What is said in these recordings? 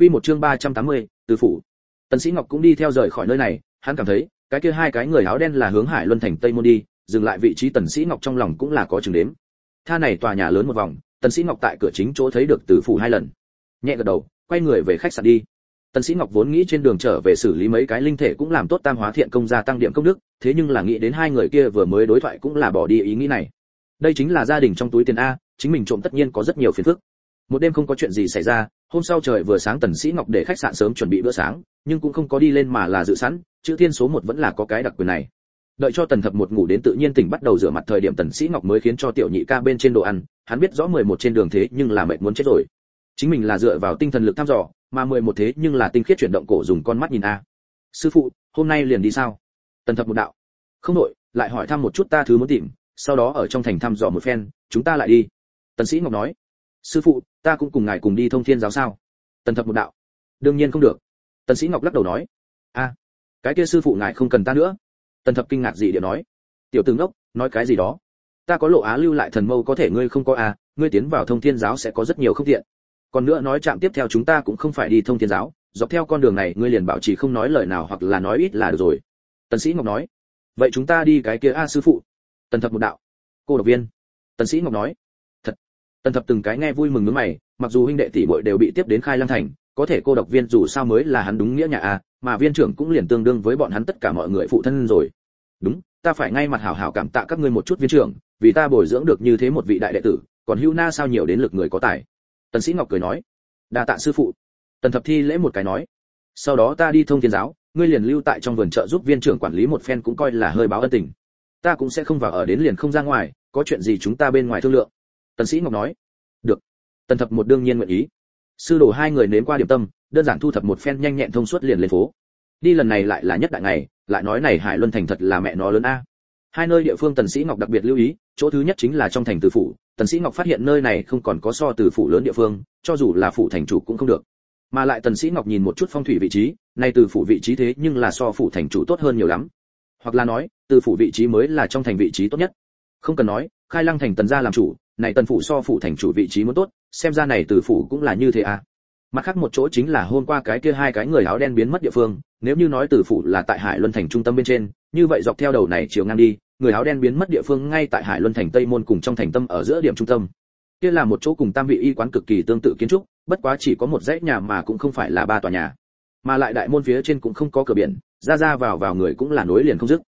Quy một chương 380, từ phủ. Tần Sĩ Ngọc cũng đi theo rời khỏi nơi này, hắn cảm thấy, cái kia hai cái người áo đen là hướng Hải Luân thành Tây môn đi, dừng lại vị trí Tần Sĩ Ngọc trong lòng cũng là có chừng đếm. Tha này tòa nhà lớn một vòng, Tần Sĩ Ngọc tại cửa chính chỗ thấy được từ phủ hai lần. Nhẹ gật đầu, quay người về khách sạn đi. Tần Sĩ Ngọc vốn nghĩ trên đường trở về xử lý mấy cái linh thể cũng làm tốt tam hóa thiện công gia tăng điểm công đức, thế nhưng là nghĩ đến hai người kia vừa mới đối thoại cũng là bỏ đi ý nghĩ này. Đây chính là gia đình trong túi tiền a, chính mình trộm tất nhiên có rất nhiều phiền phức. Một đêm không có chuyện gì xảy ra, hôm sau trời vừa sáng Tần Sĩ Ngọc để khách sạn sớm chuẩn bị bữa sáng, nhưng cũng không có đi lên mà là dự sẵn, chữ thiên số một vẫn là có cái đặc quyền này. Đợi cho Tần Thập một ngủ đến tự nhiên tỉnh bắt đầu rửa mặt thời điểm Tần Sĩ Ngọc mới khiến cho tiểu nhị ca bên trên đồ ăn, hắn biết rõ 11 trên đường thế nhưng là mệt muốn chết rồi. Chính mình là dựa vào tinh thần lực thăm dò, mà 11 thế nhưng là tinh khiết chuyển động cổ dùng con mắt nhìn a. Sư phụ, hôm nay liền đi sao? Tần Thập một đạo. Không đổi, lại hỏi thăm một chút ta thứ muốn tìm, sau đó ở trong thành thăm dò một phen, chúng ta lại đi. Tần Sĩ Ngọc nói. Sư phụ, ta cũng cùng ngài cùng đi thông thiên giáo sao? Tần Thập một đạo. Đương nhiên không được. Tần Sĩ Ngọc lắc đầu nói. A, cái kia sư phụ ngài không cần ta nữa. Tần Thập kinh ngạc gì điệu nói. Tiểu tử ngốc, nói cái gì đó? Ta có lộ á lưu lại thần mâu có thể ngươi không có a, ngươi tiến vào thông thiên giáo sẽ có rất nhiều không tiện còn nữa nói chạm tiếp theo chúng ta cũng không phải đi thông thiên giáo dọc theo con đường này ngươi liền bảo trì không nói lời nào hoặc là nói ít là được rồi tần sĩ ngọc nói vậy chúng ta đi cái kia a sư phụ tần thập một đạo cô độc viên tần sĩ ngọc nói tần thập từng cái nghe vui mừng nước mày, mặc dù huynh đệ tỷ muội đều bị tiếp đến khai lăng thành, có thể cô độc viên dù sao mới là hắn đúng nghĩa nhà a, mà viên trưởng cũng liền tương đương với bọn hắn tất cả mọi người phụ thân rồi. Đúng, ta phải ngay mặt hảo hảo cảm tạ các ngươi một chút viên trưởng, vì ta bồi dưỡng được như thế một vị đại đệ tử, còn hưu na sao nhiều đến lực người có tài. Tần sĩ ngọc cười nói, đa tạ sư phụ. Tần thập thi lễ một cái nói, sau đó ta đi thông thiên giáo, ngươi liền lưu tại trong vườn chợ giúp viên trưởng quản lý một phen cũng coi là hơi báo ân tình. Ta cũng sẽ không vào ở đến liền không ra ngoài, có chuyện gì chúng ta bên ngoài thương lượng tần sĩ ngọc nói, được. Tần thập một đương nhiên nguyện ý. Sư đồ hai người nếm qua điểm tâm, đơn giản thu thập một phen nhanh nhẹn thông suốt liền lên phố. Đi lần này lại là nhất đại ngày, lại nói này hải luân thành thật là mẹ nó lớn a. Hai nơi địa phương tần sĩ ngọc đặc biệt lưu ý, chỗ thứ nhất chính là trong thành từ phủ. Tần sĩ ngọc phát hiện nơi này không còn có so từ phủ lớn địa phương, cho dù là phủ thành chủ cũng không được. Mà lại tần sĩ ngọc nhìn một chút phong thủy vị trí, nay từ phủ vị trí thế nhưng là so phủ thành chủ tốt hơn nhiều lắm. Hoặc là nói từ phủ vị trí mới là trong thành vị trí tốt nhất. Không cần nói, khai lăng thành tần gia làm chủ này tần phủ so phủ thành chủ vị trí muốn tốt, xem ra này từ phủ cũng là như thế à. Mặt khác một chỗ chính là hôm qua cái kia hai cái người áo đen biến mất địa phương, nếu như nói từ phủ là tại hải luân thành trung tâm bên trên, như vậy dọc theo đầu này chiều ngang đi, người áo đen biến mất địa phương ngay tại hải luân thành tây môn cùng trong thành tâm ở giữa điểm trung tâm. Kia là một chỗ cùng tam vị y quán cực kỳ tương tự kiến trúc, bất quá chỉ có một dãy nhà mà cũng không phải là ba tòa nhà. Mà lại đại môn phía trên cũng không có cửa biển, ra ra vào vào người cũng là nối liền không dứt.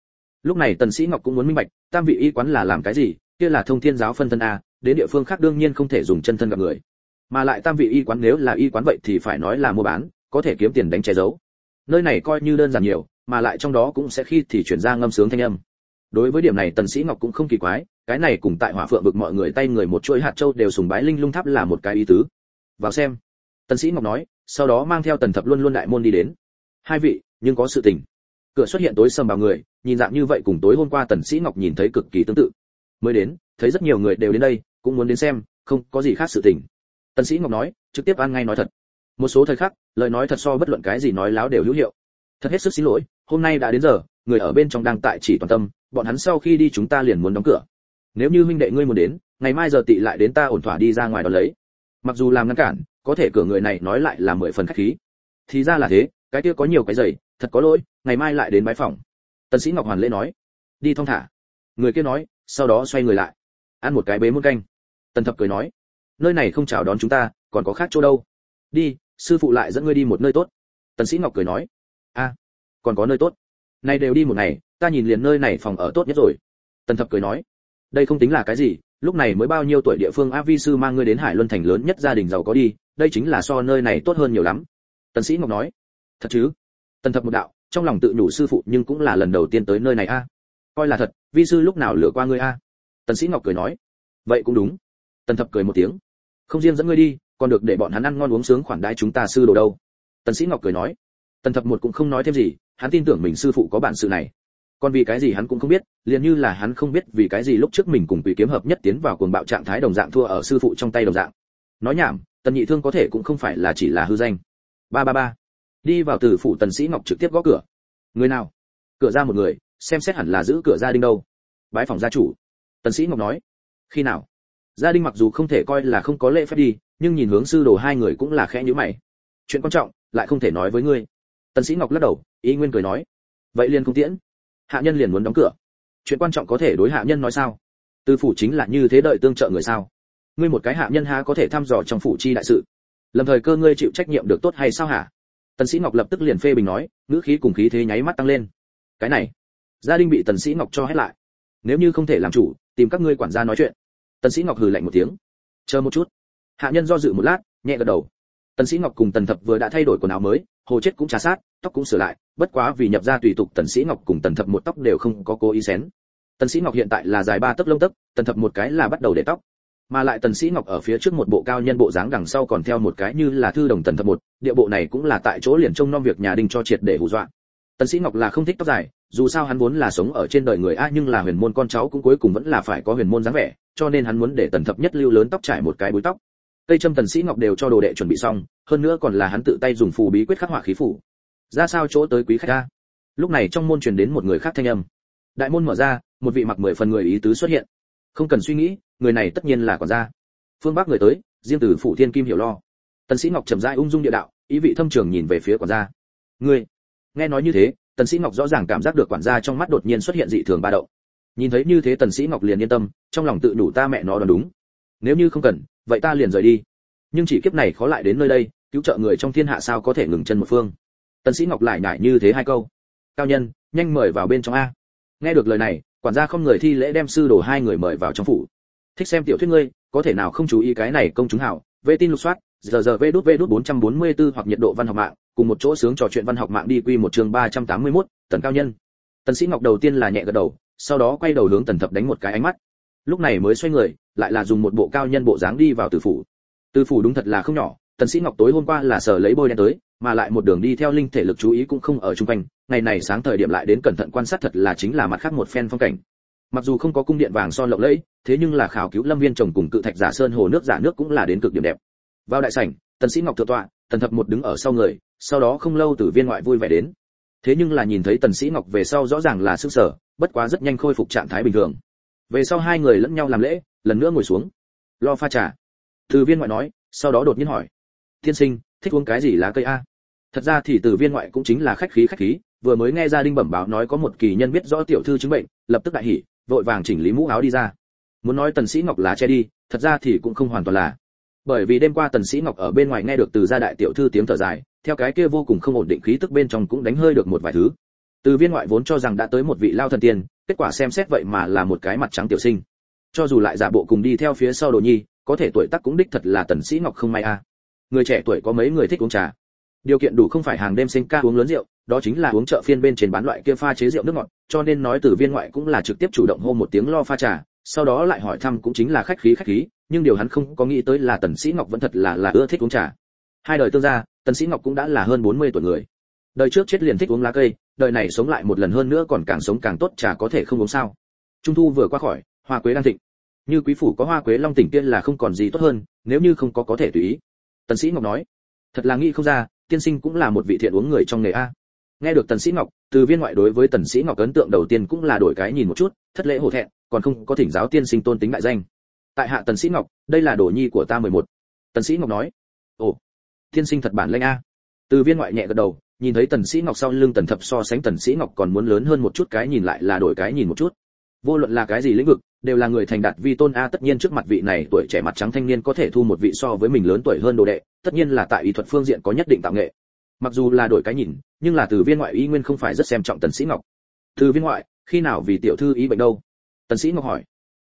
Lúc này tần sĩ ngọc cũng muốn minh bạch, tam vị y quán là làm cái gì, kia là thông thiên giáo phân thân a đến địa phương khác đương nhiên không thể dùng chân thân gặp người. Mà lại tam vị y quán nếu là y quán vậy thì phải nói là mua bán, có thể kiếm tiền đánh che giấu. Nơi này coi như đơn giản nhiều, mà lại trong đó cũng sẽ khi thì chuyển ra ngâm sướng thanh âm. Đối với điểm này tần sĩ ngọc cũng không kỳ quái, cái này cùng tại hỏa phượng vực mọi người tay người một chuỗi hạt châu đều sùng bái linh lung tháp là một cái ý tứ. Vào xem. Tần sĩ ngọc nói, sau đó mang theo tần thập luôn luôn đại môn đi đến. Hai vị, nhưng có sự tình. Cửa xuất hiện tối sầm vào người, nhìn dạng như vậy cùng tối hôm qua tần sĩ ngọc nhìn thấy cực kỳ tương tự. Mới đến, thấy rất nhiều người đều đến đây cũng muốn đến xem, không có gì khác sự tình. Tần sĩ ngọc nói, trực tiếp ăn ngay nói thật. Một số thời khắc, lời nói thật so bất luận cái gì nói láo đều hữu hiệu. Thật hết sức xin lỗi, hôm nay đã đến giờ, người ở bên trong đang tại chỉ toàn tâm, bọn hắn sau khi đi chúng ta liền muốn đóng cửa. Nếu như huynh đệ ngươi muốn đến, ngày mai giờ tị lại đến ta ổn thỏa đi ra ngoài đón lấy. Mặc dù làm ngăn cản, có thể cửa người này nói lại là mười phần khách khí. Thì ra là thế, cái kia có nhiều cái giày, thật có lỗi, ngày mai lại đến bái phòng. Tần sĩ ngọc hoàn lễ nói, đi thong thả. Người kia nói, sau đó xoay người lại. Ăn một cái bế muôn canh tần thập cười nói, nơi này không chào đón chúng ta, còn có khác chỗ đâu? Đi, sư phụ lại dẫn ngươi đi một nơi tốt. Tần sĩ ngọc cười nói, a, còn có nơi tốt. Nay đều đi một ngày, ta nhìn liền nơi này phòng ở tốt nhất rồi. Tần thập cười nói, đây không tính là cái gì, lúc này mới bao nhiêu tuổi địa phương a vi sư mang ngươi đến hải luân thành lớn nhất gia đình giàu có đi, đây chính là so nơi này tốt hơn nhiều lắm. Tần sĩ ngọc nói, thật chứ? Tần thập một đạo, trong lòng tự nhủ sư phụ nhưng cũng là lần đầu tiên tới nơi này a. Coi là thật, vi sư lúc nào lừa qua ngươi a? Tần sĩ ngọc cười nói, vậy cũng đúng tần thập cười một tiếng. Không riêng dẫn ngươi đi, còn được để bọn hắn ăn ngon uống sướng khoản đãi chúng ta sư đồ đâu. Tần sĩ ngọc cười nói. Tần thập một cũng không nói thêm gì, hắn tin tưởng mình sư phụ có bản sự này. Còn vì cái gì hắn cũng không biết, liền như là hắn không biết vì cái gì lúc trước mình cùng tùy kiếm hợp nhất tiến vào cuồng bạo trạng thái đồng dạng thua ở sư phụ trong tay đồng dạng. Nói nhảm, tần nhị thương có thể cũng không phải là chỉ là hư danh. Ba ba ba. Đi vào từ phủ tần sĩ ngọc trực tiếp gõ cửa. Người nào? Cửa ra một người, xem xét hẳn là giữ cửa gia đình đâu. Bái phòng gia chủ. Tần sĩ ngọc nói. Khi nào? Gia đình mặc dù không thể coi là không có lễ phép đi, nhưng nhìn hướng sư đồ hai người cũng là khẽ nhíu mày. Chuyện quan trọng, lại không thể nói với ngươi. Tần sĩ ngọc lắc đầu, ý nguyên cười nói. Vậy liền không tiễn. Hạ nhân liền muốn đóng cửa. Chuyện quan trọng có thể đối hạ nhân nói sao? Tư phủ chính là như thế đợi tương trợ người sao? Ngươi một cái hạ nhân há có thể thăm dò trong phủ chi đại sự? Lâm thời cơ ngươi chịu trách nhiệm được tốt hay sao hả? Tần sĩ ngọc lập tức liền phê bình nói, ngữ khí cùng khí thế nháy mắt tăng lên. Cái này, gia đình bị tần sĩ ngọc cho hết lại. Nếu như không thể làm chủ, tìm các ngươi quản gia nói chuyện tần sĩ ngọc hừ lạnh một tiếng. Chờ một chút. Hạ nhân do dự một lát, nhẹ gật đầu. Tần sĩ ngọc cùng tần thập vừa đã thay đổi quần áo mới, hồ chết cũng trà sát, tóc cũng sửa lại, bất quá vì nhập gia tùy tục tần sĩ ngọc cùng tần thập một tóc đều không có cố ý xén. Tần sĩ ngọc hiện tại là dài ba tấc lông tấc, tần thập một cái là bắt đầu để tóc. Mà lại tần sĩ ngọc ở phía trước một bộ cao nhân bộ dáng đằng sau còn theo một cái như là thư đồng tần thập một, địa bộ này cũng là tại chỗ liền trông nom việc nhà đình cho triệt để hù dọa. Tần sĩ ngọc là không thích tóc dài dù sao hắn vốn là sống ở trên đời người a, nhưng là huyền môn con cháu cũng cuối cùng vẫn là phải có huyền môn dáng vẻ, cho nên hắn muốn để tần thập nhất lưu lớn tóc trải một cái búi tóc. Cây trâm tần sĩ ngọc đều cho đồ đệ chuẩn bị xong, hơn nữa còn là hắn tự tay dùng phù bí quyết khắc họa khí phủ. Ra sao chỗ tới quý khách a? Lúc này trong môn truyền đến một người khác thanh âm. Đại môn mở ra, một vị mặc mười phần người ý tứ xuất hiện. Không cần suy nghĩ, người này tất nhiên là quản gia phương bắc người tới, riêng từ phủ thiên kim hiểu lo. Tần sĩ ngọc trầm rãi ung dung địa đạo, ý vị thâm trường nhìn về phía quản gia ngươi, nghe nói như thế tần sĩ ngọc rõ ràng cảm giác được quản gia trong mắt đột nhiên xuất hiện dị thường ba động. Nhìn thấy như thế tần sĩ ngọc liền yên tâm, trong lòng tự đủ ta mẹ nó đoán đúng. Nếu như không cần, vậy ta liền rời đi. Nhưng chỉ kiếp này khó lại đến nơi đây, cứu trợ người trong thiên hạ sao có thể ngừng chân một phương? Tần sĩ ngọc lại nhại như thế hai câu. Cao nhân, nhanh mời vào bên trong a. Nghe được lời này, quản gia không người thi lễ đem sư đồ hai người mời vào trong phủ. Thích xem tiểu thuyết ngươi, có thể nào không chú ý cái này công chúng hảo? Vệ tin lục soát giờ giờ vê đút vê đút 444 hoặc nhiệt độ văn học mạng cùng một chỗ sướng trò chuyện văn học mạng đi quy một chương 381, tần cao nhân. Tần sĩ ngọc đầu tiên là nhẹ gật đầu sau đó quay đầu hướng tần thập đánh một cái ánh mắt. Lúc này mới xoay người lại là dùng một bộ cao nhân bộ dáng đi vào tử phủ. Tử phủ đúng thật là không nhỏ tần sĩ ngọc tối hôm qua là sở lấy bôi đen tới mà lại một đường đi theo linh thể lực chú ý cũng không ở trung quanh ngày này sáng thời điểm lại đến cẩn thận quan sát thật là chính là mặt khác một phen phong cảnh. Mặc dù không có cung điện vàng son lộng lẫy thế nhưng là khảo cứu lâm viên trồng cùng cự thạch giả sơn hồ nước giả nước cũng là đến cực điểm đẹp vào đại sảnh, tần sĩ ngọc thượng tọa, tần thập một đứng ở sau người, sau đó không lâu từ viên ngoại vui vẻ đến. Thế nhưng là nhìn thấy tần sĩ ngọc về sau rõ ràng là sức sở, bất quá rất nhanh khôi phục trạng thái bình thường. Về sau hai người lẫn nhau làm lễ, lần nữa ngồi xuống. Lo pha trà. Từ viên ngoại nói, sau đó đột nhiên hỏi. Thiên sinh, thích uống cái gì lá cây a? Thật ra thì từ viên ngoại cũng chính là khách khí khách khí, vừa mới nghe gia đình bẩm báo nói có một kỳ nhân biết rõ tiểu thư chứng bệnh, lập tức đại hỉ, vội vàng chỉnh lý mũ áo đi ra. Muốn nói tần sĩ ngọc lá che đi, thật ra thì cũng không hoàn toàn là bởi vì đêm qua tần sĩ ngọc ở bên ngoài nghe được từ gia đại tiểu thư tiếng thở dài, theo cái kia vô cùng không ổn định khí tức bên trong cũng đánh hơi được một vài thứ. Từ viên ngoại vốn cho rằng đã tới một vị lao thần tiên, kết quả xem xét vậy mà là một cái mặt trắng tiểu sinh. Cho dù lại giả bộ cùng đi theo phía sau đồ nhi, có thể tuổi tác cũng đích thật là tần sĩ ngọc không may a. Người trẻ tuổi có mấy người thích uống trà? Điều kiện đủ không phải hàng đêm sinh ca uống lớn rượu, đó chính là uống chợ phiên bên trên bán loại kia pha chế rượu nước ngọt, cho nên nói từ viên ngoại cũng là trực tiếp chủ động hô một tiếng lo pha trà sau đó lại hỏi thăm cũng chính là khách khí khách khí, nhưng điều hắn không có nghĩ tới là tần sĩ ngọc vẫn thật là là ưa thích uống trà. Hai đời tương gia, tần sĩ ngọc cũng đã là hơn 40 tuổi người. Đời trước chết liền thích uống lá cây, đời này sống lại một lần hơn nữa còn càng sống càng tốt trà có thể không uống sao. Trung thu vừa qua khỏi, hoa quế đang thịnh. Như quý phủ có hoa quế long tỉnh tiên là không còn gì tốt hơn, nếu như không có có thể tùy ý. Tần sĩ ngọc nói, thật là nghĩ không ra, tiên sinh cũng là một vị thiện uống người trong nghề a nghe được tần sĩ ngọc, từ viên ngoại đối với tần sĩ ngọc ấn tượng đầu tiên cũng là đổi cái nhìn một chút, thất lễ hổ thẹn, còn không có thỉnh giáo tiên sinh tôn tính đại danh. Tại hạ tần sĩ ngọc, đây là đồ nhi của ta 11. tần sĩ ngọc nói, ồ, tiên sinh thật bản lĩnh a. Từ viên ngoại nhẹ gật đầu, nhìn thấy tần sĩ ngọc sau lưng tần thập so sánh tần sĩ ngọc còn muốn lớn hơn một chút cái nhìn lại là đổi cái nhìn một chút. Vô luận là cái gì lĩnh vực, đều là người thành đạt vi tôn a, tất nhiên trước mặt vị này tuổi trẻ mặt trắng thanh niên có thể thu một vị so với mình lớn tuổi hơn đồ đệ, tất nhiên là tại y thuật phương diện có nhất định tạo nghệ mặc dù là đổi cái nhìn, nhưng là từ viên ngoại y nguyên không phải rất xem trọng tần sĩ ngọc. Từ viên ngoại, khi nào vì tiểu thư y bệnh đâu? Tần sĩ ngọc hỏi.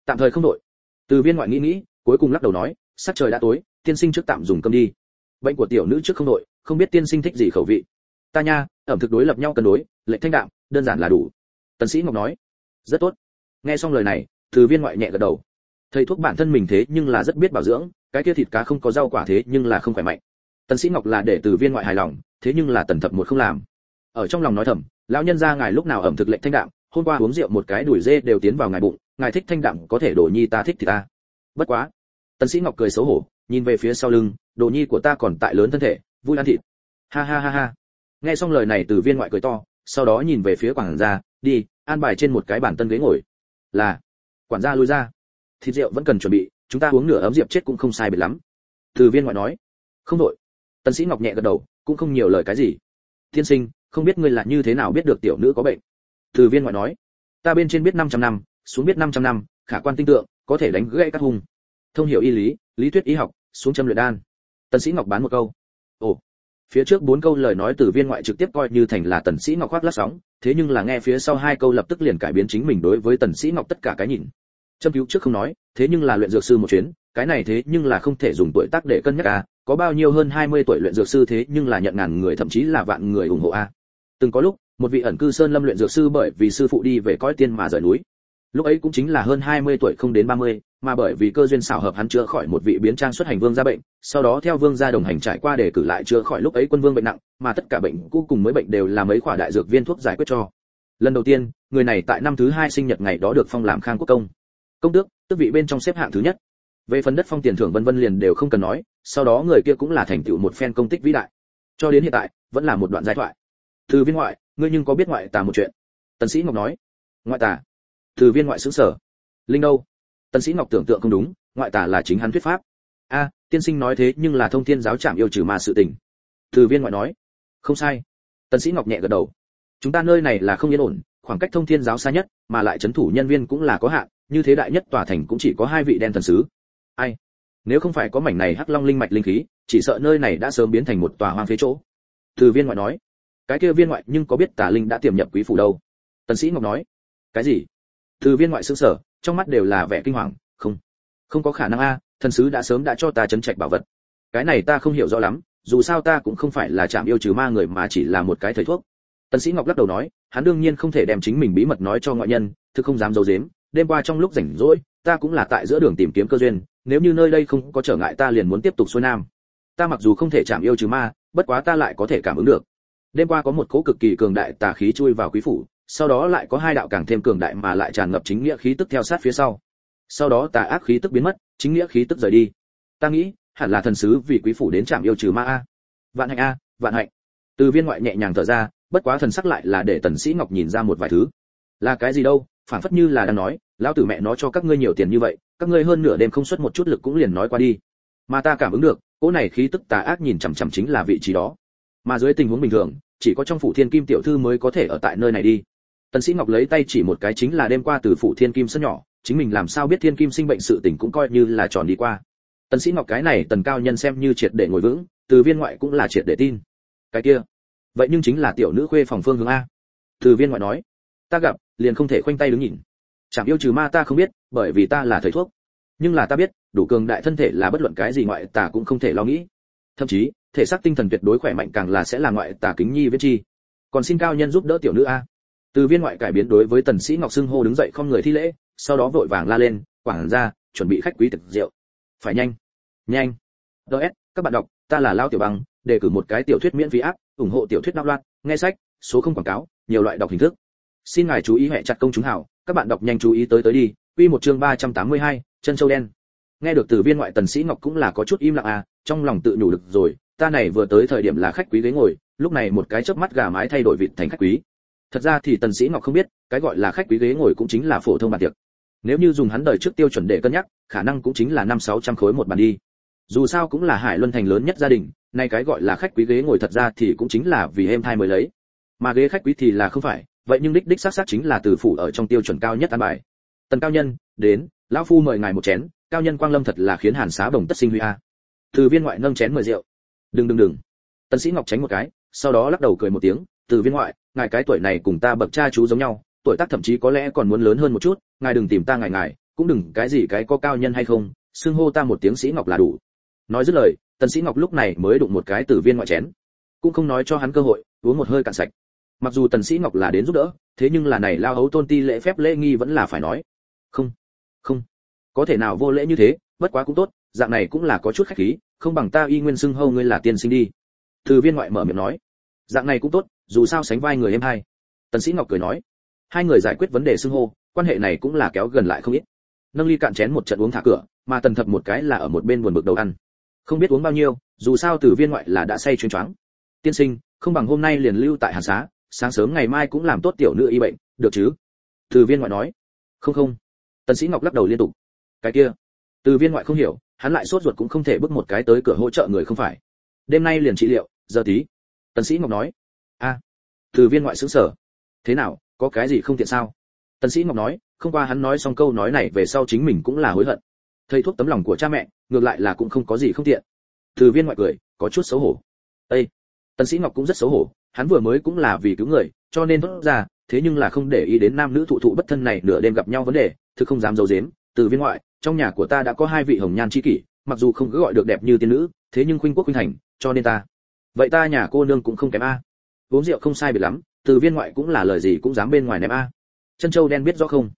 Tạm thời không đổi. Từ viên ngoại nghĩ nghĩ, cuối cùng lắc đầu nói, sắc trời đã tối, tiên sinh trước tạm dùng cơm đi. Bệnh của tiểu nữ trước không đổi, không biết tiên sinh thích gì khẩu vị. Ta nha, ẩm thực đối lập nhau cân đối lệnh thanh đạm, đơn giản là đủ. Tần sĩ ngọc nói. Rất tốt. Nghe xong lời này, từ viên ngoại nhẹ gật đầu. Thầy thuốc bản thân mình thế nhưng là rất biết bảo dưỡng, cái kia thịt cá không có rau quả thế nhưng là không khỏe mạnh tần sĩ ngọc là để từ viên ngoại hài lòng, thế nhưng là tần thập một không làm. Ở trong lòng nói thầm, lão nhân gia ngài lúc nào ẩm thực lệnh thanh đạm, hôm qua uống rượu một cái đuổi dê đều tiến vào ngài bụng, ngài thích thanh đạm có thể đổ nhi ta thích thì ta. Bất quá, tần sĩ ngọc cười xấu hổ, nhìn về phía sau lưng, đồ nhi của ta còn tại lớn thân thể, vui ăn thịt. Ha ha ha ha. Nghe xong lời này từ viên ngoại cười to, sau đó nhìn về phía quản gia, đi, an bài trên một cái bàn tân ghế ngồi. Là, quản gia lui ra. Thịt rượu vẫn cần chuẩn bị, chúng ta uống nửa ấm rượu chết cũng không sai biệt lắm. Từ viên ngoại nói, không đội tần sĩ ngọc nhẹ gật đầu cũng không nhiều lời cái gì. Tiên sinh không biết ngươi là như thế nào biết được tiểu nữ có bệnh? Từ viên ngoại nói. Ta bên trên biết 500 năm xuống biết 500 năm khả quan tinh tượng có thể đánh gãy các hùng, thông hiểu y lý lý thuyết y học xuống châm luyện đan. Tần sĩ ngọc bán một câu. Ồ. Phía trước bốn câu lời nói từ viên ngoại trực tiếp coi như thành là tần sĩ ngọc khoác lát sóng thế nhưng là nghe phía sau hai câu lập tức liền cải biến chính mình đối với tần sĩ ngọc tất cả cái nhìn. Châm cứu trước không nói thế nhưng là luyện dược sư một chuyến cái này thế nhưng là không thể dùng tuổi tác để cân nhắc à có bao nhiêu hơn 20 tuổi luyện dược sư thế nhưng là nhận ngàn người thậm chí là vạn người ủng hộ a từng có lúc một vị ẩn cư sơn lâm luyện dược sư bởi vì sư phụ đi về cõi tiên mà rời núi lúc ấy cũng chính là hơn 20 tuổi không đến 30, mà bởi vì cơ duyên xảo hợp hắn chữa khỏi một vị biến trang xuất hành vương gia bệnh, sau đó theo vương gia đồng hành trải qua để cử lại chữa khỏi lúc ấy quân vương bệnh nặng, mà tất cả bệnh cũ cùng mới bệnh đều là mấy quả đại dược viên thuốc giải quyết cho. Lần đầu tiên, người này tại năm thứ hai sinh nhật ngày đó được phong làm khang quốc công. Công tước, tước vị bên trong xếp hạng thứ nhất. Về phần đất phong tiền thưởng vân vân liền đều không cần nói, sau đó người kia cũng là thành tựu một phen công tích vĩ đại. Cho đến hiện tại, vẫn là một đoạn giai thoại. Từ viên ngoại, ngươi nhưng có biết ngoại tà một chuyện? Tần sĩ Ngọc nói. Ngoại tà? Từ viên ngoại sững sở. Linh đâu? Tần sĩ Ngọc tưởng tượng không đúng, ngoại tà là chính hắn thuyết pháp. A, tiên sinh nói thế nhưng là thông thiên giáo trạm yêu trừ ma sự tình. Từ viên ngoại nói. Không sai. Tần sĩ Ngọc nhẹ gật đầu. Chúng ta nơi này là không yên ổn, khoảng cách thông thiên giáo xa nhất, mà lại chấn thủ nhân viên cũng là có hạn, như thế đại nhất tòa thành cũng chỉ có hai vị đen thần sứ. Ai? Nếu không phải có mảnh này hắc long linh mạch linh khí, chỉ sợ nơi này đã sớm biến thành một tòa hoang phế chỗ. Từ viên ngoại nói. Cái kia viên ngoại nhưng có biết tà linh đã tiềm nhập quý phủ đâu? Tần sĩ Ngọc nói. Cái gì? Từ viên ngoại sững sờ, trong mắt đều là vẻ kinh hoàng không không có khả năng a thần sứ đã sớm đã cho ta chấn trạch bảo vật cái này ta không hiểu rõ lắm dù sao ta cũng không phải là chạm yêu trừ ma người mà chỉ là một cái thầy thuốc tần sĩ ngọc lắc đầu nói hắn đương nhiên không thể đem chính mình bí mật nói cho ngoại nhân thực không dám giấu giếm đêm qua trong lúc rảnh rỗi ta cũng là tại giữa đường tìm kiếm cơ duyên nếu như nơi đây không có trở ngại ta liền muốn tiếp tục xuôi nam. Ta mặc dù không thể chạm yêu trừ ma, bất quá ta lại có thể cảm ứng được. Đêm qua có một cỗ cực kỳ cường đại tà khí chui vào quý phủ, sau đó lại có hai đạo càng thêm cường đại mà lại tràn ngập chính nghĩa khí tức theo sát phía sau. Sau đó tà ác khí tức biến mất, chính nghĩa khí tức rời đi. Ta nghĩ, hẳn là thần sứ vì quý phủ đến chạm yêu trừ ma a. Vạn hạnh a, vạn hạnh. Từ viên ngoại nhẹ nhàng thở ra, bất quá thần sắc lại là để tần sĩ ngọc nhìn ra một vài thứ. Là cái gì đâu? Phản phất như là đang nói, lão tử mẹ nó cho các ngươi nhiều tiền như vậy các ngươi hơn nửa đêm không xuất một chút lực cũng liền nói qua đi. Mà ta cảm ứng được, cỗ này khí tức tà ác nhìn chằm chằm chính là vị trí đó. Mà dưới tình huống bình thường, chỉ có trong phủ thiên kim tiểu thư mới có thể ở tại nơi này đi. Tần sĩ ngọc lấy tay chỉ một cái chính là đêm qua từ phủ thiên kim sân nhỏ, chính mình làm sao biết thiên kim sinh bệnh sự tình cũng coi như là tròn đi qua. Tần sĩ ngọc cái này tần cao nhân xem như triệt để ngồi vững, từ viên ngoại cũng là triệt để tin. Cái kia, vậy nhưng chính là tiểu nữ khuê phòng phương hướng a. Từ viên ngoại nói, ta gặp, liền không thể khoanh tay đứng nhìn. Chẳng yêu trừ ma ta không biết bởi vì ta là thầy thuốc. Nhưng là ta biết, đủ cường đại thân thể là bất luận cái gì ngoại tà cũng không thể lo nghĩ. Thậm chí, thể xác tinh thần tuyệt đối khỏe mạnh càng là sẽ là ngoại tà kính nhi viết chi. Còn xin cao nhân giúp đỡ tiểu nữ a. Từ viên ngoại cải biến đối với tần sĩ ngọc xưng hô đứng dậy không người thi lễ, sau đó vội vàng la lên, quảng ra, chuẩn bị khách quý thực rượu. Phải nhanh. Nhanh. Ds các bạn đọc, ta là lao tiểu bằng, đề cử một cái tiểu thuyết miễn phí áp, ủng hộ tiểu thuyết đạo loạn nghe sách, số không quảng cáo, nhiều loại đọc hình thức. Xin ngài chú ý hệ chặt công chúng hảo, các bạn đọc nhanh chú ý tới tới đi quy một chương 382, chân châu đen. Nghe được từ viên ngoại tần sĩ ngọc cũng là có chút im lặng à trong lòng tự nhủ được rồi ta này vừa tới thời điểm là khách quý ghế ngồi lúc này một cái chớp mắt gà mái thay đổi vị thành khách quý. Thật ra thì tần sĩ ngọc không biết cái gọi là khách quý ghế ngồi cũng chính là phổ thông bàn tiệc. Nếu như dùng hắn đời trước tiêu chuẩn để cân nhắc khả năng cũng chính là năm sáu trăm khối một bàn đi. Dù sao cũng là hải luân thành lớn nhất gia đình nay cái gọi là khách quý ghế ngồi thật ra thì cũng chính là vì em thai mới lấy. Mà ghế khách quý thì là không phải vậy nhưng đích đích xác xác chính là từ phủ ở trong tiêu chuẩn cao nhất an bài tần cao nhân, đến, lão phu mời ngài một chén, cao nhân quang lâm thật là khiến hàn xá bồng tất sinh huy a. Từ viên ngoại nâng chén mời rượu. Đừng đừng đừng. Tần sĩ ngọc tránh một cái, sau đó lắc đầu cười một tiếng, từ viên ngoại, ngài cái tuổi này cùng ta bậc cha chú giống nhau, tuổi tác thậm chí có lẽ còn muốn lớn hơn một chút, ngài đừng tìm ta ngài ngài, cũng đừng cái gì cái có cao nhân hay không, xưng hô ta một tiếng sĩ ngọc là đủ. Nói dứt lời, tần sĩ ngọc lúc này mới đụng một cái từ viên ngoại chén. Cũng không nói cho hắn cơ hội, uống một hơi cạn sạch. Mặc dù tần sĩ ngọc là đến giúp đỡ, thế nhưng là này lao hấu tôn ti lễ phép lễ nghi vẫn là phải nói không không. Có thể nào vô lễ như thế, bất quá cũng tốt, dạng này cũng là có chút khách khí, không bằng ta y nguyên xưng hô ngươi là tiên sinh đi. Từ viên ngoại mở miệng nói. Dạng này cũng tốt, dù sao sánh vai người em hai. Tần sĩ ngọc cười nói. Hai người giải quyết vấn đề xưng hô, quan hệ này cũng là kéo gần lại không ít. Nâng ly cạn chén một trận uống thả cửa, mà tần thập một cái là ở một bên buồn bực đầu ăn. Không biết uống bao nhiêu, dù sao từ viên ngoại là đã say chuyên choáng. Tiên sinh, không bằng hôm nay liền lưu tại hàn xá, sáng sớm ngày mai cũng làm tốt tiểu nữ y bệnh, được chứ? Từ viên ngoại nói. Không không tần sĩ ngọc lắc đầu liên tục. Cái kia, từ viên ngoại không hiểu, hắn lại sốt ruột cũng không thể bước một cái tới cửa hỗ trợ người không phải. Đêm nay liền trị liệu, giờ tí. Tần sĩ ngọc nói. A, từ viên ngoại sững sờ. Thế nào, có cái gì không tiện sao? Tần sĩ ngọc nói, không qua hắn nói xong câu nói này về sau chính mình cũng là hối hận. Thầy thuốc tấm lòng của cha mẹ, ngược lại là cũng không có gì không tiện. Từ viên ngoại cười, có chút xấu hổ. Ê! tần sĩ ngọc cũng rất xấu hổ, hắn vừa mới cũng là vì cứu người, cho nên tốt ra, thế nhưng là không để ý đến nam nữ thụ thụ bất thân này nửa đêm gặp nhau vấn đề thực không dám giấu giếm, từ viên ngoại, trong nhà của ta đã có hai vị hồng nhan chi kỷ, mặc dù không cứ gọi được đẹp như tiên nữ, thế nhưng khuynh quốc khuynh thành, cho nên ta. Vậy ta nhà cô nương cũng không kém a. Uống rượu không sai biệt lắm, từ viên ngoại cũng là lời gì cũng dám bên ngoài ném a. Chân châu đen biết rõ không?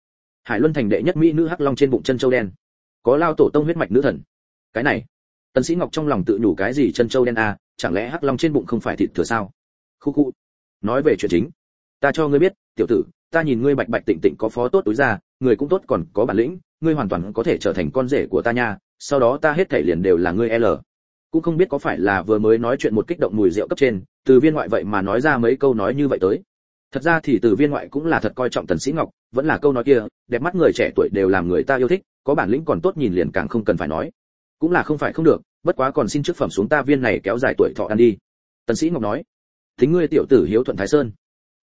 Hải luân thành đệ nhất mỹ nữ hắc long trên bụng chân châu đen. Có lao tổ tông huyết mạch nữ thần. Cái này, tần sĩ ngọc trong lòng tự nhủ cái gì chân châu đen a, chẳng lẽ hắc long trên bụng không phải thịt thừa sao? Khu khu. Nói về chuyện chính. Ta cho ngươi biết, tiểu tử, ta nhìn ngươi bạch bạch tịnh tịnh có phó tốt túi ra người cũng tốt còn có bản lĩnh, ngươi hoàn toàn có thể trở thành con rể của ta nha, sau đó ta hết thảy liền đều là ngươi l. Cũng không biết có phải là vừa mới nói chuyện một kích động mùi rượu cấp trên, từ viên ngoại vậy mà nói ra mấy câu nói như vậy tới. Thật ra thì từ viên ngoại cũng là thật coi trọng tần sĩ ngọc, vẫn là câu nói kia, đẹp mắt người trẻ tuổi đều làm người ta yêu thích, có bản lĩnh còn tốt nhìn liền càng không cần phải nói. Cũng là không phải không được, bất quá còn xin trước phẩm xuống ta viên này kéo dài tuổi thọ ăn đi. Tần sĩ ngọc nói, thính ngươi tiểu tử hiếu thuận thái sơn.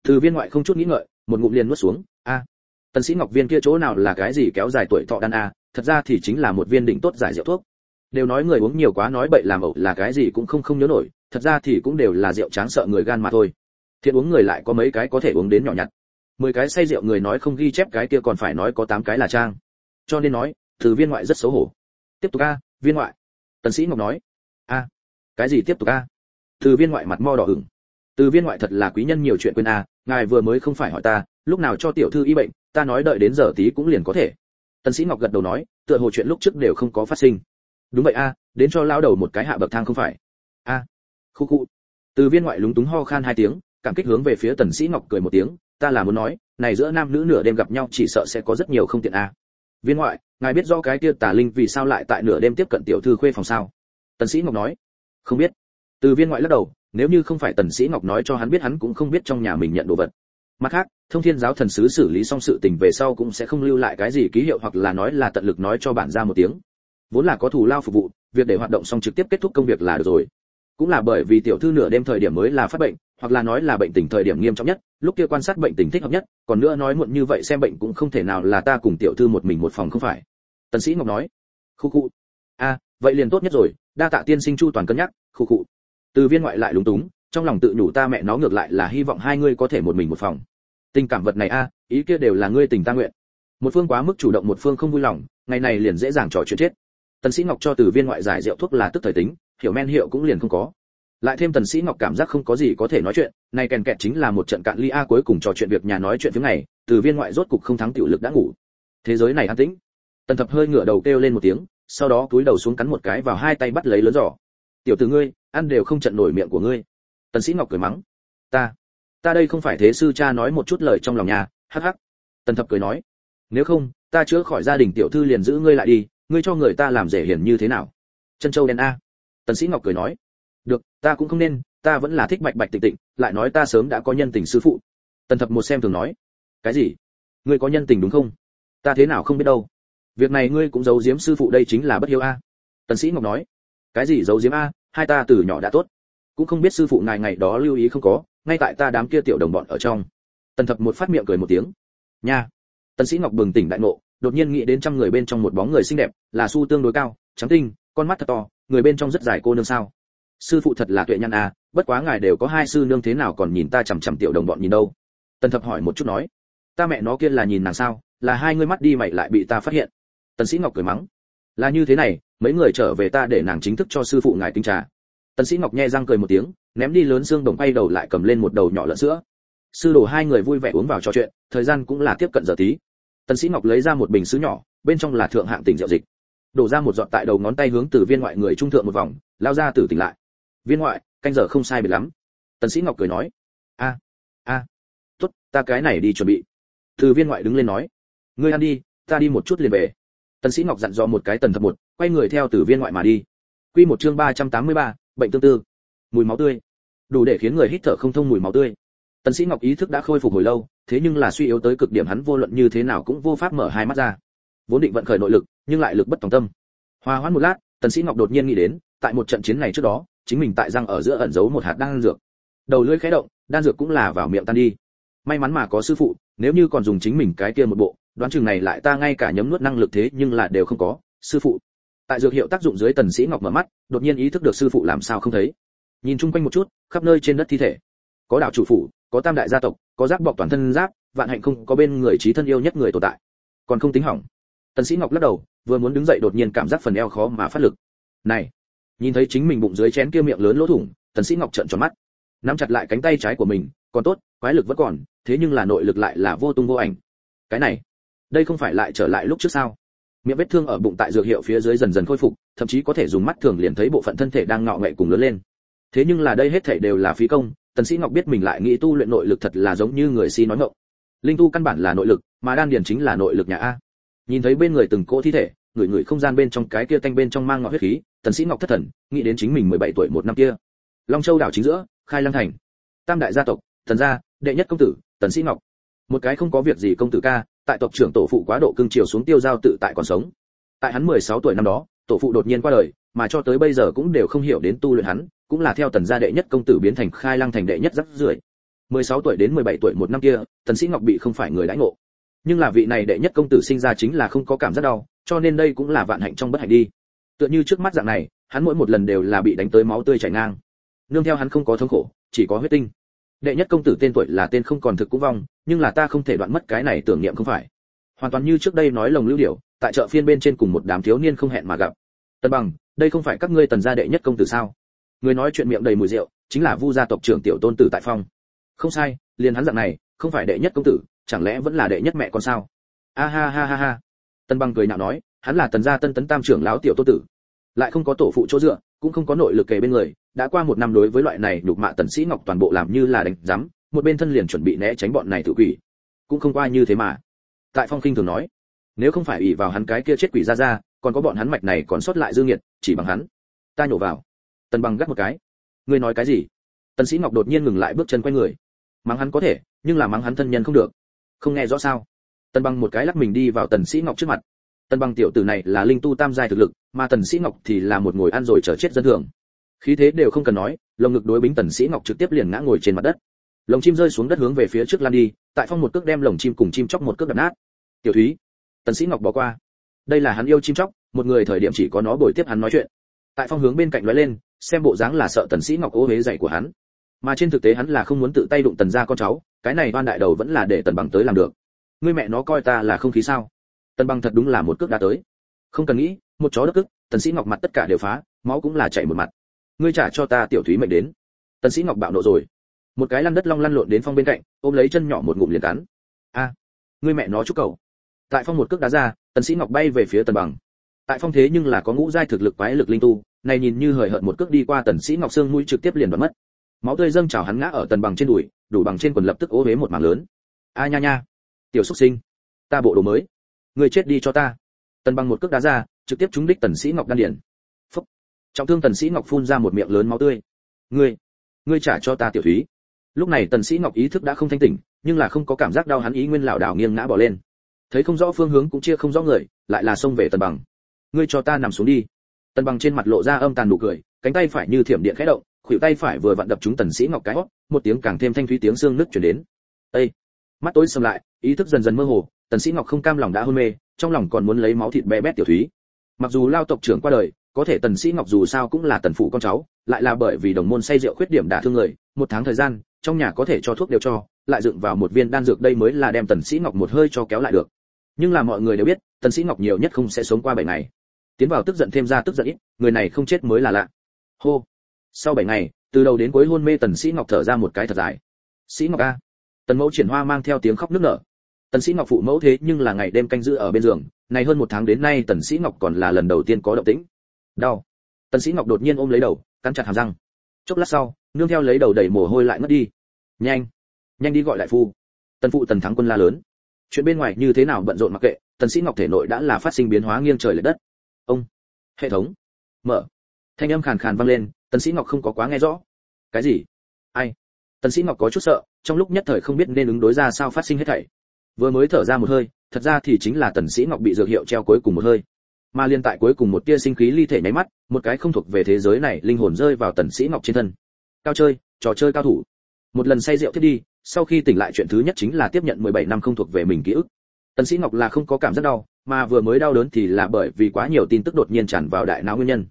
Từ viên ngoại không chút nghĩ ngợi, một ngụm liền nuốt xuống, a tần sĩ ngọc viên kia chỗ nào là cái gì kéo dài tuổi thọ đan a, thật ra thì chính là một viên đỉnh tốt giải rượu thuốc. Đều nói người uống nhiều quá nói bậy làm ẩu là cái gì cũng không không nhớ nổi, thật ra thì cũng đều là rượu tráng sợ người gan mà thôi. Thiện uống người lại có mấy cái có thể uống đến nhỏ nhặt. Mười cái say rượu người nói không ghi chép cái kia còn phải nói có tám cái là trang. Cho nên nói, từ viên ngoại rất xấu hổ. Tiếp tục a, viên ngoại. Tần sĩ ngọc nói, a, cái gì tiếp tục a? Từ viên ngoại mặt mo đỏ hửng từ viên ngoại thật là quý nhân nhiều chuyện quên a ngài vừa mới không phải hỏi ta, lúc nào cho tiểu thư y bệnh, ta nói đợi đến giờ tí cũng liền có thể. Tần sĩ ngọc gật đầu nói, tựa hồ chuyện lúc trước đều không có phát sinh. Đúng vậy a, đến cho lao đầu một cái hạ bậc thang không phải. A, khu khu. Từ viên ngoại lúng túng ho khan hai tiếng, cảm kích hướng về phía tần sĩ ngọc cười một tiếng, ta là muốn nói, này giữa nam nữ nửa đêm gặp nhau chỉ sợ sẽ có rất nhiều không tiện a. Viên ngoại, ngài biết do cái kia tà linh vì sao lại tại nửa đêm tiếp cận tiểu thư khuê phòng sao? Tần sĩ ngọc nói, không biết. Từ viên ngoại lắc đầu nếu như không phải tần sĩ ngọc nói cho hắn biết hắn cũng không biết trong nhà mình nhận đồ vật. Mặt khác, thông thiên giáo thần sứ xử lý xong sự tình về sau cũng sẽ không lưu lại cái gì ký hiệu hoặc là nói là tận lực nói cho bản ra một tiếng. Vốn là có thủ lao phục vụ, việc để hoạt động xong trực tiếp kết thúc công việc là được rồi. Cũng là bởi vì tiểu thư nửa đêm thời điểm mới là phát bệnh, hoặc là nói là bệnh tình thời điểm nghiêm trọng nhất, lúc kia quan sát bệnh tình thích hợp nhất, còn nữa nói muộn như vậy xem bệnh cũng không thể nào là ta cùng tiểu thư một mình một phòng không phải. Tần sĩ ngọc nói, khu a à, vậy liền tốt nhất rồi, đa tạ tiên sinh chu toàn cân nhắc khu từ viên ngoại lại lúng túng, trong lòng tự nhủ ta mẹ nó ngược lại là hy vọng hai ngươi có thể một mình một phòng. Tình cảm vật này a, ý kia đều là ngươi tình ta nguyện. Một phương quá mức chủ động, một phương không vui lòng, ngày này liền dễ dàng trò chuyện chết. Tần sĩ ngọc cho từ viên ngoại giải rượu thuốc là tức thời tính, hiểu men hiệu cũng liền không có. Lại thêm tần sĩ ngọc cảm giác không có gì có thể nói chuyện, này kèn kẹt chính là một trận cạn ly a cuối cùng trò chuyện việc nhà nói chuyện phía ngày, từ viên ngoại rốt cục không thắng tiểu lực đã ngủ. Thế giới này an tĩnh. Tần thập hơi ngửa đầu kêu lên một tiếng, sau đó cúi đầu xuống cắn một cái vào hai tay bắt lấy lớn giỏ. Tiểu tử ngươi ăn đều không trận nổi miệng của ngươi. Tần sĩ ngọc cười mắng. Ta ta đây không phải thế sư cha nói một chút lời trong lòng nhà, hắc hắc. Tần thập cười nói. Nếu không, ta chữa khỏi gia đình tiểu thư liền giữ ngươi lại đi, ngươi cho người ta làm rể hiền như thế nào? Chân châu đen a. Tần sĩ ngọc cười nói. Được, ta cũng không nên, ta vẫn là thích bạch bạch tịnh tịnh, lại nói ta sớm đã có nhân tình sư phụ. Tần thập một xem thường nói. Cái gì? Ngươi có nhân tình đúng không? Ta thế nào không biết đâu. Việc này ngươi cũng giấu giếm sư phụ đây chính là bất hiếu a. Tần sĩ ngọc nói. Cái gì giấu giếm a? Hai ta từ nhỏ đã tốt. Cũng không biết sư phụ ngài ngày đó lưu ý không có, ngay tại ta đám kia tiểu đồng bọn ở trong. Tần thập một phát miệng cười một tiếng. Nha. Tần sĩ ngọc bừng tỉnh đại ngộ, đột nhiên nghĩ đến trăm người bên trong một bóng người xinh đẹp, là su tương đối cao, trắng tinh, con mắt thật to, người bên trong rất dài cô nương sao. Sư phụ thật là tuệ nhân à bất quá ngài đều có hai sư nương thế nào còn nhìn ta chằm chằm tiểu đồng bọn nhìn đâu. Tần thập hỏi một chút nói. Ta mẹ nó kia là nhìn nàng sao, là hai ngươi mắt đi mày lại bị ta phát hiện. Tần sĩ ngọc cười mắng. Là như thế này mấy người trở về ta để nàng chính thức cho sư phụ ngài tinh trà. Tần sĩ ngọc nhe răng cười một tiếng, ném đi lớn xương đồng bay đầu lại cầm lên một đầu nhỏ lợn sữa. Sư đồ hai người vui vẻ uống vào trò chuyện, thời gian cũng là tiếp cận giờ tí. Tần sĩ ngọc lấy ra một bình sứ nhỏ, bên trong là thượng hạng tỉnh rượu dịch. Đổ ra một giọt tại đầu ngón tay hướng từ viên ngoại người trung thượng một vòng, lao ra từ tỉnh lại. Viên ngoại, canh giờ không sai biệt lắm. Tần sĩ ngọc cười nói, a a, tốt, ta cái này đi chuẩn bị. Từ viên ngoại đứng lên nói, ngươi ăn đi, ta đi một chút liền về tần sĩ ngọc dặn dò một cái tần thập một quay người theo Tử viên ngoại mà đi. Quy một chương 383, bệnh tương tư. Mùi máu tươi. Đủ để khiến người hít thở không thông mùi máu tươi. Tần sĩ ngọc ý thức đã khôi phục hồi lâu thế nhưng là suy yếu tới cực điểm hắn vô luận như thế nào cũng vô pháp mở hai mắt ra. Vốn định vận khởi nội lực nhưng lại lực bất tòng tâm. Hoa hoãn một lát tần sĩ ngọc đột nhiên nghĩ đến tại một trận chiến này trước đó chính mình tại răng ở giữa ẩn giấu một hạt đan dược. Đầu lưỡi khẽ động đan dược cũng là vào miệng tan đi. May mắn mà có sư phụ nếu như còn dùng chính mình cái kia một bộ đoán chừng này lại ta ngay cả nhấm nuốt năng lực thế nhưng là đều không có, sư phụ. Tại dược hiệu tác dụng dưới tần sĩ ngọc mở mắt, đột nhiên ý thức được sư phụ làm sao không thấy. Nhìn chung quanh một chút, khắp nơi trên đất thi thể. Có đạo chủ phủ, có tam đại gia tộc, có giáp bọc toàn thân giáp, vạn hạnh không có bên người trí thân yêu nhất người tồn tại. Còn không tính hỏng. Tần sĩ ngọc lắc đầu, vừa muốn đứng dậy đột nhiên cảm giác phần eo khó mà phát lực. Này, nhìn thấy chính mình bụng dưới chén kia miệng lớn lỗ thủng, tần sĩ ngọc trợn tròn mắt. Nắm chặt lại cánh tay trái của mình, còn tốt, quái lực vẫn còn, thế nhưng là nội lực lại là vô tung vô ảnh. Cái này đây không phải lại trở lại lúc trước sao? Miệng vết thương ở bụng tại dược hiệu phía dưới dần dần khôi phục, thậm chí có thể dùng mắt thường liền thấy bộ phận thân thể đang ngọ nghệ cùng lớn lên. Thế nhưng là đây hết thảy đều là phí công, tần sĩ ngọc biết mình lại nghĩ tu luyện nội lực thật là giống như người si nói ngọng. Linh tu căn bản là nội lực, mà đan điền chính là nội lực nhà a. Nhìn thấy bên người từng cỗ thi thể, người người không gian bên trong cái kia tanh bên trong mang ngọ huyết khí, tần sĩ ngọc thất thần, nghĩ đến chính mình 17 tuổi một năm kia. Long châu đảo chính giữa, khai lăng thành. Tam đại gia tộc tần gia, đệ nhất công tử, tần sĩ ngọc. Một cái không có việc gì công tử ca tại tộc trưởng tổ phụ quá độ cương triều xuống tiêu giao tự tại còn sống. Tại hắn 16 tuổi năm đó, tổ phụ đột nhiên qua đời, mà cho tới bây giờ cũng đều không hiểu đến tu luyện hắn, cũng là theo tần gia đệ nhất công tử biến thành khai lăng thành đệ nhất rất rưởi. 16 tuổi đến 17 tuổi một năm kia, tần sĩ ngọc bị không phải người đãi ngộ. Nhưng là vị này đệ nhất công tử sinh ra chính là không có cảm giác đau, cho nên đây cũng là vạn hạnh trong bất hạnh đi. Tựa như trước mắt dạng này, hắn mỗi một lần đều là bị đánh tới máu tươi chảy ngang. Nương theo hắn không có thống khổ, chỉ có huyết tinh. Đệ nhất công tử tên tuổi là tên không còn thực cũng vong nhưng là ta không thể đoạn mất cái này tưởng niệm không phải. Hoàn toàn như trước đây nói lồng lưu điểu, tại chợ phiên bên trên cùng một đám thiếu niên không hẹn mà gặp. Tân bằng, đây không phải các ngươi tần gia đệ nhất công tử sao? Người nói chuyện miệng đầy mùi rượu, chính là vu gia tộc trưởng tiểu tôn tử tại phong. Không sai, liền hắn dạng này, không phải đệ nhất công tử, chẳng lẽ vẫn là đệ nhất mẹ con sao? A ha ha ha ha. Tân bằng cười nhạo nói, hắn là tần gia tân tấn tam trưởng lão tiểu tôn tử. Lại không có tổ phụ chỗ dựa, cũng không có nội lực kề bên người, đã qua một năm đối với loại này nhục mạ tần sĩ ngọc toàn bộ làm như là đánh giám một bên thân liền chuẩn bị né tránh bọn này tự quỷ. Cũng không qua như thế mà. Tại phong kinh thường nói, nếu không phải ủy vào hắn cái kia chết quỷ ra ra, còn có bọn hắn mạch này còn sót lại dư nghiệt, chỉ bằng hắn. Ta nhổ vào. Tần bằng gắt một cái. Ngươi nói cái gì? Tần sĩ ngọc đột nhiên ngừng lại bước chân quay người. Mắng hắn có thể, nhưng là mắng hắn thân nhân không được. Không nghe rõ sao? Tần bằng một cái lắc mình đi vào tần sĩ ngọc trước mặt. Tần bằng tiểu tử này là linh tu tam giai thực lực, mà tần sĩ ngọc thì là một ngồi ăn rồi chờ chết dân thường. Khí thế đều không cần nói, lồng ngực đối bính tần sĩ ngọc trực tiếp liền ngã ngồi trên mặt đất lồng chim rơi xuống đất hướng về phía trước lan đi, tại phong một cước đem lồng chim cùng chim chóc một cước đập nát. Tiểu thúy, tần sĩ ngọc bỏ qua. Đây là hắn yêu chim chóc, một người thời điểm chỉ có nó bồi tiếp hắn nói chuyện. Tại phong hướng bên cạnh nói lên, xem bộ dáng là sợ tần sĩ ngọc ô huế dạy của hắn. Mà trên thực tế hắn là không muốn tự tay đụng tần gia con cháu, cái này oan đại đầu vẫn là để tần bằng tới làm được. Ngươi mẹ nó coi ta là không khí sao? Tần bằng thật đúng là một cước đã tới. Không cần nghĩ, một chó đất cước, tần sĩ ngọc mặt tất cả đều phá, máu cũng là chảy một mặt. Ngươi trả cho ta tiểu thúy mệnh đến. Tần sĩ ngọc bạo nộ rồi một cái lăn đất long lăn lộn đến phong bên cạnh, ôm lấy chân nhỏ một ngụm liền cắn. A, ngươi mẹ nó chúc cầu. Tại phong một cước đá ra, tần sĩ ngọc bay về phía tần bằng. Tại phong thế nhưng là có ngũ giai thực lực quái lực linh tu, này nhìn như hời hợt một cước đi qua tần sĩ ngọc xương mũi trực tiếp liền đoạn mất. Máu tươi dâng trào hắn ngã ở tần bằng trên đùi, đủ bằng trên quần lập tức ố vế một mảng lớn. A nha nha, tiểu xuất sinh, ta bộ đồ mới, ngươi chết đi cho ta. Tần bằng một cước đá ra, trực tiếp trúng đích tần sĩ ngọc đan điển. Phúc. Trọng thương tần sĩ ngọc phun ra một miệng lớn máu tươi. Ngươi ngươi trả cho ta tiểu thúy lúc này tần sĩ ngọc ý thức đã không thanh tỉnh, nhưng là không có cảm giác đau hắn ý nguyên lão đảo nghiêng ngã bỏ lên. Thấy không rõ phương hướng cũng chia không rõ người, lại là xông về tần bằng. Ngươi cho ta nằm xuống đi. Tần bằng trên mặt lộ ra âm tàn nụ cười, cánh tay phải như thiểm điện khẽ động, khuỷu tay phải vừa vặn đập trúng tần sĩ ngọc cái hót, một tiếng càng thêm thanh thúy tiếng xương nứt truyền đến. Ê! mắt tối sầm lại, ý thức dần dần mơ hồ, tần sĩ ngọc không cam lòng đã hôn mê, trong lòng còn muốn lấy máu thịt bé bét tiểu thúy. Mặc dù lao tộc trưởng qua đời, có thể tần sĩ ngọc dù sao cũng là tần phụ con cháu, lại là bởi vì đồng môn say rượu khuyết điểm đả thương người, một tháng thời gian trong nhà có thể cho thuốc đều cho, lại dựng vào một viên đan dược đây mới là đem tần sĩ ngọc một hơi cho kéo lại được. Nhưng là mọi người đều biết, tần sĩ ngọc nhiều nhất không sẽ sống qua bảy ngày. Tiến vào tức giận thêm ra tức giận ít, người này không chết mới là lạ. Hô. Sau bảy ngày, từ đầu đến cuối hôn mê tần sĩ ngọc thở ra một cái thật dài. Sĩ ngọc a. Tần mẫu triển hoa mang theo tiếng khóc nức nở. Tần sĩ ngọc phụ mẫu thế nhưng là ngày đêm canh giữ ở bên giường, này hơn một tháng đến nay tần sĩ ngọc còn là lần đầu tiên có động tĩnh. Đau. Tần sĩ ngọc đột nhiên ôm lấy đầu, cắn chặt hàm răng. Chốc lát sau nương theo lấy đầu đầy mồ hôi lại ngất đi. Nhanh nhanh đi gọi đại phu. Tần phụ tần thắng quân la lớn. Chuyện bên ngoài như thế nào bận rộn mặc kệ, tần sĩ ngọc thể nội đã là phát sinh biến hóa nghiêng trời lệch đất. Ông, hệ thống, mở. Thanh âm khàn khàn vang lên, tần sĩ ngọc không có quá nghe rõ. Cái gì? Ai? Tần sĩ ngọc có chút sợ, trong lúc nhất thời không biết nên ứng đối ra sao phát sinh hết thảy. Vừa mới thở ra một hơi, thật ra thì chính là tần sĩ ngọc bị dược hiệu treo cuối cùng một hơi. Mà liên tại cuối cùng một tia sinh khí ly thể nháy mắt, một cái không thuộc về thế giới này linh hồn rơi vào tần sĩ ngọc trên thân cao chơi trò chơi cao thủ. Một lần say rượu thiết đi sau khi tỉnh lại chuyện thứ nhất chính là tiếp nhận 17 năm không thuộc về mình ký ức. Tần sĩ ngọc là không có cảm giác đau mà vừa mới đau đớn thì là bởi vì quá nhiều tin tức đột nhiên tràn vào đại não nguyên nhân.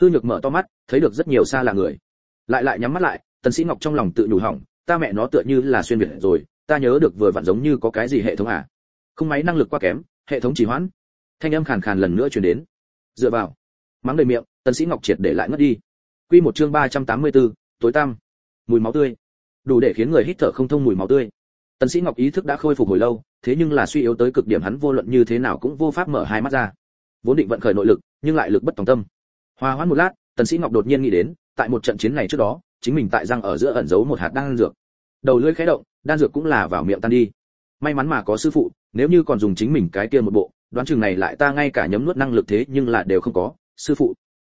Hư nhược mở to mắt thấy được rất nhiều xa là người. Lại lại nhắm mắt lại tần sĩ ngọc trong lòng tự nhủ hỏng ta mẹ nó tựa như là xuyên việt rồi ta nhớ được vừa vặn giống như có cái gì hệ thống à. Không máy năng lực quá kém hệ thống trì hoãn. Thanh âm khàn khàn lần nữa truyền đến. Dựa vào. Mắng đầy miệng tần sĩ ngọc triệt để lại ngất đi. Quy một chương 384, tối tăm. Mùi máu tươi. Đủ để khiến người hít thở không thông mùi máu tươi. Tần sĩ ngọc ý thức đã khôi phục hồi lâu, thế nhưng là suy yếu tới cực điểm hắn vô luận như thế nào cũng vô pháp mở hai mắt ra. Vốn định vận khởi nội lực, nhưng lại lực bất tòng tâm. Hòa hoãn một lát, tần sĩ ngọc đột nhiên nghĩ đến, tại một trận chiến này trước đó, chính mình tại răng ở giữa ẩn giấu một hạt đan dược. Đầu lưỡi khẽ động, đan dược cũng là vào miệng tan đi. May mắn mà có sư phụ, nếu như còn dùng chính mình cái kia một bộ, đoán chừng này lại ta ngay cả nhấm nuốt năng lực thế nhưng là đều không có. Sư phụ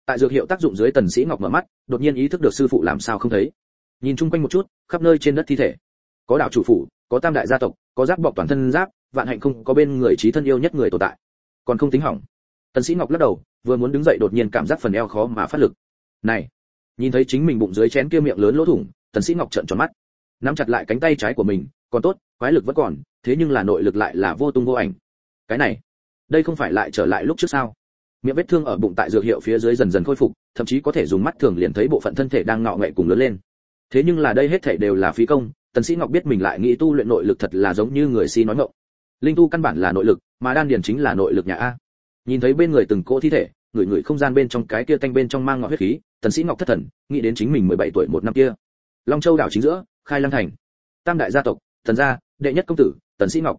tại dược hiệu tác dụng dưới tần sĩ ngọc mở mắt, đột nhiên ý thức được sư phụ làm sao không thấy. Nhìn chung quanh một chút, khắp nơi trên đất thi thể. Có đạo chủ phủ, có tam đại gia tộc, có giáp bọc toàn thân giáp, vạn hạnh không có bên người trí thân yêu nhất người tồn tại. Còn không tính hỏng. Tần sĩ ngọc lắc đầu, vừa muốn đứng dậy đột nhiên cảm giác phần eo khó mà phát lực. Này, nhìn thấy chính mình bụng dưới chén kia miệng lớn lỗ thủng, tần sĩ ngọc trợn tròn mắt. Nắm chặt lại cánh tay trái của mình, còn tốt, quái lực vẫn còn, thế nhưng là nội lực lại là vô tung vô ảnh. Cái này, đây không phải lại trở lại lúc trước sao? Miệng vết thương ở bụng tại dược hiệu phía dưới dần dần khôi phục, thậm chí có thể dùng mắt thường liền thấy bộ phận thân thể đang ngọ nghệ cùng lớn lên. Thế nhưng là đây hết thảy đều là phí công, tần sĩ ngọc biết mình lại nghĩ tu luyện nội lực thật là giống như người si nói ngọng. Linh tu căn bản là nội lực, mà đan điền chính là nội lực nhà a. Nhìn thấy bên người từng cỗ thi thể, người người không gian bên trong cái kia tanh bên trong mang ngọ huyết khí, tần sĩ ngọc thất thần, nghĩ đến chính mình 17 tuổi một năm kia. Long châu đảo chính giữa, khai lăng thành. Tam đại gia tộc tần gia, đệ nhất công tử, tần sĩ ngọc.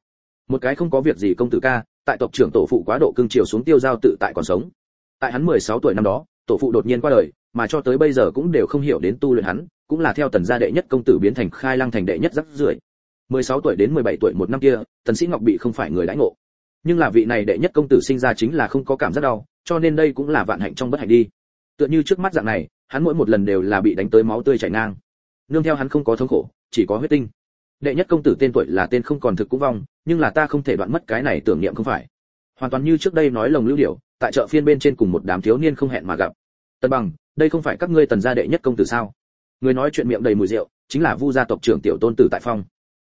Một cái không có việc gì công tử ca tại tộc trưởng tổ phụ quá độ cương triều xuống tiêu giao tự tại còn sống. Tại hắn 16 tuổi năm đó, tổ phụ đột nhiên qua đời, mà cho tới bây giờ cũng đều không hiểu đến tu luyện hắn, cũng là theo tần gia đệ nhất công tử biến thành khai lăng thành đệ nhất rắc rưởi. 16 tuổi đến 17 tuổi một năm kia, tần sĩ ngọc bị không phải người đãi ngộ. Nhưng là vị này đệ nhất công tử sinh ra chính là không có cảm giác đau, cho nên đây cũng là vạn hạnh trong bất hạnh đi. Tựa như trước mắt dạng này, hắn mỗi một lần đều là bị đánh tới máu tươi chảy ngang. Nương theo hắn không có thống khổ, chỉ có huyết tinh đệ nhất công tử tên tuổi là tên không còn thực cũng vong, nhưng là ta không thể đoạn mất cái này tưởng niệm không phải. Hoàn toàn như trước đây nói lồng lưu điểu, tại chợ phiên bên trên cùng một đám thiếu niên không hẹn mà gặp. Tân bằng, đây không phải các ngươi tần gia đệ nhất công tử sao? Người nói chuyện miệng đầy mùi rượu, chính là vu gia tộc trưởng tiểu tôn tử tại phong.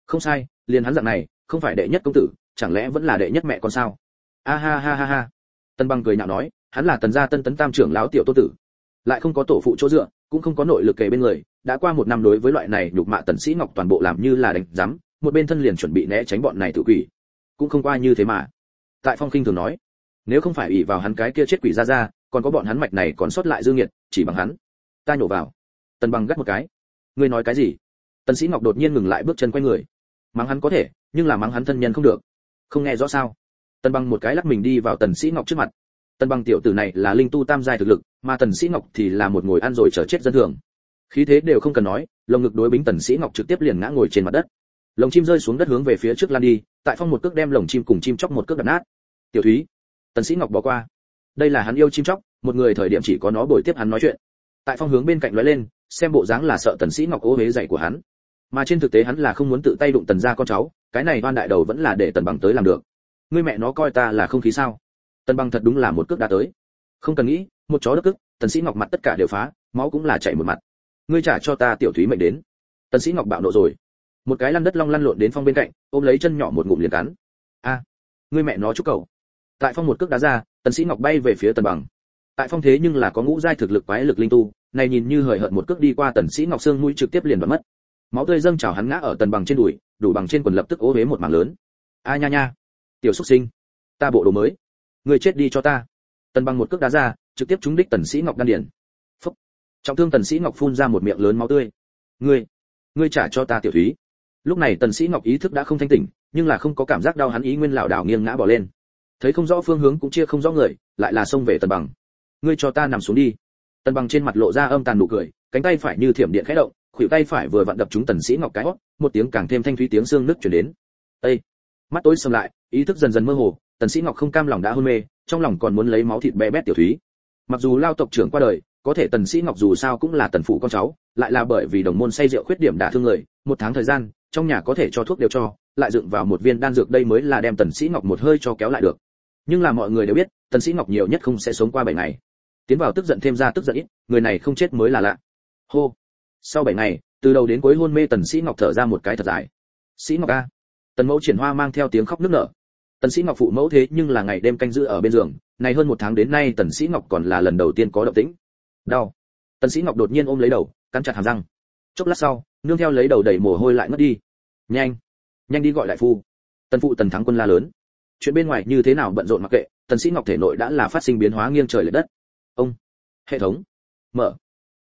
Không sai, liền hắn dạng này, không phải đệ nhất công tử, chẳng lẽ vẫn là đệ nhất mẹ con sao? A ha ha ha ha. Tân bằng cười nhạo nói, hắn là tần gia tân tấn tam trưởng lão tiểu tôn tử. Lại không có tổ phụ chỗ dựa, cũng không có nội lực kề bên người đã qua một năm đối với loại này nhục mạ tần sĩ ngọc toàn bộ làm như là đánh giám, một bên thân liền chuẩn bị né tránh bọn này tự quỷ. Cũng không qua như thế mà. Tại phong kinh thường nói, nếu không phải ủy vào hắn cái kia chết quỷ ra ra, còn có bọn hắn mạch này còn sót lại dương nghiệt, chỉ bằng hắn. Ta nhổ vào. Tần bằng gắt một cái. Ngươi nói cái gì? Tần sĩ ngọc đột nhiên ngừng lại bước chân quay người. Mắng hắn có thể, nhưng là mắng hắn thân nhân không được. Không nghe rõ sao? Tần bằng một cái lắc mình đi vào tần sĩ ngọc trước mặt. Tần bằng tiểu tử này là linh tu tam giai thực lực, mà tần sĩ ngọc thì là một ngồi ăn rồi chờ chết dân thường khí thế đều không cần nói, lồng ngực đối bính tần sĩ ngọc trực tiếp liền ngã ngồi trên mặt đất. Lồng chim rơi xuống đất hướng về phía trước lan đi, tại phong một cước đem lồng chim cùng chim chóc một cước đập nát. Tiểu thúy, tần sĩ ngọc bỏ qua. Đây là hắn yêu chim chóc, một người thời điểm chỉ có nó bồi tiếp hắn nói chuyện. Tại phong hướng bên cạnh nói lên, xem bộ dáng là sợ tần sĩ ngọc ô huế dạy của hắn. Mà trên thực tế hắn là không muốn tự tay đụng tần gia con cháu, cái này đoan đại đầu vẫn là để tần bằng tới làm được. Ngươi mẹ nó coi ta là không khí sao? Tần bằng thật đúng là một cước đã tới. Không cần nghĩ, một chó đất cước, tần sĩ ngọc mặt tất cả đều phá, máu cũng là chảy một mặt ngươi trả cho ta tiểu thúy mệnh đến. Tần sĩ ngọc bạo nộ rồi. Một cái lăn đất long lăn lộn đến phong bên cạnh, ôm lấy chân nhỏ một ngụm liền cắn. A, ngươi mẹ nó chúc cầu. Tại phong một cước đá ra, tần sĩ ngọc bay về phía tần bằng. Tại phong thế nhưng là có ngũ giai thực lực quái lực linh tu, này nhìn như hời hợt một cước đi qua tần sĩ ngọc xương mũi trực tiếp liền đoạn mất. Máu tươi dâng trào hắn ngã ở tần bằng trên đùi, đủ bằng trên quần lập tức ố huế một mảng lớn. A nha nha. Tiểu xuất sinh. Ta bộ đồ mới. Ngươi chết đi cho ta. Tần bằng một cước đá ra, trực tiếp trúng đích tần sĩ ngọc đan điền trọng thương tần sĩ ngọc phun ra một miệng lớn máu tươi. Ngươi ngươi trả cho ta tiểu thúy. Lúc này tần sĩ ngọc ý thức đã không thanh tỉnh, nhưng là không có cảm giác đau hắn ý nguyên lão đảo nghiêng ngã bỏ lên. Thấy không rõ phương hướng cũng chia không rõ người, lại là xông về tần bằng. Ngươi cho ta nằm xuống đi. Tần bằng trên mặt lộ ra âm tàn nụ cười, cánh tay phải như thiểm điện khẽ động, khuỷu tay phải vừa vặn đập trúng tần sĩ ngọc cái hót, một tiếng càng thêm thanh thúy tiếng xương nứt truyền đến. Ê! mắt tối sầm lại, ý thức dần dần mơ hồ, tần sĩ ngọc không cam lòng đã hôn mê, trong lòng còn muốn lấy máu thịt bé bét tiểu thúy. Mặc dù lao tộc trưởng qua đời có thể tần sĩ ngọc dù sao cũng là tần phụ con cháu, lại là bởi vì đồng môn say rượu khuyết điểm đả thương người, một tháng thời gian, trong nhà có thể cho thuốc đều cho, lại dựng vào một viên đan dược đây mới là đem tần sĩ ngọc một hơi cho kéo lại được. Nhưng là mọi người đều biết, tần sĩ ngọc nhiều nhất không sẽ sống qua bảy ngày. Tiến vào tức giận thêm ra tức giận ít, người này không chết mới là lạ. Hô. Sau bảy ngày, từ đầu đến cuối hôn mê tần sĩ ngọc thở ra một cái thật dài. Sĩ ngọc a. Tần mẫu triển hoa mang theo tiếng khóc nức nở. Tần sĩ ngọc phụ mẫu thế nhưng là ngày đêm canh giữ ở bên giường này hơn một tháng đến nay tần sĩ ngọc còn là lần đầu tiên có động tĩnh đau. Tần sĩ ngọc đột nhiên ôm lấy đầu, cắn chặt hàm răng. Chốc lát sau, nương theo lấy đầu đầy mồ hôi lại ngất đi. Nhanh nhanh đi gọi lại phu. Tần phụ tần thắng quân la lớn. Chuyện bên ngoài như thế nào bận rộn mặc kệ, tần sĩ ngọc thể nội đã là phát sinh biến hóa nghiêng trời lệch đất. Ông, hệ thống, mở.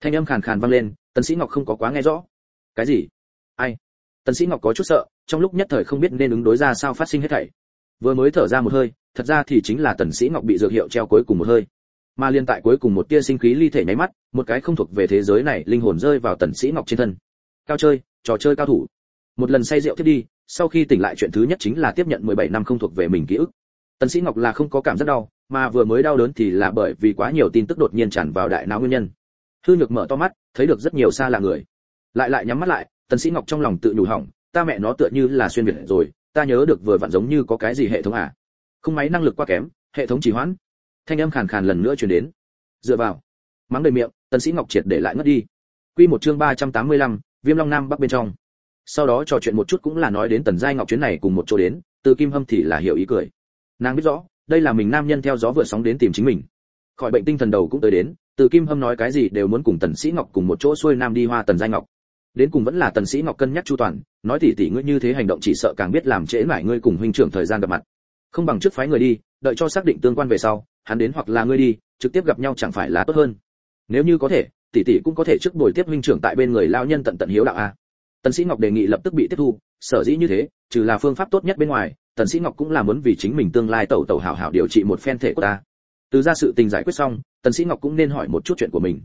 Thanh âm khàn khàn vang lên, tần sĩ ngọc không có quá nghe rõ. Cái gì? Ai? Tần sĩ ngọc có chút sợ, trong lúc nhất thời không biết nên ứng đối ra sao phát sinh hết thảy. Vừa mới thở ra một hơi, thật ra thì chính là tần sĩ ngọc bị dược hiệu treo cuối cùng một hơi mà liên tại cuối cùng một tia sinh khí ly thể nháy mắt, một cái không thuộc về thế giới này linh hồn rơi vào tần sĩ ngọc trên thân. Cao chơi, trò chơi cao thủ. Một lần say rượu thiết đi, sau khi tỉnh lại chuyện thứ nhất chính là tiếp nhận 17 năm không thuộc về mình ký ức. Tần sĩ ngọc là không có cảm giác đau, mà vừa mới đau đớn thì là bởi vì quá nhiều tin tức đột nhiên tràn vào đại não nguyên nhân. Hư nhược mở to mắt, thấy được rất nhiều xa lạ người. Lại lại nhắm mắt lại, tần sĩ ngọc trong lòng tự nhủ hỏng, ta mẹ nó tựa như là xuyên việt rồi, ta nhớ được vừa vặn giống như có cái gì hệ thống à? Không máy năng lực quá kém, hệ thống trì hoãn thanh âm khàn khàn lần nữa truyền đến. Dựa vào. Mắng đầy miệng tần sĩ ngọc triệt để lại ngất đi. Quy một chương 385, viêm long nam bắc bên trong. Sau đó trò chuyện một chút cũng là nói đến tần giai ngọc chuyến này cùng một chỗ đến từ kim hâm thì là hiểu ý cười. Nàng biết rõ đây là mình nam nhân theo gió vừa sóng đến tìm chính mình. Khỏi bệnh tinh thần đầu cũng tới đến từ kim hâm nói cái gì đều muốn cùng tần sĩ ngọc cùng một chỗ xuôi nam đi hoa tần giai ngọc. Đến cùng vẫn là tần sĩ ngọc cân nhắc chu toàn nói tỷ tỷ ngươi như thế hành động chỉ sợ càng biết làm trễ mãi ngươi cùng huynh trưởng thời gian gặp mặt. Không bằng trước phái người đi đợi cho xác định tương quan về sau hắn đến hoặc là ngươi đi, trực tiếp gặp nhau chẳng phải là tốt hơn. Nếu như có thể, tỷ tỷ cũng có thể trước buổi tiếp huynh trưởng tại bên người lao nhân tận tận hiếu đạo a. Tần sĩ ngọc đề nghị lập tức bị tiếp thu, sở dĩ như thế, trừ là phương pháp tốt nhất bên ngoài, tần sĩ ngọc cũng là muốn vì chính mình tương lai tẩu tẩu hảo hảo điều trị một phen thể của ta. Từ ra sự tình giải quyết xong, tần sĩ ngọc cũng nên hỏi một chút chuyện của mình.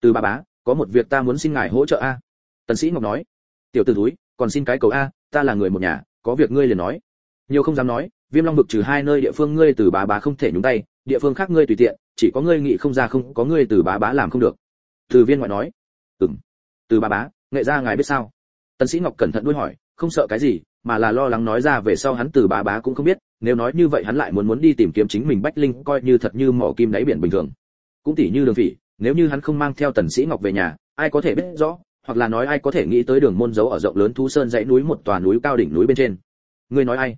Từ ba bá, có một việc ta muốn xin ngài hỗ trợ a. Tần sĩ ngọc nói, tiểu tử túi còn xin cái cầu a, ta là người một nhà, có việc ngươi liền nói. Nhiều không dám nói, viêm long vực trừ hai nơi địa phương ngươi từ bà bá không thể nhúng tay địa phương khác ngươi tùy tiện, chỉ có ngươi nghĩ không ra không, có ngươi từ bá bá làm không được. Từ viên ngoại nói. Ừm. Từ bá bá, nghệ gia ngài biết sao? Tần sĩ ngọc cẩn thận đuôi hỏi, không sợ cái gì, mà là lo lắng nói ra về sau hắn từ bá bá cũng không biết, nếu nói như vậy hắn lại muốn muốn đi tìm kiếm chính mình bách linh, coi như thật như mỏ kim đáy biển bình thường. Cũng tỉ như đường phỉ, nếu như hắn không mang theo tần sĩ ngọc về nhà, ai có thể biết rõ, hoặc là nói ai có thể nghĩ tới đường môn dấu ở rộng lớn thu sơn dãy núi một tòa núi cao đỉnh núi bên trên. Ngươi nói ai?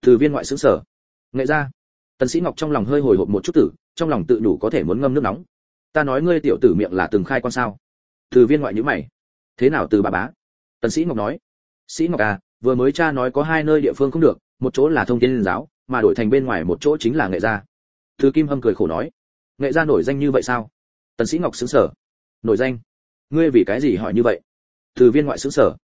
Từ viên ngoại sững sở nghệ ra tần sĩ ngọc trong lòng hơi hồi hộp một chút tử, trong lòng tự đủ có thể muốn ngâm nước nóng. Ta nói ngươi tiểu tử miệng là từng khai quan sao? Từ viên ngoại nhíu mày. Thế nào từ bà bá? Tần sĩ ngọc nói. Sĩ ngọc à vừa mới cha nói có hai nơi địa phương không được, một chỗ là thông thiên giáo, mà đổi thành bên ngoài một chỗ chính là nghệ gia. Từ kim hâm cười khổ nói. Nghệ gia nổi danh như vậy sao? Tần sĩ ngọc sững sờ. Nổi danh? Ngươi vì cái gì hỏi như vậy? Từ viên ngoại sững sờ.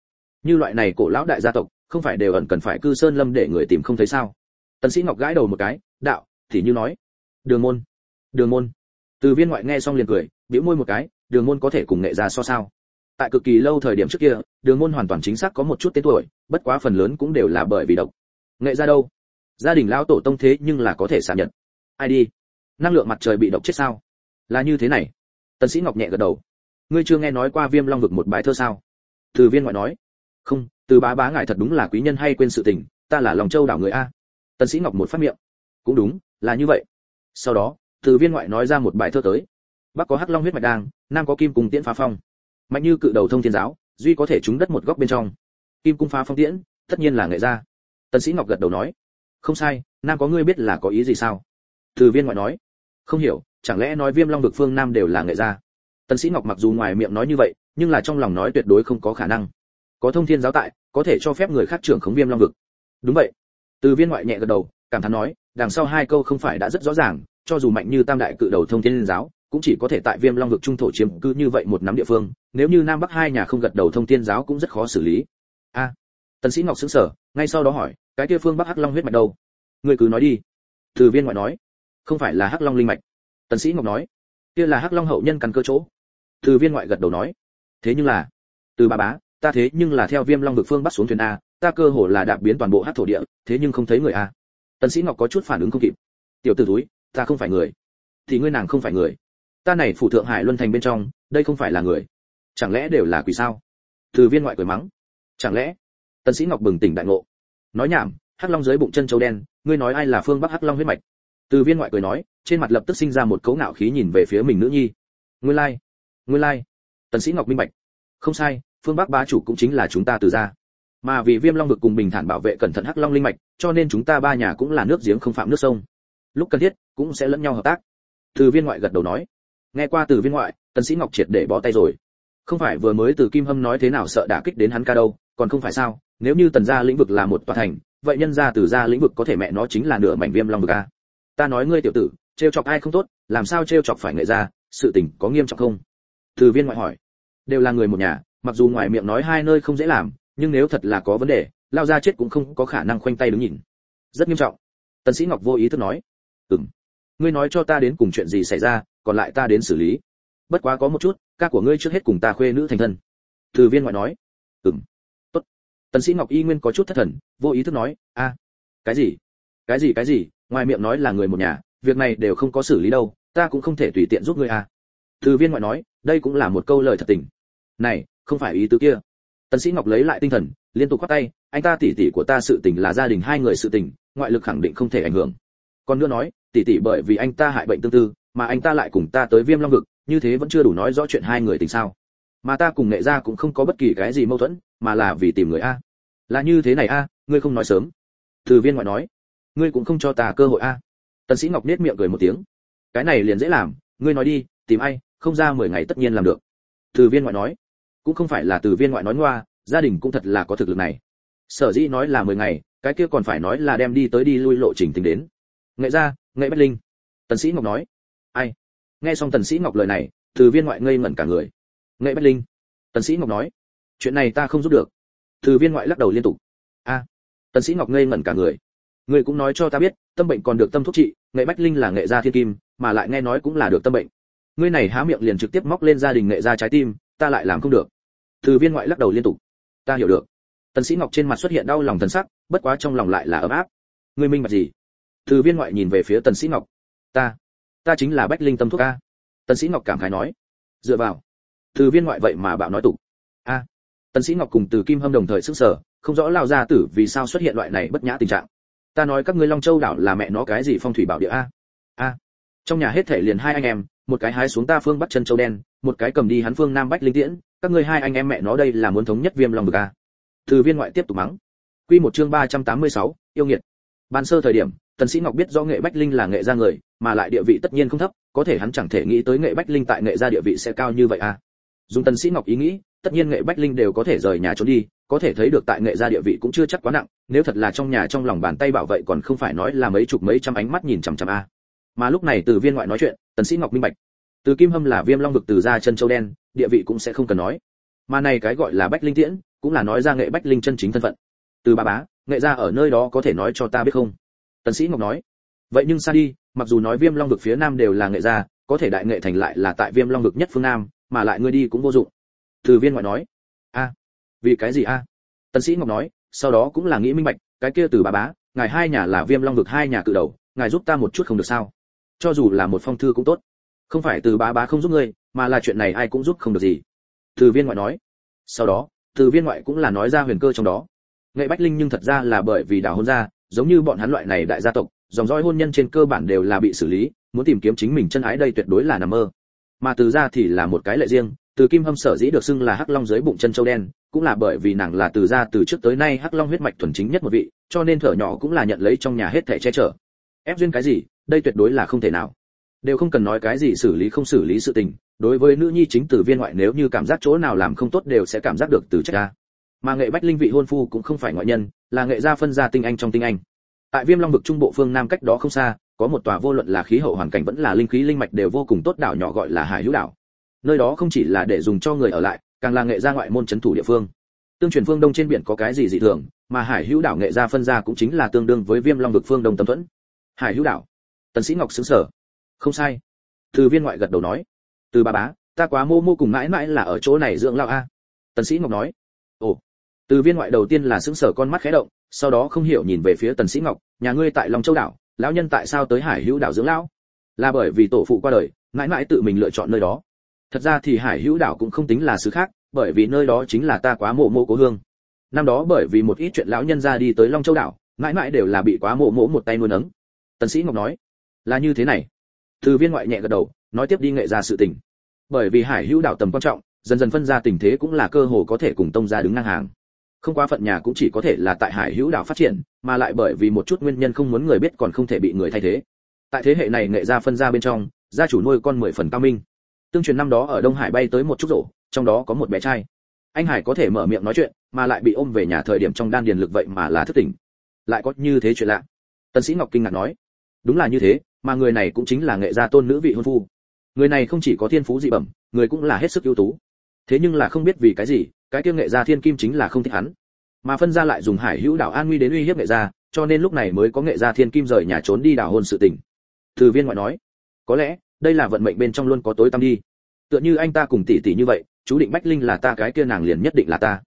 Như loại này cổ lão đại gia tộc, không phải đều ẩn cần phải cư sơn lâm để người tìm không thấy sao? Tần sĩ ngọc gãi đầu một cái, đạo, thì như nói. Đường môn đường môn. Từ viên ngoại nghe xong liền cười, bĩu môi một cái, đường môn có thể cùng nghệ gia so sao? Tại cực kỳ lâu thời điểm trước kia, đường môn hoàn toàn chính xác có một chút tên tuổi, bất quá phần lớn cũng đều là bởi vì độc. Nghệ gia đâu? Gia đình lão tổ tông thế nhưng là có thể xả nhận. Ai đi? Năng lượng mặt trời bị độc chết sao? Là như thế này. Tần sĩ ngọc nhẹ gật đầu. Ngươi chưa nghe nói qua viêm long vực một bài thơ sao? Từ viên ngoại nói. Không, từ bá bá ngài thật đúng là quý nhân hay quên sự tình, ta là lòng châu đảo người a tần sĩ ngọc một phát miệng. Cũng đúng, là như vậy. Sau đó, từ viên ngoại nói ra một bài thơ tới. Bắc có hắc long huyết mạch đang nam có kim cung tiễn phá phong. Mạnh như cự đầu thông thiên giáo, duy có thể trúng đất một góc bên trong. Kim cung phá phong tiễn, tất nhiên là nghệ gia. Tần sĩ ngọc gật đầu nói. Không sai, nam có ngươi biết là có ý gì sao? Từ viên ngoại nói. Không hiểu, chẳng lẽ nói viêm long vực phương nam đều là nghệ gia? Tần sĩ ngọc mặc dù ngoài miệng nói như vậy, nhưng là trong lòng nói tuyệt đối không có khả năng. Có thông thiên giáo tại, có thể cho phép người khác trưởng khống viêm long vực. Đúng vậy từ viên ngoại nhẹ gật đầu, cảm thán nói, đằng sau hai câu không phải đã rất rõ ràng, cho dù mạnh như tam đại cự đầu thông thiên giáo, cũng chỉ có thể tại viêm long vực trung thổ chiếm cứ như vậy một nắm địa phương, nếu như nam bắc hai nhà không gật đầu thông thiên giáo cũng rất khó xử lý. A, tần sĩ ngọc sững sờ, ngay sau đó hỏi, cái kia phương bắc hắc long huyết mạch đâu? Người cứ nói đi. Từ viên ngoại nói, không phải là hắc long linh mạch. Tần sĩ ngọc nói, kia là hắc long hậu nhân căn cơ chỗ. Từ viên ngoại gật đầu nói, thế nhưng là, từ bà bá ta thế nhưng là theo viêm long vực phương bắt xuống thuyền a, ta cơ hồ là đạp biến toàn bộ hắc thổ địa, thế nhưng không thấy người a. Tần sĩ ngọc có chút phản ứng không kịp. Tiểu tử túi ta không phải người. Thì ngươi nàng không phải người. Ta này phủ thượng hải luân thành bên trong, đây không phải là người. Chẳng lẽ đều là quỷ sao? Từ viên ngoại cười mắng. Chẳng lẽ? Tần sĩ ngọc bừng tỉnh đại ngộ. Nói nhảm, hắc long dưới bụng chân châu đen, ngươi nói ai là phương bắc hắc long huyết mạch? Từ viên ngoại cười nói, trên mặt lập tức sinh ra một cấu ngạo khí nhìn về phía mình nữ nhi. Nguyên lai nguyên lai. Tần sĩ ngọc minh bạch. Không sai phương bắc bá chủ cũng chính là chúng ta từ gia. Mà vì viêm long vực cùng bình thản bảo vệ cẩn thận hắc long linh mạch, cho nên chúng ta ba nhà cũng là nước giếng không phạm nước sông. Lúc cần thiết, cũng sẽ lẫn nhau hợp tác. Từ viên ngoại gật đầu nói. Nghe qua từ viên ngoại, tần sĩ ngọc triệt để bó tay rồi. Không phải vừa mới từ kim hâm nói thế nào sợ đả kích đến hắn ca đâu, còn không phải sao, nếu như tần gia lĩnh vực là một tòa thành, vậy nhân gia từ gia lĩnh vực có thể mẹ nó chính là nửa mảnh viêm long vực a ta nói ngươi tiểu tử, trêu chọc ai không tốt, làm sao trêu chọc phải nghệ gia sự tình có nghiêm trọng không? Từ viên ngoại hỏi. Đều là người một nhà mặc dù ngoài miệng nói hai nơi không dễ làm, nhưng nếu thật là có vấn đề, lao ra chết cũng không có khả năng khoanh tay đứng nhìn. Rất nghiêm trọng. Tần sĩ ngọc vô ý thức nói. Ừm. Ngươi nói cho ta đến cùng chuyện gì xảy ra, còn lại ta đến xử lý. Bất quá có một chút, ca của ngươi trước hết cùng ta khuê nữ thành thân. Từ viên ngoại nói. Ừm. Tốt. Tần sĩ ngọc y nguyên có chút thất thần, vô ý thức nói, a, cái gì? Cái gì cái gì? Ngoài miệng nói là người một nhà, việc này đều không có xử lý đâu, ta cũng không thể tùy tiện giúp ngươi a từ viên ngoại nói, đây cũng là một câu lời thật tình. Này không phải ý tứ kia. Tần sĩ ngọc lấy lại tinh thần, liên tục quát tay, anh ta, tỷ tỷ của ta sự tình là gia đình hai người sự tình, ngoại lực khẳng định không thể ảnh hưởng. Còn nữa nói, tỷ tỷ bởi vì anh ta hại bệnh tương tư, mà anh ta lại cùng ta tới viêm long vực, như thế vẫn chưa đủ nói rõ chuyện hai người tình sao. Mà ta cùng nghệ gia cũng không có bất kỳ cái gì mâu thuẫn, mà là vì tìm người a. Là như thế này a, ngươi không nói sớm. Từ viên ngoại nói, ngươi cũng không cho ta cơ hội a. Tần sĩ ngọc nét miệng cười một tiếng. Cái này liền dễ làm, ngươi nói đi, tìm ai, không ra 10 ngày tất nhiên làm được. Từ viên ngoại nói cũng không phải là từ viên ngoại nói ngoa, gia đình cũng thật là có thực lực này. Sở dĩ nói là 10 ngày, cái kia còn phải nói là đem đi tới đi lui lộ trình tính đến. Nghệ gia, nghệ bách linh. Tần sĩ ngọc nói. Ai? Nghe xong tần sĩ ngọc lời này, từ viên ngoại ngây ngẩn cả người. Nghệ bách linh. Tần sĩ ngọc nói. Chuyện này ta không giúp được. Từ viên ngoại lắc đầu liên tục. A. Tần sĩ ngọc ngây ngẩn cả người. Người cũng nói cho ta biết, tâm bệnh còn được tâm thuốc trị, nghệ bách linh là nghệ gia thiên kim, mà lại nghe nói cũng là được tâm bệnh. Ngươi này há miệng liền trực tiếp móc lên gia đình nghệ gia trái tim ta lại làm không được. Từ viên ngoại lắc đầu liên tục. Ta hiểu được. Tần sĩ ngọc trên mặt xuất hiện đau lòng thần sắc, bất quá trong lòng lại là ấm áp. Ngươi minh bạch gì? Từ viên ngoại nhìn về phía tần sĩ ngọc. Ta ta chính là bách linh tâm thuốc a. Tần sĩ ngọc cảm khái nói. Dựa vào. Từ viên ngoại vậy mà bạo nói tục. A. Tần sĩ ngọc cùng từ kim hâm đồng thời sức sở không rõ lao gia tử vì sao xuất hiện loại này bất nhã tình trạng. Ta nói các ngươi long châu đảo là mẹ nó cái gì phong thủy bảo địa a. A. Trong nhà hết thể liền hai anh em, một cái hái xuống ta phương bắt chân châu đen một cái cầm đi hắn phương nam bách linh tiễn các ngươi hai anh em mẹ nó đây là muốn thống nhất viêm long vực a từ viên ngoại tiếp tục mắng. Quy một chương 386, yêu nghiệt. Ban sơ thời điểm tần sĩ ngọc biết do nghệ bách linh là nghệ gia người mà lại địa vị tất nhiên không thấp có thể hắn chẳng thể nghĩ tới nghệ bách linh tại nghệ gia địa vị sẽ cao như vậy a dùng tần sĩ ngọc ý nghĩ tất nhiên nghệ bách linh đều có thể rời nhà trốn đi có thể thấy được tại nghệ gia địa vị cũng chưa chắc quá nặng nếu thật là trong nhà trong lòng bàn tay bảo vệ còn không phải nói là mấy chục mấy trăm ánh mắt nhìn chằm chằm a mà lúc này từ viên ngoại nói chuyện tần sĩ ngọc minh bạch từ kim hâm là viêm long vực từ ra chân châu đen, địa vị cũng sẽ không cần nói. Mà này cái gọi là bách linh tiễn, cũng là nói ra nghệ bách linh chân chính thân phận. Từ ba bá, nghệ gia ở nơi đó có thể nói cho ta biết không? Tần sĩ ngọc nói. Vậy nhưng xa đi, mặc dù nói viêm long vực phía nam đều là nghệ gia, có thể đại nghệ thành lại là tại viêm long vực nhất phương nam, mà lại ngươi đi cũng vô dụng. Từ viên ngoại nói. A, vì cái gì a? Tần sĩ ngọc nói, sau đó cũng là nghĩ minh bạch, cái kia từ bà bá, ngài hai nhà là viêm long vực hai nhà cự đầu, ngài giúp ta một chút không được sao? Cho dù là một phong thư cũng tốt không phải từ bá bá không giúp ngươi, mà là chuyện này ai cũng giúp không được gì. Từ viên ngoại nói. Sau đó, từ viên ngoại cũng là nói ra huyền cơ trong đó. Nghệ bách linh nhưng thật ra là bởi vì đào hôn ra giống như bọn hắn loại này đại gia tộc, dòng dõi hôn nhân trên cơ bản đều là bị xử lý, muốn tìm kiếm chính mình chân ái đây tuyệt đối là nằm mơ. Mà từ ra thì là một cái lệ riêng, từ kim hâm sở dĩ được xưng là hắc long dưới bụng chân châu đen, cũng là bởi vì nàng là từ ra từ trước tới nay hắc long huyết mạch thuần chính nhất một vị, cho nên thở nhỏ cũng là nhận lấy trong nhà hết thảy che chở. Ép duyên cái gì, đây tuyệt đối là không thể nào đều không cần nói cái gì xử lý không xử lý sự tình, đối với nữ nhi chính tử viên ngoại nếu như cảm giác chỗ nào làm không tốt đều sẽ cảm giác được từ trách ra. Mà nghệ bách linh vị hôn phu cũng không phải ngoại nhân, là nghệ gia phân gia tinh anh trong tinh anh. Tại viêm long vực trung bộ phương nam cách đó không xa, có một tòa vô luận là khí hậu hoàn cảnh vẫn là linh khí linh mạch đều vô cùng tốt đảo nhỏ gọi là hải hữu đảo. Nơi đó không chỉ là để dùng cho người ở lại, càng là nghệ gia ngoại môn chấn thủ địa phương. Tương truyền phương đông trên biển có cái gì dị thường, mà hải hữu đảo nghệ gia phân gia cũng chính là tương đương với viêm long vực phương đông tâm thuẫn. Hải hữu đảo. Tần sĩ ngọc xứng sở không sai. Từ viên ngoại gật đầu nói. Từ bà bá, ta quá mô mô cùng mãi mãi là ở chỗ này dưỡng lao a. Tần sĩ ngọc nói. Ồ. Từ viên ngoại đầu tiên là sững sờ con mắt khẽ động, sau đó không hiểu nhìn về phía tần sĩ ngọc, nhà ngươi tại long châu đảo, lão nhân tại sao tới hải hữu đảo dưỡng lão? Là bởi vì tổ phụ qua đời, mãi mãi tự mình lựa chọn nơi đó. Thật ra thì hải hữu đảo cũng không tính là xứ khác, bởi vì nơi đó chính là ta quá mộ mộ cố hương. Năm đó bởi vì một ít chuyện lão nhân ra đi tới long châu đảo, mãi mãi đều là bị quá mộ mộ một tay nuôi nấng. Tần sĩ ngọc nói. Là như thế này từ viên ngoại nhẹ gật đầu, nói tiếp đi nghệ ra sự tình. Bởi vì hải hữu đảo tầm quan trọng, dần dần phân ra tình thế cũng là cơ hồ có thể cùng tông gia đứng ngang hàng. Không quá phận nhà cũng chỉ có thể là tại hải hữu đảo phát triển, mà lại bởi vì một chút nguyên nhân không muốn người biết còn không thể bị người thay thế. Tại thế hệ này nghệ gia phân ra bên trong, gia chủ nuôi con mười phần cao minh. Tương truyền năm đó ở đông hải bay tới một chút rổ, trong đó có một bé trai. Anh hải có thể mở miệng nói chuyện, mà lại bị ôm về nhà thời điểm trong đan điền lực vậy mà là thức tỉnh. Lại có như thế chuyện lạ. Tần sĩ ngọc kinh ngạc nói đúng là như thế, mà người này cũng chính là nghệ gia tôn nữ vị hôn phu. Người này không chỉ có thiên phú dị bẩm, người cũng là hết sức ưu tú. Thế nhưng là không biết vì cái gì, cái kia nghệ gia thiên kim chính là không thích hắn. Mà phân gia lại dùng hải hữu đảo an nguy đến uy hiếp nghệ gia, cho nên lúc này mới có nghệ gia thiên kim rời nhà trốn đi đảo hôn sự tình. Từ viên ngoại nói, có lẽ, đây là vận mệnh bên trong luôn có tối tăm đi. Tựa như anh ta cùng tỷ tỷ như vậy, chú định bách linh là ta, cái kia nàng liền nhất định là ta.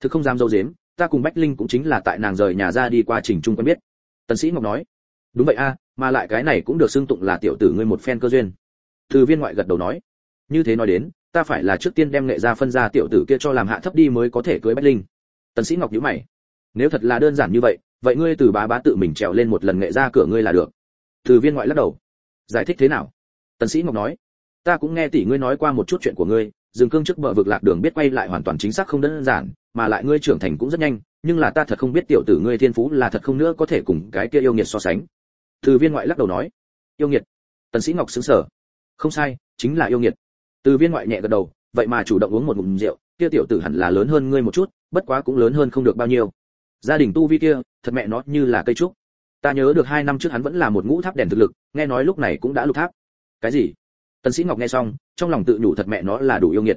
Thực không dám dâu dếm, ta cùng bách linh cũng chính là tại nàng rời nhà ra đi qua trình trung quen biết. Tần sĩ ngọc nói đúng vậy a, mà lại cái này cũng được xưng tụng là tiểu tử ngươi một phen cơ duyên. Từ viên ngoại gật đầu nói. Như thế nói đến, ta phải là trước tiên đem nghệ gia phân ra tiểu tử kia cho làm hạ thấp đi mới có thể cưới bách linh. Tần sĩ ngọc nhíu mày. Nếu thật là đơn giản như vậy vậy ngươi từ bá bá tự mình trèo lên một lần nghệ gia cửa ngươi là được. Từ viên ngoại lắc đầu. Giải thích thế nào? Tần sĩ ngọc nói. Ta cũng nghe tỷ ngươi nói qua một chút chuyện của ngươi dừng cương trước bờ vực lạc đường biết quay lại hoàn toàn chính xác không đơn giản, mà lại ngươi trưởng thành cũng rất nhanh, nhưng là ta thật không biết tiểu tử ngươi thiên phú là thật không nữa có thể cùng cái kia yêu nghiệt so sánh từ viên ngoại lắc đầu nói, yêu nghiệt. Tần sĩ ngọc sững sờ. Không sai, chính là yêu nghiệt. Từ viên ngoại nhẹ gật đầu, vậy mà chủ động uống một ngụm rượu, kia tiểu tử hẳn là lớn hơn ngươi một chút, bất quá cũng lớn hơn không được bao nhiêu. Gia đình tu vi kia, thật mẹ nó như là cây trúc. Ta nhớ được hai năm trước hắn vẫn là một ngũ tháp đèn thực lực, nghe nói lúc này cũng đã lục tháp. Cái gì? Tần sĩ ngọc nghe xong, trong lòng tự nhủ thật mẹ nó là đủ yêu nghiệt.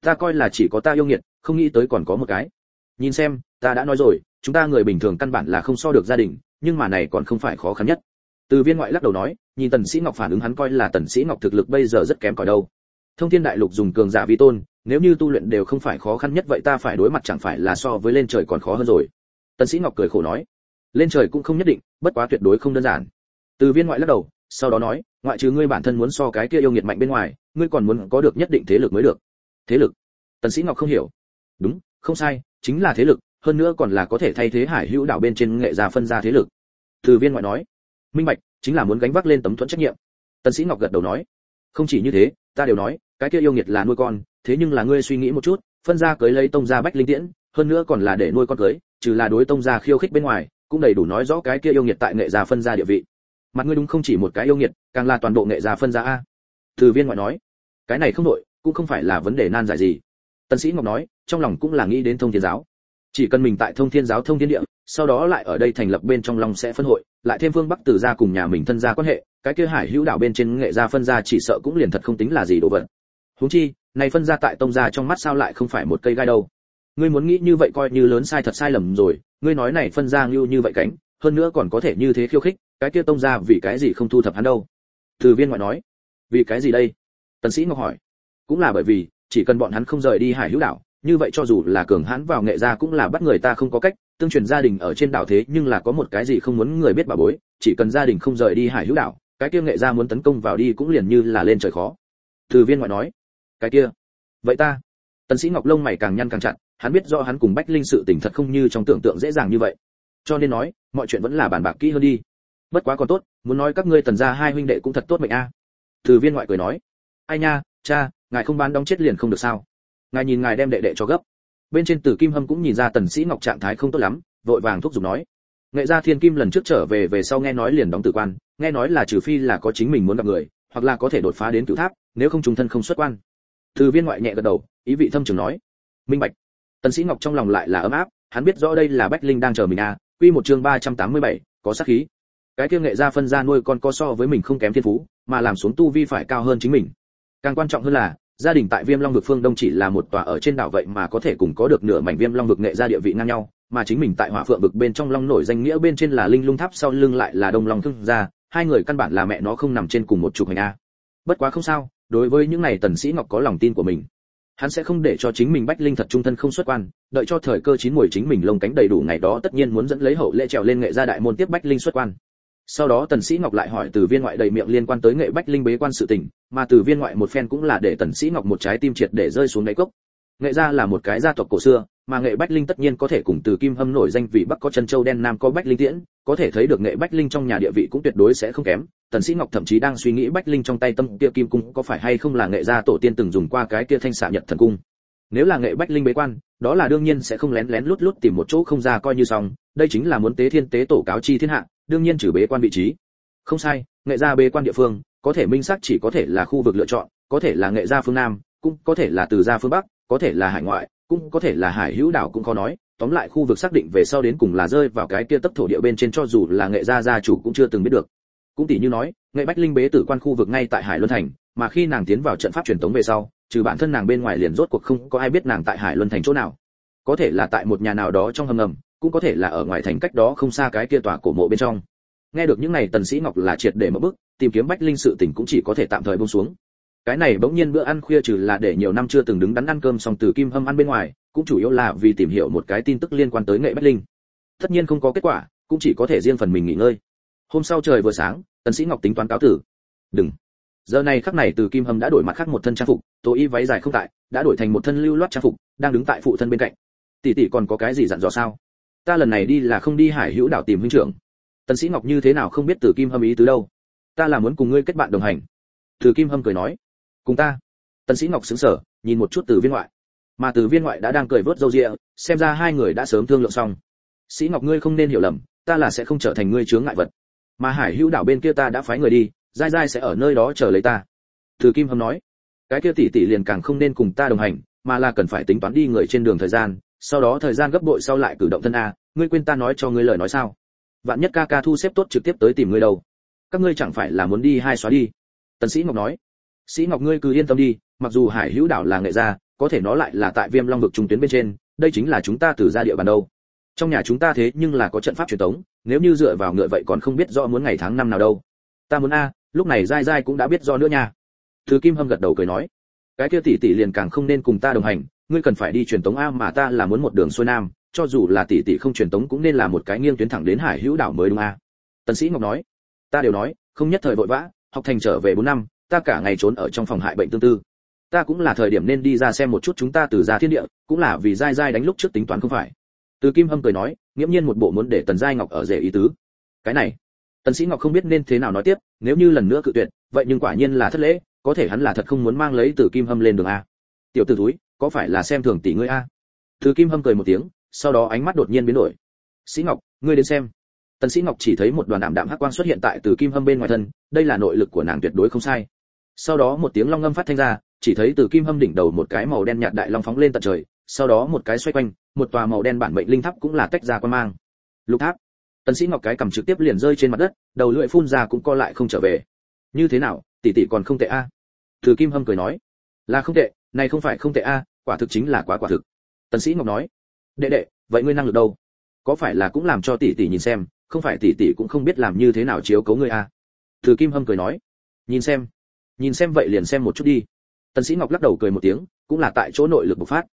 Ta coi là chỉ có ta yêu nghiệt, không nghĩ tới còn có một cái. Nhìn xem, ta đã nói rồi, chúng ta người bình thường căn bản là không so được gia đình, nhưng mà này còn không phải khó khăn nhất từ viên ngoại lắc đầu nói, nhìn tần sĩ ngọc phản ứng hắn coi là tần sĩ ngọc thực lực bây giờ rất kém cỏi đâu. Thông thiên đại lục dùng cường giả vi tôn, nếu như tu luyện đều không phải khó khăn nhất vậy ta phải đối mặt chẳng phải là so với lên trời còn khó hơn rồi. Tần sĩ ngọc cười khổ nói, lên trời cũng không nhất định, bất quá tuyệt đối không đơn giản. Từ viên ngoại lắc đầu, sau đó nói, ngoại trừ ngươi bản thân muốn so cái kia yêu nghiệt mạnh bên ngoài, ngươi còn muốn có được nhất định thế lực mới được. Thế lực? Tần sĩ ngọc không hiểu. Đúng, không sai, chính là thế lực, hơn nữa còn là có thể thay thế hải hữu đảo bên trên nghệ gia phân ra thế lực. Từ viên ngoại nói minh bạch chính là muốn gánh vác lên tấm thuẫn trách nhiệm. Tần sĩ ngọc gật đầu nói không chỉ như thế ta đều nói cái kia yêu nghiệt là nuôi con thế nhưng là ngươi suy nghĩ một chút phân ra cưới lấy tông gia bách linh tiễn hơn nữa còn là để nuôi con cưới trừ là đối tông gia khiêu khích bên ngoài cũng đầy đủ nói rõ cái kia yêu nghiệt tại nghệ gia phân gia địa vị. Mặt ngươi đúng không chỉ một cái yêu nghiệt càng là toàn bộ nghệ gia phân gia a. Từ viên ngoại nói cái này không nội, cũng không phải là vấn đề nan giải gì. Tần sĩ ngọc nói trong lòng cũng là nghĩ đến thông thiên giáo chỉ cần mình tại thông thiên giáo thông thiên địa, sau đó lại ở đây thành lập bên trong long sẽ phân hội, lại thêm phương bắc từ gia cùng nhà mình thân gia quan hệ, cái kia hải hữu đảo bên trên nghệ gia phân gia chỉ sợ cũng liền thật không tính là gì đồ vật. Huống chi, này phân gia tại tông gia trong mắt sao lại không phải một cây gai đâu? Ngươi muốn nghĩ như vậy coi như lớn sai thật sai lầm rồi, ngươi nói này phân gia như như vậy cánh, hơn nữa còn có thể như thế khiêu khích, cái kia tông gia vì cái gì không thu thập hắn đâu? Từ viên ngoại nói. Vì cái gì đây? Tần sĩ ngọc hỏi. Cũng là bởi vì, chỉ cần bọn hắn không rời đi hải hữu đảo như vậy cho dù là cường hãn vào nghệ gia cũng là bắt người ta không có cách, tương truyền gia đình ở trên đảo thế nhưng là có một cái gì không muốn người biết bà bối, chỉ cần gia đình không rời đi hải hữu đảo, cái kia nghệ gia muốn tấn công vào đi cũng liền như là lên trời khó. Từ viên ngoại nói, cái kia, vậy ta? Tần sĩ ngọc lông mày càng nhăn càng chặt, hắn biết rõ hắn cùng bách linh sự tình thật không như trong tưởng tượng dễ dàng như vậy. Cho nên nói, mọi chuyện vẫn là bàn bạc kỹ hơn đi. Bất quá còn tốt, muốn nói các ngươi tần gia hai huynh đệ cũng thật tốt mệnh a. Từ viên ngoại cười nói, ai nha, cha, ngài không bán đóng chết liền không được sao? Ngài nhìn ngài đem đệ đệ cho gấp. Bên trên tử kim hâm cũng nhìn ra tần sĩ ngọc trạng thái không tốt lắm vội vàng thúc giục nói. Nghệ gia thiên kim lần trước trở về về sau nghe nói liền đóng tử quan nghe nói là trừ phi là có chính mình muốn gặp người hoặc là có thể đột phá đến cửu tháp nếu không trùng thân không xuất quan. Từ viên ngoại nhẹ gật đầu ý vị thâm trường nói. Minh bạch. Tần sĩ ngọc trong lòng lại là ấm áp hắn biết rõ đây là bách linh đang chờ mình à quy một chương 387, có sát khí. Cái kia nghệ gia phân gia nuôi con có so với mình không kém thiên phú mà làm xuống tu vi phải cao hơn chính mình. Càng quan trọng hơn là gia đình tại viêm long vực phương đông chỉ là một tòa ở trên đảo vậy mà có thể cùng có được nửa mảnh viêm long vực nghệ gia địa vị ngang nhau, mà chính mình tại hỏa phượng vực bên trong long nổi danh nghĩa bên trên là linh lung tháp sau lưng lại là đông long thương gia, hai người căn bản là mẹ nó không nằm trên cùng một trục hành a. Bất quá không sao, đối với những này tần sĩ ngọc có lòng tin của mình. Hắn sẽ không để cho chính mình bách linh thật trung thân không xuất quan, đợi cho thời cơ chín mùi chính mình lông cánh đầy đủ ngày đó tất nhiên muốn dẫn lấy hậu lễ trèo lên nghệ gia đại môn tiếp bách linh xuất quan sau đó tần sĩ ngọc lại hỏi từ viên ngoại đầy miệng liên quan tới nghệ bách linh bế quan sự tình, mà từ viên ngoại một phen cũng là để tần sĩ ngọc một trái tim triệt để rơi xuống đáy cốc. Nghệ gia là một cái gia tộc cổ xưa, mà nghệ bách linh tất nhiên có thể cùng từ kim hâm nổi danh vì bắc có chân châu đen nam có bách linh tiễn, có thể thấy được nghệ bách linh trong nhà địa vị cũng tuyệt đối sẽ không kém. Tần sĩ ngọc thậm chí đang suy nghĩ bách linh trong tay tâm kia kim cung có phải hay không là nghệ gia tổ tiên từng dùng qua cái kia thanh xạ nhật thần cung. Nếu là nghệ bách linh bế quan, đó là đương nhiên sẽ không lén lén lút lút tìm một chỗ không ra coi như xong, đây chính là muốn tế thiên tế tổ cáo chi thiên hạ đương nhiên trừ bế quan vị trí. Không sai, nghệ gia bế quan địa phương, có thể minh xác chỉ có thể là khu vực lựa chọn, có thể là nghệ gia phương nam, cũng có thể là từ gia phương bắc, có thể là hải ngoại, cũng có thể là hải hữu đảo cũng khó nói. Tóm lại khu vực xác định về sau đến cùng là rơi vào cái kia tấp thổ địa bên trên cho dù là nghệ gia gia chủ cũng chưa từng biết được. Cũng tỷ như nói, nghệ bách linh bế tử quan khu vực ngay tại hải luân thành, mà khi nàng tiến vào trận pháp truyền tống về sau, trừ bản thân nàng bên ngoài liền rốt cuộc không có ai biết nàng tại hải luân thành chỗ nào. Có thể là tại một nhà nào đó trong hầm ngầm cũng có thể là ở ngoài thành cách đó không xa cái kia tòa cổ mộ bên trong. Nghe được những này tần sĩ ngọc là triệt để mở bức, tìm kiếm bách linh sự tình cũng chỉ có thể tạm thời buông xuống. Cái này bỗng nhiên bữa ăn khuya trừ là để nhiều năm chưa từng đứng đắn ăn cơm xong từ kim hâm ăn bên ngoài, cũng chủ yếu là vì tìm hiểu một cái tin tức liên quan tới nghệ bách linh. Tất nhiên không có kết quả, cũng chỉ có thể riêng phần mình nghỉ ngơi. Hôm sau trời vừa sáng, tần sĩ ngọc tính toán cáo tử. Đừng. Giờ này khắc này từ kim hâm đã đổi mặt khác một thân trang phục tô y váy dài không tại, đã đổi thành một thân lưu loát trang phục, đang đứng tại phụ thân bên cạnh. Tỷ tỷ còn có cái gì dặn dò sao? Ta lần này đi là không đi hải hữu đảo tìm huynh trưởng. Tần sĩ ngọc như thế nào không biết từ kim hâm ý tứ đâu? Ta là muốn cùng ngươi kết bạn đồng hành. Từ kim hâm cười nói. Cùng ta. Tần sĩ ngọc sững sờ, nhìn một chút từ viên ngoại. Mà từ viên ngoại đã đang cười vớt râu ria, xem ra hai người đã sớm thương lượng xong. Sĩ ngọc ngươi không nên hiểu lầm, ta là sẽ không trở thành ngươi chướng ngại vật. Mà hải hữu đảo bên kia ta đã phái người đi dai dai sẽ ở nơi đó chờ lấy ta. Từ kim hâm nói. Cái kia tỷ tỷ liền càng không nên cùng ta đồng hành, mà là cần phải tính toán đi người trên đường thời gian sau đó thời gian gấp bội sau lại cử động thân a, ngươi quên ta nói cho ngươi lời nói sao? Vạn nhất ca ca thu xếp tốt trực tiếp tới tìm ngươi đâu. Các ngươi chẳng phải là muốn đi hai xóa đi? Tần sĩ ngọc nói. Sĩ ngọc ngươi cứ yên tâm đi, mặc dù hải hữu đảo là nghệ gia, có thể nó lại là tại viêm long vực trung tuyến bên trên, đây chính là chúng ta từ gia địa bàn đâu. Trong nhà chúng ta thế nhưng là có trận pháp truyền thống nếu như dựa vào ngựa vậy còn không biết rõ muốn ngày tháng năm nào đâu. Ta muốn a, lúc này dai dai cũng đã biết do nữa nha. Thứ kim hâm gật đầu cười nói. Cái kia tỷ tỷ liền càng không nên cùng ta đồng hành ngươi cần phải đi truyền tống a mà ta là muốn một đường xuôi nam, cho dù là tỷ tỷ không truyền tống cũng nên là một cái nghiêng tuyến thẳng đến hải hữu đảo mới đúng a. Tần sĩ ngọc nói, ta đều nói, không nhất thời vội vã, học thành trở về 4 năm, ta cả ngày trốn ở trong phòng hại bệnh tương tư. Ta cũng là thời điểm nên đi ra xem một chút chúng ta từ gia thiên địa, cũng là vì giai giai đánh lúc trước tính toán không phải. Từ kim hâm cười nói, nghiễm nhiên một bộ muốn để tần giai ngọc ở rể ý tứ. Cái này, tần sĩ ngọc không biết nên thế nào nói tiếp, nếu như lần nữa cự tuyệt, vậy nhưng quả nhiên là thất lễ, có thể hắn là thật không muốn mang lấy từ kim hâm lên đường a. Tiểu tử túi có phải là xem thường tỷ ngươi a? Thứ kim hâm cười một tiếng, sau đó ánh mắt đột nhiên biến đổi. Sĩ ngọc, ngươi đến xem. Tần sĩ ngọc chỉ thấy một đoàn ảm đạm hắc quang xuất hiện tại từ kim hâm bên ngoài thân, đây là nội lực của nàng tuyệt đối không sai. Sau đó một tiếng long ngâm phát thanh ra, chỉ thấy từ kim hâm đỉnh đầu một cái màu đen nhạt đại long phóng lên tận trời, sau đó một cái xoay quanh, một tòa màu đen bản mệnh linh tháp cũng là tách ra quan mang. Lục tháp. Tần sĩ ngọc cái cầm trực tiếp liền rơi trên mặt đất, đầu lưỡi phun ra cũng co lại không trở về. Như thế nào, tỷ tỷ còn không tệ a? Từ kim hâm cười nói. Là không tệ này không phải không tệ a, quả thực chính là quá quả thực. Tần sĩ ngọc nói, đệ đệ, vậy ngươi năng lực đâu? Có phải là cũng làm cho tỷ tỷ nhìn xem, không phải tỷ tỷ cũng không biết làm như thế nào chiếu cố ngươi a? Từ kim hâm cười nói, nhìn xem nhìn xem vậy liền xem một chút đi. Tần sĩ ngọc lắc đầu cười một tiếng, cũng là tại chỗ nội lực bộc phát.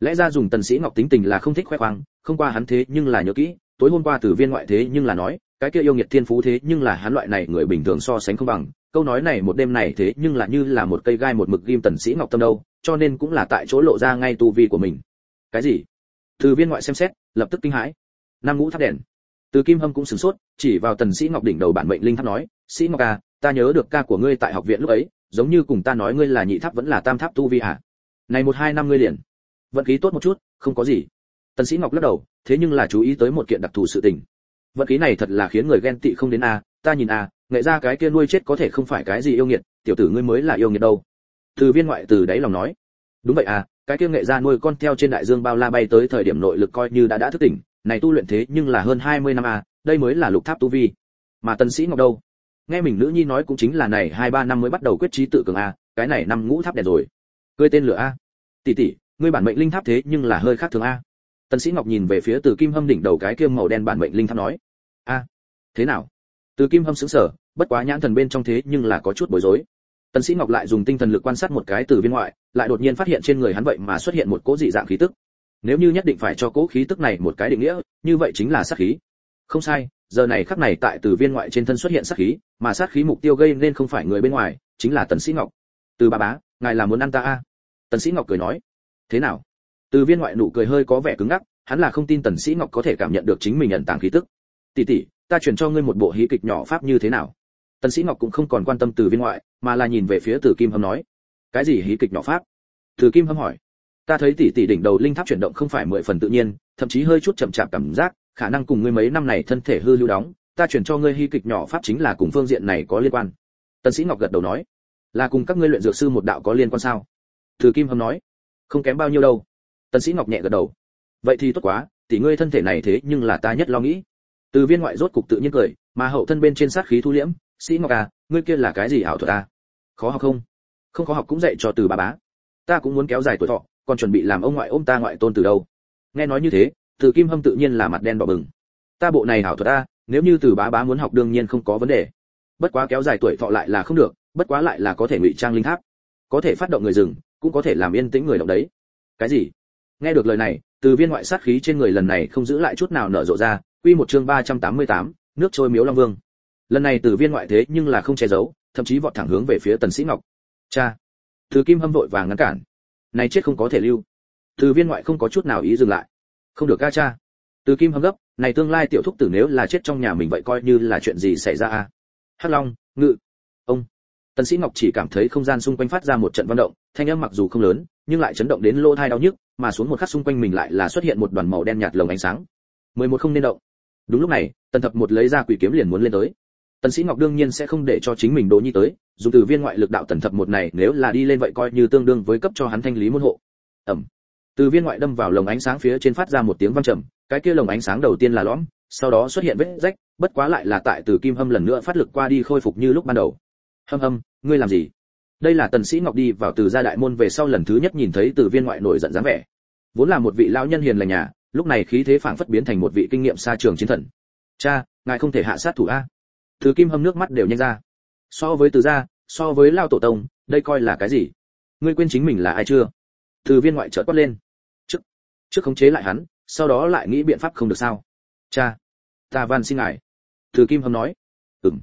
Lẽ ra dùng tần sĩ ngọc tính tình là không thích khoe khoang, không qua hắn thế nhưng là nhớ kỹ, tối hôm qua từ viên ngoại thế nhưng là nói, cái kia yêu nghiệt thiên phú thế nhưng là hắn loại này người bình thường so sánh không bằng. Câu nói này một đêm này thế nhưng là như là một cây gai một mực ghim tần sĩ ngọc tâm đâu cho nên cũng là tại chỗ lộ ra ngay tu vi của mình. Cái gì? Từ viên ngoại xem xét, lập tức kinh hãi. Năm ngũ tháp đèn. Từ kim hâm cũng sửng sốt, chỉ vào tần sĩ ngọc đỉnh đầu bản mệnh linh tháp nói, sĩ ngọc ca ta nhớ được ca của ngươi tại học viện lúc ấy, giống như cùng ta nói ngươi là nhị tháp vẫn là tam tháp tu vi à? Này một hai năm ngươi liền, vận khí tốt một chút, không có gì. Tần sĩ ngọc lắc đầu, thế nhưng là chú ý tới một kiện đặc thù sự tình. Vận khí này thật là khiến người ghen tị không đến a, ta nhìn a, nghệ ra cái kia nuôi chết có thể không phải cái gì yêu nghiệt, tiểu tử ngươi mới là yêu nghiệt đâu từ viên ngoại từ đáy lòng nói, đúng vậy à cái kia nghệ gia nuôi con theo trên đại dương bao la bay tới thời điểm nội lực coi như đã đã thức tỉnh, này tu luyện thế nhưng là hơn 20 năm à đây mới là lục tháp tu vi. Mà tần sĩ ngọc đâu? Nghe mình nữ nhi nói cũng chính là này hai ba năm mới bắt đầu quyết trí tự cường a cái này năm ngũ tháp đèn rồi. Cười tên lửa a tỷ tỷ, ngươi bản mệnh linh tháp thế nhưng là hơi khác thường a tần sĩ ngọc nhìn về phía từ kim hâm đỉnh đầu cái kia màu đen bản mệnh linh tháp nói, a, thế nào? Từ kim hâm sững sờ, bất quá nhãn thần bên trong thế nhưng là có chút bối rối tần sĩ ngọc lại dùng tinh thần lực quan sát một cái từ viên ngoại, lại đột nhiên phát hiện trên người hắn vậy mà xuất hiện một cỗ dị dạng khí tức. Nếu như nhất định phải cho cỗ khí tức này một cái định nghĩa, như vậy chính là sát khí. Không sai, giờ này khắc này tại từ viên ngoại trên thân xuất hiện sát khí, mà sát khí mục tiêu gây nên không phải người bên ngoài, chính là tần sĩ ngọc. Từ bà bá, ngài là muốn ăn ta a? Tần sĩ ngọc cười nói. Thế nào? Từ viên ngoại nụ cười hơi có vẻ cứng ngắc, hắn là không tin tần sĩ ngọc có thể cảm nhận được chính mình nhận tàng khí tức. Tỷ tỷ, ta truyền cho ngươi một bộ hí kịch nhỏ pháp như thế nào? Tần sĩ ngọc cũng không còn quan tâm từ viên ngoại mà là nhìn về phía từ kim hâm nói, cái gì hí kịch nhỏ pháp? Từ kim hâm hỏi, ta thấy tỷ tỷ đỉnh đầu linh tháp chuyển động không phải mười phần tự nhiên, thậm chí hơi chút chậm chạp cảm giác, khả năng cùng ngươi mấy năm này thân thể hư lưu đóng, ta chuyển cho ngươi hí kịch nhỏ pháp chính là cùng phương diện này có liên quan. Tần sĩ ngọc gật đầu nói, là cùng các ngươi luyện dược sư một đạo có liên quan sao? Từ kim hâm nói, không kém bao nhiêu đâu. Tần sĩ ngọc nhẹ gật đầu, vậy thì tốt quá, tỷ ngươi thân thể này thế nhưng là ta nhất lo nghĩ. Từ viên ngoại rốt cục tự nhiên cười, mà hậu thân bên trên sát khí thu liễm, sĩ ngọc à ngươi kia là cái gì ảo thuật à? Khó học không? Không khó học cũng dạy cho từ bà bá. Ta cũng muốn kéo dài tuổi thọ còn chuẩn bị làm ông ngoại ôm ta ngoại tôn từ đâu? Nghe nói như thế từ kim hâm tự nhiên là mặt đen đỏ bừng. Ta bộ này hảo thuật ta nếu như từ bá bá muốn học đương nhiên không có vấn đề. Bất quá kéo dài tuổi thọ lại là không được bất quá lại là có thể ngụy trang linh tháp. Có thể phát động người rừng cũng có thể làm yên tĩnh người động đấy. Cái gì? Nghe được lời này từ viên ngoại sát khí trên người lần này không giữ lại chút nào nở rộ ra quy một chương 388, nước trôi miếu long vương. Lần này từ viên ngoại thế nhưng là không che giấu thậm chí vọt thẳng hướng về phía tần sĩ ngọc. Cha, từ kim hâm vội vàng ngăn cản. Này chết không có thể lưu. Từ viên ngoại không có chút nào ý dừng lại. Không được ca cha. Từ kim hâm gấp, này tương lai tiểu thúc tử nếu là chết trong nhà mình vậy coi như là chuyện gì xảy ra a? Hắc long, ngự. Ông. Tần sĩ ngọc chỉ cảm thấy không gian xung quanh phát ra một trận vận động, thanh âm mặc dù không lớn, nhưng lại chấn động đến lỗ tai đau nhức, mà xuống một khắc xung quanh mình lại là xuất hiện một đoàn màu đen nhạt lồng ánh sáng. Mười một không nên động. Đúng lúc này, tần thập một lấy ra quỷ kiếm liền muốn lên tới tần sĩ ngọc đương nhiên sẽ không để cho chính mình đỗ nhi tới, dùng từ viên ngoại lực đạo tần thập một này, nếu là đi lên vậy coi như tương đương với cấp cho hắn thanh lý môn hộ. Ẩm. Từ viên ngoại đâm vào lồng ánh sáng phía trên phát ra một tiếng vang trầm, cái kia lồng ánh sáng đầu tiên là lõm, sau đó xuất hiện vết rách, bất quá lại là tại từ kim hâm lần nữa phát lực qua đi khôi phục như lúc ban đầu. Hâm hâm, ngươi làm gì? Đây là tần sĩ ngọc đi vào từ gia đại môn về sau lần thứ nhất nhìn thấy từ viên ngoại nổi giận dáng vẻ. Vốn là một vị lão nhân hiền lành nhà, lúc này khí thế phảng phất biến thành một vị kinh nghiệm xa trường chiến thần. Cha, ngài không thể hạ sát thủ a từ kim hâm nước mắt đều nhanh ra. So với từ gia so với lao tổ tông đây coi là cái gì? Ngươi quên chính mình là ai chưa? Từ viên ngoại chợt quát lên. Trước trước khống chế lại hắn sau đó lại nghĩ biện pháp không được sao? Cha ta van xin ngài. Từ kim hâm nói. Ừm.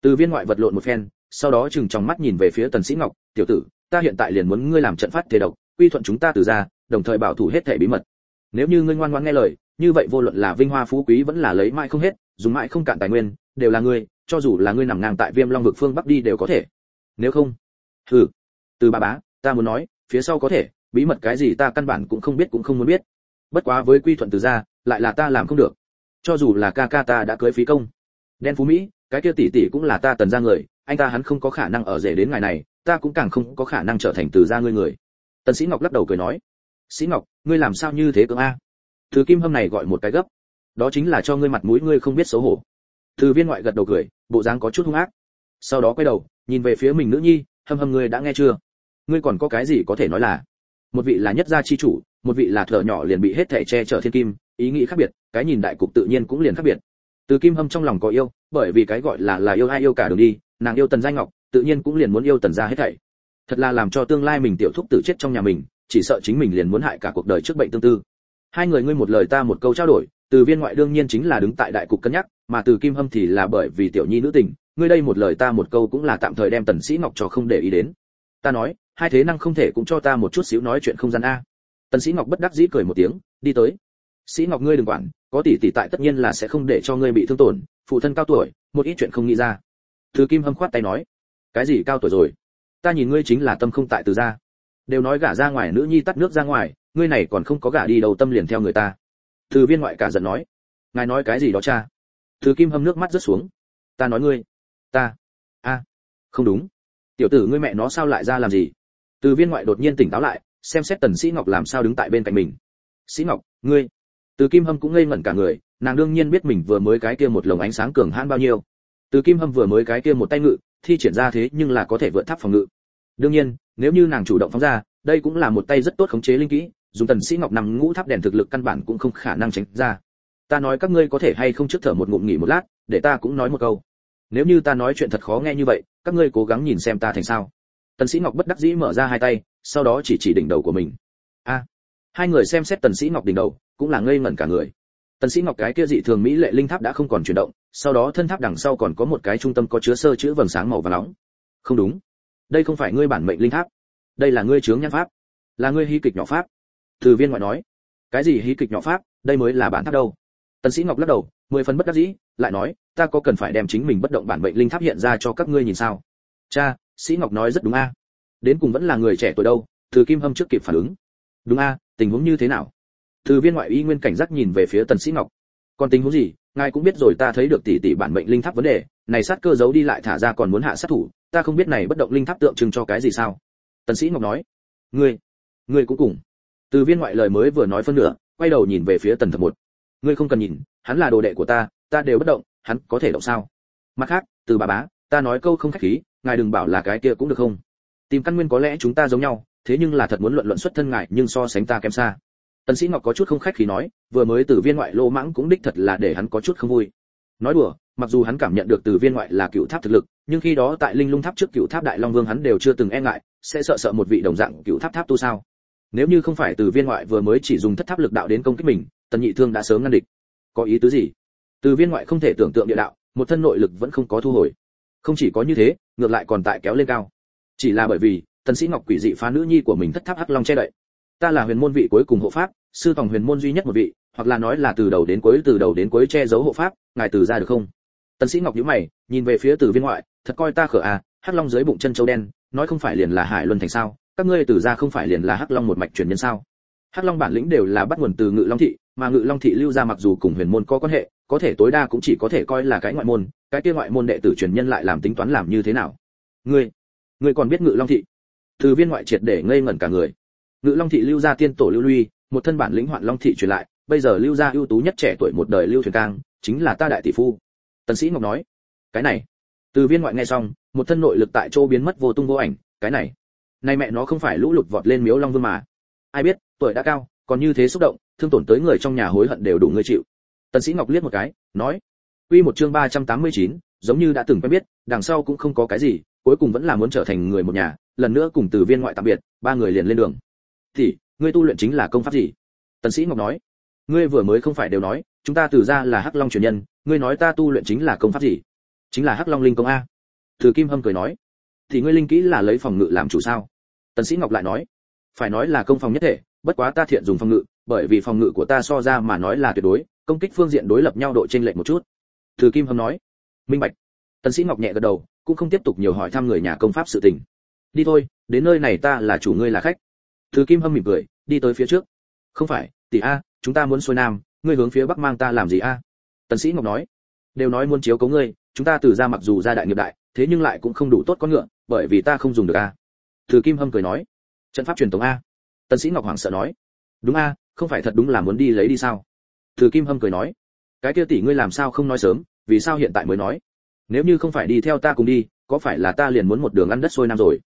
Từ viên ngoại vật lộn một phen sau đó chừng trong mắt nhìn về phía tần sĩ ngọc tiểu tử ta hiện tại liền muốn ngươi làm trận phát thế độc quy thuận chúng ta từ Gia, đồng thời bảo thủ hết thể bí mật. Nếu như ngươi ngoan ngoãn nghe lời như vậy vô luận là vinh hoa phú quý vẫn là lấy mãi không hết dùng mãi không cạn tài nguyên đều là ngươi cho dù là ngươi nằm ngang tại viêm long vực phương bắc đi đều có thể. Nếu không, hừ, từ bà bá, ta muốn nói, phía sau có thể, bí mật cái gì ta căn bản cũng không biết cũng không muốn biết. Bất quá với quy thuận từ gia lại là ta làm không được. Cho dù là ca ca ta đã cưới phí công. Đen phú mỹ, cái kia tỷ tỷ cũng là ta tần gia người, anh ta hắn không có khả năng ở rể đến ngày này, ta cũng càng không có khả năng trở thành từ gia ngươi người. Tần sĩ ngọc lắc đầu cười nói, sĩ ngọc, ngươi làm sao như thế cưỡng a? Từ kim hâm này gọi một cái gấp, đó chính là cho ngươi mặt mũi ngươi không biết xấu hổ từ viên ngoại gật đầu cười, bộ dáng có chút hung ác. Sau đó quay đầu, nhìn về phía mình nữ nhi, hâm hâm ngươi đã nghe chưa? Ngươi còn có cái gì có thể nói là? Một vị là nhất gia chi chủ, một vị là thợ nhỏ liền bị hết thảy che chở thiên kim, ý nghĩ khác biệt, cái nhìn đại cục tự nhiên cũng liền khác biệt. Từ kim hâm trong lòng có yêu, bởi vì cái gọi là là yêu ai yêu cả đường đi, nàng yêu tần giai ngọc, tự nhiên cũng liền muốn yêu tần gia hết thảy. Thật là làm cho tương lai mình tiểu thúc tự chết trong nhà mình, chỉ sợ chính mình liền muốn hại cả cuộc đời trước bệnh tương tư. Hai người ngươi một lời ta một câu trao đổi từ viên ngoại đương nhiên chính là đứng tại đại cục cân nhắc, mà từ kim hâm thì là bởi vì tiểu nhi nữ tình, ngươi đây một lời ta một câu cũng là tạm thời đem tần sĩ ngọc cho không để ý đến. Ta nói, hai thế năng không thể cũng cho ta một chút xíu nói chuyện không gian a. Tần sĩ ngọc bất đắc dĩ cười một tiếng, đi tới. Sĩ ngọc ngươi đừng quản, có tỷ tỷ tại tất nhiên là sẽ không để cho ngươi bị thương tổn, phụ thân cao tuổi, một ít chuyện không nghĩ ra. Từ kim hâm khoát tay nói, cái gì cao tuổi rồi? Ta nhìn ngươi chính là tâm không tại từ gia. Đều nói gả ra ngoài nữ nhi tắt nước ra ngoài, ngươi này còn không có gả đi đầu tâm liền theo người ta từ viên ngoại cả giận nói, ngài nói cái gì đó cha? Từ kim hâm nước mắt rớt xuống, ta nói ngươi, ta, a, không đúng. Tiểu tử ngươi mẹ nó sao lại ra làm gì? Từ viên ngoại đột nhiên tỉnh táo lại, xem xét tần sĩ ngọc làm sao đứng tại bên cạnh mình. Sĩ ngọc, ngươi? Từ kim hâm cũng ngây ngẩn cả người, nàng đương nhiên biết mình vừa mới cái kia một lồng ánh sáng cường hãn bao nhiêu. Từ kim hâm vừa mới cái kia một tay ngự, thi triển ra thế nhưng là có thể vượt tháp phòng ngự. Đương nhiên, nếu như nàng chủ động phóng ra, đây cũng là một tay rất tốt khống chế linh kỹ dùng tần sĩ ngọc nằm ngũ tháp đèn thực lực căn bản cũng không khả năng tránh ra. Ta nói các ngươi có thể hay không trước thở một ngụm nghỉ một lát, để ta cũng nói một câu. Nếu như ta nói chuyện thật khó nghe như vậy, các ngươi cố gắng nhìn xem ta thành sao. Tần sĩ ngọc bất đắc dĩ mở ra hai tay, sau đó chỉ chỉ đỉnh đầu của mình. A. Hai người xem xét tần sĩ ngọc đỉnh đầu, cũng là ngây ngẩn cả người. Tần sĩ ngọc cái kia dị thường mỹ lệ linh tháp đã không còn chuyển động, sau đó thân tháp đằng sau còn có một cái trung tâm có chứa sơ chữ vầng sáng màu vàng nóng. Không đúng. Đây không phải ngươi bản mệnh linh tháp. Đây là ngươi chướng nhãn pháp. Là ngươi hí kịch nhỏ pháp từ viên ngoại nói, cái gì hí kịch nhỏ pháp, đây mới là bản tháp đâu? Tần sĩ ngọc lắc đầu, mười phần bất đắc dĩ, lại nói, ta có cần phải đem chính mình bất động bản mệnh linh tháp hiện ra cho các ngươi nhìn sao? Cha, sĩ ngọc nói rất đúng a. Đến cùng vẫn là người trẻ tuổi đâu, từ kim hâm trước kịp phản ứng. Đúng a, tình huống như thế nào? Từ viên ngoại y nguyên cảnh giác nhìn về phía tần sĩ ngọc. Còn tình huống gì? Ngài cũng biết rồi ta thấy được tỷ tỷ bản mệnh linh tháp vấn đề, này sát cơ giấu đi lại thả ra còn muốn hạ sát thủ, ta không biết này bất động linh tháp tượng trưng cho cái gì sao? Tần sĩ ngọc nói, ngươi ngươi cũng cùng từ viên ngoại lời mới vừa nói phân nửa, quay đầu nhìn về phía tần thập một. Ngươi không cần nhìn, hắn là đồ đệ của ta ta đều bất động, hắn có thể động sao? Mặt khác, từ bà bá, ta nói câu không khách khí, ngài đừng bảo là cái kia cũng được không? Tìm căn nguyên có lẽ chúng ta giống nhau, thế nhưng là thật muốn luận luận xuất thân ngài, nhưng so sánh ta kém xa. Tần sĩ ngọc có chút không khách khí nói, vừa mới từ viên ngoại lô mãng cũng đích thật là để hắn có chút không vui. Nói đùa, mặc dù hắn cảm nhận được từ viên ngoại là cựu tháp thực lực, nhưng khi đó tại linh lung tháp trước cựu tháp đại long vương hắn đều chưa từng e ngại, sẽ sợ sợ một vị đồng dạng cựu tháp tháp tu sao? Nếu như không phải từ viên ngoại vừa mới chỉ dùng thất tháp lực đạo đến công kích mình, tần nhị thương đã sớm ngăn địch. Có ý tứ gì? Từ viên ngoại không thể tưởng tượng địa đạo, một thân nội lực vẫn không có thu hồi. Không chỉ có như thế, ngược lại còn tại kéo lên cao. Chỉ là bởi vì, tần sĩ ngọc quỷ dị phá nữ nhi của mình thất tháp hắc long che đậy. Ta là huyền môn vị cuối cùng hộ pháp, sư tòng huyền môn duy nhất một vị, hoặc là nói là từ đầu đến cuối, từ đầu đến cuối che giấu hộ pháp, ngài từ ra được không? Tần sĩ ngọc nhíu mày, nhìn về phía từ viên ngoại, thật coi ta khở à hắc long dưới bụng chân châu đen, nói không phải liền là hải luân thành sao? Các ngươi từ ra không phải liền là hắc long một mạch truyền nhân sao? Hắc long bản lĩnh đều là bắt nguồn từ ngự long thị, mà ngự long thị lưu ra mặc dù cùng huyền môn có quan hệ, có thể tối đa cũng chỉ có thể coi là cái ngoại môn, cái kia ngoại môn đệ tử truyền nhân lại làm tính toán làm như thế nào? Ngươi ngươi còn biết ngự long thị? Từ viên ngoại triệt để ngây ngẩn cả người. Ngự long thị lưu gia tiên tổ lưu ly một thân bản lĩnh hoạn long thị truyền lại, bây giờ lưu gia ưu tú nhất trẻ tuổi một đời lưu thuyền cang, chính là ta đại tỷ phu. Tần sĩ ngọc nói, cái này. Từ viên ngoại nghe xong, một thân nội lực tại chỗ biến mất vô tung vô ảnh, cái này nay mẹ nó không phải lũ lụt vọt lên miếu long vương mà. Ai biết tuổi đã cao còn như thế xúc động thương tổn tới người trong nhà hối hận đều đủ người chịu. Tần sĩ ngọc liếc một cái nói quy một chương 389, giống như đã từng quen biết đằng sau cũng không có cái gì cuối cùng vẫn là muốn trở thành người một nhà lần nữa cùng từ viên ngoại tạm biệt ba người liền lên đường. Thì ngươi tu luyện chính là công pháp gì? Tần sĩ ngọc nói ngươi vừa mới không phải đều nói chúng ta từ ra là hắc long truyền nhân ngươi nói ta tu luyện chính là công pháp gì? Chính là hắc long linh công a. Từ kim hâm cười nói thì ngươi linh kỹ là lấy phòng ngự làm chủ sao? Tần sĩ ngọc lại nói, phải nói là công phòng nhất thể, bất quá ta thiện dùng phòng ngự, bởi vì phòng ngự của ta so ra mà nói là tuyệt đối, công kích phương diện đối lập nhau độ trên lệch một chút. Từ kim hâm nói, minh bạch. Tần sĩ ngọc nhẹ gật đầu, cũng không tiếp tục nhiều hỏi thăm người nhà công pháp sự tình. Đi thôi, đến nơi này ta là chủ ngươi là khách. Từ kim hâm mỉm cười, đi tới phía trước. Không phải, tỷ a, chúng ta muốn xuôi nam, ngươi hướng phía bắc mang ta làm gì a? Tần sĩ ngọc nói, đều nói muốn chiếu cố ngươi, chúng ta từ ra mặc dù ra đại nghiệp đại, thế nhưng lại cũng không đủ tốt con ngựa, bởi vì ta không dùng được a từ kim hâm cười nói, trận pháp truyền thống a. Tần sĩ ngọc Hoàng sợ nói, đúng a, không phải thật đúng là muốn đi lấy đi sao? Từ kim hâm cười nói, cái kia tỷ ngươi làm sao không nói sớm, vì sao hiện tại mới nói? Nếu như không phải đi theo ta cùng đi, có phải là ta liền muốn một đường ăn đất sôi nam rồi?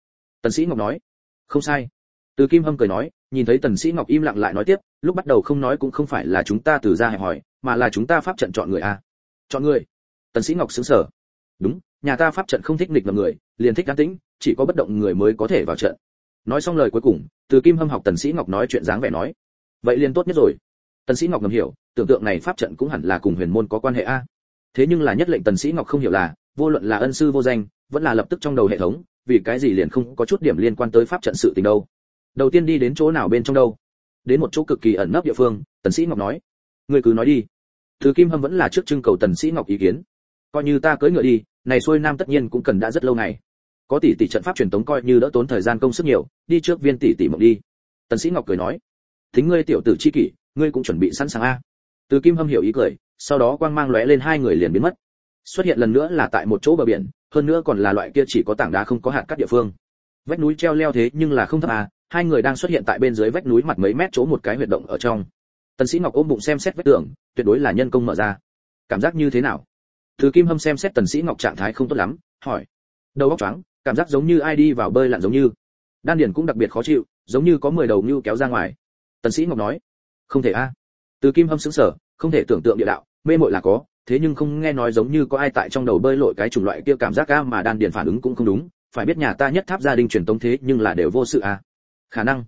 Tần sĩ ngọc nói, không sai. Từ kim hâm cười nói, nhìn thấy tần sĩ ngọc im lặng lại nói tiếp, lúc bắt đầu không nói cũng không phải là chúng ta từ ra hẹp hỏi, mà là chúng ta pháp trận chọn người a. Chọn người. Tần sĩ ngọc sững sờ. Đúng, nhà ta pháp trận không thích nghịch ngợm người liền thích an tĩnh, chỉ có bất động người mới có thể vào trận. Nói xong lời cuối cùng, từ kim hâm học tần sĩ ngọc nói chuyện dáng vẻ nói, vậy liền tốt nhất rồi. Tần sĩ ngọc ngầm hiểu, tưởng tượng này pháp trận cũng hẳn là cùng huyền môn có quan hệ a. Thế nhưng là nhất lệnh tần sĩ ngọc không hiểu là, vô luận là ân sư vô danh, vẫn là lập tức trong đầu hệ thống, vì cái gì liền không có chút điểm liên quan tới pháp trận sự tình đâu. Đầu tiên đi đến chỗ nào bên trong đâu? Đến một chỗ cực kỳ ẩn nấp địa phương, tần sĩ ngọc nói, ngươi cứ nói đi. Từ kim hâm vẫn là trước trưng cầu tần sĩ ngọc ý kiến. Coi như ta cưỡi ngựa đi, này xuôi nam tất nhiên cũng cần đã rất lâu ngày có tỷ tỷ trận pháp truyền tống coi như đỡ tốn thời gian công sức nhiều, đi trước viên tỷ tỷ mộng đi. Tần sĩ ngọc cười nói, thính ngươi tiểu tử chi kỷ, ngươi cũng chuẩn bị sẵn sàng a. Từ kim hâm hiểu ý cười, sau đó quang mang lóe lên hai người liền biến mất. Xuất hiện lần nữa là tại một chỗ bờ biển, hơn nữa còn là loại kia chỉ có tảng đá không có hạt cắt địa phương. Vách núi treo leo thế nhưng là không thấp à hai người đang xuất hiện tại bên dưới vách núi mặt mấy mét chỗ một cái huyệt động ở trong. Tần sĩ ngọc ôm bụng xem xét vách tường, tuyệt đối là nhân công mở ra. Cảm giác như thế nào? Từ kim hâm xem xét tần sĩ ngọc trạng thái không tốt lắm, hỏi. Đầu óc choáng cảm giác giống như ai đi vào bơi lặn giống như. Đan điền cũng đặc biệt khó chịu, giống như có mười đầu ngưu kéo ra ngoài. Tần sĩ ngọc nói, không thể a. Từ kim hâm sững sờ, không thể tưởng tượng địa đạo, mê muội là có, thế nhưng không nghe nói giống như có ai tại trong đầu bơi lội cái chủng loại kia cảm giác ca mà đan điền phản ứng cũng không đúng, phải biết nhà ta nhất tháp gia đình truyền tống thế nhưng là đều vô sự a. Khả năng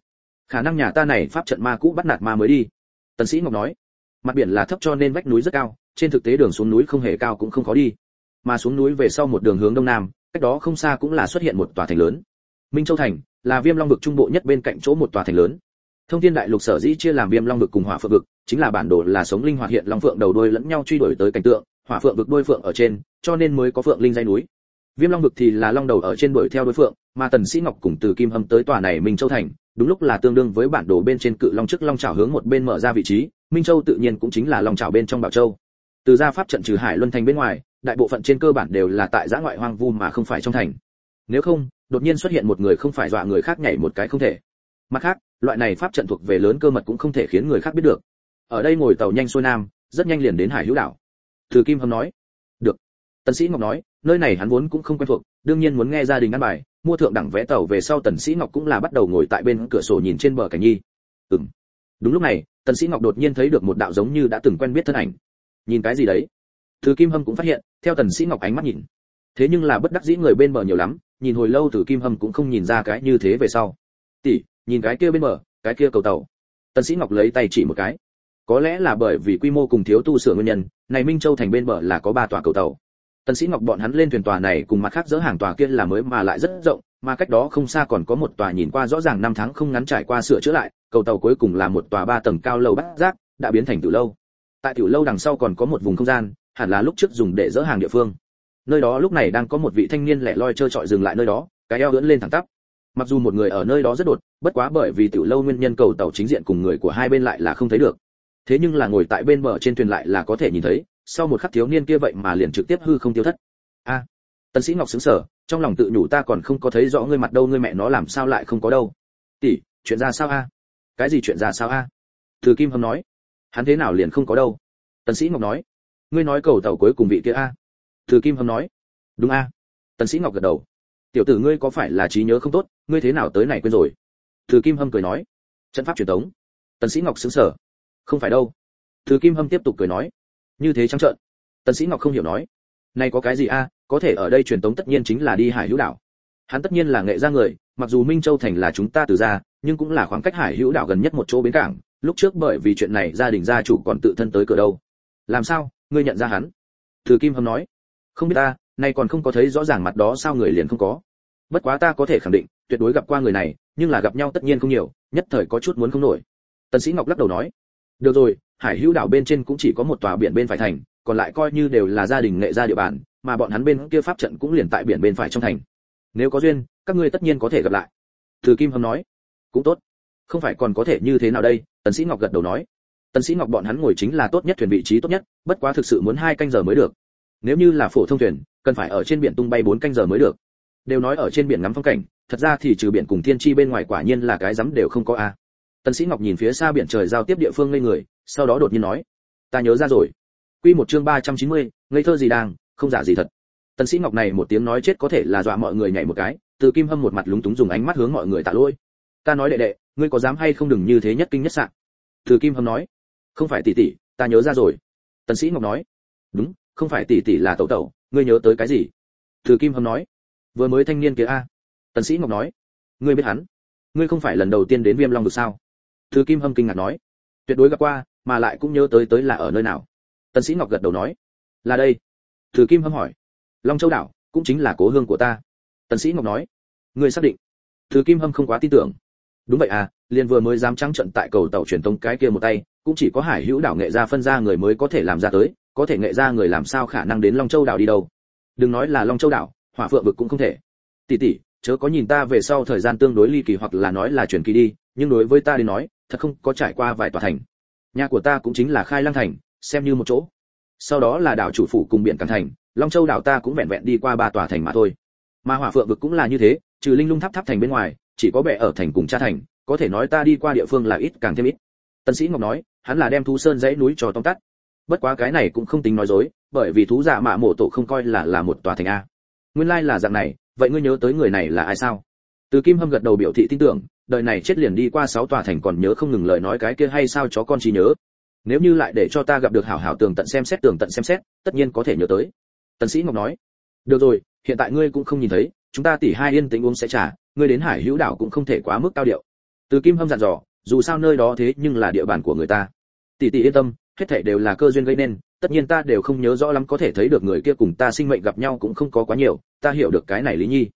khả năng nhà ta này pháp trận ma cũ bắt nạt ma mới đi. Tần sĩ ngọc nói, mặt biển là thấp cho nên vách núi rất cao, trên thực tế đường xuống núi không hề cao cũng không khó đi. Mà xuống núi về sau một đường hướng đông nam cách đó không xa cũng là xuất hiện một tòa thành lớn. Minh châu thành là viêm long vực trung bộ nhất bên cạnh chỗ một tòa thành lớn. Thông thiên đại lục sở dĩ chia làm viêm long vực cùng hỏa phượng vực, chính là bản đồ là sống linh hoạt hiện long phượng đầu đuôi lẫn nhau truy đuổi tới cảnh tượng, hỏa phượng vực đuôi phượng ở trên, cho nên mới có phượng linh dây núi. Viêm long vực thì là long đầu ở trên đuổi theo đuôi phượng, mà tần sĩ ngọc cùng từ kim hâm tới tòa này minh châu thành, đúng lúc là tương đương với bản đồ bên trên cự long trước long chảo hướng một bên mở ra vị trí, minh châu tự nhiên cũng chính là long chảo bên trong bảo châu. Từ gia pháp trận trừ hải luân thành bên ngoài đại bộ phận trên cơ bản đều là tại giã ngoại hoang vu mà không phải trong thành. Nếu không, đột nhiên xuất hiện một người không phải dọa người khác nhảy một cái không thể. Mặt khác, loại này pháp trận thuộc về lớn cơ mật cũng không thể khiến người khác biết được. Ở đây ngồi tàu nhanh xuôi nam, rất nhanh liền đến hải hữu đảo. Từ kim hâm nói, được. Tần sĩ ngọc nói, nơi này hắn vốn cũng không quen thuộc, đương nhiên muốn nghe gia đình ăn bài, mua thượng đẳng vé tàu về sau tần sĩ ngọc cũng là bắt đầu ngồi tại bên cửa sổ nhìn trên bờ cảnh nhi. Ừm. Đúng lúc này, tần sĩ ngọc đột nhiên thấy được một đạo giống như đã từng quen biết thân ảnh. Nhìn cái gì đấy? Từ kim hâm cũng phát hiện theo tần sĩ ngọc ánh mắt nhìn. Thế nhưng là bất đắc dĩ người bên bờ nhiều lắm, nhìn hồi lâu từ kim hâm cũng không nhìn ra cái như thế về sau. Tỷ, nhìn cái kia bên bờ, cái kia cầu tàu. Tần sĩ ngọc lấy tay chỉ một cái. Có lẽ là bởi vì quy mô cùng thiếu tu sửa nguyên nhân, này minh châu thành bên bờ là có ba tòa cầu tàu. Tần sĩ ngọc bọn hắn lên thuyền tòa này cùng mặt khác dỡ hàng tòa kia là mới mà lại rất rộng, mà cách đó không xa còn có một tòa nhìn qua rõ ràng năm tháng không ngắn trải qua sửa chữa lại, cầu tàu cuối cùng là một tòa ba tầng cao lầu bát giác, đã biến thành tiểu lâu. Tại tiểu lâu đằng sau còn có một vùng không gian hẳn là lúc trước dùng để dỡ hàng địa phương. Nơi đó lúc này đang có một vị thanh niên lẻ loi chơi trọi dừng lại nơi đó cái eo ưỡn lên thẳng tắp. Mặc dù một người ở nơi đó rất đột bất quá bởi vì tiểu lâu nguyên nhân cầu tàu chính diện cùng người của hai bên lại là không thấy được. Thế nhưng là ngồi tại bên bờ trên thuyền lại là có thể nhìn thấy sau một khắc thiếu niên kia vậy mà liền trực tiếp hư không tiêu thất. A! À, tần sĩ ngọc sững sờ trong lòng tự nhủ ta còn không có thấy rõ ngươi mặt đâu ngươi mẹ nó làm sao lại không có đâu. Tỷ chuyện ra sao a? Cái gì chuyện ra sao a? Từ kim hâm nói. Hắn thế nào liền không có đâu. Tần sĩ ngọc nói ngươi nói cầu tàu cuối cùng vị kia a? Từ kim hâm nói. Đúng a. Tần sĩ ngọc gật đầu. Tiểu tử ngươi có phải là trí nhớ không tốt, ngươi thế nào tới này quên rồi? Từ kim hâm cười nói. Trận pháp truyền thống tần sĩ ngọc sững sờ. Không phải đâu. Từ kim hâm tiếp tục cười nói. Như thế trắng trợn. Tần sĩ ngọc không hiểu nói. Này có cái gì a? Có thể ở đây truyền tống tất nhiên chính là đi hải hữu đảo. Hắn tất nhiên là nghệ gia người, mặc dù minh châu thành là chúng ta từ ra nhưng cũng là khoảng cách hải hữu đảo gần nhất một chỗ bến cảng. Lúc trước bởi vì chuyện này gia đình gia chủ còn tự thân tới cửa đâu. Làm sao? Ngươi nhận ra hắn? Từ kim hâm nói. Không biết ta, nay còn không có thấy rõ ràng mặt đó sao người liền không có. Bất quá ta có thể khẳng định, tuyệt đối gặp qua người này, nhưng là gặp nhau tất nhiên không nhiều, nhất thời có chút muốn không nổi. Tần sĩ ngọc lắc đầu nói. Được rồi, hải hữu đảo bên trên cũng chỉ có một tòa biển bên phải thành, còn lại coi như đều là gia đình nghệ gia địa bàn, mà bọn hắn bên kia pháp trận cũng liền tại biển bên phải trong thành. Nếu có duyên, các ngươi tất nhiên có thể gặp lại. Từ kim hâm nói. Cũng tốt. Không phải còn có thể như thế nào đây? Tần sĩ ngọc gật đầu nói tần sĩ ngọc bọn hắn ngồi chính là tốt nhất thuyền vị trí tốt nhất bất quá thực sự muốn hai canh giờ mới được. Nếu như là phổ thông thuyền cần phải ở trên biển tung bay bốn canh giờ mới được. Đều nói ở trên biển ngắm phong cảnh thật ra thì trừ biển cùng thiên chi bên ngoài quả nhiên là cái dám đều không có a. Tần sĩ ngọc nhìn phía xa biển trời giao tiếp địa phương ngây người sau đó đột nhiên nói ta nhớ ra rồi. Quy một chương 390, ngây thơ gì đang không giả gì thật. Tần sĩ ngọc này một tiếng nói chết có thể là dọa mọi người nhảy một cái từ kim hâm một mặt lúng túng dùng ánh mắt hướng mọi người tạ lỗi. Ta nói đệ đệ ngươi có dám hay không đừng như thế nhất kinh nhất sạn từ kim hâm nói không phải tỷ tỷ, ta nhớ ra rồi. Tần sĩ ngọc nói. Đúng, không phải tỷ tỷ là tẩu tẩu, ngươi nhớ tới cái gì? Từ kim hâm nói. Vừa mới thanh niên kia a. Tần sĩ ngọc nói. Ngươi biết hắn? Ngươi không phải lần đầu tiên đến viêm long được sao? Từ kim hâm kinh ngạc nói. Tuyệt đối gặp qua, mà lại cũng nhớ tới tới là ở nơi nào. Tần sĩ ngọc gật đầu nói. Là đây. Từ kim hâm hỏi. Long châu đảo, cũng chính là cố hương của ta. Tần sĩ ngọc nói. Ngươi xác định. Từ kim hâm không quá tin tưởng đúng vậy à liền vừa mới dám trắng trận tại cầu tàu truyền tông cái kia một tay, cũng chỉ có hải hữu đảo nghệ gia phân ra người mới có thể làm ra tới, có thể nghệ ra người làm sao khả năng đến long châu đảo đi đâu. Đừng nói là long châu đảo, hỏa phượng vực cũng không thể. Tỷ tỷ, chớ có nhìn ta về sau thời gian tương đối ly kỳ hoặc là nói là chuyển kỳ đi, nhưng đối với ta đến nói, thật không có trải qua vài tòa thành. Nhà của ta cũng chính là khai lăng thành, xem như một chỗ. Sau đó là đảo chủ phủ cùng biển cảng thành, long châu đảo ta cũng vẹn vẹn đi qua ba tòa thành mà thôi. Mà hỏa phượng vực cũng là như thế, trừ linh lung tháp tháp thành bên ngoài chỉ có bệ ở thành cùng cha thành, có thể nói ta đi qua địa phương là ít càng thêm ít. Tân sĩ ngọc nói, hắn là đem thú sơn dãy núi cho tông tắt. Bất quá cái này cũng không tính nói dối, bởi vì thú dạ mạ mộ tổ không coi là là một tòa thành a. Nguyên lai là dạng này, vậy ngươi nhớ tới người này là ai sao? Từ kim hâm gật đầu biểu thị tin tưởng, đời này chết liền đi qua sáu tòa thành còn nhớ không ngừng lời nói cái kia hay sao chó con chỉ nhớ. Nếu như lại để cho ta gặp được hảo hảo tường tận xem xét, tường tận xem xét, tất nhiên có thể nhớ tới. Tần sĩ ngọc nói, được rồi, hiện tại ngươi cũng không nhìn thấy, chúng ta tỉ hai yên tĩnh uống sẽ trả ngươi đến hải hữu đảo cũng không thể quá mức cao điệu. Từ kim hâm dặn dò, dù sao nơi đó thế nhưng là địa bàn của người ta. Tỷ tỷ yên tâm, hết thảy đều là cơ duyên gây nên, tất nhiên ta đều không nhớ rõ lắm có thể thấy được người kia cùng ta sinh mệnh gặp nhau cũng không có quá nhiều, ta hiểu được cái này lý nhi.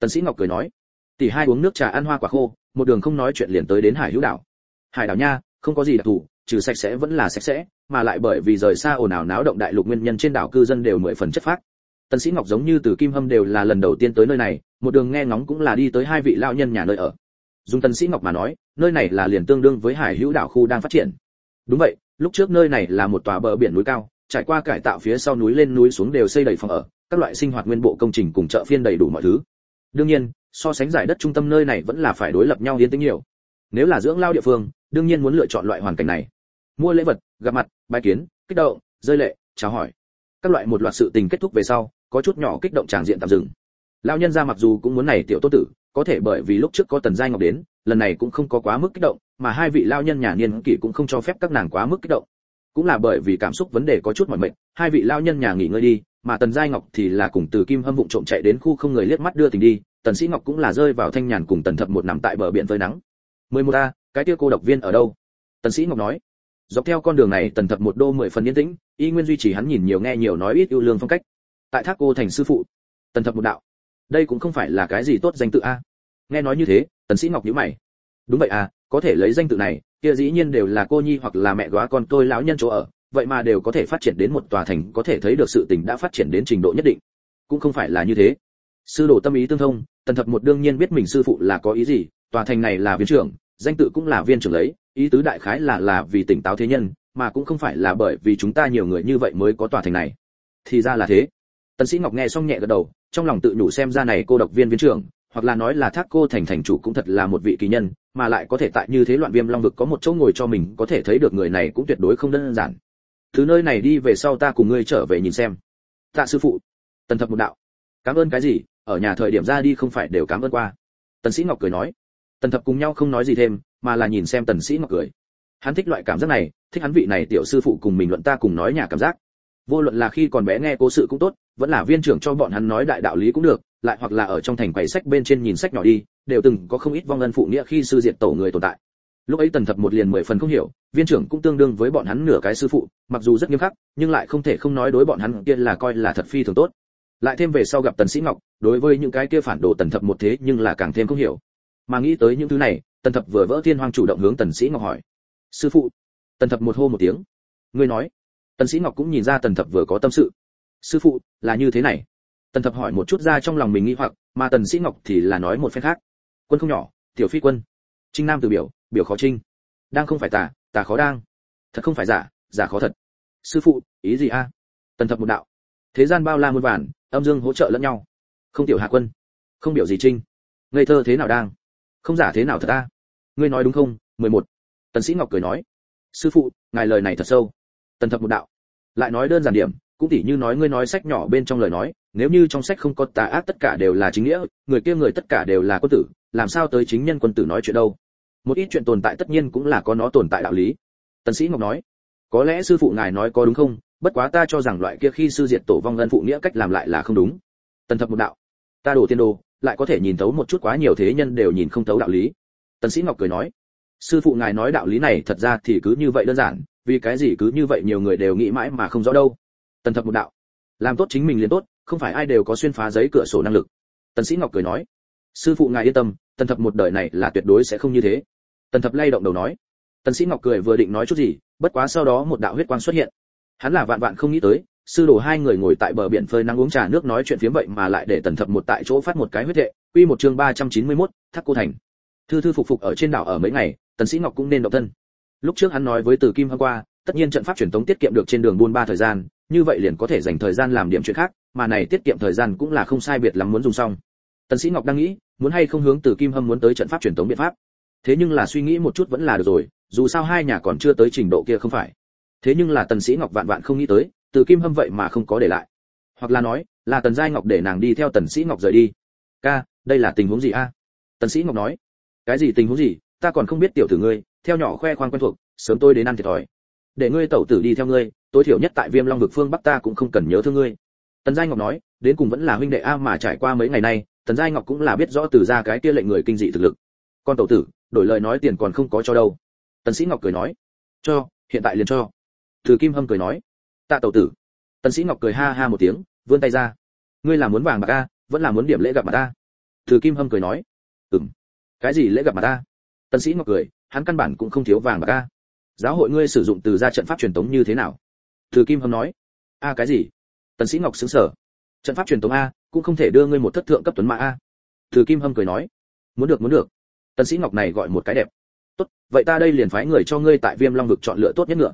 Tần sĩ ngọc cười nói, tỷ hai uống nước trà ăn hoa quả khô, một đường không nói chuyện liền tới đến hải hữu đảo. Hải đảo nha, không có gì đặc thù, trừ sạch sẽ vẫn là sạch sẽ, mà lại bởi vì rời xa ồn ào náo động đại lục nguyên nhân trên đảo cư dân đều mười phần chất phác tần sĩ ngọc giống như từ kim hâm đều là lần đầu tiên tới nơi này, một đường nghe ngóng cũng là đi tới hai vị lão nhân nhà nơi ở. Dùng tần sĩ ngọc mà nói, nơi này là liền tương đương với hải hữu đảo khu đang phát triển. Đúng vậy, lúc trước nơi này là một tòa bờ biển núi cao, trải qua cải tạo phía sau núi lên núi xuống đều xây đầy phòng ở, các loại sinh hoạt nguyên bộ công trình cùng chợ phiên đầy đủ mọi thứ. Đương nhiên, so sánh giải đất trung tâm nơi này vẫn là phải đối lập nhau yên tĩnh nhiều. Nếu là dưỡng lao địa phương, đương nhiên muốn lựa chọn loại hoàn cảnh này. Mua lễ vật, gặp mặt bài kiến, kích động, rơi lệ, chào hỏi. Các loại một loạt sự tình kết thúc về sau có chút nhỏ kích động tràng diện tạm dừng. Lão nhân ra mặc dù cũng muốn này tiểu tốt tử, có thể bởi vì lúc trước có tần giai ngọc đến, lần này cũng không có quá mức kích động, mà hai vị lao nhân nhà niên kỷ cũng không cho phép các nàng quá mức kích động. Cũng là bởi vì cảm xúc vấn đề có chút mỏi mệt, hai vị lao nhân nhà nghỉ ngơi đi, mà tần giai ngọc thì là cùng từ kim hâm vụng trộm chạy đến khu không người liếc mắt đưa tình đi, tần sĩ ngọc cũng là rơi vào thanh nhàn cùng tần thập một nằm tại bờ biển với nắng. Mười một a, cái kia cô độc viên ở đâu? Tần sĩ ngọc nói. Dọc theo con đường này, tần thập một đô mười phần yên tĩnh, y nguyên duy trì hắn nhìn nhiều nghe nhiều nói ít yêu lương phong cách tại thác cô thành sư phụ. Tần thập một đạo. Đây cũng không phải là cái gì tốt danh tự a. Nghe nói như thế, tần sĩ ngọc nhíu mày. Đúng vậy à có thể lấy danh tự này, kia dĩ nhiên đều là cô nhi hoặc là mẹ góa con tôi lão nhân chỗ ở. Vậy mà đều có thể phát triển đến một tòa thành, có thể thấy được sự tình đã phát triển đến trình độ nhất định. Cũng không phải là như thế. Sư đồ tâm ý tương thông, tần thập một đương nhiên biết mình sư phụ là có ý gì, tòa thành này là viên trưởng, danh tự cũng là viên trưởng lấy, ý tứ đại khái là là vì tỉnh táo thế nhân, mà cũng không phải là bởi vì chúng ta nhiều người như vậy mới có tòa thành này. Thì ra là thế tần sĩ ngọc nghe xong nhẹ gật đầu, trong lòng tự nhủ xem ra này cô độc viên viên trưởng, hoặc là nói là thác cô thành thành chủ cũng thật là một vị kỳ nhân, mà lại có thể tại như thế loạn viêm long vực có một chỗ ngồi cho mình có thể thấy được người này cũng tuyệt đối không đơn giản. Thứ nơi này đi về sau ta cùng ngươi trở về nhìn xem. Tạ sư phụ. Tần thập một đạo. Cảm ơn cái gì? Ở nhà thời điểm ra đi không phải đều cảm ơn qua. Tần sĩ ngọc cười nói. Tần thập cùng nhau không nói gì thêm, mà là nhìn xem tần sĩ ngọc cười. Hắn thích loại cảm giác này, thích hắn vị này tiểu sư phụ cùng mình luận ta cùng nói nhà cảm giác vô luận là khi còn bé nghe cố sự cũng tốt, vẫn là viên trưởng cho bọn hắn nói đại đạo lý cũng được, lại hoặc là ở trong thành quầy sách bên trên nhìn sách nhỏ đi, đều từng có không ít vong ân phụ nghĩa khi sư diệt tổ người tồn tại. Lúc ấy tần thập một liền mười phần không hiểu, viên trưởng cũng tương đương với bọn hắn nửa cái sư phụ, mặc dù rất nghiêm khắc, nhưng lại không thể không nói đối bọn hắn kia là coi là thật phi thường tốt. Lại thêm về sau gặp tần sĩ ngọc, đối với những cái kia phản đồ tần thập một thế nhưng là càng thêm không hiểu. Mà nghĩ tới những thứ này, tần thập vừa vỡ thiên hoang chủ động hướng tần sĩ ngọc hỏi, sư phụ? Tần thập một hô một tiếng, ngươi nói tần sĩ ngọc cũng nhìn ra tần thập vừa có tâm sự. Sư phụ, là như thế này. Tần thập hỏi một chút ra trong lòng mình nghi hoặc, mà tần sĩ ngọc thì là nói một phen khác. Quân không nhỏ, tiểu phi quân. Trinh nam từ biểu biểu khó trinh. Đang không phải tà tà khó đang. Thật không phải giả giả khó thật. Sư phụ, ý gì a? Tần thập một đạo. Thế gian bao la muôn vàn, âm dương hỗ trợ lẫn nhau. Không tiểu hạ quân. Không biểu gì trinh. Ngây thơ thế nào đang? Không giả thế nào thật ta ngươi nói đúng không? Mười một. Tần sĩ ngọc cười nói. Sư phụ, ngài lời này thật sâu tần thập một đạo. Lại nói đơn giản điểm, cũng tỉ như nói ngươi nói sách nhỏ bên trong lời nói, nếu như trong sách không có tà ác tất cả đều là chính nghĩa, người kia người tất cả đều là quân tử, làm sao tới chính nhân quân tử nói chuyện đâu? Một ít chuyện tồn tại tất nhiên cũng là có nó tồn tại đạo lý. Tần sĩ ngọc nói, có lẽ sư phụ ngài nói có đúng không? Bất quá ta cho rằng loại kia khi sư diệt tổ vong ân phụ nghĩa cách làm lại là không đúng. Tần thập một đạo, ta đổ tiên đồ, lại có thể nhìn thấu một chút quá nhiều thế nhân đều nhìn không thấu đạo lý. Tần sĩ ngọc cười nói, sư phụ ngài nói đạo lý này thật ra thì cứ như vậy đơn giản vì cái gì cứ như vậy nhiều người đều nghĩ mãi mà không rõ đâu. Tần thập một đạo làm tốt chính mình liền tốt không phải ai đều có xuyên phá giấy cửa sổ năng lực. Tần sĩ ngọc cười nói sư phụ ngài yên tâm tần thập một đời này là tuyệt đối sẽ không như thế. Tần thập lay động đầu nói tần sĩ ngọc cười vừa định nói chút gì bất quá sau đó một đạo huyết quang xuất hiện. Hắn là vạn vạn không nghĩ tới sư đồ hai người ngồi tại bờ biển phơi nắng uống trà nước nói chuyện phiếm vậy mà lại để tần thập một tại chỗ phát một cái huyết hệ. quy một chương 391, thác cô thành. Thư thư phục phục ở trên đảo ở mấy ngày tần sĩ ngọc cũng nên động thân lúc trước hắn nói với từ kim hôm qua, tất nhiên trận pháp truyền tống tiết kiệm được trên đường buôn ba thời gian, như vậy liền có thể dành thời gian làm điểm chuyện khác, mà này tiết kiệm thời gian cũng là không sai biệt lắm muốn dùng xong. Tần sĩ ngọc đang nghĩ, muốn hay không hướng từ kim hâm muốn tới trận pháp truyền tống biện pháp. Thế nhưng là suy nghĩ một chút vẫn là được rồi, dù sao hai nhà còn chưa tới trình độ kia không phải. Thế nhưng là tần sĩ ngọc vạn vạn không nghĩ tới, từ kim hâm vậy mà không có để lại. Hoặc là nói, là tần giai ngọc để nàng đi theo tần sĩ ngọc rời đi. Ca, đây là tình huống gì a? Tần sĩ ngọc nói. Cái gì tình huống gì? Ta còn không biết tiểu tử ngươi theo nhỏ khoe khoang quen thuộc, sớm tôi đến ăn thiệt thòi. Để ngươi tẩu tử đi theo ngươi, tối thiểu nhất tại viêm long vực phương bắc ta cũng không cần nhớ thương ngươi. Tần giai ngọc nói, đến cùng vẫn là huynh đệ a mà trải qua mấy ngày nay, tần giai ngọc cũng là biết rõ từ ra cái kia lệnh người kinh dị thực lực. Con tẩu tử, đổi lời nói tiền còn không có cho đâu. Tần sĩ ngọc cười nói, cho, hiện tại liền cho. Từ kim hâm cười nói, tạ tẩu tử. Tần sĩ ngọc cười ha ha một tiếng, vươn tay ra. Ngươi là muốn vàng bạc a, vẫn là muốn điểm lễ gặp mặt ta từ kim hâm cười nói, ừm, cái gì lễ gặp mặt ta tần sĩ ngọc cười hắn căn bản cũng không thiếu vàng bạc a. Giáo hội ngươi sử dụng từ gia trận pháp truyền tống như thế nào? Từ kim hâm nói. A, cái gì? Tần sĩ ngọc sững sờ. Trận pháp truyền tống a, cũng không thể đưa ngươi một thất thượng cấp tuấn mã a. Từ kim hâm cười nói. Muốn được muốn được. Tần sĩ ngọc này gọi một cái đẹp. Tốt, vậy ta đây liền phái người cho ngươi tại viêm long vực chọn lựa tốt nhất ngựa.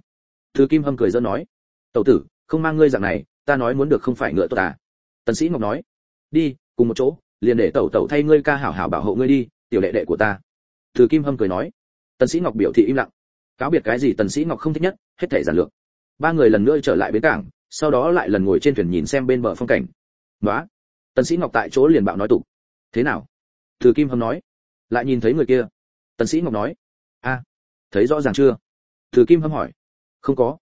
Từ kim hâm cười dân nói. Tẩu tử, không mang ngươi dạng này, ta nói muốn được không phải ngựa tốt à? Tần sĩ ngọc nói. Đi, cùng một chỗ, liền để tẩu tẩu thay ngươi ca hảo hảo bảo hộ ngươi đi, tiểu đệ đệ của ta. Từ kim hâm cười nói tần sĩ ngọc biểu thị im lặng. Cáo biệt cái gì tần sĩ ngọc không thích nhất, hết thể giản lược. Ba người lần nữa trở lại bến cảng, sau đó lại lần ngồi trên thuyền nhìn xem bên bờ phong cảnh. Đó tần sĩ ngọc tại chỗ liền bạo nói tủ. thế nào? Từ kim hâm nói. Lại nhìn thấy người kia. Tần sĩ ngọc nói. A. Thấy rõ ràng chưa? Từ kim hâm hỏi. Không có.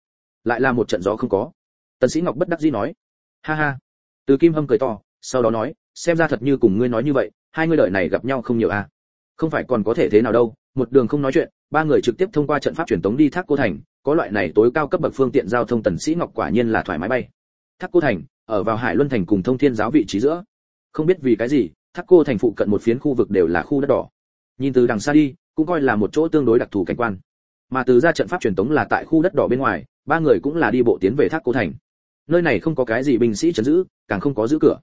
Lại là một trận gió không có. Tần sĩ ngọc bất đắc dĩ nói. Ha ha. Từ kim hâm cười to, sau đó nói, xem ra thật như cùng ngươi nói như vậy, hai ngươi đợi này gặp nhau không nhiều a không phải còn có thể thế nào đâu, một đường không nói chuyện, ba người trực tiếp thông qua trận pháp truyền tống đi thác cô thành, có loại này tối cao cấp bậc phương tiện giao thông tần sĩ ngọc quả nhiên là thoải mái bay. Thác cô thành, ở vào hải luân thành cùng thông thiên giáo vị trí giữa. Không biết vì cái gì, thác cô thành phụ cận một phiến khu vực đều là khu đất đỏ. Nhìn từ đằng xa đi, cũng coi là một chỗ tương đối đặc thù cảnh quan. Mà từ ra trận pháp truyền tống là tại khu đất đỏ bên ngoài, ba người cũng là đi bộ tiến về thác cô thành. Nơi này không có cái gì binh sĩ chấn giữ, càng không có giữ cửa.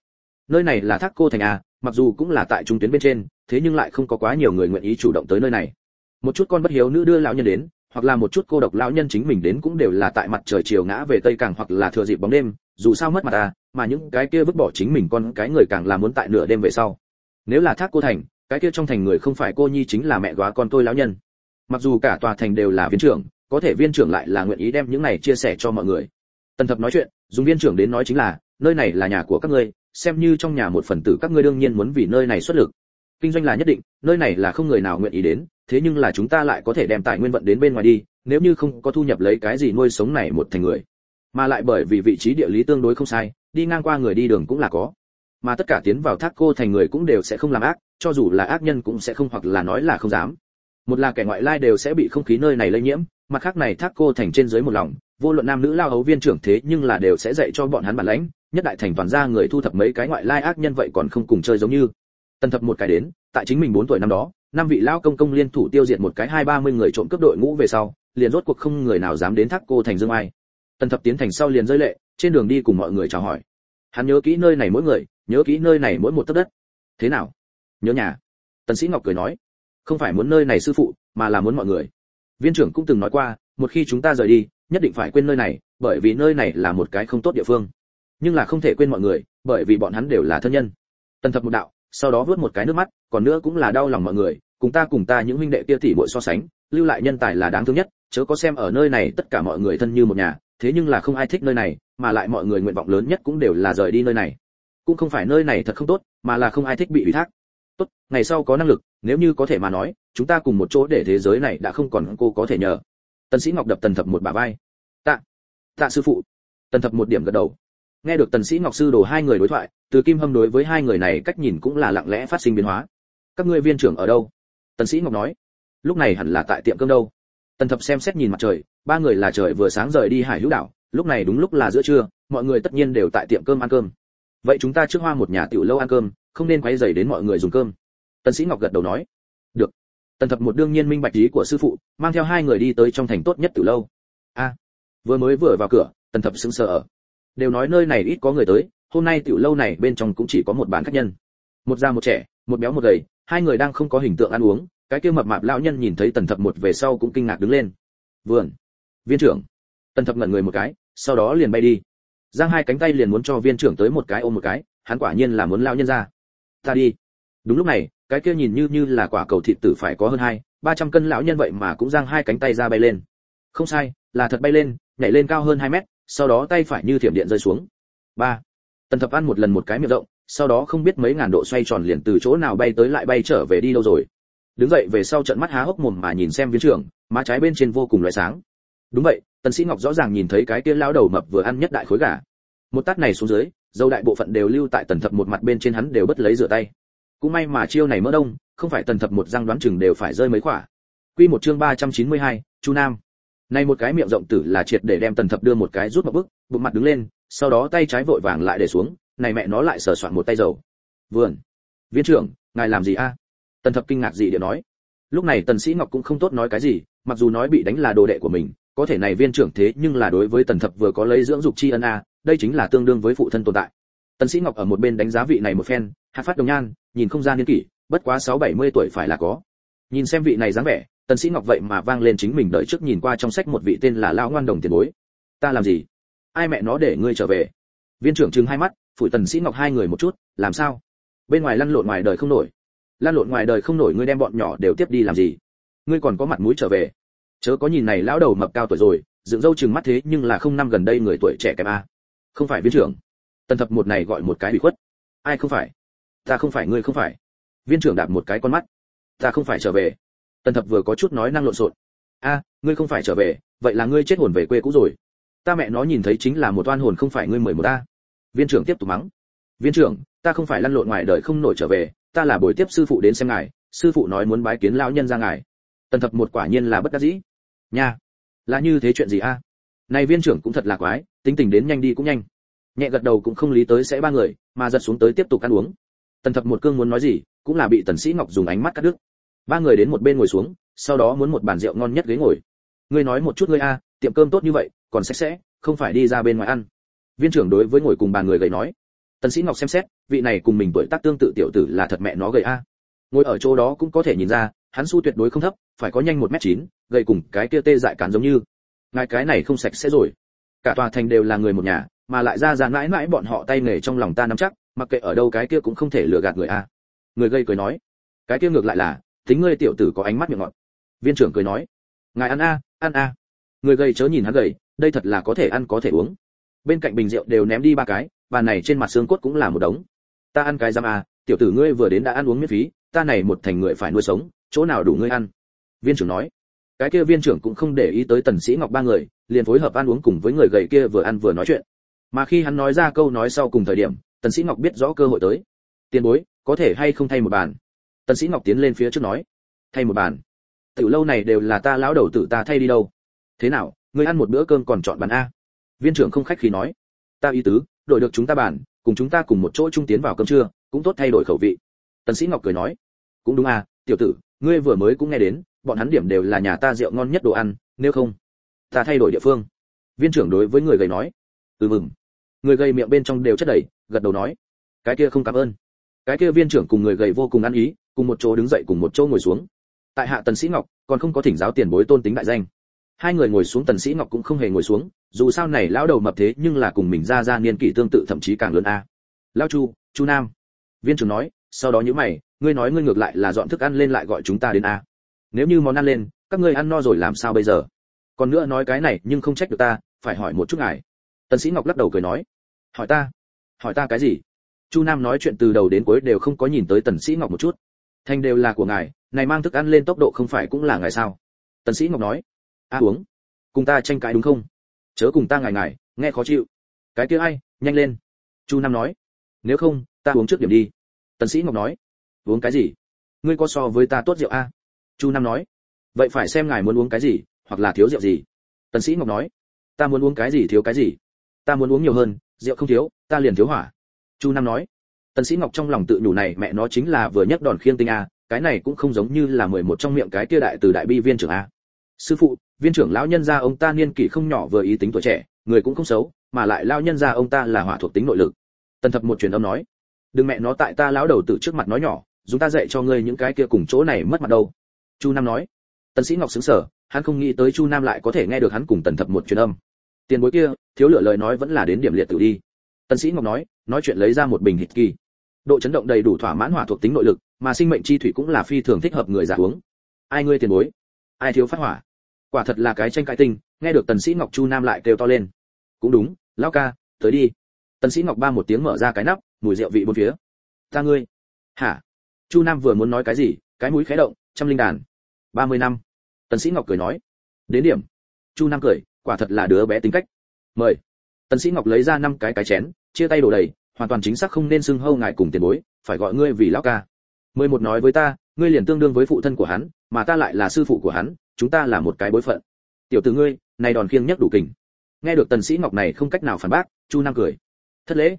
Nơi này là thác cô thành a mặc dù cũng là tại trung tuyến bên trên thế nhưng lại không có quá nhiều người nguyện ý chủ động tới nơi này. Một chút con bất hiếu nữ đưa lão nhân đến, hoặc là một chút cô độc lão nhân chính mình đến cũng đều là tại mặt trời chiều ngã về tây càng hoặc là thừa dịp bóng đêm, dù sao mất mặt ta mà những cái kia vứt bỏ chính mình con cái người càng là muốn tại nửa đêm về sau. Nếu là thác cô thành, cái kia trong thành người không phải cô nhi chính là mẹ góa con tôi lão nhân. Mặc dù cả tòa thành đều là viên trưởng, có thể viên trưởng lại là nguyện ý đem những này chia sẻ cho mọi người. Tần thập nói chuyện, dùng viên trưởng đến nói chính là, nơi này là nhà của các ngươi, xem như trong nhà một phần tử các ngươi đương nhiên muốn vì nơi này xuất lực kinh doanh là nhất định, nơi này là không người nào nguyện ý đến, thế nhưng là chúng ta lại có thể đem tài nguyên vận đến bên ngoài đi, nếu như không có thu nhập lấy cái gì nuôi sống này một thành người. Mà lại bởi vì vị trí địa lý tương đối không sai, đi ngang qua người đi đường cũng là có. Mà tất cả tiến vào thác cô thành người cũng đều sẽ không làm ác, cho dù là ác nhân cũng sẽ không hoặc là nói là không dám. Một là kẻ ngoại lai đều sẽ bị không khí nơi này lây nhiễm, mặt khác này thác cô thành trên dưới một lòng, vô luận nam nữ lao hấu viên trưởng thế nhưng là đều sẽ dạy cho bọn hắn bản lãnh, nhất đại thành toàn ra người thu thập mấy cái ngoại lai ác nhân vậy còn không cùng chơi giống như tần thập một cái đến, tại chính mình bốn tuổi năm đó, năm vị lao công công liên thủ tiêu diệt một cái hai ba mươi người trộm cướp đội ngũ về sau, liền rốt cuộc không người nào dám đến thác cô thành dương ai. Tần thập tiến thành sau liền rơi lệ, trên đường đi cùng mọi người chào hỏi. Hắn nhớ kỹ nơi này mỗi người, nhớ kỹ nơi này mỗi một tấc đất. Thế nào? Nhớ nhà? Tần sĩ ngọc cười nói. Không phải muốn nơi này sư phụ, mà là muốn mọi người. Viên trưởng cũng từng nói qua, một khi chúng ta rời đi, nhất định phải quên nơi này, bởi vì nơi này là một cái không tốt địa phương. Nhưng là không thể quên mọi người, bởi vì bọn hắn đều là thân nhân. Tần thập một đạo sau đó vớt một cái nước mắt, còn nữa cũng là đau lòng mọi người, cùng ta cùng ta những huynh đệ kia tỷ muội so sánh, lưu lại nhân tài là đáng thương nhất, chớ có xem ở nơi này tất cả mọi người thân như một nhà, thế nhưng là không ai thích nơi này, mà lại mọi người nguyện vọng lớn nhất cũng đều là rời đi nơi này. Cũng không phải nơi này thật không tốt, mà là không ai thích bị ủy thác. Tốt, ngày sau có năng lực, nếu như có thể mà nói, chúng ta cùng một chỗ để thế giới này đã không còn cô có thể nhờ. Tần sĩ ngọc đập tần thập một bả vai. Tạ tạ sư phụ. Tần thập một điểm gật đầu nghe được tần sĩ ngọc sư đồ hai người đối thoại, từ kim hâm đối với hai người này cách nhìn cũng là lặng lẽ phát sinh biến hóa. Các ngươi viên trưởng ở đâu? Tần sĩ ngọc nói. Lúc này hẳn là tại tiệm cơm đâu? Tần thập xem xét nhìn mặt trời, ba người là trời vừa sáng rời đi hải hữu đảo, lúc này đúng lúc là giữa trưa, mọi người tất nhiên đều tại tiệm cơm ăn cơm. Vậy chúng ta trước hoa một nhà tiểu lâu ăn cơm, không nên quấy rầy đến mọi người dùng cơm. Tần sĩ ngọc gật đầu nói. Được. Tần thập một đương nhiên minh bạch ý của sư phụ, mang theo hai người đi tới trong thành tốt nhất tiểu lâu. A. Vừa mới vừa vào cửa, tần thập sững sờ ở đều nói nơi này ít có người tới, hôm nay tiểu lâu này bên trong cũng chỉ có một bàn khách nhân. Một già một trẻ, một béo một gầy, hai người đang không có hình tượng ăn uống, cái kia mập mạp lão nhân nhìn thấy tần thập một về sau cũng kinh ngạc đứng lên. Vườn, viên trưởng. Tần thập ngẩn người một cái, sau đó liền bay đi. Giang hai cánh tay liền muốn cho viên trưởng tới một cái ôm một cái, hắn quả nhiên là muốn lão nhân ra. Ta đi. Đúng lúc này, cái kia nhìn như như là quả cầu thịt tử phải có hơn hai, ba trăm cân lão nhân vậy mà cũng giang hai cánh tay ra bay lên. Không sai, là thật bay lên, nhảy lên cao hơn hai mét sau đó tay phải như thiểm điện rơi xuống. Ba. Tần thập ăn một lần một cái miệng rộng sau đó không biết mấy ngàn độ xoay tròn liền từ chỗ nào bay tới lại bay trở về đi đâu rồi. Đứng dậy về sau trận mắt há hốc mồm mà nhìn xem viên trưởng má trái bên trên vô cùng loại sáng. Đúng vậy tần sĩ ngọc rõ ràng nhìn thấy cái kia lão đầu mập vừa ăn nhất đại khối gà. Một tát này xuống dưới dâu đại bộ phận đều lưu tại tần thập một mặt bên trên hắn đều bất lấy rửa tay. Cũng may mà chiêu này mỡ đông không phải tần thập một răng đoán chừng đều phải rơi mấy quả. Quy một chương 392, chu nam này một cái miệng rộng tử là triệt để đem tần thập đưa một cái rút một bước, bụng mặt đứng lên, sau đó tay trái vội vàng lại để xuống, này mẹ nó lại sờ soạn một tay dầu. Vườn, viên trưởng, ngài làm gì a? Tần thập kinh ngạc gì điệu nói. Lúc này tần sĩ ngọc cũng không tốt nói cái gì, mặc dù nói bị đánh là đồ đệ của mình, có thể này viên trưởng thế nhưng là đối với tần thập vừa có lấy dưỡng dục chi ân a, đây chính là tương đương với phụ thân tồn tại. Tần sĩ ngọc ở một bên đánh giá vị này một phen, hạ phát đồng nhan, nhìn không ra niên kỷ, bất quá sáu bảy mươi tuổi phải là có. Nhìn xem vị này dáng vẻ tần sĩ ngọc vậy mà vang lên chính mình đợi trước nhìn qua trong sách một vị tên là lão ngoan đồng tiền bối. Ta làm gì? Ai mẹ nó để ngươi trở về? Viên trưởng trừng hai mắt, phủi tần sĩ ngọc hai người một chút, làm sao? Bên ngoài lăn lộn ngoài đời không nổi. Lăn lộn ngoài đời không nổi ngươi đem bọn nhỏ đều tiếp đi làm gì? Ngươi còn có mặt mũi trở về. Chớ có nhìn này lão đầu mập cao tuổi rồi, dựng râu trừng mắt thế nhưng là không năm gần đây người tuổi trẻ kém a. Không phải viên trưởng. Tần thập một này gọi một cái bị khuất. Ai không phải? Ta không phải, ngươi không phải. Viên trưởng đạp một cái con mắt. Ta không phải trở về tần thập vừa có chút nói năng lộn xộn. A, ngươi không phải trở về, vậy là ngươi chết hồn về quê cũ rồi. Ta mẹ nó nhìn thấy chính là một oan hồn không phải ngươi mười một ta. Viên trưởng tiếp tục mắng. Viên trưởng, ta không phải lăn lộn ngoài đời không nổi trở về, ta là buổi tiếp sư phụ đến xem ngài, sư phụ nói muốn bái kiến lão nhân ra ngài. Tần thập một quả nhiên là bất đắc dĩ. Nha, là như thế chuyện gì a? Này viên trưởng cũng thật là quái, tính tình đến nhanh đi cũng nhanh. Nhẹ gật đầu cũng không lý tới sẽ ba người, mà giật xuống tới tiếp tục ăn uống. Tần thập một cương muốn nói gì, cũng là bị tần sĩ ngọc dùng ánh mắt cắt đứt ba người đến một bên ngồi xuống, sau đó muốn một bàn rượu ngon nhất ghế ngồi. Ngươi nói một chút ngươi a, tiệm cơm tốt như vậy, còn sạch sẽ, không phải đi ra bên ngoài ăn. Viên trưởng đối với ngồi cùng bàn người gầy nói. Tần sĩ ngọc xem xét, vị này cùng mình tuổi tác tương tự tiểu tử là thật mẹ nó gầy a. Ngồi ở chỗ đó cũng có thể nhìn ra, hắn su tuyệt đối không thấp, phải có nhanh một mét chín, gầy cùng cái kia tê dại cán giống như. Ngài cái này không sạch sẽ rồi. Cả tòa thành đều là người một nhà, mà lại ra ra mãi mãi bọn họ tay nghề trong lòng ta nắm chắc, mặc kệ ở đâu cái kia cũng không thể lừa gạt người a. Người gây cười nói. Cái kia ngược lại là tính ngươi tiểu tử có ánh mắt miệng ngọt. Viên trưởng cười nói, ngài ăn a ăn a. Người gầy chớ nhìn hắn gầy, đây thật là có thể ăn có thể uống. Bên cạnh bình rượu đều ném đi ba cái bàn này trên mặt xương cốt cũng là một đống. Ta ăn cái giam a, tiểu tử ngươi vừa đến đã ăn uống miễn phí, ta này một thành người phải nuôi sống, chỗ nào đủ ngươi ăn? Viên trưởng nói. Cái kia viên trưởng cũng không để ý tới tần sĩ ngọc ba người, liền phối hợp ăn uống cùng với người gầy kia vừa ăn vừa nói chuyện. Mà khi hắn nói ra câu nói sau cùng thời điểm, tần sĩ ngọc biết rõ cơ hội tới. Tiền bối, có thể hay không thay một bàn? Tần sĩ ngọc tiến lên phía trước nói, thay một bàn. Tiểu lâu này đều là ta lão đầu tử ta thay đi đâu. Thế nào, ngươi ăn một bữa cơm còn chọn bàn a? Viên trưởng không khách khí nói, ta ý tứ, đổi được chúng ta bàn, cùng chúng ta cùng một chỗ chung tiến vào cơm trưa, cũng tốt thay đổi khẩu vị. Tần sĩ ngọc cười nói, cũng đúng à tiểu tử, ngươi vừa mới cũng nghe đến, bọn hắn điểm đều là nhà ta rượu ngon nhất đồ ăn, nếu không, ta thay đổi địa phương. Viên trưởng đối với người gầy nói ừ mừng. Người gầy miệng bên trong đều chất đầy, gật đầu nói, cái kia không cảm ơn. Cái kia viên trưởng cùng người gầy vô cùng ăn ý cùng một chỗ đứng dậy cùng một chỗ ngồi xuống. Tại hạ tần sĩ ngọc, còn không có thỉnh giáo tiền bối tôn tính đại danh. Hai người ngồi xuống, tần sĩ ngọc cũng không hề ngồi xuống, dù sao này lão đầu mập thế nhưng là cùng mình ra ra niên kỷ tương tự thậm chí càng lớn a. Lão chu chu nam. Viên trưởng nói, sau đó nhíu mày, ngươi nói ngươi ngược lại là dọn thức ăn lên lại gọi chúng ta đến a. Nếu như món ăn lên, các ngươi ăn no rồi làm sao bây giờ? Còn nữa nói cái này nhưng không trách được ta, phải hỏi một chút ngài. Tần sĩ ngọc lắc đầu cười nói, hỏi ta hỏi ta cái gì? Chu nam nói chuyện từ đầu đến cuối đều không có nhìn tới tần sĩ ngọc một chút thành đều là của ngài, này mang thức ăn lên tốc độ không phải cũng là ngài sao? Tần sĩ ngọc nói. A, uống. Cùng ta tranh cãi đúng không? Chớ cùng ta ngài ngài nghe khó chịu. Cái kia ai, nhanh lên. Chu nam nói. Nếu không, ta uống trước điểm đi. Tần sĩ ngọc nói. Uống cái gì? Ngươi có so với ta tốt rượu a? Chu nam nói. Vậy phải xem ngài muốn uống cái gì, hoặc là thiếu rượu gì. Tần sĩ ngọc nói. Ta muốn uống cái gì thiếu cái gì. Ta muốn uống nhiều hơn, rượu không thiếu, ta liền thiếu hỏa. Chu nam nói tần sĩ ngọc trong lòng tự nhủ này, mẹ nó chính là vừa nhấc đòn khiêng tinh a, cái này cũng không giống như là mười một trong miệng cái kia đại từ đại bi viên trưởng a. Sư phụ, viên trưởng lão nhân gia ông ta niên kỷ không nhỏ vừa ý tính tuổi trẻ, người cũng không xấu, mà lại lão nhân gia ông ta là hỏa thuộc tính nội lực. Tần thập một truyền âm nói, đừng mẹ nó tại ta lão đầu tử trước mặt nói nhỏ, chúng ta dạy cho ngươi những cái kia cùng chỗ này mất mặt đâu. Chu nam nói. Tần sĩ ngọc sững sờ, hắn không nghĩ tới chu nam lại có thể nghe được hắn cùng tần thập một truyền âm. Tiền bối kia, thiếu lựa lời nói vẫn là đến điểm liệt tử đi. Tần sĩ ngọc nói nói chuyện lấy ra một bình hít kỳ độ chấn động đầy đủ thỏa mãn hỏa thuộc tính nội lực, mà sinh mệnh chi thủy cũng là phi thường thích hợp người giả uống. Ai ngươi tiền bối? Ai thiếu phát hỏa? Quả thật là cái tranh cãi tinh, nghe được tần sĩ ngọc chu nam lại kêu to lên. Cũng đúng, lão ca, tới đi. Tần sĩ ngọc ba một tiếng mở ra cái nắp, mùi rượu vị bốn phía. Ta ngươi. Hả? Chu nam vừa muốn nói cái gì, cái mũi khẽ động, trăm linh đàn. Ba mươi năm. Tần sĩ ngọc cười nói. Đến điểm. Chu nam cười, quả thật là đứa bé tính cách. Mời. Tần sĩ ngọc lấy ra năm cái cái chén, chia tay đổ đầy hoàn toàn chính xác không nên xưng hâu ngài cùng tiền bối, phải gọi ngươi vì lão ca. Mười một nói với ta, ngươi liền tương đương với phụ thân của hắn, mà ta lại là sư phụ của hắn, chúng ta là một cái bối phận. Tiểu tử ngươi, này đòn khiêng nhất đủ kình. Nghe được tần sĩ ngọc này không cách nào phản bác, chu nam cười. Thất lễ.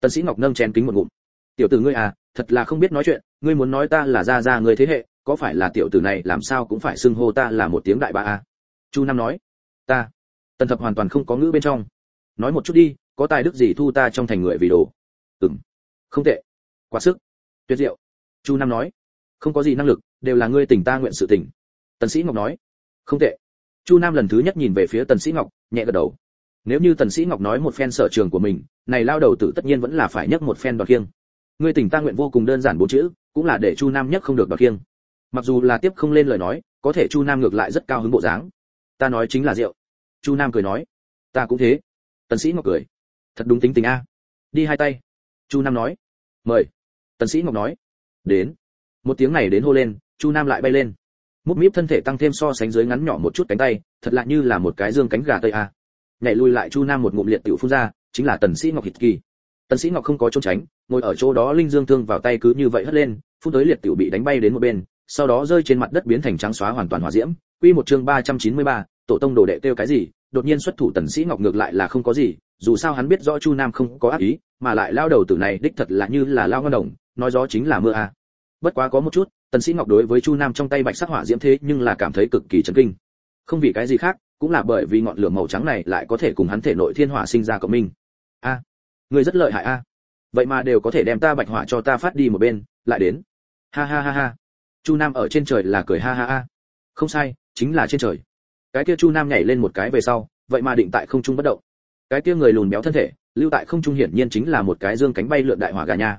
Tần sĩ ngọc nâng chén kính một ngụm. Tiểu tử ngươi à thật là không biết nói chuyện, ngươi muốn nói ta là gia gia ngươi thế hệ, có phải là tiểu tử này làm sao cũng phải xưng hô ta là một tiếng đại ba à chu nam nói. Ta. Tần thập hoàn toàn không có ngữ bên trong. Nói một chút đi, có tài đức gì thu ta trong thành người vì đồ? Ừm. Không tệ. Quá sức. Tuyệt diệu. Chu nam nói. Không có gì năng lực, đều là ngươi tỉnh ta nguyện sự tỉnh. tần sĩ ngọc nói. Không tệ. Chu nam lần thứ nhất nhìn về phía tần sĩ ngọc, nhẹ gật đầu. Nếu như tần sĩ ngọc nói một phen sở trường của mình, này lao đầu tử tất nhiên vẫn là phải nhấc một phen đoạt kiêng ngươi tỉnh ta nguyện vô cùng đơn giản bốn chữ, cũng là để chu nam nhấc không được đoạt kiêng mặc dù là tiếp không lên lời nói, có thể chu nam ngược lại rất cao hứng bộ dáng. Ta nói chính là rượu. Chu nam cười nói. Ta cũng thế. Tần sĩ ngọc cười. Thật đúng tính tình a. Đi hai tay chu nam nói. Mời. Tần sĩ ngọc nói. Đến. Một tiếng này đến hô lên chu nam lại bay lên. Mút míp thân thể tăng thêm so sánh dưới ngắn nhỏ một chút cánh tay thật lạ như là một cái dương cánh gà tây a. Nhảy lui lại chu nam một ngụm liệt tiểu phun ra chính là tần sĩ ngọc hịt kỳ. Tần sĩ ngọc không có trốn tránh ngồi ở chỗ đó linh dương thương vào tay cứ như vậy hất lên phun tới liệt tiểu bị đánh bay đến một bên sau đó rơi trên mặt đất biến thành trắng xóa hoàn toàn hỏa diễm. Quy một chương 393, tổ tông đồ đệ tiêu cái gì đột nhiên xuất thủ tần sĩ ngọc ngược lại là không có gì dù sao hắn biết rõ chu nam không có ác ý mà lại lao đầu tử này đích thật là như là lao ngon đồng nói rõ chính là mưa a bất quá có một chút tần sĩ ngọc đối với chu nam trong tay bạch sắc hỏa diễm thế nhưng là cảm thấy cực kỳ chấn kinh. Không vì cái gì khác cũng là bởi vì ngọn lửa màu trắng này lại có thể cùng hắn thể nội thiên hỏa sinh ra cộng minh. A à, người rất lợi hại a. Vậy mà đều có thể đem ta bạch hỏa cho ta phát đi một bên lại đến. Ha ha ha ha. Chu nam ở trên trời là cười ha ha ha. Không sai chính là trên trời cái kia chu nam nhảy lên một cái về sau, vậy mà định tại không trung bất động. Cái kia người lùn béo thân thể, lưu tại không trung hiển nhiên chính là một cái dương cánh bay lượn đại hỏa gà nha.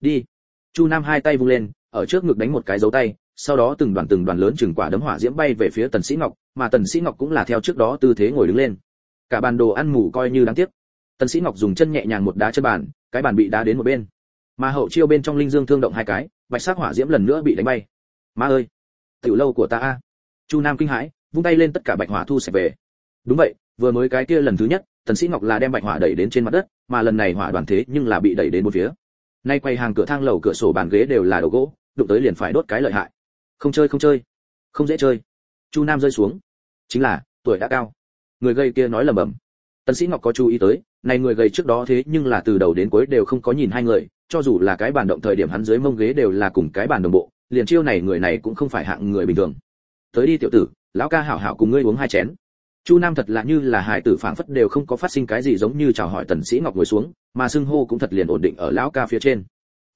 Đi. Chu nam hai tay vung lên, ở trước ngực đánh một cái dấu tay, sau đó từng đoàn từng đoàn lớn chừng quả đấm hỏa diễm bay về phía tần sĩ ngọc, mà tần sĩ ngọc cũng là theo trước đó tư thế ngồi đứng lên. Cả bàn đồ ăn mù coi như đáng tiếc. Tần sĩ ngọc dùng chân nhẹ nhàng một đá chân bàn, cái bàn bị đá đến một bên. Mà hậu chiêu bên trong linh dương thương động hai cái, bạch sắc hỏa diễm lần nữa bị đánh bay. Ma ơi! Tiểu lâu của ta a. Chu nam kinh hãi vung tay lên tất cả bạch hỏa thu sạch về. Đúng vậy, vừa mới cái kia lần thứ nhất, tần sĩ ngọc là đem bạch hỏa đẩy đến trên mặt đất, mà lần này hỏa đoàn thế nhưng là bị đẩy đến một phía. Nay quay hàng cửa thang lầu cửa sổ bàn ghế đều là đồ gỗ, đụng tới liền phải đốt cái lợi hại. Không chơi không chơi. Không dễ chơi. Chu nam rơi xuống. Chính là, tuổi đã cao. Người gây kia nói lầm bầm tần sĩ ngọc có chú ý tới, này người gầy trước đó thế nhưng là từ đầu đến cuối đều không có nhìn hai người, cho dù là cái bàn động thời điểm hắn dưới mông ghế đều là cùng cái bàn đồng bộ, liền chiêu này người này cũng không phải hạng người bình thường. Tới đi tiểu tử lão ca hảo hảo cùng ngươi uống hai chén. Chu nam thật là như là hải tử phảng phất đều không có phát sinh cái gì giống như chào hỏi tần sĩ ngọc ngồi xuống, mà xưng hô cũng thật liền ổn định ở lão ca phía trên.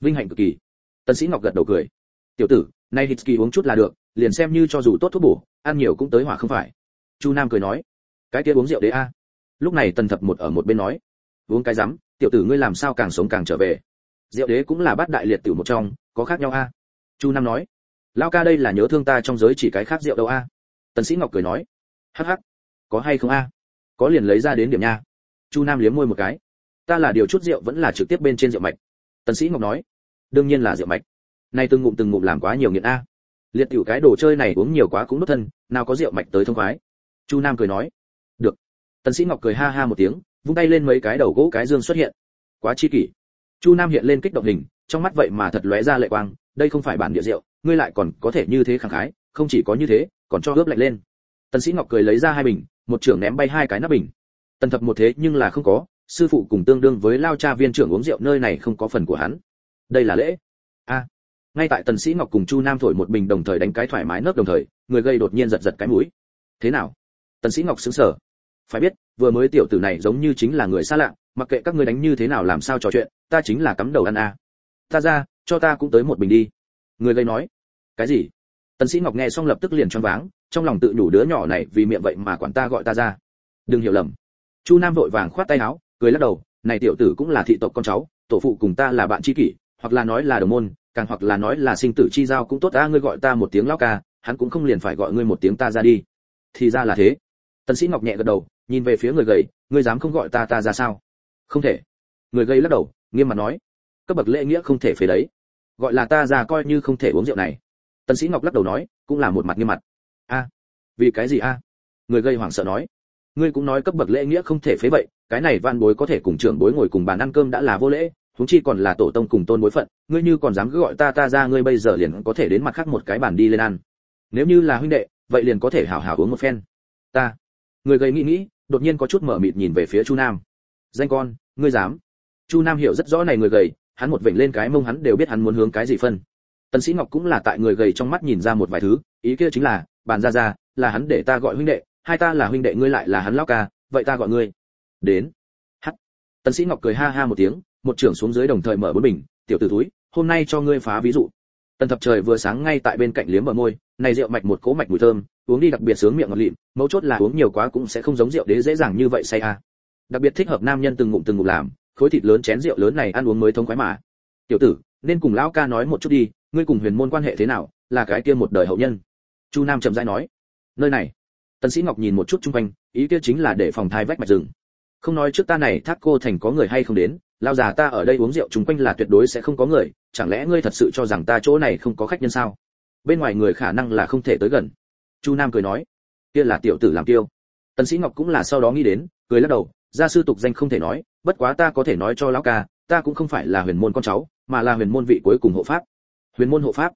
Vinh hạnh cực kỳ. Tần sĩ ngọc gật đầu cười. Tiểu tử nay hít kỳ uống chút là được, liền xem như cho dù tốt thuốc bổ, ăn nhiều cũng tới hỏa không phải. Chu nam cười nói. Cái kia uống rượu đấy a. Lúc này tần thập một ở một bên nói. Uống cái rắm, tiểu tử ngươi làm sao càng sống càng trở về. Rượu đế cũng là bát đại liệt tiểu một trong, có khác nhau a. Chu nam nói. Lão ca đây là nhớ thương ta trong giới chỉ cái khác rượu đâu a tần sĩ ngọc cười nói, hắc hắc, có hay không a? Có liền lấy ra đến điểm nha. Chu nam liếm môi một cái, ta là điều chút rượu vẫn là trực tiếp bên trên rượu mạch. Tần sĩ ngọc nói, đương nhiên là rượu mạch. Nay từng ngụm từng ngụm làm quá nhiều nghiện a. Liệt tiểu cái đồ chơi này uống nhiều quá cũng đốt thân, nào có rượu mạch tới thông khoái. Chu nam cười nói, được. Tần sĩ ngọc cười ha ha một tiếng, vung tay lên mấy cái đầu gỗ cái dương xuất hiện. Quá chi kỷ. Chu nam hiện lên kích động hình, trong mắt vậy mà thật lóe ra lệ quang, đây không phải bản địa rượu, ngươi lại còn có thể như thế khẳng khái, không chỉ có như thế còn cho ướp lạnh lên. Tần sĩ ngọc cười lấy ra hai bình, một trưởng ném bay hai cái nắp bình. Tần thập một thế nhưng là không có, sư phụ cùng tương đương với lao cha viên trưởng uống rượu nơi này không có phần của hắn. Đây là lễ. A. Ngay tại tần sĩ ngọc cùng chu nam thổi một bình đồng thời đánh cái thoải mái nấc đồng thời, người gây đột nhiên giật giật cái mũi. Thế nào? Tần sĩ ngọc sững sờ. Phải biết, vừa mới tiểu tử này giống như chính là người xa lạ, mặc kệ các ngươi đánh như thế nào làm sao trò chuyện, ta chính là cắm đầu ăn a. Ta ra, cho ta cũng tới một bình đi. Người gây nói. Cái gì? Tần sĩ ngọc nghe xong lập tức liền choáng váng, trong lòng tự nhủ đứa nhỏ này vì miệng vậy mà quản ta gọi ta ra. Đừng hiểu lầm. Chu nam vội vàng khoát tay áo, cười lắc đầu, này tiểu tử cũng là thị tộc con cháu, tổ phụ cùng ta là bạn tri kỷ, hoặc là nói là đồng môn, càng hoặc là nói là sinh tử chi giao cũng tốt, a, ngươi gọi ta một tiếng lão ca, hắn cũng không liền phải gọi ngươi một tiếng ta ra đi. Thì ra là thế. Tần sĩ ngọc nhẹ gật đầu, nhìn về phía người gầy, ngươi dám không gọi ta ta ra sao? Không thể. Người gầy lắc đầu, nghiêm mặt nói, cấp bậc lễ nghĩa không thể phế đấy. Gọi là ta ra coi như không thể uống rượu này tần sĩ ngọc lắc đầu nói, cũng là một mặt nghiêm mặt. A, vì cái gì a? Người gây hoảng sợ nói. Ngươi cũng nói cấp bậc lễ nghĩa không thể phế vậy, cái này van bối có thể cùng trưởng bối ngồi cùng bàn ăn cơm đã là vô lễ chúng chi còn là tổ tông cùng tôn bối phận, ngươi như còn dám cứ gọi ta ta ra, ngươi bây giờ liền có thể đến mặt khác một cái bàn đi lên ăn. Nếu như là huynh đệ, vậy liền có thể hảo hảo uống một phen. Ta, người gây nghĩ nghĩ, đột nhiên có chút mở mịt nhìn về phía chu nam. Danh con, ngươi dám. Chu nam hiểu rất rõ này người gầy, hắn một vểnh lên cái mông hắn đều biết hắn muốn hướng cái gì phân tần sĩ ngọc cũng là tại người gầy trong mắt nhìn ra một vài thứ, ý kia chính là, bàn ra ra, là hắn để ta gọi huynh đệ, hai ta là huynh đệ, ngươi lại là hắn lão ca, vậy ta gọi ngươi. Đến. Hắt tần sĩ ngọc cười ha ha một tiếng, một trưởng xuống dưới đồng thời mở bốn bình, tiểu tử túi hôm nay cho ngươi phá ví dụ. Tần thập trời vừa sáng ngay tại bên cạnh liếm bờ môi, này rượu mạch một cỗ mạch mùi thơm, uống đi đặc biệt sướng miệng ngọt lịm, mấu chốt là uống nhiều quá cũng sẽ không giống rượu đế dễ dàng như vậy say à. đặc biệt thích hợp nam nhân từng ngụm từng ngụm làm, khối thịt lớn chén rượu lớn này ăn uống mới thông khoái mà. Tiểu tử, nên cùng lão ca nói một chút đi ngươi cùng huyền môn quan hệ thế nào, là cái kia một đời hậu nhân? Chu nam chậm rãi nói. Nơi này. Tần sĩ ngọc nhìn một chút chung quanh, ý kia chính là để phòng thai vách mạch rừng. Không nói trước ta này, thác cô thành có người hay không đến, lao già ta ở đây uống rượu chung quanh là tuyệt đối sẽ không có người, chẳng lẽ ngươi thật sự cho rằng ta chỗ này không có khách nhân sao? Bên ngoài người khả năng là không thể tới gần. Chu nam cười nói. Kia là tiểu tử làm tiêu tần sĩ ngọc cũng là sau đó nghĩ đến, cười lắc đầu, gia sư tục danh không thể nói, bất quá ta có thể nói cho lão ca, ta cũng không phải là huyền môn con cháu, mà là huyền môn vị cuối cùng hộ pháp huyền môn hộ pháp.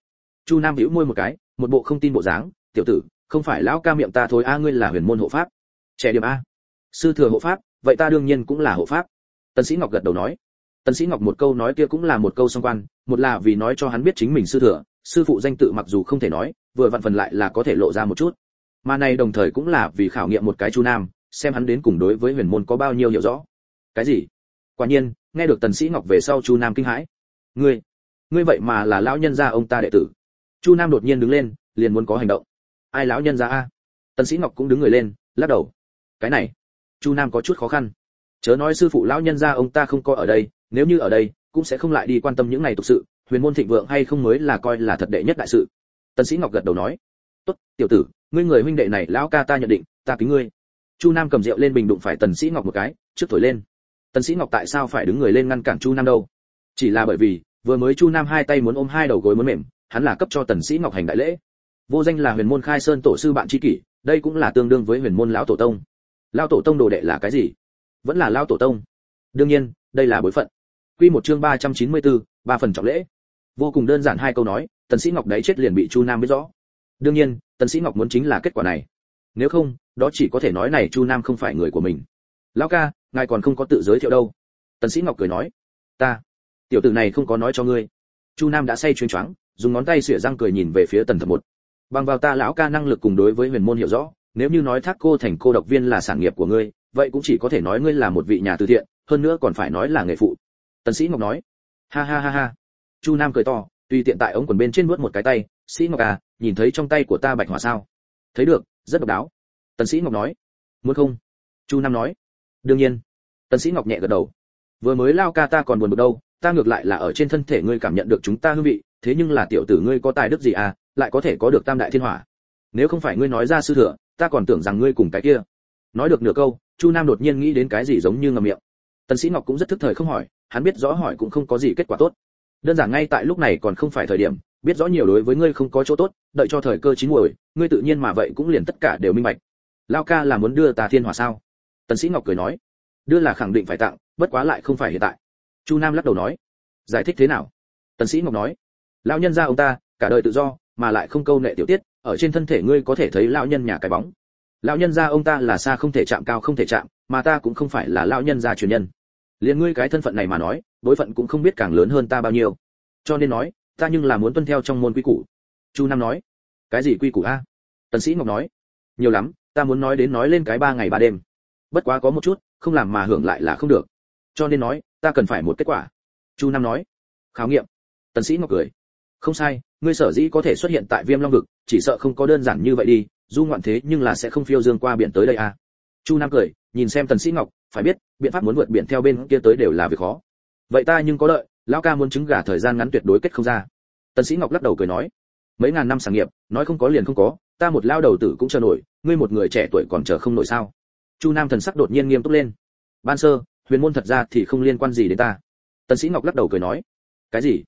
Chu nam hữu môi một cái, một bộ không tin bộ dáng, tiểu tử, không phải lão ca miệng ta thôi a, ngươi là huyền môn hộ pháp. Trẻ điểm a. Sư thừa hộ pháp, vậy ta đương nhiên cũng là hộ pháp. Tần sĩ ngọc gật đầu nói. Tần sĩ ngọc một câu nói kia cũng là một câu song quan, một là vì nói cho hắn biết chính mình sư thừa, sư phụ danh tự mặc dù không thể nói, vừa vặn phần lại là có thể lộ ra một chút. Mà này đồng thời cũng là vì khảo nghiệm một cái chu nam, xem hắn đến cùng đối với huyền môn có bao nhiêu hiểu rõ. Cái gì? Quả nhiên, nghe được tần sĩ ngọc về sau chu nam kinh hãi. Ngươi ngươi vậy mà là lão nhân gia ông ta đệ tử. Chu nam đột nhiên đứng lên, liền muốn có hành động. Ai lão nhân gia a? Tần sĩ ngọc cũng đứng người lên, lắc đầu. Cái này, chu nam có chút khó khăn. Chớ nói sư phụ lão nhân gia ông ta không có ở đây, nếu như ở đây, cũng sẽ không lại đi quan tâm những này tục sự, huyền môn thịnh vượng hay không mới là coi là thật đệ nhất đại sự. Tần sĩ ngọc gật đầu nói. Tốt, tiểu tử, ngươi người huynh đệ này lão ca ta nhận định, ta kính ngươi. Chu nam cầm rượu lên bình đụng phải tần sĩ ngọc một cái, trước thổi lên. Tần sĩ ngọc tại sao phải đứng người lên ngăn cản chu nam đâu? Chỉ là bởi vì vừa mới chu nam hai tay muốn ôm hai đầu gối muốn mềm hắn là cấp cho tần sĩ ngọc hành đại lễ. Vô danh là huyền môn khai sơn tổ sư bạn tri kỷ đây cũng là tương đương với huyền môn lão tổ tông. Lão tổ tông đồ đệ là cái gì? Vẫn là lão tổ tông. Đương nhiên đây là bối phận. Quy một chương 394, ba phần trọng lễ. Vô cùng đơn giản hai câu nói tần sĩ ngọc đấy chết liền bị chu nam biết rõ. Đương nhiên tần sĩ ngọc muốn chính là kết quả này. Nếu không đó chỉ có thể nói này chu nam không phải người của mình. Lão ca ngài còn không có tự giới thiệu đâu. Tần sĩ ngọc cười nói ta tiểu tử này không có nói cho ngươi. Chu nam đã say chuyên choáng, dùng ngón tay xỉa răng cười nhìn về phía tần thập một. Bằng vào ta lão ca năng lực cùng đối với huyền môn hiểu rõ, nếu như nói thác cô thành cô độc viên là sản nghiệp của ngươi, vậy cũng chỉ có thể nói ngươi là một vị nhà từ thiện, hơn nữa còn phải nói là nghề phụ. Tần sĩ ngọc nói. Ha ha ha ha. Chu nam cười to, tùy tiện tại ống quần bên trên nuốt một cái tay. Sĩ ngọc à nhìn thấy trong tay của ta bạch hỏa sao? Thấy được, rất độc đáo. Tần sĩ ngọc nói. Muốn không? Chu nam nói. Đương nhiên. Tần sĩ ngọc nhẹ gật đầu. Vừa mới lao ca ta còn buồn bực đâu ta ngược lại là ở trên thân thể ngươi cảm nhận được chúng ta hương vị, thế nhưng là tiểu tử ngươi có tài đức gì à lại có thể có được tam đại thiên hỏa. Nếu không phải ngươi nói ra sư thừa, ta còn tưởng rằng ngươi cùng cái kia. Nói được nửa câu, chu nam đột nhiên nghĩ đến cái gì giống như ngầm miệng. Tần sĩ ngọc cũng rất thức thời không hỏi, hắn biết rõ hỏi cũng không có gì kết quả tốt. Đơn giản ngay tại lúc này còn không phải thời điểm, biết rõ nhiều đối với ngươi không có chỗ tốt, đợi cho thời cơ chín muồi, ngươi tự nhiên mà vậy cũng liền tất cả đều minh bạch. Lao ca là muốn đưa ta thiên hỏa sao? Tần sĩ ngọc cười nói, đưa là khẳng định phải tặng, bất quá lại không phải hiện tại chu nam lắc đầu nói, giải thích thế nào? Tần sĩ ngọc nói, lão nhân gia ông ta, cả đời tự do, mà lại không câu nệ tiểu tiết, ở trên thân thể ngươi có thể thấy lão nhân nhà cái bóng. Lão nhân gia ông ta là xa không thể chạm cao không thể chạm, mà ta cũng không phải là lão nhân gia truyền nhân. Liền ngươi cái thân phận này mà nói bối phận cũng không biết càng lớn hơn ta bao nhiêu. Cho nên nói, ta nhưng là muốn tuân theo trong môn quy củ. Chu nam nói, cái gì quy củ a? Tần sĩ ngọc nói, nhiều lắm, ta muốn nói đến nói lên cái ba ngày ba đêm. Bất quá có một chút, không làm mà hưởng lại là không được. Cho nên nói ta cần phải một kết quả. Chu nam nói. Khảo nghiệm. Tần sĩ ngọc cười. Không sai, ngươi sở dĩ có thể xuất hiện tại viêm long vực, chỉ sợ không có đơn giản như vậy đi, du ngoạn thế nhưng là sẽ không phiêu dương qua biển tới đây à. Chu nam cười, nhìn xem tần sĩ ngọc, phải biết, biện pháp muốn vượt biển theo bên kia tới đều là việc khó. Vậy ta nhưng có đợi lão ca muốn chứng gả thời gian ngắn tuyệt đối kết không ra. Tần sĩ ngọc lắc đầu cười nói. Mấy ngàn năm sản nghiệp, nói không có liền không có, ta một lao đầu tử cũng chờ nổi, ngươi một người trẻ tuổi còn chờ không nổi sao? Chu nam thần sắc đột nhiên nghiêm túc lên. Ban sơ huyền môn thật ra thì không liên quan gì đến ta. Tần sĩ ngọc lắc đầu cười nói, cái gì?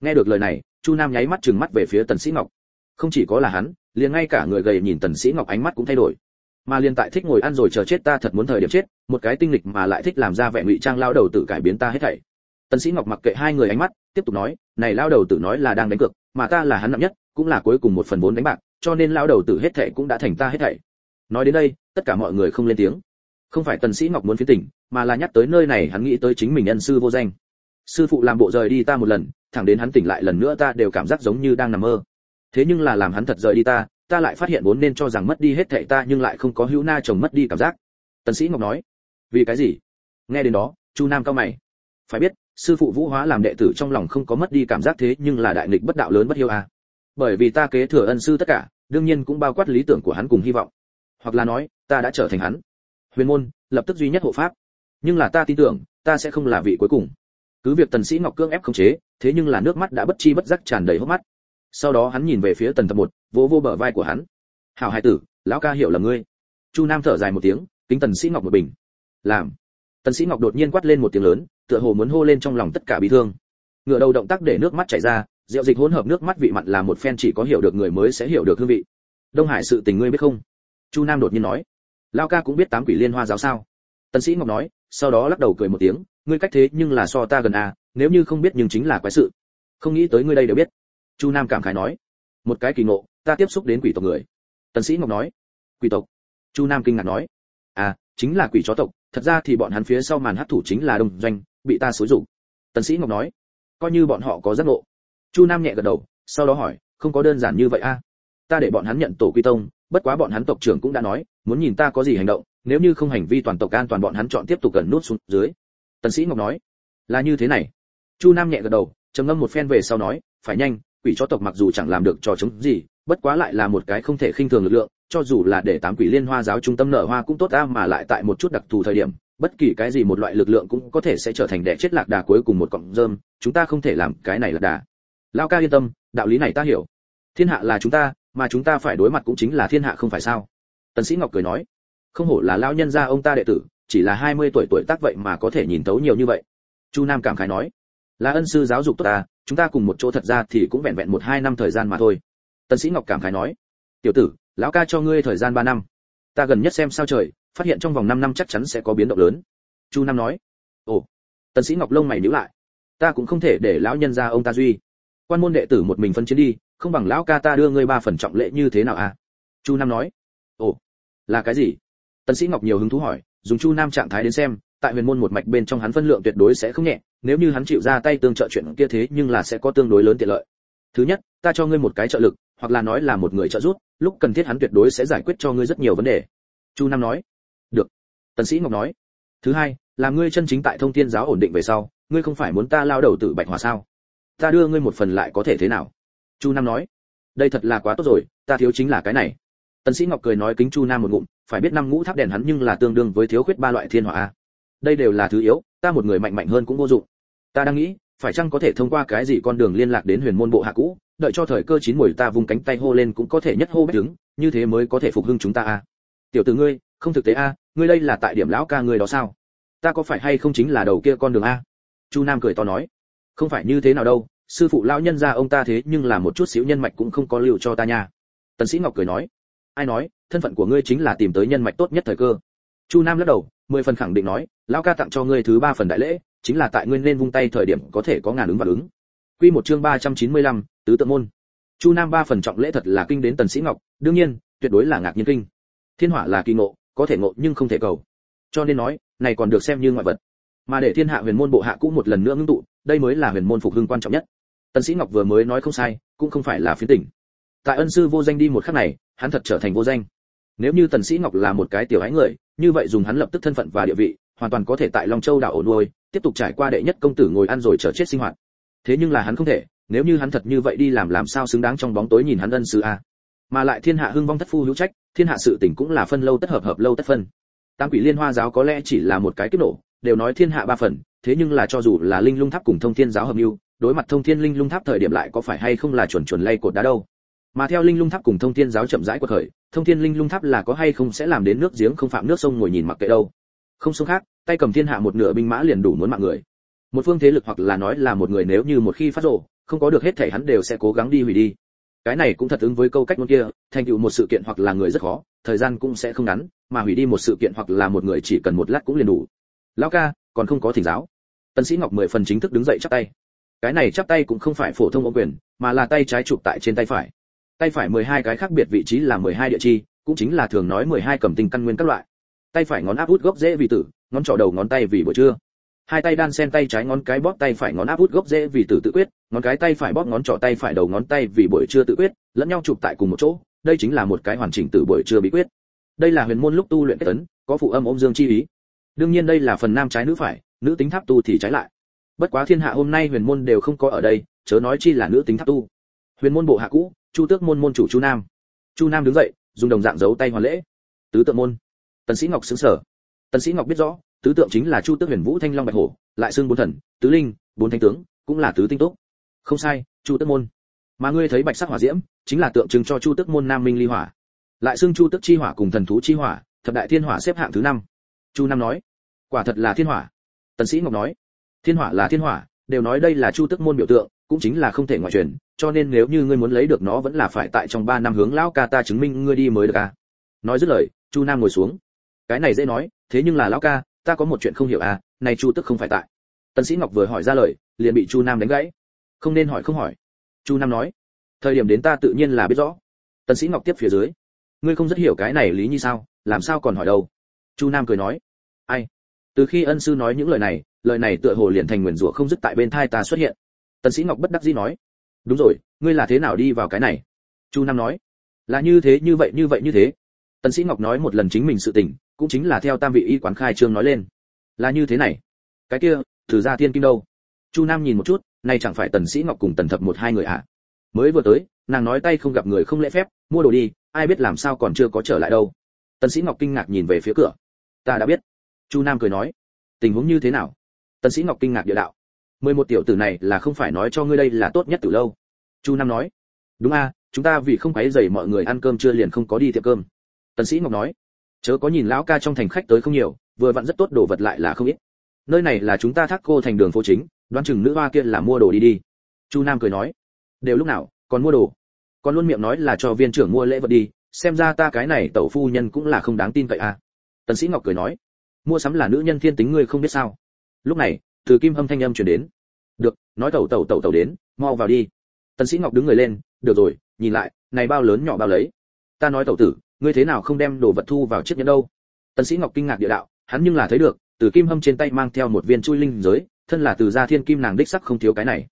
Nghe được lời này, chu nam nháy mắt trừng mắt về phía tần sĩ ngọc. Không chỉ có là hắn, liền ngay cả người gầy nhìn tần sĩ ngọc ánh mắt cũng thay đổi. Mà liền tại thích ngồi ăn rồi chờ chết ta thật muốn thời điểm chết, một cái tinh lịch mà lại thích làm ra vẻ ngụy trang lao đầu tử cải biến ta hết thảy. Tần sĩ ngọc mặc kệ hai người ánh mắt, tiếp tục nói, này lao đầu tử nói là đang đánh cược, mà ta là hắn nặng nhất, cũng là cuối cùng một phần vốn đánh bạc, cho nên lao đầu tử hết thảy cũng đã thành ta hết thảy. Nói đến đây, tất cả mọi người không lên tiếng không phải tần sĩ ngọc muốn phiến tỉnh, mà là nhắc tới nơi này hắn nghĩ tới chính mình nhân sư vô danh. Sư phụ làm bộ rời đi ta một lần, thẳng đến hắn tỉnh lại lần nữa ta đều cảm giác giống như đang nằm mơ. Thế nhưng là làm hắn thật rời đi ta ta lại phát hiện vốn nên cho rằng mất đi hết thảy ta nhưng lại không có hữu na chồng mất đi cảm giác. Tần sĩ ngọc nói, vì cái gì? Nghe đến đó, chu nam cao mày. Phải biết, sư phụ vũ hóa làm đệ tử trong lòng không có mất đi cảm giác thế nhưng là đại nghịch bất đạo lớn bất hiếu à? bởi vì ta kế thừa ân sư tất cả, đương nhiên cũng bao quát lý tưởng của hắn cùng hy vọng. Hoặc là nói, ta đã trở thành hắn huyền môn, lập tức duy nhất hộ pháp. Nhưng là ta tin tưởng, ta sẽ không là vị cuối cùng. Cứ việc tần sĩ ngọc cương ép không chế, thế nhưng là nước mắt đã bất chi bất giác tràn đầy hốc mắt. Sau đó hắn nhìn về phía tần thập một, vỗ vỗ bờ vai của hắn. Hảo hai tử, lão ca hiểu là ngươi. Chu nam thở dài một tiếng, kính tần sĩ ngọc một bình. Làm. Tần sĩ ngọc đột nhiên quát lên một tiếng lớn, tựa hồ muốn hô lên trong lòng tất cả bị thương. Ngựa đầu động tác để nước mắt chảy ra, rượu dịch hỗn hợp nước mắt vị mặn là một phen chỉ có hiểu được người mới sẽ hiểu được hương vị. Đông hải sự tình ngươi biết không? Chu nam đột nhiên nói lao ca cũng biết tám quỷ liên hoa giáo sao? Tần sĩ ngọc nói, sau đó lắc đầu cười một tiếng, ngươi cách thế nhưng là so ta gần à nếu như không biết nhưng chính là quái sự. Không nghĩ tới ngươi đây đều biết. Chu nam cảm khái nói, một cái kỳ ngộ, ta tiếp xúc đến quỷ tộc người. Tần sĩ ngọc nói, quỷ tộc? Chu nam kinh ngạc nói à chính là quỷ chó tộc, thật ra thì bọn hắn phía sau màn hấp thủ chính là đồng doanh, bị ta xối rụng. tần sĩ ngọc nói, coi như bọn họ có giác ngộ. Chu nam nhẹ gật đầu, sau đó hỏi, không có đơn giản như vậy a à? ta để bọn hắn nhận tổ quy tông bất quá bọn hắn tộc trưởng cũng đã nói, muốn nhìn ta có gì hành động, nếu như không hành vi toàn tộc an toàn bọn hắn chọn tiếp tục gần nút xuống dưới. Tần sĩ ngọc nói, là như thế này. Chu nam nhẹ gật đầu, trầm ngâm một phen về sau nói, phải nhanh, quỷ chó tộc mặc dù chẳng làm được trò chống gì, bất quá lại là một cái không thể khinh thường lực lượng, cho dù là để tám quỷ liên hoa giáo trung tâm nở hoa cũng tốt a mà lại tại một chút đặc thù thời điểm, bất kỳ cái gì một loại lực lượng cũng có thể sẽ trở thành đẻ chết lạc đà cuối cùng một cọng rơm, chúng ta không thể làm cái này là đà. Lao ca yên tâm, đạo lý này ta hiểu. Thiên hạ là chúng ta mà chúng ta phải đối mặt cũng chính là thiên hạ không phải sao? Tần sĩ ngọc cười nói, không hổ là lão nhân gia ông ta đệ tử, chỉ là 20 tuổi tuổi tác vậy mà có thể nhìn tấu nhiều như vậy. Chu nam cảm khái nói, là ân sư giáo dục tốt ta, chúng ta cùng một chỗ thật ra thì cũng vẹn vẹn một hai năm thời gian mà thôi. Tần sĩ ngọc cảm khái nói, tiểu tử, lão ca cho ngươi thời gian 3 năm. Ta gần nhất xem sao trời, phát hiện trong vòng 5 năm chắc chắn sẽ có biến động lớn. Chu nam nói, ồ. Tần sĩ ngọc lông mày nhíu lại, ta cũng không thể để lão nhân gia ông ta duy. Quan môn đệ tử một mình phân chiến đi không bằng lão ca ta đưa ngươi ba phần trọng lễ như thế nào à? Chu nam nói. Ồ, là cái gì? Tần sĩ ngọc nhiều hứng thú hỏi, dùng chu nam trạng thái đến xem, tại huyền môn một mạch bên trong hắn phân lượng tuyệt đối sẽ không nhẹ, nếu như hắn chịu ra tay tương trợ chuyện kia thế nhưng là sẽ có tương đối lớn tiện lợi. Thứ nhất, ta cho ngươi một cái trợ lực, hoặc là nói là một người trợ giúp, lúc cần thiết hắn tuyệt đối sẽ giải quyết cho ngươi rất nhiều vấn đề. Chu nam nói. Được. Tần sĩ ngọc nói. Thứ hai, là ngươi chân chính tại thông thiên giáo ổn định về sau, ngươi không phải muốn ta lao đầu tử bạch hòa sao? Ta đưa ngươi một phần lại có thể thế nào? Chu nam nói. Đây thật là quá tốt rồi, ta thiếu chính là cái này. Tần sĩ ngọc cười nói kính chu nam một ngụm, phải biết năm ngũ tháp đèn hắn nhưng là tương đương với thiếu khuyết ba loại thiên hỏa a. Đây đều là thứ yếu, ta một người mạnh mạnh hơn cũng vô dụng. Ta đang nghĩ, phải chăng có thể thông qua cái gì con đường liên lạc đến huyền môn bộ hạ cũ, đợi cho thời cơ chín mùi ta vung cánh tay hô lên cũng có thể nhất hô bách đứng, như thế mới có thể phục hưng chúng ta a. Tiểu tử ngươi, không thực tế a, ngươi đây là tại điểm lão ca ngươi đó sao? Ta có phải hay không chính là đầu kia con đường a? Chu nam cười to nói. Không phải như thế nào đâu sư phụ lão nhân gia ông ta thế nhưng là một chút xíu nhân mạch cũng không có lưu cho ta nha. Tần sĩ ngọc cười nói ai nói thân phận của ngươi chính là tìm tới nhân mạch tốt nhất thời cơ. Chu nam lắc đầu mười phần khẳng định nói lão ca tặng cho ngươi thứ ba phần đại lễ chính là tại ngươi nên vung tay thời điểm có thể có ngàn ứng và ứng. Quy một chương 395, tứ tự môn. Chu nam ba phần trọng lễ thật là kinh đến tần sĩ ngọc đương nhiên tuyệt đối là ngạc nhiên kinh. Thiên hỏa là kỳ ngộ có thể ngộ nhưng không thể cầu. Cho nên nói này còn được xem như ngoại vật mà để thiên hạ huyền môn bộ hạ cũng một lần nữa ngưng tụ, đây mới là huyền môn phục hưng quan trọng nhất. Tần sĩ ngọc vừa mới nói không sai, cũng không phải là phiến tỉnh. Tại ân sư vô danh đi một khắc này, hắn thật trở thành vô danh. Nếu như tần sĩ ngọc là một cái tiểu ái người, như vậy dùng hắn lập tức thân phận và địa vị, hoàn toàn có thể tại long châu đảo ổn nuôi, tiếp tục trải qua đệ nhất công tử ngồi ăn rồi chờ chết sinh hoạt. Thế nhưng là hắn không thể, nếu như hắn thật như vậy đi làm làm sao xứng đáng trong bóng tối nhìn hắn ân sư a. Mà lại thiên hạ hưng vong thất phu hữu trách, thiên hạ sự tình cũng là phân lâu tất hợp hợp lâu tất phân. Tam quỷ liên hoa giáo có lẽ chỉ là một cái kiếp nổ đều nói thiên hạ ba phần, thế nhưng là cho dù là linh lung tháp cùng thông thiên giáo hợp lưu, đối mặt thông thiên linh lung tháp thời điểm lại có phải hay không là chuẩn chuẩn lay cột đá đâu. Mà theo linh lung tháp cùng thông thiên giáo chậm rãi của khởi thông thiên linh lung tháp là có hay không sẽ làm đến nước giếng không phạm nước sông ngồi nhìn mặc kệ đâu. Không sông khác, tay cầm thiên hạ một nửa binh mã liền đủ muốn mạng người. Một phương thế lực hoặc là nói là một người nếu như một khi phát rộ không có được hết thể hắn đều sẽ cố gắng đi hủy đi. Cái này cũng thật ứng với câu cách ngôn kia, thành tựu một sự kiện hoặc là người rất khó, thời gian cũng sẽ không ngắn, mà hủy đi một sự kiện hoặc là một người chỉ cần một lát cũng liền đủ lão ca, còn không có thỉnh giáo. Tân sĩ ngọc mười phần chính thức đứng dậy chắp tay. Cái này chắp tay cũng không phải phổ thông ôm quyền, mà là tay trái chụp tại trên tay phải. Tay phải 12 cái khác biệt vị trí là 12 địa chi, cũng chính là thường nói 12 cầm tinh căn nguyên các loại. Tay phải ngón áp út gốc dễ vì tử, ngón trỏ đầu ngón tay vì buổi trưa. Hai tay đan sen tay trái ngón cái bóp tay phải ngón áp út gốc dễ vì tử tự quyết, ngón cái tay phải bóp ngón trỏ tay phải đầu ngón tay vì buổi trưa tự quyết, lẫn nhau chụp tại cùng một chỗ, đây chính là một cái hoàn chỉnh từ buổi trưa bí quyết. Đây là huyền môn lúc tu luyện kết tấn, có phụ âm ôm dương chi ý đương nhiên đây là phần nam trái nữ phải, nữ tính tháp tu thì trái lại. Bất quá thiên hạ hôm nay huyền môn đều không có ở đây, chớ nói chi là nữ tính tháp tu. Huyền môn bộ hạ cũ, chu tước môn môn chủ chu nam. Chu nam đứng dậy, dùng đồng dạng giấu tay hoàn lễ. Tứ tượng môn. Tần sĩ ngọc sững sờ tần sĩ ngọc biết rõ, tứ tượng chính là chu tước huyền vũ thanh long bạch hổ, lại xương bốn thần, tứ linh, bốn thánh tướng, cũng là tứ tinh tốt không sai, chu tước môn. Mà ngươi thấy bạch sắc hỏa diễm, chính là tượng trưng cho chu tước môn nam minh ly hỏa. Lại xương chu tước chi hỏa cùng thần thú chi hỏa, thập đại thiên hỏa xếp hạng thứ năm chu nam nói, quả thật là thiên hỏa. Tần sĩ ngọc nói, thiên hỏa là thiên hỏa, đều nói đây là chu Tức môn biểu tượng, cũng chính là không thể ngoại truyền, cho nên nếu như ngươi muốn lấy được nó vẫn là phải tại trong 3 năm hướng lão ca ta chứng minh ngươi đi mới được à? Nói dứt lời, chu nam ngồi xuống. Cái này dễ nói, thế nhưng là lão ca, ta có một chuyện không hiểu à này chu tức không phải tại. Tần sĩ ngọc vừa hỏi ra lời, liền bị chu nam đánh gãy. Không nên hỏi, không hỏi. Chu nam nói, thời điểm đến ta tự nhiên là biết rõ. Tần sĩ ngọc tiếp phía dưới, ngươi không rất hiểu cái này lý như sao, làm sao còn hỏi đâu? Chu nam cười nói, ai? Từ khi ân sư nói những lời này lời này tựa hồ liền thành nguyền rủa không dứt tại bên thai ta xuất hiện. Tần sĩ ngọc bất đắc dĩ nói, đúng rồi, ngươi là thế nào đi vào cái này? Chu nam nói, là như thế, như vậy như vậy, như thế. Tần sĩ ngọc nói một lần chính mình sự tình, cũng chính là theo tam vị y quán khai trương nói lên. Là như thế này, cái kia, thử gia thiên kim đâu? Chu nam nhìn một chút, này chẳng phải tần sĩ ngọc cùng tần thập một hai người à mới vừa tới, nàng nói tay không gặp người không lễ phép, mua đồ đi, ai biết làm sao còn chưa có trở lại đâu tần sĩ ngọc kinh ngạc nhìn về phía cửa. Ta đã biết. Chu nam cười nói. Tình huống như thế nào? Tần sĩ ngọc kinh ngạc địa đạo. Mười một tiểu tử này là không phải nói cho ngươi đây là tốt nhất từ lâu. Chu nam nói. Đúng a, chúng ta vì không quấy rầy mọi người ăn cơm chưa liền không có đi tiệm cơm. Tần sĩ ngọc nói. Chớ có nhìn lão ca trong thành khách tới không nhiều, vừa vặn rất tốt đồ vật lại là không ít. Nơi này là chúng ta thác cô thành đường phố chính, đoán chừng nữ hoa kia là mua đồ đi đi. Chu nam cười nói. Đều lúc nào, còn mua đồ? Còn luôn miệng nói là cho viên trưởng mua lễ vật đi xem ra ta cái này tẩu phu nhân cũng là không đáng tin cậy à. Tần sĩ ngọc cười nói, mua sắm là nữ nhân thiên tính ngươi không biết sao. Lúc này, từ kim hâm thanh âm truyền đến. Được, nói tẩu tẩu tẩu tẩu đến, mau vào đi. Tần sĩ ngọc đứng người lên, được rồi, nhìn lại, này bao lớn nhỏ bao lấy. Ta nói tẩu tử, ngươi thế nào không đem đồ vật thu vào chiếc nhẫn đâu? Tần sĩ ngọc kinh ngạc địa đạo, hắn nhưng là thấy được, từ kim hâm trên tay mang theo một viên chui linh giới, thân là từ gia thiên kim nàng đích sắc không thiếu cái này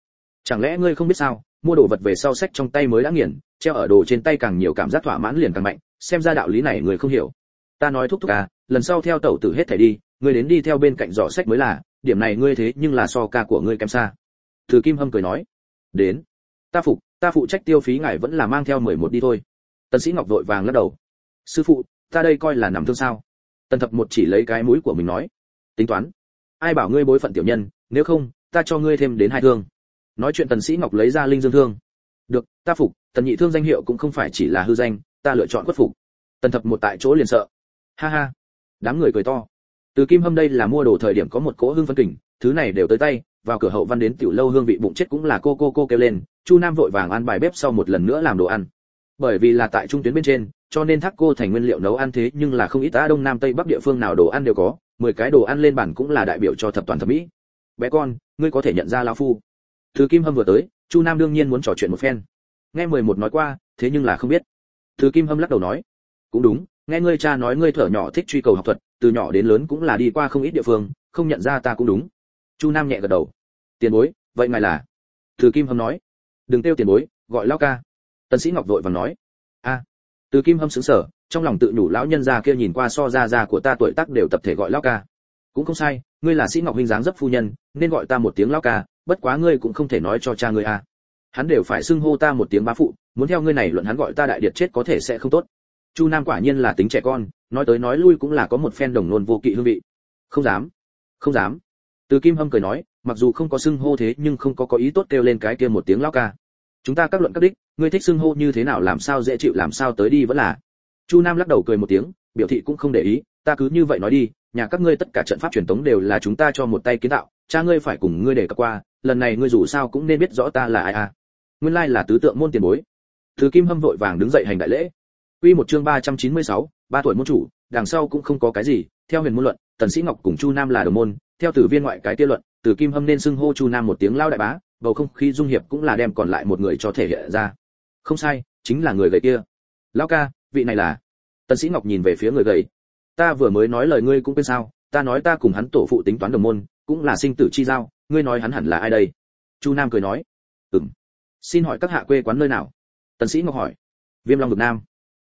chẳng lẽ ngươi không biết sao, mua đồ vật về sau sách trong tay mới đã nghiền, treo ở đồ trên tay càng nhiều cảm giác thỏa mãn liền càng mạnh, xem ra đạo lý này người không hiểu. Ta nói thúc thúc à lần sau theo tẩu tử hết thảy đi, ngươi đến đi theo bên cạnh giỏ sách mới là, điểm này ngươi thế nhưng là so ca của ngươi kém xa. Từ kim hâm cười nói. Đến. Ta phục ta phụ trách tiêu phí ngài vẫn là mang theo mười một đi thôi. Tần sĩ ngọc vội vàng lắc đầu. Sư phụ, ta đây coi là nằm thương sao? Tần thập một chỉ lấy cái mũi của mình nói. Tính toán. Ai bảo ngươi bối phận tiểu nhân, nếu không, ta cho ngươi thêm đến hai thương nói chuyện tần sĩ ngọc lấy ra linh dương thương. Được, ta phục, tần nhị thương danh hiệu cũng không phải chỉ là hư danh, ta lựa chọn quất phục. Tần thập một tại chỗ liền sợ. Ha ha. Đám người cười to. Từ kim hâm đây là mua đồ thời điểm có một cỗ hương phân kình, thứ này đều tới tay, vào cửa hậu văn đến tiểu lâu hương vị bụng chết cũng là cô cô cô kêu lên, chu nam vội vàng ăn bài bếp sau một lần nữa làm đồ ăn. Bởi vì là tại trung tuyến bên trên, cho nên thác cô thành nguyên liệu nấu ăn thế nhưng là không ít ta đông nam tây bắc địa phương nào đồ ăn đều có, mười cái đồ ăn lên bàn cũng là đại biểu cho thập toàn thẩm mỹ. Bé con, ngươi có thể nhận ra lão phu từ kim hâm vừa tới, chu nam đương nhiên muốn trò chuyện một phen. Nghe mười một nói qua, thế nhưng là không biết. Từ kim hâm lắc đầu nói, cũng đúng, nghe ngươi cha nói ngươi thở nhỏ thích truy cầu học thuật, từ nhỏ đến lớn cũng là đi qua không ít địa phương, không nhận ra ta cũng đúng. Chu nam nhẹ gật đầu, tiền bối, vậy ngài là? Từ kim hâm nói, đừng tiêu tiền bối, gọi lão ca. Tần sĩ ngọc vội vàng nói, a. Từ kim hâm sững sờ, trong lòng tự nhủ lão nhân gia kia nhìn qua so ra ra của ta tuổi tác đều tập thể gọi lão ca. Cũng không sai, ngươi là sĩ ngọc huynh dáng dấp phu nhân, nên gọi ta một tiếng lão ca bất quá ngươi cũng không thể nói cho cha ngươi a hắn đều phải xưng hô ta một tiếng bá phụ, muốn theo ngươi này luận hắn gọi ta đại điệt chết có thể sẽ không tốt. Chu nam quả nhiên là tính trẻ con, nói tới nói lui cũng là có một phen đồng nôn vô kỵ hương vị. Không dám không dám. Từ kim hâm cười nói, mặc dù không có xưng hô thế nhưng không có có ý tốt kêu lên cái kia một tiếng lão ca. Chúng ta các luận các đích, ngươi thích xưng hô như thế nào làm sao dễ chịu làm sao tới đi vẫn là. Chu nam lắc đầu cười một tiếng, biểu thị cũng không để ý, ta cứ như vậy nói đi, nhà các ngươi tất cả trận pháp truyền thống đều là chúng ta cho một tay kiến tạo cha ngươi phải cùng ngươi để cập qua lần này ngươi dù sao cũng nên biết rõ ta là ai à. Nguyên lai là tứ tượng môn tiền bối. Thứ kim hâm vội vàng đứng dậy hành đại lễ. Quy một chương 396, ba tuổi môn chủ đằng sau cũng không có cái gì theo huyền môn luận tần sĩ ngọc cùng chu nam là đồng môn theo tử viên ngoại cái tiêu luận tử kim hâm nên xưng hô chu nam một tiếng lao đại bá bầu không khí dung hiệp cũng là đem còn lại một người cho thể hiện ra. Không sai chính là người gầy kia. Lão ca vị này là? Tần sĩ ngọc nhìn về phía người gầy. Ta vừa mới nói lời ngươi cũng quên sao ta nói ta cùng hắn tổ phụ tính toán đồng môn cũng là sinh tử chi giao, ngươi nói hắn hẳn là ai đây? Chu nam cười nói. Ừm. Xin hỏi các hạ quê quán nơi nào? Tần sĩ ngọc hỏi. Viêm long vực nam.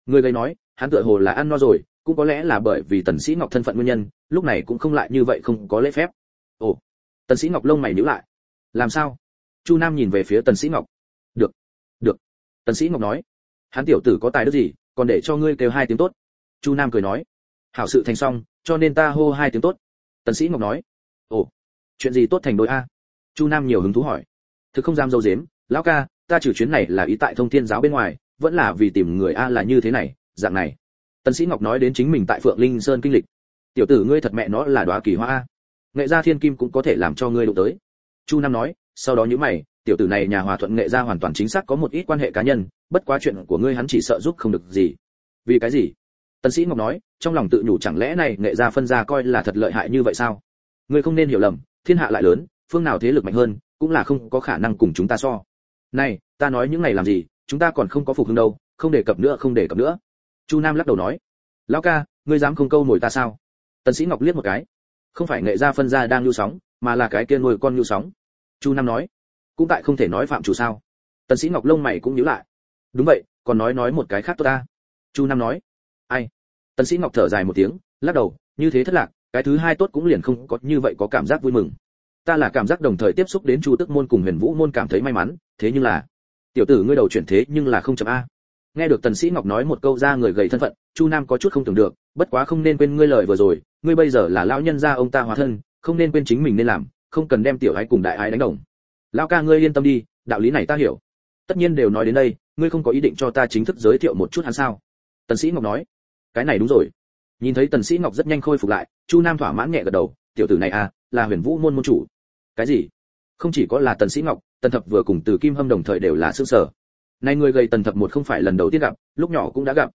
Người gầy nói, hắn tựa hồ là ăn no rồi, cũng có lẽ là bởi vì tần sĩ ngọc thân phận nguyên nhân, lúc này cũng không lại như vậy không có lễ phép. Ồ. Tần sĩ ngọc lông mày nhíu lại. Làm sao? Chu nam nhìn về phía tần sĩ ngọc. Được. Được. Tần sĩ ngọc nói. Hắn tiểu tử có tài đức gì, còn để cho ngươi kêu hai tiếng tốt. Chu nam cười nói. Hảo sự thành xong, cho nên ta hô hai tiếng tốt. Tần sĩ ngọc nói ồ, chuyện gì tốt thành đôi a? Chu nam nhiều hứng thú hỏi. Thực không dám dâu dếm, lão ca, ta trừ chuyến này là ý tại thông thiên giáo bên ngoài, vẫn là vì tìm người a là như thế này, dạng này. Tân sĩ ngọc nói đến chính mình tại phượng linh sơn kinh lịch. Tiểu tử ngươi thật mẹ nó là đoá kỳ hoa a. Nghệ gia thiên kim cũng có thể làm cho ngươi đụng tới. Chu nam nói, sau đó nhíu mày, tiểu tử này nhà hòa thuận nghệ gia hoàn toàn chính xác có một ít quan hệ cá nhân, bất quá chuyện của ngươi hắn chỉ sợ giúp không được gì. Vì cái gì? Tân sĩ ngọc nói, trong lòng tự nhủ chẳng lẽ này nghệ gia phân gia coi là thật lợi hại như vậy sao? Ngươi không nên hiểu lầm, thiên hạ lại lớn, phương nào thế lực mạnh hơn, cũng là không có khả năng cùng chúng ta so. Này, ta nói những này làm gì, chúng ta còn không có phục hưng đâu, không đề cập nữa, không đề cập nữa. Chu nam lắc đầu nói, lão ca, ngươi dám không câu nổi ta sao? Tần sĩ ngọc liếc một cái, không phải nghệ gia phân gia đang lưu sóng, mà là cái kia nuôi con lưu sóng. Chu nam nói, cũng tại không thể nói phạm chủ sao? Tần sĩ ngọc lông mày cũng nhíu lại, đúng vậy, còn nói nói một cái khác tốt ta. Chu nam nói, ai? Tần sĩ ngọc thở dài một tiếng, lắc đầu, như thế thất lạc cái thứ hai tốt cũng liền không có như vậy có cảm giác vui mừng. Ta là cảm giác đồng thời tiếp xúc đến chu tức môn cùng huyền vũ môn cảm thấy may mắn, thế nhưng là, tiểu tử ngươi đầu chuyển thế nhưng là không chậm a. Nghe được tần sĩ ngọc nói một câu ra người gầy thân phận, chu nam có chút không tưởng được, bất quá không nên quên ngươi lời vừa rồi, ngươi bây giờ là lão nhân gia ông ta hóa thân, không nên quên chính mình nên làm, không cần đem tiểu ái cùng đại ái đánh đồng. Lão ca ngươi yên tâm đi, đạo lý này ta hiểu. Tất nhiên đều nói đến đây, ngươi không có ý định cho ta chính thức giới thiệu một chút hắn sao? Tần sĩ ngọc nói, cái này đúng rồi nhìn thấy tần sĩ ngọc rất nhanh khôi phục lại, chu nam thỏa mãn nhẹ gật đầu, tiểu tử này à là huyền vũ môn môn chủ. Cái gì? Không chỉ có là tần sĩ ngọc, tần thập vừa cùng từ kim hâm đồng thời đều là sương sở. Nay người gầy tần thập một không phải lần đầu tiên gặp, lúc nhỏ cũng đã gặp.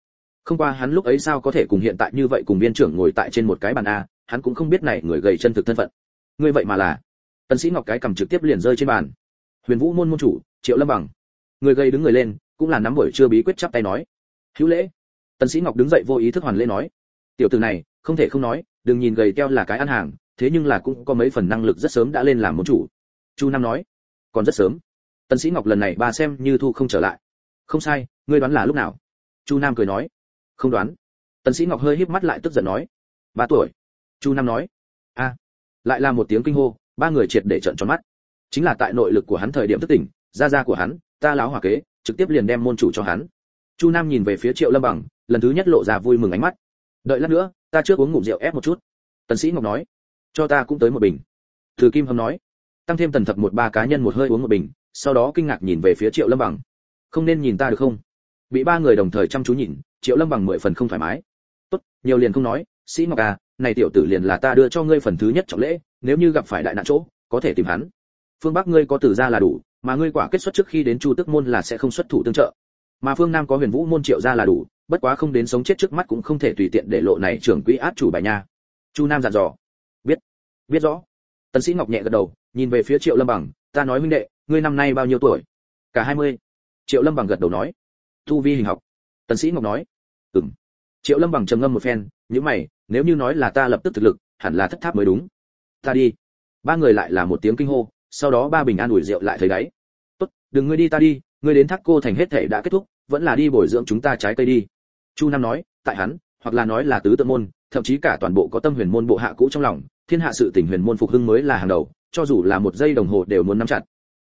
Không qua hắn lúc ấy sao có thể cùng hiện tại như vậy cùng viên trưởng ngồi tại trên một cái bàn a, hắn cũng không biết này người gầy chân thực thân phận. Người vậy mà là? Tần sĩ ngọc cái cầm trực tiếp liền rơi trên bàn. Huyền vũ môn môn chủ, triệu lâm bằng. Người gầy đứng người lên, cũng là nắm buổi trưa bí quyết chắp tay nói. Hữu lễ. Tần sĩ ngọc đứng dậy vô ý thức hoàn lễ nói tiểu tử này, không thể không nói, đừng nhìn gầy keo là cái ăn hàng, thế nhưng là cũng có mấy phần năng lực rất sớm đã lên làm môn chủ. Chu nam nói, còn rất sớm. Tần sĩ ngọc lần này bà xem như thu không trở lại. Không sai, ngươi đoán là lúc nào? Chu nam cười nói, không đoán. Tần sĩ ngọc hơi híp mắt lại tức giận nói, ba tuổi. Chu nam nói, a, lại là một tiếng kinh hô, ba người triệt để trợn tròn mắt. Chính là tại nội lực của hắn thời điểm thức tỉnh, gia gia của hắn, ta láo hòa kế, trực tiếp liền đem môn chủ cho hắn. Chu nam nhìn về phía triệu lâm bằng, lần thứ nhất lộ ra vui mừng ánh mắt đợi lát nữa, ta trước uống ngụm rượu ép một chút. Tần sĩ ngọc nói. Cho ta cũng tới một bình. Từ kim hâm nói. Tăng thêm tần thập một ba cá nhân một hơi uống một bình, sau đó kinh ngạc nhìn về phía triệu lâm bằng. Không nên nhìn ta được không? Bị ba người đồng thời chăm chú nhìn, triệu lâm bằng mười phần không thoải mái. Tốt, nhiều liền không nói, sĩ ngọc à này tiểu tử liền là ta đưa cho ngươi phần thứ nhất trọng lễ, nếu như gặp phải đại nạn chỗ, có thể tìm hắn. Phương bắc ngươi có tử ra là đủ, mà ngươi quả kết xuất trước khi đến chu tức môn là sẽ không xuất thủ tương trợ mà phương nam có huyền vũ môn triệu ra là đủ, bất quá không đến sống chết trước mắt cũng không thể tùy tiện để lộ này trưởng quỹ át chủ bài nha. Chu nam dặn dò. Biết biết rõ. Tần sĩ ngọc nhẹ gật đầu, nhìn về phía triệu lâm bằng, ta nói huynh đệ, ngươi năm nay bao nhiêu tuổi? Cả hai mươi. Triệu lâm bằng gật đầu nói. Tu vi hình học. Tần sĩ ngọc nói. Ừm. Triệu lâm bằng trầm ngâm một phen những mày, nếu như nói là ta lập tức thực lực, hẳn là thất tháp mới đúng. Ta đi. Ba người lại là một tiếng kinh hô, sau đó ba bình an ủi rượu lại thấy đáy. Tốt, đừng ngươi đi ta đi ngươi đến thác cô thành hết thể đã kết thúc, vẫn là đi bồi dưỡng chúng ta trái cây đi. Chu nam nói, tại hắn, hoặc là nói là tứ tự môn, thậm chí cả toàn bộ có tâm huyền môn bộ hạ cũ trong lòng, thiên hạ sự tình huyền môn phục hưng mới là hàng đầu, cho dù là một giây đồng hồ đều muốn nắm chặt.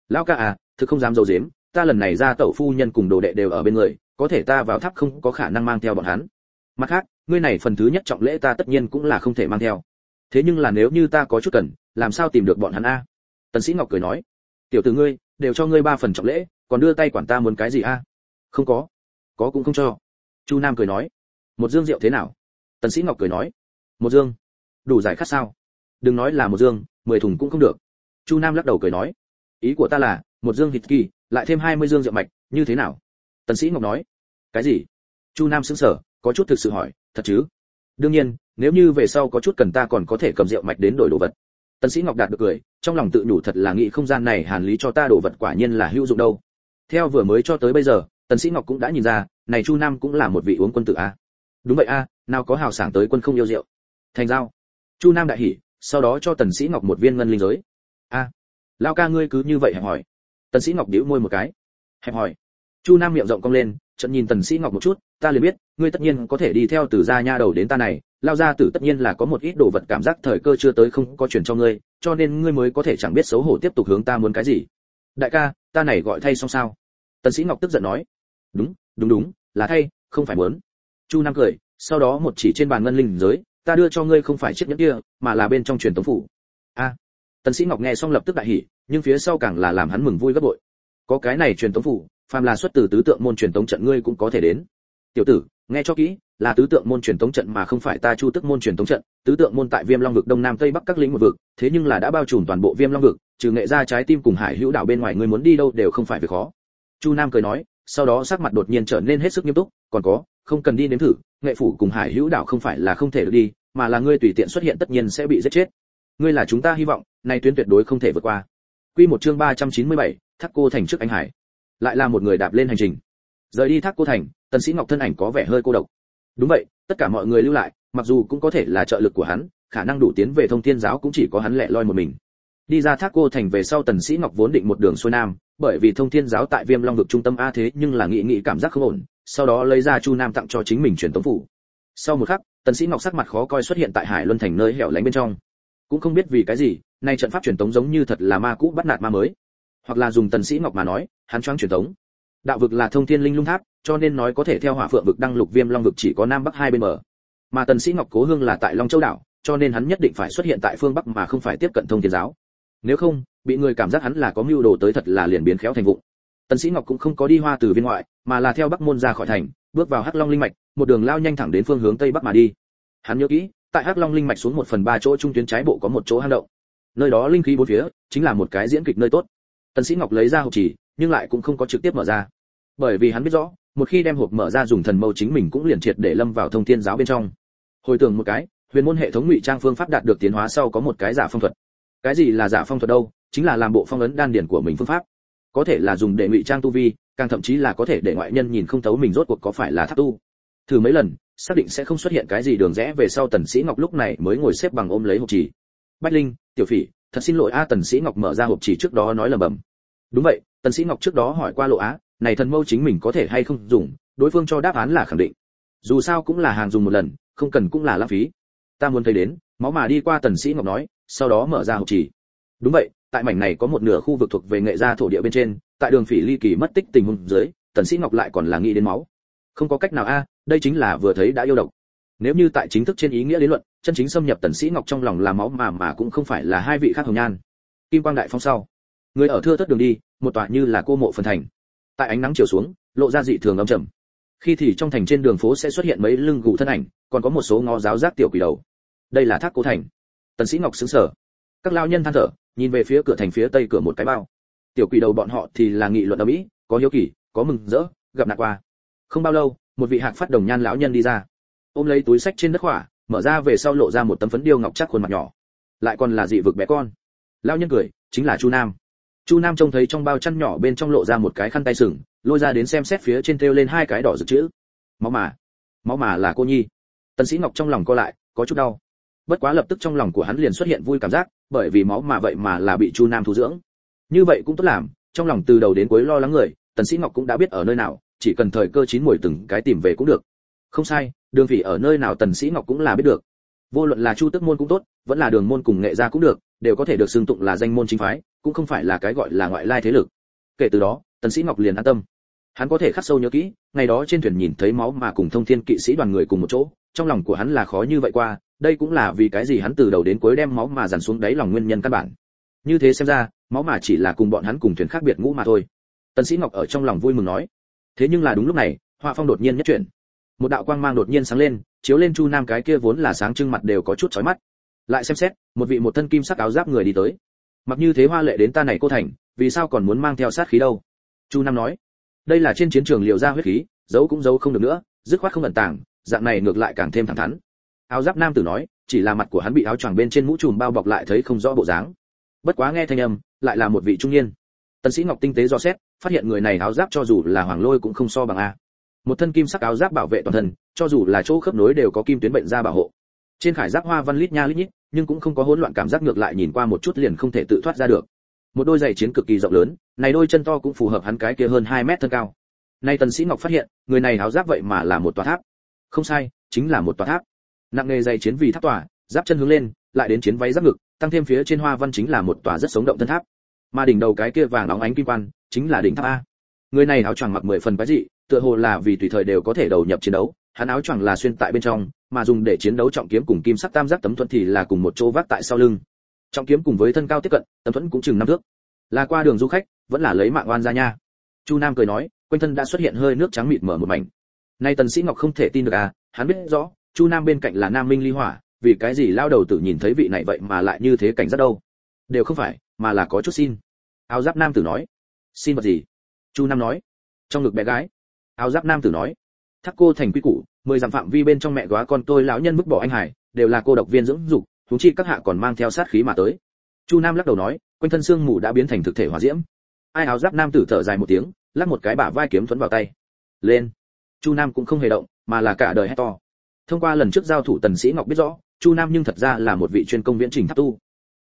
Lão ca à thực không dám dầu dếm ta lần này ra tẩu phu nhân cùng đồ đệ đều ở bên người, có thể ta vào tháp không có khả năng mang theo bọn hắn. Mặt khác, ngươi này phần thứ nhất trọng lễ ta tất nhiên cũng là không thể mang theo. Thế nhưng là nếu như ta có chút cần, làm sao tìm được bọn hắn a? Tần sĩ ngọc cười nói, tiểu tử ngươi, đều cho ngươi ba phần trọng lễ còn đưa tay quản ta muốn cái gì a? Không có. Có cũng không cho. Chu nam cười nói. Một dương rượu thế nào? Tần sĩ ngọc cười nói. Một dương. Đủ giải khát sao? Đừng nói là một dương, mười thùng cũng không được. Chu nam lắc đầu cười nói. Ý của ta là, một dương thịt kỳ, lại thêm hai mươi dương rượu mạch, như thế nào? Tần sĩ ngọc nói. Cái gì? Chu nam sững sờ, có chút thực sự hỏi. Thật chứ? Đương nhiên, nếu như về sau có chút cần ta còn có thể cầm rượu mạch đến đổi đồ vật. Tần sĩ ngọc đạt được cười, trong lòng tự nhủ thật là nghĩ không gian này hàn lý cho ta đồ vật quả nhiên là hữu dụng đâu theo vừa mới cho tới bây giờ, tần sĩ ngọc cũng đã nhìn ra, này chu nam cũng là một vị uống quân tử a. Đúng vậy a, nào có hào sảng tới quân không yêu rượu. Thành giao. Chu nam đại hỉ, sau đó cho tần sĩ ngọc một viên ngân linh giới. A. Lao ca ngươi cứ như vậy hẹp hỏi. Tần sĩ ngọc điếu môi một cái. Hẹp hỏi. Chu nam miệng rộng cong lên trận nhìn tần sĩ ngọc một chút, ta liền biết, ngươi tất nhiên có thể đi theo từ gia nha đầu đến ta này, lao gia tử tất nhiên là có một ít đồ vật cảm giác thời cơ chưa tới không có chuyển cho ngươi, cho nên ngươi mới có thể chẳng biết xấu hổ tiếp tục hướng ta muốn cái gì đại ca, ta này gọi thay xong sao? Tần sĩ ngọc tức giận nói. Đúng đúng đúng, là thay, không phải muốn. Chu nam cười, sau đó một chỉ trên bàn ngân linh giới, ta đưa cho ngươi không phải chiếc nhẫn kia, mà là bên trong truyền tống phủ. A. Tần sĩ ngọc nghe xong lập tức đại hỉ, nhưng phía sau càng là làm hắn mừng vui gấp bội. Có cái này truyền tống phủ, phàm là xuất từ tứ tượng môn truyền tống trận ngươi cũng có thể đến. Tiểu tử, nghe cho kỹ, là tứ tượng môn truyền tống trận mà không phải ta chu tức môn truyền tống trận. Tứ tượng môn tại viêm long vực đông nam tây bắc các lĩnh một vực, thế nhưng là đã bao trùm toàn bộ viêm long vực trừ nghệ ra trái tim cùng hải hữu đảo bên ngoài ngươi muốn đi đâu đều không phải việc khó. Chu nam cười nói sau đó sắc mặt đột nhiên trở nên hết sức nghiêm túc còn có không cần đi nếm thử nghệ phủ cùng hải hữu đảo không phải là không thể được đi mà là ngươi tùy tiện xuất hiện tất nhiên sẽ bị giết chết. Ngươi là chúng ta hy vọng nay tuyến tuyệt đối không thể vượt qua. Quy một chương 397, thác cô thành trước anh hải. Lại là một người đạp lên hành trình. Rời đi thác cô thành tần sĩ ngọc thân ảnh có vẻ hơi cô độc. Đúng vậy tất cả mọi người lưu lại mặc dù cũng có thể là trợ lực của hắn khả năng đủ tiến về thông thiên giáo cũng chỉ có hắn lẻ loi một mình đi ra thác cô thành về sau tần sĩ ngọc vốn định một đường xuôi nam, bởi vì thông thiên giáo tại viêm long vực trung tâm a thế nhưng là nghĩ nghĩ cảm giác không ổn, sau đó lấy ra chu nam tặng cho chính mình truyền tống phủ. Sau một khắc, tần sĩ ngọc sắc mặt khó coi xuất hiện tại hải luân thành nơi hẻo lánh bên trong. Cũng không biết vì cái gì, nay trận pháp truyền tống giống như thật là ma cũ bắt nạt ma mới. Hoặc là dùng tần sĩ ngọc mà nói, hắn choáng truyền tống. Đạo vực là thông thiên linh lung tháp, cho nên nói có thể theo hỏa phượng vực đăng lục viêm long vực chỉ có nam bắc hai bên mở mà tần sĩ ngọc cố hương là tại long châu đảo, cho nên hắn nhất định phải xuất hiện tại phương bắc mà không phải tiếp cận thông thiên giáo nếu không, bị người cảm giác hắn là có mưu đồ tới thật là liền biến khéo thành vụ tần sĩ ngọc cũng không có đi hoa từ viên ngoại, mà là theo bắc môn ra khỏi thành, bước vào hắc long linh mạch, một đường lao nhanh thẳng đến phương hướng tây bắc mà đi. Hắn nhớ kỹ, tại hắc long linh mạch xuống một phần ba chỗ trung tuyến trái bộ có một chỗ hang động. Nơi đó linh khí bốn phía, chính là một cái diễn kịch nơi tốt. Tần sĩ ngọc lấy ra hộp chỉ, nhưng lại cũng không có trực tiếp mở ra. Bởi vì hắn biết rõ, một khi đem hộp mở ra dùng thần mâu chính mình cũng liền triệt để lâm vào thông thiên giáo bên trong. Hồi tưởng một cái, huyền môn hệ thống ngụy trang phương pháp đạt được tiến hóa sau có một cái giả phong thuật cái gì là giả phong thuật đâu, chính là làm bộ phong ấn đan điển của mình phương pháp. Có thể là dùng để ngụy trang tu vi, càng thậm chí là có thể để ngoại nhân nhìn không thấu mình rốt cuộc có phải là tháp tu. Thử mấy lần, xác định sẽ không xuất hiện cái gì đường rẽ về sau tần sĩ ngọc lúc này mới ngồi xếp bằng ôm lấy hộp chỉ bách linh, tiểu phỉ, thật xin lỗi a, tần sĩ ngọc mở ra hộp chỉ trước đó nói lầm bầm đúng vậy, tần sĩ ngọc trước đó hỏi qua lộ á, này thần mâu chính mình có thể hay không dùng, đối phương cho đáp án là khẳng định. Dù sao cũng là hàng dùng một lần, không cần cũng là lãng phí. Ta muốn thấy đến, máu mà đi qua tần sĩ ngọc nói sau đó mở ra hộp chỉ. Đúng vậy, tại mảnh này có một nửa khu vực thuộc về nghệ gia thổ địa bên trên, tại đường phỉ ly kỳ mất tích tình huống dưới, tần sĩ ngọc lại còn là nghĩ đến máu. Không có cách nào a, đây chính là vừa thấy đã yêu độc. Nếu như tại chính thức trên ý nghĩa lý luận, chân chính xâm nhập tần sĩ ngọc trong lòng là máu mà mà cũng không phải là hai vị khác hồng nhan. Kim quang đại phong sau. Người ở thưa thớt đường đi, một tòa như là cô mộ phần thành. Tại ánh nắng chiều xuống, lộ ra dị thường âm trầm. Khi thì trong thành trên đường phố sẽ xuất hiện mấy lưng gù thân ảnh, còn có một số ngó giáo giác tiểu quỷ đầu. Đây là thác cố thành tần sĩ ngọc sững sờ. Các lao nhân than thở, nhìn về phía cửa thành phía tây cửa một cái bao. Tiểu quỷ đầu bọn họ thì là nghị luận ở mỹ, có hiếu kỳ, có mừng rỡ, gặp nạn qua. Không bao lâu, một vị hạc phát đồng nhan lão nhân đi ra. Ôm lấy túi sách trên đất khỏa, mở ra về sau lộ ra một tấm phấn điêu ngọc chắc khuôn mặt nhỏ. Lại còn là dị vực bé con. Lão nhân cười, chính là chu nam. Chu nam trông thấy trong bao chăn nhỏ bên trong lộ ra một cái khăn tay sừng, lôi ra đến xem xét phía trên treo lên hai cái đỏ rực chữ. Máu mà. Máu mà là cô nhi. Tần sĩ ngọc trong lòng co lại, có chút đau bất quá lập tức trong lòng của hắn liền xuất hiện vui cảm giác, bởi vì máu mà vậy mà là bị chu nam thu dưỡng. Như vậy cũng tốt làm, trong lòng từ đầu đến cuối lo lắng người, tần sĩ ngọc cũng đã biết ở nơi nào, chỉ cần thời cơ chín muồi từng cái tìm về cũng được. Không sai, đường vị ở nơi nào tần sĩ ngọc cũng là biết được. Vô luận là chu tức môn cũng tốt, vẫn là đường môn cùng nghệ gia cũng được, đều có thể được xưng tụng là danh môn chính phái, cũng không phải là cái gọi là ngoại lai thế lực. Kể từ đó, tần sĩ ngọc liền an tâm. Hắn có thể khắc sâu nhớ kỹ, ngày đó trên thuyền nhìn thấy máu mà cùng thông thiên kỵ sĩ đoàn người cùng một chỗ, trong lòng của hắn là khó như vậy qua đây cũng là vì cái gì hắn từ đầu đến cuối đem máu mà dằn xuống đáy lòng nguyên nhân căn bản. Như thế xem ra, máu mà chỉ là cùng bọn hắn cùng thuyền khác biệt ngũ mà thôi. Tần sĩ ngọc ở trong lòng vui mừng nói. Thế nhưng là đúng lúc này, họa phong đột nhiên nhất chuyển. Một đạo quang mang đột nhiên sáng lên, chiếu lên chu nam cái kia vốn là sáng trưng mặt đều có chút chói mắt. Lại xem xét, một vị một thân kim sắc áo giáp người đi tới. Mặc như thế hoa lệ đến ta này cô thành, vì sao còn muốn mang theo sát khí đâu? Chu nam nói. Đây là trên chiến trường liều ra huyết khí, giấu cũng giấu không được nữa, dứt khoát không ẩn tàng, dạng này ngược lại càng thêm thẳng thắn áo giáp nam tử nói, chỉ là mặt của hắn bị áo choàng bên trên mũ trùm bao bọc lại thấy không rõ bộ dáng. Bất quá nghe thanh âm, lại là một vị trung niên. Tần sĩ ngọc tinh tế do xét, phát hiện người này áo giáp cho dù là hoàng lôi cũng không so bằng a. Một thân kim sắc áo giáp bảo vệ toàn thân, cho dù là chỗ khớp nối đều có kim tuyến bệnh ra bảo hộ. Trên khải giáp hoa văn lít nha lít nhít, nhưng cũng không có hỗn loạn cảm giác ngược lại nhìn qua một chút liền không thể tự thoát ra được. Một đôi giày chiến cực kỳ rộng lớn, này đôi chân to cũng phù hợp hắn cái kia hơn 2 mét thân cao. Nay tần sĩ ngọc phát hiện, người này áo giáp vậy mà là một tòa tháp. Không sai, chính là một tòa tháp nặng nghề dày chiến vì tháp tòa, giáp chân hướng lên, lại đến chiến váy giáp ngực, tăng thêm phía trên hoa văn chính là một tòa rất sống động thân tháp. Mà đỉnh đầu cái kia vàng óng ánh kim quan, chính là đỉnh tháp a. Người này áo choàng mặc mười phần quái dị, tựa hồ là vì tùy thời đều có thể đầu nhập chiến đấu. Hắn áo choàng là xuyên tại bên trong, mà dùng để chiến đấu trọng kiếm cùng kim sắc tam giác tấm thuẫn thì là cùng một chỗ vác tại sau lưng. Trọng kiếm cùng với thân cao tiếp cận, tấm thuẫn cũng chừng năm thước. Là qua đường du khách, vẫn là lấy mạng oan ra nha. Chu nam cười nói, quanh thân đã xuất hiện hơi nước trắng mịt mở một mảnh. Nay tần sĩ ngọc không thể tin được à hắn biết rõ chu nam bên cạnh là nam minh ly hỏa, vì cái gì lao đầu tử nhìn thấy vị này vậy mà lại như thế cảnh rất đâu? Đều không phải, mà là có chút xin. Áo giáp nam tử nói. Xin vật gì? Chu nam nói. Trong ngực bé gái. Áo giáp nam tử nói. Thắc cô thành quy củ, mười dặm phạm vi bên trong mẹ góa con tôi lão nhân mức bỏ anh hải đều là cô độc viên dưỡng dục thú chi các hạ còn mang theo sát khí mà tới. Chu nam lắc đầu nói, quanh thân xương mù đã biến thành thực thể hỏa diễm. Ai áo giáp nam tử thở dài một tiếng, lắc một cái bả vai kiếm thuẫn vào tay. Lên. Chu nam cũng không hề động, mà là cả đời hét to thông qua lần trước giao thủ tần sĩ ngọc biết rõ, chu nam nhưng thật ra là một vị chuyên công viễn trình tháp tu.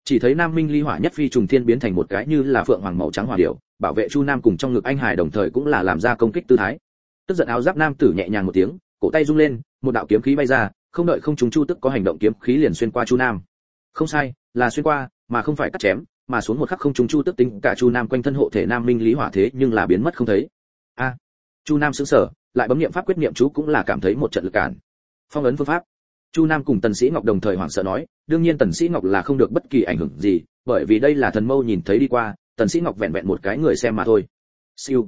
Chỉ thấy nam minh ly hỏa nhất phi trùng thiên biến thành một cái như là phượng hoàng màu trắng hỏa điểu, bảo vệ chu nam cùng trong ngực anh hải đồng thời cũng là làm ra công kích tư thái. Tức giận áo giáp nam tử nhẹ nhàng một tiếng, cổ tay rung lên, một đạo kiếm khí bay ra, không đợi không chúng chu tức có hành động kiếm khí liền xuyên qua chu nam. Không sai, là xuyên qua, mà không phải cắt chém, mà xuống một khắc không chúng chu tức tính cả chu nam quanh thân hộ thể nam minh lý hỏa thế nhưng là biến mất không thấy. A, chu nam sững sờ, lại bấm niệm pháp quyết niệm chú cũng là cảm thấy một trận lực cản phong ấn phương pháp. Chu nam cùng tần sĩ ngọc đồng thời hoảng sợ nói, đương nhiên tần sĩ ngọc là không được bất kỳ ảnh hưởng gì, bởi vì đây là thần mâu nhìn thấy đi qua, tần sĩ ngọc vẹn vẹn một cái người xem mà thôi. Siêu.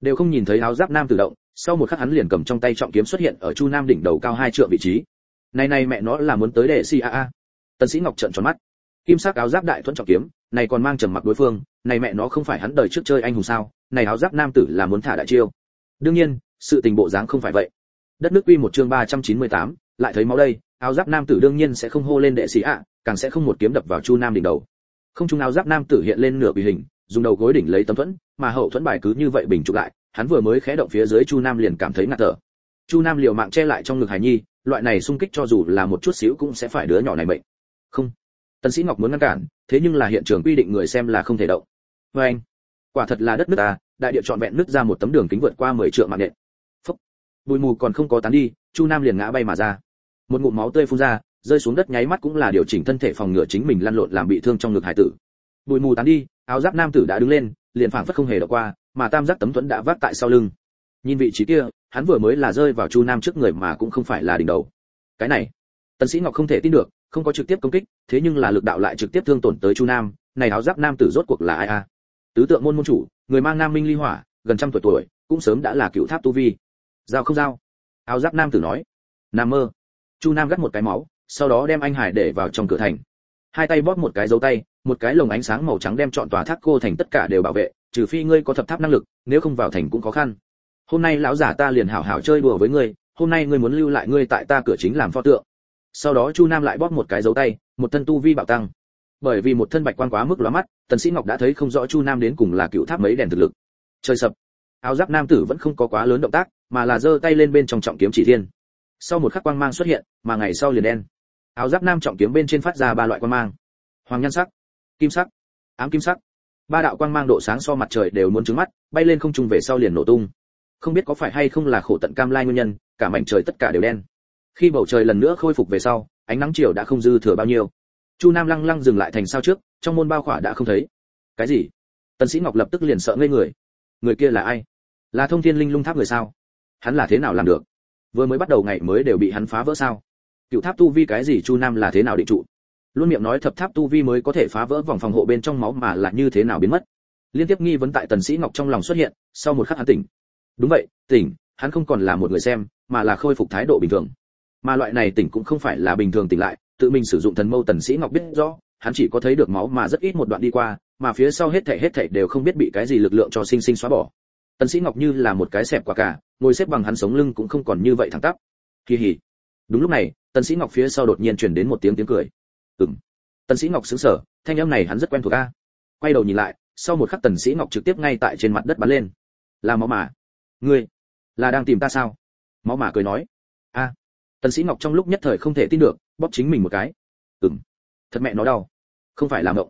Đều không nhìn thấy áo giáp nam tự động, sau một khắc hắn liền cầm trong tay trọng kiếm xuất hiện ở chu nam đỉnh đầu cao hai trượng vị trí. Này này mẹ nó là muốn tới để si a a. Tần sĩ ngọc trợn tròn mắt. Kim sắc áo giáp đại thuẫn trọng kiếm, này còn mang trầm mặc đối phương, này mẹ nó không phải hắn đời trước chơi anh hùng sao, này áo giáp nam tử là muốn thả đại chiêu. Đương nhiên, sự tình bộ dáng không phải vậy đất nước quy một chương 398, lại thấy máu đây áo giáp nam tử đương nhiên sẽ không hô lên đệ sĩ ạ càng sẽ không một kiếm đập vào chu nam đỉnh đầu. Không trung áo giáp nam tử hiện lên nửa quỷ hình dùng đầu gối đỉnh lấy tấm thuẫn mà hậu thuẫn bài cứ như vậy bình trụ lại hắn vừa mới khẽ động phía dưới chu nam liền cảm thấy ngạt thở. Chu nam liều mạng che lại trong ngực hải nhi loại này xung kích cho dù là một chút xíu cũng sẽ phải đứa nhỏ này mệnh. Không. Tần sĩ ngọc muốn ngăn cản thế nhưng là hiện trường quy định người xem là không thể động. Với anh quả thật là đất nước ta đại địa trọn vẹn nứt ra một tấm đường kính vượt qua 10 trượng mạng nện bụi mù còn không có tán đi, chu nam liền ngã bay mà ra. Một ngụm máu tươi phun ra, rơi xuống đất nháy mắt cũng là điều chỉnh thân thể phòng ngừa chính mình lăn lộn làm bị thương trong ngực hải tử. Bụi mù tán đi, áo giáp nam tử đã đứng lên, liền phảng phất không hề đọc qua, mà tam giác tấm thuẫn đã vác tại sau lưng. Nhìn vị trí kia, hắn vừa mới là rơi vào chu nam trước người mà cũng không phải là đỉnh đầu. Cái này, tần sĩ ngọc không thể tin được, không có trực tiếp công kích, thế nhưng là lực đạo lại trực tiếp thương tổn tới chu nam, này áo giáp nam tử rốt cuộc là ai a? Tứ tượng môn môn chủ, người mang nam minh ly hỏa, gần trăm tuổi tuổi, cũng sớm đã là cựu tháp tu vi giao không giao? Áo giáp nam tử nói. Nam mơ. Chu nam gắt một cái máu, sau đó đem anh hải để vào trong cửa thành. Hai tay bóp một cái dấu tay, một cái lồng ánh sáng màu trắng đem trọn tòa tháp cô thành tất cả đều bảo vệ, trừ phi ngươi có thập tháp năng lực, nếu không vào thành cũng khó khăn. Hôm nay lão giả ta liền hảo hảo chơi đùa với ngươi, hôm nay ngươi muốn lưu lại ngươi tại ta cửa chính làm pho tượng. Sau đó chu nam lại bóp một cái dấu tay, một thân tu vi bạo tăng. Bởi vì một thân bạch quan quá mức lóa mắt, tần sĩ ngọc đã thấy không rõ chu nam đến cùng là cựu tháp mấy đèn thực lực. Trời sập. Áo giáp nam tử vẫn không có quá lớn động tác mà là giơ tay lên bên trong trọng kiếm chỉ thiên. Sau một khắc quang mang xuất hiện, mà ngày sau liền đen. Áo giáp nam trọng kiếm bên trên phát ra ba loại quang mang. Hoàng nhan sắc, kim sắc, ám kim sắc. Ba đạo quang mang độ sáng so mặt trời đều muốn trứng mắt, bay lên không trung về sau liền nổ tung. Không biết có phải hay không là khổ tận cam lai nguyên nhân, cả mảnh trời tất cả đều đen. Khi bầu trời lần nữa khôi phục về sau, ánh nắng chiều đã không dư thừa bao nhiêu. Chu nam lăng lăng dừng lại thành sao trước, trong môn bao khỏa đã không thấy. Cái gì? Tần sĩ ngọc lập tức liền sợ ngây người. Người kia là ai? Là thông thiên linh lung tháp người sao? Hắn là thế nào làm được? Vừa mới bắt đầu ngày mới đều bị hắn phá vỡ sao? Cựu tháp tu vi cái gì chu nam là thế nào định trụ? Luôn miệng nói thập tháp tu vi mới có thể phá vỡ vòng phòng hộ bên trong máu mà là như thế nào biến mất? Liên tiếp nghi vấn tại tần sĩ ngọc trong lòng xuất hiện, sau một khắc hắn tỉnh. Đúng vậy, tỉnh, hắn không còn là một người xem, mà là khôi phục thái độ bình thường. Mà loại này tỉnh cũng không phải là bình thường tỉnh lại, tự mình sử dụng thần mâu tần sĩ ngọc biết rõ, hắn chỉ có thấy được máu mà rất ít một đoạn đi qua, mà phía sau hết thảy hết thảy đều không biết bị cái gì lực lượng cho sinh sinh xóa bỏ. Tần sĩ ngọc như là một cái sẹp quả cả ngồi xếp bằng hắn sống lưng cũng không còn như vậy thẳng tắp. Kỳ hỉ. Đúng lúc này, tần sĩ ngọc phía sau đột nhiên truyền đến một tiếng tiếng cười. Ừm. Tần sĩ ngọc sững sờ, thanh âm này hắn rất quen thuộc a. Quay đầu nhìn lại, sau một khắc tần sĩ ngọc trực tiếp ngay tại trên mặt đất bắn lên. Là máu mà. Ngươi, là đang tìm ta sao? Máu mà cười nói. A. Tần sĩ ngọc trong lúc nhất thời không thể tin được, bóp chính mình một cái. Ừm. Thật mẹ nó đau. Không phải là ngộng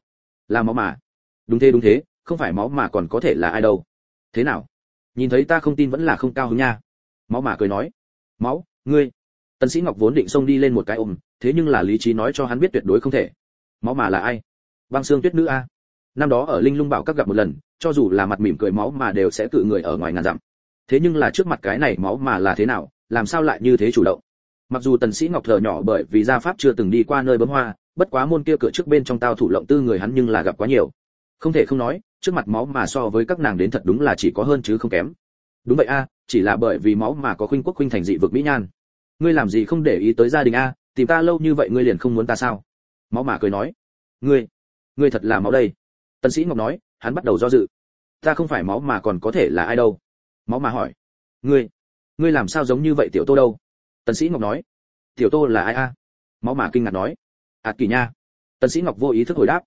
là máu mà. Đúng thế đúng thế, không phải máu mà còn có thể là ai đâu. Thế nào? Nhìn thấy ta không tin vẫn là không cao hứng nha. Máu mà cười nói. Máu, ngươi. Tần sĩ ngọc vốn định xông đi lên một cái ôm, thế nhưng là lý trí nói cho hắn biết tuyệt đối không thể. Máu mà là ai? Băng xương tuyết nữ a. Năm đó ở linh lung bảo các gặp một lần, cho dù là mặt mỉm cười máu mà đều sẽ cự người ở ngoài ngàn dặm. Thế nhưng là trước mặt cái này máu mà là thế nào, làm sao lại như thế chủ động? Mặc dù tần sĩ ngọc thở nhỏ bởi vì gia pháp chưa từng đi qua nơi bấm hoa, bất quá môn kia cửa trước bên trong tao thủ lộng tư người hắn nhưng là gặp quá nhiều. Không thể không nói trước mặt máu mà so với các nàng đến thật đúng là chỉ có hơn chứ không kém. Đúng vậy a, chỉ là bởi vì máu mà có khuynh quốc khuynh thành dị vực mỹ nhan. Ngươi làm gì không để ý tới gia đình a, tìm ta lâu như vậy ngươi liền không muốn ta sao? Máu mà cười nói. Ngươi ngươi thật là máu đây. Tần sĩ ngọc nói, hắn bắt đầu do dự. Ta không phải máu mà còn có thể là ai đâu. Máu mà hỏi. Ngươi ngươi làm sao giống như vậy tiểu tô đâu? Tần sĩ ngọc nói. Tiểu tô là ai a? Máu mà kinh ngạc nói. Ạt kỳ nha. Tần sĩ ngọc vô ý thức hồi đáp.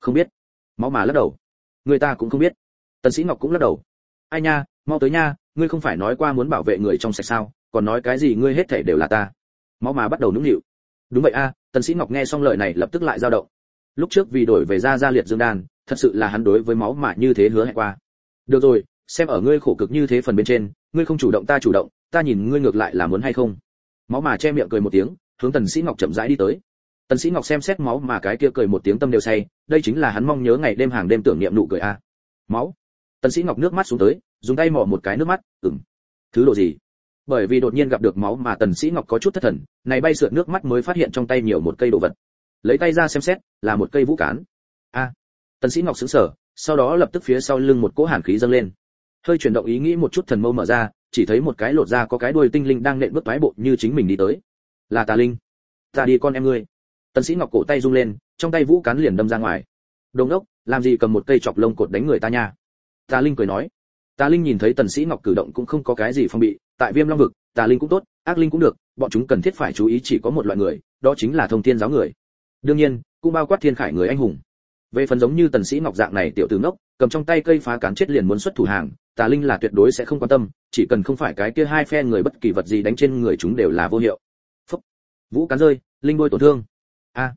Không biết. Máu mà lắc đầu người ta cũng không biết. Tần sĩ ngọc cũng lắc đầu. Ai nha, mau tới nha, ngươi không phải nói qua muốn bảo vệ người trong sạch sao, còn nói cái gì ngươi hết thảy đều là ta. Máu mà bắt đầu nũng nịu. Đúng vậy a, tần sĩ ngọc nghe xong lời này lập tức lại dao động. Lúc trước vì đổi về ra gia liệt dương đan, thật sự là hắn đối với máu mà như thế hứa hẹn qua. Được rồi, xem ở ngươi khổ cực như thế phần bên trên, ngươi không chủ động ta chủ động, ta nhìn ngươi ngược lại là muốn hay không. Máu mà che miệng cười một tiếng, hướng tần sĩ ngọc chậm rãi đi tới tần sĩ ngọc xem xét máu mà cái kia cười một tiếng tâm đều say, đây chính là hắn mong nhớ ngày đêm hàng đêm tưởng niệm nụ cười a. Máu. Tần sĩ ngọc nước mắt xuống tới, dùng tay mò một cái nước mắt, ừm. Thứ đồ gì? Bởi vì đột nhiên gặp được máu mà tần sĩ ngọc có chút thất thần, này bay sượt nước mắt mới phát hiện trong tay nhiều một cây đồ vật. Lấy tay ra xem xét, là một cây vũ cán. A. Tần sĩ ngọc sững sờ, sau đó lập tức phía sau lưng một cỗ hàn khí dâng lên. Hơi chuyển động ý nghĩ một chút thần mâu mở ra, chỉ thấy một cái lột ra có cái đuôi tinh linh đang nện bước toái bộ như chính mình đi tới. Là tà linh. Ta đi con em ngươi tần sĩ ngọc cổ tay rung lên, trong tay vũ cán liền đâm ra ngoài. Đồng đốc làm gì cầm một cây chọc lông cột đánh người ta nha? Tà linh cười nói. Tà linh nhìn thấy tần sĩ ngọc cử động cũng không có cái gì phong bị, tại viêm long vực, tà linh cũng tốt, ác linh cũng được, bọn chúng cần thiết phải chú ý chỉ có một loại người, đó chính là thông thiên giáo người. Đương nhiên, cũng bao quát thiên khải người anh hùng. Về phần giống như tần sĩ ngọc dạng này tiểu tử ngốc, cầm trong tay cây phá cán chết liền muốn xuất thủ hàng, tà linh là tuyệt đối sẽ không quan tâm, chỉ cần không phải cái kia hai phe người bất kỳ vật gì đánh trên người chúng đều là vô hiệu. Phúc. vũ cán rơi, linh bôi tổn thương a.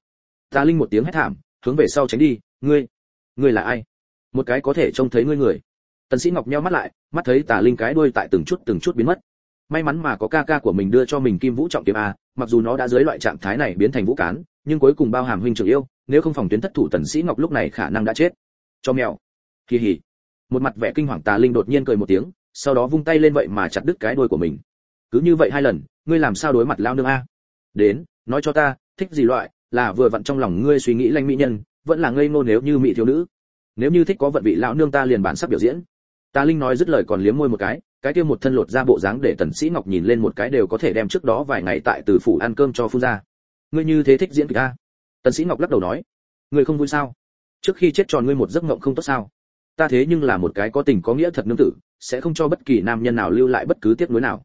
Ta linh một tiếng hét thảm, hướng về sau tránh đi, ngươi ngươi là ai? Một cái có thể trông thấy ngươi người. Tần sĩ ngọc nheo mắt lại, mắt thấy tà linh cái đuôi tại từng chút từng chút biến mất. May mắn mà có ca ca của mình đưa cho mình kim vũ trọng kiếm a, mặc dù nó đã dưới loại trạng thái này biến thành vũ cán, nhưng cuối cùng bao hàm huynh trưởng yêu, nếu không phòng tuyến thất thủ tần sĩ ngọc lúc này khả năng đã chết. Cho mèo. Kỳ hỉ. Một mặt vẻ kinh hoàng tà linh đột nhiên cười một tiếng, sau đó vung tay lên vậy mà chặt đứt cái đuôi của mình. Cứ như vậy hai lần, ngươi làm sao đối mặt lao nương a? Đến, nói cho ta, thích gì loại? Là vừa vặn trong lòng ngươi suy nghĩ lanh mỹ nhân, vẫn là ngây ngô nếu như mỹ thiếu nữ. Nếu như thích có vận vị lão nương ta liền bản sắp biểu diễn. Ta linh nói dứt lời còn liếm môi một cái cái kia một thân lột ra bộ dáng để tần sĩ ngọc nhìn lên một cái đều có thể đem trước đó vài ngày tại từ phủ ăn cơm cho phu gia ngươi như thế thích diễn kịch a? Tần sĩ ngọc lắc đầu nói. Ngươi không vui sao? Trước khi chết tròn ngươi một giấc mộng không tốt sao? Ta thế nhưng là một cái có tình có nghĩa thật nương tử, sẽ không cho bất kỳ nam nhân nào lưu lại bất cứ tiếc nuối nào.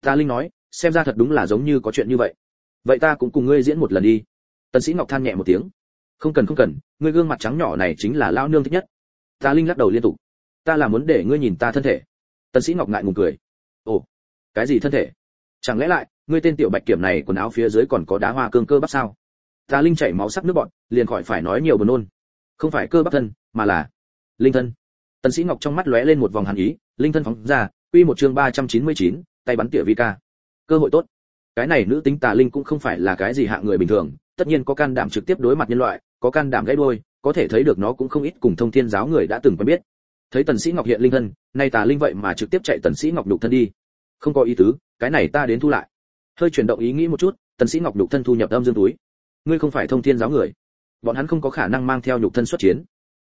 Ta linh nói, xem ra thật đúng là giống như có chuyện như vậy. Vậy ta cũng cùng ngươi diễn một lần đi tần sĩ ngọc than nhẹ một tiếng. Không cần không cần ngươi gương mặt trắng nhỏ này chính là lão nương thích nhất. Ta linh lắc đầu liên tục. Ta là muốn để ngươi nhìn ta thân thể. Tần sĩ ngọc ngại ngùng cười. Ồ cái gì thân thể? Chẳng lẽ lại ngươi tên tiểu bạch kiểm này quần áo phía dưới còn có đá hoa cương cơ bắp sao? Ta linh chảy máu sắc nước bọn liền khỏi phải nói nhiều buồn nôn. Không phải cơ bắp thân mà là linh thân. Tần sĩ ngọc trong mắt lóe lên một vòng hàn ý linh thân phóng ra quy một chương 399, tay bắn tỉa vi ca. Cơ hội tốt cái này nữ tính tà linh cũng không phải là cái gì hạng người bình thường, tất nhiên có can đảm trực tiếp đối mặt nhân loại, có can đảm gãy đuôi, có thể thấy được nó cũng không ít cùng thông thiên giáo người đã từng quen biết. Thấy tần sĩ ngọc hiện linh thân, nay tà linh vậy mà trực tiếp chạy tần sĩ ngọc đục thân đi. Không có ý tứ, cái này ta đến thu lại. Hơi chuyển động ý nghĩ một chút, tần sĩ ngọc đục thân thu nhập âm dương túi. Ngươi không phải thông thiên giáo người. Bọn hắn không có khả năng mang theo nhục thân xuất chiến.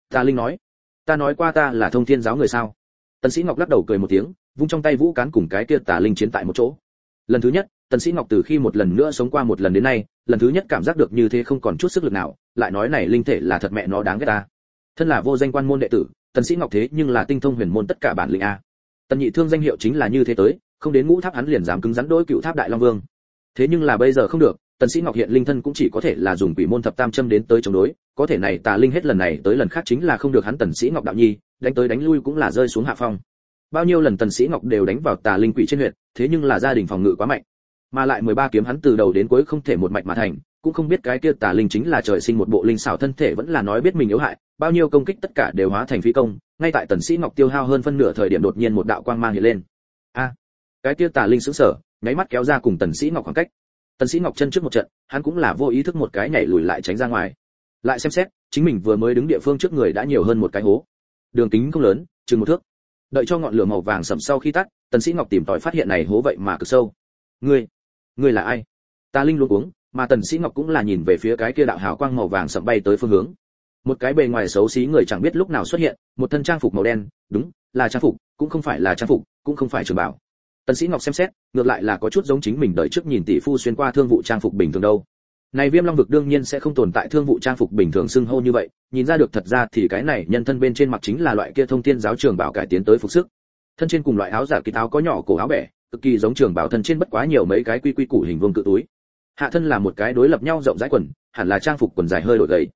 Tà linh nói, ta nói qua ta là thông thiên giáo người sao? Tần sĩ ngọc lắc đầu cười một tiếng, vung trong tay vũ cán cùng cái kia tà linh chiến tại một chỗ. Lần thứ nhất tần sĩ ngọc từ khi một lần nữa sống qua một lần đến nay, lần thứ nhất cảm giác được như thế không còn chút sức lực nào, lại nói này linh thể là thật mẹ nó đáng ghét ta. Thân là vô danh quan môn đệ tử, tần sĩ ngọc thế nhưng là tinh thông huyền môn tất cả bản lĩnh a. Tần nhị thương danh hiệu chính là như thế tới, không đến ngũ tháp hắn liền dám cứng rắn đối cựu tháp đại long vương. Thế nhưng là bây giờ không được, tần sĩ ngọc hiện linh thân cũng chỉ có thể là dùng quỷ môn thập tam châm đến tới chống đối, có thể này tà linh hết lần này tới lần khác chính là không được hắn tần sĩ ngọc đạo nhi, đánh tới đánh lui cũng là rơi xuống hạ phong. Bao nhiêu lần tần sĩ ngọc đều đánh vào tà linh quỷ trên huyện thế nhưng là gia đình phòng ngự quá mạnh mà lại 13 kiếm hắn từ đầu đến cuối không thể một mạch mà thành, cũng không biết cái kia tà linh chính là trời sinh một bộ linh xảo thân thể vẫn là nói biết mình yếu hại, bao nhiêu công kích tất cả đều hóa thành phi công, ngay tại tần sĩ ngọc tiêu hao hơn phân nửa thời điểm đột nhiên một đạo quang mang hiện lên. A, cái kia tà linh sững sờ, nháy mắt kéo ra cùng tần sĩ ngọc khoảng cách. Tần sĩ ngọc chân trước một trận, hắn cũng là vô ý thức một cái nhảy lùi lại tránh ra ngoài. Lại xem xét, chính mình vừa mới đứng địa phương trước người đã nhiều hơn một cái hố. Đường kính không lớn, chừng một thước. Đợi cho ngọn lửa màu vàng sẫm sau khi tắt, tần sĩ ngọc tìm tòi phát hiện này hố vậy mà cực sâu. Ngươi ngươi là ai? Ta linh luôn uống, mà tần sĩ ngọc cũng là nhìn về phía cái kia đạo hào quang màu vàng sậm bay tới phương hướng. Một cái bề ngoài xấu xí người chẳng biết lúc nào xuất hiện, một thân trang phục màu đen, đúng, là trang phục, cũng không phải là trang phục, cũng không phải trường bảo. Tần sĩ ngọc xem xét, ngược lại là có chút giống chính mình đợi trước nhìn tỷ phu xuyên qua thương vụ trang phục bình thường đâu. Này viêm long vực đương nhiên sẽ không tồn tại thương vụ trang phục bình thường xưng hô như vậy, nhìn ra được thật ra thì cái này nhân thân bên trên mặc chính là loại kia thông thiên giáo trường bảo cải tiến tới phục sức. Thân trên cùng loại áo giả kỳ áo có nhỏ cổ áo bẻ cực kỳ giống trường bảo thân trên bất quá nhiều mấy cái quy quy củ hình vuông cự túi. Hạ thân là một cái đối lập nhau rộng rãi quần, hẳn là trang phục quần dài hơi đổi gầy.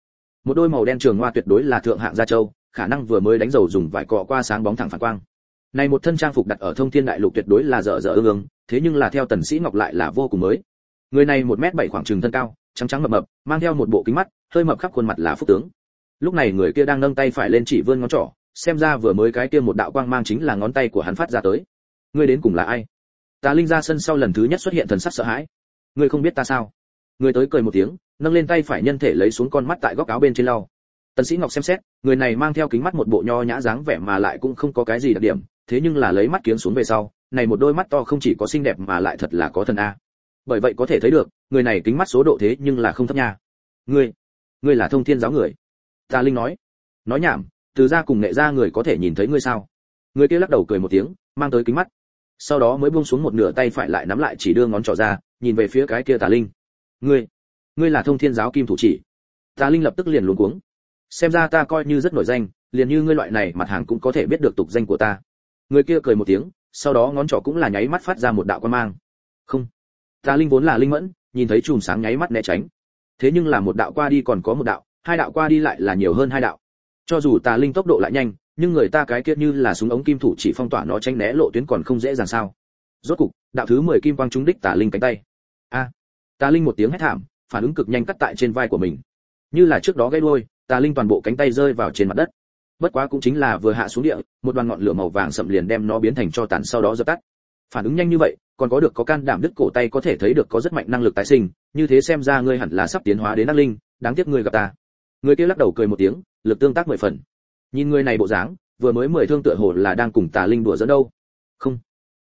Một đôi màu đen trường hoa tuyệt đối là thượng hạng gia châu, khả năng vừa mới đánh dầu dùng vải cọ qua sáng bóng thẳng phản quang. Này một thân trang phục đặt ở thông thiên đại lục tuyệt đối là dở dở ương ương, thế nhưng là theo tần sĩ ngọc lại là vô cùng mới. Người này một mét bảy khoảng trường thân cao, trắng trắng mập mập, mang theo một bộ kính mắt, hơi mập khắp khuôn mặt là phúc tướng. Lúc này người kia đang nâng tay phải lên chỉ vươn ngón trỏ, xem ra vừa mới cái kia một đạo quang mang chính là ngón tay của hắn phát ra tới. Ngươi đến cùng là ai? Tà linh ra sân sau lần thứ nhất xuất hiện thần sắc sợ hãi. Ngươi không biết ta sao? Người tới cười một tiếng, nâng lên tay phải nhân thể lấy xuống con mắt tại góc áo bên trên lau. Tần sĩ ngọc xem xét, người này mang theo kính mắt một bộ nho nhã dáng vẻ mà lại cũng không có cái gì đặc điểm, thế nhưng là lấy mắt kiếng xuống về sau, này một đôi mắt to không chỉ có xinh đẹp mà lại thật là có thần a. Bởi vậy có thể thấy được, người này kính mắt số độ thế nhưng là không thấp nha. Ngươi ngươi là thông thiên giáo người. Ta linh nói. Nói nhảm, từ ra cùng nghệ ra người có thể nhìn thấy ngươi sao? Người kia lắc đầu cười một tiếng, mang tới kính mắt sau đó mới buông xuống một nửa tay phải lại nắm lại chỉ đưa ngón trỏ ra, nhìn về phía cái kia tà linh. Ngươi ngươi là thông thiên giáo kim thủ chỉ. Tà linh lập tức liền luống cuống. Xem ra ta coi như rất nổi danh, liền như ngươi loại này mặt hàng cũng có thể biết được tục danh của ta. Người kia cười một tiếng, sau đó ngón trỏ cũng là nháy mắt phát ra một đạo quan mang. Không. Tà linh vốn là linh mẫn, nhìn thấy chùm sáng nháy mắt né tránh. Thế nhưng là một đạo qua đi còn có một đạo, hai đạo qua đi lại là nhiều hơn hai đạo. Cho dù tà linh tốc độ lại nhanh nhưng người ta cái kia như là súng ống kim thủ chỉ phong tỏa nó tránh né lộ tuyến còn không dễ dàng sao. Rốt cục, đạo thứ mười kim quang trúng đích tà linh cánh tay. A, tà linh một tiếng hét thảm, phản ứng cực nhanh cắt tại trên vai của mình. Như là trước đó gây đuôi, tà linh toàn bộ cánh tay rơi vào trên mặt đất. Bất quá cũng chính là vừa hạ xuống địa, một đoàn ngọn lửa màu vàng sậm liền đem nó biến thành cho tàn sau đó dập tắt. Phản ứng nhanh như vậy, còn có được có can đảm đứt cổ tay có thể thấy được có rất mạnh năng lực tái sinh, như thế xem ra ngươi hẳn là sắp tiến hóa đến năng linh, đáng tiếc ngươi gặp ta. Người kia lắc đầu cười một tiếng, lực tương tác mười phần nhìn người này bộ dáng, vừa mới mười thương tựa hồ là đang cùng tà linh đùa dẫn đâu. Không,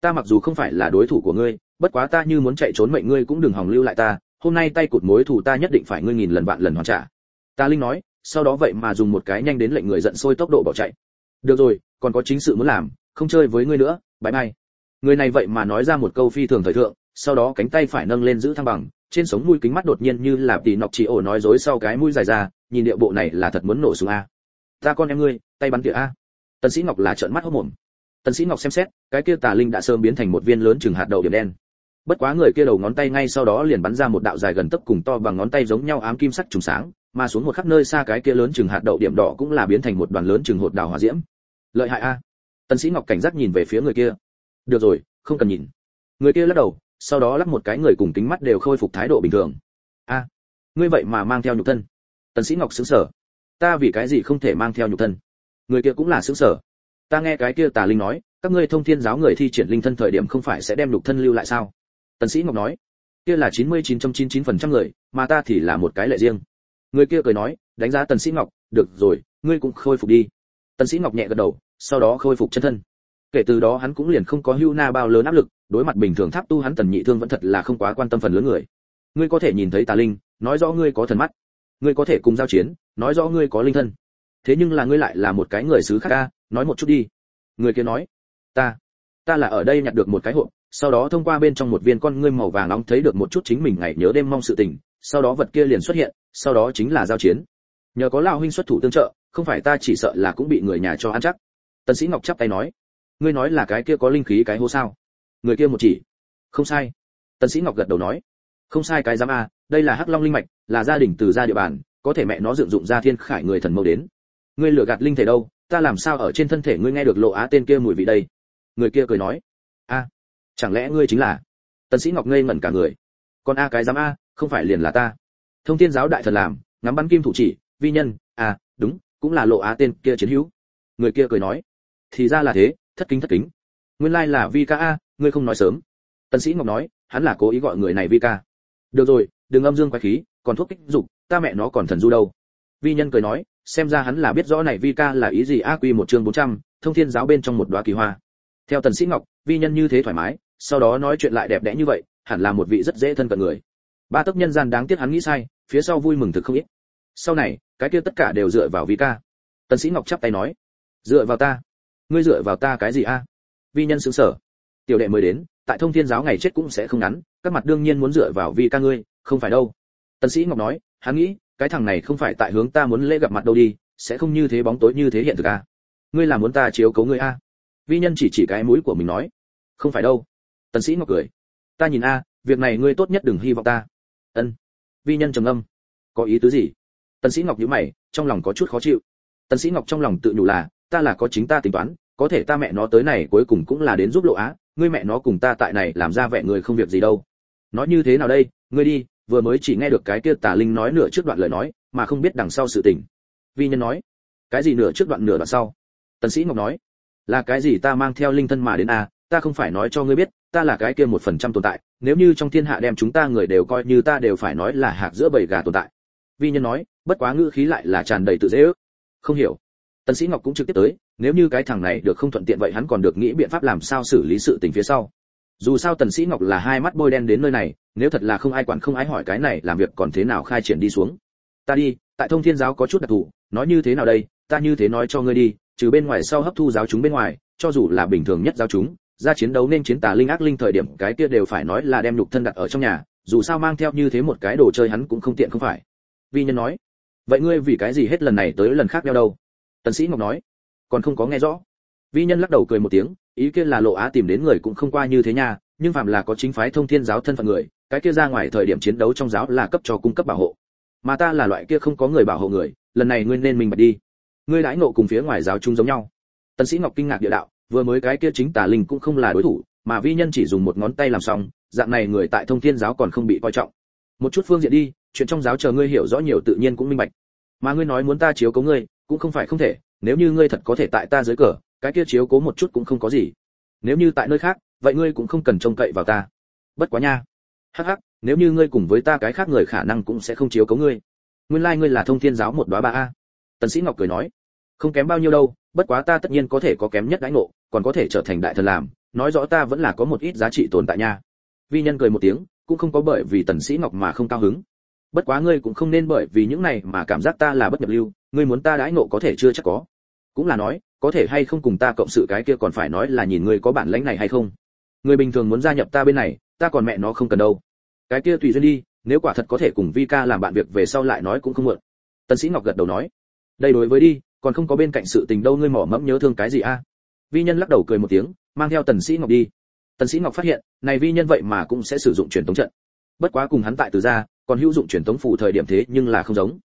ta mặc dù không phải là đối thủ của ngươi, bất quá ta như muốn chạy trốn mệnh ngươi cũng đừng hòng lưu lại ta, hôm nay tay cụt mối thù ta nhất định phải ngươi nghìn lần vạn lần hoàn trả. Tà linh nói, sau đó vậy mà dùng một cái nhanh đến lệnh người giận sôi tốc độ bỏ chạy. Được rồi, còn có chính sự muốn làm, không chơi với ngươi nữa bãi mai người này vậy mà nói ra một câu phi thường thời thượng, sau đó cánh tay phải nâng lên giữ thăng bằng, trên sống mũi kính mắt đột nhiên như là tỷ nọc chỉ ổ nói dối sau cái mũi dài ra, nhìn điệu bộ này là thật muốn nổ súng a ta con em ngươi, tay bắn tỉa a. Tần sĩ ngọc là trợn mắt hốt mồm. Tần sĩ ngọc xem xét, cái kia tà linh đã sớm biến thành một viên lớn chừng hạt đậu điểm đen. Bất quá người kia đầu ngón tay ngay sau đó liền bắn ra một đạo dài gần tấc cùng to bằng ngón tay giống nhau ám kim sắc trùng sáng, mà xuống một khắp nơi xa cái kia lớn chừng hạt đậu điểm đỏ cũng là biến thành một đoàn lớn chừng hột đào hỏa diễm. Lợi hại a. Tần sĩ ngọc cảnh giác nhìn về phía người kia. Được rồi, không cần nhìn. Người kia lắc đầu, sau đó lắc một cái người cùng kính mắt đều khôi phục thái độ bình thường. A, ngươi vậy mà mang theo nhục thân. Tần sĩ ngọc sững sờ ta vì cái gì không thể mang theo nhục thân? Người kia cũng là sững sở. ta nghe cái kia tà linh nói, các ngươi thông thiên giáo người thi triển linh thân thời điểm không phải sẽ đem nhục thân lưu lại sao? Tần sĩ ngọc nói, kia là 99.99% người, mà ta thì là một cái lệ riêng. Người kia cười nói, đánh giá tần sĩ ngọc, được rồi, ngươi cũng khôi phục đi. Tần sĩ ngọc nhẹ gật đầu, sau đó khôi phục chân thân. Kể từ đó hắn cũng liền không có hưu na bao lớn áp lực, đối mặt bình thường tháp tu hắn tần nhị thương vẫn thật là không quá quan tâm phần lớn người. Ngươi có thể nhìn thấy tà linh, nói rõ ngươi có thần mắt ngươi có thể cùng giao chiến, nói rõ ngươi có linh thân. Thế nhưng là ngươi lại là một cái người xứ khác ca, nói một chút đi. Người kia nói, ta ta là ở đây nhặt được một cái hộp, sau đó thông qua bên trong một viên con ngươi màu vàng nóng thấy được một chút chính mình ngày nhớ đêm mong sự tình, sau đó vật kia liền xuất hiện, sau đó chính là giao chiến. Nhờ có lão huynh xuất thủ tương trợ, không phải ta chỉ sợ là cũng bị người nhà cho ăn chắc. Tần sĩ ngọc chắp tay nói, ngươi nói là cái kia có linh khí cái hố sao? Người kia một chỉ, không sai. Tần sĩ ngọc gật đầu nói không sai cái giám a, đây là hắc long linh mạch, là gia đình từ gia địa bàn, có thể mẹ nó dựng dụng ra thiên khải người thần mâu đến. Ngươi lừa gạt linh thể đâu, ta làm sao ở trên thân thể ngươi nghe được lộ á tên kia mùi vị đây? Người kia cười nói. A, chẳng lẽ ngươi chính là? Tần sĩ ngọc ngây ngẩn cả người. Còn a cái giám a, không phải liền là ta. Thông thiên giáo đại thần làm, ngắm bắn kim thủ chỉ, vi nhân à đúng, cũng là lộ á tên kia chiến hữu. Người kia cười nói. Thì ra là thế, thất kính thất kính. Nguyên lai là vi ca a, ngươi không nói sớm. Tần sĩ ngọc nói, hắn là cố ý gọi người này vi ca được rồi đừng âm dương quái khí còn thuốc kích dục ta mẹ nó còn thần du đâu. Vi nhân cười nói xem ra hắn là biết rõ này vi ca là ý gì a quy một chương 400, thông thiên giáo bên trong một đóa kỳ hoa. Theo tần sĩ ngọc vi nhân như thế thoải mái sau đó nói chuyện lại đẹp đẽ như vậy hẳn là một vị rất dễ thân cận người. Ba tấc nhân gian đáng tiếc hắn nghĩ sai phía sau vui mừng thực không ít. Sau này cái kia tất cả đều dựa vào vi ca. Tần sĩ ngọc chắp tay nói dựa vào ta? Ngươi dựa vào ta cái gì a? Vi nhân sững sờ. Tiểu đệ mới đến tại thông thiên giáo ngày chết cũng sẽ không ngắn các mặt đương nhiên muốn dựa vào vi ca ngươi, không phải đâu. Tần sĩ ngọc nói, hắn nghĩ, cái thằng này không phải tại hướng ta muốn lễ gặp mặt đâu đi, sẽ không như thế bóng tối như thế hiện thực a ngươi là muốn ta chiếu cố ngươi a vi nhân chỉ chỉ cái mũi của mình nói, không phải đâu. Tần sĩ ngọc cười, ta nhìn a, việc này ngươi tốt nhất đừng hy vọng ta. Ân. Vi nhân trầm ngâm, có ý tứ gì? Tần sĩ ngọc nhíu mày, trong lòng có chút khó chịu. Tần sĩ ngọc trong lòng tự nhủ là, ta là có chính ta tính toán, có thể ta mẹ nó tới này cuối cùng cũng là đến giúp lộ á, ngươi mẹ nó cùng ta tại này làm ra vẻ người không việc gì đâu nói như thế nào đây? Ngươi đi vừa mới chỉ nghe được cái kia tà linh nói nửa trước đoạn lời nói mà không biết đằng sau sự tình. Vi nhân nói cái gì nửa trước đoạn nửa đoạn sau? Tần sĩ ngọc nói là cái gì ta mang theo linh thân mà đến a à, ta không phải nói cho ngươi biết ta là cái kia một phần trăm tồn tại. Nếu như trong thiên hạ đem chúng ta người đều coi như ta đều phải nói là hạc giữa bầy gà tồn tại. Vi nhân nói bất quá ngữ khí lại là tràn đầy tự dễ ước. Không hiểu. Tần sĩ ngọc cũng trực tiếp tới nếu như cái thằng này được không thuận tiện vậy hắn còn được nghĩ biện pháp làm sao xử lý sự tình phía sau dù sao tần sĩ ngọc là hai mắt bôi đen đến nơi này, nếu thật là không ai quản không ai hỏi cái này làm việc còn thế nào khai triển đi xuống. Ta đi, tại thông thiên giáo có chút đặc thù, nói như thế nào đây, ta như thế nói cho ngươi đi, trừ bên ngoài sau hấp thu giáo chúng bên ngoài, cho dù là bình thường nhất giáo chúng, ra chiến đấu nên chiến tà linh ác linh thời điểm cái kia đều phải nói là đem nhục thân đặt ở trong nhà, dù sao mang theo như thế một cái đồ chơi hắn cũng không tiện không phải. Vi nhân nói, vậy ngươi vì cái gì hết lần này tới lần khác đeo đâu? Tần sĩ ngọc nói, còn không có nghe rõ vi nhân lắc đầu cười một tiếng, ý kia là lộ á tìm đến người cũng không qua như thế nha, nhưng phạm là có chính phái thông thiên giáo thân phận người, cái kia ra ngoài thời điểm chiến đấu trong giáo là cấp cho cung cấp bảo hộ. Mà ta là loại kia không có người bảo hộ người, lần này ngươi nên mình mà đi. Ngươi đãi ngộ cùng phía ngoài giáo chung giống nhau. Tần sĩ ngọc kinh ngạc địa đạo, vừa mới cái kia chính tà linh cũng không là đối thủ, mà vi nhân chỉ dùng một ngón tay làm xong, dạng này người tại thông thiên giáo còn không bị coi trọng. Một chút phương diện đi, chuyện trong giáo chờ ngươi hiểu rõ nhiều tự nhiên cũng minh bạch. Mà ngươi nói muốn ta chiếu cố ngươi, cũng không phải không thể, nếu như ngươi thật có thể tại ta dưới cờ cái kia chiếu cố một chút cũng không có gì. Nếu như tại nơi khác, vậy ngươi cũng không cần trông cậy vào ta. Bất quá nha. Hắc hắc, nếu như ngươi cùng với ta cái khác người khả năng cũng sẽ không chiếu cố ngươi. Nguyên lai like ngươi là thông thiên giáo một đóa ba a. Tần sĩ ngọc cười nói, không kém bao nhiêu đâu, bất quá ta tất nhiên có thể có kém nhất đãi ngộ, còn có thể trở thành đại thần làm, nói rõ ta vẫn là có một ít giá trị tồn tại nha. Vi nhân cười một tiếng, cũng không có bởi vì tần sĩ ngọc mà không cao hứng. Bất quá ngươi cũng không nên bởi vì những này mà cảm giác ta là bất nhập lưu, ngươi muốn ta đãi ngộ có thể chưa chắc có. Cũng là nói có thể hay không cùng ta cộng sự cái kia còn phải nói là nhìn ngươi có bản lĩnh này hay không? Người bình thường muốn gia nhập ta bên này, ta còn mẹ nó không cần đâu. Cái kia tùy duyên đi, nếu quả thật có thể cùng vi ca làm bạn việc về sau lại nói cũng không muộn tần sĩ ngọc gật đầu nói. Đây đối với đi, còn không có bên cạnh sự tình đâu ngươi mỏ mẫm nhớ thương cái gì a? Vi nhân lắc đầu cười một tiếng, mang theo tần sĩ ngọc đi. Tần sĩ ngọc phát hiện, này vi nhân vậy mà cũng sẽ sử dụng truyền tống trận. Bất quá cùng hắn tại từ ra, còn hữu dụng truyền tống phù thời điểm thế nhưng là không giống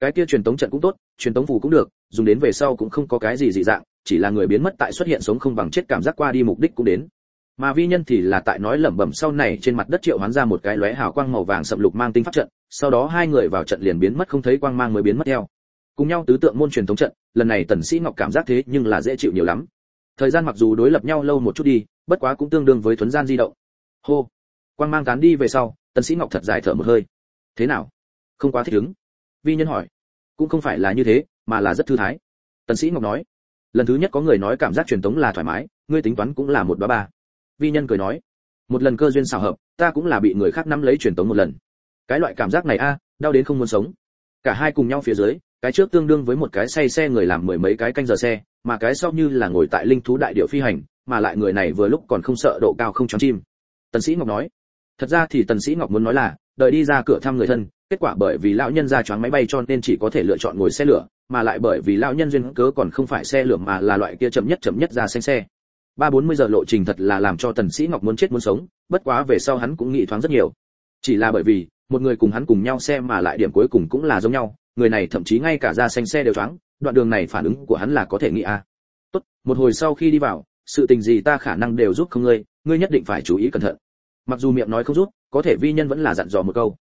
cái kia truyền tống trận cũng tốt, truyền tống phù cũng được, dùng đến về sau cũng không có cái gì dị dạng, chỉ là người biến mất tại xuất hiện sống không bằng chết cảm giác qua đi mục đích cũng đến. Mà vi nhân thì là tại nói lẩm bẩm sau này trên mặt đất triệu hoán ra một cái lóe hào quang màu vàng sậm lục mang tinh pháp trận, sau đó hai người vào trận liền biến mất không thấy quang mang mới biến mất theo. Cùng nhau tứ tượng môn truyền thống trận, lần này tần sĩ ngọc cảm giác thế nhưng là dễ chịu nhiều lắm. Thời gian mặc dù đối lập nhau lâu một chút đi, bất quá cũng tương đương với thuấn gian di động. Hô. Quang mang tán đi về sau, tần sĩ ngọc thật dài thở một hơi. Thế nào? Không quá thích ứng vi nhân hỏi. Cũng không phải là như thế, mà là rất thư thái. Tần sĩ ngọc nói. Lần thứ nhất có người nói cảm giác truyền tống là thoải mái, ngươi tính toán cũng là một ba ba. Vi nhân cười nói. Một lần cơ duyên xảo hợp, ta cũng là bị người khác nắm lấy truyền tống một lần. Cái loại cảm giác này a à, đau đến không muốn sống. Cả hai cùng nhau phía dưới, cái trước tương đương với một cái say xe người làm mười mấy cái canh giờ xe, mà cái sau như là ngồi tại linh thú đại điệu phi hành, mà lại người này vừa lúc còn không sợ độ cao không choáng chim. Tần sĩ ngọc nói. Thật ra thì tần sĩ ngọc muốn nói là, đợi đi ra cửa thăm người thân kết quả bởi vì lão nhân ra choáng máy bay cho nên chỉ có thể lựa chọn ngồi xe lửa, mà lại bởi vì lão nhân duyên cớ còn không phải xe lửa mà là loại kia chậm nhất chậm nhất ra xanh xe. Ba bốn mươi giờ lộ trình thật là làm cho tần sĩ ngọc muốn chết muốn sống, bất quá về sau hắn cũng nghĩ thoáng rất nhiều. Chỉ là bởi vì, một người cùng hắn cùng nhau xe mà lại điểm cuối cùng cũng là giống nhau, người này thậm chí ngay cả ra xanh xe đều choáng, đoạn đường này phản ứng của hắn là có thể nghĩ a à. tốt, một hồi sau khi đi vào, sự tình gì ta khả năng đều giúp không ngươi ngươi nhất định phải chú ý cẩn thận. Mặc dù miệng nói không giúp, có thể vi nhân vẫn là dặn dò một câu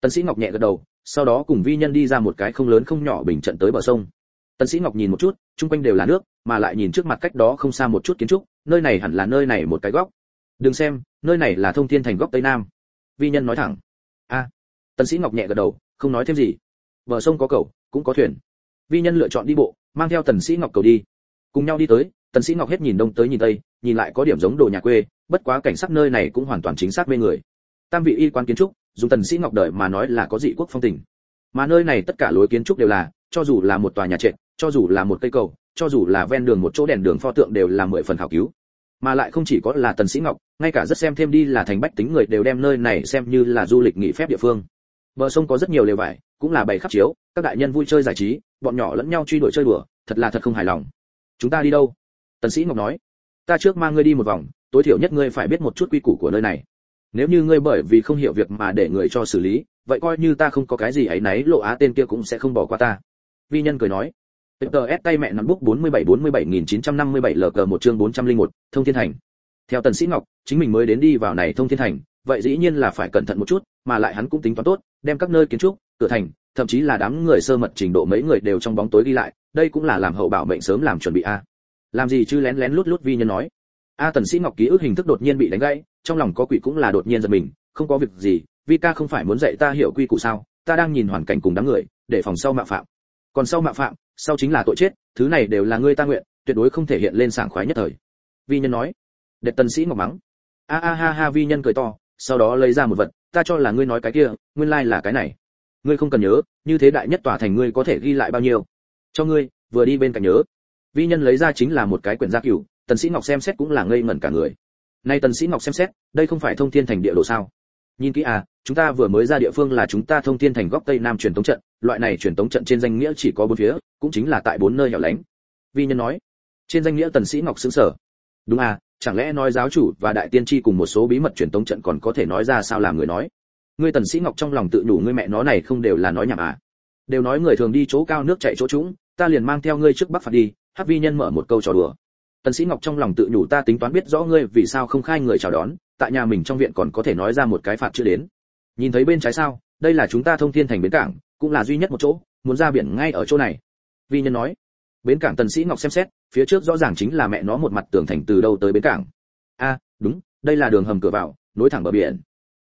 tần sĩ ngọc nhẹ gật đầu, sau đó cùng vi nhân đi ra một cái không lớn không nhỏ bình trận tới bờ sông. Tần sĩ ngọc nhìn một chút, chung quanh đều là nước, mà lại nhìn trước mặt cách đó không xa một chút kiến trúc, nơi này hẳn là nơi này một cái góc. Đừng xem, nơi này là thông thiên thành góc tây nam. Vi nhân nói thẳng. A. Tần sĩ ngọc nhẹ gật đầu, không nói thêm gì. Bờ sông có cầu, cũng có thuyền. Vi nhân lựa chọn đi bộ, mang theo tần sĩ ngọc cầu đi. Cùng nhau đi tới, tần sĩ ngọc hết nhìn đông tới nhìn tây, nhìn lại có điểm giống đồ nhà quê, bất quá cảnh sắc nơi này cũng hoàn toàn chính xác với người. Tam vị y quan kiến trúc dùng tần sĩ ngọc đợi mà nói là có dị quốc phong tình. Mà nơi này tất cả lối kiến trúc đều là, cho dù là một tòa nhà trệt, cho dù là một cây cầu, cho dù là ven đường một chỗ đèn đường pho tượng đều là mười phần khảo cứu. Mà lại không chỉ có là tần sĩ ngọc, ngay cả rất xem thêm đi là thành bách tính người đều đem nơi này xem như là du lịch nghỉ phép địa phương. Bờ sông có rất nhiều lều vải, cũng là bày khắp chiếu, các đại nhân vui chơi giải trí, bọn nhỏ lẫn nhau truy đuổi chơi đùa, thật là thật không hài lòng. Chúng ta đi đâu? Tần sĩ ngọc nói. Ta trước mang ngươi đi một vòng, tối thiểu nhất ngươi phải biết một chút quy củ của nơi này nếu như ngươi bởi vì không hiểu việc mà để người cho xử lý vậy coi như ta không có cái gì ấy nấy lộ á tên kia cũng sẽ không bỏ qua ta vi nhân cười nói TS tay mẹ nắm bút 47 47957 LK một chương 401, Thông Thiên Thành. Theo Tần Sĩ Ngọc, chính mình mới đến đi vào này Thông Thiên Thành, vậy dĩ nhiên là phải cẩn thận một chút, mà lại hắn cũng tính toán tốt, đem các nơi kiến trúc, cửa thành, thậm chí là đám người sơ mật trình độ mấy người đều trong bóng tối đi lại, đây cũng là làm hậu bảo mệnh sớm làm chuẩn bị a. Làm gì chứ lén lén lút lút vi nhân nói. A Tần Sĩ Ngọc ký ức hình thức đột nhiên bị đánh gãy, trong lòng có quỷ cũng là đột nhiên giật mình, không có việc gì, vi ca không phải muốn dạy ta hiểu quy củ sao? Ta đang nhìn hoàn cảnh cùng đám người, để phòng sau mạo phạm. Còn sau mạo phạm, sau chính là tội chết, thứ này đều là ngươi ta nguyện, tuyệt đối không thể hiện lên sảng khoái nhất thời. Vi nhân nói. Đệ Tần Sĩ Ngọc mắng. A a ha ha vi nhân cười to, sau đó lấy ra một vật, ta cho là ngươi nói cái kia, nguyên lai like là cái này. Ngươi không cần nhớ, như thế đại nhất tòa thành ngươi có thể ghi lại bao nhiêu? Cho ngươi, vừa đi bên cạnh nhớ. Vi nhân lấy ra chính là một cái quyển gia cửu, Tần Sĩ Ngọc xem xét cũng là ngây ngẩn cả người. Nay Tần Sĩ Ngọc xem xét, đây không phải thông thiên thành địa đồ sao? Nhìn kỹ à, chúng ta vừa mới ra địa phương là chúng ta thông thiên thành góc tây nam truyền tống trận, loại này truyền tống trận trên danh nghĩa chỉ có bốn phía, cũng chính là tại bốn nơi hẻo lánh. Vi nhân nói. Trên danh nghĩa Tần Sĩ Ngọc sững sờ. Đúng à, chẳng lẽ nói giáo chủ và đại tiên tri cùng một số bí mật truyền tống trận còn có thể nói ra sao làm người nói? Ngươi Tần Sĩ Ngọc trong lòng tự đủ ngươi mẹ nó này không đều là nói nhảm à? Đều nói người thường đi chỗ cao nước chảy chỗ trũng, ta liền mang theo ngươi trước Bắc phạt đi, Hắc Vi nhân mở một câu trò đùa. Tần Sĩ Ngọc trong lòng tự nhủ ta tính toán biết rõ ngươi vì sao không khai người chào đón, tại nhà mình trong viện còn có thể nói ra một cái phạt chưa đến. Nhìn thấy bên trái sao, đây là chúng ta thông thiên thành bến cảng, cũng là duy nhất một chỗ, muốn ra biển ngay ở chỗ này. Vi nhân nói. Bến cảng Tần Sĩ Ngọc xem xét, phía trước rõ ràng chính là mẹ nó một mặt tường thành từ đâu tới bến cảng. A, đúng, đây là đường hầm cửa vào, nối thẳng bờ biển.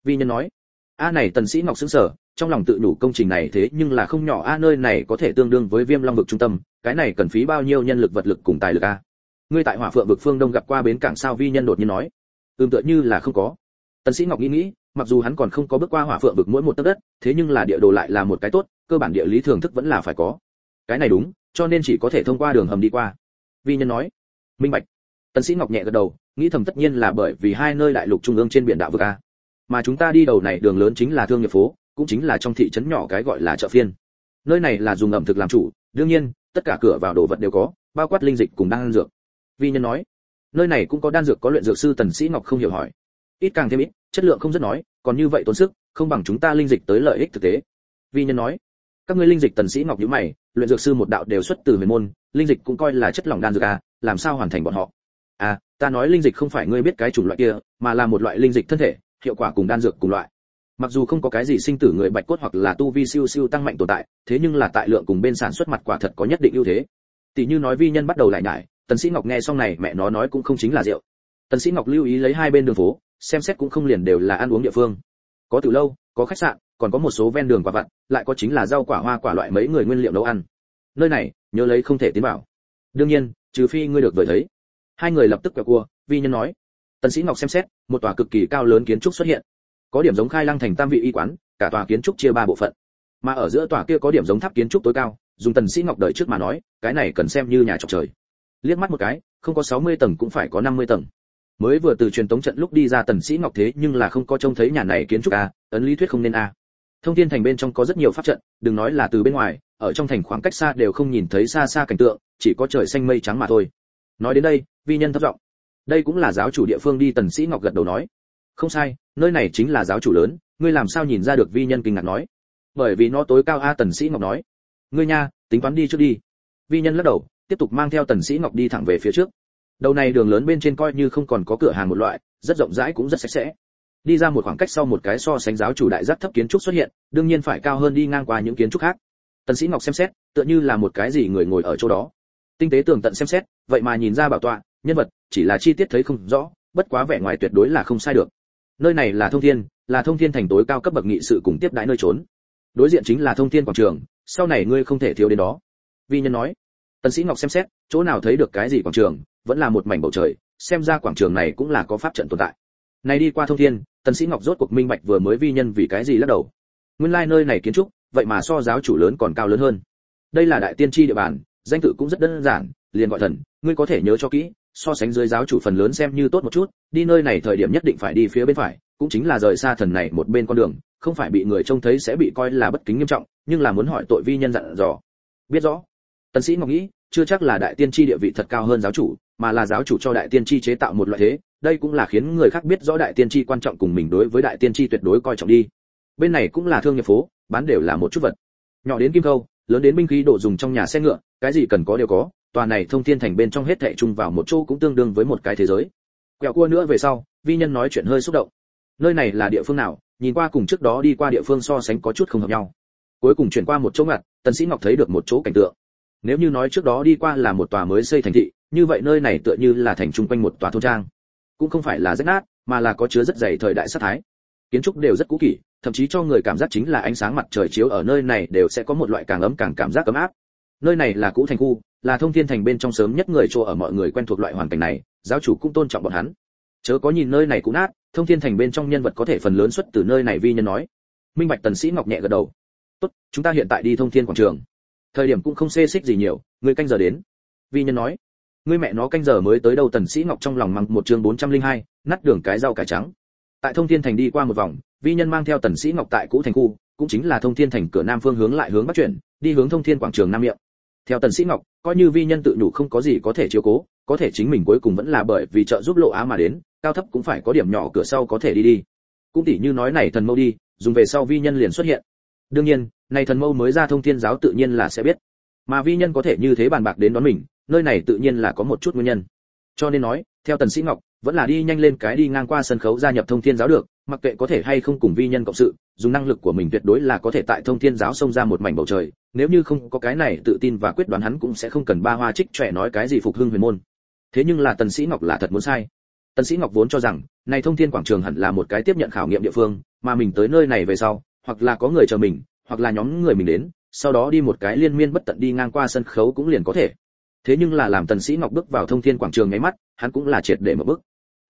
Vi nhân nói. A này Tần Sĩ Ngọc sững sờ, trong lòng tự nhủ công trình này thế nhưng là không nhỏ a nơi này có thể tương đương với Viêm Long vực trung tâm, cái này cần phí bao nhiêu nhân lực vật lực cùng tài lực a ngươi tại hỏa phượng vực phương đông gặp qua bến cảng sao vi nhân đột nhiên nói. Ừm, tựa như là không có. Tần sĩ ngọc nghĩ nghĩ, mặc dù hắn còn không có bước qua hỏa phượng vực mỗi một tấc đất, thế nhưng là địa đồ lại là một cái tốt, cơ bản địa lý thường thức vẫn là phải có. Cái này đúng, cho nên chỉ có thể thông qua đường hầm đi qua. Vi nhân nói. Minh bạch. Tần sĩ ngọc nhẹ gật đầu, nghĩ thầm tất nhiên là bởi vì hai nơi đại lục trung ương trên biển đạo vực a. Mà chúng ta đi đầu này đường lớn chính là thương nghiệp phố, cũng chính là trong thị trấn nhỏ cái gọi là chợ phiên. Nơi này là dùng ẩm thực làm chủ, đương nhiên, tất cả cửa vào đồ vật đều có, bao quát linh dịch cùng đan dược vi nhân nói, nơi này cũng có đan dược có luyện dược sư tần sĩ ngọc không hiểu hỏi. Ít càng thêm ít, chất lượng không rất nói, còn như vậy tốn sức, không bằng chúng ta linh dịch tới lợi ích thực tế. Vi nhân nói, các ngươi linh dịch tần sĩ ngọc nhíu mày, luyện dược sư một đạo đều xuất từ huyền môn, linh dịch cũng coi là chất lỏng đan dược à làm sao hoàn thành bọn họ? À ta nói linh dịch không phải ngươi biết cái chủng loại kia, mà là một loại linh dịch thân thể, hiệu quả cùng đan dược cùng loại. Mặc dù không có cái gì sinh tử người bạch cốt hoặc là tu vi siêu siêu tăng mạnh tồn tại, thế nhưng là tại lượng cùng bên sản xuất mặt quả thật có nhất định ưu thế. Tỷ như nói vi nhân bắt đầu lại nhải tần sĩ ngọc nghe xong này mẹ nó nói cũng không chính là rượu. tần sĩ ngọc lưu ý lấy hai bên đường phố, xem xét cũng không liền đều là ăn uống địa phương. có từ lâu, có khách sạn, còn có một số ven đường quả vặt, lại có chính là rau quả hoa quả loại mấy người nguyên liệu nấu ăn. nơi này, nhớ lấy không thể tiến vào. đương nhiên, trừ phi ngươi được vời thấy. hai người lập tức quẹo cua, vi nhân nói. tần sĩ ngọc xem xét, một tòa cực kỳ cao lớn kiến trúc xuất hiện. có điểm giống khai lăng thành tam vị y quán, cả tòa kiến trúc chia ba bộ phận. mà ở giữa tòa kia có điểm giống tháp kiến trúc tối cao, dùng tần sĩ ngọc đợi trước mà nói, cái này cần xem như nhà trọc trời liếc mắt một cái, không có 60 tầng cũng phải có 50 tầng. Mới vừa từ truyền tống trận lúc đi ra tần sĩ ngọc thế, nhưng là không có trông thấy nhà này kiến trúc a, ấn lý thuyết không nên a. Thông thiên thành bên trong có rất nhiều pháp trận, đừng nói là từ bên ngoài, ở trong thành khoảng cách xa đều không nhìn thấy xa xa cảnh tượng, chỉ có trời xanh mây trắng mà thôi. Nói đến đây, vi nhân thấp giọng. Đây cũng là giáo chủ địa phương đi, tần sĩ ngọc gật đầu nói. Không sai, nơi này chính là giáo chủ lớn, ngươi làm sao nhìn ra được vi nhân kinh ngạc nói? Bởi vì nó tối cao a, tần sĩ ngọc nói. Ngươi nha, tính toán đi trước đi. Vi nhân lắc đầu tiếp tục mang theo tần sĩ ngọc đi thẳng về phía trước. Đầu này đường lớn bên trên coi như không còn có cửa hàng một loại, rất rộng rãi cũng rất sạch sẽ. Đi ra một khoảng cách sau một cái so sánh giáo chủ đại giác thấp kiến trúc xuất hiện, đương nhiên phải cao hơn đi ngang qua những kiến trúc khác. Tần sĩ ngọc xem xét, tựa như là một cái gì người ngồi ở chỗ đó. Tinh tế tường tận xem xét, vậy mà nhìn ra bảo tọa, nhân vật, chỉ là chi tiết thấy không rõ, bất quá vẻ ngoài tuyệt đối là không sai được. Nơi này là thông thiên, là thông thiên thành tối cao cấp bậc nghị sự cùng tiếp đãi nơi trốn. Đối diện chính là thông thiên quảng trường, sau này ngươi không thể thiếu đến đó. Vi nhân nói tần sĩ ngọc xem xét, chỗ nào thấy được cái gì quảng trường, vẫn là một mảnh bầu trời, xem ra quảng trường này cũng là có pháp trận tồn tại. Này đi qua thông thiên, tần sĩ ngọc rốt cuộc minh bạch vừa mới vi nhân vì cái gì lắc đầu. Nguyên lai like nơi này kiến trúc, vậy mà so giáo chủ lớn còn cao lớn hơn. Đây là đại tiên tri địa bàn, danh tự cũng rất đơn giản, liền gọi thần, ngươi có thể nhớ cho kỹ, so sánh dưới giáo chủ phần lớn xem như tốt một chút, đi nơi này thời điểm nhất định phải đi phía bên phải, cũng chính là rời xa thần này một bên con đường, không phải bị người trông thấy sẽ bị coi là bất kính nghiêm trọng, nhưng là muốn hỏi tội vi nhân dặn dò. Biết rõ tần sĩ ngọc nghĩ, chưa chắc là đại tiên tri địa vị thật cao hơn giáo chủ, mà là giáo chủ cho đại tiên tri chế tạo một loại thế, đây cũng là khiến người khác biết rõ đại tiên tri quan trọng cùng mình đối với đại tiên tri tuyệt đối coi trọng đi. Bên này cũng là thương nghiệp phố, bán đều là một chút vật. Nhỏ đến kim câu, lớn đến binh khí đồ dùng trong nhà xe ngựa, cái gì cần có đều có, tòa này thông thiên thành bên trong hết thảy chung vào một chỗ cũng tương đương với một cái thế giới. Quẹo cua nữa về sau, vi nhân nói chuyện hơi xúc động. Nơi này là địa phương nào, nhìn qua cùng trước đó đi qua địa phương so sánh có chút không hợp nhau. Cuối cùng chuyển qua một chỗ ngặt, tần sĩ ngọc thấy được một chỗ cảnh tượng nếu như nói trước đó đi qua là một tòa mới xây thành thị, như vậy nơi này tựa như là thành trung quanh một tòa thôn trang. Cũng không phải là rách nát, mà là có chứa rất dày thời đại sát thái. Kiến trúc đều rất cũ kỹ, thậm chí cho người cảm giác chính là ánh sáng mặt trời chiếu ở nơi này đều sẽ có một loại càng ấm càng cảm giác ấm áp. Nơi này là cũ thành khu, là thông thiên thành bên trong sớm nhất người chỗ ở mọi người quen thuộc loại hoàn cảnh này, giáo chủ cũng tôn trọng bọn hắn. Chớ có nhìn nơi này cũ nát, thông thiên thành bên trong nhân vật có thể phần lớn xuất từ nơi này vi nhân nói. Minh bạch tần sĩ ngọc nhẹ gật đầu. Tốt, chúng ta hiện tại đi thông thiên quảng trường thời điểm cũng không xê xích gì nhiều người canh giờ đến. Vi nhân nói ngươi mẹ nó canh giờ mới tới đâu? Tần sĩ ngọc trong lòng mắng một chương 402, nát đường cái rau cải trắng. Tại thông thiên thành đi qua một vòng vi nhân mang theo tần sĩ ngọc tại cũ thành khu cũng chính là thông thiên thành cửa nam phương hướng lại hướng bắc chuyển đi hướng thông thiên quảng trường nam miệng. Theo tần sĩ ngọc coi như vi nhân tự nhủ không có gì có thể chiếu cố có thể chính mình cuối cùng vẫn là bởi vì trợ giúp lộ á mà đến cao thấp cũng phải có điểm nhỏ cửa sau có thể đi đi. Cũng tỷ như nói này thần mâu đi dùng về sau vi nhân liền xuất hiện. Đương nhiên này thần mâu mới ra thông thiên giáo tự nhiên là sẽ biết. Mà vi nhân có thể như thế bàn bạc đến đón mình, nơi này tự nhiên là có một chút nguyên nhân. Cho nên nói, theo tần sĩ ngọc, vẫn là đi nhanh lên cái đi ngang qua sân khấu gia nhập thông thiên giáo được, mặc kệ có thể hay không cùng vi nhân cộng sự, dùng năng lực của mình tuyệt đối là có thể tại thông thiên giáo xông ra một mảnh bầu trời, nếu như không có cái này tự tin và quyết đoán hắn cũng sẽ không cần ba hoa trích trẻ nói cái gì phục hưng huyền môn. Thế nhưng là tần sĩ ngọc là thật muốn sai. Tần sĩ ngọc vốn cho rằng, này thông thiên quảng trường hẳn là một cái tiếp nhận khảo nghiệm địa phương, mà mình tới nơi này về sau, hoặc là có người chờ mình hoặc là nhóm người mình đến, sau đó đi một cái liên miên bất tận đi ngang qua sân khấu cũng liền có thể. Thế nhưng là làm tần sĩ ngọc bước vào thông thiên quảng trường nháy mắt, hắn cũng là triệt để một bước.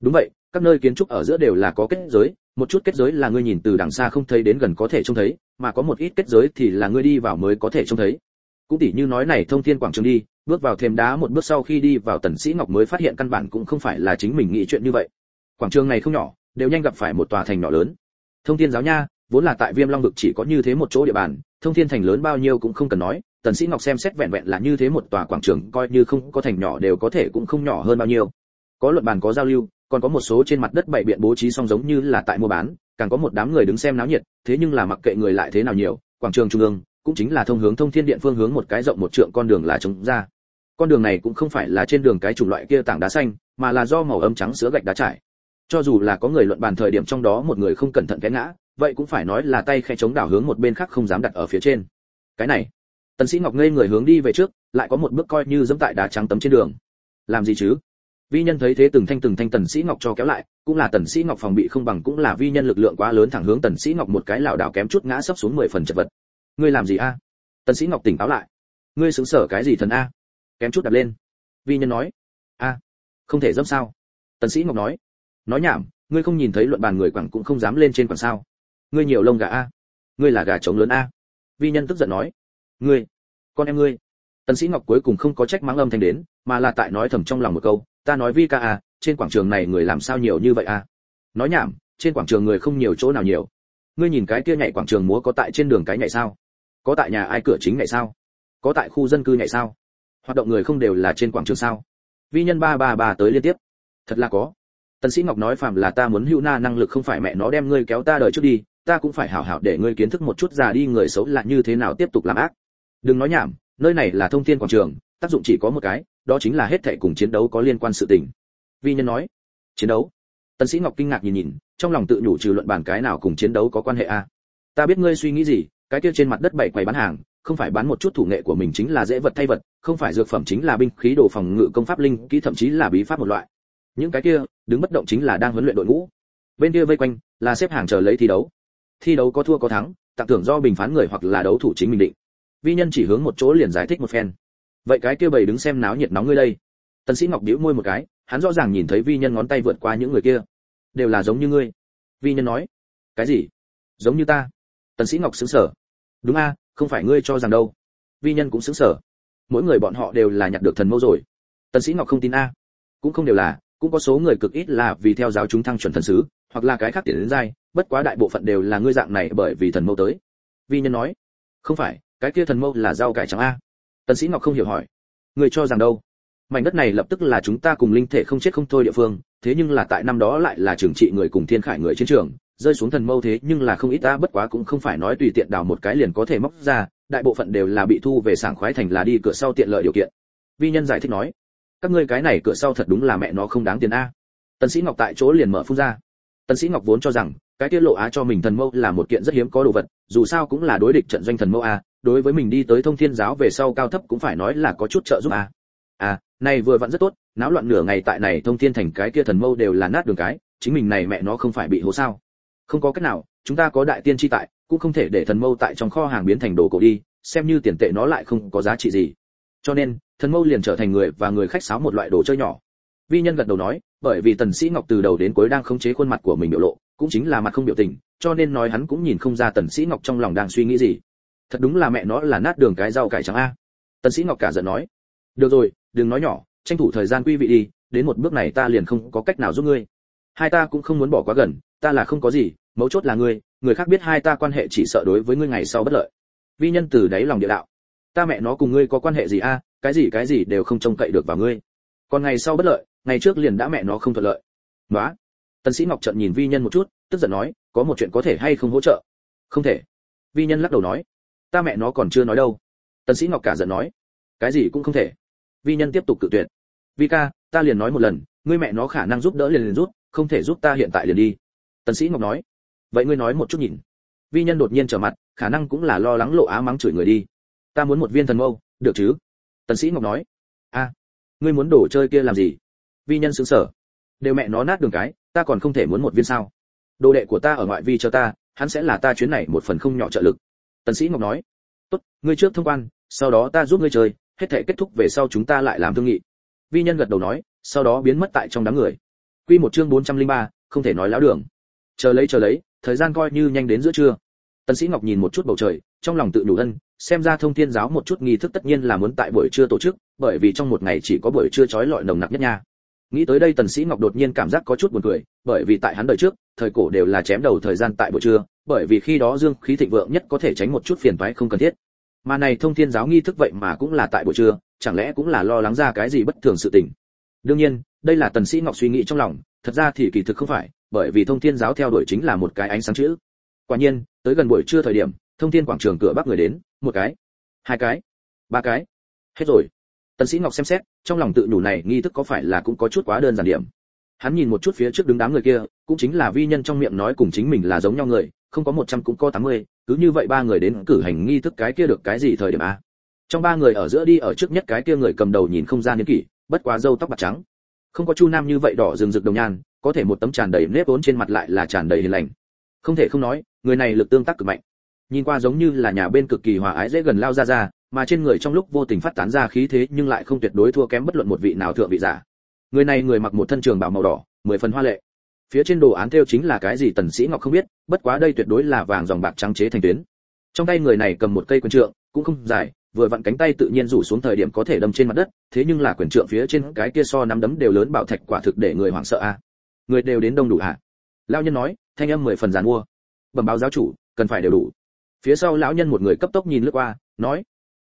Đúng vậy, các nơi kiến trúc ở giữa đều là có kết giới, một chút kết giới là ngươi nhìn từ đằng xa không thấy đến gần có thể trông thấy, mà có một ít kết giới thì là ngươi đi vào mới có thể trông thấy. Cũng tỉ như nói này thông thiên quảng trường đi, bước vào thềm đá một bước sau khi đi vào tần sĩ ngọc mới phát hiện căn bản cũng không phải là chính mình nghĩ chuyện như vậy. Quảng trường này không nhỏ, đều nhanh gặp phải một tòa thành nhỏ lớn. Thông thiên giáo nha vốn là tại viêm long vực chỉ có như thế một chỗ địa bàn, thông thiên thành lớn bao nhiêu cũng không cần nói, tần sĩ ngọc xem xét vẹn vẹn là như thế một tòa quảng trường, coi như không có thành nhỏ đều có thể cũng không nhỏ hơn bao nhiêu. Có luận bàn, có giao lưu, còn có một số trên mặt đất bảy biện bố trí song giống như là tại mua bán, càng có một đám người đứng xem náo nhiệt, thế nhưng là mặc kệ người lại thế nào nhiều, quảng trường trung ương cũng chính là thông hướng thông thiên điện phương hướng một cái rộng một trượng con đường là trống ra. Con đường này cũng không phải là trên đường cái chủng loại kia tảng đá xanh, mà là do màu ấm trắng sữa gạch đá trải. Cho dù là có người luận bàn thời điểm trong đó một người không cẩn thận té ngã vậy cũng phải nói là tay khe chống đảo hướng một bên khác không dám đặt ở phía trên. Cái này, tần sĩ ngọc ngây người hướng đi về trước, lại có một bước coi như dẫm tại đá trắng tấm trên đường. Làm gì chứ? Vi nhân thấy thế từng thanh từng thanh tần sĩ ngọc cho kéo lại, cũng là tần sĩ ngọc phòng bị không bằng cũng là vi nhân lực lượng quá lớn thẳng hướng tần sĩ ngọc một cái lảo đảo kém chút ngã sấp xuống mười phần chật vật. Ngươi làm gì a? Tần sĩ ngọc tỉnh táo lại. Ngươi sướng sở cái gì thần a? Kém chút đạp lên. Vi nhân nói. A, không thể dẫm sao? Tần sĩ ngọc nói. Nói nhảm, ngươi không nhìn thấy luận bàn người quảng cũng không dám lên trên quảng sao? Ngươi nhiều lông gà a ngươi là gà trống lớn a. Vi nhân tức giận nói ngươi con em ngươi. Tần sĩ ngọc cuối cùng không có trách mắng âm thanh đến mà là tại nói thầm trong lòng một câu ta nói vi ca a, trên quảng trường này người làm sao nhiều như vậy a? nói nhảm trên quảng trường người không nhiều chỗ nào nhiều. Ngươi nhìn cái kia nhảy quảng trường múa có tại trên đường cái nhảy sao? Có tại nhà ai cửa chính nhảy sao? Có tại khu dân cư nhảy sao? Hoạt động người không đều là trên quảng trường sao? Vi nhân ba ba ba tới liên tiếp. Thật là có. Tần sĩ ngọc nói phàm là ta muốn hữu na năng lực không phải mẹ nó đem ngươi kéo ta đời trước đi ta cũng phải hảo hảo để ngươi kiến thức một chút già đi người xấu là như thế nào tiếp tục làm ác. Đừng nói nhảm, nơi này là thông thiên quảng trường, tác dụng chỉ có một cái, đó chính là hết thảy cùng chiến đấu có liên quan sự tình. Vi nhân nói, chiến đấu? Tần sĩ ngọc kinh ngạc nhìn nhìn, trong lòng tự nhủ trừ luận bàn cái nào cùng chiến đấu có quan hệ a. Ta biết ngươi suy nghĩ gì, cái kia trên mặt đất bảy quầy bán hàng, không phải bán một chút thủ nghệ của mình chính là dễ vật thay vật, không phải dược phẩm chính là binh khí đồ phòng ngự công pháp linh, kỹ thậm chí là bí pháp một loại. Những cái kia, đứng bất động chính là đang huấn luyện đội ngũ. Bên kia vây quanh, là xếp hàng chờ lấy thi đấu thi đấu có thua có thắng, tặng thưởng do bình phán người hoặc là đấu thủ chính mình định. Vi nhân chỉ hướng một chỗ liền giải thích một phen. Vậy cái kia bầy đứng xem náo nhiệt nóng ngươi đây. Tần sĩ ngọc bĩu môi một cái, hắn rõ ràng nhìn thấy vi nhân ngón tay vượt qua những người kia. Đều là giống như ngươi. Vi nhân nói. Cái gì? Giống như ta. Tần sĩ ngọc sững sờ. Đúng a, không phải ngươi cho rằng đâu. Vi nhân cũng sững sờ. Mỗi người bọn họ đều là nhặt được thần mâu rồi. Tần sĩ ngọc không tin a. Cũng không đều là, cũng có số người cực ít là vì theo giáo chúng thăng chuẩn thần sứ, hoặc là cái khác tiền đến giai bất quá đại bộ phận đều là ngươi dạng này bởi vì thần mâu tới. Vi nhân nói, không phải, cái kia thần mâu là rau cải trắng a. Tần sĩ ngọc không hiểu hỏi, người cho rằng đâu? Mảnh đất này lập tức là chúng ta cùng linh thể không chết không thôi địa phương, thế nhưng là tại năm đó lại là trưởng trị người cùng thiên khải người chiến trường, rơi xuống thần mâu thế nhưng là không ít ta bất quá cũng không phải nói tùy tiện đào một cái liền có thể móc ra, đại bộ phận đều là bị thu về sảng khoái thành là đi cửa sau tiện lợi điều kiện. Vi nhân giải thích nói, các ngươi cái này cửa sau thật đúng là mẹ nó không đáng tiền a. Tần sĩ ngọc tại chỗ liền mở phun ra. Tần sĩ ngọc vốn cho rằng cái tiết lộ á cho mình thần mâu là một kiện rất hiếm có đồ vật, dù sao cũng là đối địch trận doanh thần mâu a, đối với mình đi tới thông thiên giáo về sau cao thấp cũng phải nói là có chút trợ giúp a. À này vừa vặn rất tốt, náo loạn nửa ngày tại này thông thiên thành cái kia thần mâu đều là nát đường cái, chính mình này mẹ nó không phải bị hố sao? Không có cách nào, chúng ta có đại tiên tri tại, cũng không thể để thần mâu tại trong kho hàng biến thành đồ cổ đi, xem như tiền tệ nó lại không có giá trị gì. Cho nên, thần mâu liền trở thành người và người khách sáo một loại đồ chơi nhỏ. Vi nhân gật đầu nói, bởi vì tần sĩ ngọc từ đầu đến cuối đang khống chế khuôn mặt của mình biểu lộ cũng chính là mặt không biểu tình, cho nên nói hắn cũng nhìn không ra tần sĩ ngọc trong lòng đang suy nghĩ gì. Thật đúng là mẹ nó là nát đường cái rau cải trắng a. Tần sĩ ngọc cả giận nói, được rồi, đừng nói nhỏ, tranh thủ thời gian quy vị đi, đến một bước này ta liền không có cách nào giúp ngươi. Hai ta cũng không muốn bỏ quá gần, ta là không có gì, mấu chốt là ngươi, người khác biết hai ta quan hệ chỉ sợ đối với ngươi ngày sau bất lợi. Vi nhân từ đáy lòng địa đạo, ta mẹ nó cùng ngươi có quan hệ gì a, cái gì cái gì đều không trông cậy được vào ngươi. Còn ngày sau bất lợi, ngày trước liền đã mẹ nó không thuận lợi. Nói tần sĩ ngọc trận nhìn vi nhân một chút, tức giận nói, có một chuyện có thể hay không hỗ trợ? Không thể. Vi nhân lắc đầu nói, ta mẹ nó còn chưa nói đâu. Tần sĩ ngọc cả giận nói, cái gì cũng không thể. Vi nhân tiếp tục cự tuyệt, vi ca, ta liền nói một lần, ngươi mẹ nó khả năng giúp đỡ liền liền rút không thể giúp ta hiện tại liền đi. Tần sĩ ngọc nói, vậy ngươi nói một chút nhìn. Vi nhân đột nhiên trở mặt, khả năng cũng là lo lắng lộ á mắng chửi người đi. Ta muốn một viên thần mâu, được chứ? Tần sĩ ngọc nói, a, ngươi muốn đổ chơi kia làm gì? Vi nhân sững sờ, đều mẹ nó nát đường cái ta còn không thể muốn một viên sao? Đồ đệ của ta ở ngoại vi cho ta hắn sẽ là ta chuyến này một phần không nhỏ trợ lực. Tần sĩ ngọc nói. Tốt ngươi trước thông quan sau đó ta giúp ngươi chơi hết thể kết thúc về sau chúng ta lại làm thương nghị. Vi nhân gật đầu nói sau đó biến mất tại trong đám người. Quy một chương 403, không thể nói lão đường. Chờ lấy chờ lấy thời gian coi như nhanh đến giữa trưa. Tần sĩ ngọc nhìn một chút bầu trời trong lòng tự đủ ân xem ra thông thiên giáo một chút nghi thức tất nhiên là muốn tại buổi trưa tổ chức bởi vì trong một ngày chỉ có buổi trưa chói lọi nồng nặc nhất nha nghĩ tới đây tần sĩ ngọc đột nhiên cảm giác có chút buồn cười, bởi vì tại hắn đời trước, thời cổ đều là chém đầu thời gian tại buổi trưa, bởi vì khi đó dương khí thịnh vượng nhất có thể tránh một chút phiền toái không cần thiết. Mà này thông thiên giáo nghi thức vậy mà cũng là tại buổi trưa, chẳng lẽ cũng là lo lắng ra cái gì bất thường sự tình? Đương nhiên, đây là tần sĩ ngọc suy nghĩ trong lòng, thật ra thì kỳ thực không phải, bởi vì thông thiên giáo theo đuổi chính là một cái ánh sáng chữ. Quả nhiên, tới gần buổi trưa thời điểm, thông thiên quảng trường cửa bắc người đến, một cái, hai cái, ba cái. Hết rồi tần sĩ ngọc xem xét, trong lòng tự nhủ này nghi thức có phải là cũng có chút quá đơn giản điểm. Hắn nhìn một chút phía trước đứng đám người kia, cũng chính là vi nhân trong miệng nói cùng chính mình là giống nhau người, không có một trăm cũng có tám mươi, cứ như vậy ba người đến cử hành nghi thức cái kia được cái gì thời điểm a? Trong ba người ở giữa đi, ở trước nhất cái kia người cầm đầu nhìn không ra niên kỷ, bất quá râu tóc bạc trắng. Không có chu nam như vậy đỏ rừng rực đồng nhan, có thể một tấm tràn đầy nếp vốn trên mặt lại là tràn đầy hiền lành. Không thể không nói, người này lực tương tác cực mạnh. Nhìn qua giống như là nhà bên cực kỳ hòa ái dễ gần lao ra ra mà trên người trong lúc vô tình phát tán ra khí thế nhưng lại không tuyệt đối thua kém bất luận một vị nào thượng vị giả. Người này người mặc một thân trường bào màu đỏ, mười phần hoa lệ. Phía trên đồ án theo chính là cái gì tần sĩ ngọc không biết, bất quá đây tuyệt đối là vàng dòng bạc trắng chế thành tuyến. Trong tay người này cầm một cây quyền trượng, cũng không dài, vừa vặn cánh tay tự nhiên rủ xuống thời điểm có thể đâm trên mặt đất, thế nhưng là quyền trượng phía trên cái kia so nắm đấm đều lớn bạo thạch quả thực để người hoảng sợ a. Người đều đến đông đủ à lão nhân nói, thanh âm mười phần giàn mua. Bẩm báo giáo chủ, cần phải đều đủ. Phía sau lão nhân một người cấp tốc nhìn lướt qua, nói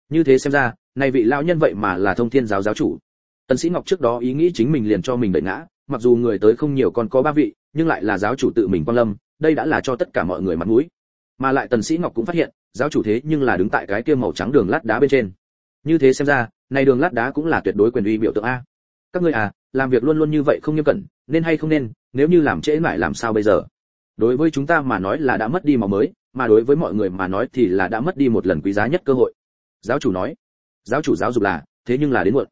như thế xem ra này vị lão nhân vậy mà là thông thiên giáo giáo chủ. Tần sĩ ngọc trước đó ý nghĩ chính mình liền cho mình đợi ngã, mặc dù người tới không nhiều còn có ba vị, nhưng lại là giáo chủ tự mình quan lâm, đây đã là cho tất cả mọi người mặt mũi. Mà lại tần sĩ ngọc cũng phát hiện, giáo chủ thế nhưng là đứng tại cái kia màu trắng đường lát đá bên trên. Như thế xem ra, này đường lát đá cũng là tuyệt đối quyền uy biểu tượng a. Các ngươi à làm việc luôn luôn như vậy không nghiêm cẩn, nên hay không nên, nếu như làm trễ lại làm sao bây giờ? Đối với chúng ta mà nói là đã mất đi màu mới, mà đối với mọi người mà nói thì là đã mất đi một lần quý giá nhất cơ hội giáo chủ nói. Giáo chủ giáo dục là, thế nhưng là đến muộn.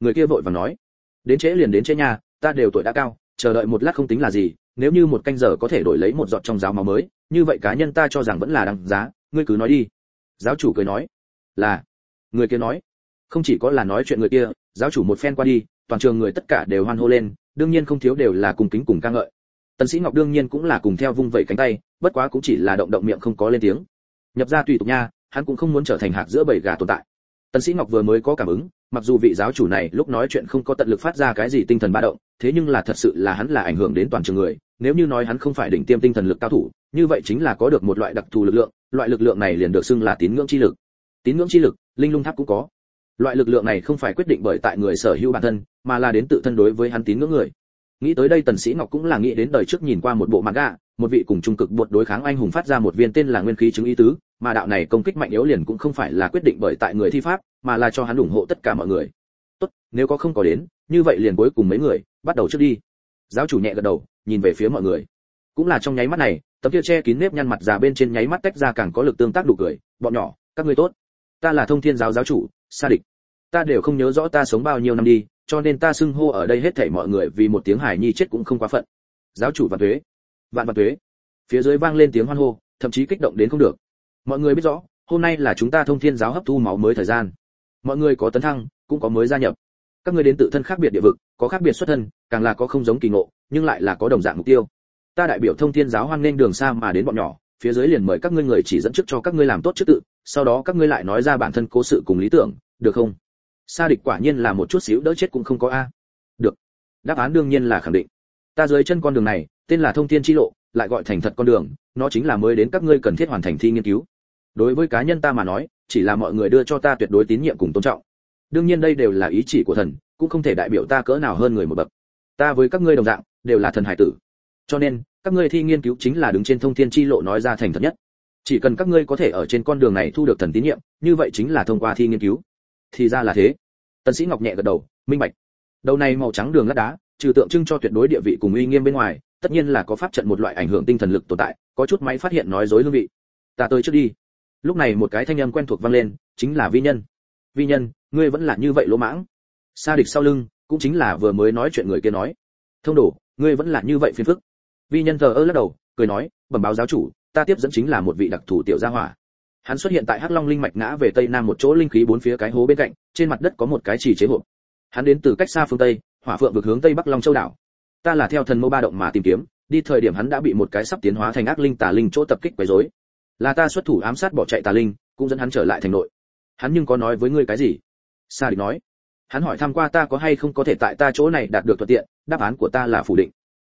Người kia vội vàng nói. Đến trễ liền đến trễ nhà ta đều tuổi đã cao, chờ đợi một lát không tính là gì, nếu như một canh giờ có thể đổi lấy một giọt trong giáo máu mới, như vậy cá nhân ta cho rằng vẫn là đăng giá, ngươi cứ nói đi. Giáo chủ cười nói. Là. Người kia nói. Không chỉ có là nói chuyện người kia, giáo chủ một phen qua đi, toàn trường người tất cả đều hoan hô lên, đương nhiên không thiếu đều là cùng kính cùng ca ngợi. Tần sĩ ngọc đương nhiên cũng là cùng theo vung vẩy cánh tay, bất quá cũng chỉ là động động miệng không có lên tiếng. Nhập ra tùy tục nha hắn cũng không muốn trở thành hạt giữa bầy gà tồn tại. Tần sĩ ngọc vừa mới có cảm ứng, mặc dù vị giáo chủ này lúc nói chuyện không có tận lực phát ra cái gì tinh thần ba động, thế nhưng là thật sự là hắn là ảnh hưởng đến toàn trường người, nếu như nói hắn không phải đỉnh tiêm tinh thần lực cao thủ, như vậy chính là có được một loại đặc thù lực lượng, loại lực lượng này liền được xưng là tín ngưỡng chi lực. Tín ngưỡng chi lực, linh lung tháp cũng có. Loại lực lượng này không phải quyết định bởi tại người sở hữu bản thân, mà là đến tự thân đối với hắn tín ngưỡng người nghĩ tới đây tần sĩ ngọc cũng là nghĩ đến đời trước nhìn qua một bộ manga, một vị cùng trung cực bột đối kháng anh hùng phát ra một viên tên là nguyên khí chứng ý tứ, mà đạo này công kích mạnh yếu liền cũng không phải là quyết định bởi tại người thi pháp, mà là cho hắn ủng hộ tất cả mọi người. Tốt, nếu có không có đến, như vậy liền cuối cùng mấy người, bắt đầu trước đi. Giáo chủ nhẹ gật đầu, nhìn về phía mọi người. Cũng là trong nháy mắt này, tấm kia che kín nếp nhăn mặt già bên trên nháy mắt tách ra càng có lực tương tác đủ cười, bọn nhỏ, các ngươi tốt. Ta là thông thiên giáo giáo chủ, sa địch. Ta đều không nhớ rõ ta sống bao nhiêu năm đi cho nên ta xưng hô ở đây hết thảy mọi người vì một tiếng hải nhi chết cũng không quá phận. Giáo chủ vạn tuế. Vạn vạn tuế. Phía dưới vang lên tiếng hoan hô, thậm chí kích động đến không được. Mọi người biết rõ, hôm nay là chúng ta thông thiên giáo hấp thu máu mới thời gian. Mọi người có tấn thăng, cũng có mới gia nhập. Các ngươi đến tự thân khác biệt địa vực, có khác biệt xuất thân, càng là có không giống kỳ ngộ, nhưng lại là có đồng dạng mục tiêu. Ta đại biểu thông thiên giáo hoan nghênh đường xa mà đến bọn nhỏ, phía dưới liền mời các ngươi người chỉ dẫn trước cho các ngươi làm tốt trước tự, sau đó các ngươi lại nói ra bản thân cố sự cùng lý tưởng, được không? Sa địch quả nhiên là một chút xíu đỡ chết cũng không có a. Được. Đáp án đương nhiên là khẳng định. Ta dưới chân con đường này, tên là thông thiên chi lộ, lại gọi thành thật con đường, nó chính là mới đến các ngươi cần thiết hoàn thành thi nghiên cứu. Đối với cá nhân ta mà nói, chỉ là mọi người đưa cho ta tuyệt đối tín nhiệm cùng tôn trọng. Đương nhiên đây đều là ý chỉ của thần, cũng không thể đại biểu ta cỡ nào hơn người một bậc. Ta với các ngươi đồng dạng, đều là thần hải tử. Cho nên, các ngươi thi nghiên cứu chính là đứng trên thông thiên chi lộ nói ra thành thật nhất. Chỉ cần các ngươi có thể ở trên con đường này thu được thần tín nhiệm, như vậy chính là thông qua thi nghiên cứu thì ra là thế. Tân sĩ ngọc nhẹ gật đầu minh bạch. Đầu này màu trắng đường lát đá trừ tượng trưng cho tuyệt đối địa vị cùng uy nghiêm bên ngoài tất nhiên là có pháp trận một loại ảnh hưởng tinh thần lực tồn tại có chút máy phát hiện nói dối hương vị. Ta tới trước đi. Lúc này một cái thanh âm quen thuộc vang lên chính là vi nhân. Vi nhân ngươi vẫn là như vậy lỗ mãng. Sa địch sau lưng cũng chính là vừa mới nói chuyện người kia nói. Thông đủ, ngươi vẫn là như vậy phiền phức. Vi nhân thờ ơ lắc đầu cười nói bẩm báo giáo chủ ta tiếp dẫn chính là một vị đặc thủ tiểu gia hỏa hắn xuất hiện tại hắc long linh mạch ngã về tây nam một chỗ linh khí bốn phía cái hố bên cạnh, trên mặt đất có một cái chỉ chế hộp. Hắn đến từ cách xa phương tây, hỏa phượng vực hướng tây bắc long châu đảo. Ta là theo thần mô ba động mà tìm kiếm, đi thời điểm hắn đã bị một cái sắp tiến hóa thành ác linh tà linh chỗ tập kích quấy rối. Là ta xuất thủ ám sát bỏ chạy tà linh, cũng dẫn hắn trở lại thành nội. Hắn nhưng có nói với ngươi cái gì? Sa địch nói. Hắn hỏi thăm qua ta có hay không có thể tại ta chỗ này đạt được thuận tiện, đáp án của ta là phủ định.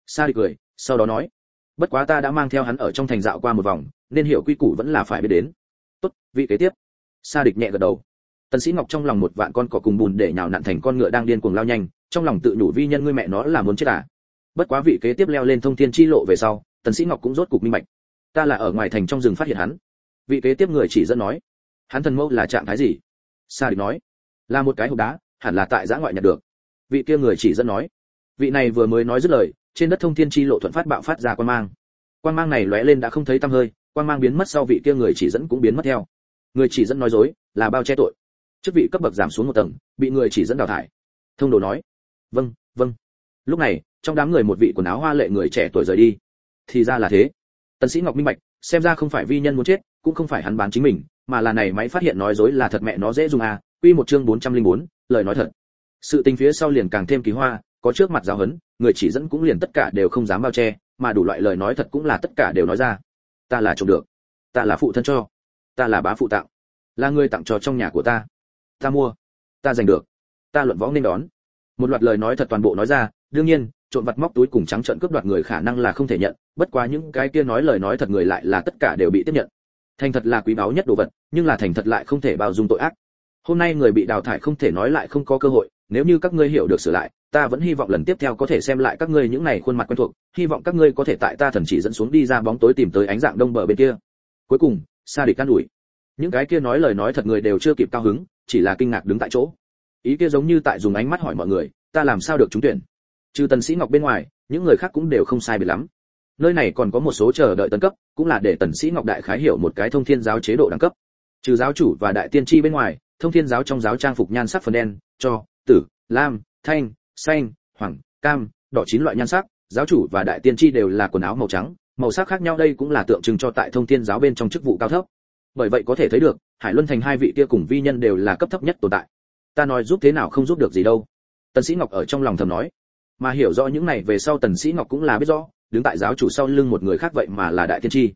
Sa địch cười, sau đó nói. Bất quá ta đã mang theo hắn ở trong thành dạo qua một vòng, nên hiểu quy củ vẫn là phải biết đến tốt, vị kế tiếp. Sa địch nhẹ gật đầu. Tần sĩ ngọc trong lòng một vạn con cỏ cùng bùn để nhào nặn thành con ngựa đang điên cuồng lao nhanh, trong lòng tự nhủ vi nhân ngươi mẹ nó là muốn chết à. Bất quá vị kế tiếp leo lên thông thiên chi lộ về sau, tần sĩ ngọc cũng rốt cục minh bạch. Ta là ở ngoài thành trong rừng phát hiện hắn. Vị kế tiếp người chỉ dẫn nói. Hắn thần mâu là trạng thái gì? Sa địch nói. Là một cái hộp đá, hẳn là tại giã ngoại nhặt được. Vị kia người chỉ dẫn nói. Vị này vừa mới nói dứt lời, trên đất thông thiên chi lộ thuận phát bạo phát ra quan mang. Quan mang này lóe lên đã không thấy tăm hơi quan mang biến mất sau vị kia người chỉ dẫn cũng biến mất theo. Người chỉ dẫn nói dối là bao che tội. Chức vị cấp bậc giảm xuống một tầng bị người chỉ dẫn đào thải. Thông đồ nói vâng vâng. Lúc này trong đám người một vị quần áo hoa lệ người trẻ tuổi rời đi. Thì ra là thế. Tần sĩ ngọc minh bạch xem ra không phải vi nhân muốn chết cũng không phải hắn bán chính mình mà là này máy phát hiện nói dối là thật mẹ nó dễ dùng à quy một chương 404, lời nói thật. Sự tình phía sau liền càng thêm kỳ hoa có trước mặt giáo huấn người chỉ dẫn cũng liền tất cả đều không dám bao che mà đủ loại lời nói thật cũng là tất cả đều nói ra ta là trộm được. Ta là phụ thân cho. Ta là bá phụ tặng. Là người tặng cho trong nhà của ta. Ta mua. Ta giành được. Ta luận võ nên đón. Một loạt lời nói thật toàn bộ nói ra, đương nhiên, trộm vặt móc túi cùng trắng trợn cướp đoạt người khả năng là không thể nhận, bất quá những cái kia nói lời nói thật người lại là tất cả đều bị tiếp nhận. Thành thật là quý báu nhất đồ vật, nhưng là thành thật lại không thể bao dung tội ác hôm nay người bị đào thải không thể nói lại không có cơ hội, nếu như các ngươi hiểu được sửa lại, ta vẫn hy vọng lần tiếp theo có thể xem lại các ngươi những này khuôn mặt quen thuộc, hy vọng các ngươi có thể tại ta thần chỉ dẫn xuống đi ra bóng tối tìm tới ánh dạng đông bờ bên kia. Cuối cùng, sa địch can ủi. Những cái kia nói lời nói thật người đều chưa kịp cao hứng, chỉ là kinh ngạc đứng tại chỗ. Ý kia giống như tại dùng ánh mắt hỏi mọi người, ta làm sao được trúng tuyển? Trừ tần sĩ ngọc bên ngoài, những người khác cũng đều không sai biệt lắm. Nơi này còn có một số chờ đợi tấn cấp, cũng là để tần sĩ ngọc đại khái hiểu một cái thông thiên giáo chế độ đẳng cấp. Trừ giáo chủ và đại tiên tri bên ngoài thông thiên giáo trong giáo trang phục nhan sắc phần đen, cho, tử, lam, thanh, xanh hoàng cam, đỏ chín loại nhan sắc. Giáo chủ và đại tiên tri đều là quần áo màu trắng, màu sắc khác nhau đây cũng là tượng trưng cho tại thông thiên giáo bên trong chức vụ cao thấp. Bởi vậy có thể thấy được, hải luân thành hai vị kia cùng vi nhân đều là cấp thấp nhất tồn tại. Ta nói giúp thế nào không giúp được gì đâu. Tần sĩ ngọc ở trong lòng thầm nói. Mà hiểu rõ những này về sau tần sĩ ngọc cũng là biết rõ, đứng tại giáo chủ sau lưng một người khác vậy mà là đại tiên tri.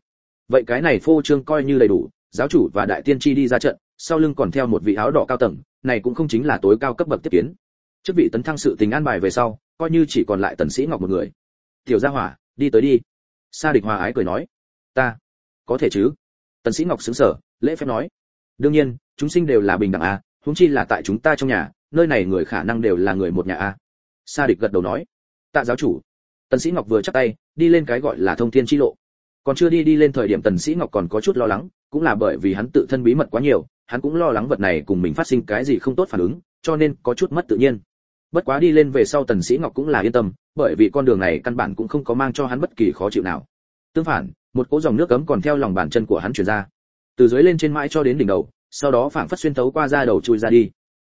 Vậy cái này phô trương coi như đầy đủ, giáo chủ và đại tiên tri đi ra trận sau lưng còn theo một vị áo đỏ cao tầng, này cũng không chính là tối cao cấp bậc tiếp kiến. Chức vị tấn thăng sự tình an bài về sau, coi như chỉ còn lại tần sĩ ngọc một người. Tiểu gia hỏa, đi tới đi. Sa địch hòa ái cười nói. Ta, có thể chứ? Tần sĩ ngọc sững sờ, lễ phép nói. Đương nhiên, chúng sinh đều là bình đẳng a huống chi là tại chúng ta trong nhà, nơi này người khả năng đều là người một nhà a sa địch gật đầu nói. Tạ giáo chủ. Tần sĩ ngọc vừa chắp tay, đi lên cái gọi là thông thiên chi lộ. Còn chưa đi đi lên thời điểm tần sĩ ngọc còn có chút lo lắng cũng là bởi vì hắn tự thân bí mật quá nhiều, hắn cũng lo lắng vật này cùng mình phát sinh cái gì không tốt phản ứng, cho nên có chút mất tự nhiên. Bất quá đi lên về sau tần sĩ ngọc cũng là yên tâm, bởi vì con đường này căn bản cũng không có mang cho hắn bất kỳ khó chịu nào. Tương phản, một cỗ dòng nước cấm còn theo lòng bàn chân của hắn truyền ra. Từ dưới lên trên mãi cho đến đỉnh đầu, sau đó phảng phất xuyên thấu qua da đầu chui ra đi.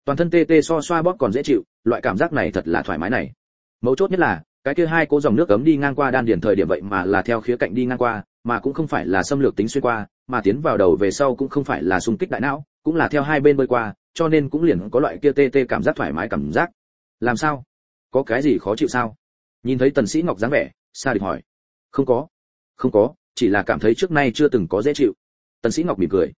Toàn thân tê tê so xoa bóp còn dễ chịu, loại cảm giác này thật là thoải mái này. Mấu chốt nhất là, cái kia hai cỗ dòng nước cấm đi ngang qua đan điền thời điểm vậy mà là theo khía cạnh đi ngang qua mà cũng không phải là xâm lược tính xuyên qua, mà tiến vào đầu về sau cũng không phải là xung kích đại não, cũng là theo hai bên bơi qua, cho nên cũng liền có loại kia tê tê cảm giác thoải mái cảm giác. Làm sao? Có cái gì khó chịu sao? Nhìn thấy tần sĩ ngọc dáng vẻ, sa địch hỏi. Không có. Không có, chỉ là cảm thấy trước nay chưa từng có dễ chịu. Tần sĩ ngọc mỉm cười.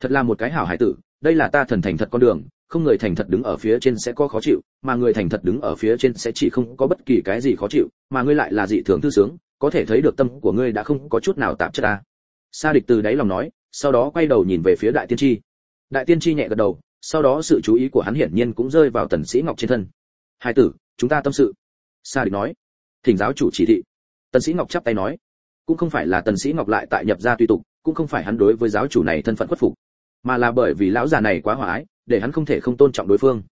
Thật là một cái hảo hải tử, đây là ta thần thành thật con đường, không người thành thật đứng ở phía trên sẽ có khó chịu, mà người thành thật đứng ở phía trên sẽ chỉ không có bất kỳ cái gì khó chịu, mà ngươi lại là dị thường tư sướng có thể thấy được tâm của ngươi đã không có chút nào tạp chất ta. Sa địch từ đáy lòng nói, sau đó quay đầu nhìn về phía đại tiên tri. Đại tiên tri nhẹ gật đầu, sau đó sự chú ý của hắn hiển nhiên cũng rơi vào tần sĩ ngọc trên thân. Hai tử, chúng ta tâm sự. Sa địch nói. Thỉnh giáo chủ chỉ thị. Tần sĩ ngọc chắp tay nói. Cũng không phải là tần sĩ ngọc lại tại nhập gia tùy tục, cũng không phải hắn đối với giáo chủ này thân phận khuất phục, mà là bởi vì lão già này quá hòa ái, để hắn không thể không tôn trọng đối phương.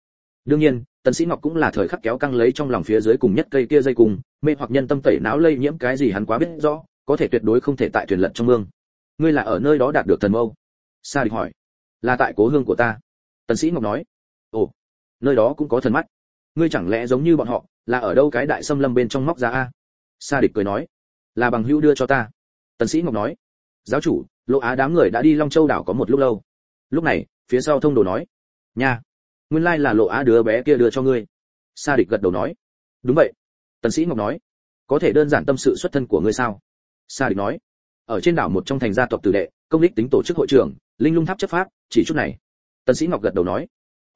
Đương nhiên tần sĩ ngọc cũng là thời khắc kéo căng lấy trong lòng phía dưới cùng nhất cây kia dây cùng mê hoặc nhân tâm tẩy não lây nhiễm cái gì hắn quá biết rõ, có thể tuyệt đối không thể tại thuyền lận trong mương. Ngươi là ở nơi đó đạt được thần mâu? Sa địch hỏi. Là tại cố hương của ta. Tần sĩ ngọc nói. Ồ, nơi đó cũng có thần mắt. Ngươi chẳng lẽ giống như bọn họ, là ở đâu cái đại sâm lâm bên trong móc ra a? Sa địch cười nói. Là bằng hữu đưa cho ta. Tần sĩ ngọc nói. Giáo chủ lộ á đám người đã đi long châu đảo có một lúc lâu. Lúc này, phía sau thông đồ nói. Nha nguyên lai là lộ á đứa bé kia đưa cho ngươi. Sa địch gật đầu nói. Đúng vậy. Tần sĩ ngọc nói. Có thể đơn giản tâm sự xuất thân của ngươi sao? Sa địch nói. Ở trên đảo một trong thành gia tộc tử đệ, công đích tính tổ chức hội trưởng linh lung tháp chấp pháp, chỉ chút này. Tần sĩ ngọc gật đầu nói.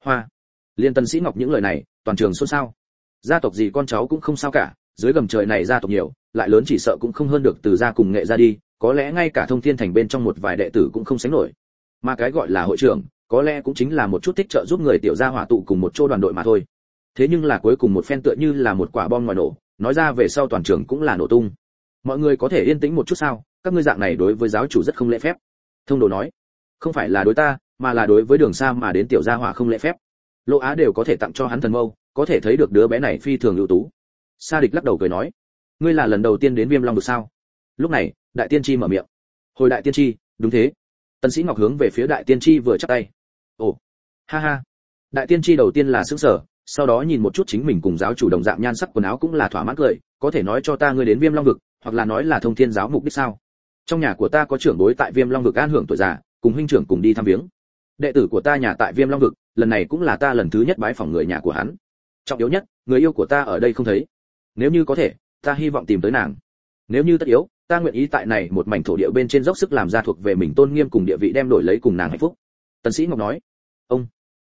Hoa. Liên tần sĩ ngọc những lời này, toàn trường xôn xao. Gia tộc gì con cháu cũng không sao cả, dưới gầm trời này gia tộc nhiều, lại lớn chỉ sợ cũng không hơn được từ gia cùng nghệ ra đi, có lẽ ngay cả thông thiên thành bên trong một vài đệ tử cũng không sánh nổi. Mà cái gọi là hội trưởng có lẽ cũng chính là một chút thích trợ giúp người tiểu gia hỏa tụ cùng một chỗ đoàn đội mà thôi. Thế nhưng là cuối cùng một phen tựa như là một quả bom ngoài nổ, nói ra về sau toàn trường cũng là nổ tung. Mọi người có thể yên tĩnh một chút sao? Các ngươi dạng này đối với giáo chủ rất không lễ phép. Thông đồ nói, không phải là đối ta, mà là đối với đường xa mà đến tiểu gia hỏa không lễ phép. Lỗ á đều có thể tặng cho hắn thần mâu, có thể thấy được đứa bé này phi thường ưu tú. Sa địch lắc đầu cười nói, ngươi là lần đầu tiên đến viêm long được sao? Lúc này, đại tiên tri mở miệng. Hồi đại tiên tri, đúng thế. Tần sĩ ngọc hướng về phía đại tiên tri vừa chắp tay ồ, ha ha. Đại tiên tri đầu tiên là sững sở sau đó nhìn một chút chính mình cùng giáo chủ đồng dạng nhan sắc quần áo cũng là thỏa mãn cười, có thể nói cho ta ngươi đến viêm long vực, hoặc là nói là thông thiên giáo mục đích sao? Trong nhà của ta có trưởng bối tại viêm long vực an hưởng tuổi già, cùng huynh trưởng cùng đi thăm viếng. Đệ tử của ta nhà tại viêm long vực, lần này cũng là ta lần thứ nhất bái phỏng người nhà của hắn. Trọng yếu nhất, người yêu của ta ở đây không thấy. Nếu như có thể, ta hy vọng tìm tới nàng. Nếu như tất yếu, ta nguyện ý tại này một mảnh thổ địa bên trên dốc sức làm ra thuộc về mình tôn nghiêm cùng địa vị đem đổi lấy cùng nàng hạnh phúc. Tần sĩ ngọc nói ông.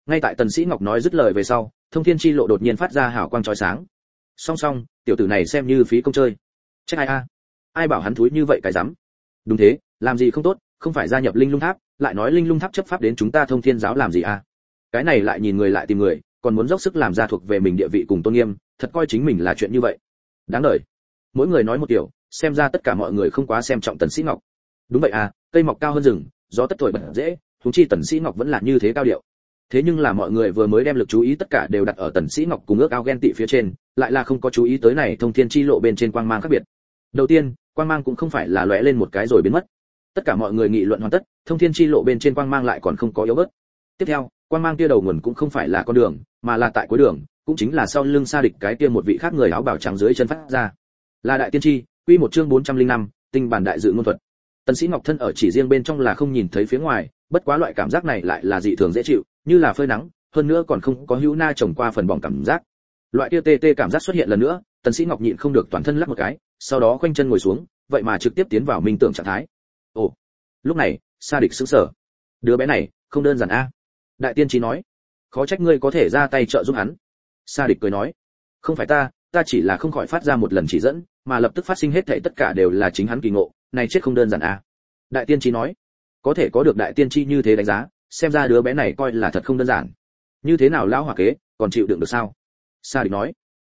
Ngay tại tần sĩ ngọc nói dứt lời về sau, thông thiên chi lộ đột nhiên phát ra hào quang chói sáng. Song song, tiểu tử này xem như phí công chơi. Trách ai a. Ai bảo hắn thúi như vậy cái dám đúng thế, làm gì không tốt, không phải gia nhập linh lung tháp, lại nói linh lung tháp chấp pháp đến chúng ta thông thiên giáo làm gì a? Cái này lại nhìn người lại tìm người, còn muốn dốc sức làm ra thuộc về mình địa vị cùng tôn nghiêm, thật coi chính mình là chuyện như vậy. Đáng đời mỗi người nói một điều xem ra tất cả mọi người không quá xem trọng tần sĩ ngọc. Đúng vậy à cây mọc cao hơn rừng, gió tất thổi bật dễ chúng chi tần sĩ ngọc vẫn là như thế cao điệu. Thế nhưng là mọi người vừa mới đem lực chú ý tất cả đều đặt ở tần sĩ ngọc cùng ước ao ghen tị phía trên lại là không có chú ý tới này thông thiên chi lộ bên trên quang mang khác biệt. Đầu tiên quang mang cũng không phải là lóe lên một cái rồi biến mất. Tất cả mọi người nghị luận hoàn tất thông thiên chi lộ bên trên quang mang lại còn không có yếu bớt. Tiếp theo quang mang kia đầu nguồn cũng không phải là con đường mà là tại cuối đường cũng chính là sau lưng xa địch cái kia một vị khác người áo bào trắng dưới chân phát ra. Là đại tiên tri quy một chương 405, tinh bản đại dự ngôn thuật tần sĩ ngọc thân ở chỉ riêng bên trong là không nhìn thấy phía ngoài, bất quá loại cảm giác này lại là dị thường dễ chịu, như là phơi nắng, hơn nữa còn không có hữu na trồng qua phần bỏng cảm giác. Loại kia tê tê cảm giác xuất hiện lần nữa, tần sĩ ngọc nhịn không được toàn thân lắc một cái, sau đó khoanh chân ngồi xuống, vậy mà trực tiếp tiến vào minh tưởng trạng thái. Ồ, lúc này, sa địch sững sờ. Đứa bé này, không đơn giản a. Đại tiên trí nói, khó trách ngươi có thể ra tay trợ giúp hắn. Sa địch cười nói, không phải ta ta chỉ là không khỏi phát ra một lần chỉ dẫn, mà lập tức phát sinh hết thảy tất cả đều là chính hắn kỳ ngộ này chết không đơn giản à? đại tiên tri nói, có thể có được đại tiên tri như thế đánh giá, xem ra đứa bé này coi là thật không đơn giản. Như thế nào lão hỏa kế, còn chịu đựng được sao? Sa địch nói,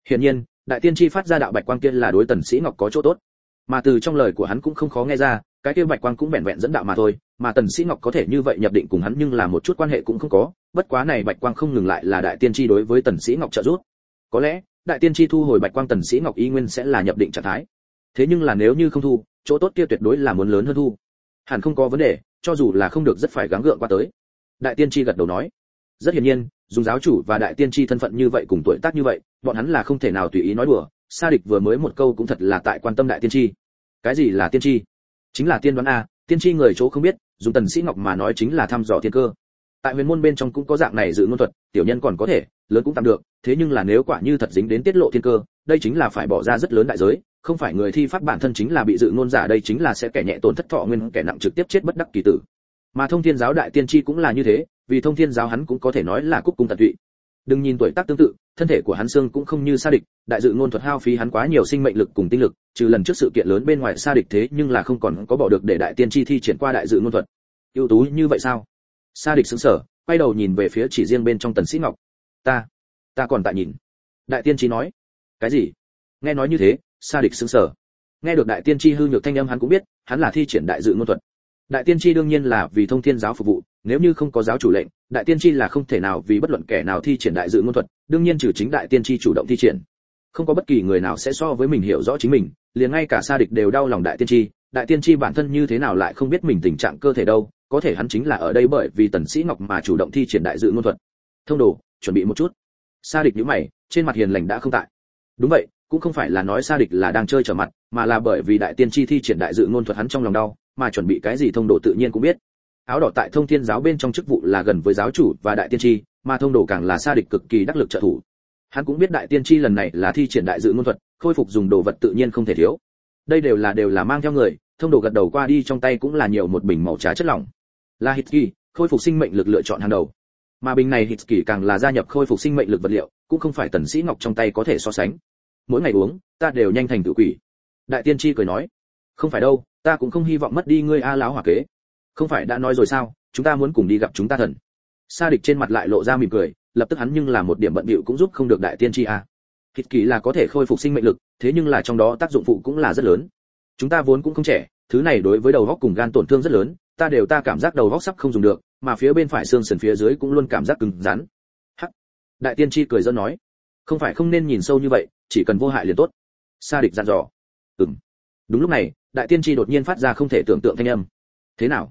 hiển nhiên, đại tiên tri phát ra đạo bạch quang kia là đối tần sĩ ngọc có chỗ tốt. Mà từ trong lời của hắn cũng không khó nghe ra, cái kia bạch quang cũng vẹn vẹn dẫn đạo mà thôi, mà tần sĩ ngọc có thể như vậy nhập định cùng hắn nhưng là một chút quan hệ cũng không có, bất quá này bạch quang không ngừng lại là đại tiên tri đối với tần sĩ ngọc trợ giúp. Có lẽ, đại tiên tri thu hồi bạch quang tần sĩ ngọc y nguyên sẽ là nhập định trạng thái. Thế nhưng là nếu như không thu chỗ tốt kia tuyệt đối là muốn lớn hơn thu. Hẳn không có vấn đề, cho dù là không được rất phải gắng gượng qua tới. Đại tiên tri gật đầu nói. Rất hiển nhiên, dùng giáo chủ và đại tiên tri thân phận như vậy cùng tuổi tác như vậy, bọn hắn là không thể nào tùy ý nói đùa, sa địch vừa mới một câu cũng thật là tại quan tâm đại tiên tri. Cái gì là tiên tri? Chính là tiên đoán a, tiên tri người chỗ không biết, dùng tần sĩ ngọc mà nói chính là thăm dò thiên cơ tại huyền môn bên trong cũng có dạng này dự ngôn thuật, tiểu nhân còn có thể, lớn cũng tạm được, thế nhưng là nếu quả như thật dính đến tiết lộ thiên cơ, đây chính là phải bỏ ra rất lớn đại giới, không phải người thi pháp bản thân chính là bị dự ngôn giả đây chính là sẽ kẻ nhẹ tổn thất thọ nguyên, kẻ nặng trực tiếp chết bất đắc kỳ tử. Mà thông thiên giáo đại tiên tri cũng là như thế, vì thông thiên giáo hắn cũng có thể nói là cúc cung tận tụy. Đừng nhìn tuổi tác tương tự, thân thể của hắn xương cũng không như sa địch, đại dự ngôn thuật hao phí hắn quá nhiều sinh mệnh lực cùng tinh lực, trừ lần trước sự kiện lớn bên ngoài sa địch thế nhưng là không còn có bỏ được để đại tiên tri thi triển qua đại dự ngôn thuật. Ưu tú như vậy sao? Sa địch sững sờ, quay đầu nhìn về phía chỉ riêng bên trong tần sĩ ngọc. Ta ta còn tại nhìn. Đại tiên tri nói. Cái gì? Nghe nói như thế, sa địch sững sờ. Nghe được đại tiên tri hư nhược thanh âm hắn cũng biết, hắn là thi triển đại dự ngôn thuật. Đại tiên tri đương nhiên là vì thông thiên giáo phục vụ, nếu như không có giáo chủ lệnh, đại tiên tri là không thể nào vì bất luận kẻ nào thi triển đại dự ngôn thuật, đương nhiên trừ chính đại tiên tri chủ động thi triển. Không có bất kỳ người nào sẽ so với mình hiểu rõ chính mình, liền ngay cả sa địch đều đau lòng đại tiên tri đại tiên tri bản thân như thế nào lại không biết mình tình trạng cơ thể đâu, có thể hắn chính là ở đây bởi vì tần sĩ ngọc mà chủ động thi triển đại dự ngôn thuật. Thông đồ, chuẩn bị một chút. Sa địch nhíu mày, trên mặt hiền lành đã không tại. Đúng vậy, cũng không phải là nói sa địch là đang chơi trở mặt, mà là bởi vì đại tiên tri thi triển đại dự ngôn thuật hắn trong lòng đau, mà chuẩn bị cái gì thông đồ tự nhiên cũng biết. Áo đỏ tại thông thiên giáo bên trong chức vụ là gần với giáo chủ và đại tiên tri, mà thông đồ càng là sa địch cực kỳ đắc lực trợ thủ. Hắn cũng biết đại tiên tri lần này là thi triển đại dự ngôn thuật, khôi phục dùng đồ vật tự nhiên không thể thiếu đây đều là đều là mang theo người, thông đồ gật đầu qua đi trong tay cũng là nhiều một bình màu trà chất lỏng. Là hít kỳ khôi phục sinh mệnh lực lựa chọn hàng đầu. Mà bình này hít kỳ càng là gia nhập khôi phục sinh mệnh lực vật liệu, cũng không phải tần sĩ ngọc trong tay có thể so sánh. Mỗi ngày uống, ta đều nhanh thành tự quỷ. Đại tiên tri cười nói, không phải đâu, ta cũng không hy vọng mất đi ngươi a láo hỏa kế. Không phải đã nói rồi sao, chúng ta muốn cùng đi gặp chúng ta thần. Sa địch trên mặt lại lộ ra mỉm cười, lập tức hắn nhưng là một điểm bận bịu cũng giúp không được đại tiên tri a thịt kỳ là có thể khôi phục sinh mệnh lực, thế nhưng là trong đó tác dụng phụ cũng là rất lớn. Chúng ta vốn cũng không trẻ, thứ này đối với đầu góc cùng gan tổn thương rất lớn, ta đều ta cảm giác đầu góc sắp không dùng được, mà phía bên phải xương sườn phía dưới cũng luôn cảm giác cứng rắn. Hắc. Đại tiên tri cười dân nói. Không phải không nên nhìn sâu như vậy, chỉ cần vô hại liền tốt. Sa địch dặn dò. Ừm. Đúng lúc này, đại tiên tri đột nhiên phát ra không thể tưởng tượng thanh âm. Thế nào?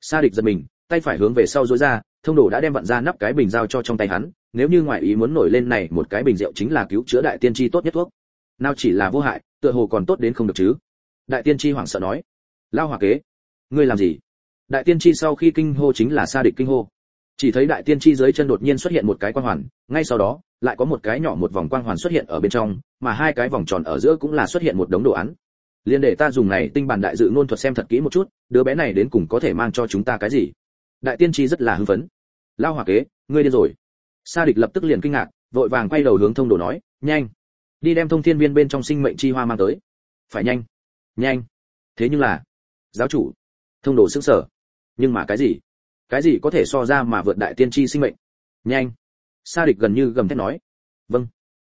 Sa địch giật mình tay phải hướng về sau rối ra, thông đồ đã đem vặn ra nắp cái bình giao cho trong tay hắn, nếu như ngoại ý muốn nổi lên này một cái bình rượu chính là cứu chữa đại tiên tri tốt nhất thuốc. Nào chỉ là vô hại, tựa hồ còn tốt đến không được chứ. Đại tiên tri hoảng sợ nói lao hòa kế, ngươi làm gì? Đại tiên tri sau khi kinh hô chính là sa địch kinh hô. Chỉ thấy đại tiên tri dưới chân đột nhiên xuất hiện một cái quang hoàn, ngay sau đó, lại có một cái nhỏ một vòng quang hoàn xuất hiện ở bên trong, mà hai cái vòng tròn ở giữa cũng là xuất hiện một đống đồ án. Liên để ta dùng này tinh bản đại dự ngôn thuật xem thật kỹ một chút, đứa bé này đến cùng có thể mang cho chúng ta cái gì? Đại tiên tri rất là hưng phấn. Lao hòa kế, ngươi điên rồi. Sa địch lập tức liền kinh ngạc, vội vàng quay đầu hướng thông đồ nói, nhanh. Đi đem thông thiên viên bên trong sinh mệnh chi hoa mang tới. Phải nhanh. Nhanh. Thế nhưng là, giáo chủ, thông đồ sững sở nhưng mà cái gì? Cái gì có thể so ra mà vượt đại tiên tri sinh mệnh? Nhanh. Sa địch gần như gầm thét nói. Vâng.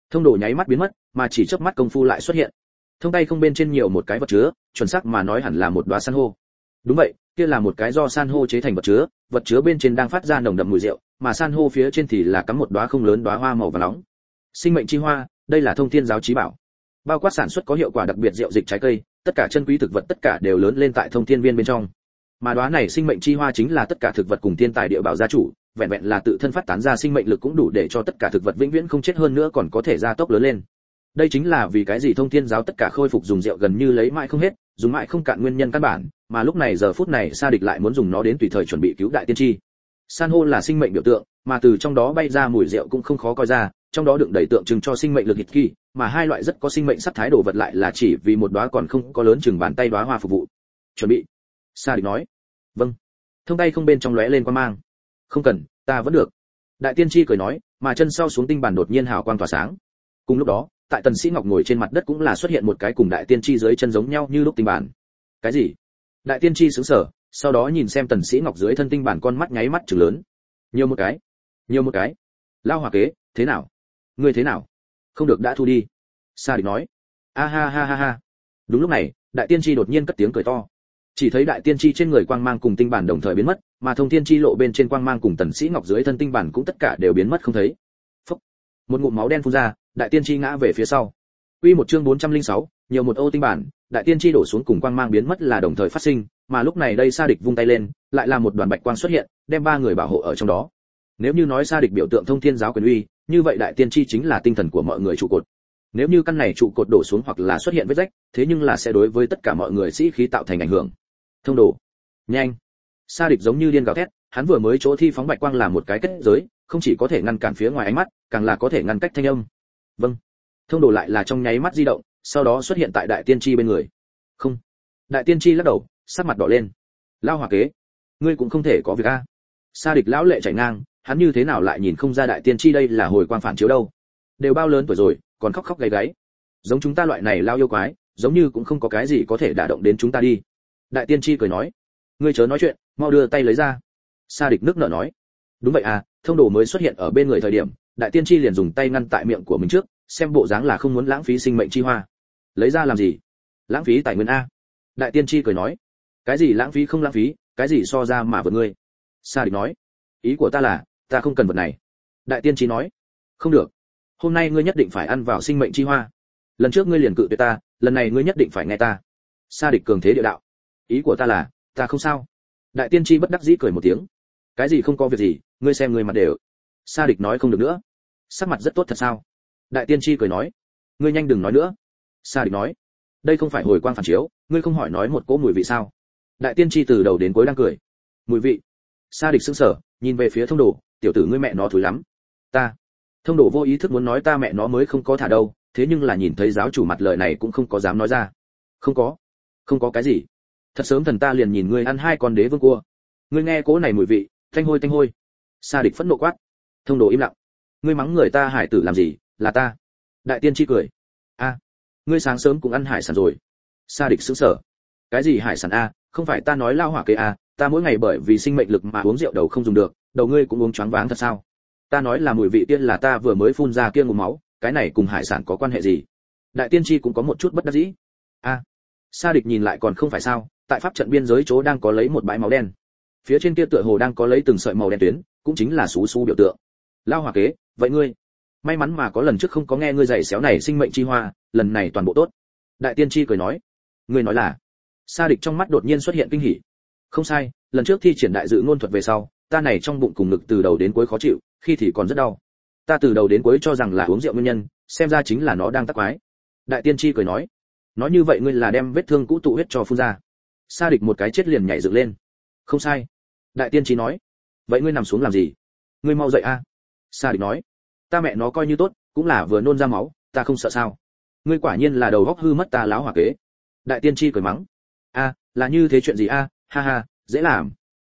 Thông đồ nháy mắt biến mất, mà chỉ chớp mắt công phu lại xuất hiện. Thông tay không bên trên nhiều một cái vật chứa, chuẩn xác mà nói hẳn là một đóa san hô đúng vậy, kia là một cái do san hô chế thành vật chứa vật chứa bên trên đang phát ra nồng đậm mùi rượu, mà san hô phía trên thì là cắm một đóa không lớn đóa hoa màu và nóng. Sinh mệnh chi hoa, đây là thông thiên giáo chí bảo. Bao quát sản xuất có hiệu quả đặc biệt rượu dịch trái cây, tất cả chân quý thực vật tất cả đều lớn lên tại thông thiên viên bên trong. Mà đóa này sinh mệnh chi hoa chính là tất cả thực vật cùng thiên tài địa bảo gia chủ, vẹn vẹn là tự thân phát tán ra sinh mệnh lực cũng đủ để cho tất cả thực vật vĩnh viễn không chết hơn nữa còn có thể gia tốc lớn lên. Đây chính là vì cái gì thông thiên giáo tất cả khôi phục dùng rượu gần như lấy mãi không hết dùng mãi không cạn nguyên nhân căn bản, mà lúc này giờ phút này sa địch lại muốn dùng nó đến tùy thời chuẩn bị cứu đại tiên tri. San hô là sinh mệnh biểu tượng, mà từ trong đó bay ra mùi rượu cũng không khó coi ra, trong đó đựng đầy tượng trưng cho sinh mệnh lực hít kỳ mà hai loại rất có sinh mệnh sắc thái đồ vật lại là chỉ vì một đóa còn không có lớn chừng bàn tay đóa hoa phục vụ. Chuẩn bị. Sa địch nói. Vâng. Thông tay không bên trong lóe lên qua mang. Không cần, ta vẫn được. Đại tiên tri cười nói, mà chân sau xuống tinh bản đột nhiên hào quang tỏa sáng. Cùng lúc đó tại tần sĩ ngọc ngồi trên mặt đất cũng là xuất hiện một cái cùng đại tiên tri dưới chân giống nhau như lúc tinh bản. Cái gì? Đại tiên tri sững sờ, sau đó nhìn xem tần sĩ ngọc dưới thân tinh bản con mắt nháy mắt trừng lớn. Nhiều một cái. Nhiều một cái. Lao hòa kế, thế nào? Ngươi thế nào? Không được đã thu đi. Sa địch nói. A ha ha ha ha. Đúng lúc này, đại tiên tri đột nhiên cất tiếng cười to. Chỉ thấy đại tiên tri trên người quang mang cùng tinh bản đồng thời biến mất, mà thông tiên tri lộ bên trên quang mang cùng tần sĩ ngọc dưới thân tinh bản cũng tất cả đều biến mất không thấy một ngụm máu đen phun ra đại tiên tri ngã về phía sau Quy một chương 406, nhiều một ô tinh bản, đại tiên tri đổ xuống cùng quang mang biến mất là đồng thời phát sinh, mà lúc này đây Sa địch vung tay lên, lại là một đoàn bạch quang xuất hiện, đem ba người bảo hộ ở trong đó. Nếu như nói Sa địch biểu tượng thông thiên giáo quyền uy, như vậy đại tiên tri chính là tinh thần của mọi người trụ cột. Nếu như căn này trụ cột đổ xuống hoặc là xuất hiện vết rách, thế nhưng là sẽ đối với tất cả mọi người sĩ khí tạo thành ảnh hưởng. Thông đồ, nhanh. Sa địch giống như điên gào thét, hắn vừa mới chỗ thi phóng bạch quang là một cái kết giới, không chỉ có thể ngăn cản phía ngoài ánh mắt, càng là có thể ngăn cách thanh âm. Vâng. Thông đồ lại là trong nháy mắt di động, sau đó xuất hiện tại đại tiên tri bên người. Không. Đại tiên tri lắc đầu, sắc mặt đỏ lên. Lao hòa kế, ngươi cũng không thể có việc a. Sa địch lão lệ chảy ngang, hắn như thế nào lại nhìn không ra đại tiên tri đây là hồi quang phản chiếu đâu. Đều bao lớn tuổi rồi, còn khóc khóc gáy gáy. Giống chúng ta loại này lao yêu quái, giống như cũng không có cái gì có thể đả động đến chúng ta đi. Đại tiên tri cười nói, ngươi chớ nói chuyện, mau đưa tay lấy ra. Sa địch nước nở nói, đúng vậy à, thông đồ mới xuất hiện ở bên người thời điểm, đại tiên tri liền dùng tay ngăn tại miệng của mình trước, xem bộ dáng là không muốn lãng phí sinh mệnh chi hoa. Lấy ra làm gì? Lãng phí tài nguyên a. Đại tiên tri cười nói, cái gì lãng phí không lãng phí, cái gì so ra mà vượt ngươi. Sa địch nói, ý của ta là, ta không cần vật này. Đại tiên tri nói, không được, hôm nay ngươi nhất định phải ăn vào sinh mệnh chi hoa. Lần trước ngươi liền cự tuyệt ta, lần này ngươi nhất định phải nghe ta. Sa địch cường thế địa đạo, ý của ta là, ta không sao. Đại tiên tri bất đắc dĩ cười một tiếng, cái gì không có việc gì, ngươi xem ngươi mặt đều. Sa địch nói không được nữa, sắc mặt rất tốt thật sao? Đại tiên tri cười nói, ngươi nhanh đừng nói nữa. Sa địch nói, đây không phải hồi quang phản chiếu, ngươi không hỏi nói một cỗ mùi vị sao? Đại tiên tri từ đầu đến cuối đang cười. Mùi vị? Sa địch sững sờ, nhìn về phía thông đồ, tiểu tử ngươi mẹ nó thối lắm. Ta. Thông đồ vô ý thức muốn nói ta mẹ nó mới không có thả đâu, thế nhưng là nhìn thấy giáo chủ mặt lời này cũng không có dám nói ra. Không có. Không có cái gì. Thật sớm thần ta liền nhìn ngươi ăn hai con đế vương cua. Ngươi nghe cỗ này mùi vị, thanh hôi thanh hôi. Sa địch phẫn nộ quát. Thông đồ im lặng. Ngươi mắng người ta hải tử làm gì, là ta. Đại tiên chi cười. A, ngươi sáng sớm cũng ăn hải sản rồi. Sa địch sững sờ. Cái gì hải sản a, không phải ta nói lao hỏa kế a, ta mỗi ngày bởi vì sinh mệnh lực mà uống rượu đầu không dùng được, đầu ngươi cũng uống choáng váng thật sao? Ta nói là mùi vị tiên là ta vừa mới phun ra kia ngụm máu, cái này cùng hải sản có quan hệ gì? Đại tiên tri cũng có một chút bất đắc dĩ. A, Sa địch nhìn lại còn không phải sao, tại pháp trận biên giới chỗ đang có lấy một bãi máu đen. Phía trên kia tựa hồ đang có lấy từng sợi màu đen tuyến, cũng chính là xú xú biểu tượng. Lao hòa kế, vậy ngươi, may mắn mà có lần trước không có nghe ngươi dạy xéo này sinh mệnh chi hoa, lần này toàn bộ tốt. Đại tiên tri cười nói, ngươi nói là? Sa địch trong mắt đột nhiên xuất hiện kinh hỉ. Không sai, lần trước thi triển đại dự ngôn thuật về sau, ta này trong bụng cùng ngực từ đầu đến cuối khó chịu, khi thì còn rất đau. Ta từ đầu đến cuối cho rằng là uống rượu nguyên nhân, xem ra chính là nó đang tắc quái. Đại tiên tri cười nói, nói như vậy ngươi là đem vết thương cũ tụ huyết cho phun ra. Sa địch một cái chết liền nhảy dựng lên. Không sai. Đại tiên tri nói, vậy ngươi nằm xuống làm gì? Ngươi mau dậy a. Sa địch nói, ta mẹ nó coi như tốt, cũng là vừa nôn ra máu, ta không sợ sao? Ngươi quả nhiên là đầu góc hư mất ta láo hỏa kế. Đại tiên tri cười mắng, a, là như thế chuyện gì a, ha ha, dễ làm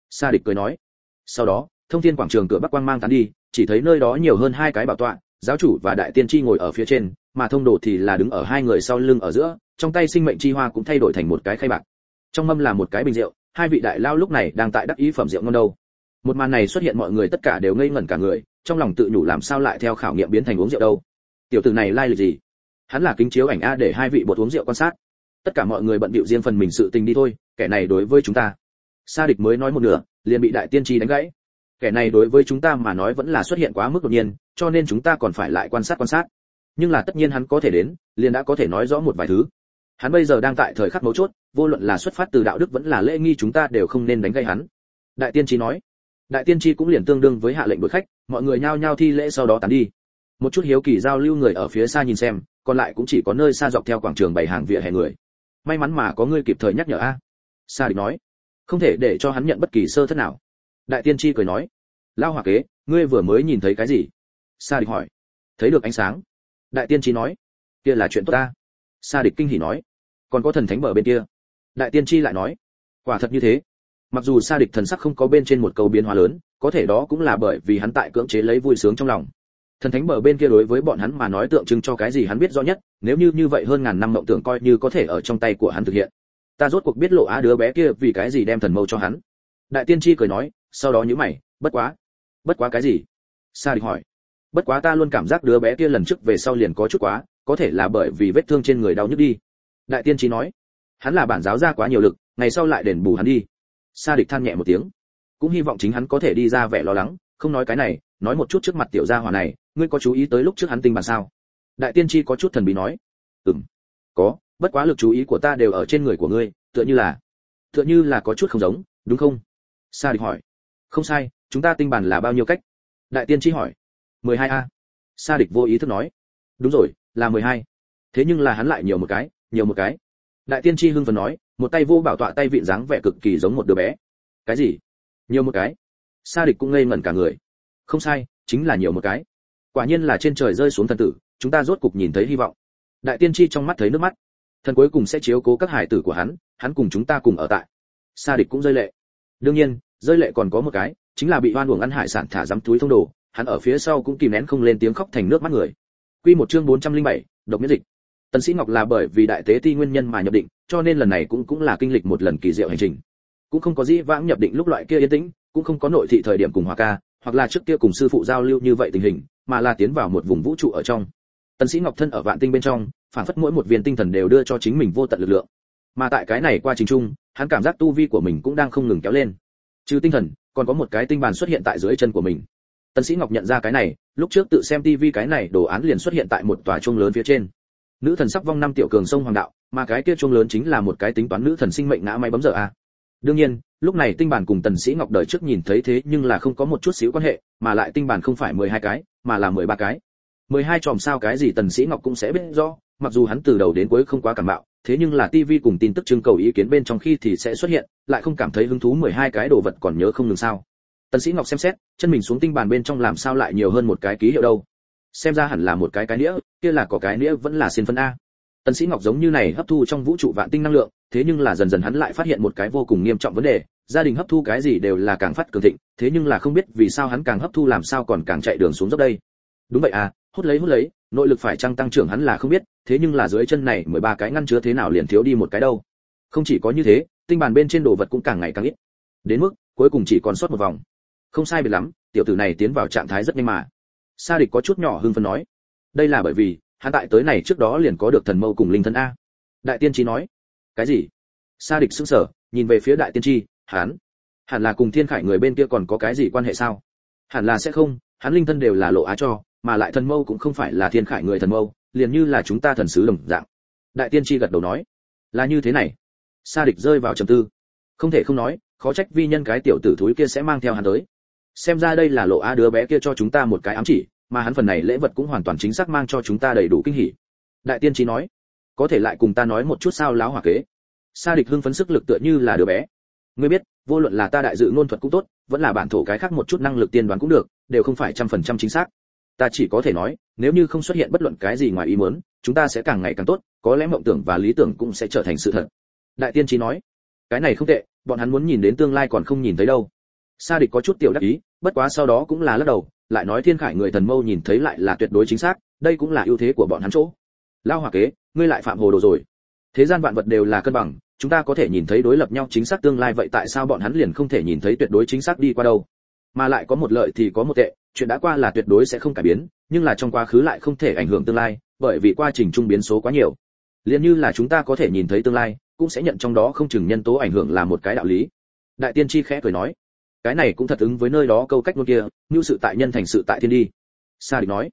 sa địch cười nói sau đó thông thiên quảng trường cửa bắc quang mang tán đi chỉ thấy nơi đó nhiều hơn hai cái bảo tọa giáo chủ và đại tiên tri ngồi ở phía trên mà thông đồ thì là đứng ở hai người sau lưng ở giữa trong tay sinh mệnh chi hoa cũng thay đổi thành một cái khay bạc trong mâm là một cái bình rượu hai vị đại lao lúc này đang tại đắc ý phẩm rượu ngon đâu một màn này xuất hiện mọi người tất cả đều ngây ngẩn cả người, trong lòng tự nhủ làm sao lại theo khảo nghiệm biến thành uống rượu đâu. Tiểu tử này lai lịch gì? Hắn là kính chiếu ảnh a để hai vị bột uống rượu quan sát. Tất cả mọi người bận bịu riêng phần mình sự tình đi thôi, kẻ này đối với chúng ta. Sa địch mới nói một nửa, liền bị đại tiên tri đánh gãy. Kẻ này đối với chúng ta mà nói vẫn là xuất hiện quá mức đột nhiên, cho nên chúng ta còn phải lại quan sát quan sát. Nhưng là tất nhiên hắn có thể đến, liền đã có thể nói rõ một vài thứ. Hắn bây giờ đang tại thời khắc mấu chốt, vô luận là xuất phát từ đạo đức vẫn là lễ nghi chúng ta đều không nên đánh gây hắn. Đại tiên tri nói đại tiên tri cũng liền tương đương với hạ lệnh đuổi khách, mọi người nhao nhao thi lễ sau đó tán đi. Một chút hiếu kỳ giao lưu người ở phía xa nhìn xem, còn lại cũng chỉ có nơi xa dọc theo quảng trường bày hàng vỉa hè người. May mắn mà có ngươi kịp thời nhắc nhở a. Sa địch nói. Không thể để cho hắn nhận bất kỳ sơ thất nào. Đại tiên tri cười nói. Lao Hoa kế, ngươi vừa mới nhìn thấy cái gì? Sa địch hỏi. Thấy được ánh sáng. Đại tiên tri nói. Kia là chuyện tốt ta. Sa địch kinh hỉ nói. Còn có thần thánh bờ bên kia. Đại tiên tri lại nói. Quả thật như thế mặc dù sa địch thần sắc không có bên trên một câu biến hóa lớn, có thể đó cũng là bởi vì hắn tại cưỡng chế lấy vui sướng trong lòng. Thần thánh bờ bên kia đối với bọn hắn mà nói tượng trưng cho cái gì hắn biết rõ nhất, nếu như như vậy hơn ngàn năm mộng tưởng coi như có thể ở trong tay của hắn thực hiện. Ta rốt cuộc biết lộ á đứa bé kia vì cái gì đem thần mâu cho hắn. Đại tiên tri cười nói, sau đó nhữ mày, bất quá bất quá cái gì? Sa địch hỏi. Bất quá ta luôn cảm giác đứa bé kia lần trước về sau liền có chút quá, có thể là bởi vì vết thương trên người đau nhức đi. Đại tiên tri nói. Hắn là bản giáo ra quá nhiều lực, ngày sau lại đền bù hắn đi sa địch than nhẹ một tiếng. Cũng hy vọng chính hắn có thể đi ra vẻ lo lắng, không nói cái này, nói một chút trước mặt tiểu gia hỏa này, ngươi có chú ý tới lúc trước hắn tinh bàn sao? Đại tiên tri có chút thần bí nói. Ừm, có, bất quá lực chú ý của ta đều ở trên người của ngươi, tựa như là, tựa như là có chút không giống, đúng không? Sa địch hỏi. Không sai, chúng ta tinh bàn là bao nhiêu cách? Đại tiên tri hỏi. 12 a. Sa địch vô ý thức nói. Đúng rồi, là 12. thế nhưng là hắn lại nhiều một cái, nhiều một cái. Đại tiên tri hưng phấn nói một tay vô bảo tọa tay vịn dáng vẻ cực kỳ giống một đứa bé. Cái gì? Nhiều một cái. Sa địch cũng ngây ngẩn cả người. Không sai chính là nhiều một cái. Quả nhiên là trên trời rơi xuống thần tử chúng ta rốt cục nhìn thấy hy vọng. Đại tiên tri trong mắt thấy nước mắt. Thần cuối cùng sẽ chiếu cố các hải tử của hắn hắn cùng chúng ta cùng ở tại. Sa địch cũng rơi lệ. Đương nhiên rơi lệ còn có một cái chính là bị oan uổng ăn hải sản thả dám túi thông đồ hắn ở phía sau cũng kìm nén không lên tiếng khóc thành nước mắt người. Quy một chương 407, độc miễn dịch tần sĩ ngọc là bởi vì đại tế ti nguyên nhân mà nhập định, cho nên lần này cũng cũng là kinh lịch một lần kỳ diệu hành trình. Cũng không có gì vãng nhập định lúc loại kia yên tĩnh, cũng không có nội thị thời điểm cùng hòa ca, hoặc là trước kia cùng sư phụ giao lưu như vậy tình hình, mà là tiến vào một vùng vũ trụ ở trong. Tần sĩ ngọc thân ở vạn tinh bên trong, phản phất mỗi một viên tinh thần đều đưa cho chính mình vô tận lực lượng. Mà tại cái này qua trình trung hắn cảm giác tu vi của mình cũng đang không ngừng kéo lên. Trừ tinh thần, còn có một cái tinh bàn xuất hiện tại dưới chân của mình. Tần sĩ ngọc nhận ra cái này, lúc trước tự xem tivi cái này đồ án liền xuất hiện tại một tòa trung lớn phía trên nữ thần sắp vong năm tiểu cường sông hoàng đạo mà cái kia trung lớn chính là một cái tính toán nữ thần sinh mệnh ngã máy bấm giờ a. Đương nhiên lúc này tinh bản cùng tần sĩ ngọc đời trước nhìn thấy thế nhưng là không có một chút xíu quan hệ mà lại tinh bản không phải 12 cái mà là 13 cái. 12 chòm sao cái gì tần sĩ ngọc cũng sẽ biết rõ mặc dù hắn từ đầu đến cuối không quá cảm mạo, thế nhưng là tivi cùng tin tức trưng cầu ý kiến bên trong khi thì sẽ xuất hiện lại không cảm thấy hứng thú 12 cái đồ vật còn nhớ không ngừng sao. Tần sĩ ngọc xem xét chân mình xuống tinh bản bên trong làm sao lại nhiều hơn một cái ký hiệu đâu xem ra hẳn là một cái cái nĩa, kia là có cái nĩa vẫn là xin phân a. Tần sĩ ngọc giống như này hấp thu trong vũ trụ vạn tinh năng lượng, thế nhưng là dần dần hắn lại phát hiện một cái vô cùng nghiêm trọng vấn đề, gia đình hấp thu cái gì đều là càng phát cường thịnh, thế nhưng là không biết vì sao hắn càng hấp thu làm sao còn càng chạy đường xuống dốc đây. Đúng vậy à hút lấy hút lấy, nội lực phải chăng tăng trưởng hắn là không biết, thế nhưng là dưới chân này 13 cái ngăn chứa thế nào liền thiếu đi một cái đâu. Không chỉ có như thế, tinh bàn bên trên đồ vật cũng càng ngày càng ít. Đến mức, cuối cùng chỉ còn sót một vòng. Không sai biệt lắm, tiểu tử này tiến vào trạng thái rất nhanh mà sa địch có chút nhỏ hưng phấn nói. Đây là bởi vì, hắn tại tới này trước đó liền có được thần mâu cùng linh thân a. Đại tiên tri nói. Cái gì? Sa địch sững sờ, nhìn về phía đại tiên tri, hắn. Hẳn là cùng thiên khải người bên kia còn có cái gì quan hệ sao? Hẳn là sẽ không, hắn linh thân đều là lộ á cho, mà lại thần mâu cũng không phải là thiên khải người thần mâu, liền như là chúng ta thần sứ đồng dạng. Đại tiên tri gật đầu nói. Là như thế này. Sa địch rơi vào trầm tư. Không thể không nói, khó trách vi nhân cái tiểu tử thúi kia sẽ mang theo hắn tới xem ra đây là lộ a đứa bé kia cho chúng ta một cái ám chỉ, mà hắn phần này lễ vật cũng hoàn toàn chính xác mang cho chúng ta đầy đủ kinh hỉ. Đại tiên trí nói, có thể lại cùng ta nói một chút sao láo hỏa kế. Sa địch hưng phấn sức lực tựa như là đứa bé. Ngươi biết, vô luận là ta đại dự ngôn thuật cũng tốt, vẫn là bản thổ cái khác một chút năng lực tiên đoán cũng được, đều không phải trăm phần trăm chính xác. Ta chỉ có thể nói, nếu như không xuất hiện bất luận cái gì ngoài ý muốn, chúng ta sẽ càng ngày càng tốt, có lẽ mộng tưởng và lý tưởng cũng sẽ trở thành sự thật. Đại tiên trí nói, cái này không tệ, bọn hắn muốn nhìn đến tương lai còn không nhìn thấy đâu sa địch có chút tiểu đắc ý, bất quá sau đó cũng là lắc đầu, lại nói thiên khải người thần mâu nhìn thấy lại là tuyệt đối chính xác, đây cũng là ưu thế của bọn hắn chỗ. Lao hòa kế, ngươi lại phạm hồ đồ rồi. Thế gian vạn vật đều là cân bằng, chúng ta có thể nhìn thấy đối lập nhau chính xác tương lai vậy tại sao bọn hắn liền không thể nhìn thấy tuyệt đối chính xác đi qua đâu? Mà lại có một lợi thì có một tệ, chuyện đã qua là tuyệt đối sẽ không cải biến, nhưng là trong quá khứ lại không thể ảnh hưởng tương lai, bởi vì quá trình trung biến số quá nhiều. Liền như là chúng ta có thể nhìn thấy tương lai, cũng sẽ nhận trong đó không chừng nhân tố ảnh hưởng là một cái đạo lý. Đại tiên tri khẽ cười nói cái này cũng thật ứng với nơi đó câu cách ngôn kia, như sự tại nhân thành sự tại thiên đi. Sa địch nói,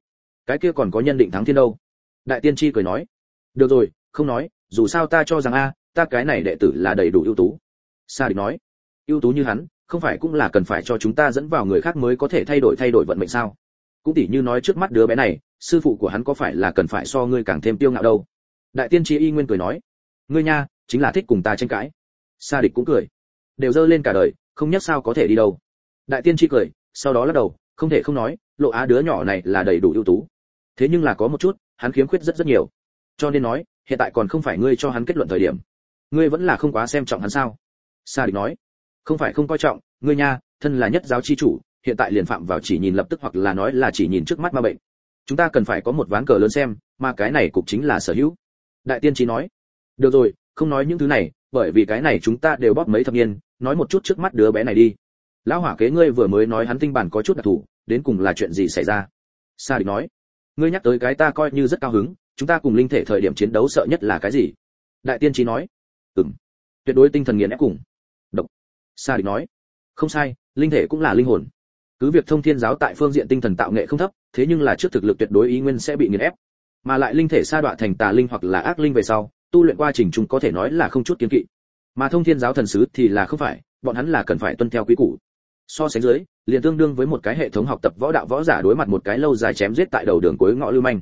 cái kia còn có nhân định thắng thiên đâu? Đại tiên tri cười nói, được rồi, không nói, dù sao ta cho rằng a, ta cái này đệ tử là đầy đủ ưu tú. Sa địch nói, ưu tú như hắn, không phải cũng là cần phải cho chúng ta dẫn vào người khác mới có thể thay đổi thay đổi vận mệnh sao? Cũng tỉ như nói trước mắt đứa bé này, sư phụ của hắn có phải là cần phải so ngươi càng thêm tiêu ngạo đâu? Đại tiên tri y nguyên cười nói, ngươi nha, chính là thích cùng ta tranh cãi. Sa địch cũng cười, đều dơ lên cả đời không nhắc sao có thể đi đâu. Đại tiên tri cười, sau đó lắc đầu, không thể không nói, lộ á đứa nhỏ này là đầy đủ ưu tú. Thế nhưng là có một chút, hắn khiếm khuyết rất rất nhiều. Cho nên nói, hiện tại còn không phải ngươi cho hắn kết luận thời điểm. Ngươi vẫn là không quá xem trọng hắn sao? Sa địch nói. Không phải không coi trọng, ngươi nha, thân là nhất giáo chi chủ, hiện tại liền phạm vào chỉ nhìn lập tức hoặc là nói là chỉ nhìn trước mắt ma bệnh. Chúng ta cần phải có một ván cờ lớn xem, mà cái này cục chính là sở hữu. Đại tiên trí nói. Được rồi không nói những thứ này, bởi vì cái này chúng ta đều bóp mấy thập niên, nói một chút trước mắt đứa bé này đi. Lão hỏa kế ngươi vừa mới nói hắn tinh bản có chút đặc thù, đến cùng là chuyện gì xảy ra? Sa địch nói. Ngươi nhắc tới cái ta coi như rất cao hứng, chúng ta cùng linh thể thời điểm chiến đấu sợ nhất là cái gì? Đại tiên trí nói. Ừm. Tuyệt đối tinh thần nghiền ép cùng. Độc. Sa địch nói. Không sai, linh thể cũng là linh hồn. Cứ việc thông thiên giáo tại phương diện tinh thần tạo nghệ không thấp, thế nhưng là trước thực lực tuyệt đối ý nguyên sẽ bị nghiền ép. Mà lại linh thể sa đọa thành tà linh hoặc là ác linh về sau tu luyện quá trình chúng có thể nói là không chút kiến kỵ. Mà thông thiên giáo thần sứ thì là không phải, bọn hắn là cần phải tuân theo quy củ. So sánh dưới, liền tương đương với một cái hệ thống học tập võ đạo võ giả đối mặt một cái lâu dài chém giết tại đầu đường cuối ngõ lưu manh.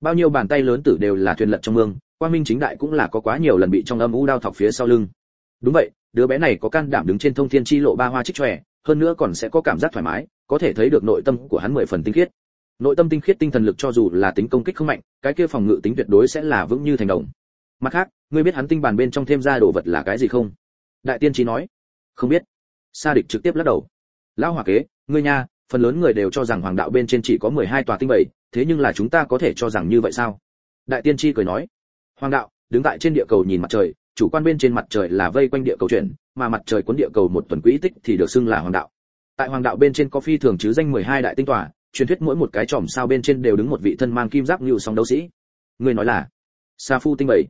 Bao nhiêu bàn tay lớn tử đều là thuyền lật trong mương quan minh chính đại cũng là có quá nhiều lần bị trong âm u đao thọc phía sau lưng. Đúng vậy, đứa bé này có can đảm đứng trên thông thiên chi lộ ba hoa trích tròe hơn nữa còn sẽ có cảm giác thoải mái, có thể thấy được nội tâm của hắn mười phần tinh khiết. Nội tâm tinh khiết tinh thần lực cho dù là tính công kích không mạnh, cái kia phòng ngự tính tuyệt đối sẽ là vững như thành đồng mặt khác, ngươi biết hắn tinh bàn bên trong thêm ra đồ vật là cái gì không? Đại tiên trí nói. Không biết. Sa địch trực tiếp lắc đầu. Lão hỏa kế, ngươi nha, phần lớn người đều cho rằng hoàng đạo bên trên chỉ có mười hai tòa tinh bảy, thế nhưng là chúng ta có thể cho rằng như vậy sao? Đại tiên tri cười nói. Hoàng đạo, đứng tại trên địa cầu nhìn mặt trời, chủ quan bên trên mặt trời là vây quanh địa cầu chuyển, mà mặt trời cuốn địa cầu một tuần quỹ tích thì được xưng là hoàng đạo. Tại hoàng đạo bên trên có phi thường chứ danh mười hai đại tinh tòa, truyền thuyết mỗi một cái chòm sao bên trên đều đứng một vị thân mang kim giáp như song đấu sĩ. Người nói là sa phu tinh bảy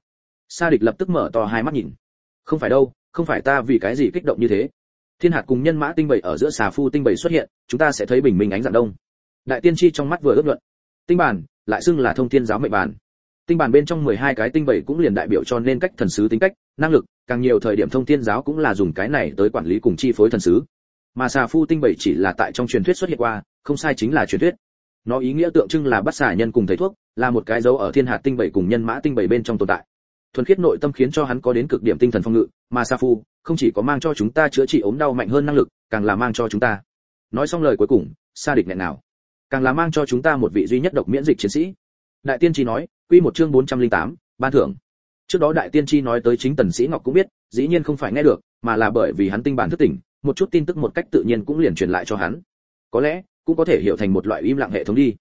sa địch lập tức mở to hai mắt nhìn. Không phải đâu, không phải ta vì cái gì kích động như thế. Thiên hạt cùng nhân mã tinh bảy ở giữa xà phu tinh bảy xuất hiện, chúng ta sẽ thấy bình minh ánh dạng đông. Đại tiên tri trong mắt vừa ước luận. Tinh bản, lại xưng là thông thiên giáo mệnh bản. Tinh bản bên trong 12 cái tinh bảy cũng liền đại biểu cho nên cách thần sứ tính cách, năng lực, càng nhiều thời điểm thông thiên giáo cũng là dùng cái này tới quản lý cùng chi phối thần sứ. Mà xà phu tinh bảy chỉ là tại trong truyền thuyết xuất hiện qua, không sai chính là truyền thuyết. Nó ý nghĩa tượng trưng là bắt xà nhân cùng thầy thuốc, là một cái dấu ở thiên hạt tinh bảy cùng nhân mã tinh bảy bên trong tồn tại thuần khiết nội tâm khiến cho hắn có đến cực điểm tinh thần phong ngự mà sa phu không chỉ có mang cho chúng ta chữa trị ốm đau mạnh hơn năng lực càng là mang cho chúng ta. Nói xong lời cuối cùng sa địch nghẹn nào càng là mang cho chúng ta một vị duy nhất độc miễn dịch chiến sĩ. Đại tiên tri nói quy một chương 408, ban thưởng. Trước đó đại tiên tri nói tới chính tần sĩ ngọc cũng biết dĩ nhiên không phải nghe được mà là bởi vì hắn tinh bản thức tỉnh một chút tin tức một cách tự nhiên cũng liền truyền lại cho hắn. Có lẽ cũng có thể hiểu thành một loại im lặng hệ thống đi.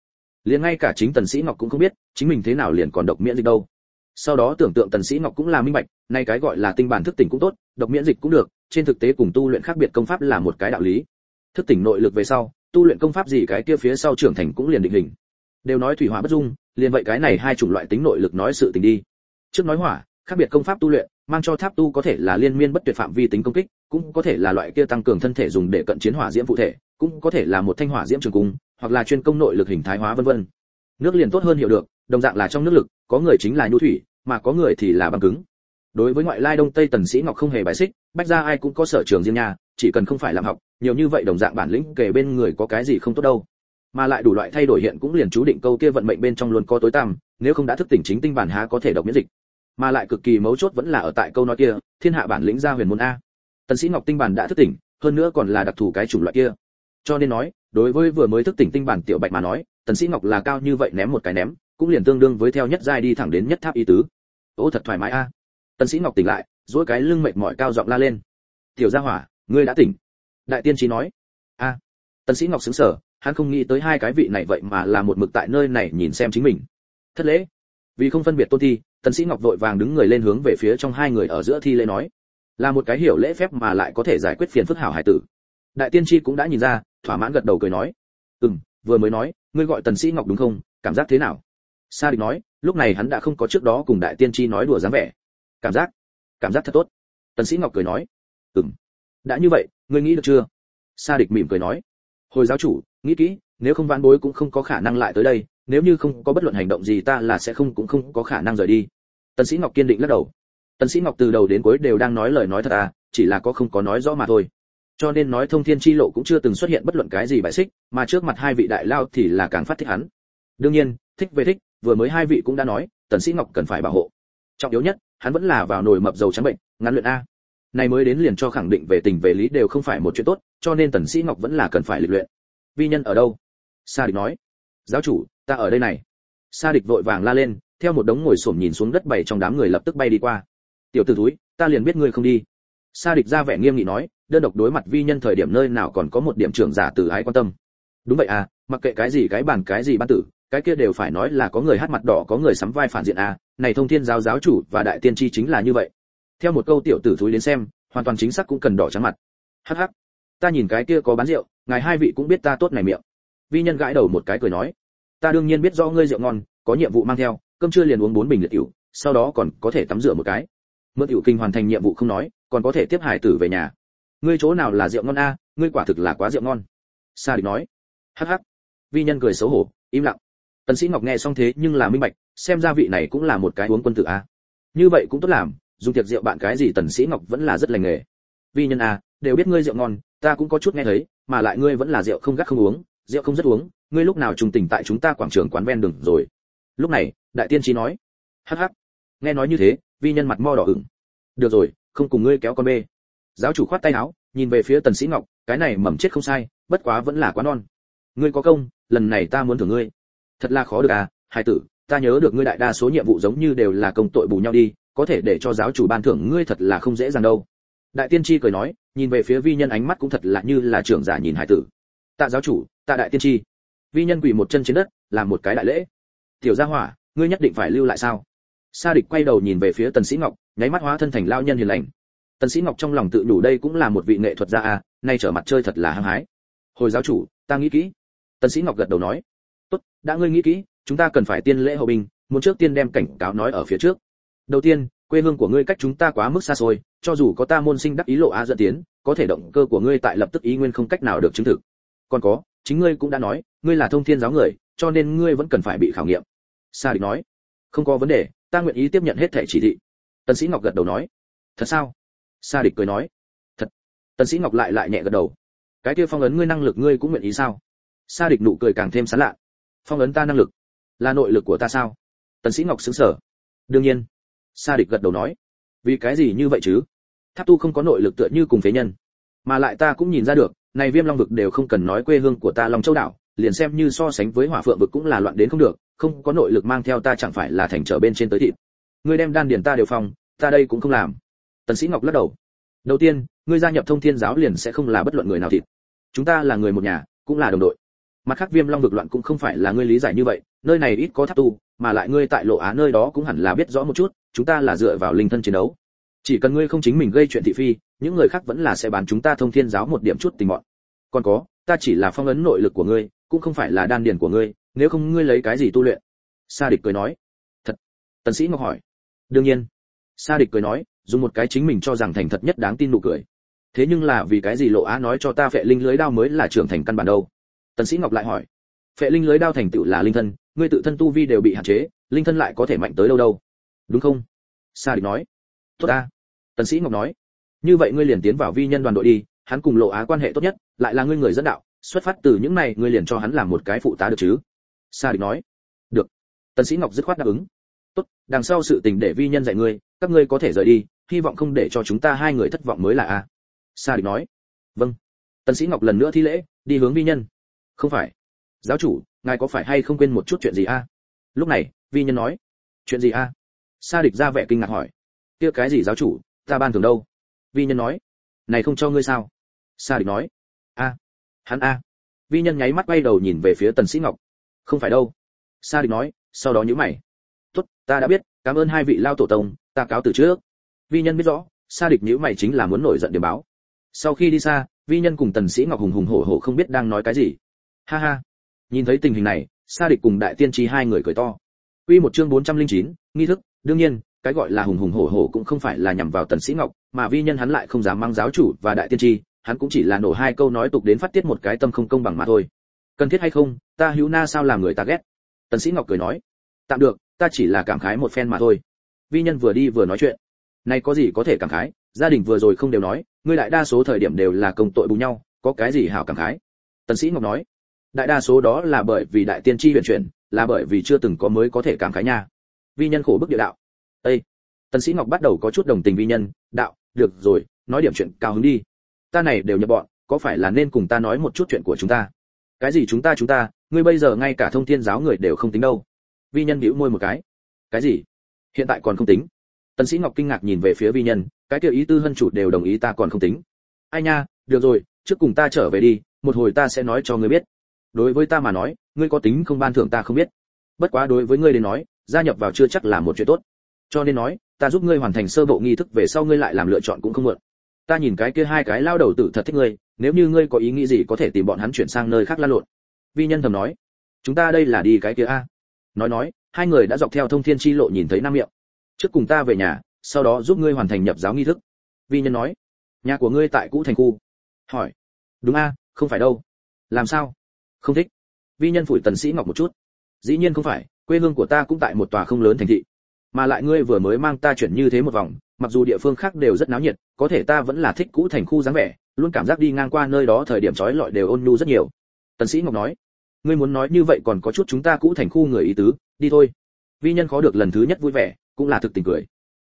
Liền ngay cả chính tần sĩ ngọc cũng không biết chính mình thế nào liền còn độc miễn dịch đâu sau đó tưởng tượng tần sĩ ngọc cũng là minh bạch, nay cái gọi là tinh bản thức tỉnh cũng tốt, độc miễn dịch cũng được, trên thực tế cùng tu luyện khác biệt công pháp là một cái đạo lý. Thức tỉnh nội lực về sau, tu luyện công pháp gì cái kia phía sau trưởng thành cũng liền định hình. Đều nói thủy hỏa bất dung, liền vậy cái này hai chủng loại tính nội lực nói sự tình đi. Trước nói hỏa, khác biệt công pháp tu luyện, mang cho tháp tu có thể là liên miên bất tuyệt phạm vi tính công kích, cũng có thể là loại kia tăng cường thân thể dùng để cận chiến hỏa diễm phụ thể, cũng có thể là một thanh hỏa diễm trường cung, hoặc là chuyên công nội lực hình thái hóa vân vân. Nước liền tốt hơn hiểu được, đồng dạng là trong nước lực, có người chính là nhu thủy mà có người thì là băng cứng. Đối với ngoại lai đông tây tần sĩ ngọc không hề bài xích, bách gia ai cũng có sở trường riêng nhà chỉ cần không phải làm học, nhiều như vậy đồng dạng bản lĩnh kể bên người có cái gì không tốt đâu. Mà lại đủ loại thay đổi hiện cũng liền chú định câu kia vận mệnh bên trong luôn có tối tăm, nếu không đã thức tỉnh chính tinh bản há có thể độc miễn dịch. Mà lại cực kỳ mấu chốt vẫn là ở tại câu nói kia, thiên hạ bản lĩnh gia huyền môn a. Tần sĩ ngọc tinh bản đã thức tỉnh, hơn nữa còn là đặc thù cái chủng loại kia. Cho nên nói, đối với vừa mới thức tỉnh tinh bản tiểu bạch mà nói, tần sĩ ngọc là cao như vậy ném một cái ném cũng liền tương đương với theo nhất giai đi thẳng đến nhất tháp y tứ. Ô, thật thoải mái a. Tần sĩ ngọc tỉnh lại, duỗi cái lưng mệt mỏi cao giọng la lên. Tiểu gia hỏa, ngươi đã tỉnh. Đại tiên trí nói. A. Tần sĩ ngọc sững sờ, hắn không nghĩ tới hai cái vị này vậy mà là một mực tại nơi này nhìn xem chính mình. Thất lễ. Vì không phân biệt tôn thi, tần sĩ ngọc vội vàng đứng người lên hướng về phía trong hai người ở giữa thi lễ nói. Là một cái hiểu lễ phép mà lại có thể giải quyết phiền phức hảo hải tử. Đại tiên tri cũng đã nhìn ra, thỏa mãn gật đầu cười nói. Ừm, vừa mới nói, ngươi gọi tần sĩ ngọc đúng không? Cảm giác thế nào? Sa địch nói, lúc này hắn đã không có trước đó cùng đại tiên tri nói đùa dáng vẻ. Cảm giác cảm giác thật tốt. Tần sĩ ngọc cười nói, ừm, đã như vậy, ngươi nghĩ được chưa? Sa địch mỉm cười nói, hồi giáo chủ, nghĩ kỹ, nếu không vãn bối cũng không có khả năng lại tới đây, nếu như không có bất luận hành động gì ta là sẽ không, cũng không có khả năng rời đi. Tần sĩ ngọc kiên định lắc đầu. Tần sĩ ngọc từ đầu đến cuối đều đang nói lời nói thật à chỉ là có không có nói rõ mà thôi. Cho nên nói thông thiên chi lộ cũng chưa từng xuất hiện bất luận cái gì bài xích, mà trước mặt hai vị đại lao thì là càng phát thích hắn. Đương nhiên, thích về thích vừa mới hai vị cũng đã nói, tần sĩ ngọc cần phải bảo hộ. Trọng yếu nhất, hắn vẫn là vào nồi mập dầu trắng bệnh, ngắn luyện a. Này mới đến liền cho khẳng định về tình về lý đều không phải một chuyện tốt, cho nên tần sĩ ngọc vẫn là cần phải lịch luyện. Vi nhân ở đâu? Sa địch nói. Giáo chủ, ta ở đây này. Sa địch vội vàng la lên, theo một đống ngồi sụp nhìn xuống đất bảy trong đám người lập tức bay đi qua. Tiểu tử túi ta liền biết ngươi không đi. Sa địch ra vẻ nghiêm nghị nói, đơn độc đối mặt vi nhân thời điểm nơi nào còn có một điểm trưởng giả từ ái quan tâm. Đúng vậy à mặc kệ cái gì cái bản cái gì ban tử cái kia đều phải nói là có người hát mặt đỏ, có người sắm vai phản diện à này thông thiên giáo giáo chủ và đại tiên tri chính là như vậy. Theo một câu tiểu tử thúi đến xem, hoàn toàn chính xác cũng cần đỏ trắng mặt. Hắc hắc, ta nhìn cái kia có bán rượu, ngài hai vị cũng biết ta tốt này miệng. Vi nhân gãi đầu một cái cười nói, ta đương nhiên biết rõ ngươi rượu ngon, có nhiệm vụ mang theo, cơm trưa liền uống bốn bình liệt tiểu, sau đó còn có thể tắm rửa một cái. Mượn tiểu kinh hoàn thành nhiệm vụ không nói, còn có thể tiếp hải tử về nhà. Ngươi chỗ nào là rượu ngon a, ngươi quả thực là quá rượu ngon. Sa địch nói, hắc hắc. Vi nhân cười xấu hổ, im lặng tần sĩ ngọc nghe xong thế nhưng là minh bạch, xem ra vị này cũng là một cái uống quân tử a. Như vậy cũng tốt làm, dùng tiệc rượu bạn cái gì tần sĩ ngọc vẫn là rất lành nghề. Vi nhân a, đều biết ngươi rượu ngon, ta cũng có chút nghe thấy, mà lại ngươi vẫn là rượu không gắt không uống, rượu không rất uống, ngươi lúc nào trùng tình tại chúng ta quảng trường quán ven đường rồi. Lúc này, đại tiên trí nói, hắc hắc. Nghe nói như thế, vi nhân mặt mo đỏ ửng. Được rồi, không cùng ngươi kéo con bê. Giáo chủ khoát tay áo, nhìn về phía tần sĩ ngọc, cái này mầm chết không sai, bất quá vẫn là quá non. Ngươi có công, lần này ta muốn thưởng ngươi thật là khó được à hai tử ta nhớ được ngươi đại đa số nhiệm vụ giống như đều là công tội bù nhau đi có thể để cho giáo chủ ban thưởng ngươi thật là không dễ dàng đâu. Đại tiên tri cười nói nhìn về phía vi nhân ánh mắt cũng thật là như là trưởng giả nhìn hải tử. Tạ giáo chủ tạ đại tiên tri. Vi nhân quỳ một chân trên đất làm một cái đại lễ. Tiểu gia hỏa ngươi nhất định phải lưu lại sao? Sa địch quay đầu nhìn về phía tần sĩ ngọc nháy mắt hóa thân thành lao nhân hiền lành. Tần sĩ ngọc trong lòng tự đủ đây cũng là một vị nghệ thuật gia à, nay trở mặt chơi thật là hăng hái. Hồi giáo chủ ta nghĩ kỹ. Tần sĩ ngọc gật đầu nói đã ngươi nghĩ kỹ, chúng ta cần phải tiên lễ hậu binh, muốn trước tiên đem cảnh cáo nói ở phía trước. Đầu tiên, quê hương của ngươi cách chúng ta quá mức xa xôi, cho dù có ta môn sinh đắc ý lộ a dẫn tiến, có thể động cơ của ngươi tại lập tức ý nguyên không cách nào được chứng thực. Còn có, chính ngươi cũng đã nói, ngươi là thông thiên giáo người, cho nên ngươi vẫn cần phải bị khảo nghiệm. Sa địch nói, không có vấn đề, ta nguyện ý tiếp nhận hết thẻ chỉ thị. Tần sĩ ngọc gật đầu nói, thật sao? Sa địch cười nói, thật. Tần sĩ ngọc lại lại nhẹ gật đầu, cái kia phong ấn ngươi năng lực ngươi cũng nguyện ý sao? Sa địch nụ cười càng thêm sán lạ phong ấn ta năng lực. Là nội lực của ta sao? Tần sĩ ngọc sững sờ. Đương nhiên. Sa địch gật đầu nói. Vì cái gì như vậy chứ? Tháp tu không có nội lực tựa như cùng phế nhân. Mà lại ta cũng nhìn ra được, này viêm long vực đều không cần nói quê hương của ta long châu đảo, liền xem như so sánh với hỏa phượng vực cũng là loạn đến không được, không có nội lực mang theo ta chẳng phải là thành trở bên trên tới thịt. Ngươi đem đan điền ta đều phong, ta đây cũng không làm. Tần sĩ ngọc lắc đầu. Đầu tiên, ngươi gia nhập thông thiên giáo liền sẽ không là bất luận người nào thịt. Chúng ta là người một nhà, cũng là đồng đội mặt khác viêm long vực loạn cũng không phải là ngươi lý giải như vậy, nơi này ít có tháp tu, mà lại ngươi tại lộ á nơi đó cũng hẳn là biết rõ một chút, chúng ta là dựa vào linh thân chiến đấu. Chỉ cần ngươi không chính mình gây chuyện thị phi, những người khác vẫn là sẽ bán chúng ta thông thiên giáo một điểm chút tình mọn còn có, ta chỉ là phong ấn nội lực của ngươi, cũng không phải là đan điền của ngươi, nếu không ngươi lấy cái gì tu luyện? Sa địch cười nói. Thật. Tần sĩ ngọc hỏi. Đương nhiên. Sa địch cười nói, dùng một cái chính mình cho rằng thành thật nhất đáng tin nụ cười. Thế nhưng là vì cái gì lộ á nói cho ta phệ linh lưới đao mới là trưởng thành căn bản đâu? Tần sĩ ngọc lại hỏi, phệ linh lưới đao thành tựu là linh thân, ngươi tự thân tu vi đều bị hạn chế, linh thân lại có thể mạnh tới đâu đâu? Đúng không? Sa địch nói. Tốt ta. Tần sĩ ngọc nói. Như vậy ngươi liền tiến vào vi nhân đoàn đội đi, hắn cùng lộ á quan hệ tốt nhất, lại là ngươi người dẫn đạo, xuất phát từ những này ngươi liền cho hắn làm một cái phụ tá được chứ? Sa địch nói. Được. Tần sĩ ngọc dứt khoát đáp ứng. Tốt, đằng sau sự tình để vi nhân dạy ngươi, các ngươi có thể rời đi, hy vọng không để cho chúng ta hai người thất vọng mới là a. Sa địch nói. Vâng. Tần sĩ ngọc lần nữa thi lễ, đi hướng vi nhân không phải. Giáo chủ, ngài có phải hay không quên một chút chuyện gì a? Lúc này, vi nhân nói. Chuyện gì a? Sa địch ra vẻ kinh ngạc hỏi. Kia cái gì giáo chủ, ta ban thường đâu? Vi nhân nói. Này không cho ngươi sao? Sa địch nói. A. Hắn a. Vi nhân nháy mắt quay đầu nhìn về phía tần sĩ ngọc. Không phải đâu. Sa địch nói, sau đó nhíu mày. Tốt, ta đã biết, cảm ơn hai vị lao tổ tông, ta cáo từ trước. Vi nhân biết rõ, sa địch nhíu mày chính là muốn nổi giận điểm báo. Sau khi đi xa, vi nhân cùng tần sĩ ngọc hùng hùng hổ hổ không biết đang nói cái gì ha ha nhìn thấy tình hình này sa địch cùng đại tiên tri hai người cười to Quy một chương 409, nghi thức, đương nhiên, cái gọi là hùng hùng hổ hổ cũng không phải là nhằm vào Tần Sĩ Ngọc, mà vi nhân hắn lại không dám mang giáo chủ và đại tiên tri, hắn cũng chỉ là nổ hai câu nói tục đến phát tiết một cái tâm không công bằng mà thôi. Cần thiết hay không, ta hữu na sao làm người ta ghét. Tần Sĩ Ngọc cười nói, tạm được, ta chỉ là cảm khái một phen mà thôi. Vi nhân vừa đi vừa nói chuyện. này có gì có thể cảm khái gia đình vừa rồi không đều nói ngươi đại đa số thời điểm đều là công tội bù nhau có cái gì hảo cảm khái tần sĩ ngọc nói đại đa số đó là bởi vì đại tiên tri huyền chuyển, là bởi vì chưa từng có mới có thể cảm khái nha. Vi nhân khổ bức địa đạo. Ây tần sĩ ngọc bắt đầu có chút đồng tình vi nhân, đạo, được rồi, nói điểm chuyện cao hứng đi. Ta này đều nhập bọn, có phải là nên cùng ta nói một chút chuyện của chúng ta? Cái gì chúng ta chúng ta, ngươi bây giờ ngay cả thông thiên giáo người đều không tính đâu. Vi nhân bĩu môi một cái. Cái gì? Hiện tại còn không tính? Tần sĩ ngọc kinh ngạc nhìn về phía vi nhân, cái kia ý tư hân chủ đều đồng ý ta còn không tính. Ai nha, được rồi, trước cùng ta trở về đi, một hồi ta sẽ nói cho ngươi biết đối với ta mà nói, ngươi có tính không ban thưởng ta không biết. Bất quá đối với ngươi đến nói, gia nhập vào chưa chắc là một chuyện tốt. Cho nên nói, ta giúp ngươi hoàn thành sơ bộ nghi thức về sau ngươi lại làm lựa chọn cũng không muộn ta nhìn cái kia hai cái lao đầu tử thật thích ngươi, nếu như ngươi có ý nghĩ gì có thể tìm bọn hắn chuyển sang nơi khác lan lộn. Vi nhân thầm nói, chúng ta đây là đi cái kia a. Nói nói, hai người đã dọc theo thông thiên chi lộ nhìn thấy nam miệng. Trước cùng ta về nhà, sau đó giúp ngươi hoàn thành nhập giáo nghi thức. Vi nhân nói, nhà của ngươi tại cũ thành khu. Hỏi, đúng a, không phải đâu. Làm sao? Không thích. Vi nhân phủi tần sĩ ngọc một chút. Dĩ nhiên không phải, quê hương của ta cũng tại một tòa không lớn thành thị. Mà lại ngươi vừa mới mang ta chuyển như thế một vòng, mặc dù địa phương khác đều rất náo nhiệt, có thể ta vẫn là thích cũ thành khu dáng vẻ, luôn cảm giác đi ngang qua nơi đó thời điểm trói lọi đều ôn nhu rất nhiều. Tần sĩ ngọc nói, ngươi muốn nói như vậy còn có chút chúng ta cũ thành khu người ý tứ, đi thôi. Vi nhân khó được lần thứ nhất vui vẻ, cũng là thực tình cười.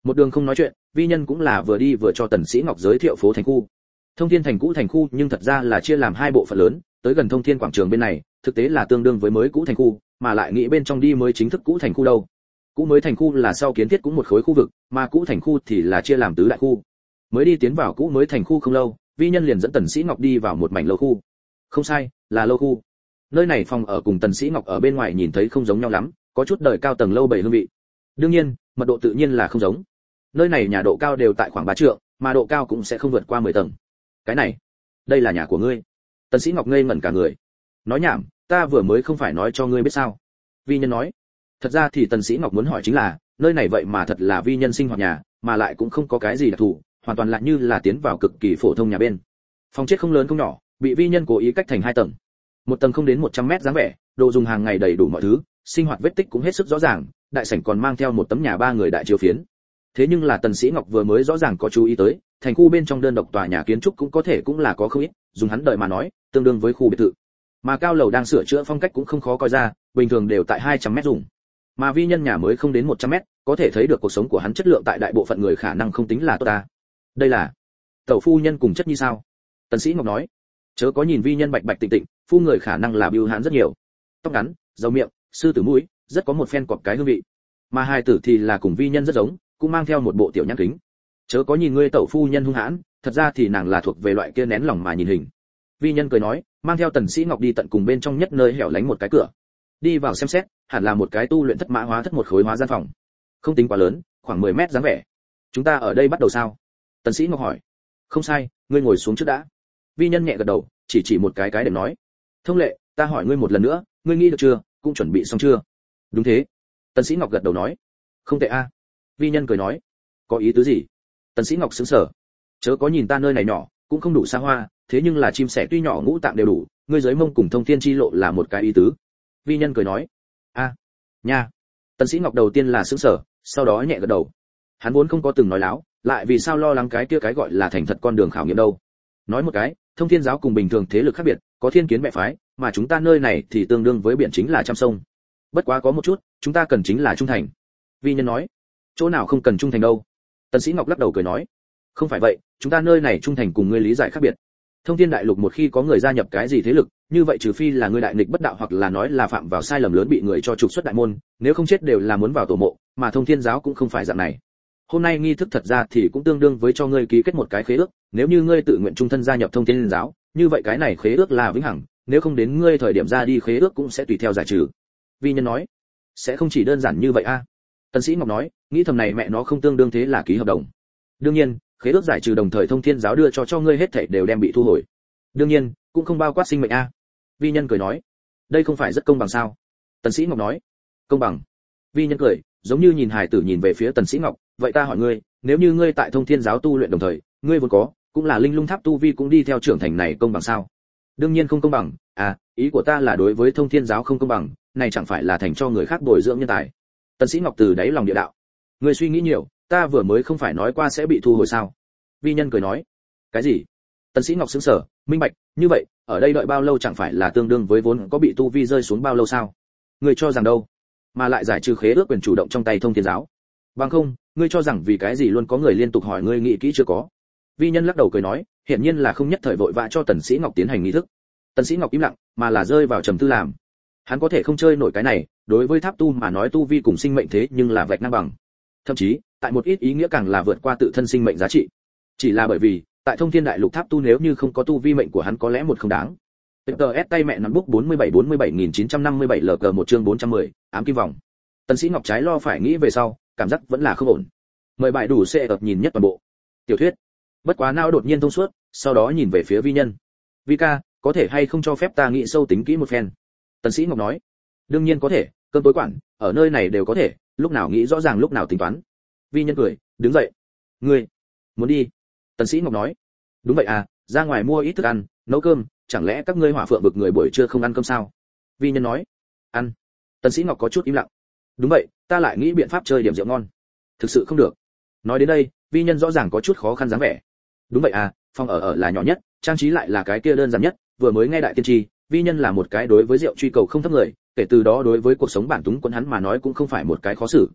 Một đường không nói chuyện, vi nhân cũng là vừa đi vừa cho tần sĩ ngọc giới thiệu phố thành khu. Thông thiên thành cũ thành khu nhưng thật ra là chia làm hai bộ phận lớn tới gần thông thiên quảng trường bên này, thực tế là tương đương với mới cũ thành khu, mà lại nghĩ bên trong đi mới chính thức cũ thành khu đâu. Cũ mới thành khu là sau kiến thiết cũng một khối khu vực, mà cũ thành khu thì là chia làm tứ đại khu. Mới đi tiến vào cũ mới thành khu không lâu, vi nhân liền dẫn tần sĩ ngọc đi vào một mảnh lâu khu. Không sai, là lâu khu. Nơi này phòng ở cùng tần sĩ ngọc ở bên ngoài nhìn thấy không giống nhau lắm, có chút đời cao tầng lâu bảy hương vị. Đương nhiên, mật độ tự nhiên là không giống. Nơi này nhà độ cao đều tại khoảng ba trượng, mà độ cao cũng sẽ không vượt qua 10 tầng. Cái này, đây là nhà của ngươi tần sĩ ngọc ngây ngẩn cả người. Nói nhảm, ta vừa mới không phải nói cho ngươi biết sao? Vi nhân nói. Thật ra thì tần sĩ ngọc muốn hỏi chính là, nơi này vậy mà thật là vi nhân sinh hoạt nhà, mà lại cũng không có cái gì đặc thù, hoàn toàn lại như là tiến vào cực kỳ phổ thông nhà bên. Phòng chết không lớn không nhỏ, bị vi nhân cố ý cách thành hai tầng. Một tầng không đến 100 mét dáng vẻ, đồ dùng hàng ngày đầy đủ mọi thứ, sinh hoạt vết tích cũng hết sức rõ ràng, đại sảnh còn mang theo một tấm nhà ba người đại chiếu phiến. Thế nhưng là tần sĩ ngọc vừa mới rõ ràng có chú ý tới, thành khu bên trong đơn độc tòa nhà kiến trúc cũng có thể cũng là có không ít dùng hắn đợi mà nói, tương đương với khu biệt thự. Mà cao lầu đang sửa chữa phong cách cũng không khó coi ra, bình thường đều tại 200 mét dùng. Mà vi nhân nhà mới không đến 100 mét, có thể thấy được cuộc sống của hắn chất lượng tại đại bộ phận người khả năng không tính là tốt ta. Đây là tẩu phu nhân cùng chất như sao? Tần sĩ ngọc nói. Chớ có nhìn vi nhân bạch bạch tịnh tịnh, phu người khả năng là biêu hãn rất nhiều. Tóc ngắn dầu miệng, sư tử mũi, rất có một phen cọp cái hương vị. Mà hai tử thì là cùng vi nhân rất giống, cũng mang theo một bộ tiểu nhãn kính. Chớ có nhìn ngươi tẩu phu nhân hung hãn thật ra thì nàng là thuộc về loại kia nén lòng mà nhìn hình. Vi nhân cười nói, mang theo tần sĩ ngọc đi tận cùng bên trong nhất nơi hẻo lánh một cái cửa. Đi vào xem xét, hẳn là một cái tu luyện thất mã hóa thất một khối hóa gian phòng. Không tính quá lớn, khoảng 10 mét dáng vẻ. Chúng ta ở đây bắt đầu sao? Tần sĩ ngọc hỏi. Không sai, ngươi ngồi xuống trước đã. Vi nhân nhẹ gật đầu, chỉ chỉ một cái cái để nói. Thông lệ, ta hỏi ngươi một lần nữa, ngươi nghĩ được chưa? Cũng chuẩn bị xong chưa? Đúng thế. Tần sĩ ngọc gật đầu nói. Không tệ a. Vi nhân cười nói. Có ý tứ gì? Tần sĩ ngọc sững sờ chớ có nhìn ta nơi này nhỏ, cũng không đủ xa hoa, thế nhưng là chim sẻ tuy nhỏ ngũ tạng đều đủ, ngươi giới mông cùng thông thiên chi lộ là một cái ý tứ. Vi nhân cười nói. A, nha. Tần sĩ ngọc đầu tiên là sững sờ, sau đó nhẹ gật đầu. Hắn vốn không có từng nói láo, lại vì sao lo lắng cái kia cái gọi là thành thật con đường khảo nghiệm đâu. Nói một cái, thông thiên giáo cùng bình thường thế lực khác biệt, có thiên kiến mẹ phái, mà chúng ta nơi này thì tương đương với biển chính là trăm sông. Bất quá có một chút, chúng ta cần chính là trung thành. Vi nhân nói. Chỗ nào không cần trung thành đâu? Tần sĩ ngọc lắc đầu cười nói. Không phải vậy chúng ta nơi này trung thành cùng ngươi lý giải khác biệt. Thông thiên đại lục một khi có người gia nhập cái gì thế lực, như vậy trừ phi là người đại nghịch bất đạo hoặc là nói là phạm vào sai lầm lớn bị người cho trục xuất đại môn, nếu không chết đều là muốn vào tổ mộ, mà thông thiên giáo cũng không phải dạng này. Hôm nay nghi thức thật ra thì cũng tương đương với cho ngươi ký kết một cái khế ước, nếu như ngươi tự nguyện trung thân gia nhập thông thiên giáo, như vậy cái này khế ước là vĩnh hằng, nếu không đến ngươi thời điểm ra đi khế ước cũng sẽ tùy theo giải trừ. Vi nhân nói, sẽ không chỉ đơn giản như vậy a. Tần sĩ ngọc nói, nghĩ thầm này mẹ nó không tương đương thế là ký hợp đồng. Đương nhiên khế ước giải trừ đồng thời thông thiên giáo đưa cho cho ngươi hết thảy đều đem bị thu hồi. Đương nhiên, cũng không bao quát sinh mệnh a. Vi nhân cười nói, đây không phải rất công bằng sao? Tần sĩ ngọc nói, công bằng. Vi nhân cười, giống như nhìn hài tử nhìn về phía tần sĩ ngọc, vậy ta hỏi ngươi, nếu như ngươi tại thông thiên giáo tu luyện đồng thời, ngươi vốn có, cũng là linh lung tháp tu vi cũng đi theo trưởng thành này công bằng sao? Đương nhiên không công bằng à ý của ta là đối với thông thiên giáo không công bằng, này chẳng phải là thành cho người khác bồi dưỡng nhân tài. Tần sĩ ngọc từ đáy lòng địa đạo, ngươi suy nghĩ nhiều ta vừa mới không phải nói qua sẽ bị thu hồi sao? Vi nhân cười nói. Cái gì? Tần sĩ ngọc sững sờ, minh bạch, như vậy, ở đây đợi bao lâu chẳng phải là tương đương với vốn có bị tu vi rơi xuống bao lâu sao? Người cho rằng đâu? Mà lại giải trừ khế ước quyền chủ động trong tay thông thiên giáo. Bằng không, ngươi cho rằng vì cái gì luôn có người liên tục hỏi ngươi nghĩ kỹ chưa có? Vi nhân lắc đầu cười nói hiện nhiên là không nhất thời vội vã cho tần sĩ ngọc tiến hành nghi thức. Tần sĩ ngọc im lặng, mà là rơi vào trầm tư làm. Hắn có thể không chơi nổi cái này, đối với tháp tu mà nói tu vi cùng sinh mệnh thế nhưng là vạch ngang bằng thậm chí tại một ít ý nghĩa càng là vượt qua tự thân sinh mệnh giá trị chỉ là bởi vì tại thông thiên đại lục tháp tu nếu như không có tu vi mệnh của hắn có lẽ một không đáng TTS tay mẹ nắm bút 47 47957 LG một chương 410, ám kim vòng. Tần Sĩ Ngọc trái lo phải nghĩ về sau, cảm giác vẫn là không ổn. Mời bài đủ xe ập nhìn nhất toàn bộ. Tiểu thuyết. Bất quá não đột nhiên thông suốt, sau đó nhìn về phía Vi Nhân. Vi ca, có thể hay không cho phép ta nghĩ sâu tính kỹ một phen? Tần Sĩ Ngọc nói. Đương nhiên có thể, cơm tối quản, ở nơi này đều có thể, lúc nào nghĩ rõ ràng lúc nào tính toán. Vi Nhân cười, đứng dậy. Ngươi, muốn đi? Tần Sĩ Ngọc nói. Đúng vậy à, ra ngoài mua ít thức ăn, nấu cơm, chẳng lẽ các ngươi hỏa phượng bực người buổi trưa không ăn cơm sao vi nhân nói ăn tần sĩ ngọc có chút im lặng đúng vậy ta lại nghĩ biện pháp chơi điểm rượu ngon thực sự không được nói đến đây vi nhân rõ ràng có chút khó khăn dáng vẻ đúng vậy à phòng ở ở là nhỏ nhất trang trí lại là cái kia đơn giản nhất vừa mới nghe đại tiên tri vi nhân là một cái đối với rượu truy cầu không thấp người kể từ đó đối với cuộc sống bản túng quân hắn mà nói cũng không phải một cái khó xử.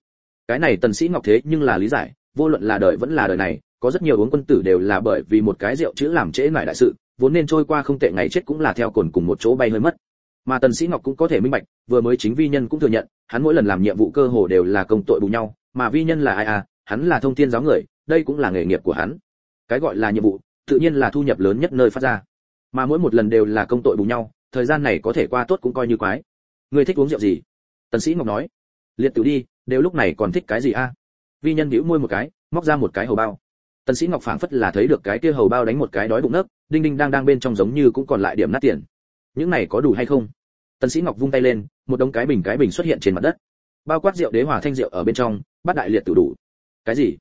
Cái này tần sĩ ngọc thế nhưng là lý giải, vô luận là đời vẫn là đời này, có rất nhiều uống quân tử đều là bởi vì một cái rượu chữ làm trễ nải đại sự, vốn nên trôi qua không tệ ngày chết cũng là theo cồn cùng một chỗ bay hơi mất. Mà tần sĩ ngọc cũng có thể minh bạch, vừa mới chính vi nhân cũng thừa nhận, hắn mỗi lần làm nhiệm vụ cơ hồ đều là công tội bù nhau, mà vi nhân là ai à hắn là thông thiên giáo người, đây cũng là nghề nghiệp của hắn. Cái gọi là nhiệm vụ, tự nhiên là thu nhập lớn nhất nơi phát ra. Mà mỗi một lần đều là công tội bù nhau, thời gian này có thể qua tốt cũng coi như quái ngươi thích uống rượu gì? Tần sĩ ngọc nói. Liệt tử đi, đều lúc này còn thích cái gì a? Vi nhân nhíu môi một cái, móc ra một cái hầu bao. Tần sĩ ngọc phảng phất là thấy được cái kia hầu bao đánh một cái đói bụng nấc, đinh đinh đang đang bên trong giống như cũng còn lại điểm nát tiền. Những này có đủ hay không? Tần sĩ ngọc vung tay lên, một đống cái bình cái bình xuất hiện trên mặt đất. Bao quát rượu đế hòa thanh rượu ở bên trong bát đại liệt tử đủ. Cái gì?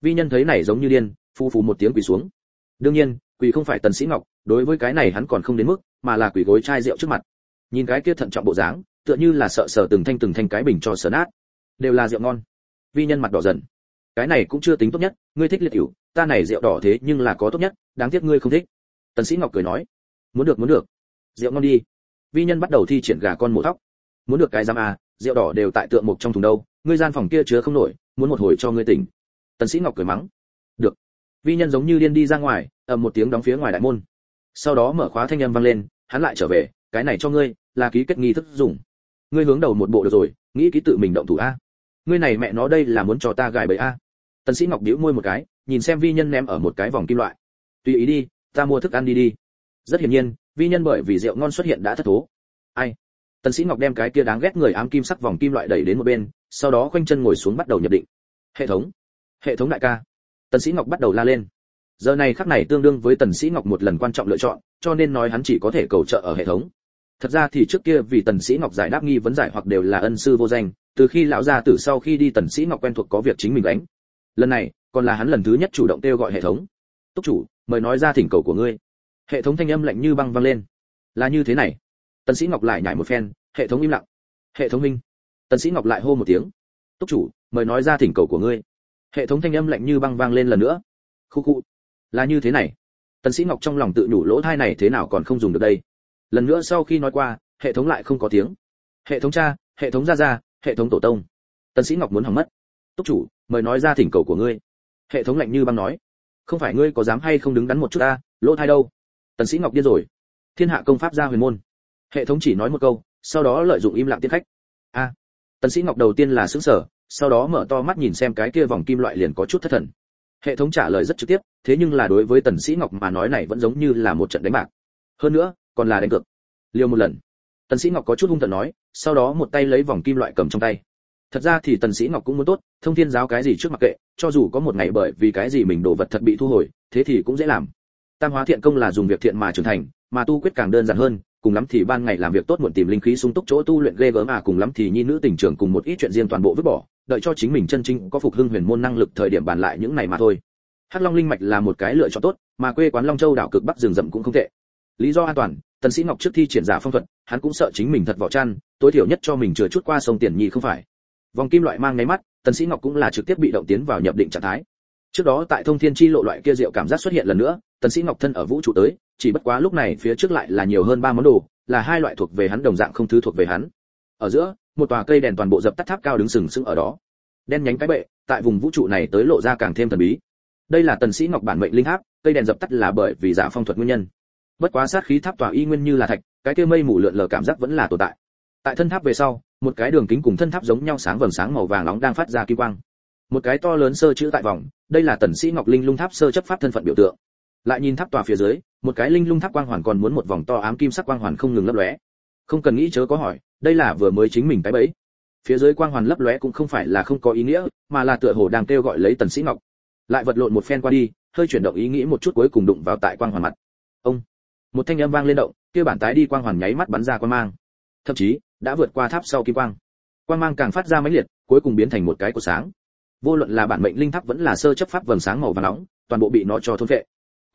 Vi nhân thấy này giống như điên phu phu một tiếng quỳ xuống. Đương nhiên, quỳ không phải tần sĩ ngọc, đối với cái này hắn còn không đến mức, mà là quỳ gối chai rượu trước mặt. Nhìn cái kia thận trọng bộ dáng tựa như là sợ sờ từng thanh từng thanh cái bình cho sờ nát. Đều là rượu ngon. Vi nhân mặt đỏ dần. Cái này cũng chưa tính tốt nhất, ngươi thích liệt tiểu ta này rượu đỏ thế nhưng là có tốt nhất, đáng tiếc ngươi không thích. Tần sĩ ngọc cười nói. Muốn được muốn được. Rượu ngon đi. Vi nhân bắt đầu thi triển gà con mổ thóc. Muốn được cái giam à rượu đỏ đều tại tượng mục trong thùng đâu, ngươi gian phòng kia chứa không nổi, muốn một hồi cho ngươi tỉnh. Tần sĩ ngọc cười mắng. Được. Vi nhân giống như điên đi ra ngoài, ầm một tiếng đóng phía ngoài đại môn. Sau đó mở khóa thanh âm vang lên, hắn lại trở về, cái này cho ngươi, là ký kết nghi thức dùng ngươi hướng đầu một bộ được rồi, nghĩ ký tự mình động thủ a. Ngươi này mẹ nó đây là muốn cho ta gài bẫy a. Tần sĩ ngọc điếu môi một cái, nhìn xem vi nhân ném ở một cái vòng kim loại. Tùy ý đi, ta mua thức ăn đi đi. Rất hiển nhiên, vi nhân bởi vì rượu ngon xuất hiện đã thất thố. Ai? Tần sĩ ngọc đem cái kia đáng ghét người ám kim sắc vòng kim loại đẩy đến một bên, sau đó khoanh chân ngồi xuống bắt đầu nhập định. Hệ thống. Hệ thống đại ca. Tần sĩ ngọc bắt đầu la lên. Giờ này khắc này tương đương với tần sĩ ngọc một lần quan trọng lựa chọn, cho nên nói hắn chỉ có thể cầu trợ ở hệ thống thật ra thì trước kia vì tần sĩ ngọc giải đáp nghi vấn giải hoặc đều là ân sư vô danh, từ khi lão gia tử sau khi đi tần sĩ ngọc quen thuộc có việc chính mình đánh lần này, còn là hắn lần thứ nhất chủ động kêu gọi hệ thống. Túc chủ, mời nói ra thỉnh cầu của ngươi. Hệ thống thanh âm lạnh như băng vang lên. Là như thế này. Tần sĩ ngọc lại nhảy một phen, hệ thống im lặng. Hệ thống minh tần sĩ ngọc lại hô một tiếng. Túc chủ, mời nói ra thỉnh cầu của ngươi. Hệ thống thanh âm lạnh như băng vang lên lần nữa. Khu khu, là như thế này. Tần sĩ ngọc trong lòng tự nhủ lỗ thai này thế nào còn không dùng được đây lần nữa sau khi nói qua, hệ thống lại không có tiếng. Hệ thống cha, hệ thống gia gia, hệ thống tổ tông. Tần sĩ ngọc muốn hỏng mất. Túc chủ, mời nói ra thỉnh cầu của ngươi. Hệ thống lạnh như băng nói. Không phải ngươi có dám hay không đứng đắn một chút ta, lỗ thai đâu? Tần sĩ ngọc điên rồi. Thiên hạ công pháp gia huyền môn. Hệ thống chỉ nói một câu, sau đó lợi dụng im lặng tiếp khách. A. Tần sĩ ngọc đầu tiên là sững sờ, sau đó mở to mắt nhìn xem cái kia vòng kim loại liền có chút thất thần. Hệ thống trả lời rất trực tiếp, thế nhưng là đối với tần sĩ ngọc mà nói này vẫn giống như là một trận đánh bạc. Hơn nữa còn là đánh cược. Liều một lần. Tần sĩ ngọc có chút hung tợn nói, sau đó một tay lấy vòng kim loại cầm trong tay. Thật ra thì tần sĩ ngọc cũng muốn tốt, thông thiên giáo cái gì trước mặc kệ, cho dù có một ngày bởi vì cái gì mình đồ vật thật bị thu hồi, thế thì cũng dễ làm. Tam hóa thiện công là dùng việc thiện mà trưởng thành, mà tu quyết càng đơn giản hơn, cùng lắm thì ban ngày làm việc tốt muộn tìm linh khí sung túc chỗ tu luyện ghê gớm à cùng lắm thì nhi nữ tình trường cùng một ít chuyện riêng toàn bộ vứt bỏ, đợi cho chính mình chân chính có phục hưng huyền môn năng lực thời điểm bàn lại những này mà thôi. Hắc long linh mạch là một cái lựa chọn tốt, mà quê quán long châu đảo cực bắc rừng rậm cũng không tệ. Lý do an toàn tần sĩ ngọc trước thi triển giả phong thuật, hắn cũng sợ chính mình thật vỏ chăn tối thiểu nhất cho mình chừa chút qua sông tiền nhi không phải. Vòng kim loại mang ngáy mắt, tần sĩ ngọc cũng là trực tiếp bị động tiến vào nhập định trạng thái. Trước đó tại thông thiên chi lộ loại kia diệu cảm giác xuất hiện lần nữa, tần sĩ ngọc thân ở vũ trụ tới, chỉ bất quá lúc này phía trước lại là nhiều hơn ba món đồ, là hai loại thuộc về hắn đồng dạng không thứ thuộc về hắn. Ở giữa, một tòa cây đèn toàn bộ dập tắt tháp cao đứng sừng sững ở đó. Đen nhánh cái bệ, tại vùng vũ trụ này tới lộ ra càng thêm thần bí. Đây là tần sĩ ngọc bản mệnh linh tháp, cây đèn dập tắt là bởi vì giả phong thuật nguyên nhân bất quá sát khí tháp tòa y nguyên như là thạch, cái kia mây mù lượn lờ cảm giác vẫn là tồn tại. Tại thân tháp về sau, một cái đường kính cùng thân tháp giống nhau sáng vầng sáng màu vàng nóng đang phát ra kim quang. Một cái to lớn sơ chữ tại vòng, đây là tần sĩ ngọc linh lung tháp sơ chấp pháp thân phận biểu tượng. Lại nhìn tháp tòa phía dưới, một cái linh lung tháp quang hoàn còn muốn một vòng to ám kim sắc quang hoàn không ngừng lấp lóe. Không cần nghĩ chớ có hỏi, đây là vừa mới chính mình cái bẫy. Phía dưới quang hoàn lấp lóe cũng không phải là không có ý nghĩa, mà là tựa hồ đang kêu gọi lấy tần sĩ ngọc. Lại vật lộn một phen qua đi, hơi chuyển động ý nghĩ một chút cuối cùng đụng vào tại quang hoàn mặt. Ông! Một thanh âm vang lên động, kia bản tái đi quang hoàn nháy mắt bắn ra quang mang. Thậm chí, đã vượt qua tháp sau kim quang. Quang mang càng phát ra mãnh liệt, cuối cùng biến thành một cái của sáng. Vô luận là bản mệnh linh tháp vẫn là sơ chấp pháp vầng sáng màu vàng nóng, toàn bộ bị nó cho thôn phệ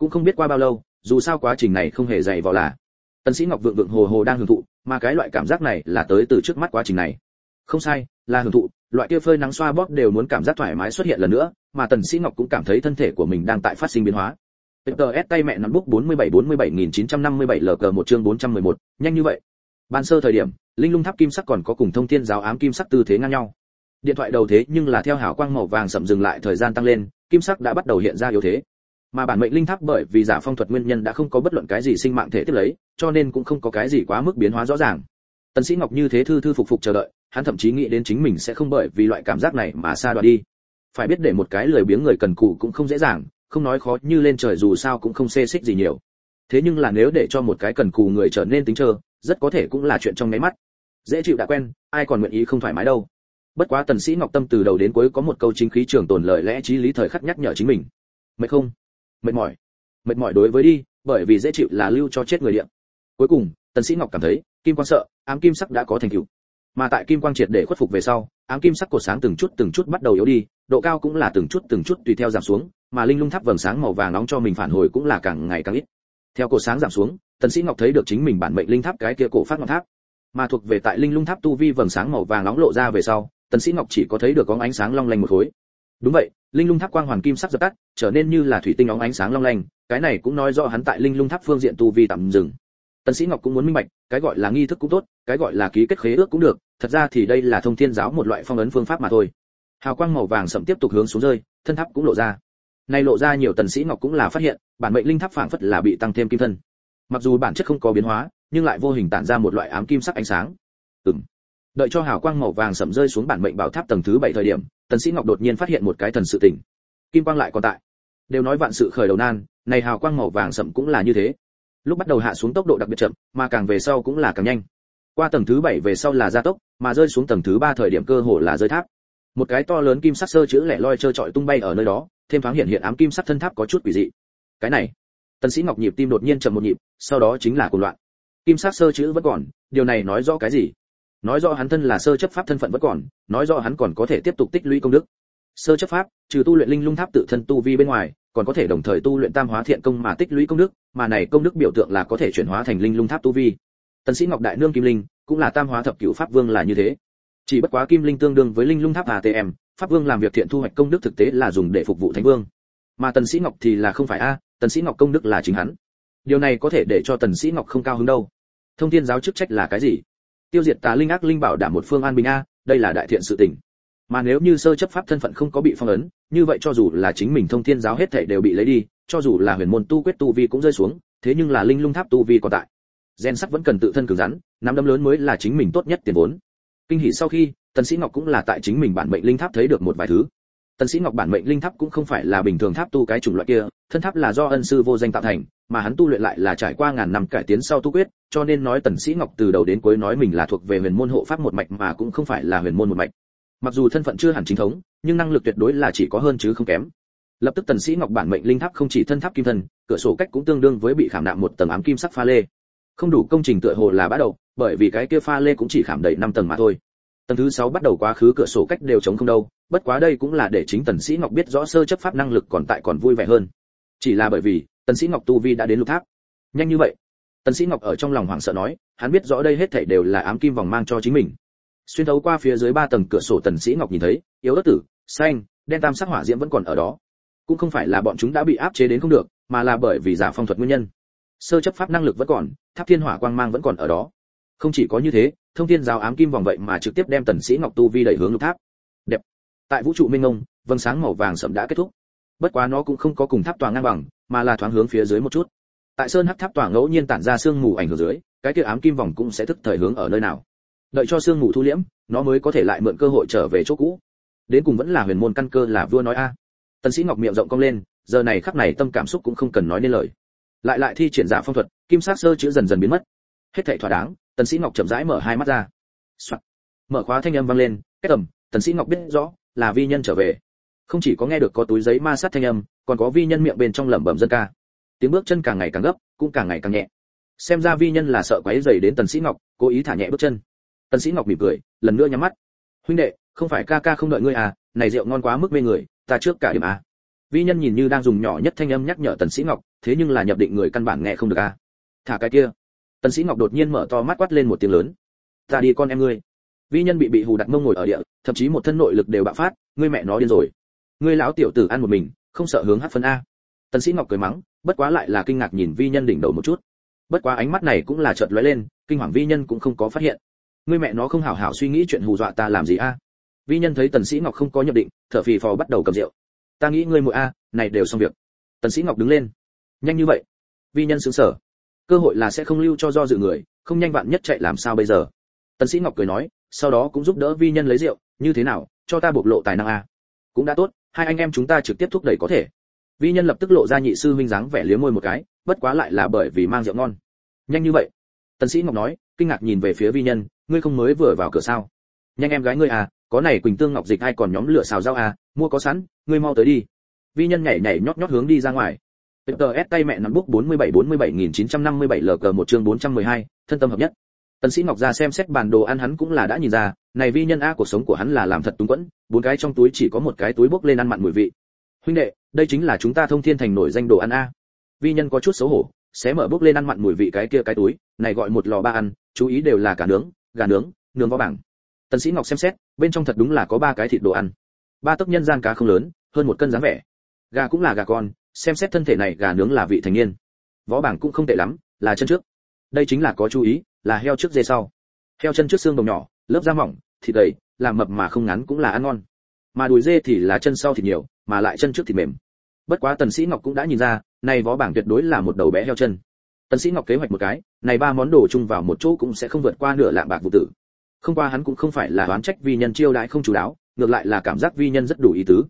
cũng không biết qua bao lâu, dù sao quá trình này không hề dày vò là. Tần sĩ ngọc vượng vượng hồ hồ đang hưởng thụ, mà cái loại cảm giác này là tới từ trước mắt quá trình này. Không sai, là hưởng thụ, loại kia phơi nắng xoa bóp đều muốn cảm giác thoải mái xuất hiện lần nữa, mà tần sĩ ngọc cũng cảm thấy thân thể của mình đang tại phát sinh biến hóa. TTS tay mẹ nắm bút 47 47957 LK một chương 411, nhanh như vậy. Ban sơ thời điểm, linh lung tháp kim sắc còn có cùng thông thiên giáo ám kim sắc tư thế ngang nhau. Điện thoại đầu thế nhưng là theo hào quang màu vàng sậm dừng lại thời gian tăng lên, kim sắc đã bắt đầu hiện ra yếu thế. Mà bản mệnh linh tháp bởi vì giả phong thuật nguyên nhân đã không có bất luận cái gì sinh mạng thể tiếp lấy, cho nên cũng không có cái gì quá mức biến hóa rõ ràng. Tần Sĩ Ngọc như thế thư thư phục phục chờ đợi, hắn thậm chí nghĩ đến chính mình sẽ không bởi vì loại cảm giác này mà xa đoạn đi. Phải biết để một cái lười biếng người cần cù cũng không dễ dàng, không nói khó như lên trời dù sao cũng không xê xích gì nhiều. Thế nhưng là nếu để cho một cái cần cù người trở nên tính chờ rất có thể cũng là chuyện trong nháy mắt. Dễ chịu đã quen, ai còn nguyện ý không thoải mái đâu. Bất quá tần sĩ ngọc tâm từ đầu đến cuối có một câu chính khí trường tồn lời lẽ trí lý thời khắc nhắc nhở chính mình. Mệt không? Mệt mỏi. Mệt mỏi đối với đi, bởi vì dễ chịu là lưu cho chết người điện cuối cùng, tần sĩ ngọc cảm thấy, kim quang sợ, ám kim sắc đã có thành tựu. Mà tại kim quang triệt để khuất phục về sau ám kim sắc cột sáng từng chút từng chút bắt đầu yếu đi, độ cao cũng là từng chút từng chút tùy theo giảm xuống, mà linh lung tháp vầng sáng màu vàng nóng cho mình phản hồi cũng là càng ngày càng ít. Theo cột sáng giảm xuống, tần sĩ ngọc thấy được chính mình bản mệnh linh tháp cái kia cổ phát ngọn tháp. Mà thuộc về tại linh lung tháp tu vi vầng sáng màu vàng nóng lộ ra về sau, tần sĩ ngọc chỉ có thấy được có ánh sáng long lanh một khối. Đúng vậy, linh lung tháp quang hoàn kim sắc dập tắt, trở nên như là thủy tinh óng ánh sáng long lanh, cái này cũng nói rõ hắn tại linh lung tháp phương diện tu vi tạm dừng tần sĩ ngọc cũng muốn minh bạch, cái gọi là nghi thức cũng tốt, cái gọi là ký kết khế ước cũng được, thật ra thì đây là thông thiên giáo một loại phong ấn phương pháp mà thôi. Hào quang màu vàng sẫm tiếp tục hướng xuống rơi, thân tháp cũng lộ ra. Nay lộ ra nhiều tần sĩ ngọc cũng là phát hiện, bản mệnh linh tháp phảng phất là bị tăng thêm kim thân. Mặc dù bản chất không có biến hóa, nhưng lại vô hình tản ra một loại ám kim sắc ánh sáng. Ừm. Đợi cho hào quang màu vàng sẫm rơi xuống bản mệnh bảo tháp tầng thứ bảy thời điểm, tần sĩ ngọc đột nhiên phát hiện một cái thần sự tỉnh kim quang lại còn tại. Đều nói vạn sự khởi đầu nan này hào quang màu vàng sẫm cũng là như thế lúc bắt đầu hạ xuống tốc độ đặc biệt chậm, mà càng về sau cũng là càng nhanh. Qua tầng thứ bảy về sau là gia tốc, mà rơi xuống tầng thứ ba thời điểm cơ hồ là rơi tháp. Một cái to lớn kim sắc sơ chữ lẻ loi trơ trọi tung bay ở nơi đó, thêm thoáng hiện hiện ám kim sắc thân tháp có chút quỷ dị. Cái này, tần sĩ ngọc nhịp tim đột nhiên chậm một nhịp, sau đó chính là cuồng loạn. Kim sắc sơ chữ vẫn còn, điều này nói rõ cái gì? Nói rõ hắn thân là sơ chấp pháp thân phận vẫn còn, nói rõ hắn còn có thể tiếp tục tích lũy công đức. Sơ chấp pháp, trừ tu luyện linh lung tháp tự thân tu vi bên ngoài còn có thể đồng thời tu luyện tam hóa thiện công mà tích lũy công đức, mà này công đức biểu tượng là có thể chuyển hóa thành linh lung tháp tu vi. Tần sĩ ngọc đại nương kim linh cũng là tam hóa thập cửu pháp vương là như thế. Chỉ bất quá kim linh tương đương với linh lung tháp atm pháp vương làm việc thiện thu hoạch công đức thực tế là dùng để phục vụ thánh vương. Mà tần sĩ ngọc thì là không phải a, tần sĩ ngọc công đức là chính hắn. Điều này có thể để cho tần sĩ ngọc không cao hứng đâu. Thông thiên giáo chức trách là cái gì? Tiêu diệt tà linh ác linh bảo đảm một phương an bình a, đây là đại thiện sự tình mà nếu như sơ chấp pháp thân phận không có bị phong ấn, như vậy cho dù là chính mình thông thiên giáo hết thảy đều bị lấy đi, cho dù là huyền môn tu quyết tu vi cũng rơi xuống, thế nhưng là linh lung tháp tu vi còn tại. Gen sắt vẫn cần tự thân cứng rắn, nắm đấm lớn mới là chính mình tốt nhất tiền vốn. Kinh hỉ sau khi, tần sĩ ngọc cũng là tại chính mình bản mệnh linh tháp thấy được một vài thứ. Tần sĩ ngọc bản mệnh linh tháp cũng không phải là bình thường tháp tu cái chủng loại kia, thân tháp là do ân sư vô danh tạo thành, mà hắn tu luyện lại là trải qua ngàn năm cải tiến sau tu quyết, cho nên nói tần sĩ ngọc từ đầu đến cuối nói mình là thuộc về huyền môn hộ pháp một mạch mà cũng không phải là huyền môn một mạch mặc dù thân phận chưa hẳn chính thống, nhưng năng lực tuyệt đối là chỉ có hơn chứ không kém. Lập tức tần sĩ ngọc bản mệnh linh tháp không chỉ thân tháp kim thần cửa sổ cách cũng tương đương với bị khảm nạm một tầng ám kim sắc pha lê. Không đủ công trình tựa hồ là bắt đầu bởi vì cái kia pha lê cũng chỉ khảm đầy 5 tầng mà thôi. Tầng thứ 6 bắt đầu quá khứ cửa sổ cách đều chống không đâu, bất quá đây cũng là để chính tần sĩ ngọc biết rõ sơ chấp pháp năng lực còn tại còn vui vẻ hơn. Chỉ là bởi vì, tần sĩ ngọc tu vi đã đến lục tháp. Nhanh như vậy. Tần sĩ ngọc ở trong lòng hoảng sợ nói, hắn biết rõ đây hết thảy đều là ám kim vòng mang cho chính mình xuyên thấu qua phía dưới ba tầng cửa sổ tần sĩ ngọc nhìn thấy, yếu đất tử, xanh, đen tam sắc hỏa diễm vẫn còn ở đó. Cũng không phải là bọn chúng đã bị áp chế đến không được, mà là bởi vì giả phong thuật nguyên nhân. Sơ chấp pháp năng lực vẫn còn, tháp thiên hỏa quang mang vẫn còn ở đó. Không chỉ có như thế, thông thiên giáo ám kim vòng vậy mà trực tiếp đem tần sĩ ngọc tu vi đẩy hướng lục tháp. Đẹp. Tại vũ trụ minh ngông vầng sáng màu vàng sẫm đã kết thúc. Bất quá nó cũng không có cùng tháp tòa ngang bằng, mà là thoáng hướng phía dưới một chút. Tại sơn hắc tháp tòa ngẫu nhiên tản ra sương mù ảnh hưởng dưới, cái kia ám kim vòng cũng sẽ thức thời hướng ở nơi nào đợi cho sương mù thu liễm, nó mới có thể lại mượn cơ hội trở về chỗ cũ. Đến cùng vẫn là huyền môn căn cơ là vua nói a. Tần sĩ ngọc miệng rộng cong lên, giờ này khắc này tâm cảm xúc cũng không cần nói nên lời. Lại lại thi triển giả phong thuật, kim sát sơ chữ dần dần biến mất. Hết thảy thỏa đáng, tần sĩ ngọc chậm rãi mở hai mắt ra. Soạn. mở khóa thanh âm vang lên, kết tầm, tần sĩ ngọc biết rõ, là vi nhân trở về. Không chỉ có nghe được có túi giấy ma sát thanh âm, còn có vi nhân miệng bên trong lẩm bẩm dân ca. Tiếng bước chân càng ngày càng gấp, cũng càng ngày càng nhẹ. Xem ra vi nhân là sợ quấy rầy đến tần sĩ ngọc, cố ý thả nhẹ bước chân tần sĩ ngọc mỉm cười, lần nữa nhắm mắt. Huynh đệ, không phải ca ca không đợi ngươi à này rượu ngon quá mức mê người, ta trước cả điểm à. Vi nhân nhìn như đang dùng nhỏ nhất thanh âm nhắc nhở tần sĩ ngọc, thế nhưng là nhập định người căn bản nghe không được à. Thả cái kia. Tần sĩ ngọc đột nhiên mở to mắt quát lên một tiếng lớn. Ta đi con em ngươi. Vi nhân bị bị hù đặt mông ngồi ở địa, thậm chí một thân nội lực đều bạo phát, ngươi mẹ nó điên rồi. Ngươi lão tiểu tử ăn một mình, không sợ hướng hắc phân a. Tần sĩ ngọc cười mắng, bất quá lại là kinh ngạc nhìn vi nhân đỉnh đầu một chút. Bất quá ánh mắt này cũng là chợt lóe lên, kinh hoàng vi nhân cũng không có phát hiện ngươi mẹ nó không hảo hảo suy nghĩ chuyện hù dọa ta làm gì a? Vi nhân thấy tần sĩ ngọc không có nhập định, thở phì phò bắt đầu cầm rượu. Ta nghĩ ngươi muội a, này đều xong việc. Tần sĩ ngọc đứng lên. Nhanh như vậy. Vi nhân sướng sở cơ hội là sẽ không lưu cho do dự người, không nhanh vạn nhất chạy làm sao bây giờ? Tần sĩ ngọc cười nói, sau đó cũng giúp đỡ vi nhân lấy rượu, như thế nào, cho ta bộc lộ tài năng a. Cũng đã tốt, hai anh em chúng ta trực tiếp thúc đẩy có thể. Vi nhân lập tức lộ ra nhị sư huynh dáng vẻ liếm môi một cái, bất quá lại là bởi vì mang rượu ngon. Nhanh như vậy. Tần sĩ ngọc nói, kinh ngạc nhìn về phía vi nhân ngươi không mới vừa vào cửa sao nhanh em gái ngươi à có này quỳnh tương ngọc dịch ai còn nhóm lửa xào rau à mua có sẵn ngươi mau tới đi vi nhân nhảy nhảy nhót nhót hướng đi ra ngoài tờ S tay mẹ nắm bút 47 47957 LG một chương 412, thân tâm hợp nhất. Tần Sĩ Ngọc ra xem xét bản đồ ăn hắn cũng là đã nhìn ra, này vi nhân a cuộc sống của hắn là làm thật túng quẫn, bốn cái trong túi chỉ có một cái túi bốc lên ăn mặn mùi vị. Huynh đệ, đây chính là chúng ta thông thiên thành nổi danh đồ ăn a. Vi nhân có chút xấu hổ, xé mở bốc lên ăn mặn mùi vị cái kia cái túi, này gọi một lò ba ăn, chú ý đều là cả nướng, gà nướng, nướng vó bảng. Tần Sĩ Ngọc xem xét, bên trong thật đúng là có ba cái thịt đồ ăn. Ba tấc nhân gian cá không lớn, hơn một cân dáng vẻ. Gà cũng là gà con, xem xét thân thể này gà nướng là vị thành niên. Vó bảng cũng không tệ lắm, là chân trước. Đây chính là có chú ý, là heo trước dê sau. Heo chân trước xương đồng nhỏ, lớp da mỏng, thịt đầy, làm mập mà không ngắn cũng là ăn ngon. Mà đùi dê thì là chân sau thịt nhiều, mà lại chân trước thịt mềm. Bất quá Tần Sĩ Ngọc cũng đã nhìn ra, này vó bảng tuyệt đối là một đầu bé heo chân. Tần Sĩ Ngọc kế hoạch một cái, này ba món đồ chung vào một chỗ cũng sẽ không vượt qua nửa lạng bạc vụ tử. Không qua hắn cũng không phải là đoán trách vi nhân chiêu đãi không chủ đáo ngược lại là cảm giác vi nhân rất đủ ý tứ.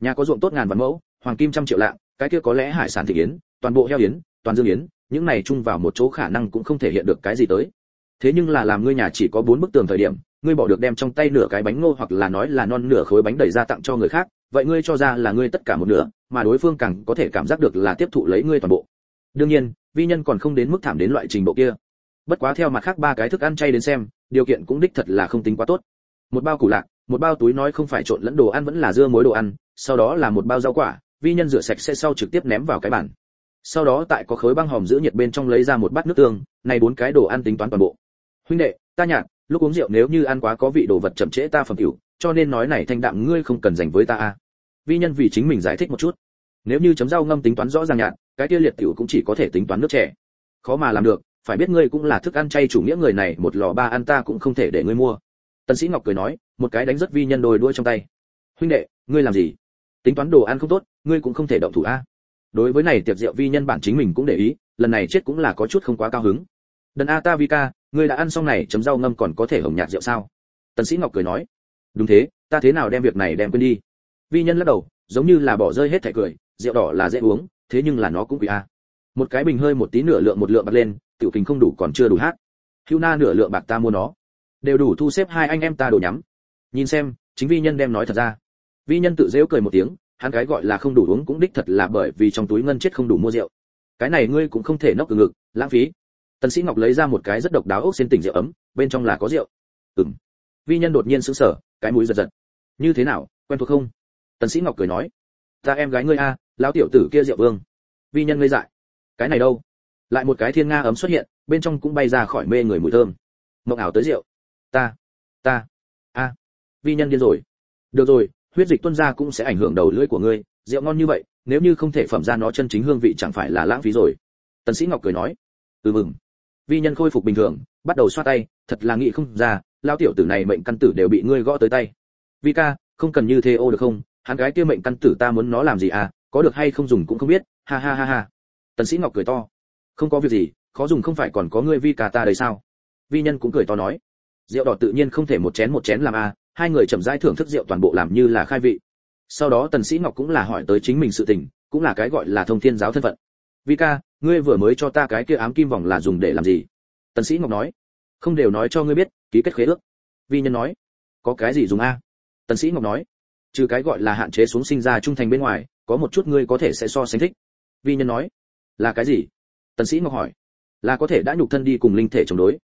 Nhà có ruộng tốt ngàn vạn mẫu hoàng kim trăm triệu lạng cái kia có lẽ hải sản thị yến toàn bộ heo yến toàn dương yến những này chung vào một chỗ khả năng cũng không thể hiện được cái gì tới. Thế nhưng là làm ngươi nhà chỉ có bốn bức tường thời điểm ngươi bỏ được đem trong tay nửa cái bánh ngô hoặc là nói là non nửa khối bánh đẩy ra tặng cho người khác vậy ngươi cho ra là ngươi tất cả một nửa mà đối phương càng có thể cảm giác được là tiếp thụ lấy ngươi toàn bộ. Đương nhiên vi nhân còn không đến mức thảm đến loại trình độ kia. Bất quá theo mặt khác ba cái thức ăn chay đến xem, điều kiện cũng đích thật là không tính quá tốt. Một bao củ lạc, một bao túi nói không phải trộn lẫn đồ ăn vẫn là dưa muối đồ ăn, sau đó là một bao rau quả, vi nhân rửa sạch sẽ sau trực tiếp ném vào cái bàn. Sau đó tại có khối băng hòm giữ nhiệt bên trong lấy ra một bát nước tương, này bốn cái đồ ăn tính toán toàn bộ. Huynh đệ, ta nhạt lúc uống rượu nếu như ăn quá có vị đồ vật chậm trễ ta phẩm cửu cho nên nói này thanh đạm ngươi không cần dành với ta a. Vi nhân vì chính mình giải thích một chút nếu như chấm rau ngâm tính toán rõ ràng nhạt, cái kia liệt tiểu cũng chỉ có thể tính toán nước trẻ khó mà làm được, phải biết ngươi cũng là thức ăn chay chủ nghĩa người này, một lò ba ăn ta cũng không thể để ngươi mua. Tần sĩ ngọc cười nói, một cái đánh rất vi nhân đôi đuôi trong tay. Huynh đệ, ngươi làm gì? Tính toán đồ ăn không tốt, ngươi cũng không thể động thủ a. Đối với này tiệc rượu vi nhân bản chính mình cũng để ý, lần này chết cũng là có chút không quá cao hứng. Đần a ta vi ca, ngươi đã ăn xong này, chấm rau ngâm còn có thể hồng nhạt rượu sao? Tần sĩ ngọc cười nói, đúng thế, ta thế nào đem việc này đem quên đi? Vi nhân lắc đầu, giống như là bỏ rơi hết thảy cười rượu đỏ là dễ uống, thế nhưng là nó cũng quý a. Một cái bình hơi một tí nửa lượng một lượng bạc lên, tiểu kình không đủ còn chưa đủ hát. Hưu na nửa lượng bạc ta mua nó. Đều đủ thu xếp hai anh em ta đồ nhắm. Nhìn xem, chính vi nhân đem nói thật ra. Vi nhân tự dễu cười một tiếng, hắn cái gọi là không đủ uống cũng đích thật là bởi vì trong túi ngân chết không đủ mua rượu. Cái này ngươi cũng không thể nốc từ ngực, lãng phí. Tần sĩ ngọc lấy ra một cái rất độc đáo ốc xin tỉnh rượu ấm, bên trong là có rượu. Ừm. Vi nhân đột nhiên sững sờ, cái mũi giật giật. Như thế nào, quen thuộc không? Tần sĩ ngọc cười nói ta em gái ngươi a, lão tiểu tử kia diệu vương. Vi nhân ngây dại. Cái này đâu? Lại một cái thiên nga ấm xuất hiện, bên trong cũng bay ra khỏi mê người mùi thơm. Mộng ảo tới rượu ta ta, a. Vi nhân điên rồi. Được rồi, huyết dịch tuôn ra cũng sẽ ảnh hưởng đầu lưỡi của ngươi. Rượu ngon như vậy, nếu như không thể phẩm ra nó chân chính hương vị chẳng phải là lãng phí rồi. Tần sĩ ngọc cười nói. Ừ mừng. Vi nhân khôi phục bình thường, bắt đầu xoa tay, thật là nghị không ra lao tiểu tử này mệnh căn tử đều bị ngươi gõ tới tay. Vi ca, không cần như thế ô được không? Hắn gái kia mệnh căn tử ta muốn nó làm gì à có được hay không dùng cũng không biết ha ha ha ha. Tần sĩ ngọc cười to. Không có việc gì khó dùng không phải còn có ngươi vi ca ta đấy sao? Vi nhân cũng cười to nói. Rượu đỏ tự nhiên không thể một chén một chén làm a à, hai người chậm rãi thưởng thức rượu toàn bộ làm như là khai vị. Sau đó tần sĩ ngọc cũng là hỏi tới chính mình sự tình cũng là cái gọi là thông thiên giáo thân phận. Vi ca ngươi vừa mới cho ta cái kia ám kim vòng là dùng để làm gì? Tần sĩ ngọc nói. Không đều nói cho ngươi biết ký kết khế ước. Vi nhân nói. Có cái gì dùng a tần sĩ ngọc nói trừ cái gọi là hạn chế xuống sinh ra trung thành bên ngoài, có một chút ngươi có thể sẽ so sánh thích. Vi nhân nói, là cái gì? Tần sĩ ngọc hỏi, là có thể đã nhục thân đi cùng linh thể chống đối.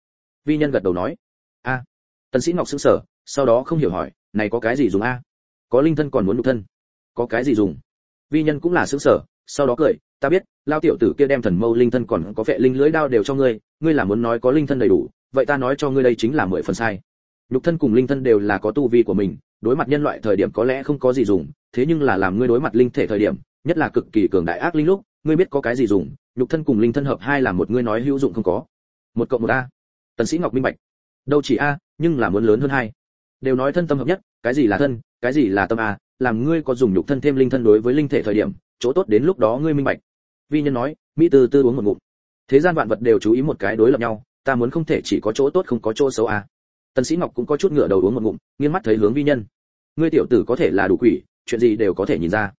Vi nhân gật đầu nói, a. Tần sĩ ngọc sững sờ, sau đó không hiểu hỏi, này có cái gì dùng a? Có linh thân còn muốn nhục thân? Có cái gì dùng? Vi nhân cũng là sững sờ, sau đó cười, ta biết, lao tiểu tử kia đem thần mâu linh thân còn có vệ linh lưỡi đao đều cho ngươi ngươi là muốn nói có linh thân đầy đủ, vậy ta nói cho ngươi đây chính là mười phần sai. Nhục thân cùng linh thân đều là có tu vi của mình đối mặt nhân loại thời điểm có lẽ không có gì dùng, thế nhưng là làm ngươi đối mặt linh thể thời điểm, nhất là cực kỳ cường đại ác linh lúc, ngươi biết có cái gì dùng, nhục thân cùng linh thân hợp hai là một ngươi nói hữu dụng không có. Một cộng một a. Tần sĩ ngọc minh bạch. Đâu chỉ a, nhưng là muốn lớn hơn hai. Đều nói thân tâm hợp nhất, cái gì là thân, cái gì là tâm a, làm ngươi có dùng nhục thân thêm linh thân đối với linh thể thời điểm, chỗ tốt đến lúc đó ngươi minh bạch. Vi nhân nói, mỹ từ tư uống một ngụm. Thế gian vạn vật đều chú ý một cái đối lập nhau, ta muốn không thể chỉ có chỗ tốt không có chỗ xấu a tần sĩ ngọc cũng có chút ngửa đầu uống một ngụm, nghiêng mắt thấy hướng vi nhân. Ngươi tiểu tử có thể là đủ quỷ, chuyện gì đều có thể nhìn ra.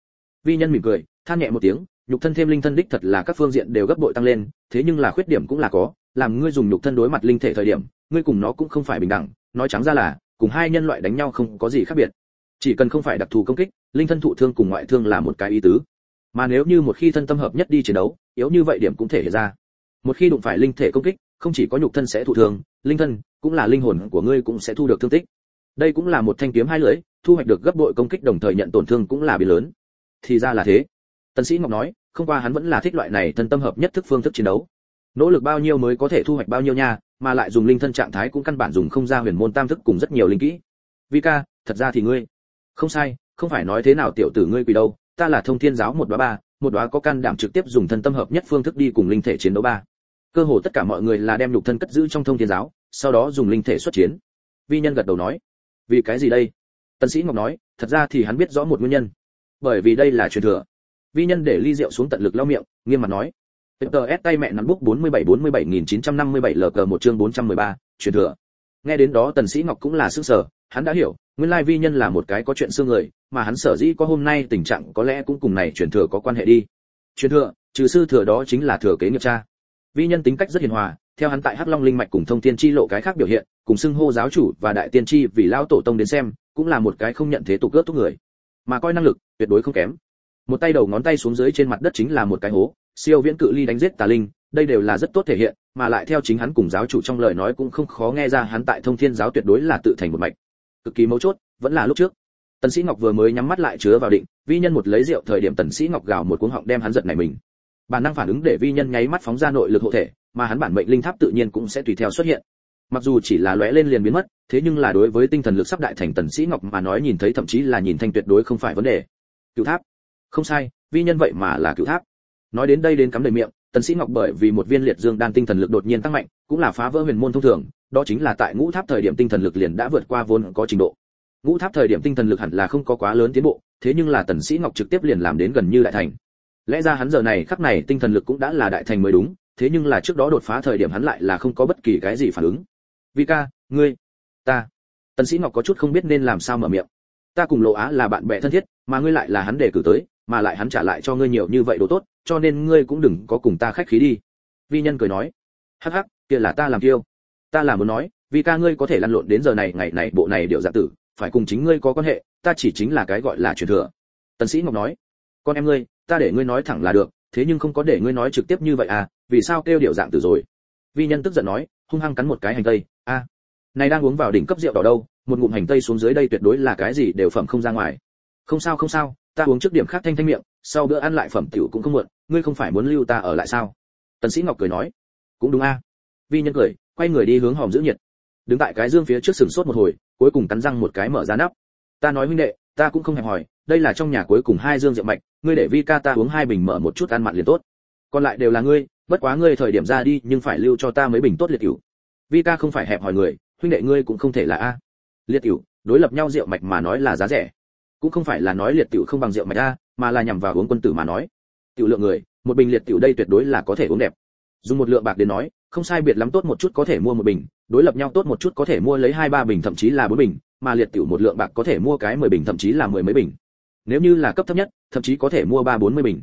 Vi nhân mỉm cười, than nhẹ một tiếng, nhục thân thêm linh thân đích thật là các phương diện đều gấp bội tăng lên, thế nhưng là khuyết điểm cũng là có, làm ngươi dùng nhục thân đối mặt linh thể thời điểm, ngươi cùng nó cũng không phải bình đẳng, nói trắng ra là, cùng hai nhân loại đánh nhau không có gì khác biệt. Chỉ cần không phải đặc thù công kích, linh thân thụ thương cùng ngoại thương là một cái ý tứ. Mà nếu như một khi thân tâm hợp nhất đi chiến đấu, yếu như vậy điểm cũng thể hiện ra. Một khi đụng phải linh thể công kích, không chỉ có nhục thân sẽ thụ thương, linh thân cũng là linh hồn của ngươi cũng sẽ thu được thương tích. Đây cũng là một thanh kiếm hai lưỡi, thu hoạch được gấp bội công kích đồng thời nhận tổn thương cũng là bị lớn. Thì ra là thế. Tần sĩ ngọc nói, không qua hắn vẫn là thích loại này thân tâm hợp nhất thức phương thức chiến đấu. Nỗ lực bao nhiêu mới có thể thu hoạch bao nhiêu nha, mà lại dùng linh thân trạng thái cũng căn bản dùng không ra huyền môn tam thức cùng rất nhiều linh kỹ. Vi ca, thật ra thì ngươi. Không sai, không phải nói thế nào tiểu tử ngươi quỷ đâu, ta là thông thiên giáo một đóa ba, một đóa có can đảm trực tiếp dùng thân tâm hợp nhất phương thức đi cùng linh thể chiến đấu ba. Cơ hồ tất cả mọi người là đem nhục thân cất giữ trong thông thiên giáo sau đó dùng linh thể xuất chiến vi nhân gật đầu nói vì cái gì đây tần sĩ ngọc nói thật ra thì hắn biết rõ một nguyên nhân bởi vì đây là truyền thừa vi nhân để ly rượu xuống tận lực lau miệng nghiêm mặt nói TS tay mẹ nắm bút 47 47957 LK một chương 413, truyền thừa. Nghe đến đó Tần Sĩ Ngọc cũng là sững sờ, hắn đã hiểu, nguyên lai vi nhân là một cái có chuyện xương người, mà hắn sở dĩ có hôm nay tình trạng có lẽ cũng cùng này truyền thừa có quan hệ đi. Truyền thừa, trừ sư thừa đó chính là thừa kế nghiệp cha. Vi nhân tính cách rất hiền hòa, theo hắn tại Hắc Long linh mạch cùng thông tiên chi lộ cái khác biểu hiện, cùng xưng hô giáo chủ và đại tiên tri vì lão tổ tông đến xem, cũng là một cái không nhận thế tục cướp tốt người. Mà coi năng lực, tuyệt đối không kém. Một tay đầu ngón tay xuống dưới trên mặt đất chính là một cái hố, siêu viễn cự ly đánh giết tà linh, đây đều là rất tốt thể hiện, mà lại theo chính hắn cùng giáo chủ trong lời nói cũng không khó nghe ra hắn tại thông thiên giáo tuyệt đối là tự thành một mạch. Cực kỳ mấu chốt, vẫn là lúc trước. Tần Sĩ Ngọc vừa mới nhắm mắt lại chứa vào định, vi nhân một lấy rượu thời điểm Tần Sĩ Ngọc gào một cuống họng đem hắn giật này mình. Bản năng phản ứng để vi nhân nháy mắt phóng ra nội lực hộ thể, mà hắn bản mệnh linh tháp tự nhiên cũng sẽ tùy theo xuất hiện. Mặc dù chỉ là lóe lên liền biến mất, thế nhưng là đối với tinh thần lực sắp đại thành Tần Sĩ Ngọc mà nói nhìn thấy thậm chí là nhìn thanh tuyệt đối không phải vấn đề. Cửu tháp. Không sai, vi nhân vậy mà là cửu tháp nói đến đây đến cắm đầy miệng tần sĩ ngọc bởi vì một viên liệt dương đan tinh thần lực đột nhiên tăng mạnh cũng là phá vỡ huyền môn thông thường đó chính là tại ngũ tháp thời điểm tinh thần lực liền đã vượt qua vốn có trình độ ngũ tháp thời điểm tinh thần lực hẳn là không có quá lớn tiến bộ thế nhưng là tần sĩ ngọc trực tiếp liền làm đến gần như đại thành lẽ ra hắn giờ này khắc này tinh thần lực cũng đã là đại thành mới đúng thế nhưng là trước đó đột phá thời điểm hắn lại là không có bất kỳ cái gì phản ứng. Vi ca, ngươi, ta. Tần sĩ ngọc có chút không biết nên làm sao mở miệng. Ta cùng lộ á là bạn bè thân thiết, mà ngươi lại là hắn đề cử tới, mà lại hắn trả lại cho ngươi nhiều như vậy đồ tốt, cho nên ngươi cũng đừng có cùng ta khách khí đi. Vi nhân cười nói. Hắc hắc, kia là ta làm kiêu. Ta là muốn nói vì ca ngươi có thể lăn lộn đến giờ này, ngày này bộ này điệu dạng tử, phải cùng chính ngươi có quan hệ, ta chỉ chính là cái gọi là truyền thừa. Tần sĩ ngọc nói. Con em ngươi, ta để ngươi nói thẳng là được thế nhưng không có để ngươi nói trực tiếp như vậy à vì sao kêu điệu dạng từ rồi? Vi nhân tức giận nói, hung hăng cắn một cái hành tây, a, này đang uống vào đỉnh cấp rượu đỏ đâu, một ngụm hành tây xuống dưới đây tuyệt đối là cái gì đều phẩm không ra ngoài. Không sao không sao, ta uống trước điểm khác thanh thanh miệng, sau bữa ăn lại phẩm tiểu cũng không muộn, ngươi không phải muốn lưu ta ở lại sao? Tần sĩ ngọc cười nói, cũng đúng a. Vi nhân cười, quay người đi hướng hòm giữ nhiệt. Đứng tại cái dương phía trước sừng sốt một hồi, cuối cùng cắn răng một cái mở ra nắp. Ta nói huynh đệ, ta cũng không hẹp hỏi đây là trong nhà cuối cùng hai dương rượu mạnh ngươi để vi ca ta uống hai bình mở một chút ăn mặn liền tốt. Còn lại đều là ngươi, bất quá ngươi thời điểm ra đi nhưng phải lưu cho ta mấy bình tốt liệt cửu vi ca không phải hẹp hỏi người, huynh đệ ngươi cũng không thể là a. Liệt cửu đối lập nhau rượu mạch mà nói là giá rẻ. Cũng không phải là nói liệt tiểu không bằng rượu mạch a, mà là nhằm vào uống quân tử mà nói. Tiểu lượng người, một bình liệt tiểu đây tuyệt đối là có thể uống đẹp. Dùng một lượng bạc đến nói, không sai biệt lắm tốt một chút có thể mua một bình, đối lập nhau tốt một chút có thể mua lấy hai ba bình thậm chí là bốn bình, mà liệt tiểu một lượng bạc có thể mua cái mười bình thậm chí là mười mấy bình nếu như là cấp thấp nhất thậm chí có thể mua ba bốn mươi bình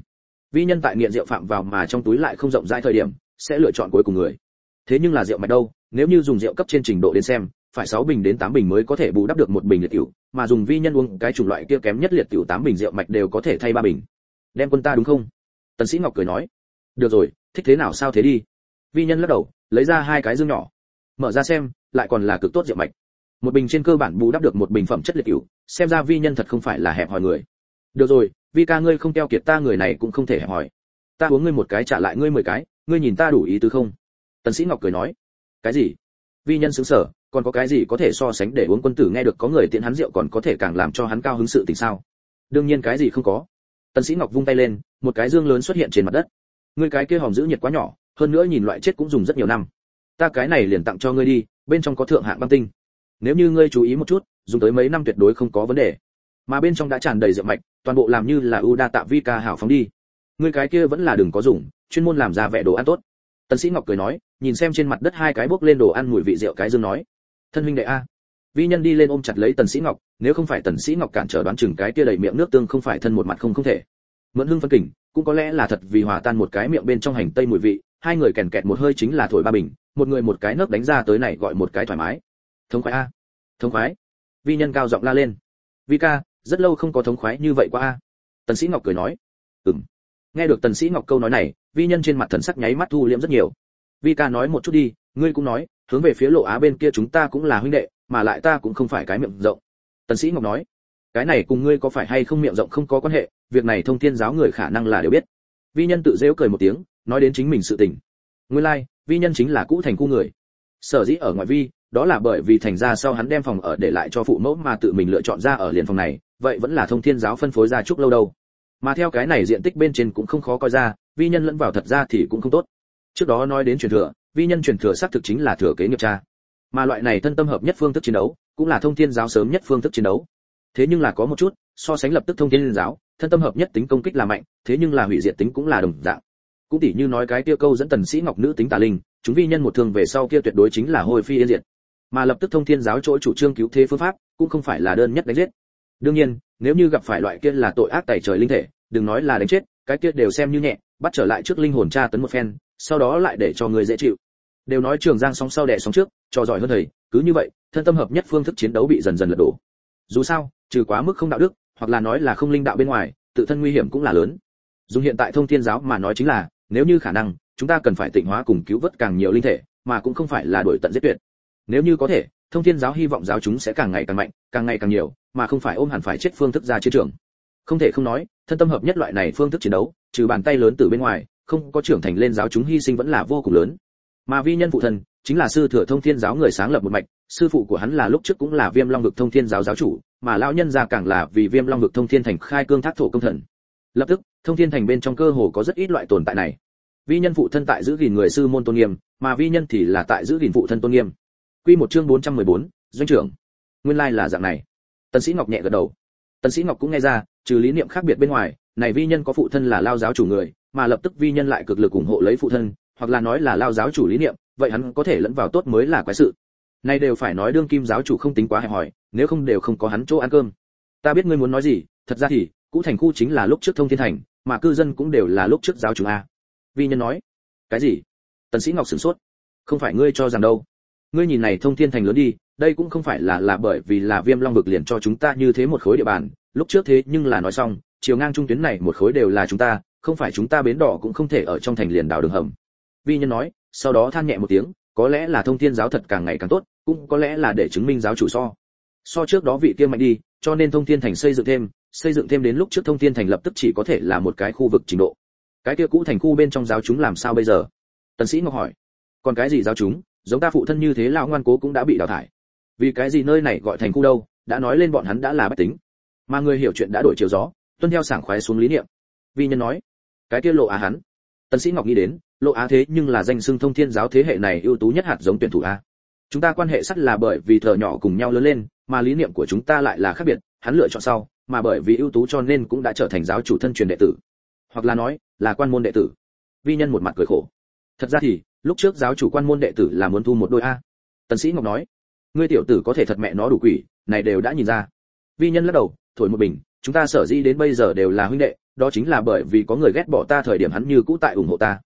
vi nhân tại nghiện rượu phạm vào mà trong túi lại không rộng rãi thời điểm sẽ lựa chọn cuối cùng người thế nhưng là rượu mạch đâu nếu như dùng rượu cấp trên trình độ đến xem phải 6 bình đến 8 bình mới có thể bù đắp được một bình liệt tiểu, mà dùng vi nhân uống cái chủng loại kia kém nhất liệt tiểu 8 bình rượu mạch đều có thể thay ba bình. Đem quân ta đúng không? Tần Sĩ Ngọc cười nói. Được rồi, thích thế nào sao thế đi. Vi nhân lắc đầu, lấy ra hai cái dương nhỏ. Mở ra xem, lại còn là cực tốt rượu mạch. Một bình trên cơ bản bù đắp được một bình phẩm chất liệt tiểu, xem ra vi nhân thật không phải là hẹp hòi người. Được rồi, vi ca ngươi không keo kiệt ta người này cũng không thể hẹp hòi. Ta uống ngươi một cái trả lại ngươi mười cái, ngươi nhìn ta đủ ý tứ không? Tần Sĩ Ngọc cười nói. Cái gì? Vi nhân sững sờ, còn có cái gì có thể so sánh để uống quân tử nghe được có người tiện hắn rượu còn có thể càng làm cho hắn cao hứng sự tình sao đương nhiên cái gì không có tần sĩ ngọc vung tay lên một cái dương lớn xuất hiện trên mặt đất ngươi cái kia hòm giữ nhiệt quá nhỏ hơn nữa nhìn loại chết cũng dùng rất nhiều năm ta cái này liền tặng cho ngươi đi bên trong có thượng hạng băng tinh nếu như ngươi chú ý một chút, dùng tới mấy năm tuyệt đối không có vấn đề. Mà bên trong đã tràn đầy rượu mạch, toàn bộ làm như là u đa tạ vi ca hảo phóng đi. Ngươi cái kia vẫn là đừng có dùng, chuyên môn làm ra vẻ đồ ăn tốt. Tần sĩ ngọc cười nói, nhìn xem trên mặt đất hai cái bốc lên đồ ăn mùi vị rượu cái dương nói, thân huynh đệ a. Vi nhân đi lên ôm chặt lấy tần sĩ ngọc, nếu không phải tần sĩ ngọc cản trở đoán chừng cái kia đầy miệng nước tương không phải thân một mặt không không thể. Mượn hương phân kình, cũng có lẽ là thật vì hòa tan một cái miệng bên trong hành tây mùi vị, hai người kèn kẹt một hơi chính là thổi ba bình, một người một cái nấc đánh ra tới này gọi một cái thoải mái thống khoái a. Thống khoái? Vi nhân cao giọng la lên. Vi ca rất lâu không có thống khoái như vậy qua a. Tần sĩ ngọc cười nói. Ừm. Nghe được tần sĩ ngọc câu nói này vi nhân trên mặt thần sắc nháy mắt thu liễm rất nhiều. Vi ca nói một chút đi ngươi cũng nói hướng về phía lộ á bên kia chúng ta cũng là huynh đệ mà lại ta cũng không phải cái miệng rộng. Tần sĩ ngọc nói. Cái này cùng ngươi có phải hay không miệng rộng không có quan hệ việc này thông thiên giáo người khả năng là đều biết. Vi nhân tự dễu cười một tiếng nói đến chính mình sự tình. Nguyên lai like, vi nhân chính là cũ thành khu người. Sở dĩ ở ngoại vi đó là bởi vì thành ra sau hắn đem phòng ở để lại cho phụ mẫu mà tự mình lựa chọn ra ở liền phòng này, vậy vẫn là thông thiên giáo phân phối ra chút lâu đâu. Mà theo cái này diện tích bên trên cũng không khó coi ra, vi nhân lẫn vào thật ra thì cũng không tốt. Trước đó nói đến truyền thừa, vi nhân truyền thừa xác thực chính là thừa kế nghiệp cha. Mà loại này thân tâm hợp nhất phương thức chiến đấu, cũng là thông thiên giáo sớm nhất phương thức chiến đấu. Thế nhưng là có một chút, so sánh lập tức thông thiên giáo, thân tâm hợp nhất tính công kích là mạnh, thế nhưng là hủy diệt tính cũng là đồng dạng. Cũng tỉ như nói cái kia câu dẫn tần sĩ ngọc nữ tính tà linh, chúng vi nhân một thương về sau kia tuyệt đối chính là hồi phi yên diệt mà lập tức thông thiên giáo chỗ chủ trương cứu thế phương pháp cũng không phải là đơn nhất đánh giết. Đương nhiên, nếu như gặp phải loại kia là tội ác tẩy trời linh thể, đừng nói là đánh chết, cái kia đều xem như nhẹ, bắt trở lại trước linh hồn tra tấn một phen, sau đó lại để cho người dễ chịu. Đều nói trường giang sóng sau đẻ sóng trước cho giỏi hơn thầy, cứ như vậy, thân tâm hợp nhất phương thức chiến đấu bị dần dần lật đổ. Dù sao, trừ quá mức không đạo đức, hoặc là nói là không linh đạo bên ngoài, tự thân nguy hiểm cũng là lớn. Dùng hiện tại thông thiên giáo mà nói chính là, nếu như khả năng, chúng ta cần phải tịnh hóa cùng cứu vớt càng nhiều linh thể, mà cũng không phải là đổi tận giết tuyệt nếu như có thể, thông thiên giáo hy vọng giáo chúng sẽ càng ngày càng mạnh, càng ngày càng nhiều, mà không phải ôm hẳn phải chết phương thức ra chiến trường. Không thể không nói, thân tâm hợp nhất loại này phương thức chiến đấu, trừ bàn tay lớn từ bên ngoài, không có trưởng thành lên giáo chúng hy sinh vẫn là vô cùng lớn. Mà vi nhân phụ thân chính là sư thừa thông thiên giáo người sáng lập một mạch, sư phụ của hắn là lúc trước cũng là viêm long vực thông thiên giáo giáo chủ, mà lão nhân gia càng là vì viêm long vực thông thiên thành khai cương thác thổ công thần. Lập tức, thông thiên thành bên trong cơ hồ có rất ít loại tồn tại này. Vi nhân phụ thân tại giữ gìn người sư môn tôn nghiêm, mà vi nhân thì là tại giữ gìn phụ thân tôn nghiêm quy một chương 414, doanh trưởng. Nguyên lai là dạng này. Tần sĩ ngọc nhẹ gật đầu. Tần sĩ ngọc cũng nghe ra trừ lý niệm khác biệt bên ngoài này vi nhân có phụ thân là lao giáo chủ người mà lập tức vi nhân lại cực lực ủng hộ lấy phụ thân hoặc là nói là lao giáo chủ lý niệm vậy hắn có thể lẫn vào tốt mới là quái sự. Này đều phải nói đương kim giáo chủ không tính quá hẹp hỏi nếu không đều không có hắn chỗ ăn cơm. Ta biết ngươi muốn nói gì thật ra thì cũ thành khu chính là lúc trước thông thiên thành mà cư dân cũng đều là lúc trước giáo chủ a. Vi nhân nói cái gì? Tần sĩ ngọc sửng sốt. Không phải ngươi cho rằng đâu ngươi nhìn này thông thiên thành lớn đi, đây cũng không phải là là bởi vì là viêm long vực liền cho chúng ta như thế một khối địa bàn. Lúc trước thế nhưng là nói xong, chiều ngang trung tuyến này một khối đều là chúng ta, không phải chúng ta bến đỏ cũng không thể ở trong thành liền đào đường hầm. Vi nhân nói, sau đó than nhẹ một tiếng, có lẽ là thông thiên giáo thật càng ngày càng tốt, cũng có lẽ là để chứng minh giáo chủ so. So trước đó vị kia mạnh đi, cho nên thông thiên thành xây dựng thêm, xây dựng thêm đến lúc trước thông thiên thành lập tức chỉ có thể là một cái khu vực trình độ. Cái kia cũ thành khu bên trong giáo chúng làm sao bây giờ? Tần sĩ ngọc hỏi. Còn cái gì giáo chúng? Giống ta phụ thân như thế lão ngoan cố cũng đã bị đào thải. Vì cái gì nơi này gọi thành khu đâu, đã nói lên bọn hắn đã là bách tính. Mà người hiểu chuyện đã đổi chiều gió, tuân theo sảng khoái xuống lý niệm. Vi nhân nói, cái kia lộ á hắn. Tần sĩ ngọc nghĩ đến, lộ á thế nhưng là danh sưng thông thiên giáo thế hệ này ưu tú nhất hạt giống tuyển thủ a. Chúng ta quan hệ sắt là bởi vì thờ nhỏ cùng nhau lớn lên, mà lý niệm của chúng ta lại là khác biệt, hắn lựa chọn sau, mà bởi vì ưu tú cho nên cũng đã trở thành giáo chủ thân truyền đệ tử. Hoặc là nói, là quan môn đệ tử. Vi nhân một mặt cười khổ. Thật ra thì lúc trước giáo chủ quan môn đệ tử là muốn thu một đôi a. Tần sĩ ngọc nói, ngươi tiểu tử có thể thật mẹ nó đủ quỷ, này đều đã nhìn ra. Vi nhân lắc đầu, thổi một bình, chúng ta sở dĩ đến bây giờ đều là huynh đệ, đó chính là bởi vì có người ghét bỏ ta thời điểm hắn như cũ tại ủng hộ ta.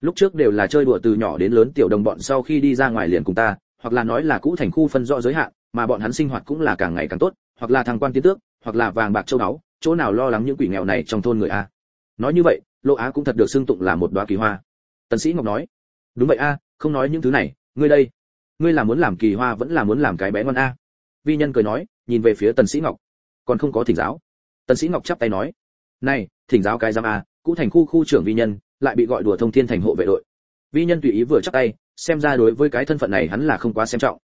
Lúc trước đều là chơi đùa từ nhỏ đến lớn tiểu đồng bọn sau khi đi ra ngoài liền cùng ta, hoặc là nói là cũ thành khu phân rõ giới hạn, mà bọn hắn sinh hoạt cũng là càng ngày càng tốt, hoặc là thăng quan tiến tước, hoặc là vàng bạc châu báu, chỗ nào lo lắng những quỷ nghèo này trong thôn người a. Nói như vậy, lô á cũng thật được xưng tụng là một đóa kỳ hoa. Tần sĩ ngọc nói đúng vậy a, không nói những thứ này, ngươi đây. Ngươi là muốn làm kỳ hoa vẫn là muốn làm cái bé ngon a? Vi nhân cười nói, nhìn về phía tần sĩ ngọc. Còn không có thỉnh giáo. Tần sĩ ngọc chắp tay nói, này, thỉnh giáo cái giám a, cũ thành khu khu trưởng vi nhân, lại bị gọi đùa thông thiên thành hộ vệ đội. Vi nhân tùy ý vừa chắp tay, xem ra đối với cái thân phận này hắn là không quá xem trọng.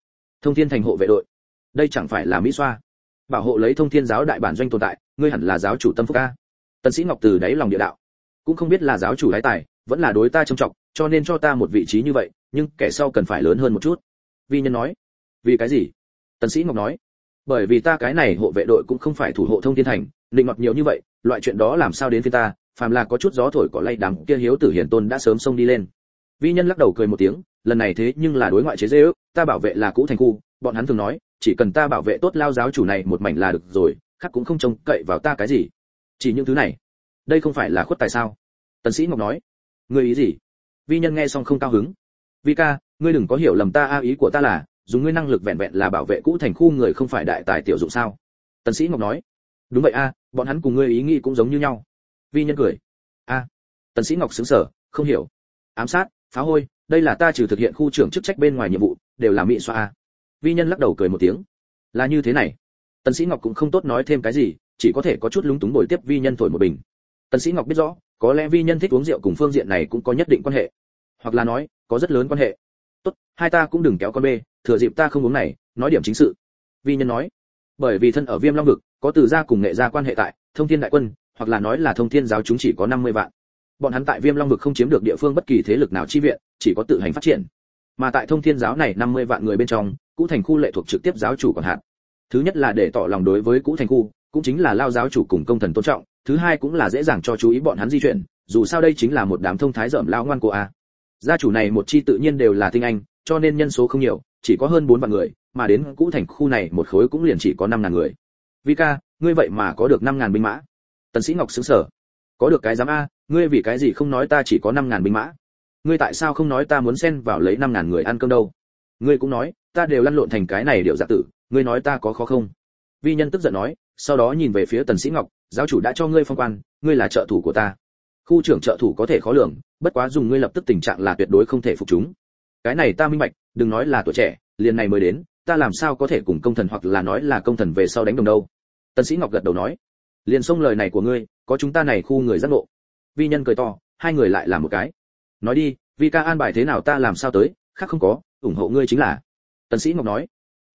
Thông thiên thành hộ vệ đội. Đây chẳng phải là mỹ xoa. Bảo hộ lấy thông thiên giáo đại bản doanh tồn tại, ngươi hẳn là giáo chủ tâm phúc a. Tần sĩ ngọc từ đáy lòng địa đạo. Cũng không biết là giáo chủ lái tài, vẫn là đối ta trông trọng cho nên cho ta một vị trí như vậy, nhưng kẻ sau cần phải lớn hơn một chút. Vi nhân nói. Vì cái gì? Tần sĩ ngọc nói. Bởi vì ta cái này hộ vệ đội cũng không phải thủ hộ thông thiên thành định ngọc nhiều như vậy, loại chuyện đó làm sao đến với ta, phàm là có chút gió thổi cỏ lay đắng kia hiếu tử hiển tôn đã sớm xông đi lên. Vi nhân lắc đầu cười một tiếng, lần này thế nhưng là đối ngoại chế dễ ước ta bảo vệ là cũ thành khu, bọn hắn thường nói, chỉ cần ta bảo vệ tốt lao giáo chủ này một mảnh là được rồi, khác cũng không trông cậy vào ta cái gì. Chỉ những thứ này. Đây không phải là khuất tài sao? Tần sĩ ngọc nói. Ngươi ý gì? Vi nhân nghe xong không cao hứng. Vi ca ngươi đừng có hiểu lầm ta, a, ý của ta là, dùng ngươi năng lực vẹn vẹn là bảo vệ cũ thành khu người không phải đại tài tiểu dụng sao? Tần sĩ ngọc nói. Đúng vậy, a, bọn hắn cùng ngươi ý nghĩ cũng giống như nhau. Vi nhân cười. A. Tần sĩ ngọc sững sờ, không hiểu. Ám sát, phá hôi, đây là ta trừ thực hiện khu trưởng chức trách bên ngoài nhiệm vụ, đều là mỹ xoa a. Vi nhân lắc đầu cười một tiếng. Là như thế này. Tần sĩ ngọc cũng không tốt nói thêm cái gì, chỉ có thể có chút lúng túng bồi tiếp vi nhân thổi một bình. Tần sĩ ngọc biết rõ có lẽ vi nhân thích uống rượu cùng phương diện này cũng có nhất định quan hệ. Hoặc là nói, có rất lớn quan hệ. Tốt, hai ta cũng đừng kéo con bê, thừa dịp ta không uống này, nói điểm chính sự. Vi nhân nói, bởi vì thân ở viêm long vực, có từ gia cùng nghệ gia quan hệ tại, thông thiên đại quân, hoặc là nói là thông thiên giáo chúng chỉ có 50 vạn. Bọn hắn tại viêm long vực không chiếm được địa phương bất kỳ thế lực nào chi viện, chỉ có tự hành phát triển. Mà tại thông thiên giáo này 50 vạn người bên trong, cũ thành khu lệ thuộc trực tiếp giáo chủ còn hạn. Thứ nhất là để tỏ lòng đối với cũ thành khu cũng chính là lao giáo chủ cùng công thần tôn trọng, thứ hai cũng là dễ dàng cho chú ý bọn hắn di chuyển, dù sao đây chính là một đám thông thái dởm lao ngoan của a. Gia chủ này một chi tự nhiên đều là tinh anh, cho nên nhân số không nhiều, chỉ có hơn bốn vạn người, mà đến cũ thành khu này một khối cũng liền chỉ có năm ngàn người. Vi ca ngươi vậy mà có được năm ngàn binh mã. Tần sĩ ngọc sững sờ. Có được cái dám a, ngươi vì cái gì không nói ta chỉ có năm ngàn binh mã? Ngươi tại sao không nói ta muốn xen vào lấy năm ngàn người ăn cơm đâu? Ngươi cũng nói, ta đều lăn lộn thành cái này điệu giả tử, ngươi nói ta có khó không? Vi nhân tức giận nói sau đó nhìn về phía tần sĩ ngọc, giáo chủ đã cho ngươi phong quan, ngươi là trợ thủ của ta. Khu trưởng trợ thủ có thể khó lường, bất quá dùng ngươi lập tức tình trạng là tuyệt đối không thể phục chúng. Cái này ta minh bạch, đừng nói là tuổi trẻ, liền này mới đến, ta làm sao có thể cùng công thần hoặc là nói là công thần về sau đánh đồng đâu. Tần sĩ ngọc gật đầu nói, liền xông lời này của ngươi, có chúng ta này khu người giác ngộ. Vi nhân cười to, hai người lại làm một cái. Nói đi, vi ca an bài thế nào ta làm sao tới, khác không có, ủng hộ ngươi chính là. Tần sĩ ngọc nói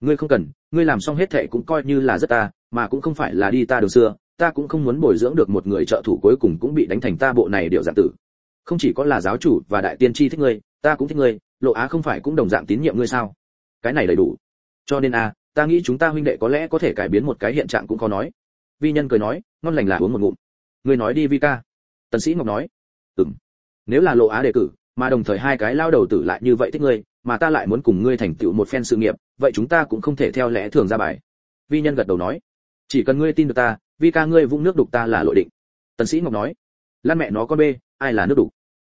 ngươi không cần, ngươi làm xong hết thệ cũng coi như là rất ta, mà cũng không phải là đi ta đường xưa, ta cũng không muốn bồi dưỡng được một người trợ thủ cuối cùng cũng bị đánh thành ta bộ này điệu dạng tử. Không chỉ có là giáo chủ và đại tiên tri thích ngươi, ta cũng thích ngươi, lộ á không phải cũng đồng dạng tín nhiệm ngươi sao? Cái này đầy đủ. Cho nên a ta nghĩ chúng ta huynh đệ có lẽ có thể cải biến một cái hiện trạng cũng khó nói. Vi nhân cười nói, ngon lành là uống một ngụm. Ngươi nói đi vi ca. Tần sĩ ngọc nói, ừm. Nếu là lộ á đề cử, mà đồng thời hai cái lao đầu tử lại như vậy thích ngươi, mà ta lại muốn cùng ngươi thành tựu một phen sự nghiệp vậy chúng ta cũng không thể theo lẽ thường ra bài. Vi nhân gật đầu nói. Chỉ cần ngươi tin được ta, vi ca ngươi vung nước đục ta là lội định. Tần sĩ ngọc nói. Lan mẹ nó con bê, ai là nước đục?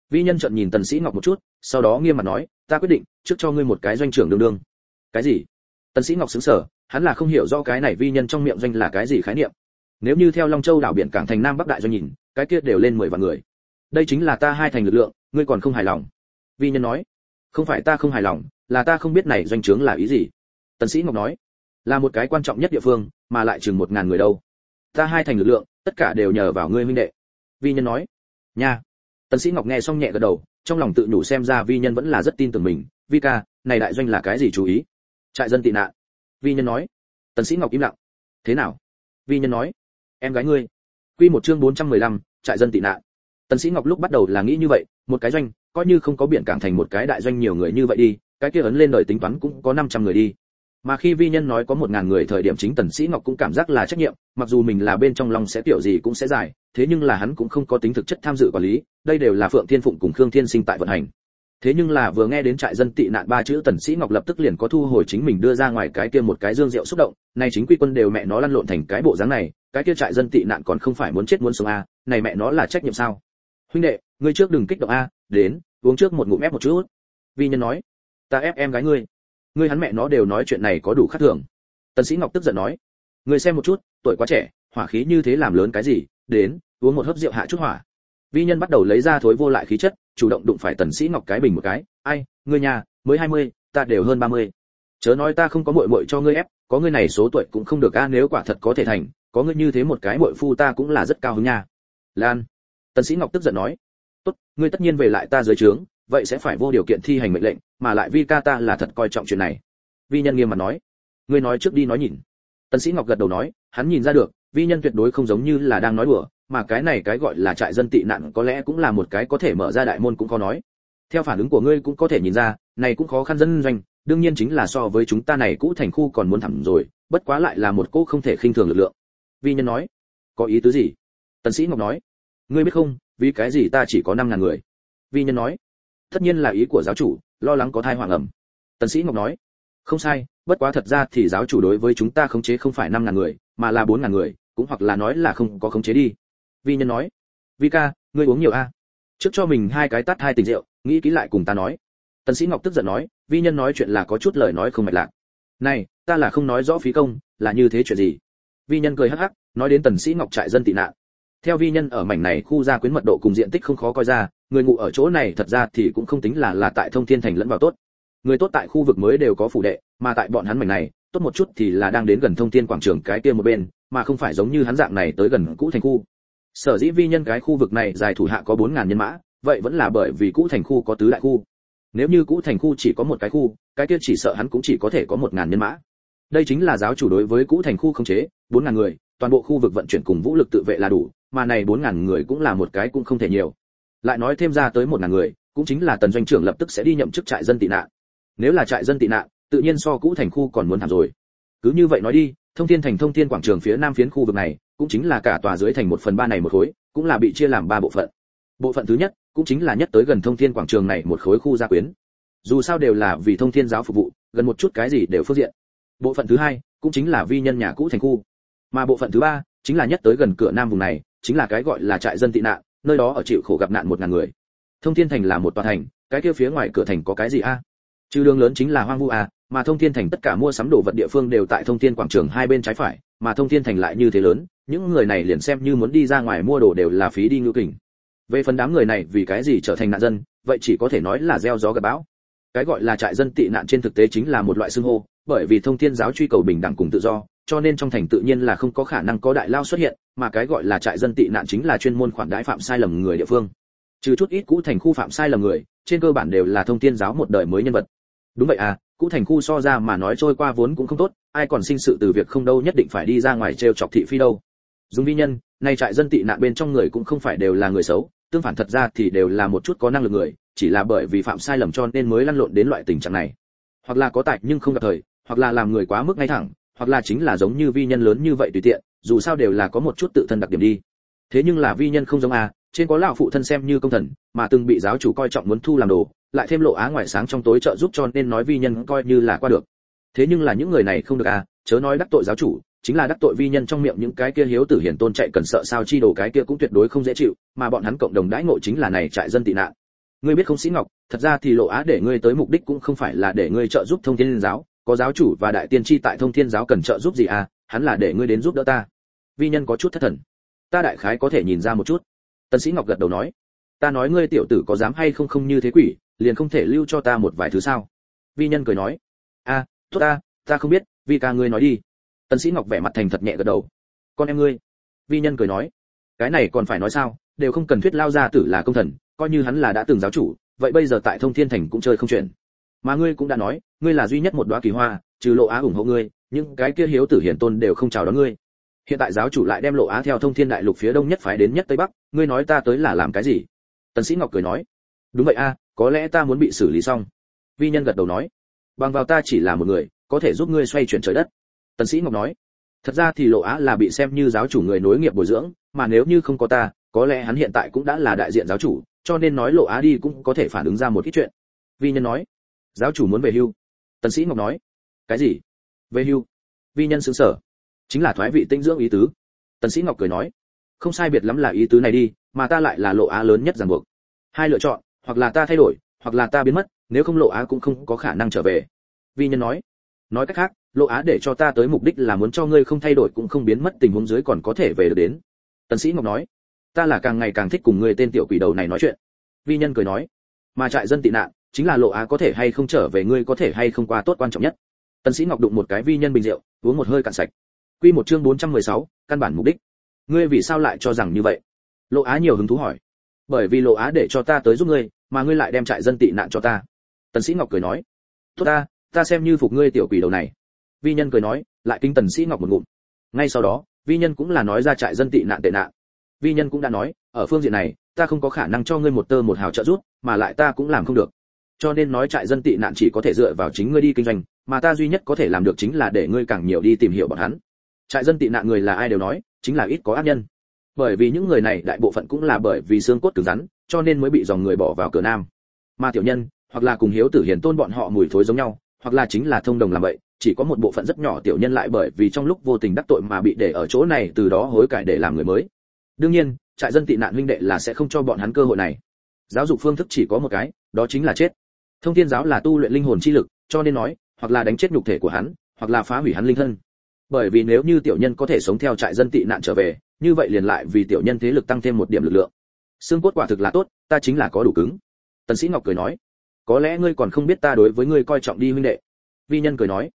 Vi nhân trợn nhìn tần sĩ ngọc một chút, sau đó nghiêm mặt nói, ta quyết định, trước cho ngươi một cái doanh trưởng đương đương. Cái gì? Tần sĩ ngọc sững sờ, hắn là không hiểu rõ cái này vi nhân trong miệng doanh là cái gì khái niệm. Nếu như theo long châu đảo biển cảng thành nam bắc đại doanh nhìn, cái kia đều lên mười vạn người. Đây chính là ta hai thành lực lượng, ngươi còn không hài lòng. Vi nhân nói. Không phải ta không hài lòng, là ta không biết này doanh trưởng là ý gì tần sĩ ngọc nói là một cái quan trọng nhất địa phương mà lại chừng một ngàn người đâu. Ta hai thành lực lượng tất cả đều nhờ vào ngươi huynh đệ. Vi nhân nói nha. Tần sĩ ngọc nghe xong nhẹ gật đầu trong lòng tự nhủ xem ra vi nhân vẫn là rất tin tưởng mình. Vi ca này đại doanh là cái gì chú ý? Trại dân tị nạn. Vi nhân nói tần sĩ ngọc im lặng. Thế nào? Vi nhân nói em gái ngươi. Quy một chương 415, trại dân tị nạn. Tần sĩ ngọc lúc bắt đầu là nghĩ như vậy một cái doanh coi như không có biển cảng thành một cái đại doanh nhiều người như vậy đi cái kia ấn lên đời tính toán cũng có 500 người đi mà khi vi nhân nói có một ngàn người thời điểm chính tần sĩ ngọc cũng cảm giác là trách nhiệm, mặc dù mình là bên trong lòng sẽ tiểu gì cũng sẽ giải, thế nhưng là hắn cũng không có tính thực chất tham dự quản lý, đây đều là phượng thiên phụng cùng khương thiên sinh tại vận hành. Thế nhưng là vừa nghe đến trại dân tị nạn ba chữ tần sĩ ngọc lập tức liền có thu hồi chính mình đưa ra ngoài cái kia một cái dương rượu xúc động này chính quy quân đều mẹ nó lăn lộn thành cái bộ dáng này, cái kia trại dân tị nạn còn không phải muốn chết muốn sống a này mẹ nó là trách nhiệm sao? Huynh đệ, ngươi trước đừng kích động a, đến, uống trước một ngụm ép một chút. Vi nhân nói, ta ép em gái ngươi ngươi hắn mẹ nó đều nói chuyện này có đủ khác thường. Tần sĩ ngọc tức giận nói ngươi xem một chút tuổi quá trẻ hỏa khí như thế làm lớn cái gì đến uống một hớp rượu hạ chút hỏa. Vi nhân bắt đầu lấy ra thối vô lại khí chất chủ động đụng phải tần sĩ ngọc cái bình một cái ai ngươi nhà mới 20, ta đều hơn 30. chớ nói ta không có muội muội cho ngươi ép có ngươi này số tuổi cũng không được a nếu quả thật có thể thành có ngươi như thế một cái muội phu ta cũng là rất cao hứng nha. Lan. Tần sĩ ngọc tức giận nói tốt ngươi tất nhiên về lại ta dưới trướng vậy sẽ phải vô điều kiện thi hành mệnh lệnh, mà lại vi ca ta là thật coi trọng chuyện này. Vi nhân nghiêm mặt nói. Ngươi nói trước đi nói nhìn. Tần sĩ ngọc gật đầu nói, hắn nhìn ra được vi nhân tuyệt đối không giống như là đang nói đùa, mà cái này cái gọi là trại dân tị nạn có lẽ cũng là một cái có thể mở ra đại môn cũng có nói. Theo phản ứng của ngươi cũng có thể nhìn ra, này cũng khó khăn dân doanh, đương nhiên chính là so với chúng ta này cũ thành khu còn muốn thẳng rồi, bất quá lại là một cô không thể khinh thường lực lượng. Vi nhân nói. Có ý tứ gì? Tần sĩ ngọc nói. Ngươi biết không, vì cái gì ta chỉ có năm ngàn người? Vi nhân nói tất nhiên là ý của giáo chủ, lo lắng có thai hoàng ẩm. Tần sĩ ngọc nói, không sai, bất quá thật ra thì giáo chủ đối với chúng ta khống chế không phải năm ngàn người, mà là bốn ngàn người, cũng hoặc là nói là không có khống chế đi. Vi nhân nói, vi ca, ngươi uống nhiều a. Trước cho mình hai cái tát hai tình rượu, nghĩ kỹ lại cùng ta nói. Tần sĩ ngọc tức giận nói, vi nhân nói chuyện là có chút lời nói không mạch lạc. Này, ta là không nói rõ phí công, là như thế chuyện gì? Vi nhân cười hắc hắc, nói đến tần sĩ ngọc trại dân tị nạn. Theo vi nhân ở mảnh này khu gia quyến mật độ cùng diện tích không khó coi ra người ngụ ở chỗ này thật ra thì cũng không tính là là tại thông thiên thành lẫn vào tốt. Người tốt tại khu vực mới đều có phủ đệ, mà tại bọn hắn mảnh này, tốt một chút thì là đang đến gần thông thiên quảng trường cái kia một bên, mà không phải giống như hắn dạng này tới gần cũ thành khu. Sở dĩ vi nhân cái khu vực này dài thủ hạ có bốn ngàn nhân mã, vậy vẫn là bởi vì cũ thành khu có tứ đại khu. Nếu như cũ thành khu chỉ có một cái khu, cái kia chỉ sợ hắn cũng chỉ có thể có một ngàn nhân mã. Đây chính là giáo chủ đối với cũ thành khu không chế, bốn ngàn người, toàn bộ khu vực vận chuyển cùng vũ lực tự vệ là đủ, mà này bốn ngàn người cũng là một cái cũng không thể nhiều lại nói thêm ra tới một ngàn người, cũng chính là tần doanh trưởng lập tức sẽ đi nhậm chức trại dân tị nạn. Nếu là trại dân tị nạn, tự nhiên so cũ thành khu còn muốn thảm rồi. Cứ như vậy nói đi, thông thiên thành thông thiên quảng trường phía nam phiến khu vực này, cũng chính là cả tòa dưới thành một phần ba này một khối, cũng là bị chia làm ba bộ phận. Bộ phận thứ nhất, cũng chính là nhất tới gần thông thiên quảng trường này một khối khu gia quyến. Dù sao đều là vì thông thiên giáo phục vụ, gần một chút cái gì đều phương diện. Bộ phận thứ hai, cũng chính là vi nhân nhà cũ thành khu. Mà bộ phận thứ ba, chính là nhất tới gần cửa nam vùng này, chính là cái gọi là trại dân tị nạn nơi đó ở chịu khổ gặp nạn một ngàn người. Thông thiên thành là một tòa thành, cái kia phía ngoài cửa thành có cái gì a? Trừ đường lớn chính là hoang vu a, mà thông thiên thành tất cả mua sắm đồ vật địa phương đều tại thông thiên quảng trường hai bên trái phải, mà thông thiên thành lại như thế lớn, những người này liền xem như muốn đi ra ngoài mua đồ đều là phí đi ngưu kình. Về phần đám người này vì cái gì trở thành nạn dân, vậy chỉ có thể nói là gieo gió gặp bão. Cái gọi là trại dân tị nạn trên thực tế chính là một loại xưng hô, bởi vì thông thiên giáo truy cầu bình đẳng cùng tự do cho nên trong thành tự nhiên là không có khả năng có đại lao xuất hiện, mà cái gọi là trại dân tị nạn chính là chuyên môn khoản đãi phạm sai lầm người địa phương. Trừ chút ít cũ thành khu phạm sai lầm người, trên cơ bản đều là thông thiên giáo một đời mới nhân vật. Đúng vậy à cũ thành khu so ra mà nói trôi qua vốn cũng không tốt, ai còn sinh sự từ việc không đâu nhất định phải đi ra ngoài trêu chọc thị phi đâu. Dùng vi nhân, nay trại dân tị nạn bên trong người cũng không phải đều là người xấu, tương phản thật ra thì đều là một chút có năng lực người, chỉ là bởi vì phạm sai lầm cho nên mới lăn lộn đến loại tình trạng này. Hoặc là có tài nhưng không gặp thời, hoặc là làm người quá mức ngay thẳng hoặc là chính là giống như vi nhân lớn như vậy tùy tiện, dù sao đều là có một chút tự thân đặc điểm đi. Thế nhưng là vi nhân không giống a, trên có lão phụ thân xem như công thần, mà từng bị giáo chủ coi trọng muốn thu làm đồ, lại thêm lộ á ngoài sáng trong tối trợ giúp cho nên nói vi nhân coi như là qua được. Thế nhưng là những người này không được à chớ nói đắc tội giáo chủ, chính là đắc tội vi nhân trong miệng những cái kia hiếu tử hiển tôn chạy cần sợ sao chi đồ cái kia cũng tuyệt đối không dễ chịu, mà bọn hắn cộng đồng đãi ngộ chính là này trại dân tị nạn. Ngươi biết không sĩ ngọc, thật ra thì lộ á để ngươi tới mục đích cũng không phải là để ngươi trợ giúp thông thiên giáo có giáo chủ và đại tiên tri tại thông thiên giáo cần trợ giúp gì à? Hắn là để ngươi đến giúp đỡ ta. Vi nhân có chút thất thần. Ta đại khái có thể nhìn ra một chút. Tần sĩ ngọc gật đầu nói. Ta nói ngươi tiểu tử có dám hay không không như thế quỷ, liền không thể lưu cho ta một vài thứ sao? Vi nhân cười nói. A tốt ta ta không biết, vi ca ngươi nói đi. Tần sĩ ngọc vẻ mặt thành thật nhẹ gật đầu. Con em ngươi. Vi nhân cười nói. Cái này còn phải nói sao, đều không cần thuyết lao ra tử là công thần, coi như hắn là đã từng giáo chủ, vậy bây giờ tại thông thiên thành cũng chơi không chuyện. Mà ngươi cũng đã nói ngươi là duy nhất một đóa kỳ hoa, trừ lộ á ủng hộ ngươi, những cái kia hiếu tử hiển tôn đều không chào đón ngươi. Hiện tại giáo chủ lại đem lộ á theo thông thiên đại lục phía đông nhất phái đến nhất tây bắc, ngươi nói ta tới là làm cái gì? Tần sĩ ngọc cười nói, đúng vậy a, có lẽ ta muốn bị xử lý xong. Vi nhân gật đầu nói, bằng vào ta chỉ là một người, có thể giúp ngươi xoay chuyển trời đất. Tần sĩ ngọc nói, thật ra thì lộ á là bị xem như giáo chủ người nối nghiệp bồi dưỡng, mà nếu như không có ta, có lẽ hắn hiện tại cũng đã là đại diện giáo chủ, cho nên nói lộ á đi cũng có thể phản ứng ra một ít chuyện. Vi nhân nói, giáo chủ muốn về hưu tần sĩ ngọc nói, cái gì? Về hưu. Vi nhân sướng sở. Chính là thoái vị tinh dưỡng ý tứ. Tần sĩ ngọc cười nói, không sai biệt lắm là ý tứ này đi, mà ta lại là lộ á lớn nhất ràng buộc. Hai lựa chọn, hoặc là ta thay đổi, hoặc là ta biến mất, nếu không lộ á cũng không có khả năng trở về. Vi nhân nói nói cách khác, lộ á để cho ta tới mục đích là muốn cho ngươi không thay đổi cũng không biến mất tình huống dưới còn có thể về được đến. Tần sĩ ngọc nói, ta là càng ngày càng thích cùng ngươi tên tiểu quỷ đầu này nói chuyện. Vi nhân cười nói, mà trại dân tị nạn chính là lộ á có thể hay không trở về ngươi có thể hay không qua tốt quan trọng nhất. Tần sĩ ngọc đụng một cái vi nhân bình rượu uống một hơi cạn sạch. Quy một chương 416, căn bản mục đích. Ngươi vì sao lại cho rằng như vậy? Lộ á nhiều hứng thú hỏi. Bởi vì lộ á để cho ta tới giúp ngươi mà ngươi lại đem trại dân tị nạn cho ta. Tần sĩ ngọc cười nói. Tốt ta ta xem như phục ngươi tiểu quỷ đầu này. Vi nhân cười nói lại kinh tần sĩ ngọc một ngụm. Ngay sau đó vi nhân cũng là nói ra trại dân tị nạn tệ nạn. Vi nhân cũng đã nói ở phương diện này ta không có khả năng cho ngươi một tơ một hào trợ giúp mà lại ta cũng làm không được cho nên nói trại dân tị nạn chỉ có thể dựa vào chính ngươi đi kinh doanh, mà ta duy nhất có thể làm được chính là để ngươi càng nhiều đi tìm hiểu bọn hắn. Trại dân tị nạn người là ai đều nói, chính là ít có ác nhân. Bởi vì những người này đại bộ phận cũng là bởi vì xương cốt cứng rắn, cho nên mới bị dòng người bỏ vào cửa nam. Mà tiểu nhân, hoặc là cùng hiếu tử hiền tôn bọn họ mùi thối giống nhau, hoặc là chính là thông đồng làm vậy, chỉ có một bộ phận rất nhỏ tiểu nhân lại bởi vì trong lúc vô tình đắc tội mà bị để ở chỗ này từ đó hối cải để làm người mới. Đương nhiên, trại dân tị nạn huynh đệ là sẽ không cho bọn hắn cơ hội này. Giáo dục phương thức chỉ có một cái, đó chính là chết thông thiên giáo là tu luyện linh hồn chi lực, cho nên nói, hoặc là đánh chết nhục thể của hắn, hoặc là phá hủy hắn linh thân. Bởi vì nếu như tiểu nhân có thể sống theo trại dân tị nạn trở về, như vậy liền lại vì tiểu nhân thế lực tăng thêm một điểm lực lượng. Xương cốt quả thực là tốt, ta chính là có đủ cứng. Tần sĩ ngọc cười nói, có lẽ ngươi còn không biết ta đối với ngươi coi trọng đi huynh đệ. Vi nhân cười nói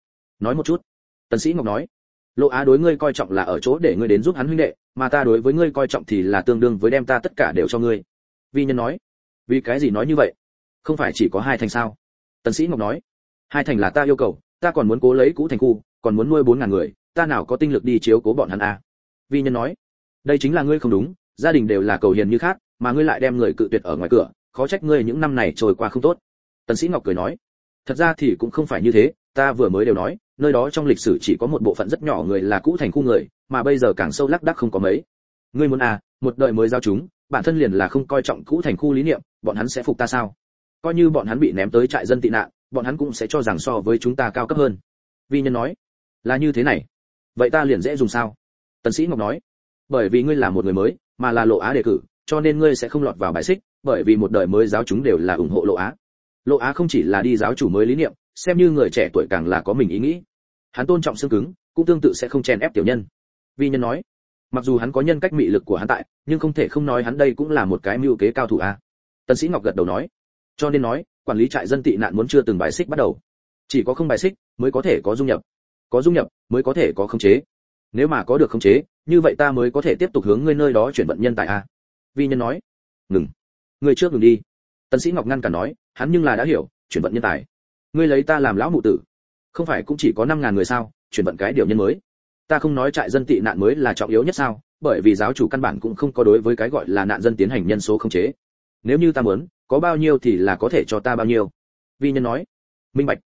nói một chút. Tần sĩ ngọc nói, lộ á đối ngươi coi trọng là ở chỗ để ngươi đến giúp hắn huynh đệ, mà ta đối với ngươi coi trọng thì là tương đương với đem ta tất cả đều cho ngươi. Vi nhân nói, vì cái gì nói như vậy? Không phải chỉ có hai thành sao? Tần sĩ ngọc nói, hai thành là ta yêu cầu, ta còn muốn cố lấy cũ thành khu, còn muốn nuôi bốn ngàn người, ta nào có tinh lực đi chiếu cố bọn hắn à? Vi nhân nói, đây chính là ngươi không đúng, gia đình đều là cầu hiền như khác, mà ngươi lại đem người cự tuyệt ở ngoài cửa, khó trách ngươi những năm này trôi qua không tốt. Tần sĩ ngọc cười nói, thật ra thì cũng không phải như thế, ta vừa mới đều nói, nơi đó trong lịch sử chỉ có một bộ phận rất nhỏ người là cũ thành khu người, mà bây giờ càng sâu lắc đắc không có mấy. Ngươi muốn à một đời mới giao chúng, bản thân liền là không coi trọng cũ thành khu lý niệm, bọn hắn sẽ phục ta sao? Coi như bọn hắn bị ném tới trại dân tị nạn, bọn hắn cũng sẽ cho rằng so với chúng ta cao cấp hơn. Vi nhân nói, là như thế này, vậy ta liền dễ dùng sao? Tần sĩ ngọc nói, bởi vì ngươi là một người mới, mà là lộ á đề cử, cho nên ngươi sẽ không lọt vào bài xích, bởi vì một đời mới giáo chúng đều là ủng hộ lộ á. Lộ á không chỉ là đi giáo chủ mới lý niệm, xem như người trẻ tuổi càng là có mình ý nghĩ. Hắn tôn trọng xương cứng, cũng tương tự sẽ không chèn ép tiểu nhân. Vi nhân nói, mặc dù hắn có nhân cách mị lực của hắn tại, nhưng không thể không nói hắn đây cũng là một cái mưu kế cao thủ a. Tần sĩ ngọc gật đầu nói cho nên nói, quản lý trại dân tị nạn muốn chưa từng bài xích bắt đầu. Chỉ có không bài xích mới có thể có dung nhập. Có dung nhập mới có thể có khống chế. Nếu mà có được khống chế, như vậy ta mới có thể tiếp tục hướng ngươi nơi đó chuyển vận nhân tài a. Vi nhân nói. Ngừng. Ngươi trước ngừng đi. Tần sĩ ngọc ngăn cản nói, hắn nhưng là đã hiểu, chuyển vận nhân tài. Ngươi lấy ta làm lão mụ tử. Không phải cũng chỉ có năm ngàn người sao, chuyển vận cái điều nhân mới. Ta không nói trại dân tị nạn mới là trọng yếu nhất sao, bởi vì giáo chủ căn bản cũng không có đối với cái gọi là nạn dân tiến hành nhân số khống chế. Nếu như ta muốn có bao nhiêu thì là có thể cho ta bao nhiêu. Vi nhân nói. Minh bạch.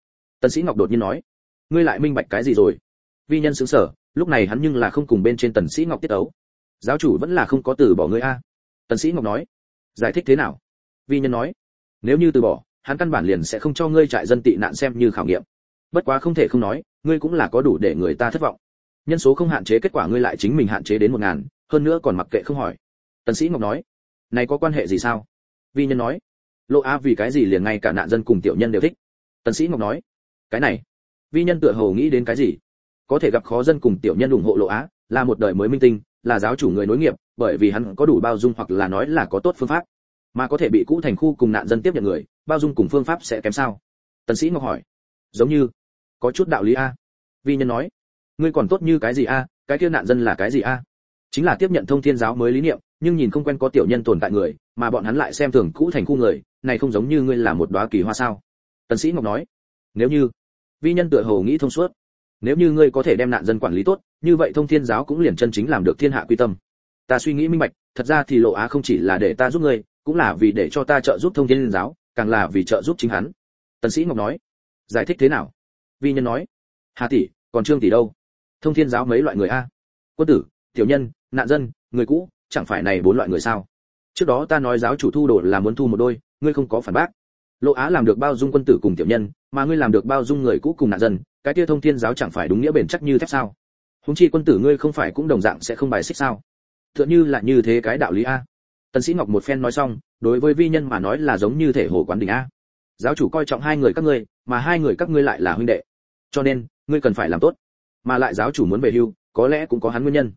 Tần sĩ ngọc đột nhiên nói. Ngươi lại minh bạch cái gì rồi? Vi nhân sững sờ, lúc này hắn nhưng là không cùng bên trên tần sĩ ngọc tiết ấu giáo chủ vẫn là không có từ bỏ ngươi a. Tần sĩ ngọc nói. Giải thích thế nào? Vi nhân nói. Nếu như từ bỏ, hắn căn bản liền sẽ không cho ngươi trại dân tị nạn xem như khảo nghiệm. Bất quá không thể không nói, ngươi cũng là có đủ để người ta thất vọng. Nhân số không hạn chế kết quả ngươi lại chính mình hạn chế đến một ngàn, hơn nữa còn mặc kệ không hỏi. Tần sĩ ngọc nói. Này có quan hệ gì sao? Vi nhân nói lộ á vì cái gì liền ngay cả nạn dân cùng tiểu nhân đều thích? Tần sĩ ngọc nói, cái này, vi nhân tựa hồ nghĩ đến cái gì? Có thể gặp khó dân cùng tiểu nhân ủng hộ lộ á là một đời mới minh tinh, là giáo chủ người nối nghiệp, bởi vì hắn có đủ bao dung hoặc là nói là có tốt phương pháp. Mà có thể bị cũ thành khu cùng nạn dân tiếp nhận người, bao dung cùng phương pháp sẽ kém sao? Tần sĩ ngọc hỏi, giống như, có chút đạo lý a. Vi nhân nói, ngươi còn tốt như cái gì a? Cái kia nạn dân là cái gì a? Chính là tiếp nhận thông thiên giáo mới lý niệm, nhưng nhìn không quen có tiểu nhân tồn tại người, mà bọn hắn lại xem thường cũ thành khu người, này không giống như ngươi là một đóa kỳ hoa sao? Tần sĩ ngọc nói, nếu như, vi nhân tựa hồ nghĩ thông suốt, nếu như ngươi có thể đem nạn dân quản lý tốt, như vậy thông thiên giáo cũng liền chân chính làm được thiên hạ quy tâm. Ta suy nghĩ minh bạch, thật ra thì lộ á không chỉ là để ta giúp ngươi, cũng là vì để cho ta trợ giúp thông thiên giáo, càng là vì trợ giúp chính hắn. Tần sĩ ngọc nói, giải thích thế nào? Vi nhân nói, hà tỷ, còn trương tỷ đâu? Thông thiên giáo mấy loại người a? Quân tử, tiểu nhân nạn dân, người cũ, chẳng phải này bốn loại người sao? Trước đó ta nói giáo chủ thu đồ là muốn thu một đôi, ngươi không có phản bác. Lộ á làm được bao dung quân tử cùng tiểu nhân, mà ngươi làm được bao dung người cũ cùng nạn dân, cái kia thông thiên giáo chẳng phải đúng nghĩa bền chắc như thép sao? Húng chi quân tử ngươi không phải cũng đồng dạng sẽ không bài xích sao? Tựa như là như thế cái đạo lý a. Tần sĩ ngọc một phen nói xong, đối với vi nhân mà nói là giống như thể hồ quán đỉnh a. Giáo chủ coi trọng hai người các ngươi, mà hai người các ngươi lại là huynh đệ. Cho nên, ngươi cần phải làm tốt. Mà lại giáo chủ muốn về hưu, có lẽ cũng có hắn nguyên nhân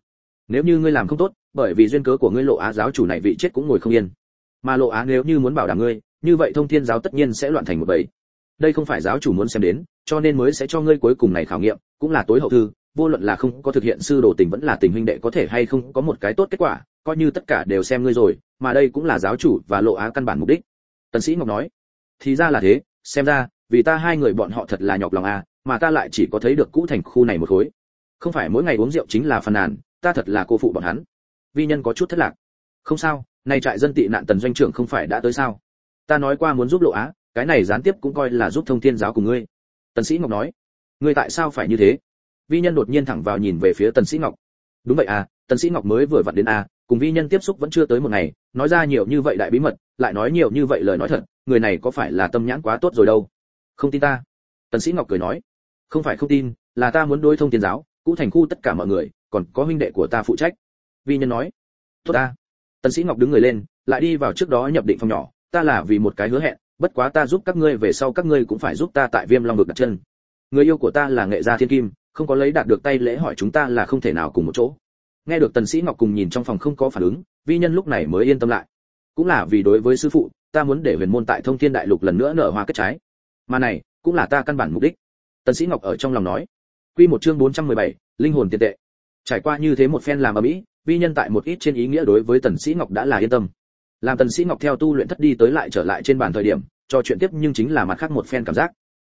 nếu như ngươi làm không tốt, bởi vì duyên cớ của ngươi lộ á giáo chủ này vị chết cũng ngồi không yên. Mà lộ á nếu như muốn bảo đảm ngươi, như vậy thông thiên giáo tất nhiên sẽ loạn thành một bầy. Đây không phải giáo chủ muốn xem đến, cho nên mới sẽ cho ngươi cuối cùng này khảo nghiệm, cũng là tối hậu thư, vô luận là không có thực hiện sư đồ tình vẫn là tình huynh đệ có thể hay không có một cái tốt kết quả, coi như tất cả đều xem ngươi rồi, mà đây cũng là giáo chủ và lộ á căn bản mục đích. Tần sĩ ngọc nói, thì ra là thế, xem ra, vì ta hai người bọn họ thật là nhọc lòng à mà ta lại chỉ có thấy được cũ thành khu này một khối. Không phải mỗi ngày uống rượu chính là phàn nàn ta thật là cô phụ bọn hắn. Vi nhân có chút thất lạc. Không sao, nay trại dân tị nạn tần doanh trưởng không phải đã tới sao? Ta nói qua muốn giúp lộ á, cái này gián tiếp cũng coi là giúp thông thiên giáo của ngươi. Tần sĩ ngọc nói. Ngươi tại sao phải như thế? Vi nhân đột nhiên thẳng vào nhìn về phía tần sĩ ngọc. Đúng vậy à tần sĩ ngọc mới vừa vặn đến à cùng vi nhân tiếp xúc vẫn chưa tới một ngày, nói ra nhiều như vậy đại bí mật, lại nói nhiều như vậy lời nói thật, người này có phải là tâm nhãn quá tốt rồi đâu? Không tin ta. Tần sĩ ngọc cười nói. Không phải không tin, là ta muốn đối thông thiên giáo cũ thành khu tất cả mọi người, còn có huynh đệ của ta phụ trách. Vi nhân nói, tốt ta. Tần sĩ ngọc đứng người lên, lại đi vào trước đó nhập định phòng nhỏ. Ta là vì một cái hứa hẹn, bất quá ta giúp các ngươi về sau các ngươi cũng phải giúp ta tại viêm long vực đặt chân. Người yêu của ta là nghệ gia thiên kim, không có lấy đạt được tay lễ hỏi chúng ta là không thể nào cùng một chỗ. Nghe được tần sĩ ngọc cùng nhìn trong phòng không có phản ứng, vi nhân lúc này mới yên tâm lại. Cũng là vì đối với sư phụ, ta muốn để huyền môn tại thông thiên đại lục lần nữa nở hoa kết trái. Mà này, cũng là ta căn bản mục đích. Tần sĩ ngọc ở trong lòng nói quy một chương 417, linh hồn tiền tệ. Trải qua như thế một phen làm ở mỹ vi nhân tại một ít trên ý nghĩa đối với tần sĩ ngọc đã là yên tâm. Làm tần sĩ ngọc theo tu luyện thất đi tới lại trở lại trên bàn thời điểm cho chuyện tiếp nhưng chính là mặt khác một phen cảm giác.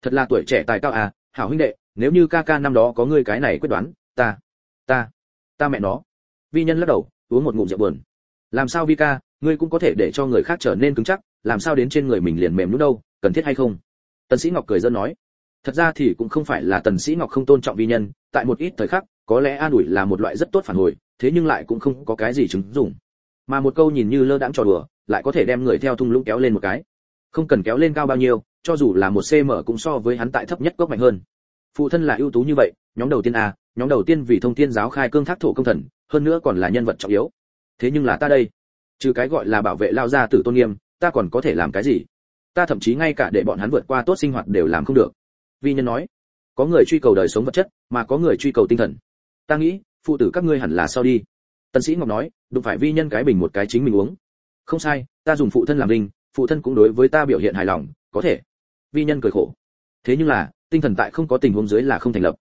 Thật là tuổi trẻ tài cao à hảo huynh đệ nếu như ca ca năm đó có ngươi cái này quyết đoán ta ta ta mẹ nó. Vi nhân lắc đầu uống một ngụm rượu buồn. Làm sao vi ca ngươi cũng có thể để cho người khác trở nên cứng chắc làm sao đến trên người mình liền mềm nhũn đâu cần thiết hay không? Tần sĩ ngọc cười giỡn nói thật ra thì cũng không phải là tần sĩ ngọc không tôn trọng vi nhân, tại một ít thời khắc, có lẽ an ủi là một loại rất tốt phản hồi, thế nhưng lại cũng không có cái gì chứng dụng. Mà một câu nhìn như lơ đãng trò đùa, lại có thể đem người theo thung lũng kéo lên một cái. Không cần kéo lên cao bao nhiêu, cho dù là một cm cũng so với hắn tại thấp nhất gốc mạnh hơn. Phụ thân là ưu tú như vậy, nhóm đầu tiên a, nhóm đầu tiên vì thông thiên giáo khai cương thác thổ công thần, hơn nữa còn là nhân vật trọng yếu. Thế nhưng là ta đây, trừ cái gọi là bảo vệ lao gia tử tôn nghiêm, ta còn có thể làm cái gì? Ta thậm chí ngay cả để bọn hắn vượt qua tốt sinh hoạt đều làm không được vi nhân nói, có người truy cầu đời sống vật chất, mà có người truy cầu tinh thần. Ta nghĩ, phụ tử các ngươi hẳn là sao đi? Tần sĩ ngọc nói, đụng phải vi nhân cái bình một cái chính mình uống. Không sai, ta dùng phụ thân làm linh, phụ thân cũng đối với ta biểu hiện hài lòng, có thể. Vi nhân cười khổ. Thế nhưng là, tinh thần tại không có tình huống dưới là không thành lập.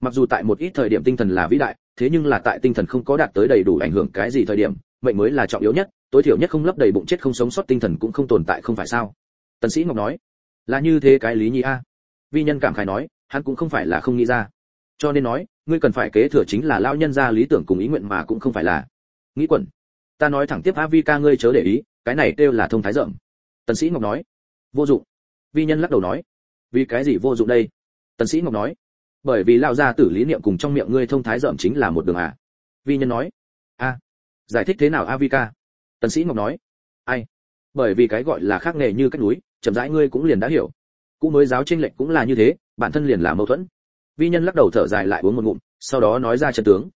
Mặc dù tại một ít thời điểm tinh thần là vĩ đại, thế nhưng là tại tinh thần không có đạt tới đầy đủ ảnh hưởng cái gì thời điểm, mệnh mới là trọng yếu nhất, tối thiểu nhất không lấp đầy bụng chết không sống sót tinh thần cũng không tồn tại không phải sao? Tần sĩ ngọc nói, là như thế cái lý nhi a vi nhân cảm khái nói, hắn cũng không phải là không nghĩ ra. Cho nên nói, ngươi cần phải kế thừa chính là lao nhân ra lý tưởng cùng ý nguyện mà cũng không phải là. Nghĩ quẩn. Ta nói thẳng tiếp a vi ca ngươi chớ để ý, cái này kêu là thông thái rộng. Tần sĩ ngọc nói. Vô dụng. Vi nhân lắc đầu nói. Vì cái gì vô dụng đây? Tần sĩ ngọc nói. Bởi vì lao gia tử lý niệm cùng trong miệng ngươi thông thái rộng chính là một đường à. Vi nhân nói. A giải thích thế nào a vi ca tần sĩ ngọc nói. Ai? Bởi vì cái gọi là khác nghề như cách núi, chậm rãi ngươi cũng liền đã hiểu cũ mới giáo tranh lệnh cũng là như thế bản thân liền là mâu thuẫn. Vi nhân lắc đầu thở dài lại uống một ngụm sau đó nói ra chân tướng.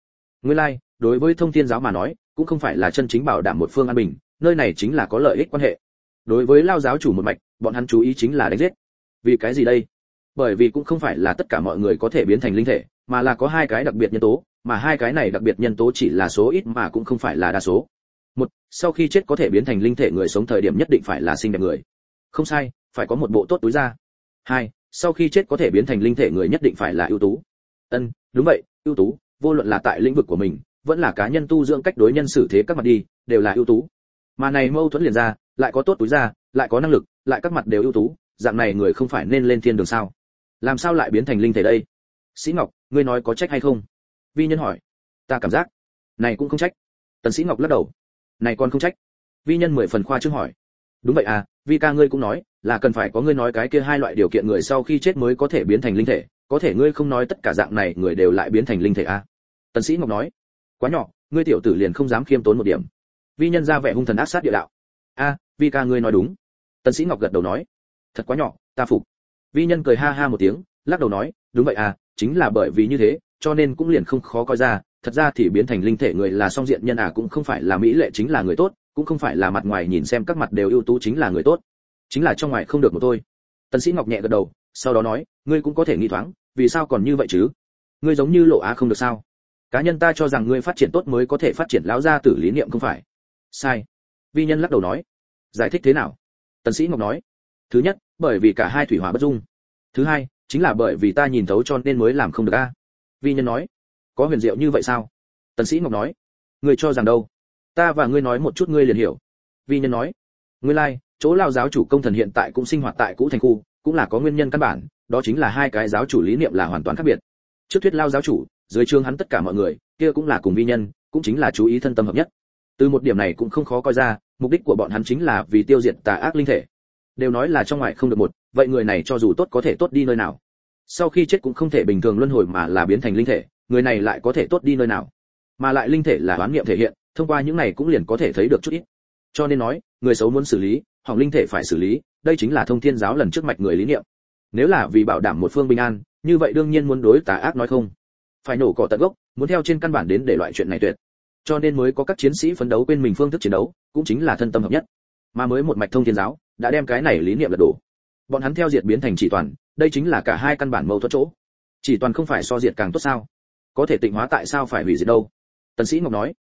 Nguyên lai like, đối với thông thiên giáo mà nói cũng không phải là chân chính bảo đảm một phương an bình nơi này chính là có lợi ích quan hệ. Đối với lao giáo chủ một mạch bọn hắn chú ý chính là đánh giết. Vì cái gì đây? Bởi vì cũng không phải là tất cả mọi người có thể biến thành linh thể mà là có hai cái đặc biệt nhân tố mà hai cái này đặc biệt nhân tố chỉ là số ít mà cũng không phải là đa số. Một sau khi chết có thể biến thành linh thể người sống thời điểm nhất định phải là sinh đẹp người. Không sai phải có một bộ tốt túi ra hai, sau khi chết có thể biến thành linh thể người nhất định phải là ưu tú. Ân, đúng vậy, ưu tú, vô luận là tại lĩnh vực của mình, vẫn là cá nhân tu dưỡng cách đối nhân xử thế các mặt đi, đều là ưu tú. Mà này mâu thuẫn liền ra, lại có tốt túi ra, lại có năng lực, lại các mặt đều ưu tú, dạng này người không phải nên lên thiên đường sao? Làm sao lại biến thành linh thể đây? Sĩ ngọc, ngươi nói có trách hay không? Vi nhân hỏi. Ta cảm giác, này cũng không trách. Tần sĩ ngọc lắc đầu. Này còn không trách. Vi nhân mười phần khoa trước hỏi. Đúng vậy à vi ca ngươi cũng nói, là cần phải có ngươi nói cái kia hai loại điều kiện người sau khi chết mới có thể biến thành linh thể, có thể ngươi không nói tất cả dạng này người đều lại biến thành linh thể à? Tần sĩ ngọc nói, quá nhỏ, ngươi tiểu tử liền không dám khiêm tốn một điểm. Vi nhân ra vẻ hung thần ác sát địa đạo. A, vi ca ngươi nói đúng. Tần sĩ ngọc gật đầu nói, thật quá nhỏ, ta phục. Vi nhân cười ha ha một tiếng, lắc đầu nói, đúng vậy à chính là bởi vì như thế, cho nên cũng liền không khó coi ra, thật ra thì biến thành linh thể người là song diện nhân à cũng không phải là mỹ lệ chính là người tốt cũng không phải là mặt ngoài nhìn xem các mặt đều ưu tú chính là người tốt, chính là trong ngoài không được một thôi. Tần sĩ ngọc nhẹ gật đầu, sau đó nói, ngươi cũng có thể nghi thoáng, vì sao còn như vậy chứ? Ngươi giống như lộ á không được sao? Cá nhân ta cho rằng ngươi phát triển tốt mới có thể phát triển lão gia tử lý niệm không phải. Sai. Vi nhân lắc đầu nói. Giải thích thế nào? Tần sĩ ngọc nói. Thứ nhất, bởi vì cả hai thủy hỏa bất dung. Thứ hai, chính là bởi vì ta nhìn thấu cho nên mới làm không được a. Vi nhân nói. Có huyền diệu như vậy sao? Tần sĩ ngọc nói. Ngươi cho rằng đâu? Ta và ngươi nói một chút ngươi liền hiểu. Vi nhân nói ngươi lai like, chỗ lao giáo chủ công thần hiện tại cũng sinh hoạt tại cũ thành khu cũng là có nguyên nhân căn bản đó chính là hai cái giáo chủ lý niệm là hoàn toàn khác biệt. Trước thuyết lao giáo chủ dưới trương hắn tất cả mọi người kia cũng là cùng vi nhân cũng chính là chú ý thân tâm hợp nhất. Từ một điểm này cũng không khó coi ra mục đích của bọn hắn chính là vì tiêu diệt tà ác linh thể. Đều nói là trong ngoài không được một vậy người này cho dù tốt có thể tốt đi nơi nào? Sau khi chết cũng không thể bình thường luân hồi mà là biến thành linh thể người này lại có thể tốt đi nơi nào? Mà lại linh thể là đoán nghiệm thể hiện thông qua những này cũng liền có thể thấy được chút ít. Cho nên nói, người xấu muốn xử lý, hỏng linh thể phải xử lý, đây chính là thông thiên giáo lần trước mạch người lý niệm. Nếu là vì bảo đảm một phương bình an, như vậy đương nhiên muốn đối tà ác nói không. Phải nổ cỏ tận gốc, muốn theo trên căn bản đến để loại chuyện này tuyệt. Cho nên mới có các chiến sĩ phấn đấu quên mình phương thức chiến đấu, cũng chính là thân tâm hợp nhất. Mà mới một mạch thông thiên giáo, đã đem cái này lý niệm lật đổ. Bọn hắn theo diệt biến thành chỉ toàn, đây chính là cả hai căn bản mâu thuẫn chỗ. Chỉ toàn không phải so diệt càng tốt sao? Có thể tịnh hóa tại sao phải hủy diệt đâu? Tần sĩ ngọc nói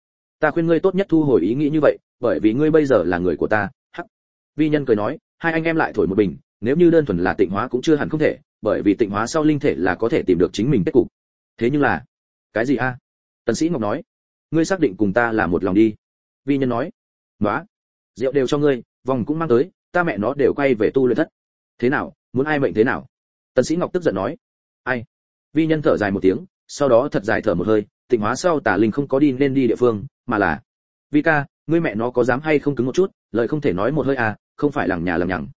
ta khuyên ngươi tốt nhất thu hồi ý nghĩ như vậy, bởi vì ngươi bây giờ là người của ta. Hắc. Vi nhân cười nói, hai anh em lại thổi một bình, nếu như đơn thuần là tịnh hóa cũng chưa hẳn không thể, bởi vì tịnh hóa sau linh thể là có thể tìm được chính mình kết cục. Thế nhưng là, cái gì a? Tần sĩ ngọc nói, ngươi xác định cùng ta là một lòng đi. Vi nhân nói nói rượu đều cho ngươi, vòng cũng mang tới, ta mẹ nó đều quay về tu luyện thất. Thế nào, muốn ai mệnh thế nào? Tần sĩ ngọc tức giận nói, ai? Vi nhân thở dài một tiếng, sau đó thật dài thở một hơi tịnh hóa sau tả linh không có đi nên đi địa phương, mà là vi ca ngươi mẹ nó có dám hay không cứng một chút, lời không thể nói một hơi à không phải lằng nhà lằng nhằng.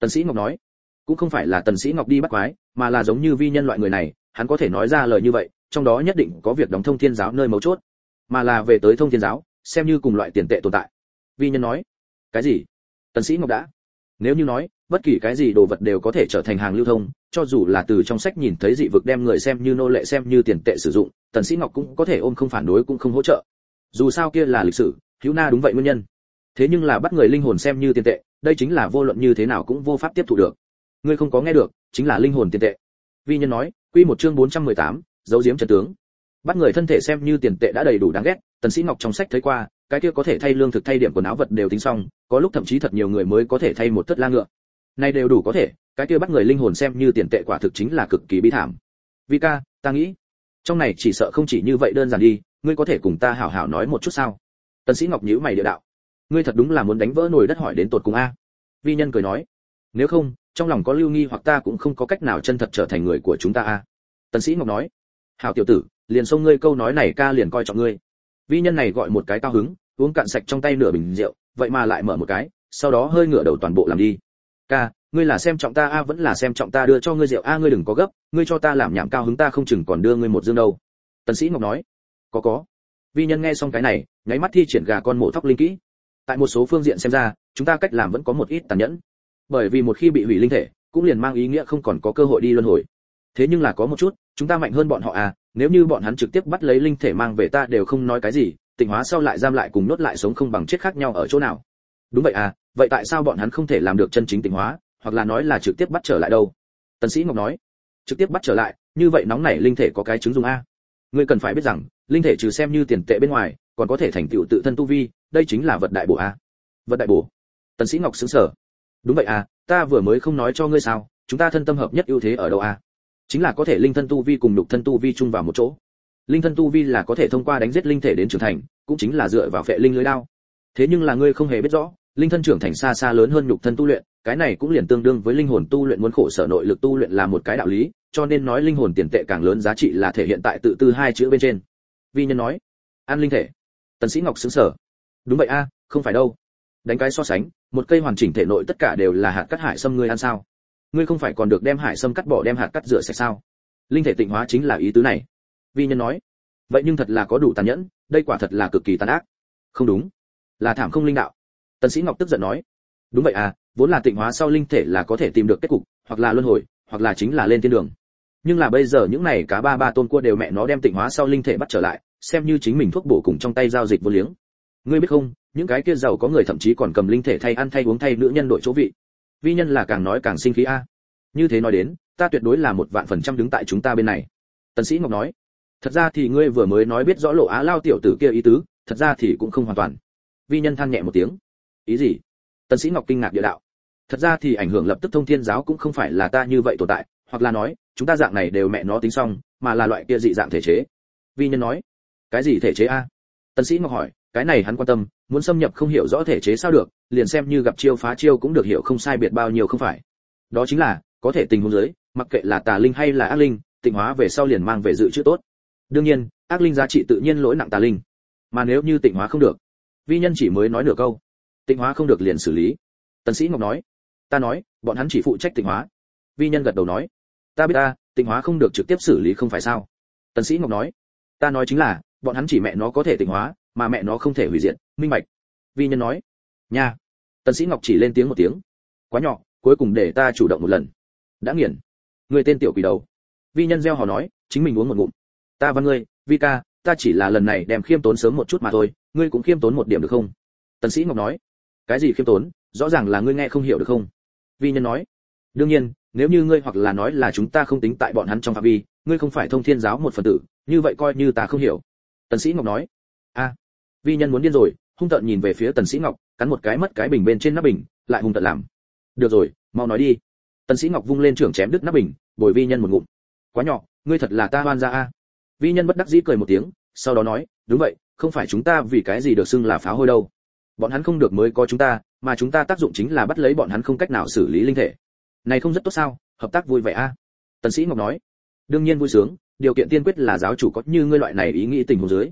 Tần sĩ ngọc nói, cũng không phải là tần sĩ ngọc đi bắt quái, mà là giống như vi nhân loại người này, hắn có thể nói ra lời như vậy, trong đó nhất định có việc đóng thông thiên giáo nơi mấu chốt, mà là về tới thông thiên giáo, xem như cùng loại tiền tệ tồn tại. Vi nhân nói, cái gì? Tần sĩ ngọc đã, nếu như nói bất kỳ cái gì đồ vật đều có thể trở thành hàng lưu thông cho dù là từ trong sách nhìn thấy dị vực đem người xem như nô lệ xem như tiền tệ sử dụng tần sĩ ngọc cũng có thể ôm không phản đối cũng không hỗ trợ. Dù sao kia là lịch sử hữu na đúng vậy nguyên nhân. Thế nhưng là bắt người linh hồn xem như tiền tệ đây chính là vô luận như thế nào cũng vô pháp tiếp thu được. Ngươi không có nghe được chính là linh hồn tiền tệ. Vi nhân nói quy một chương 418, dấu diếm trận tướng. Bắt người thân thể xem như tiền tệ đã đầy đủ đáng ghét tần sĩ ngọc trong sách thấy qua cái kia có thể thay lương thực thay điểm quần áo vật đều tính xong có lúc thậm chí thật nhiều người mới có thể thay một thất la ngựa này đều đủ có thể, cái kia bắt người linh hồn xem như tiền tệ quả thực chính là cực kỳ bi thảm. Vi ca ta nghĩ, trong này chỉ sợ không chỉ như vậy đơn giản đi, ngươi có thể cùng ta hảo hảo nói một chút sao? Tần sĩ ngọc nhíu mày địa đạo. Ngươi thật đúng là muốn đánh vỡ nồi đất hỏi đến tột cùng a? Vi nhân cười nói. Nếu không, trong lòng có lưu nghi hoặc ta cũng không có cách nào chân thật trở thành người của chúng ta a. Tần sĩ ngọc nói. Hảo tiểu tử, liền xông ngươi câu nói này ca liền coi trọng ngươi. Vi nhân này gọi một cái cao hứng, uống cạn sạch trong tay nửa bình rượu, vậy mà lại mở một cái, sau đó hơi ngửa đầu toàn bộ làm đi ca, ngươi là xem trọng ta, a vẫn là xem trọng ta, đưa cho ngươi rượu. A, ngươi đừng có gấp, ngươi cho ta làm nhảm cao hứng, ta không chừng còn đưa ngươi một dương đâu. Tần sĩ ngọc nói, có có. Vi nhân nghe xong cái này, nháy mắt thi triển gà con mổ thóc linh kỹ. Tại một số phương diện xem ra, chúng ta cách làm vẫn có một ít tàn nhẫn. Bởi vì một khi bị hủy linh thể, cũng liền mang ý nghĩa không còn có cơ hội đi luân hồi. Thế nhưng là có một chút, chúng ta mạnh hơn bọn họ à nếu như bọn hắn trực tiếp bắt lấy linh thể mang về ta đều không nói cái gì, tịnh hóa sau lại giam lại cùng nốt lại sống không bằng chết khác nhau ở chỗ nào. Đúng vậy à vậy tại sao bọn hắn không thể làm được chân chính tịnh hóa, hoặc là nói là trực tiếp bắt trở lại đâu? Tần sĩ ngọc nói, trực tiếp bắt trở lại, như vậy nóng nảy linh thể có cái chứng dùng a? Ngươi cần phải biết rằng, linh thể trừ xem như tiền tệ bên ngoài, còn có thể thành tựu tự thân tu vi, đây chính là vật đại bổ a. Vật đại bổ. Tần sĩ ngọc sững sờ. Đúng vậy à ta vừa mới không nói cho ngươi sao, chúng ta thân tâm hợp nhất ưu thế ở đâu a? Chính là có thể linh thân tu vi cùng đục thân tu vi chung vào một chỗ. Linh thân tu vi là có thể thông qua đánh giết linh thể đến trưởng thành, cũng chính là dựa vào phệ linh lưới đao. Thế nhưng là ngươi không hề biết rõ linh thân trưởng thành xa xa lớn hơn nhục thân tu luyện, cái này cũng liền tương đương với linh hồn tu luyện muốn khổ sở nội lực tu luyện là một cái đạo lý, cho nên nói linh hồn tiền tệ càng lớn giá trị là thể hiện tại tự tư hai chữ bên trên. Vi nhân nói, an linh thể. Tần sĩ ngọc sững sờ. Đúng vậy a, không phải đâu. Đánh cái so sánh, một cây hoàn chỉnh thể nội tất cả đều là hạt cắt hải sâm ngươi ăn sao? Ngươi không phải còn được đem hải sâm cắt bỏ đem hạt cắt rửa sạch sao? Linh thể tịnh hóa chính là ý tứ này. Vi nhân nói, vậy nhưng thật là có đủ tàn nhẫn, đây quả thật là cực kỳ tàn ác. Không đúng, là thảm không linh đạo tần sĩ ngọc tức giận nói, đúng vậy à vốn là tịnh hóa sau linh thể là có thể tìm được kết cục, hoặc là luân hồi, hoặc là chính là lên thiên đường. Nhưng là bây giờ những này cá ba ba tôn cua đều mẹ nó đem tịnh hóa sau linh thể bắt trở lại, xem như chính mình thuốc bổ cùng trong tay giao dịch vô liếng. Ngươi biết không, những cái kia giàu có người thậm chí còn cầm linh thể thay ăn thay uống thay nữ nhân đổi chỗ vị. Vi nhân là càng nói càng sinh khí a. Như thế nói đến, ta tuyệt đối là một vạn phần trăm đứng tại chúng ta bên này. Tần sĩ ngọc nói, thật ra thì ngươi vừa mới nói biết rõ lộ á lao tiểu tử kia ý tứ, thật ra thì cũng không hoàn toàn. Vi nhân than nhẹ một tiếng ý gì? Tần sĩ ngọc kinh ngạc địa đạo. Thật ra thì ảnh hưởng lập tức thông thiên giáo cũng không phải là ta như vậy tồn tại, hoặc là nói, chúng ta dạng này đều mẹ nó tính xong, mà là loại kia dị dạng thể chế. Vi nhân nói, cái gì thể chế a? Tần sĩ ngọc hỏi, cái này hắn quan tâm, muốn xâm nhập không hiểu rõ thể chế sao được, liền xem như gặp chiêu phá chiêu cũng được hiểu không sai biệt bao nhiêu không phải. Đó chính là, có thể tình huống dưới, mặc kệ là tà linh hay là ác linh, tịnh hóa về sau liền mang về dự trữ tốt. Đương nhiên, ác linh giá trị tự nhiên lỗi nặng tà linh, mà nếu như tịnh hóa không được, vi nhân chỉ mới nói nửa câu tịnh hóa không được liền xử lý. Tần sĩ ngọc nói, ta nói, bọn hắn chỉ phụ trách tịnh hóa. Vi nhân gật đầu nói, ta biết ta, tịnh hóa không được trực tiếp xử lý không phải sao? Tần sĩ ngọc nói, ta nói chính là, bọn hắn chỉ mẹ nó có thể tịnh hóa, mà mẹ nó không thể hủy diệt. Minh bạch. Vi nhân nói, nha. Tần sĩ ngọc chỉ lên tiếng một tiếng, quá nhỏ, cuối cùng để ta chủ động một lần. Đã nghiền. Người tên tiểu quỷ đầu. Vi nhân gieo hò nói, chính mình uống một ngụm. Ta văn ngươi, vi ca, ta chỉ là lần này đem khiêm tốn sớm một chút mà thôi, ngươi cũng khiêm tốn một điểm được không? Tần sĩ ngọc nói cái gì khiêm tốn, rõ ràng là ngươi nghe không hiểu được không? Vi nhân nói. Đương nhiên, nếu như ngươi hoặc là nói là chúng ta không tính tại bọn hắn trong phạm vi, ngươi không phải thông thiên giáo một phần tử, như vậy coi như ta không hiểu. Tần sĩ ngọc nói. A. Vi nhân muốn điên rồi, hung tợn nhìn về phía tần sĩ ngọc, cắn một cái mất cái bình bên trên nắp bình, lại hung tợn làm. Được rồi, mau nói đi. Tần sĩ ngọc vung lên trưởng chém đứt nắp bình, bồi vi nhân một ngụm. Quá nhỏ, ngươi thật là ta hoan gia a. Vi nhân bất đắc dĩ cười một tiếng, sau đó nói, đúng vậy, không phải chúng ta vì cái gì được xưng là phá hôi đâu bọn hắn không được mới có chúng ta, mà chúng ta tác dụng chính là bắt lấy bọn hắn không cách nào xử lý linh thể. Này không rất tốt sao? Hợp tác vui vẻ a. Tần sĩ ngọc nói. Đương nhiên vui sướng, điều kiện tiên quyết là giáo chủ có như ngươi loại này ý nghĩ tình huống dưới.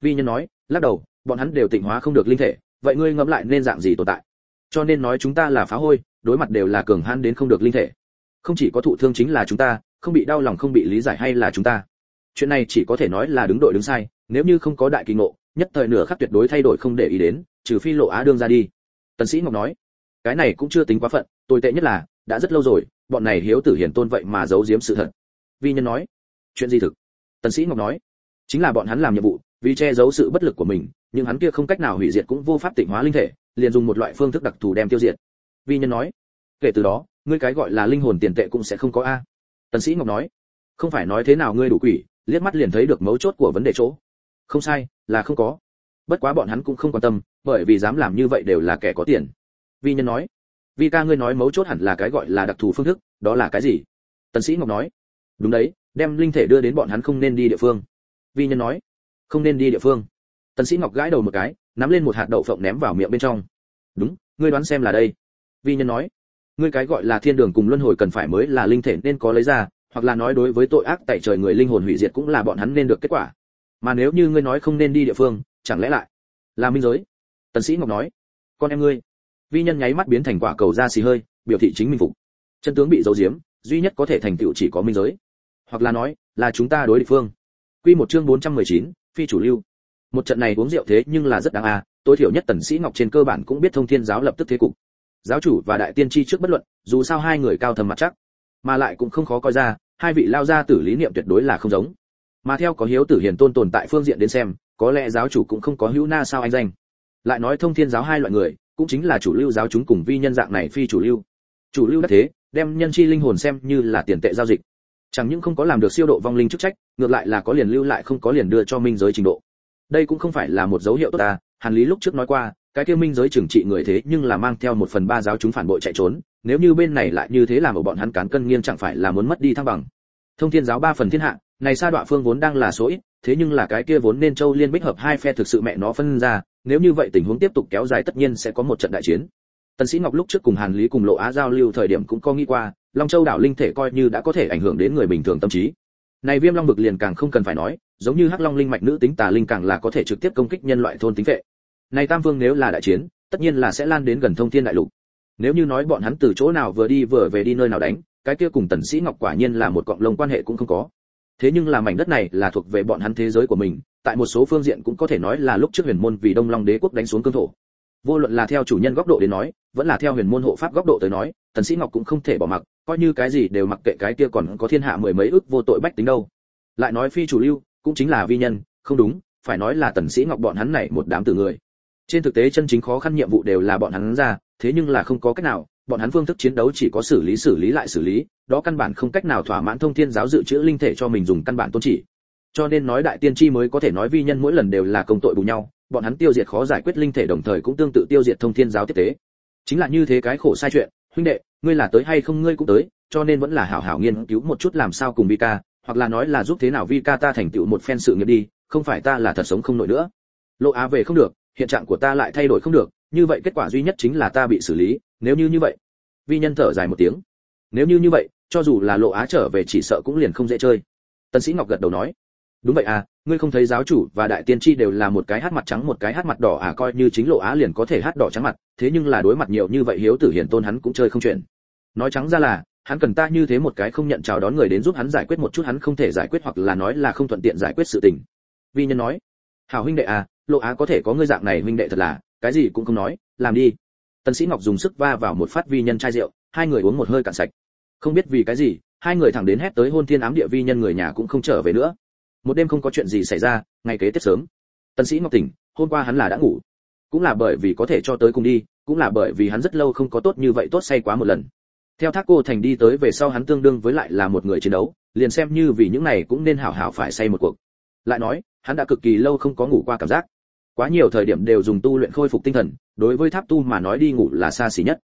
Vi nhân nói, lắc đầu, bọn hắn đều tịnh hóa không được linh thể, vậy ngươi ngẫm lại nên dạng gì tồn tại? Cho nên nói chúng ta là phá hôi, đối mặt đều là cường hãn đến không được linh thể. Không chỉ có thụ thương chính là chúng ta, không bị đau lòng không bị lý giải hay là chúng ta. Chuyện này chỉ có thể nói là đứng đội đứng sai, nếu như không có đại kỳ ngộ, nhất thời nửa khắc tuyệt đối thay đổi không để ý đến trừ phi lộ á đương ra đi. Tần sĩ ngọc nói, cái này cũng chưa tính quá phận, tồi tệ nhất là, đã rất lâu rồi, bọn này hiếu tử hiển tôn vậy mà giấu giếm sự thật. Vi nhân nói, chuyện gì thực? Tần sĩ ngọc nói, chính là bọn hắn làm nhiệm vụ, vì che giấu sự bất lực của mình, nhưng hắn kia không cách nào hủy diệt cũng vô pháp tịnh hóa linh thể, liền dùng một loại phương thức đặc thù đem tiêu diệt. Vi nhân nói, kể từ đó, ngươi cái gọi là linh hồn tiền tệ cũng sẽ không có a. Tần sĩ ngọc nói, không phải nói thế nào ngươi đủ quỷ, liếc mắt liền thấy được mấu chốt của vấn đề chỗ. Không sai, là không có. Bất quá bọn hắn cũng không quan tâm bởi vì dám làm như vậy đều là kẻ có tiền. Vi nhân nói, vi ca ngươi nói mấu chốt hẳn là cái gọi là đặc thù phương thức, đó là cái gì? Tần sĩ ngọc nói, đúng đấy, đem linh thể đưa đến bọn hắn không nên đi địa phương. Vi nhân nói, không nên đi địa phương. Tần sĩ ngọc gãi đầu một cái, nắm lên một hạt đậu phộng ném vào miệng bên trong. Đúng, ngươi đoán xem là đây. Vi nhân nói, ngươi cái gọi là thiên đường cùng luân hồi cần phải mới là linh thể nên có lấy ra, hoặc là nói đối với tội ác tại trời người linh hồn hủy diệt cũng là bọn hắn nên được kết quả. Mà nếu như ngươi nói không nên đi địa phương, chẳng lẽ lại là minh giới? Tần sĩ ngọc nói con em ngươi. Vi nhân nháy mắt biến thành quả cầu ra xì hơi biểu thị chính mình phục. Chân tướng bị giấu giếm duy nhất có thể thành tựu chỉ có minh giới. Hoặc là nói là chúng ta đối địch phương. Quy một chương 419, phi chủ lưu. Một trận này uống rượu thế nhưng là rất đáng à tối thiểu nhất tần sĩ ngọc trên cơ bản cũng biết thông thiên giáo lập tức thế cục. Giáo chủ và đại tiên tri trước bất luận dù sao hai người cao thầm mặt chắc mà lại cũng không khó coi ra hai vị lao gia tử lý niệm tuyệt đối là không giống. Mà theo có hiếu tử hiền tôn tồn tại phương diện đến xem có lẽ giáo chủ cũng không có hữu na sao anh danh lại nói thông thiên giáo hai loại người, cũng chính là chủ lưu giáo chúng cùng vi nhân dạng này phi chủ lưu. Chủ lưu đắc thế, đem nhân chi linh hồn xem như là tiền tệ giao dịch. Chẳng những không có làm được siêu độ vong linh chức trách, ngược lại là có liền lưu lại không có liền đưa cho minh giới trình độ. Đây cũng không phải là một dấu hiệu tốt ta, hàn lý lúc trước nói qua, cái kia minh giới trừng trị người thế nhưng là mang theo một phần ba giáo chúng phản bội chạy trốn, nếu như bên này lại như thế làm ở bọn hắn cán cân nghiêng chẳng phải là muốn mất đi thăng bằng. Thông thiên giáo ba phần thiên hạ này sa đọa phương vốn đang là số ít, thế nhưng là cái kia vốn nên châu liên bích hợp hai phe thực sự mẹ nó phân ra, nếu như vậy tình huống tiếp tục kéo dài tất nhiên sẽ có một trận đại chiến. Tần sĩ ngọc lúc trước cùng hàn lý cùng lộ á giao lưu thời điểm cũng có nghĩ qua, long châu đảo linh thể coi như đã có thể ảnh hưởng đến người bình thường tâm trí. Này viêm long bực liền càng không cần phải nói, giống như hắc long linh mạch nữ tính tà linh càng là có thể trực tiếp công kích nhân loại thôn tính vệ. Này tam vương nếu là đại chiến, tất nhiên là sẽ lan đến gần thông thiên đại lục. Nếu như nói bọn hắn từ chỗ nào vừa đi vừa về đi nơi nào đánh, cái kia cùng tần sĩ ngọc quả nhiên là một cọng lông quan hệ cũng không có thế nhưng là mảnh đất này là thuộc về bọn hắn thế giới của mình, tại một số phương diện cũng có thể nói là lúc trước huyền môn vì đông long đế quốc đánh xuống cương thổ. Vô luận là theo chủ nhân góc độ đến nói, vẫn là theo huyền môn hộ pháp góc độ tới nói, tần sĩ ngọc cũng không thể bỏ mặc, coi như cái gì đều mặc kệ cái kia còn có thiên hạ mười mấy ước vô tội bách tính đâu. Lại nói phi chủ lưu, cũng chính là vi nhân, không đúng, phải nói là tần sĩ ngọc bọn hắn này một đám tử người. Trên thực tế chân chính khó khăn nhiệm vụ đều là bọn hắn ra, thế nhưng là không có cách nào bọn hắn phương thức chiến đấu chỉ có xử lý xử lý lại xử lý, đó căn bản không cách nào thỏa mãn thông thiên giáo dự trữ linh thể cho mình dùng căn bản tôn chỉ. Cho nên nói đại tiên tri mới có thể nói vi nhân mỗi lần đều là công tội bù nhau, bọn hắn tiêu diệt khó giải quyết linh thể đồng thời cũng tương tự tiêu diệt thông thiên giáo tiếp tế. Chính là như thế cái khổ sai chuyện, huynh đệ, ngươi là tới hay không ngươi cũng tới, cho nên vẫn là hảo hảo nghiên cứu một chút làm sao cùng vi ca hoặc là nói là giúp thế nào vi ca ta thành tựu một phen sự nghiệp đi, không phải ta là thật sống không nổi nữa. Lộ á về không được, hiện trạng của ta lại thay đổi không được như vậy kết quả duy nhất chính là ta bị xử lý, nếu như như vậy. Vi nhân thở dài một tiếng. Nếu như như vậy, cho dù là lộ á trở về chỉ sợ cũng liền không dễ chơi. Tân sĩ ngọc gật đầu nói. Đúng vậy à ngươi không thấy giáo chủ và đại tiên tri đều là một cái hát mặt trắng, một cái hát mặt đỏ à coi như chính lộ á liền có thể hát đỏ trắng mặt, thế nhưng là đối mặt nhiều như vậy hiếu tử hiển tôn hắn cũng chơi không chuyện. Nói trắng ra là, hắn cần ta như thế một cái không nhận chào đón người đến giúp hắn giải quyết một chút hắn không thể giải quyết hoặc là nói là không thuận tiện giải quyết sự tình. Vi nhân nói. Hảo huynh đệ à lộ á có thể có ngươi dạng này huynh đệ thật là cái gì cũng không nói, làm đi. Tần sĩ ngọc dùng sức va vào một phát vi nhân chai rượu, hai người uống một hơi cạn sạch. Không biết vì cái gì, hai người thẳng đến hét tới hôn thiên ám địa vi nhân người nhà cũng không trở về nữa. Một đêm không có chuyện gì xảy ra, ngày kế tiếp sớm. Tần sĩ ngọc tỉnh, hôm qua hắn là đã ngủ. Cũng là bởi vì có thể cho tới cùng đi, cũng là bởi vì hắn rất lâu không có tốt như vậy tốt say quá một lần. Theo thác cô thành đi tới về sau hắn tương đương với lại là một người chiến đấu, liền xem như vì những này cũng nên hảo hảo phải say một cuộc. Lại nói, hắn đã cực kỳ lâu không có ngủ qua cảm giác quá nhiều thời điểm đều dùng tu luyện khôi phục tinh thần, đối với tháp tu mà nói đi ngủ là xa xỉ nhất.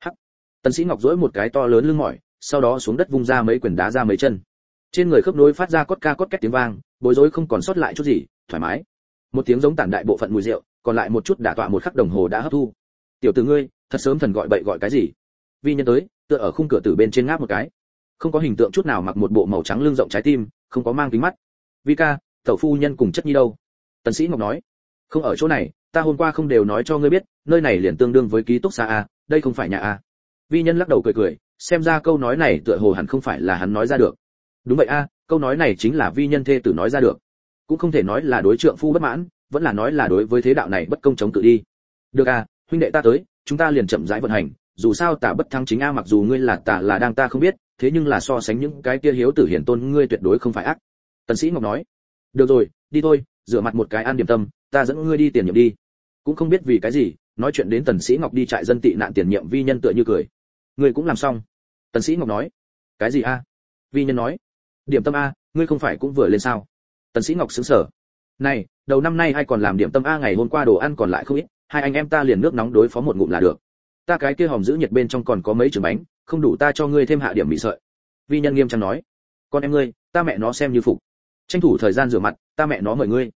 Hắc. Tần sĩ ngọc duỗi một cái to lớn lưng mỏi, sau đó xuống đất vung ra mấy quyền đá ra mấy chân. Trên người khớp nối phát ra cốt ca cốt két tiếng vang, bối rối không còn sót lại chút gì, thoải mái. Một tiếng giống tản đại bộ phận mùi rượu, còn lại một chút đả tọa một khắc đồng hồ đã hấp thu. Tiểu tử ngươi, thật sớm thần gọi bậy gọi cái gì? Vi nhân tới, tựa ở khung cửa tử bên trên ngáp một cái. Không có hình tượng chút nào mặc một bộ màu trắng lưng rộng trái tim, không có mang kính mắt. Vi ca, tẩu phu nhân cùng chất nhi đâu? Tần sĩ ngọc nói không ở chỗ này, ta hôm qua không đều nói cho ngươi biết, nơi này liền tương đương với ký túc xá a, đây không phải nhà a. Vi nhân lắc đầu cười cười, xem ra câu nói này tựa hồ hẳn không phải là hắn nói ra được. Đúng vậy a, câu nói này chính là vi nhân thê tử nói ra được. Cũng không thể nói là đối trượng phu bất mãn, vẫn là nói là đối với thế đạo này bất công chống tự đi. Được a, huynh đệ ta tới, chúng ta liền chậm rãi vận hành, dù sao tả bất thắng chính a mặc dù ngươi là tả là đang ta không biết, thế nhưng là so sánh những cái kia hiếu tử hiển tôn ngươi tuyệt đối không phải ác. Tần sĩ ngọc nói, được rồi, đi thôi, rửa mặt một cái ăn điểm tâm ta dẫn ngươi đi tiền nhiệm đi. Cũng không biết vì cái gì, nói chuyện đến tần sĩ ngọc đi trại dân tị nạn tiền nhiệm vi nhân tựa như cười. Ngươi cũng làm xong. Tần sĩ ngọc nói. Cái gì a? Vi nhân nói. Điểm tâm a, ngươi không phải cũng vừa lên sao? Tần sĩ ngọc sững sờ. Này, đầu năm nay ai còn làm điểm tâm a, ngày hôm qua đồ ăn còn lại không ít, hai anh em ta liền nước nóng đối phó một ngụm là được. Ta cái kia hòm giữ nhiệt bên trong còn có mấy chừng bánh, không đủ ta cho ngươi thêm hạ điểm bị sợi. Vi nhân nghiêm trang nói. Con em ngươi, ta mẹ nó xem như phục. Tranh thủ thời gian rửa mặt, ta mẹ nó mời ngươi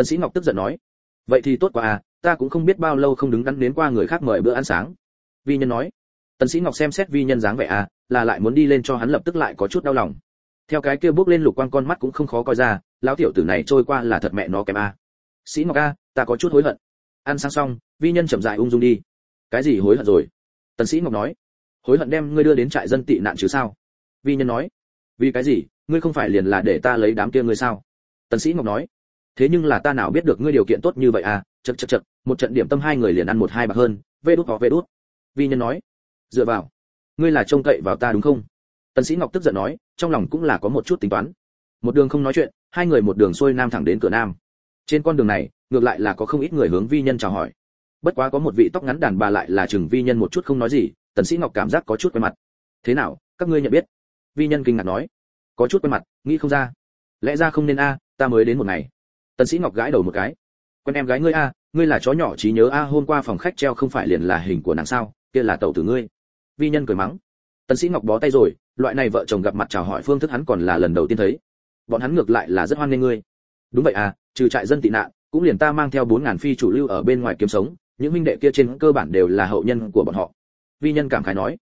tần sĩ ngọc tức giận nói, vậy thì tốt quá à ta cũng không biết bao lâu không đứng đắn đến qua người khác mời bữa ăn sáng. Vi nhân nói, tần sĩ ngọc xem xét vi nhân dáng vẻ à là lại muốn đi lên cho hắn lập tức lại có chút đau lòng. Theo cái kia bước lên lục quang con mắt cũng không khó coi ra, lão tiểu tử này trôi qua là thật mẹ nó kém a à. sĩ ngọc a ta có chút hối hận. Ăn sáng xong, vi nhân chậm rãi ung dung đi. Cái gì hối hận rồi? Tần sĩ ngọc nói, hối hận đem ngươi đưa đến trại dân tị nạn chứ sao? Vi nhân nói, vì cái gì, ngươi không phải liền là để ta lấy đám kia ngươi sao? Tần sĩ ngọc nói thế nhưng là ta nào biết được ngươi điều kiện tốt như vậy à? Chật chật chật một trận điểm tâm hai người liền ăn một hai bạc hơn. Vê đút họ vê đút. Vi nhân nói, dựa vào, ngươi là trông cậy vào ta đúng không? Tần sĩ ngọc tức giận nói, trong lòng cũng là có một chút tính toán. Một đường không nói chuyện, hai người một đường xuôi nam thẳng đến cửa nam. Trên con đường này, ngược lại là có không ít người hướng vi nhân chào hỏi. Bất quá có một vị tóc ngắn đàn bà lại là chừng vi nhân một chút không nói gì, tần sĩ ngọc cảm giác có chút quen mặt. Thế nào, các ngươi nhận biết? Vi nhân kinh ngạc nói. Có chút quen mặt, nghĩ không ra. Lẽ ra không nên a, ta mới đến một ngày tần sĩ ngọc gãi đầu một cái. Quen em gái ngươi a, ngươi là chó nhỏ trí nhớ a, hôm qua phòng khách treo không phải liền là hình của nàng sao, kia là tẩu tử ngươi. Vi nhân cười mắng. Tần sĩ ngọc bó tay rồi, loại này vợ chồng gặp mặt chào hỏi phương thức hắn còn là lần đầu tiên thấy. Bọn hắn ngược lại là rất hoan nghênh ngươi. Đúng vậy à trừ trại dân tị nạn, cũng liền ta mang theo bốn ngàn phi chủ lưu ở bên ngoài kiếm sống, những huynh đệ kia trên cơ bản đều là hậu nhân của bọn họ. Vi nhân cảm khái nói.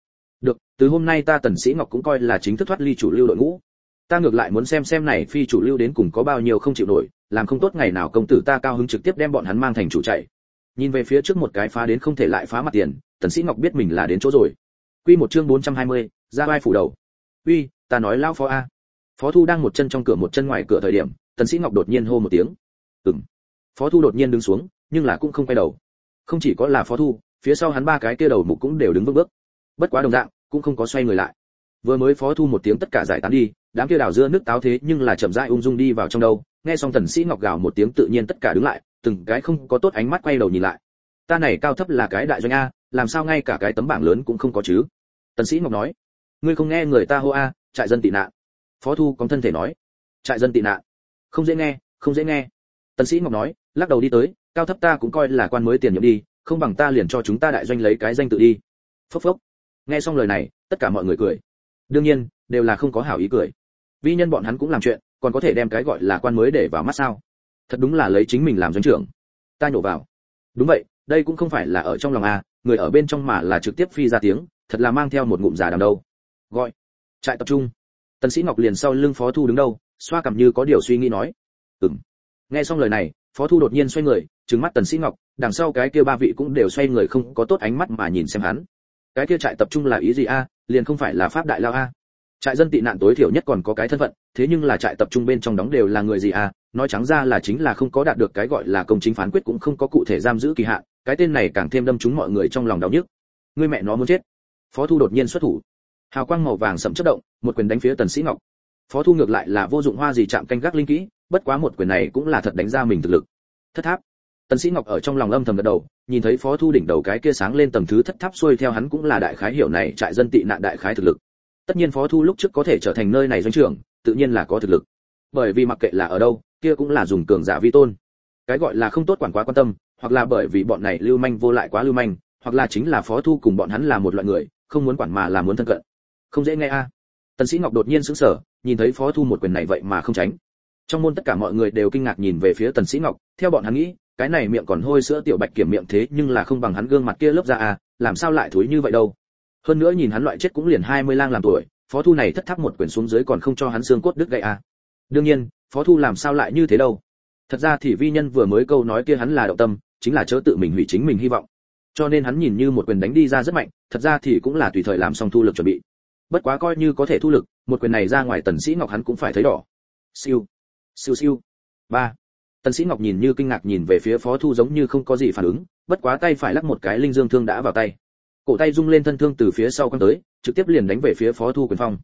Được, từ hôm nay ta tần sĩ ngọc cũng coi là chính thức thoát ly chủ lưu đội ngũ. Ta ngược lại muốn xem xem này phi chủ lưu đến cùng có bao nhiêu không chịu nổi làm không tốt ngày nào công tử ta cao hứng trực tiếp đem bọn hắn mang thành chủ chạy. Nhìn về phía trước một cái phá đến không thể lại phá mặt tiền tần sĩ ngọc biết mình là đến chỗ rồi. Quy một chương 420, ra vai phủ đầu. Uy ta nói lão phó a. Phó thu đang một chân trong cửa một chân ngoài cửa thời điểm tần sĩ ngọc đột nhiên hô một tiếng. Ừm. Phó thu đột nhiên đứng xuống nhưng là cũng không quay đầu. Không chỉ có là phó thu phía sau hắn ba cái kia đầu mục cũng đều đứng vững bước. Bất quá đồng dạng cũng không có xoay người lại. Vừa mới phó thu một tiếng tất cả giải tán đi đám kia đào dưa nước táo thế nhưng là chậm rãi ung dung đi vào trong đâu, nghe xong thần sĩ ngọc gào một tiếng tự nhiên tất cả đứng lại, từng cái không có tốt ánh mắt quay đầu nhìn lại. Ta này cao thấp là cái đại doanh a, làm sao ngay cả cái tấm bảng lớn cũng không có chứ? Tần sĩ ngọc nói. Ngươi không nghe người ta hô a, trại dân tị nạn. Phó thu có thân thể nói. Trại dân tị nạn. Không dễ nghe, không dễ nghe. Tần sĩ ngọc nói, lắc đầu đi tới, cao thấp ta cũng coi là quan mới tiền nhiệm đi, không bằng ta liền cho chúng ta đại doanh lấy cái danh tự đi. Phốc phốc. Nghe xong lời này, tất cả mọi người cười. Đương nhiên, đều là không có hảo ý cười vi nhân bọn hắn cũng làm chuyện, còn có thể đem cái gọi là quan mới để vào mắt sao? Thật đúng là lấy chính mình làm doanh trưởng. Ta nhổ vào. Đúng vậy, đây cũng không phải là ở trong lòng a người ở bên trong mà là trực tiếp phi ra tiếng, thật là mang theo một ngụm giả đằng đâu. Gọi. Trại tập trung. Tần sĩ ngọc liền sau lưng phó thu đứng đâu, xoa cằm như có điều suy nghĩ nói. Ừm. Nghe xong lời này, phó thu đột nhiên xoay người, trừng mắt tần sĩ ngọc, đằng sau cái kia ba vị cũng đều xoay người không có tốt ánh mắt mà nhìn xem hắn. Cái kia trại tập trung là ý gì a? Liền không phải là pháp đại lao a? Trại dân tị nạn tối thiểu nhất còn có cái thân phận, thế nhưng là trại tập trung bên trong đóng đều là người gì à? nói trắng ra là chính là không có đạt được cái gọi là công chính phán quyết cũng không có cụ thể giam giữ kỳ hạn, cái tên này càng thêm đâm trúng mọi người trong lòng đau nhức. Người mẹ nó muốn chết. Phó thu đột nhiên xuất thủ. Hào quang màu vàng sẫm chớp động, một quyền đánh phía tần sĩ ngọc. Phó thu ngược lại là vô dụng hoa gì chạm canh gác linh kỹ, bất quá một quyền này cũng là thật đánh ra mình thực lực. Thất tháp. Tần sĩ ngọc ở trong lòng âm thầm gật đầu, nhìn thấy phó thu đỉnh đầu cái kia sáng lên tầng thứ thất tháp xuôi theo hắn cũng là đại khái hiểu này, trại dân tị nạn đại khái thực lực tất nhiên phó thu lúc trước có thể trở thành nơi này doanh trưởng, tự nhiên là có thực lực. Bởi vì mặc kệ là ở đâu, kia cũng là dùng cường giả vi tôn. Cái gọi là không tốt quản quá quan tâm, hoặc là bởi vì bọn này lưu manh vô lại quá lưu manh, hoặc là chính là phó thu cùng bọn hắn là một loại người, không muốn quản mà là muốn thân cận. Không dễ nghe a. Tần sĩ ngọc đột nhiên sững sờ, nhìn thấy phó thu một quyền này vậy mà không tránh. Trong môn tất cả mọi người đều kinh ngạc nhìn về phía tần sĩ ngọc, theo bọn hắn nghĩ, cái này miệng còn hôi sữa tiểu bạch kiểm miệng thế nhưng là không bằng hắn gương mặt kia lớp da à làm sao lại thối như vậy đâu? Hơn nữa nhìn hắn loại chết cũng liền 20 lang làm tuổi, phó thu này thất tháp một quyền xuống dưới còn không cho hắn xương cốt đứt gãy à. Đương nhiên, phó thu làm sao lại như thế đâu. Thật ra thì vi nhân vừa mới câu nói kia hắn là động tâm, chính là chớ tự mình hủy chính mình hy vọng. Cho nên hắn nhìn như một quyền đánh đi ra rất mạnh, thật ra thì cũng là tùy thời làm xong thu lực chuẩn bị. Bất quá coi như có thể thu lực, một quyền này ra ngoài tần sĩ ngọc hắn cũng phải thấy đỏ. Siêu. Siêu siêu. Ba. Tần sĩ ngọc nhìn như kinh ngạc nhìn về phía phó thu giống như không có gì phản ứng, bất quá tay phải lắc một cái linh dương thương đã vào tay cổ tay rung lên thân thương từ phía sau quăng tới, trực tiếp liền đánh về phía phó thu quyền phong.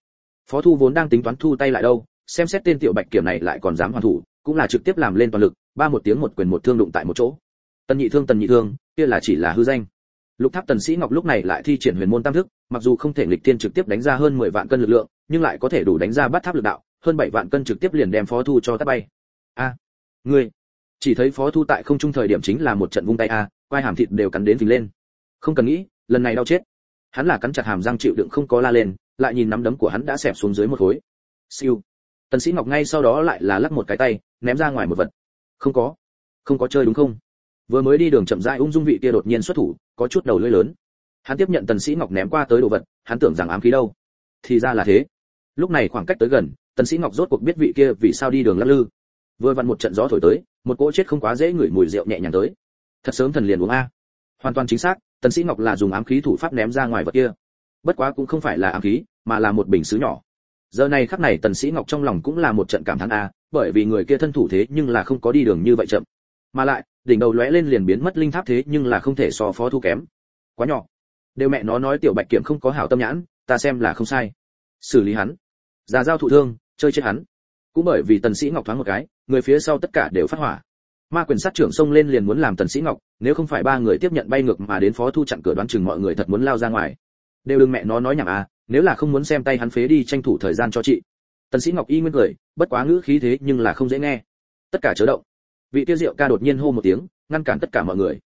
Phó thu vốn đang tính toán thu tay lại đâu, xem xét tên tiểu bạch kiểm này lại còn dám hoàn thủ, cũng là trực tiếp làm lên toàn lực, ba một tiếng một quyền một thương đụng tại một chỗ. Tần nhị thương, tần nhị thương, kia là chỉ là hư danh. Lục tháp tần sĩ ngọc lúc này lại thi triển huyền môn tam thức, mặc dù không thể nghịch tiên trực tiếp đánh ra hơn 10 vạn cân lực lượng, nhưng lại có thể đủ đánh ra bắt tháp lực đạo, hơn 7 vạn cân trực tiếp liền đem phó thu cho tát bay. A, ngươi, chỉ thấy phó thu tại không trung thời điểm chính là một trận vung tay a, quai hàm thịt đều cắn đến phình lên. Không cần nghĩ lần này đau chết. Hắn là cắn chặt hàm răng chịu đựng không có la lên, lại nhìn nắm đấm của hắn đã xẹp xuống dưới một khối. Siêu. Tần sĩ ngọc ngay sau đó lại là lắc một cái tay, ném ra ngoài một vật. Không có. Không có chơi đúng không? Vừa mới đi đường chậm rãi ung dung vị kia đột nhiên xuất thủ, có chút đầu lưỡi lớn. Hắn tiếp nhận tần sĩ ngọc ném qua tới đồ vật, hắn tưởng rằng ám khí đâu. Thì ra là thế. Lúc này khoảng cách tới gần, tần sĩ ngọc rốt cuộc biết vị kia vì sao đi đường lắc lư. Vừa vặn một trận gió thổi tới, một cỗ chết không quá dễ ngửi mùi rượu nhẹ nhàng tới. Thật sớm thần liền uống a. Hoàn toàn chính xác tần sĩ ngọc là dùng ám khí thủ pháp ném ra ngoài vật kia. Bất quá cũng không phải là ám khí, mà là một bình sứ nhỏ. Giờ này khắc này tần sĩ ngọc trong lòng cũng là một trận cảm thán a, bởi vì người kia thân thủ thế nhưng là không có đi đường như vậy chậm. Mà lại, đỉnh đầu lóe lên liền biến mất linh tháp thế nhưng là không thể so phó thu kém. Quá nhỏ. Đều mẹ nó nói tiểu bạch kiểm không có hảo tâm nhãn, ta xem là không sai. Xử lý hắn. Già giao thụ thương, chơi chết hắn. Cũng bởi vì tần sĩ ngọc thoáng một cái, người phía sau tất cả đều phát hỏa ma quyền sát trưởng xông lên liền muốn làm tần sĩ ngọc, nếu không phải ba người tiếp nhận bay ngược mà đến phó thu chặn cửa đoán chừng mọi người thật muốn lao ra ngoài. Đều đừng mẹ nó nói nhảm à nếu là không muốn xem tay hắn phế đi tranh thủ thời gian cho chị. Tần sĩ ngọc y nguyên cười, bất quá ngữ khí thế nhưng là không dễ nghe. Tất cả chớ động. Vị tiêu diệu ca đột nhiên hô một tiếng, ngăn cản tất cả mọi người.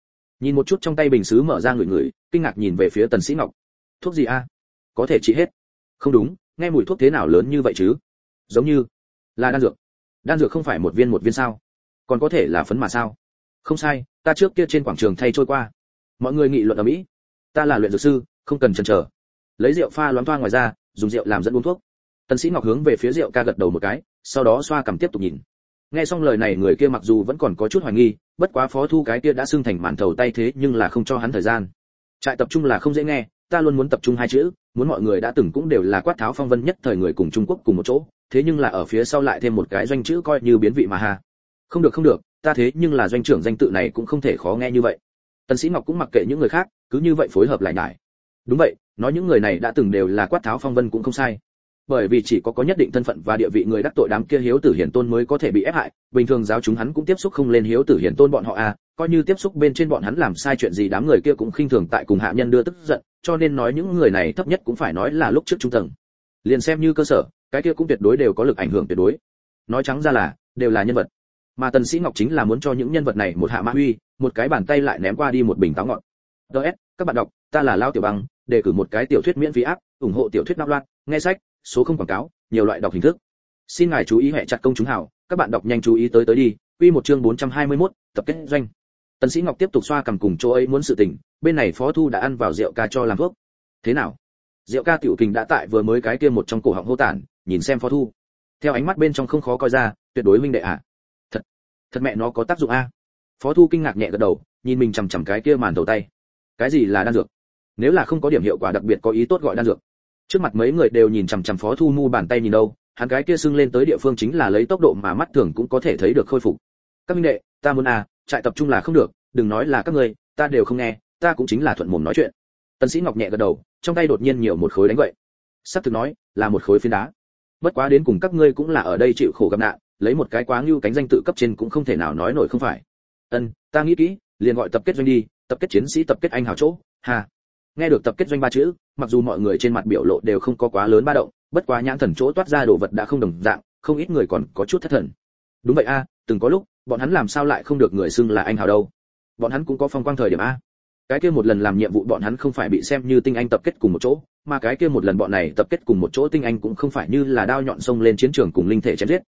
Nhìn một chút trong tay bình sứ mở ra người người, kinh ngạc nhìn về phía tần sĩ ngọc. Thuốc gì a có thể trị hết. Không đúng, nghe mùi thuốc thế nào lớn như vậy chứ? Giống như là đan dược. Đan dược không phải một viên một viên sao? Còn có thể là phấn mà sao? Không sai, ta trước kia trên quảng trường thay trôi qua. Mọi người nghị luận ở mỹ. Ta là luyện dược sư, không cần chần chờ. Lấy rượu pha loáng toa ngoài ra dùng rượu làm dẫn uống thuốc. Tần sĩ ngọc hướng về phía rượu ca gật đầu một cái, sau đó xoa cằm tiếp tục nhìn. Nghe xong lời này, người kia mặc dù vẫn còn có chút hoài nghi, bất quá phó thu cái kia đã xưng thành màn thầu tay thế nhưng là không cho hắn thời gian. Trại tập trung là không dễ nghe, ta luôn muốn tập trung hai chữ, muốn mọi người đã từng cũng đều là quát tháo phong vân nhất thời người cùng trung quốc cùng một chỗ, thế nhưng là ở phía sau lại thêm một cái doanh chữ coi như biến vị mà ha không được không được, ta thế nhưng là doanh trưởng danh tự này cũng không thể khó nghe như vậy. Tần sĩ ngọc cũng mặc kệ những người khác, cứ như vậy phối hợp lại nhải. Đúng vậy, nói những người này đã từng đều là quát tháo phong vân cũng không sai. Bởi vì chỉ có có nhất định thân phận và địa vị người đắc tội đám kia hiếu tử hiển tôn mới có thể bị ép hại, bình thường giáo chúng hắn cũng tiếp xúc không lên hiếu tử hiển tôn bọn họ à coi như tiếp xúc bên trên bọn hắn làm sai chuyện gì đám người kia cũng khinh thường tại cùng hạ nhân đưa tức giận, cho nên nói những người này thấp nhất cũng phải nói là lúc trước trung tầng. Liền xem như cơ sở, cái kia cũng tuyệt đối đều có lực ảnh hưởng tuyệt đối. Nói trắng ra là, đều là nhân vật mà tần sĩ ngọc chính là muốn cho những nhân vật này một hạ mã huy một cái bàn tay lại ném qua đi một bình táo ngọn ds các bạn đọc ta là lao tiểu băng đề cử một cái tiểu thuyết miễn phí áp ủng hộ tiểu thuyết nắp loạn nghe sách số không quảng cáo nhiều loại đọc hình thức. Xin ngài chú ý hệ chặt công chúng hảo các bạn đọc nhanh chú ý tới tới đi quy một chương 421, tập kết doanh. Tần sĩ ngọc tiếp tục xoa cầm cùng chỗ ấy muốn sự tình bên này phó thu đã ăn vào rượu ca cho làm thuốc. Thế nào? Rượu ca tiểu kình đã tại vừa mới cái kia một trong cổ họng hô tản nhìn xem phó thu. Theo ánh mắt bên trong không khó coi ra tuyệt đối minh đệ ạ. à thật mẹ nó có tác dụng a. Phó thu kinh ngạc nhẹ gật đầu, nhìn mình chằm chằm cái kia màn đầu tay. Cái gì là đan dược? Nếu là không có điểm hiệu quả đặc biệt có ý tốt gọi đan dược. Trước mặt mấy người đều nhìn chằm chằm phó thu mu bàn tay nhìn đâu, hắn cái kia sưng lên tới địa phương chính là lấy tốc độ mà mắt thường cũng có thể thấy được khôi phục. Các minh đệ, ta muốn à trại tập trung là không được, đừng nói là các ngươi, ta đều không nghe, ta cũng chính là thuận mồm nói chuyện. Tần sĩ ngọc nhẹ gật đầu, trong tay đột nhiên nhiều một khối đánh vậy sắp thực nói, là một khối phiến đá. Bất quá đến cùng các ngươi cũng là ở đây chịu khổ gặp nạn lấy một cái quá ngưu cánh danh tự cấp trên cũng không thể nào nói nổi không phải. Ân, ta nghĩ kỹ, liền gọi tập kết doanh đi, tập kết chiến sĩ, tập kết anh hào chỗ. Hà nghe được tập kết doanh ba chữ, mặc dù mọi người trên mặt biểu lộ đều không có quá lớn ba động, bất quá nhãn thần chỗ toát ra đồ vật đã không đồng dạng, không ít người còn có chút thất thần. Đúng vậy a, từng có lúc, bọn hắn làm sao lại không được người xưng là anh hào đâu? Bọn hắn cũng có phong quang thời điểm a. Cái kia một lần làm nhiệm vụ bọn hắn không phải bị xem như tinh anh tập kết cùng một chỗ, mà cái kia một lần bọn này tập kết cùng một chỗ tinh anh cũng không phải như là đao nhọn sông lên chiến trường cùng linh thể chém giết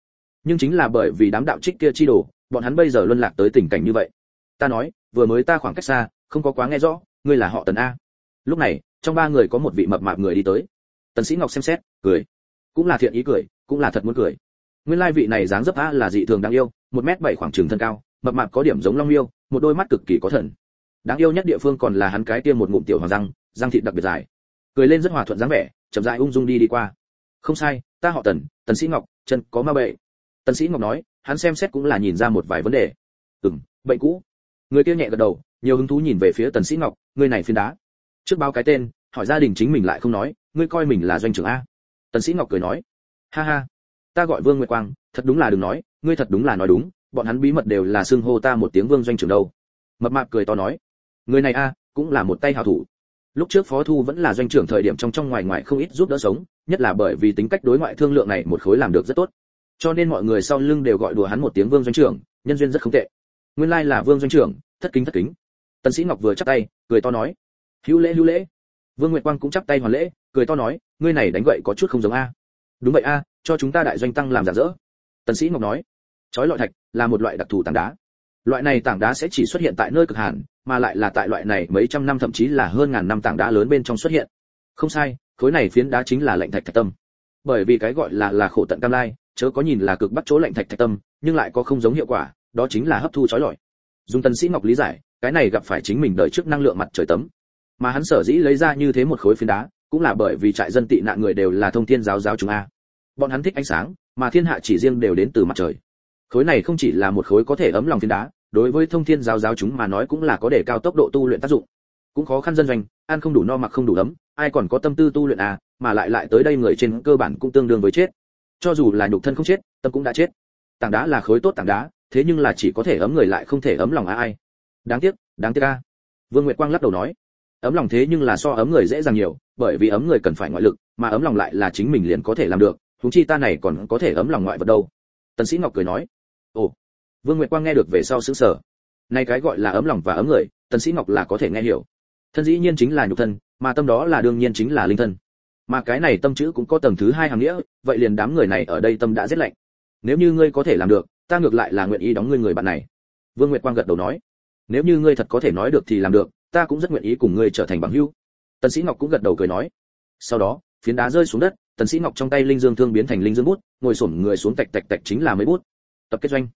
nhưng chính là bởi vì đám đạo trích kia chi đồ, bọn hắn bây giờ luân lạc tới tình cảnh như vậy. Ta nói, vừa mới ta khoảng cách xa, không có quá nghe rõ, ngươi là họ tần a. Lúc này, trong ba người có một vị mập mạp người đi tới. Tần sĩ ngọc xem xét, cười. Cũng là thiện ý cười, cũng là thật muốn cười. Nguyên lai vị này dáng dấp a là dị thường đáng yêu, một mét bảy khoảng trường thân cao, mập mạp có điểm giống long yêu một đôi mắt cực kỳ có thần. Đáng yêu nhất địa phương còn là hắn cái kia một ngụm tiểu hoàng răng răng thịt đặc biệt dài. Cười lên rất hòa thuận dáng vẻ, chậm rãi ung dung đi đi qua. Không sai, ta họ tần tần sĩ ngọc, chân có ma bệnh tần sĩ ngọc nói, hắn xem xét cũng là nhìn ra một vài vấn đề. Ừm, bệnh cũ. Người kia nhẹ gật đầu, nhiều hứng thú nhìn về phía tần sĩ ngọc, người này phiến đá. Trước báo cái tên, hỏi gia đình chính mình lại không nói, ngươi coi mình là doanh trưởng a. Tần sĩ ngọc cười nói, ha ha, ta gọi vương nguyệt quang, thật đúng là đừng nói, ngươi thật đúng là nói đúng, bọn hắn bí mật đều là xưng hô ta một tiếng vương doanh trưởng đâu. Mập mạp cười to nói, người này a, cũng là một tay hảo thủ. Lúc trước phó thu vẫn là doanh trưởng thời điểm trong trong ngoài ngoài không ít giúp đỡ sống, nhất là bởi vì tính cách đối ngoại thương lượng này một khối làm được rất tốt cho nên mọi người sau lưng đều gọi đùa hắn một tiếng vương doanh trưởng, nhân duyên rất không tệ. Nguyên lai là vương doanh trưởng, thất kính thất kính. Tần sĩ ngọc vừa chắp tay, cười to nói, hữu lễ hữu lễ. Vương nguyệt quang cũng chắp tay hoàn lễ, cười to nói, ngươi này đánh gậy có chút không giống a. Đúng vậy a, cho chúng ta đại doanh tăng làm giả dỡ. Tần sĩ ngọc nói, chói lọi thạch là một loại đặc thù tảng đá. Loại này tảng đá sẽ chỉ xuất hiện tại nơi cực hàn, mà lại là tại loại này mấy trăm năm thậm chí là hơn ngàn năm tảng đá lớn bên trong xuất hiện. Không sai, khối này phiến đá chính là lạnh thạch thạch tâm. Bởi vì cái gọi là là khổ tận cam lai chớ có nhìn là cực bắt chỗ lạnh thạch thạch tâm, nhưng lại có không giống hiệu quả, đó chính là hấp thu chói lọi. Dùng tần sĩ ngọc lý giải, cái này gặp phải chính mình đời trước năng lượng mặt trời tấm. Mà hắn sở dĩ lấy ra như thế một khối phiến đá, cũng là bởi vì trại dân tị nạn người đều là thông thiên giáo giáo chúng a. Bọn hắn thích ánh sáng, mà thiên hạ chỉ riêng đều đến từ mặt trời. Khối này không chỉ là một khối có thể ấm lòng phiến đá, đối với thông thiên giáo giáo chúng mà nói cũng là có để cao tốc độ tu luyện tác dụng. Cũng khó khăn dân doanh, ăn không đủ no mặc không đủ ấm, ai còn có tâm tư tu luyện à mà lại lại tới đây người trên cơ bản cũng tương đương với chết cho dù là nhục thân không chết, tâm cũng đã chết. Tảng đá là khối tốt tảng đá, thế nhưng là chỉ có thể ấm người lại không thể ấm lòng ai. Đáng tiếc đáng tiếc a. Vương nguyệt quang lắc đầu nói. Ấm lòng thế nhưng là so ấm người dễ dàng nhiều, bởi vì ấm người cần phải ngoại lực, mà ấm lòng lại là chính mình liền có thể làm được chúng chi ta này còn có thể ấm lòng ngoại vật đâu. Tần sĩ ngọc cười nói. Ồ. Vương nguyệt quang nghe được về sau sững sờ. Nay cái gọi là ấm lòng và ấm người, tần sĩ ngọc là có thể nghe hiểu. Thân dĩ nhiên chính là nhục thân, mà tâm đó là đương nhiên chính là linh thân mà cái này tâm chữ cũng có tầng thứ hai hàng nghĩa, vậy liền đám người này ở đây tâm đã rất lạnh. Nếu như ngươi có thể làm được, ta ngược lại là nguyện ý đóng ngươi người bạn này. Vương nguyệt quang gật đầu nói. Nếu như ngươi thật có thể nói được thì làm được, ta cũng rất nguyện ý cùng ngươi trở thành bằng hữu. Tần sĩ ngọc cũng gật đầu cười nói. Sau đó, phiến đá rơi xuống đất, tần sĩ ngọc trong tay linh dương thương biến thành linh dương bút, ngồi sụp người xuống tạch tạch tạch chính là mấy bút. Tập kết doanh.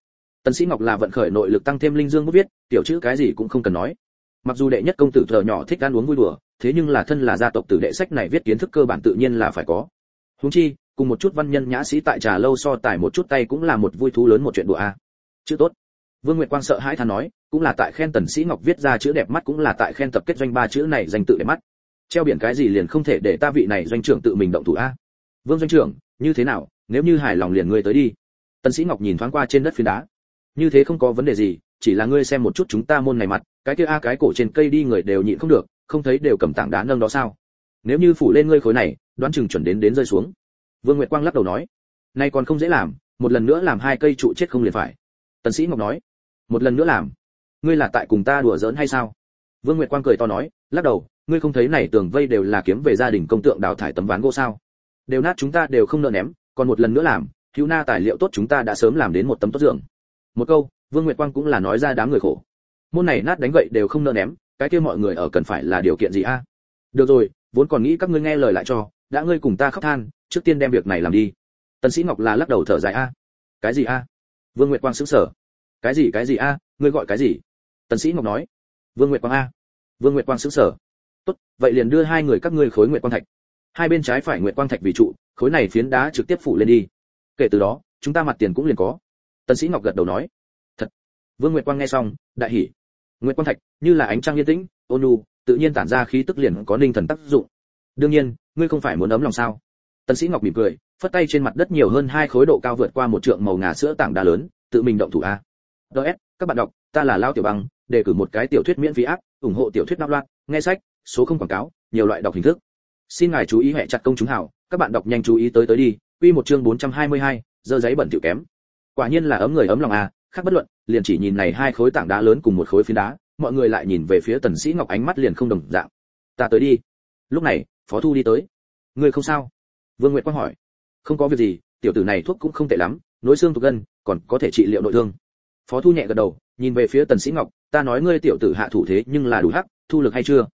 Tần sĩ ngọc là vận khởi nội lực tăng thêm linh dương bút viết, tiểu chữ cái gì cũng không cần nói mặc dù đệ nhất công tử thờ nhỏ thích ăn uống vui đùa, thế nhưng là thân là gia tộc tử đệ sách này viết kiến thức cơ bản tự nhiên là phải có. Huống chi, cùng một chút văn nhân nhã sĩ tại trà lâu so tài một chút tay cũng là một vui thú lớn một chuyện đùa a. Chữ tốt. Vương nguyệt quang sợ hãi than nói, cũng là tại khen tần sĩ ngọc viết ra chữ đẹp mắt cũng là tại khen tập kết doanh ba chữ này danh tự đẹp mắt. Treo biển cái gì liền không thể để ta vị này doanh trưởng tự mình động thủ a. Vương doanh trưởng, như thế nào, nếu như hài lòng liền ngươi tới đi. Tần sĩ ngọc nhìn thoáng qua trên đất phiến đá. Như thế không có vấn đề gì, chỉ là ngươi xem một chút chúng ta môn này mặt cái kia a, cái cổ trên cây đi người đều nhịn không được, không thấy đều cầm tảng đá nâng đó sao? Nếu như phủ lên ngươi khối này, đoán chừng chuẩn đến đến rơi xuống. Vương nguyệt quang lắc đầu nói. Nay còn không dễ làm, một lần nữa làm hai cây trụ chết không liền phải. Tần sĩ ngọc nói. Một lần nữa làm? Ngươi là tại cùng ta đùa giỡn hay sao? Vương nguyệt quang cười to nói, lắc đầu. Ngươi không thấy này tường vây đều là kiếm về gia đình công tượng đào thải tấm ván gỗ sao? Đều nát chúng ta đều không nợ ném, còn một lần nữa làm, hữu na tài liệu tốt chúng ta đã sớm làm đến một tấm tốt dưỡng. Một câu, vương nguyệt quang cũng là nói ra đám người khổ môn này nát đánh vậy đều không nợ ném, cái kia mọi người ở cần phải là điều kiện gì a? Được rồi, vốn còn nghĩ các ngươi nghe lời lại cho, đã ngươi cùng ta khóc than, trước tiên đem việc này làm đi. Tần sĩ ngọc là lắc đầu thở dài a. Cái gì a? Vương nguyệt quang sững sờ. Cái gì cái gì a? Ngươi gọi cái gì? Tần sĩ ngọc nói. Vương nguyệt quang a. Vương nguyệt quang sững sờ. Tốt, vậy liền đưa hai người các ngươi khối nguyệt quang thạch. Hai bên trái phải nguyệt quang thạch vì trụ, khối này phiến đá trực tiếp phủ lên đi. Kể từ đó, chúng ta mặt tiền cũng liền có. Tần sĩ ngọc gật đầu nói. Thật. Vương nguyệt quang nghe xong, đại hỉ nguyệt quang thạch như là ánh trăng yên tĩnh ôn nhu tự nhiên tản ra khí tức liền có ninh thần tác dụng. Đương nhiên ngươi không phải muốn ấm lòng sao? Tần sĩ ngọc mỉm cười phất tay trên mặt đất nhiều hơn hai khối độ cao vượt qua một trượng màu ngà sữa tảng đá lớn tự mình động thủ a. Ds các bạn đọc ta là lao tiểu băng đề cử một cái tiểu thuyết miễn phí áp ủng hộ tiểu thuyết đáp loạn nghe sách số không quảng cáo nhiều loại đọc hình thức. Xin ngài chú ý hệ chặt công chúng hảo các bạn đọc nhanh chú ý tới tới đi quy một chương 422, giờ giấy bẩn tiểu kém. Quả nhiên là ấm người ấm lòng à khác bất luận, liền chỉ nhìn này hai khối tảng đá lớn cùng một khối phiến đá, mọi người lại nhìn về phía tần sĩ ngọc ánh mắt liền không đồng dạng. Ta tới đi. Lúc này, phó thu đi tới. Ngươi không sao? Vương nguyệt quang hỏi. Không có việc gì, tiểu tử này thuốc cũng không tệ lắm, nối xương thuộc gân, còn có thể trị liệu nội thương. Phó thu nhẹ gật đầu, nhìn về phía tần sĩ ngọc, ta nói ngươi tiểu tử hạ thủ thế nhưng là đủ hắc, thu lực hay chưa?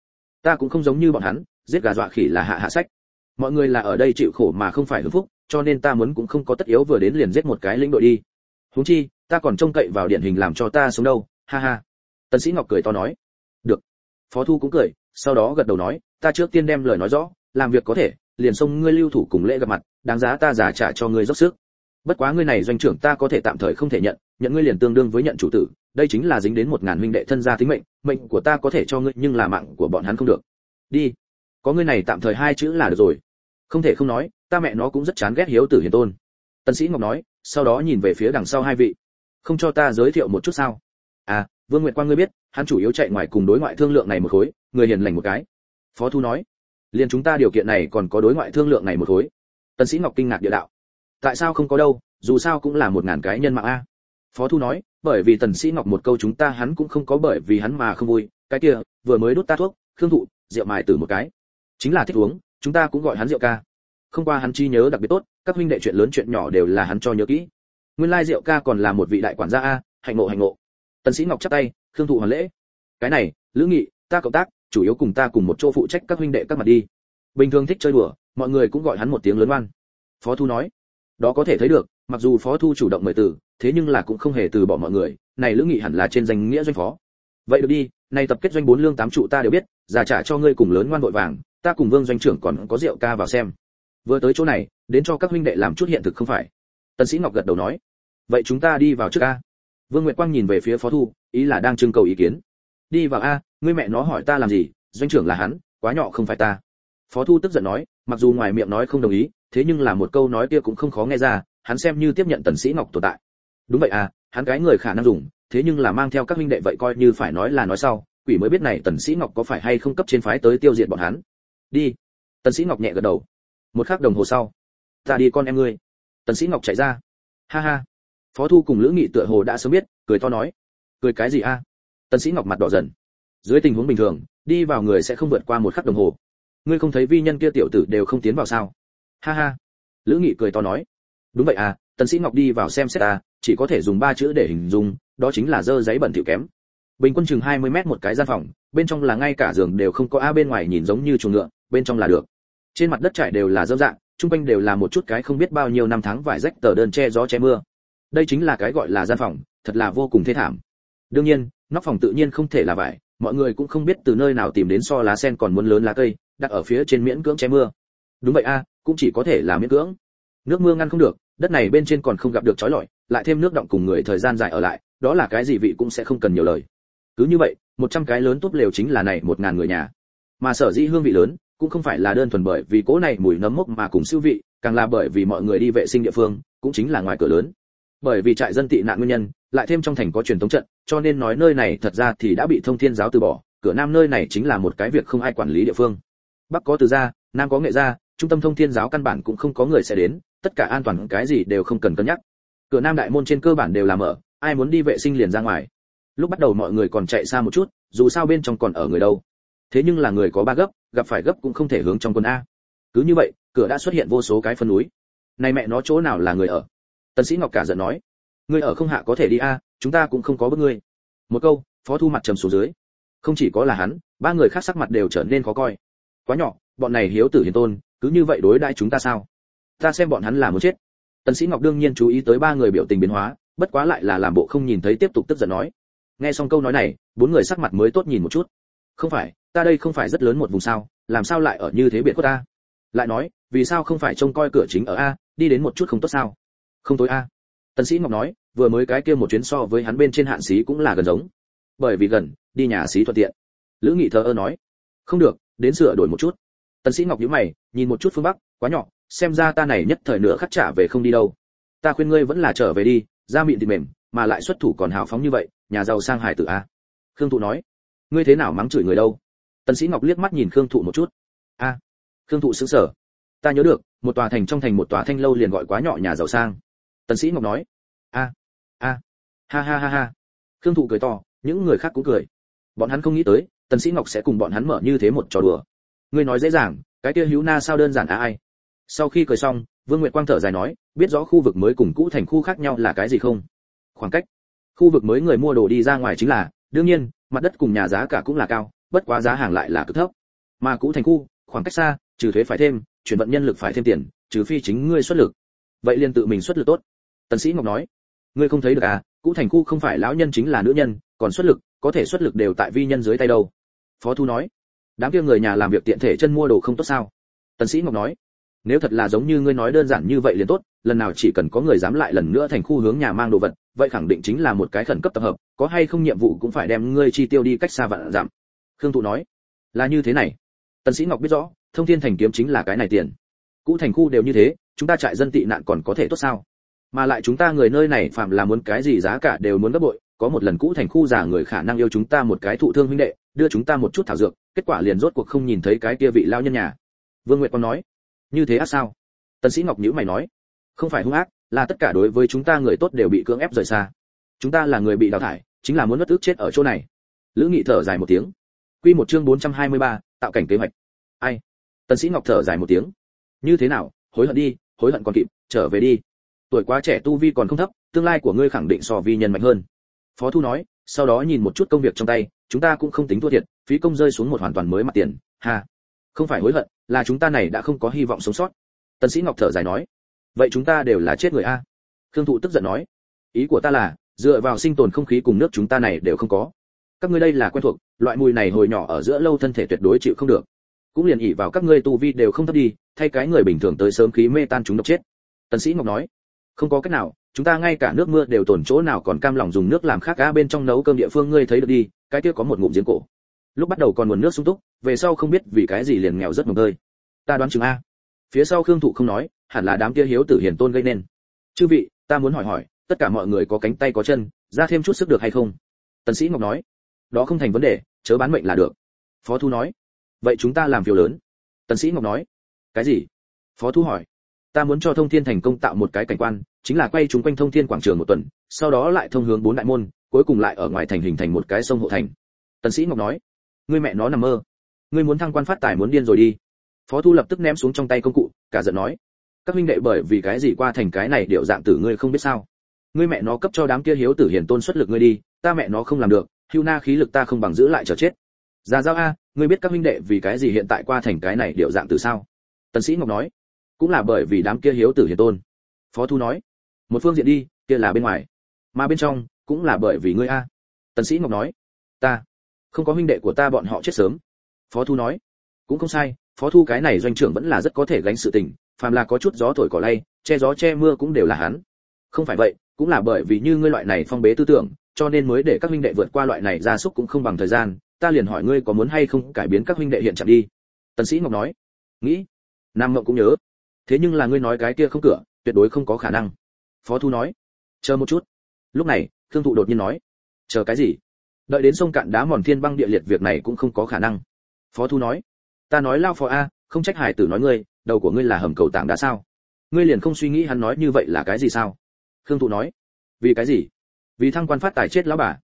Ta cũng không giống như bọn hắn, giết gà dọa khỉ là hạ hạ sách. Mọi người là ở đây chịu khổ mà không phải hưởng phúc, cho nên ta muốn cũng không có tất yếu vừa đến liền giết một cái lĩnh đội đi. Huống chi ta còn trông cậy vào điển hình làm cho ta sống đâu, ha ha. Tần sĩ ngọc cười to nói. Được. Phó thu cũng cười, sau đó gật đầu nói, ta trước tiên đem lời nói rõ, làm việc có thể, liền xông ngươi lưu thủ cùng lễ gặp mặt, đáng giá ta giả trả cho ngươi dốc sức. Bất quá ngươi này doanh trưởng ta có thể tạm thời không thể nhận nhận ngươi liền tương đương với nhận chủ tử, đây chính là dính đến một ngàn huynh đệ thân gia tính mệnh mệnh của ta có thể cho ngươi nhưng là mạng của bọn hắn không được. Đi, có ngươi này tạm thời hai chữ là được rồi. Không thể không nói, ta mẹ nó cũng rất chán ghét hiếu tử hiền tôn. Tần sĩ ngọc nói, sau đó nhìn về phía đằng sau hai vị không cho ta giới thiệu một chút sao? À vương nguyệt quang ngươi biết, hắn chủ yếu chạy ngoài cùng đối ngoại thương lượng này một khối, người hiền lành một cái. Phó thu nói, liền chúng ta điều kiện này còn có đối ngoại thương lượng này một khối. Tần sĩ ngọc kinh ngạc địa đạo. Tại sao không có đâu, dù sao cũng là một ngàn cái nhân mạng a. Phó thu nói, bởi vì tần sĩ ngọc một câu chúng ta hắn cũng không có bởi vì hắn mà không vui, cái kia, vừa mới đốt ta thuốc, khương thụ, rượu mài từ một cái. Chính là thích uống, chúng ta cũng gọi hắn rượu ca. Không qua hắn chi nhớ đặc biệt tốt, các huynh đệ chuyện lớn chuyện nhỏ đều là hắn cho nhớ kỹ nguyên lai Diệu ca còn là một vị đại quản gia a, hạnh ngộ hạnh ngộ. Tần sĩ ngọc chắp tay, khương thụ hoàn lễ. Cái này, lữ nghị, ta cộng tác, chủ yếu cùng ta cùng một chỗ phụ trách các huynh đệ các mặt đi. Bình thường thích chơi đùa, mọi người cũng gọi hắn một tiếng lớn oan. Phó thu nói, đó có thể thấy được, mặc dù phó thu chủ động mời từ, thế nhưng là cũng không hề từ bỏ mọi người, này lữ nghị hẳn là trên danh nghĩa doanh phó. Vậy được đi này tập kết doanh bốn lương tám trụ ta đều biết giả trả cho ngươi cùng lớn ngoan vội vàng, ta cùng vương doanh trưởng còn có rượu ca vào xem. Vừa tới chỗ này, đến cho các huynh đệ làm chút hiện thực không phải tần sĩ ngọc gật đầu nói, vậy chúng ta đi vào trước a. Vương nguyệt quang nhìn về phía phó thu, ý là đang trưng cầu ý kiến. Đi vào a, ngươi mẹ nó hỏi ta làm gì, doanh trưởng là hắn, quá nhỏ không phải ta. Phó thu tức giận nói, mặc dù ngoài miệng nói không đồng ý, thế nhưng là một câu nói kia cũng không khó nghe ra, hắn xem như tiếp nhận tần sĩ ngọc tồn tại. Đúng vậy à hắn cái người khả năng dùng, thế nhưng là mang theo các huynh đệ vậy coi như phải nói là nói sau, quỷ mới biết này tần sĩ ngọc có phải hay không cấp trên phái tới tiêu diệt bọn hắn. Đi. Tần sĩ ngọc nhẹ gật đầu. Một khắc đồng hồ sau, ta đi con em ngươi tần sĩ ngọc chạy ra. Ha ha. Phó thu cùng lữ nghị tựa hồ đã sớm biết cười to nói. Cười cái gì a? Tần sĩ ngọc mặt đỏ dần. Dưới tình huống bình thường đi vào người sẽ không vượt qua một khắc đồng hồ. Ngươi không thấy vi nhân kia tiểu tử đều không tiến vào sao? Ha ha. Lữ nghị cười to nói. Đúng vậy à tần sĩ ngọc đi vào xem xét à, chỉ có thể dùng ba chữ để hình dung đó chính là dơ giấy bẩn thỉu kém. Bình quân chừng 20 mét một cái gian phòng bên trong là ngay cả giường đều không có a bên ngoài nhìn giống như chuồng ngựa bên trong là được. Trên mặt đất trải đều là dâm dạng trung quanh đều là một chút cái không biết bao nhiêu năm tháng vải rách tờ đơn che gió che mưa. Đây chính là cái gọi là gian phòng, thật là vô cùng thê thảm. Đương nhiên, nóc phòng tự nhiên không thể là vải, mọi người cũng không biết từ nơi nào tìm đến so lá sen còn muốn lớn lá cây, đặt ở phía trên miễn cưỡng che mưa. Đúng vậy a, cũng chỉ có thể là miễn cưỡng. Nước mưa ngăn không được, đất này bên trên còn không gặp được chói lọi, lại thêm nước động cùng người thời gian dài ở lại, đó là cái gì vị cũng sẽ không cần nhiều lời. Cứ như vậy, một trăm cái lớn tốt lều chính là này một ngàn người nhà. Mà sở dĩ hương vị lớn cũng không phải là đơn thuần bởi vì cỗ này mùi nấm mốc mà cùng siêu vị, càng là bởi vì mọi người đi vệ sinh địa phương, cũng chính là ngoài cửa lớn. Bởi vì trại dân tị nạn nguyên nhân, lại thêm trong thành có truyền thống trận, cho nên nói nơi này thật ra thì đã bị thông thiên giáo từ bỏ, cửa nam nơi này chính là một cái việc không ai quản lý địa phương. Bắc có từ gia, nam có nghệ gia, trung tâm thông thiên giáo căn bản cũng không có người sẽ đến, tất cả an toàn cái gì đều không cần cân nhắc. Cửa nam đại môn trên cơ bản đều là mở, ai muốn đi vệ sinh liền ra ngoài. Lúc bắt đầu mọi người còn chạy xa một chút, dù sao bên trong còn ở người đâu thế nhưng là người có ba gấp, gặp phải gấp cũng không thể hướng trong quân a. Cứ như vậy, cửa đã xuất hiện vô số cái phân núi. Này mẹ nó chỗ nào là người ở? Tần sĩ ngọc cả giận nói. Người ở không hạ có thể đi a, chúng ta cũng không có bức ngươi. Một câu, phó thu mặt trầm xuống dưới. Không chỉ có là hắn, ba người khác sắc mặt đều trở nên khó coi. Quá nhỏ, bọn này hiếu tử hiền tôn, cứ như vậy đối đãi chúng ta sao? Ta xem bọn hắn là muốn chết. Tần sĩ ngọc đương nhiên chú ý tới ba người biểu tình biến hóa, bất quá lại là làm bộ không nhìn thấy tiếp tục tức giận nói. Nghe xong câu nói này, bốn người sắc mặt mới tốt nhìn một chút. Không phải ta đây không phải rất lớn một vùng sao, làm sao lại ở như thế biệt của ta? Lại nói, vì sao không phải trông coi cửa chính ở a, đi đến một chút không tốt sao? Không tối a. Tần sĩ ngọc nói, vừa mới cái kia một chuyến so với hắn bên trên hạn sĩ cũng là gần giống. Bởi vì gần, đi nhà sĩ thuận tiện. Lữ nghị thờ ơ nói, không được, đến sửa đổi một chút. Tần sĩ ngọc nhíu mày, nhìn một chút phương bắc, quá nhỏ, xem ra ta này nhất thời nửa khắc trả về không đi đâu. Ta khuyên ngươi vẫn là trở về đi, da miệng thì mềm, mà lại xuất thủ còn hào phóng như vậy, nhà giàu sang hải tử a. Khương thụ nói, ngươi thế nào mắng chửi người đâu? Tần sĩ ngọc liếc mắt nhìn khương thụ một chút. A, khương thụ sững sờ. Ta nhớ được, một tòa thành trong thành một tòa thanh lâu liền gọi quá nhỏ nhà giàu sang. Tần sĩ ngọc nói. A a, ha ha ha ha. Khương thụ cười to, những người khác cũng cười. Bọn hắn không nghĩ tới, tần sĩ ngọc sẽ cùng bọn hắn mở như thế một trò đùa. Ngươi nói dễ dàng, cái kia hữu na sao đơn giản à ai? Sau khi cười xong, vương nguyệt quang thở dài nói, biết rõ khu vực mới cùng cũ thành khu khác nhau là cái gì không? Khoảng cách. Khu vực mới người mua đồ đi ra ngoài chính là, đương nhiên, mặt đất cùng nhà giá cả cũng là cao bất quá giá hàng lại là cực thấp. Mà cũ thành khu, khoảng cách xa, trừ thuế phải thêm, chuyển vận nhân lực phải thêm tiền, trừ phi chính ngươi xuất lực. Vậy liền tự mình xuất lực tốt. Tần sĩ ngọc nói. Ngươi không thấy được à cũ thành khu không phải lão nhân chính là nữ nhân, còn xuất lực, có thể xuất lực đều tại vi nhân dưới tay đâu. Phó thu nói. Đám kia người nhà làm việc tiện thể chân mua đồ không tốt sao? Tần sĩ ngọc nói. Nếu thật là giống như ngươi nói đơn giản như vậy liền tốt, lần nào chỉ cần có người dám lại lần nữa thành khu hướng nhà mang đồ vật, vậy khẳng định chính là một cái khẩn cấp tập hợp, có hay không nhiệm vụ cũng phải đem ngươi chi tiêu đi cách xa vạn giảm khương thụ nói, là như thế này. Tần sĩ ngọc biết rõ, thông thiên thành kiếm chính là cái này tiền. Cũ thành khu đều như thế, chúng ta trại dân tị nạn còn có thể tốt sao? Mà lại chúng ta người nơi này phạm là muốn cái gì giá cả đều muốn gấp bội, có một lần cũ thành khu giả người khả năng yêu chúng ta một cái thụ thương huynh đệ, đưa chúng ta một chút thảo dược, kết quả liền rốt cuộc không nhìn thấy cái kia vị lao nhân nhà. Vương nguyệt quang nói, như thế á sao? Tần sĩ ngọc nhữ mày nói, không phải hung ác, là tất cả đối với chúng ta người tốt đều bị cưỡng ép rời xa. Chúng ta là người bị đào thải, chính là muốn mất ước chết ở chỗ này. Lữ nghị thở dài một tiếng quy một chương 423, tạo cảnh kế hoạch. Ai? Tần sĩ ngọc thở dài một tiếng. Như thế nào? Hối hận đi hối hận còn kịp trở về đi. Tuổi quá trẻ tu vi còn không thấp tương lai của ngươi khẳng định so vi nhân mạnh hơn. Phó thu nói sau đó nhìn một chút công việc trong tay chúng ta cũng không tính thua thiệt phí công rơi xuống một hoàn toàn mới mặt tiền. Ha. Không phải hối hận là chúng ta này đã không có hy vọng sống sót. Tần sĩ ngọc thở dài nói vậy chúng ta đều là chết người a. Khương thụ tức giận nói ý của ta là dựa vào sinh tồn không khí cùng nước chúng ta này đều không có các ngươi đây là quen thuộc, loại mùi này hồi nhỏ ở giữa lâu thân thể tuyệt đối chịu không được. Cũng liền ỉ vào các ngươi tu vi đều không thấp đi, thay cái người bình thường tới sớm khí mê tan chúng độc chết. Tần sĩ ngọc nói. Không có cách nào, chúng ta ngay cả nước mưa đều tổn chỗ nào còn cam lòng dùng nước làm khác cá bên trong nấu cơm địa phương ngươi thấy được đi, cái kia có một ngụm giếng cổ. Lúc bắt đầu còn nguồn nước sung túc, về sau không biết vì cái gì liền nghèo rất mồm hơi ta đoán chừng a. Phía sau khương thụ không nói, hẳn là đám kia hiếu tử hiền tôn gây nên. Chư vị, ta muốn hỏi hỏi, tất cả mọi người có cánh tay có chân, ra thêm chút sức được hay không? Tần sĩ ngọc nói đó không thành vấn đề, chớ bán mệnh là được. Phó thu nói. Vậy chúng ta làm phiếu lớn. Tần sĩ ngọc nói. Cái gì? Phó thu hỏi. Ta muốn cho thông thiên thành công tạo một cái cảnh quan, chính là quay chúng quanh thông thiên quảng trường một tuần, sau đó lại thông hướng bốn đại môn, cuối cùng lại ở ngoài thành hình thành một cái sông hộ thành. Tần sĩ ngọc nói. Ngươi mẹ nó nằm mơ. Ngươi muốn thăng quan phát tài muốn điên rồi đi. Phó thu lập tức ném xuống trong tay công cụ, cả giận nói. Các huynh đệ bởi vì cái gì qua thành cái này, điệu dạng tử ngươi không biết sao? Ngươi mẹ nó cấp cho đám kia hiếu tử hiền tôn xuất lực ngươi đi, ta mẹ nó không làm được hưu na khí lực ta không bằng giữ lại chờ chết. Già giao a, ngươi biết các huynh đệ vì cái gì hiện tại qua thành cái này điệu dạng từ sao? Tần sĩ ngọc nói. Cũng là bởi vì đám kia hiếu tử hiền tôn. Phó thu nói. Một phương diện đi, kia là bên ngoài. Mà bên trong, cũng là bởi vì ngươi a. Tần sĩ ngọc nói. Ta, không có huynh đệ của ta bọn họ chết sớm. Phó thu nói. Cũng không sai, phó thu cái này doanh trưởng vẫn là rất có thể gánh sự tình, phàm là có chút gió thổi cỏ lay, che gió che mưa cũng đều là hắn. Không phải vậy, cũng là bởi vì như ngươi loại này phong bế tư tưởng cho nên mới để các huynh đệ vượt qua loại này ra súc cũng không bằng thời gian, ta liền hỏi ngươi có muốn hay không cải biến các huynh đệ hiện trạng đi. Tần sĩ ngọc nói. Nghĩ. Nam ngọc cũng nhớ. Thế nhưng là ngươi nói cái kia không cửa, tuyệt đối không có khả năng. Phó thu nói. Chờ một chút. Lúc này thương thụ đột nhiên nói. Chờ cái gì? Đợi đến sông cạn đá mòn thiên băng địa liệt việc này cũng không có khả năng. Phó thu nói. Ta nói lao phó a, không trách hải tử nói ngươi, đầu của ngươi là hầm cầu tảng đá sao? Ngươi liền không suy nghĩ hắn nói như vậy là cái gì sao? Khương thụ nói. Vì cái gì? Vì thăng quan phát tài chết lão bà.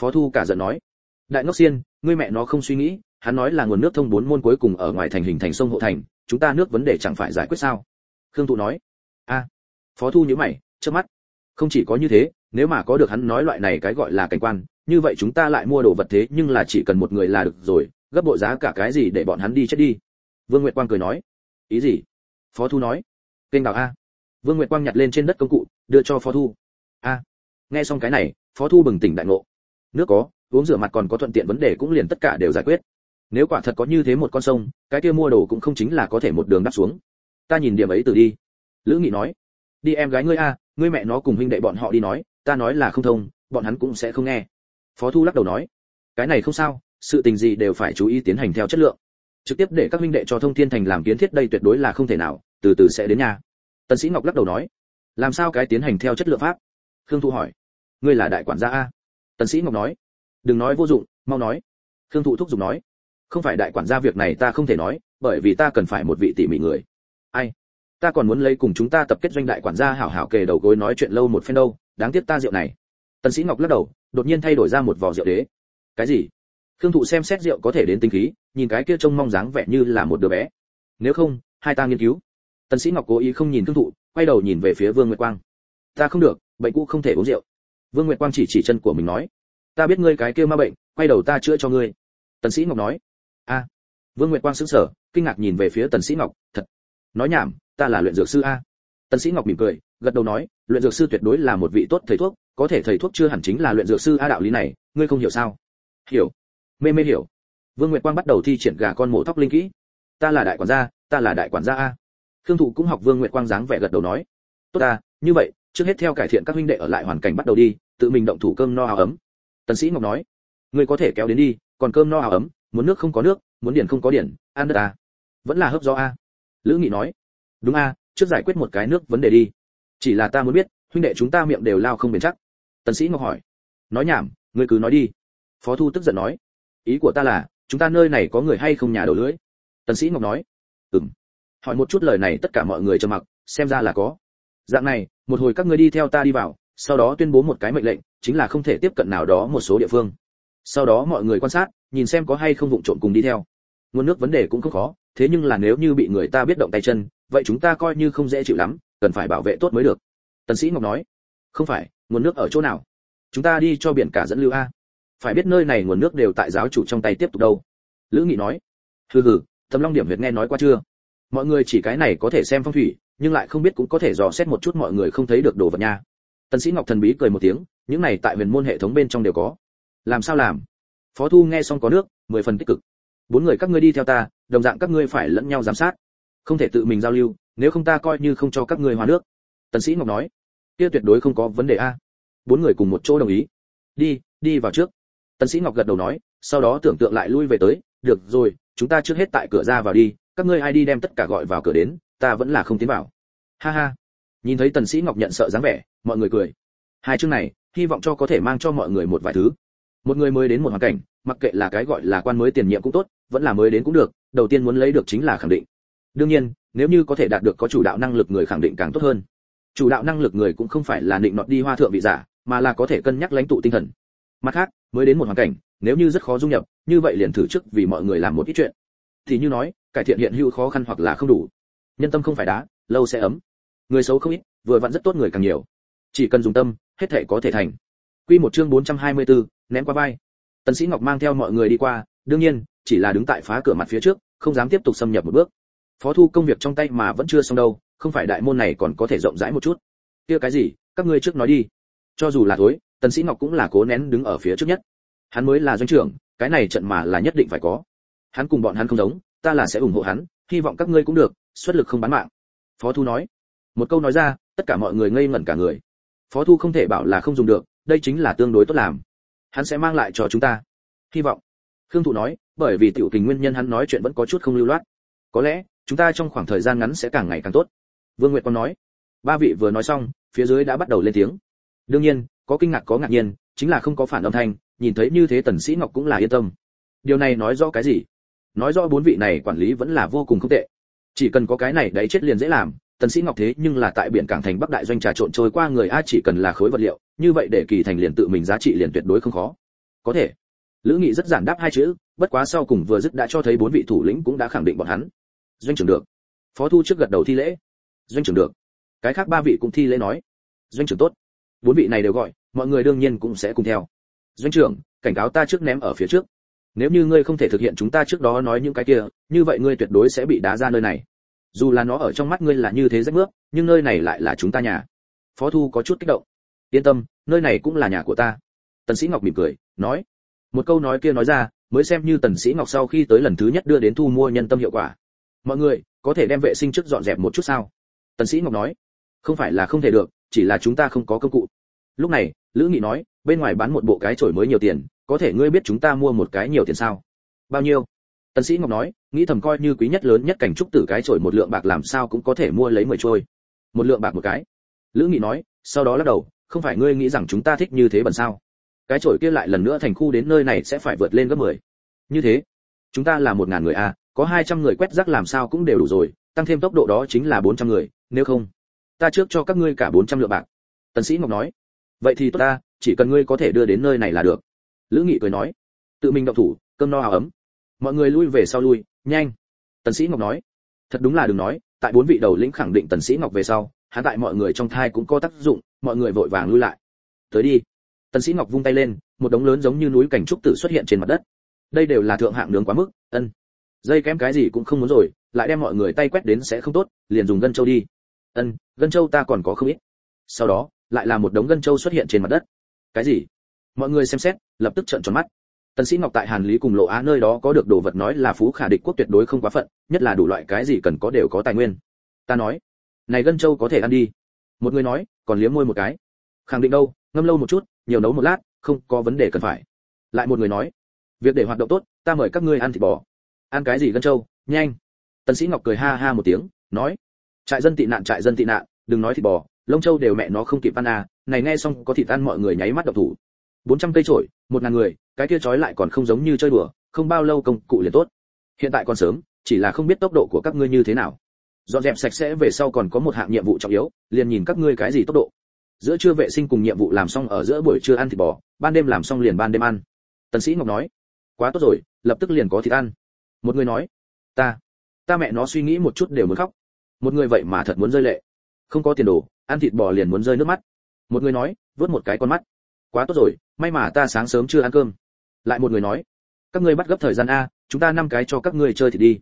Phó thu cả giận nói, đại ngốc xiên, ngươi mẹ nó không suy nghĩ, hắn nói là nguồn nước thông bốn môn cuối cùng ở ngoài thành hình thành sông hộ thành, chúng ta nước vấn đề chẳng phải giải quyết sao? Khương thụ nói, a. Phó thu nhíu mày trước mắt. Không chỉ có như thế, nếu mà có được hắn nói loại này cái gọi là cảnh quan, như vậy chúng ta lại mua đồ vật thế nhưng là chỉ cần một người là được rồi, gấp bộ giá cả cái gì để bọn hắn đi chết đi? Vương nguyệt quang cười nói, ý gì? Phó thu nói, kênh đào a. Vương nguyệt quang nhặt lên trên đất công cụ, đưa cho phó thu. A nghe xong cái này, phó thu bừng tỉnh đại ngộ. Nước có, uống rửa mặt còn có thuận tiện vấn đề cũng liền tất cả đều giải quyết. Nếu quả thật có như thế một con sông, cái kia mua đồ cũng không chính là có thể một đường đắp xuống. Ta nhìn điểm ấy từ đi. Lữ nghị nói. Đi em gái ngươi a, ngươi mẹ nó cùng huynh đệ bọn họ đi nói, ta nói là không thông, bọn hắn cũng sẽ không nghe. Phó thu lắc đầu nói. Cái này không sao, sự tình gì đều phải chú ý tiến hành theo chất lượng. Trực tiếp để các huynh đệ cho thông thiên thành làm kiến thiết đây tuyệt đối là không thể nào, từ từ sẽ đến nhà. Tần sĩ ngọc lắc đầu nói. Làm sao cái tiến hành theo chất lượng pháp? Khương thu hỏi ngươi là đại quản gia a? Tần sĩ ngọc nói. Đừng nói vô dụng, mau nói. Khương thụ thúc giục nói. Không phải đại quản gia việc này ta không thể nói, bởi vì ta cần phải một vị tỉ mỉ người. Ai? Ta còn muốn lấy cùng chúng ta tập kết doanh đại quản gia hảo hảo kề đầu gối nói chuyện lâu một phen đâu, đáng tiếc ta rượu này. Tần sĩ ngọc lắc đầu, đột nhiên thay đổi ra một vò rượu đế. Cái gì? Khương thụ xem xét rượu có thể đến tinh khí, nhìn cái kia trông mong dáng vẻ như là một đứa bé. Nếu không, hai ta nghiên cứu. Tần sĩ ngọc cố ý không nhìn khương thụ, quay đầu nhìn về phía vương nguyệt quang. Ta không được, bệnh cũ không thể uống rượu vương nguyệt quang chỉ chỉ chân của mình nói, ta biết ngươi cái kia ma bệnh, quay đầu ta chữa cho ngươi. Tần sĩ ngọc nói, a. Vương nguyệt quang sững sờ, kinh ngạc nhìn về phía tần sĩ ngọc, thật, nói nhảm, ta là luyện dược sư a. Tần sĩ ngọc mỉm cười, gật đầu nói, luyện dược sư tuyệt đối là một vị tốt thầy thuốc, có thể thầy thuốc chưa hẳn chính là luyện dược sư a đạo lý này, ngươi không hiểu sao? Hiểu. Mê mê hiểu. Vương nguyệt quang bắt đầu thi triển gà con mổ tóc linh kỹ. Ta là đại quản gia, ta là đại quản gia a. Khương thụ cũng học vương nguyệt quang dáng vẻ gật đầu nói, tốt ta như vậy, trước hết theo cải thiện các huynh đệ ở lại hoàn cảnh bắt đầu đi tự mình động thủ cơm no áo ấm. Tần sĩ ngọc nói, ngươi có thể kéo đến đi, còn cơm no áo ấm, muốn nước không có nước, muốn điển không có điển ăn đất à? Vẫn là hấp do a lữ nghị nói, đúng a trước giải quyết một cái nước vấn đề đi. Chỉ là ta muốn biết, huynh đệ chúng ta miệng đều lao không bền chắc. Tần sĩ ngọc hỏi, nói nhảm, ngươi cứ nói đi. Phó thu tức giận nói, ý của ta là, chúng ta nơi này có người hay không nhà đầu lưỡi tần sĩ ngọc nói, ừm. Hỏi một chút lời này tất cả mọi người trầm mặc, xem ra là có. Dạng này, một hồi các ngươi đi theo ta đi vào sau đó tuyên bố một cái mệnh lệnh, chính là không thể tiếp cận nào đó một số địa phương. Sau đó mọi người quan sát, nhìn xem có hay không vụng trộm cùng đi theo. Nguồn nước vấn đề cũng không khó, thế nhưng là nếu như bị người ta biết động tay chân, vậy chúng ta coi như không dễ chịu lắm, cần phải bảo vệ tốt mới được. Tần sĩ ngọc nói, không phải, nguồn nước ở chỗ nào? Chúng ta đi cho biển cả dẫn lưu a. Phải biết nơi này nguồn nước đều tại giáo chủ trong tay tiếp tục đâu. Lữ nghị nói, hừ hừ thâm long điểm việt nghe nói qua chưa? Mọi người chỉ cái này có thể xem phong thủy, nhưng lại không biết cũng có thể dò xét một chút mọi người không thấy được đồ vật nha tần sĩ ngọc thần bí cười một tiếng, những này tại huyền môn hệ thống bên trong đều có. Làm sao làm? Phó thu nghe xong có nước, mười phần tích cực. Bốn người các ngươi đi theo ta, đồng dạng các ngươi phải lẫn nhau giám sát. Không thể tự mình giao lưu, nếu không ta coi như không cho các ngươi hòa nước. Tần sĩ ngọc nói. Kia tuyệt đối không có vấn đề a. Bốn người cùng một chỗ đồng ý. Đi đi vào trước. Tần sĩ ngọc gật đầu nói, sau đó tưởng tượng lại lui về tới. Được rồi, chúng ta trước hết tại cửa ra vào đi. Các ngươi ai đi đem tất cả gọi vào cửa đến, ta vẫn là không tiến vào. Ha ha nhìn thấy tần sĩ ngọc nhận sợ dáng vẻ, mọi người cười. Hai chương này, hy vọng cho có thể mang cho mọi người một vài thứ. Một người mới đến một hoàn cảnh, mặc kệ là cái gọi là quan mới tiền nhiệm cũng tốt, vẫn là mới đến cũng được, đầu tiên muốn lấy được chính là khẳng định. Đương nhiên, nếu như có thể đạt được có chủ đạo năng lực người khẳng định càng tốt hơn. Chủ đạo năng lực người cũng không phải là định nọt đi hoa thượng vị giả, mà là có thể cân nhắc lãnh tụ tinh thần. Mặt khác, mới đến một hoàn cảnh, nếu như rất khó dung nhập, như vậy liền thử trước vì mọi người làm một ít chuyện. Thì như nói, cải thiện hiện hữu khó khăn hoặc là không đủ. Nhân tâm không phải đá, lâu sẽ ấm người xấu không ít vừa vặn rất tốt người càng nhiều. Chỉ cần dùng tâm hết thể có thể thành. Quy một chương 424, ném qua vai. Tần sĩ ngọc mang theo mọi người đi qua đương nhiên chỉ là đứng tại phá cửa mặt phía trước không dám tiếp tục xâm nhập một bước. Phó thu công việc trong tay mà vẫn chưa xong đâu không phải đại môn này còn có thể rộng rãi một chút. Kia cái gì các ngươi trước nói đi. Cho dù là thối tần sĩ ngọc cũng là cố nén đứng ở phía trước nhất. Hắn mới là doanh trưởng cái này trận mà là nhất định phải có. Hắn cùng bọn hắn không giống ta là sẽ ủng hộ hắn hy vọng các ngươi cũng được xuất lực không bán mạng. Phó thu nói một câu nói ra, tất cả mọi người ngây ngẩn cả người. Phó thu không thể bảo là không dùng được, đây chính là tương đối tốt làm. Hắn sẽ mang lại cho chúng ta. Hy vọng. Khương thụ nói, bởi vì tiểu tình nguyên nhân hắn nói chuyện vẫn có chút không lưu loát. Có lẽ, chúng ta trong khoảng thời gian ngắn sẽ càng ngày càng tốt. Vương nguyệt còn nói. Ba vị vừa nói xong, phía dưới đã bắt đầu lên tiếng. Đương nhiên, có kinh ngạc có ngạc nhiên, chính là không có phản âm thanh, nhìn thấy như thế tần sĩ ngọc cũng là yên tâm. Điều này nói rõ cái gì? Nói rõ bốn vị này quản lý vẫn là vô cùng không tệ. Chỉ cần có cái này đấy chết liền dễ làm tần sĩ ngọc thế nhưng là tại biển cảng thành bắc đại doanh trà trộn trôi qua người a chỉ cần là khối vật liệu, như vậy để kỳ thành liền tự mình giá trị liền tuyệt đối không khó. Có thể. Lữ nghị rất giản đáp hai chữ, bất quá sau cùng vừa dứt đã cho thấy bốn vị thủ lĩnh cũng đã khẳng định bọn hắn. Doanh trưởng được. Phó thu trước gật đầu thi lễ. Doanh trưởng được. Cái khác ba vị cũng thi lễ nói. Doanh trưởng tốt. Bốn vị này đều gọi, mọi người đương nhiên cũng sẽ cùng theo. Doanh trưởng, cảnh cáo ta trước ném ở phía trước. Nếu như ngươi không thể thực hiện chúng ta trước đó nói những cái kia, như vậy ngươi tuyệt đối sẽ bị đá ra nơi này dù là nó ở trong mắt ngươi là như thế rách nước, nhưng nơi này lại là chúng ta nhà. Phó thu có chút kích động. Yên tâm, nơi này cũng là nhà của ta. Tần sĩ ngọc mỉm cười, nói. Một câu nói kia nói ra, mới xem như tần sĩ ngọc sau khi tới lần thứ nhất đưa đến thu mua nhân tâm hiệu quả. Mọi người, có thể đem vệ sinh trước dọn dẹp một chút sao? Tần sĩ ngọc nói. Không phải là không thể được, chỉ là chúng ta không có công cụ. Lúc này, lữ nghị nói, bên ngoài bán một bộ cái chổi mới nhiều tiền, có thể ngươi biết chúng ta mua một cái nhiều tiền sao? Bao nhiêu? Tần sĩ ngọc nói nghĩ thầm coi như quý nhất lớn nhất cảnh trúc tử cái chổi một lượng bạc làm sao cũng có thể mua lấy mười trôi. Một lượng bạc một cái. Lữ nghị nói sau đó lắc đầu không phải ngươi nghĩ rằng chúng ta thích như thế bẩn sao? Cái chổi kia lại lần nữa thành khu đến nơi này sẽ phải vượt lên gấp mười. Như thế chúng ta là một ngàn người a à, có hai trăm người quét rác làm sao cũng đều đủ rồi tăng thêm tốc độ đó chính là bốn trăm người nếu không ta trước cho các ngươi cả bốn trăm lượng bạc. Tần sĩ ngọc nói vậy thì tốt ta chỉ cần ngươi có thể đưa đến nơi này là được. Lữ nghị cười nói tự mình động thủ cơm no áo ấm mọi người lui về sau lui, nhanh. Tần sĩ ngọc nói. Thật đúng là đừng nói, tại bốn vị đầu lĩnh khẳng định tần sĩ ngọc về sau, hắn tại mọi người trong thai cũng có tác dụng, mọi người vội vàng lui lại. Tới đi. Tần sĩ ngọc vung tay lên, một đống lớn giống như núi cảnh trúc tử xuất hiện trên mặt đất. Đây đều là thượng hạng nướng quá mức, ân. Dây kém cái gì cũng không muốn rồi, lại đem mọi người tay quét đến sẽ không tốt, liền dùng gân châu đi. Ân, gân châu ta còn có không ít. Sau đó, lại là một đống gân châu xuất hiện trên mặt đất. Cái gì? Mọi người xem xét, lập tức trợn tròn mắt tần sĩ ngọc tại hàn lý cùng lộ á nơi đó có được đồ vật nói là phú khả địch quốc tuyệt đối không quá phận, nhất là đủ loại cái gì cần có đều có tài nguyên. Ta nói, này gân châu có thể ăn đi. Một người nói, còn liếm môi một cái. Khẳng định đâu, ngâm lâu một chút, nhiều nấu một lát, không có vấn đề cần phải. Lại một người nói, việc để hoạt động tốt, ta mời các ngươi ăn thịt bò. Ăn cái gì gân châu? Nhanh. Tần sĩ ngọc cười ha ha một tiếng, nói, trại dân tị nạn, trại dân tị nạn, đừng nói thịt bò, lông châu đều mẹ nó không kịp ăn à này nghe xong có thịt ăn mọi người nháy mắt độc thủ. 400 cây trổi, một ngàn người, cái kia trói lại còn không giống như chơi đùa, không bao lâu công cụ liền tốt. Hiện tại còn sớm, chỉ là không biết tốc độ của các ngươi như thế nào. Dọn dẹp sạch sẽ về sau còn có một hạng nhiệm vụ trọng yếu, liền nhìn các ngươi cái gì tốc độ. Giữa trưa vệ sinh cùng nhiệm vụ làm xong ở giữa buổi trưa ăn thịt bò, ban đêm làm xong liền ban đêm ăn. Tần sĩ ngọc nói, quá tốt rồi, lập tức liền có thịt ăn. Một người nói, ta ta mẹ nó suy nghĩ một chút đều muốn khóc. Một người, vậy mà thật muốn rơi lệ. Không có tiền đồ, ăn thịt bò liền muốn rơi nước mắt. Một người nói, vớt một cái con mắt quá tốt rồi, may mà ta sáng sớm chưa ăn cơm. Lại một người nói, các ngươi bắt gấp thời gian a, chúng ta năm cái cho các ngươi chơi thì đi.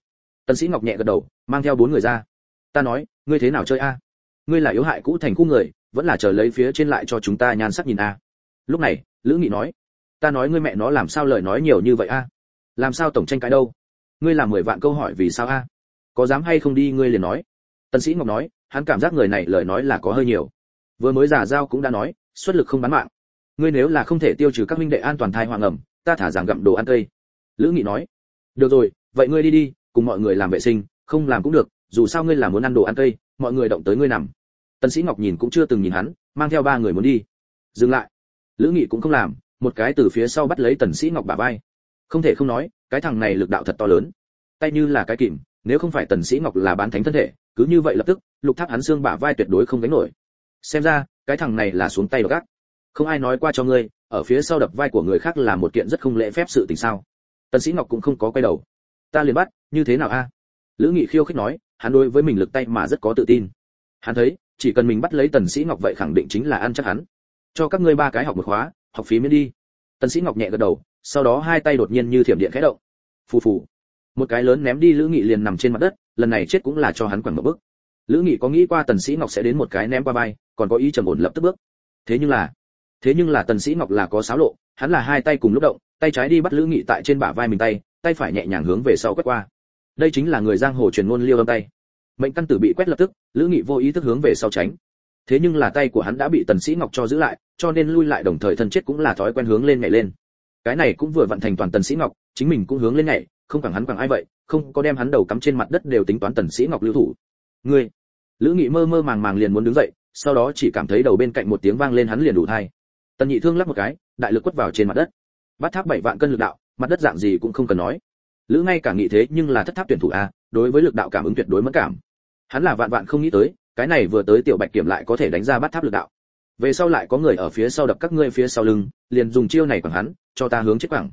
Tần sĩ ngọc nhẹ gật đầu, mang theo bốn người ra. Ta nói, ngươi thế nào chơi a? Ngươi là yếu hại cũ thành khu người, vẫn là chờ lấy phía trên lại cho chúng ta nhan sắc nhìn a. Lúc này, lữ nghị nói, ta nói ngươi mẹ nó làm sao lời nói nhiều như vậy a? Làm sao tổng tranh cãi đâu? Ngươi làm mười vạn câu hỏi vì sao a? Có dám hay không đi, ngươi liền nói. Tần sĩ ngọc nói, hắn cảm giác người này lời nói là có hơi nhiều. Vừa mới giả giao cũng đã nói, xuất lực không bán mạng ngươi nếu là không thể tiêu trừ các minh đệ an toàn thai hoàng ẩm, ta thả rằng gặm đồ ăn cây lữ nghị nói, được rồi, vậy ngươi đi đi, cùng mọi người làm vệ sinh, không làm cũng được, dù sao ngươi là muốn ăn đồ ăn cây mọi người động tới ngươi nằm. Tần sĩ ngọc nhìn cũng chưa từng nhìn hắn, mang theo ba người muốn đi. Dừng lại. Lữ nghị cũng không làm, một cái từ phía sau bắt lấy tần sĩ ngọc bả vai. Không thể không nói, cái thằng này lực đạo thật to lớn. Tay như là cái kìm, nếu không phải tần sĩ ngọc là bán thánh thân thể, cứ như vậy lập tức, lục tháp hắn xương bả vai tuyệt đối không gánh nổi. Xem ra, cái thằng này là xuống tay gác không ai nói qua cho ngươi, ở phía sau đập vai của người khác là một kiện rất không lễ phép sự tình sao? Tần sĩ ngọc cũng không có quay đầu. Ta liền bắt, như thế nào a? Lữ nghị khiêu khích nói, hắn đối với mình lực tay mà rất có tự tin. Hắn thấy, chỉ cần mình bắt lấy tần sĩ ngọc vậy khẳng định chính là ăn chắc hắn. Cho các ngươi ba cái học một khóa, học phí miễn đi. Tần sĩ ngọc nhẹ gật đầu, sau đó hai tay đột nhiên như thiểm điện khẽ động. Phù phù. Một cái lớn ném đi lữ nghị liền nằm trên mặt đất, lần này chết cũng là cho hắn quẳng một bước. Lữ nghị có nghĩ qua tần sĩ ngọc sẽ đến một cái ném qua vai, còn có ý trầm ổn lập tức bước. Thế nhưng là thế nhưng là tần sĩ ngọc là có sáo lộ, hắn là hai tay cùng lúc động, tay trái đi bắt lữ nghị tại trên bả vai mình tay tay phải nhẹ nhàng hướng về sau quét qua. Đây chính là người giang hồ truyền ngôn liêu âm tay. Mệnh căn tử bị quét lập tức, lữ nghị vô ý thức hướng về sau tránh. Thế nhưng là tay của hắn đã bị tần sĩ ngọc cho giữ lại, cho nên lui lại đồng thời thân chết cũng là thói quen hướng lên nhảy lên. Cái này cũng vừa vận thành toàn tần sĩ ngọc, chính mình cũng hướng lên nhảy, không quẳng hắn quẳng ai vậy, không có đem hắn đầu cắm trên mặt đất đều tính toán tần sĩ ngọc lưu thủ. Ngươi! Lữ nghị mơ mơ màng màng liền muốn đứng dậy, sau đó chỉ cảm thấy đầu bên cạnh một tiếng vang lên hắn liền đủ thay tần nhị thương lắc một cái, đại lực quất vào trên mặt đất. Bắt tháp bảy vạn cân lực đạo, mặt đất dạng gì cũng không cần nói. Lữ ngay cả nghĩ thế nhưng là thất tháp tuyển thủ a, đối với lực đạo cảm ứng tuyệt đối mất cảm. Hắn là vạn vạn không nghĩ tới, cái này vừa tới tiểu bạch kiểm lại có thể đánh ra bắt tháp lực đạo. Về sau lại có người ở phía sau đập các ngươi phía sau lưng, liền dùng chiêu này quẳng hắn, cho ta hướng chết quẳng.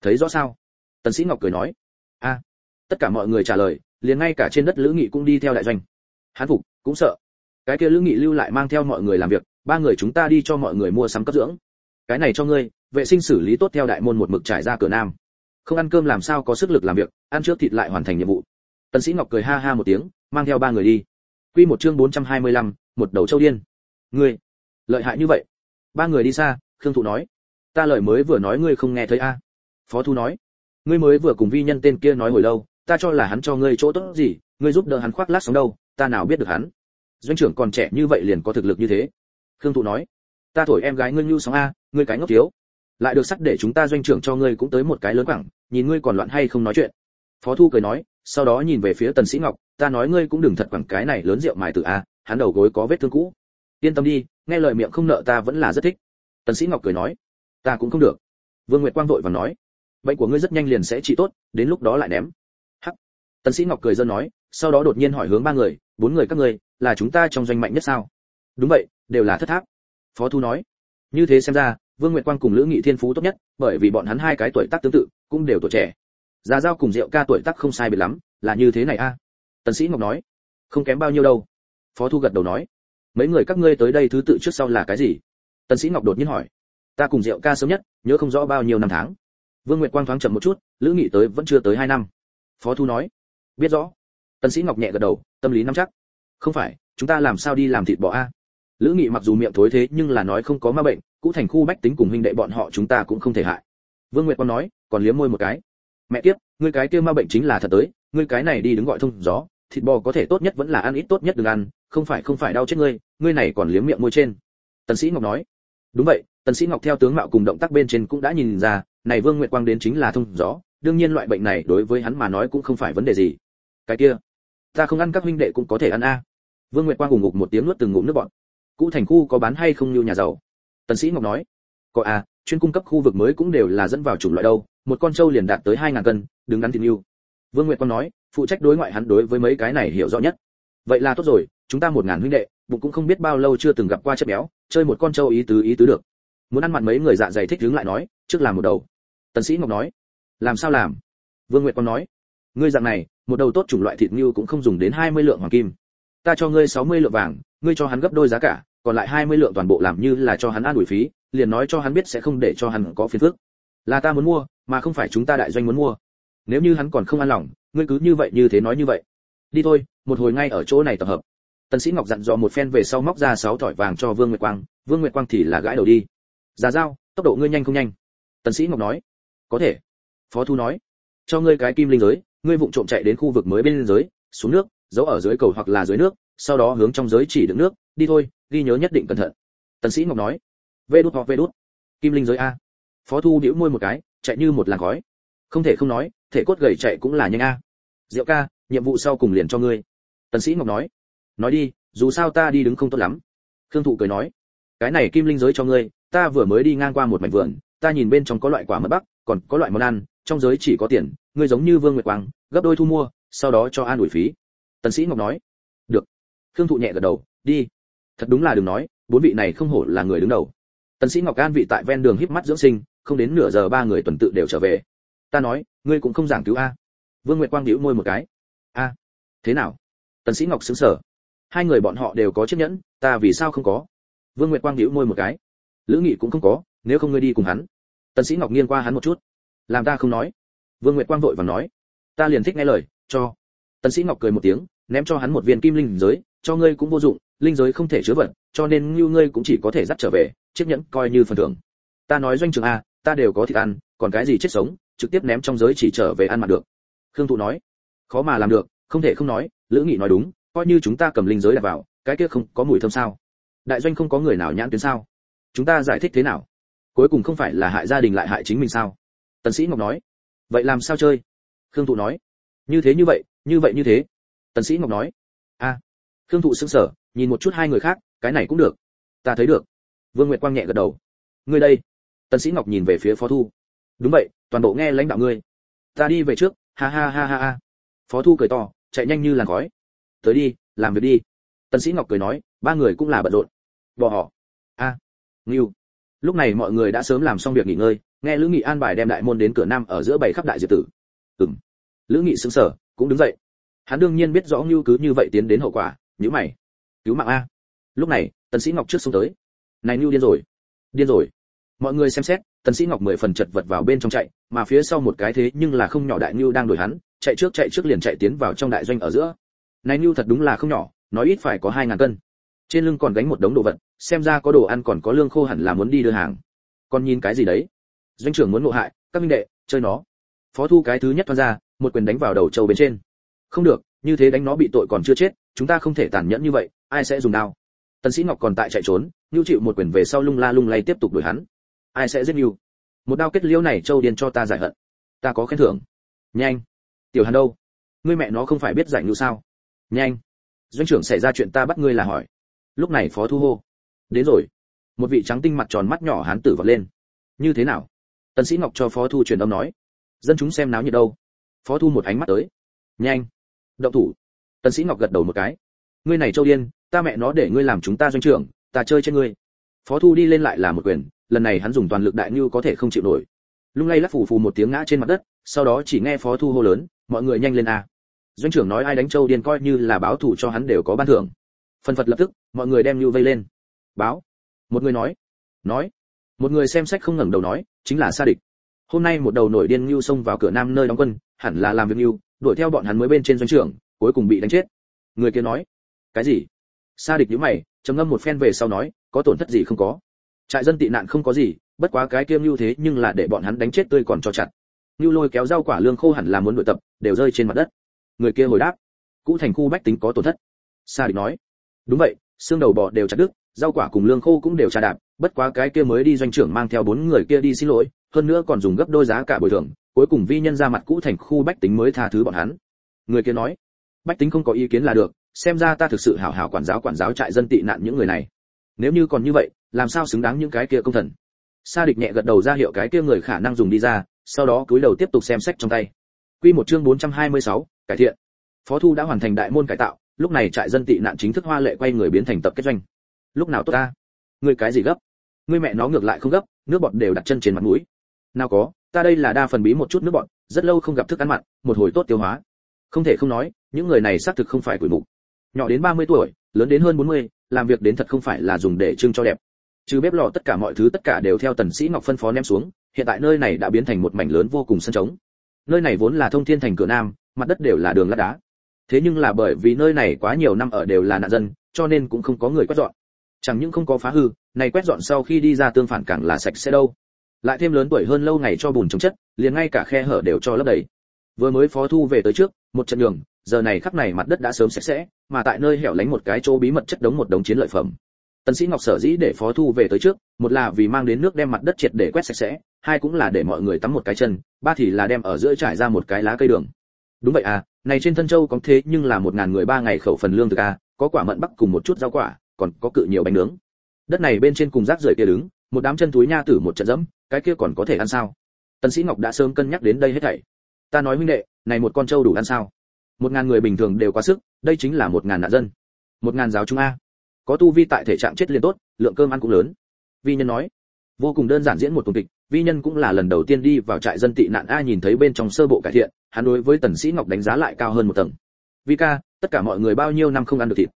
Thấy rõ sao? Tần sĩ ngọc cười nói. A. Tất cả mọi người trả lời, liền ngay cả trên đất lữ nghị cũng đi theo đại doanh. Hắn phục, cũng sợ. Cái kia lữ nghị lưu lại mang theo mọi người làm việc ba người chúng ta đi cho mọi người mua sắm cấp dưỡng. Cái này cho ngươi vệ sinh xử lý tốt theo đại môn một mực trải ra cửa nam. Không ăn cơm làm sao có sức lực làm việc ăn trước thịt lại hoàn thành nhiệm vụ. Tần sĩ ngọc cười ha ha một tiếng mang theo ba người đi. Quy một chương 425, một đầu châu điên. Ngươi lợi hại như vậy. Ba người đi xa khương thụ nói. Ta lời mới vừa nói ngươi không nghe thấy a. Phó thu nói. Ngươi mới vừa cùng vi nhân tên kia nói hồi lâu ta cho là hắn cho ngươi chỗ tốt gì ngươi giúp đỡ hắn khoác lác sống đâu ta nào biết được hắn. Doanh trưởng còn trẻ như vậy liền có thực lực như thế khương thụ nói, ta thổi em gái ngươi nhu sóng a, ngươi cái ngốc thiếu. Lại được sắt để chúng ta doanh trưởng cho ngươi cũng tới một cái lớn quẳng nhìn ngươi còn loạn hay không nói chuyện. Phó thu cười nói, sau đó nhìn về phía tần sĩ ngọc, ta nói ngươi cũng đừng thật quẳng cái này lớn rượu mài tử a, hắn đầu gối có vết thương cũ. Yên tâm đi, nghe lời miệng không nợ ta vẫn là rất thích. Tần sĩ ngọc cười nói, ta cũng không được. Vương nguyệt quang vội vàng nói, bệnh của ngươi rất nhanh liền sẽ trị tốt, đến lúc đó lại ném. Hắc. Tần sĩ ngọc cười dân nói, sau đó đột nhiên hỏi hướng ba người, bốn người các ngươi, là chúng ta trong doanh mạnh nhất sao? Đúng vậy, đều là thất tháp. Phó thu nói. Như thế xem ra, vương nguyệt quang cùng lữ nghị thiên phú tốt nhất, bởi vì bọn hắn hai cái tuổi tác tương tự, cũng đều tuổi trẻ. Già giao cùng rượu ca tuổi tác không sai biệt lắm, là như thế này a. Tần sĩ ngọc nói. Không kém bao nhiêu đâu. Phó thu gật đầu nói. Mấy người các ngươi tới đây thứ tự trước sau là cái gì? Tần sĩ ngọc đột nhiên hỏi. Ta cùng rượu ca sớm nhất, nhớ không rõ bao nhiêu năm tháng. Vương nguyệt quang thoáng chậm một chút, lữ nghị tới vẫn chưa tới hai năm. Phó thu nói. Biết rõ. Tần sĩ ngọc nhẹ gật đầu, tâm lý nắm chắc. Không phải, chúng ta làm sao đi làm thịt bò a? Lữ nghị mặc dù miệng thối thế nhưng là nói không có ma bệnh, cũ thành khu bách tính cùng huynh đệ bọn họ chúng ta cũng không thể hại. Vương nguyệt quang nói, còn liếm môi một cái. Mẹ kiếp, ngươi cái kia ma bệnh chính là thật tới, ngươi cái này đi đứng gọi thông gió, thịt bò có thể tốt nhất vẫn là ăn ít tốt nhất đừng ăn, không phải không phải đau chết ngươi ngươi này còn liếm miệng môi trên. Tần sĩ ngọc nói, đúng vậy, tần sĩ ngọc theo tướng mạo cùng động tác bên trên cũng đã nhìn ra, này vương nguyệt quang đến chính là thông gió, đương nhiên loại bệnh này đối với hắn mà nói cũng không phải vấn đề gì. Cái kia, ta không ăn các huynh đệ cũng có thể ăn a. Vương nguyệt quang gục ngục một tiếng nuốt từng ngụm nước bọt cũ thành khu có bán hay không như nhà giàu? Tần sĩ ngọc nói, có a chuyên cung cấp khu vực mới cũng đều là dẫn vào chủng loại đâu, một con trâu liền đạt tới hai ngàn cân, đứng đắn thì nhiêu vương nguyệt quan nói, phụ trách đối ngoại hắn đối với mấy cái này hiểu rõ nhất. Vậy là tốt rồi, chúng ta một ngàn huynh đệ, bụng cũng không biết bao lâu chưa từng gặp qua chất béo, chơi một con trâu ý tứ ý tứ được. Muốn ăn mặn mấy người dạ dày thích đứng lại nói, trước làm một đầu. Tần sĩ ngọc nói, làm sao làm? Vương nguyệt quan nói, ngươi dạng này, một đầu tốt chủng loại thịt như cũng không dùng đến 20 lượng hoàng kim. Ta cho ngươi 60 lượng vàng, ngươi cho hắn gấp đôi giá cả còn lại 20 lượng toàn bộ làm như là cho hắn ăn ủi phí, liền nói cho hắn biết sẽ không để cho hắn có phiền phức. Là ta muốn mua, mà không phải chúng ta đại doanh muốn mua. Nếu như hắn còn không an lòng, ngươi cứ như vậy như thế nói như vậy. Đi thôi, một hồi ngay ở chỗ này tập hợp. Tần sĩ ngọc dặn dò một phen về sau móc ra sáu thỏi vàng cho vương nguyệt quang, vương nguyệt quang thì là gãi đầu đi. Già dao, tốc độ ngươi nhanh không nhanh? Tần sĩ ngọc nói. Có thể. Phó thu nói. Cho ngươi cái kim linh giới, ngươi vụng trộm chạy đến khu vực mới bên giới xuống nước, giấu ở dưới cầu hoặc là dưới nước, sau đó hướng trong giới chỉ đựng nước, đi thôi ghi nhớ nhất định cẩn thận. Tần sĩ ngọc nói, vê đút hoặc vê đút. Kim linh giới a. Phó thu điểu môi một cái, chạy như một làn khói. Không thể không nói, thể cốt gầy chạy cũng là nhanh a. Diệu ca, nhiệm vụ sau cùng liền cho ngươi. Tần sĩ ngọc nói nói đi, dù sao ta đi đứng không tốt lắm. Khương thụ cười nói, cái này kim linh giới cho ngươi, ta vừa mới đi ngang qua một mảnh vườn, ta nhìn bên trong có loại quả mật bắc, còn có loại món ăn, trong giới chỉ có tiền, ngươi giống như vương nguyệt quang, gấp đôi thu mua, sau đó cho an ủi phí. Tần sĩ ngọc nói, được. Khương thụ nhẹ gật đầu, đi thật đúng là đừng nói, bốn vị này không hổ là người đứng đầu. Tần sĩ ngọc an vị tại ven đường híp mắt dưỡng sinh, không đến nửa giờ ba người tuần tự đều trở về. Ta nói, ngươi cũng không giảng cứu a. Vương nguyệt quang nhíu môi một cái. A, thế nào? Tần sĩ ngọc sững sờ. Hai người bọn họ đều có chiếc nhẫn, ta vì sao không có? Vương nguyệt quang nhíu môi một cái. Lữ nghị cũng không có, nếu không ngươi đi cùng hắn. Tần sĩ ngọc nghiêng qua hắn một chút. Làm ta không nói. Vương nguyệt quang vội vàng nói. Ta liền thích nghe lời, cho. Tần sĩ ngọc cười một tiếng, ném cho hắn một viên kim linh giới, cho ngươi cũng vô dụng linh giới không thể chứa vật, cho nên như ngươi cũng chỉ có thể dắt trở về, chiếc nhẫn coi như phần thưởng. Ta nói doanh trường a, ta đều có thịt ăn, còn cái gì chết sống, trực tiếp ném trong giới chỉ trở về ăn mà được. Khương thụ nói, khó mà làm được, không thể không nói, lữ nghị nói đúng, coi như chúng ta cầm linh giới đặt vào, cái kia không có mùi thơm sao? Đại doanh không có người nào nhãn tuyến sao? Chúng ta giải thích thế nào? Cuối cùng không phải là hại gia đình lại hại chính mình sao? Tần sĩ ngọc nói, vậy làm sao chơi? Khương thụ nói, như thế như vậy như vậy như thế. Tần sĩ ngọc nói, a khương thụ sững sờ, nhìn một chút hai người khác, cái này cũng được. Ta thấy được. Vương nguyệt quang nhẹ gật đầu. Ngươi đây. Tần sĩ ngọc nhìn về phía phó thu. Đúng vậy, toàn bộ nghe lãnh đạo ngươi. Ta đi về trước. Ha ha ha ha ha. Phó thu cười to, chạy nhanh như làn khói. Tới đi, làm việc đi. Tần sĩ ngọc cười nói, ba người cũng là bận rộn. Bỏ họ. A. À. ngưu. Lúc này mọi người đã sớm làm xong việc nghỉ ngơi, nghe lữ nghị an bài đem đại môn đến cửa nam ở giữa bảy khắp đại diệp tử. Ừm. Lữ nghị sững sờ, cũng đứng dậy. Hắn đương nhiên biết rõ ngưu cứ như vậy tiến đến hậu quả nhíu mày. Cứu mạng a. Lúc này, tần sĩ ngọc trước xuống tới. Này nhu điên rồi. Điên rồi. Mọi người xem xét, tần sĩ ngọc mười phần chật vật vào bên trong chạy, mà phía sau một cái thế nhưng là không nhỏ đại nhu đang đuổi hắn, chạy trước chạy trước liền chạy tiến vào trong đại doanh ở giữa. Này nhu thật đúng là không nhỏ, nói ít phải có hai ngàn cân. Trên lưng còn gánh một đống đồ vật, xem ra có đồ ăn còn có lương khô hẳn là muốn đi đưa hàng. Còn nhìn cái gì đấy? Doanh trưởng muốn ngộ hại, các minh đệ, chơi nó. Phó thu cái thứ nhất thoát ra, một quyền đánh vào đầu châu bên trên. Không được như thế đánh nó bị tội còn chưa chết, chúng ta không thể tàn nhẫn như vậy, ai sẽ dùng đao? Tần sĩ ngọc còn tại chạy trốn nhu chịu một quyền về sau lung la lung lay tiếp tục đuổi hắn. Ai sẽ giết nhu một đao kết liễu này, châu điền cho ta giải hận. Ta có khen thưởng. Nhanh. Tiểu hàn đâu? Ngươi mẹ nó không phải biết giải nhu sao? Nhanh. Doanh trưởng xảy ra chuyện ta bắt ngươi là hỏi. Lúc này phó thu hô. Đến rồi. Một vị trắng tinh mặt tròn mắt nhỏ hán tử vọt lên. Như thế nào? Tần sĩ ngọc cho phó thu truyền âm nói. Dân chúng xem náo nhiệt đâu? Phó thu một ánh mắt tới. Nhanh động thủ. Tần sĩ ngọc gật đầu một cái. Ngươi này châu điên ta mẹ nó để ngươi làm chúng ta doanh trưởng, ta chơi trên ngươi. Phó thu đi lên lại là một quyền, lần này hắn dùng toàn lực đại nhu có thể không chịu nổi. Lung lay lắc phù phù một tiếng ngã trên mặt đất, sau đó chỉ nghe phó thu hô lớn, mọi người nhanh lên a. Doanh trưởng nói ai đánh châu điên coi như là báo thù cho hắn đều có ban thưởng. Phần phật lập tức, mọi người đem nhu vây lên. Báo. Một người nói. Nói. Một người xem sách không ngẩng đầu nói, chính là sa địch. Hôm nay một đầu nổi điên nhu xông vào cửa nam nơi đóng quân, hẳn là làm việc nhu đuổi theo bọn hắn mới bên trên doanh trưởng, cuối cùng bị đánh chết. Người kia nói, cái gì? Sa địch nhíu mày, trầm ngâm một phen về sau nói, có tổn thất gì không có? Trại dân tị nạn không có gì, bất quá cái kiêm như thế nhưng là để bọn hắn đánh chết tươi còn cho chặt. Nưu lôi kéo rau quả lương khô hẳn là muốn đuổi tập, đều rơi trên mặt đất. Người kia hồi đáp, cũ thành khu bách tính có tổn thất. Sa địch nói, đúng vậy, xương đầu bò đều chặt đứt, rau quả cùng lương khô cũng đều trà đạp, bất quá cái kia mới đi doanh trưởng mang theo bốn người kia đi xin lỗi, hơn nữa còn dùng gấp đôi giá cả bồi thường cuối cùng vi nhân ra mặt cũ thành khu bách tính mới tha thứ bọn hắn. Người kia nói bách tính không có ý kiến là được xem ra ta thực sự hảo hảo quản giáo quản giáo trại dân tị nạn những người này. Nếu như còn như vậy làm sao xứng đáng những cái kia công thần? Sa địch nhẹ gật đầu ra hiệu cái kia người khả năng dùng đi ra sau đó cúi đầu tiếp tục xem sách trong tay. Quy một chương 426, cải thiện. Phó thu đã hoàn thành đại môn cải tạo lúc này trại dân tị nạn chính thức hoa lệ quay người biến thành tập kết doanh. Lúc nào tốt ta? Ngươi cái gì gấp? Ngươi mẹ nó ngược lại không gấp nước bọt đều đặt chân trên mặt mũi. Nào có ta đây là đa phần bí một chút nước bọt rất lâu không gặp thức ăn mặn một hồi tốt tiêu hóa. Không thể không nói những người này xác thực không phải quỷ mục. Nhỏ đến 30 tuổi lớn đến hơn 40, làm việc đến thật không phải là dùng để trưng cho đẹp. Trừ bếp lò tất cả mọi thứ tất cả đều theo tần sĩ ngọc phân phó ném xuống hiện tại nơi này đã biến thành một mảnh lớn vô cùng sân trống. Nơi này vốn là thông thiên thành cửa nam mặt đất đều là đường lát đá. Thế nhưng là bởi vì nơi này quá nhiều năm ở đều là nạn dân cho nên cũng không có người quét dọn. Chẳng những không có phá hư này quét dọn sau khi đi ra tương phản càng là sạch sẽ đâu lại thêm lớn tuổi hơn lâu ngày cho bùn chống chất, liền ngay cả khe hở đều cho lấp đầy. Vừa mới phó thu về tới trước, một trận đường, giờ này khắp này mặt đất đã sớm sạch sẽ, mà tại nơi hẻo lánh một cái chỗ bí mật chất đống một đống chiến lợi phẩm. Tần sĩ ngọc sở dĩ để phó thu về tới trước, một là vì mang đến nước đem mặt đất triệt để quét sạch sẽ, hai cũng là để mọi người tắm một cái chân, ba thì là đem ở giữa trải ra một cái lá cây đường. Đúng vậy à này trên thân châu có thế nhưng là một ngàn người ba ngày khẩu phần lương thực à có quả mận bắc cùng một chút rau quả, còn có cự nhiều bánh nướng. Đất này bên trên cùng rác rưởi kia đứng một đám chân túi nha tử một trận dẫm, cái kia còn có thể ăn sao? Tần sĩ ngọc đã sớm cân nhắc đến đây hết thảy. Ta nói huynh đệ, này một con trâu đủ ăn sao? Một ngàn người bình thường đều quá sức, đây chính là một ngàn nạn dân. Một ngàn giáo chúng a. Có tu vi tại thể trạng chết liền tốt, lượng cơm ăn cũng lớn. Vi nhân nói. Vô cùng đơn giản diễn một tuần kịch, vi nhân cũng là lần đầu tiên đi vào trại dân tị nạn a nhìn thấy bên trong sơ bộ cải thiện, hắn đối với tần sĩ ngọc đánh giá lại cao hơn một tầng. Vi ca, tất cả mọi người bao nhiêu năm không ăn được thịt?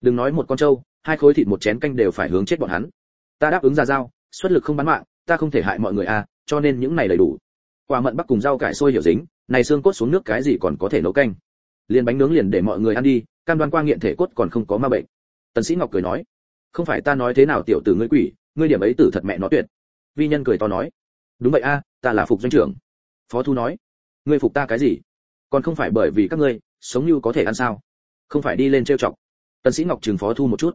Đừng nói một con trâu, hai khối thịt một chén canh đều phải hướng chết bọn hắn. Ta đáp ứng ra giao xuất lực không bán mạng, ta không thể hại mọi người a cho nên những này đầy đủ. Quả mận bắc cùng rau cải sôi hiểu dính, này xương cốt xuống nước cái gì còn có thể nấu canh. Liền bánh nướng liền để mọi người ăn đi, cam đoan qua nghiện thể cốt còn không có ma bệnh. Tần sĩ ngọc cười nói, không phải ta nói thế nào tiểu tử ngươi quỷ, ngươi điểm ấy tử thật mẹ nó tuyệt. Vi nhân cười to nói, đúng vậy a, ta là phục doanh trưởng. Phó thu nói, ngươi phục ta cái gì? Còn không phải bởi vì các ngươi, sống như có thể ăn sao? Không phải đi lên trêu chọc. Tần sĩ ngọc trừng phó thu một chút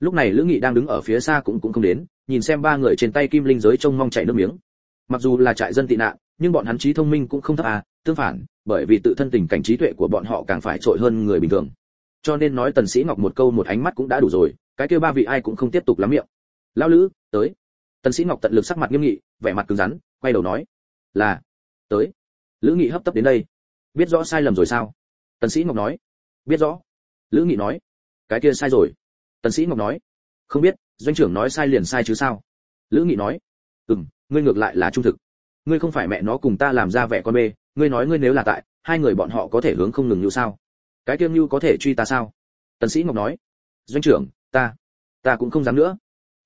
lúc này lữ nghị đang đứng ở phía xa cũng cũng không đến, nhìn xem ba người trên tay kim linh giới trông mong chảy nước miếng. Mặc dù là trại dân tị nạn, nhưng bọn hắn trí thông minh cũng không thấp à tương phản, bởi vì tự thân tình cảnh trí tuệ của bọn họ càng phải trội hơn người bình thường. Cho nên nói tần sĩ ngọc một câu một ánh mắt cũng đã đủ rồi, cái kia ba vị ai cũng không tiếp tục lắm miệng. Lão lữ, tới. Tần sĩ ngọc tận lực sắc mặt nghiêm nghị, vẻ mặt cứng rắn, quay đầu nói, là, tới. Lữ nghị hấp tấp đến đây. Biết rõ sai lầm rồi sao? Tần sĩ ngọc nói. Biết rõ. Lữ nghị nói. Cái kia sai rồi tần sĩ ngọc nói, không biết, doanh trưởng nói sai liền sai chứ sao? Lữ nghị nói, ừm, ngươi ngược lại là trung thực. Ngươi không phải mẹ nó cùng ta làm ra vẻ con bê, ngươi nói ngươi nếu là tại, hai người bọn họ có thể hướng không ngừng như sao? Cái kiêm như có thể truy ta sao? Tần sĩ ngọc nói, doanh trưởng, ta ta cũng không dám nữa.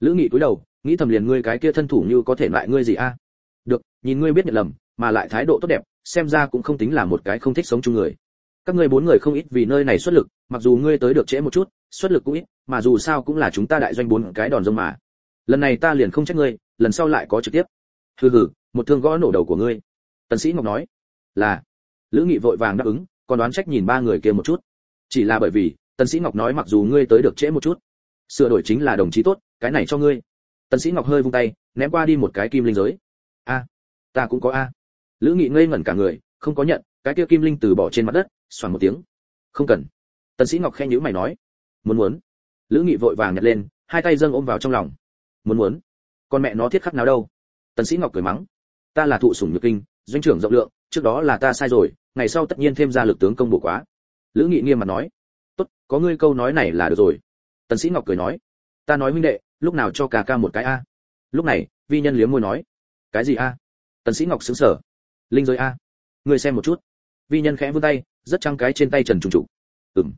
Lữ nghị cúi đầu, nghĩ thầm liền ngươi cái kia thân thủ như có thể loại ngươi gì a? Được, nhìn ngươi biết nhận lầm, mà lại thái độ tốt đẹp, xem ra cũng không tính là một cái không thích sống chung người các ngươi bốn người không ít vì nơi này xuất lực, mặc dù ngươi tới được trễ một chút, xuất lực cũng ít, mà dù sao cũng là chúng ta đại doanh bốn cái đòn rông mà. Lần này ta liền không trách ngươi, lần sau lại có trực tiếp. Hừ hừ, một thương gõ nổ đầu của ngươi. Tần sĩ ngọc nói, là. Lữ nghị vội vàng đáp ứng, còn đoán trách nhìn ba người kia một chút. Chỉ là bởi vì, tần sĩ ngọc nói mặc dù ngươi tới được trễ một chút, sửa đổi chính là đồng chí tốt, cái này cho ngươi. Tần sĩ ngọc hơi vung tay, ném qua đi một cái kim linh giới. A, ta cũng có a. Lữ nghị ngây ngẩn cả người, không có nhận, cái kia kim linh từ bỏ trên mặt đất xoắn một tiếng. Không cần. Tần sĩ ngọc khen nhữ mày nói, muốn muốn. Lữ nghị vội vàng nhặt lên, hai tay dâng ôm vào trong lòng. Muốn muốn? Con mẹ nó thiết khắc nào đâu? Tần sĩ ngọc cười mắng, ta là thụ sủng nhược kinh, doanh trưởng rộng lượng, trước đó là ta sai rồi, ngày sau tất nhiên thêm ra lực tướng công bổ quá. Lữ nghị nghiêm mặt nói, tốt, có ngươi câu nói này là được rồi. Tần sĩ ngọc cười nói, ta nói huynh đệ, lúc nào cho ca ca một cái a? Lúc này, vi nhân liếm môi nói, cái gì a? Tần sĩ ngọc sững sờ, linh giới a, ngươi xem một chút. Vi nhân khẽ vươn tay rất trăng cái trên tay trần trùng Chủ. ừm.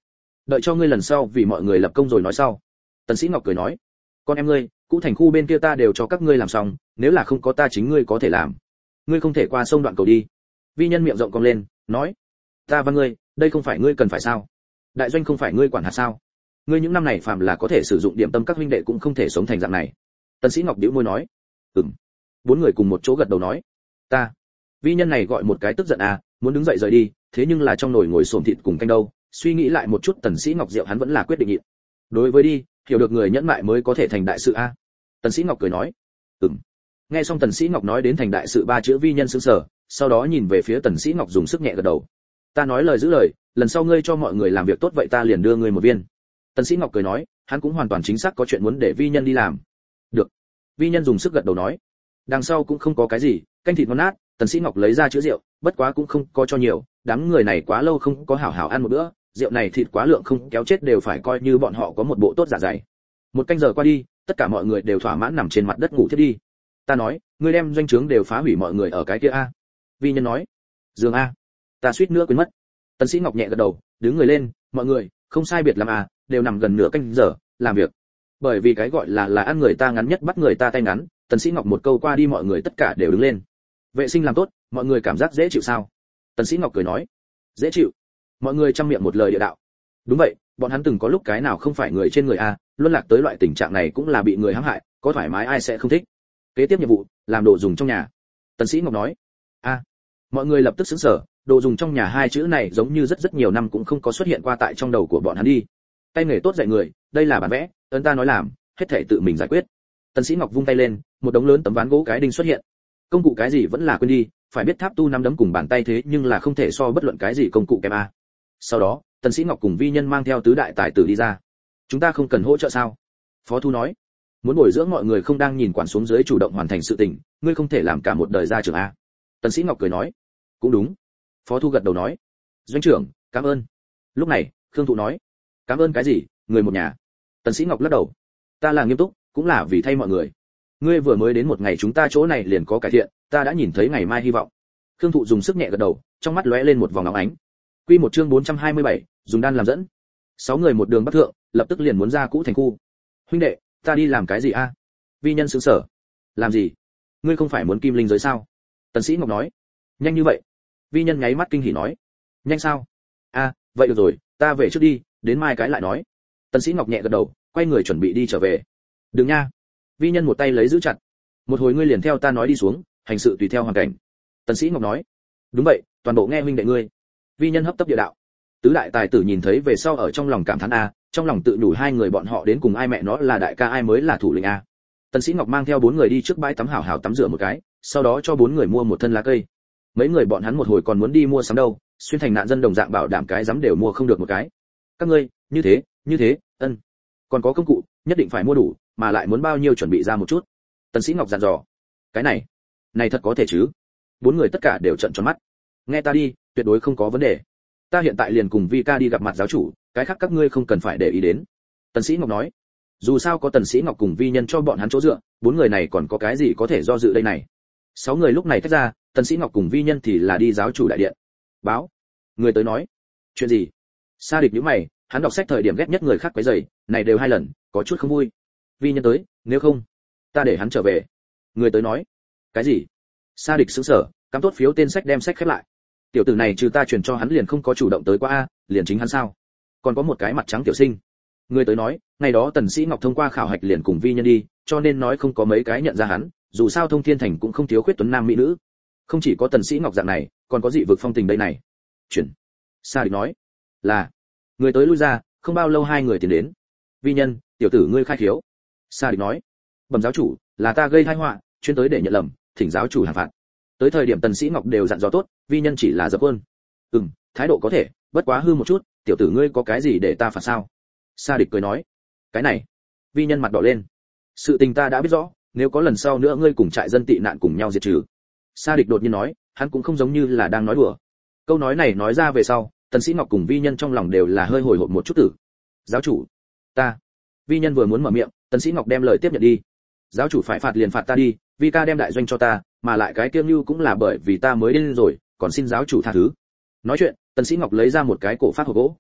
Đợi cho ngươi lần sau vì mọi người lập công rồi nói sau. Tần sĩ ngọc cười nói, con em ngươi, cũ thành khu bên kia ta đều cho các ngươi làm xong, nếu là không có ta chính ngươi có thể làm. Ngươi không thể qua sông đoạn cầu đi. Vi nhân miệng rộng cong lên, nói, ta và ngươi, đây không phải ngươi cần phải sao? Đại doanh không phải ngươi quản hạt sao? Ngươi những năm này phạm là có thể sử dụng điểm tâm các huynh đệ cũng không thể sống thành dạng này. Tần sĩ ngọc điếu môi nói, ừm. Bốn người cùng một chỗ gật đầu nói, ta. Vi nhân này gọi một cái tức giận à muốn đứng dậy rời đi thế nhưng là trong nồi ngồi xổm thịt cùng canh đâu suy nghĩ lại một chút tần sĩ ngọc diệu hắn vẫn là quyết định nhịn. Đối với đi hiểu được người nhẫn mại mới có thể thành đại sự a. Tần sĩ ngọc cười nói. Ừm. Nghe xong tần sĩ ngọc nói đến thành đại sự ba chữ vi nhân sững sở, sau đó nhìn về phía tần sĩ ngọc dùng sức nhẹ gật đầu. Ta nói lời giữ lời lần sau ngươi cho mọi người làm việc tốt vậy ta liền đưa ngươi một viên. Tần sĩ ngọc cười nói hắn cũng hoàn toàn chính xác có chuyện muốn để vi nhân đi làm. Được. Vi nhân dùng sức gật đầu nói. Đằng sau cũng không có cái gì canh thịt ngon nát tần sĩ ngọc lấy ra chứa rượu, bất quá cũng không có cho nhiều, đám người này quá lâu không có hảo hảo ăn một bữa, rượu này thịt quá lượng không kéo chết đều phải coi như bọn họ có một bộ tốt giả dày. Một canh giờ qua đi, tất cả mọi người đều thỏa mãn nằm trên mặt đất ngủ thiết đi. Ta nói, ngươi đem doanh trướng đều phá hủy mọi người ở cái kia a. Vi nhân nói, giường a. Ta suýt nữa quên mất. Tần sĩ ngọc nhẹ gật đầu, đứng người lên, mọi người, không sai biệt lắm à đều nằm gần nửa canh giờ, làm việc. Bởi vì cái gọi là là ăn người ta ngắn nhất bắt người ta tay ngắn, tần sĩ ngọc một câu qua đi mọi người tất cả đều đứng lên vệ sinh làm tốt, mọi người cảm giác dễ chịu sao? Tần sĩ ngọc cười nói, dễ chịu. Mọi người chăm miệng một lời địa đạo. Đúng vậy, bọn hắn từng có lúc cái nào không phải người trên người a, luân lạc tới loại tình trạng này cũng là bị người hãm hại, có thoải mái ai sẽ không thích. Kế tiếp nhiệm vụ, làm đồ dùng trong nhà. Tần sĩ ngọc nói, a. Mọi người lập tức sững sờ, đồ dùng trong nhà hai chữ này giống như rất rất nhiều năm cũng không có xuất hiện qua tại trong đầu của bọn hắn đi. Tay nghề tốt dạy người, đây là bản vẽ ơn ta nói làm, hết thể tự mình giải quyết. Tần sĩ ngọc vung tay lên, một đống lớn tấm ván gỗ cái đinh xuất hiện công cụ cái gì vẫn là quên đi, phải biết tháp tu năm đấm cùng bàn tay thế nhưng là không thể so bất luận cái gì công cụ kém a. Sau đó, tần sĩ ngọc cùng vi nhân mang theo tứ đại tài tử đi ra. Chúng ta không cần hỗ trợ sao? Phó thu nói. Muốn bồi dưỡng mọi người không đang nhìn quản xuống dưới chủ động hoàn thành sự tình, ngươi không thể làm cả một đời gia trưởng a. Tần sĩ ngọc cười nói. Cũng đúng. Phó thu gật đầu nói. Doanh trưởng, cảm ơn. Lúc này, khương thụ nói. Cảm ơn cái gì, người một nhà. Tần sĩ ngọc lắc đầu. Ta là nghiêm túc, cũng là vì thay mọi người ngươi vừa mới đến một ngày chúng ta chỗ này liền có cải thiện ta đã nhìn thấy ngày mai hy vọng. Khương thụ dùng sức nhẹ gật đầu trong mắt lóe lên một vòng óng ánh. Quy một chương 427, dùng đan làm dẫn. Sáu người một đường bắc thượng lập tức liền muốn ra cũ thành khu. Huynh đệ ta đi làm cái gì a? À? Vi nhân sướng sở. Làm gì? Ngươi không phải muốn kim linh giới sao? Tần sĩ ngọc nói. Nhanh như vậy. Vi nhân nháy mắt kinh hỉ nói. Nhanh sao? A vậy được rồi ta về trước đi đến mai cái lại nói. Tần sĩ ngọc nhẹ gật đầu quay người chuẩn bị đi trở về. Đừng nha vi nhân một tay lấy giữ chặt. Một hồi ngươi liền theo ta nói đi xuống, hành sự tùy theo hoàn cảnh. Tần sĩ ngọc nói. Đúng vậy, toàn bộ nghe huynh đệ ngươi. Vi nhân hấp tấp địa đạo. Tứ đại tài tử nhìn thấy về sau ở trong lòng cảm thán a, trong lòng tự nhủ hai người bọn họ đến cùng ai mẹ nó là đại ca, ai mới là thủ lĩnh a. Tần sĩ ngọc mang theo bốn người đi trước bãi tắm hảo hảo tắm rửa một cái, sau đó cho bốn người mua một thân lá cây. Mấy người bọn hắn một hồi còn muốn đi mua sắm đâu, xuyên thành nạn dân đồng dạng bảo đảm cái dám đều mua không được một cái. Các ngươi, như thế như thế, ân. Còn có công cụ, nhất định phải mua đủ mà lại muốn bao nhiêu chuẩn bị ra một chút. Tần sĩ ngọc dặn dò, cái này này thật có thể chứ? Bốn người tất cả đều trợn tròn mắt. Nghe ta đi, tuyệt đối không có vấn đề. Ta hiện tại liền cùng vi ca đi gặp mặt giáo chủ, cái khác các ngươi không cần phải để ý đến. Tần sĩ ngọc nói, dù sao có tần sĩ ngọc cùng vi nhân cho bọn hắn chỗ dựa, bốn người này còn có cái gì có thể do dự đây này? Sáu người lúc này tách ra, tần sĩ ngọc cùng vi nhân thì là đi giáo chủ đại điện. Báo. Người tới nói, chuyện gì? Sa địch nhíu mày, hắn đọc sách thời điểm ghét nhất người khác quấy rầy, này đều hai lần, có chút không vui vi nhân tới, nếu không, ta để hắn trở về. Người tới nói, cái gì? Sa địch xứng sở cắm tốt phiếu tên sách đem sách khép lại. Tiểu tử này trừ ta chuyển cho hắn liền không có chủ động tới qua a, liền chính hắn sao? Còn có một cái mặt trắng tiểu sinh. Người tới nói, ngày đó tần sĩ ngọc thông qua khảo hạch liền cùng vi nhân đi, cho nên nói không có mấy cái nhận ra hắn, dù sao thông thiên thành cũng không thiếu khuyết tuấn nam mỹ nữ. Không chỉ có tần sĩ ngọc dạng này, còn có dị vực phong tình đây này. Chuyển. Sa địch nói, là, người tới lui ra, không bao lâu hai người tiến đến. Vi nhân, tiểu tử ngươi khai khiếu sa địch nói, bẩm giáo chủ, là ta gây tai họa, chuyên tới để nhận lầm, thỉnh giáo chủ hàng phạt. Tới thời điểm tần sĩ ngọc đều dặn dò tốt, vi nhân chỉ là dập quân. Ừm, thái độ có thể, bất quá hư một chút, tiểu tử ngươi có cái gì để ta phạt sao? Sa địch cười nói, cái này. Vi nhân mặt đỏ lên, sự tình ta đã biết rõ, nếu có lần sau nữa ngươi cùng trại dân tị nạn cùng nhau diệt trừ. Sa địch đột nhiên nói, hắn cũng không giống như là đang nói đùa. Câu nói này nói ra về sau, tần sĩ ngọc cùng vi nhân trong lòng đều là hơi hồi hộp một chút tử. Giáo chủ, ta. Vi nhân vừa muốn mở miệng tần sĩ ngọc đem lời tiếp nhận đi. Giáo chủ phải phạt liền phạt ta đi, vì ca đem đại doanh cho ta, mà lại cái tiêu lưu cũng là bởi vì ta mới đến rồi, còn xin giáo chủ tha thứ. Nói chuyện, tần sĩ ngọc lấy ra một cái cổ phát hộp gỗ.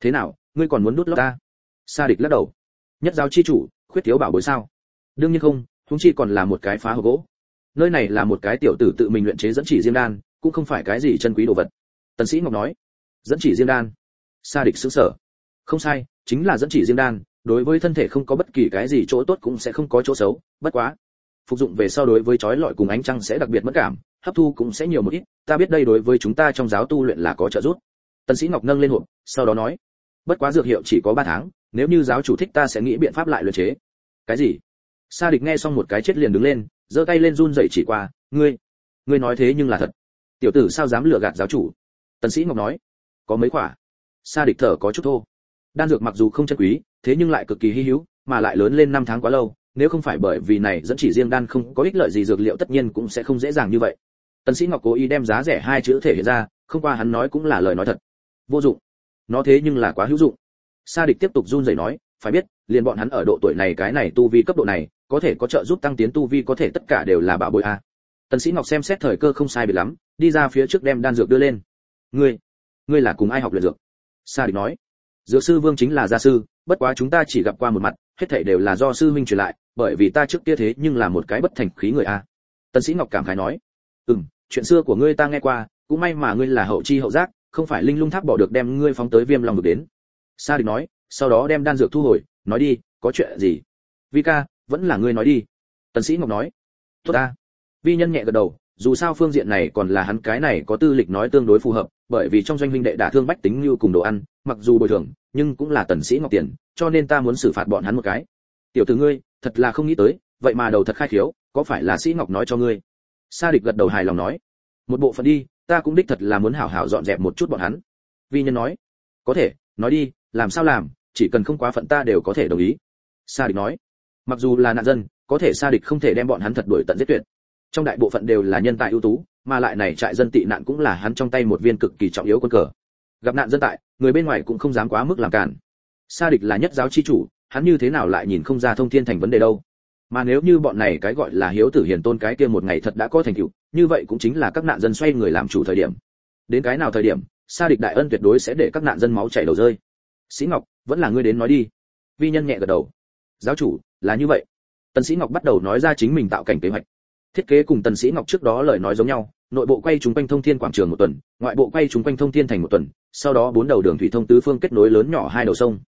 Thế nào, ngươi còn muốn đút lót ta? Sa địch lắc đầu. Nhất giáo chi chủ, khuyết thiếu bảo bối sao? Đương nhiên không chúng chi còn là một cái phá hộp gỗ. Nơi này là một cái tiểu tử tự mình luyện chế dẫn chỉ diêm đan, cũng không phải cái gì chân quý đồ vật. Tần sĩ ngọc nói. Dẫn chỉ diêm đan. Sa địch sững sờ. Không sai, chính là dẫn chỉ diêm đan đối với thân thể không có bất kỳ cái gì chỗ tốt cũng sẽ không có chỗ xấu, bất quá, phục dụng về sau đối với chói lọi cùng ánh trăng sẽ đặc biệt mất cảm, hấp thu cũng sẽ nhiều một ít, ta biết đây đối với chúng ta trong giáo tu luyện là có trợ giúp. Tần sĩ ngọc nâng lên hộp, sau đó nói, bất quá dược hiệu chỉ có 3 tháng, nếu như giáo chủ thích ta sẽ nghĩ biện pháp lại luyện chế. Cái gì? Sa địch nghe xong một cái chết liền đứng lên, giơ tay lên run rẩy chỉ qua, ngươi ngươi nói thế nhưng là thật. Tiểu tử sao dám lừa gạt giáo chủ? Tần sĩ ngọc nói, có mấy quả. Sa địch thở có chút thô. Đan dược mặc dù không chân quý thế nhưng lại cực kỳ hy hữu, mà lại lớn lên năm tháng quá lâu, nếu không phải bởi vì này dẫn chỉ riêng đan không có ích lợi gì dược liệu tất nhiên cũng sẽ không dễ dàng như vậy. Tần sĩ ngọc cố ý đem giá rẻ hai chữ thể hiện ra, không qua hắn nói cũng là lời nói thật. Vô dụng. Nó thế nhưng là quá hữu dụng. Sa địch tiếp tục run rẩy nói, phải biết, liền bọn hắn ở độ tuổi này cái này tu vi cấp độ này, có thể có trợ giúp tăng tiến tu vi có thể tất cả đều là bảo bối a. Tần sĩ ngọc xem xét thời cơ không sai biệt lắm, đi ra phía trước đem đan dược đưa lên. Ngươi ngươi là cùng ai học luyện dược? Sa địch nói dược sư vương chính là gia sư, bất quá chúng ta chỉ gặp qua một mặt, hết thảy đều là do sư huynh truyền lại, bởi vì ta trước kia thế nhưng là một cái bất thành khí người a. Tần sĩ ngọc cảm khái nói. Ừm, chuyện xưa của ngươi ta nghe qua, cũng may mà ngươi là hậu chi hậu giác, không phải linh lung thác bỏ được đem ngươi phóng tới viêm long được đến. Sa địch nói, sau đó đem đan dược thu hồi, nói đi, có chuyện gì? Vi ca, vẫn là ngươi nói đi. Tần sĩ ngọc nói. Tốt ta. Vi nhân nhẹ gật đầu, dù sao phương diện này còn là hắn cái này có tư lịch nói tương đối phù hợp bởi vì trong doanh huynh đệ đả thương bách tính như cùng đồ ăn, mặc dù bồi thường, nhưng cũng là tần sĩ ngọc tiền, cho nên ta muốn xử phạt bọn hắn một cái. Tiểu tử ngươi, thật là không nghĩ tới, vậy mà đầu thật khai khiếu, có phải là sĩ ngọc nói cho ngươi? Sa địch gật đầu hài lòng nói. Một bộ phận đi, ta cũng đích thật là muốn hảo hảo dọn dẹp một chút bọn hắn. Vi nhân nói. Có thể, nói đi, làm sao làm, chỉ cần không quá phận ta đều có thể đồng ý. Sa địch nói. Mặc dù là nạn dân, có thể sa địch không thể đem bọn hắn thật đuổi tận giết tuyệt. Trong đại bộ phận đều là nhân tài ưu tú mà lại này trại dân tị nạn cũng là hắn trong tay một viên cực kỳ trọng yếu quân cờ. Gặp nạn dân tại, người bên ngoài cũng không dám quá mức làm cản sa địch là nhất giáo chi chủ, hắn như thế nào lại nhìn không ra thông thiên thành vấn đề đâu. Mà nếu như bọn này cái gọi là hiếu tử hiền tôn cái kia một ngày thật đã có thành tựu, như vậy cũng chính là các nạn dân xoay người làm chủ thời điểm. Đến cái nào thời điểm, sa địch đại ân tuyệt đối sẽ để các nạn dân máu chảy đầu rơi. Sĩ ngọc, vẫn là ngươi đến nói đi. Vi nhân nhẹ gật đầu. Giáo chủ, là như vậy. Tần sĩ ngọc bắt đầu nói ra chính mình tạo cảnh kế hoạch. Thiết kế cùng tần sĩ ngọc trước đó lời nói giống nhau nội bộ quay chúng quanh thông thiên quảng trường một tuần, ngoại bộ quay chúng quanh thông thiên thành một tuần, sau đó bốn đầu đường thủy thông tứ phương kết nối lớn nhỏ hai đầu sông.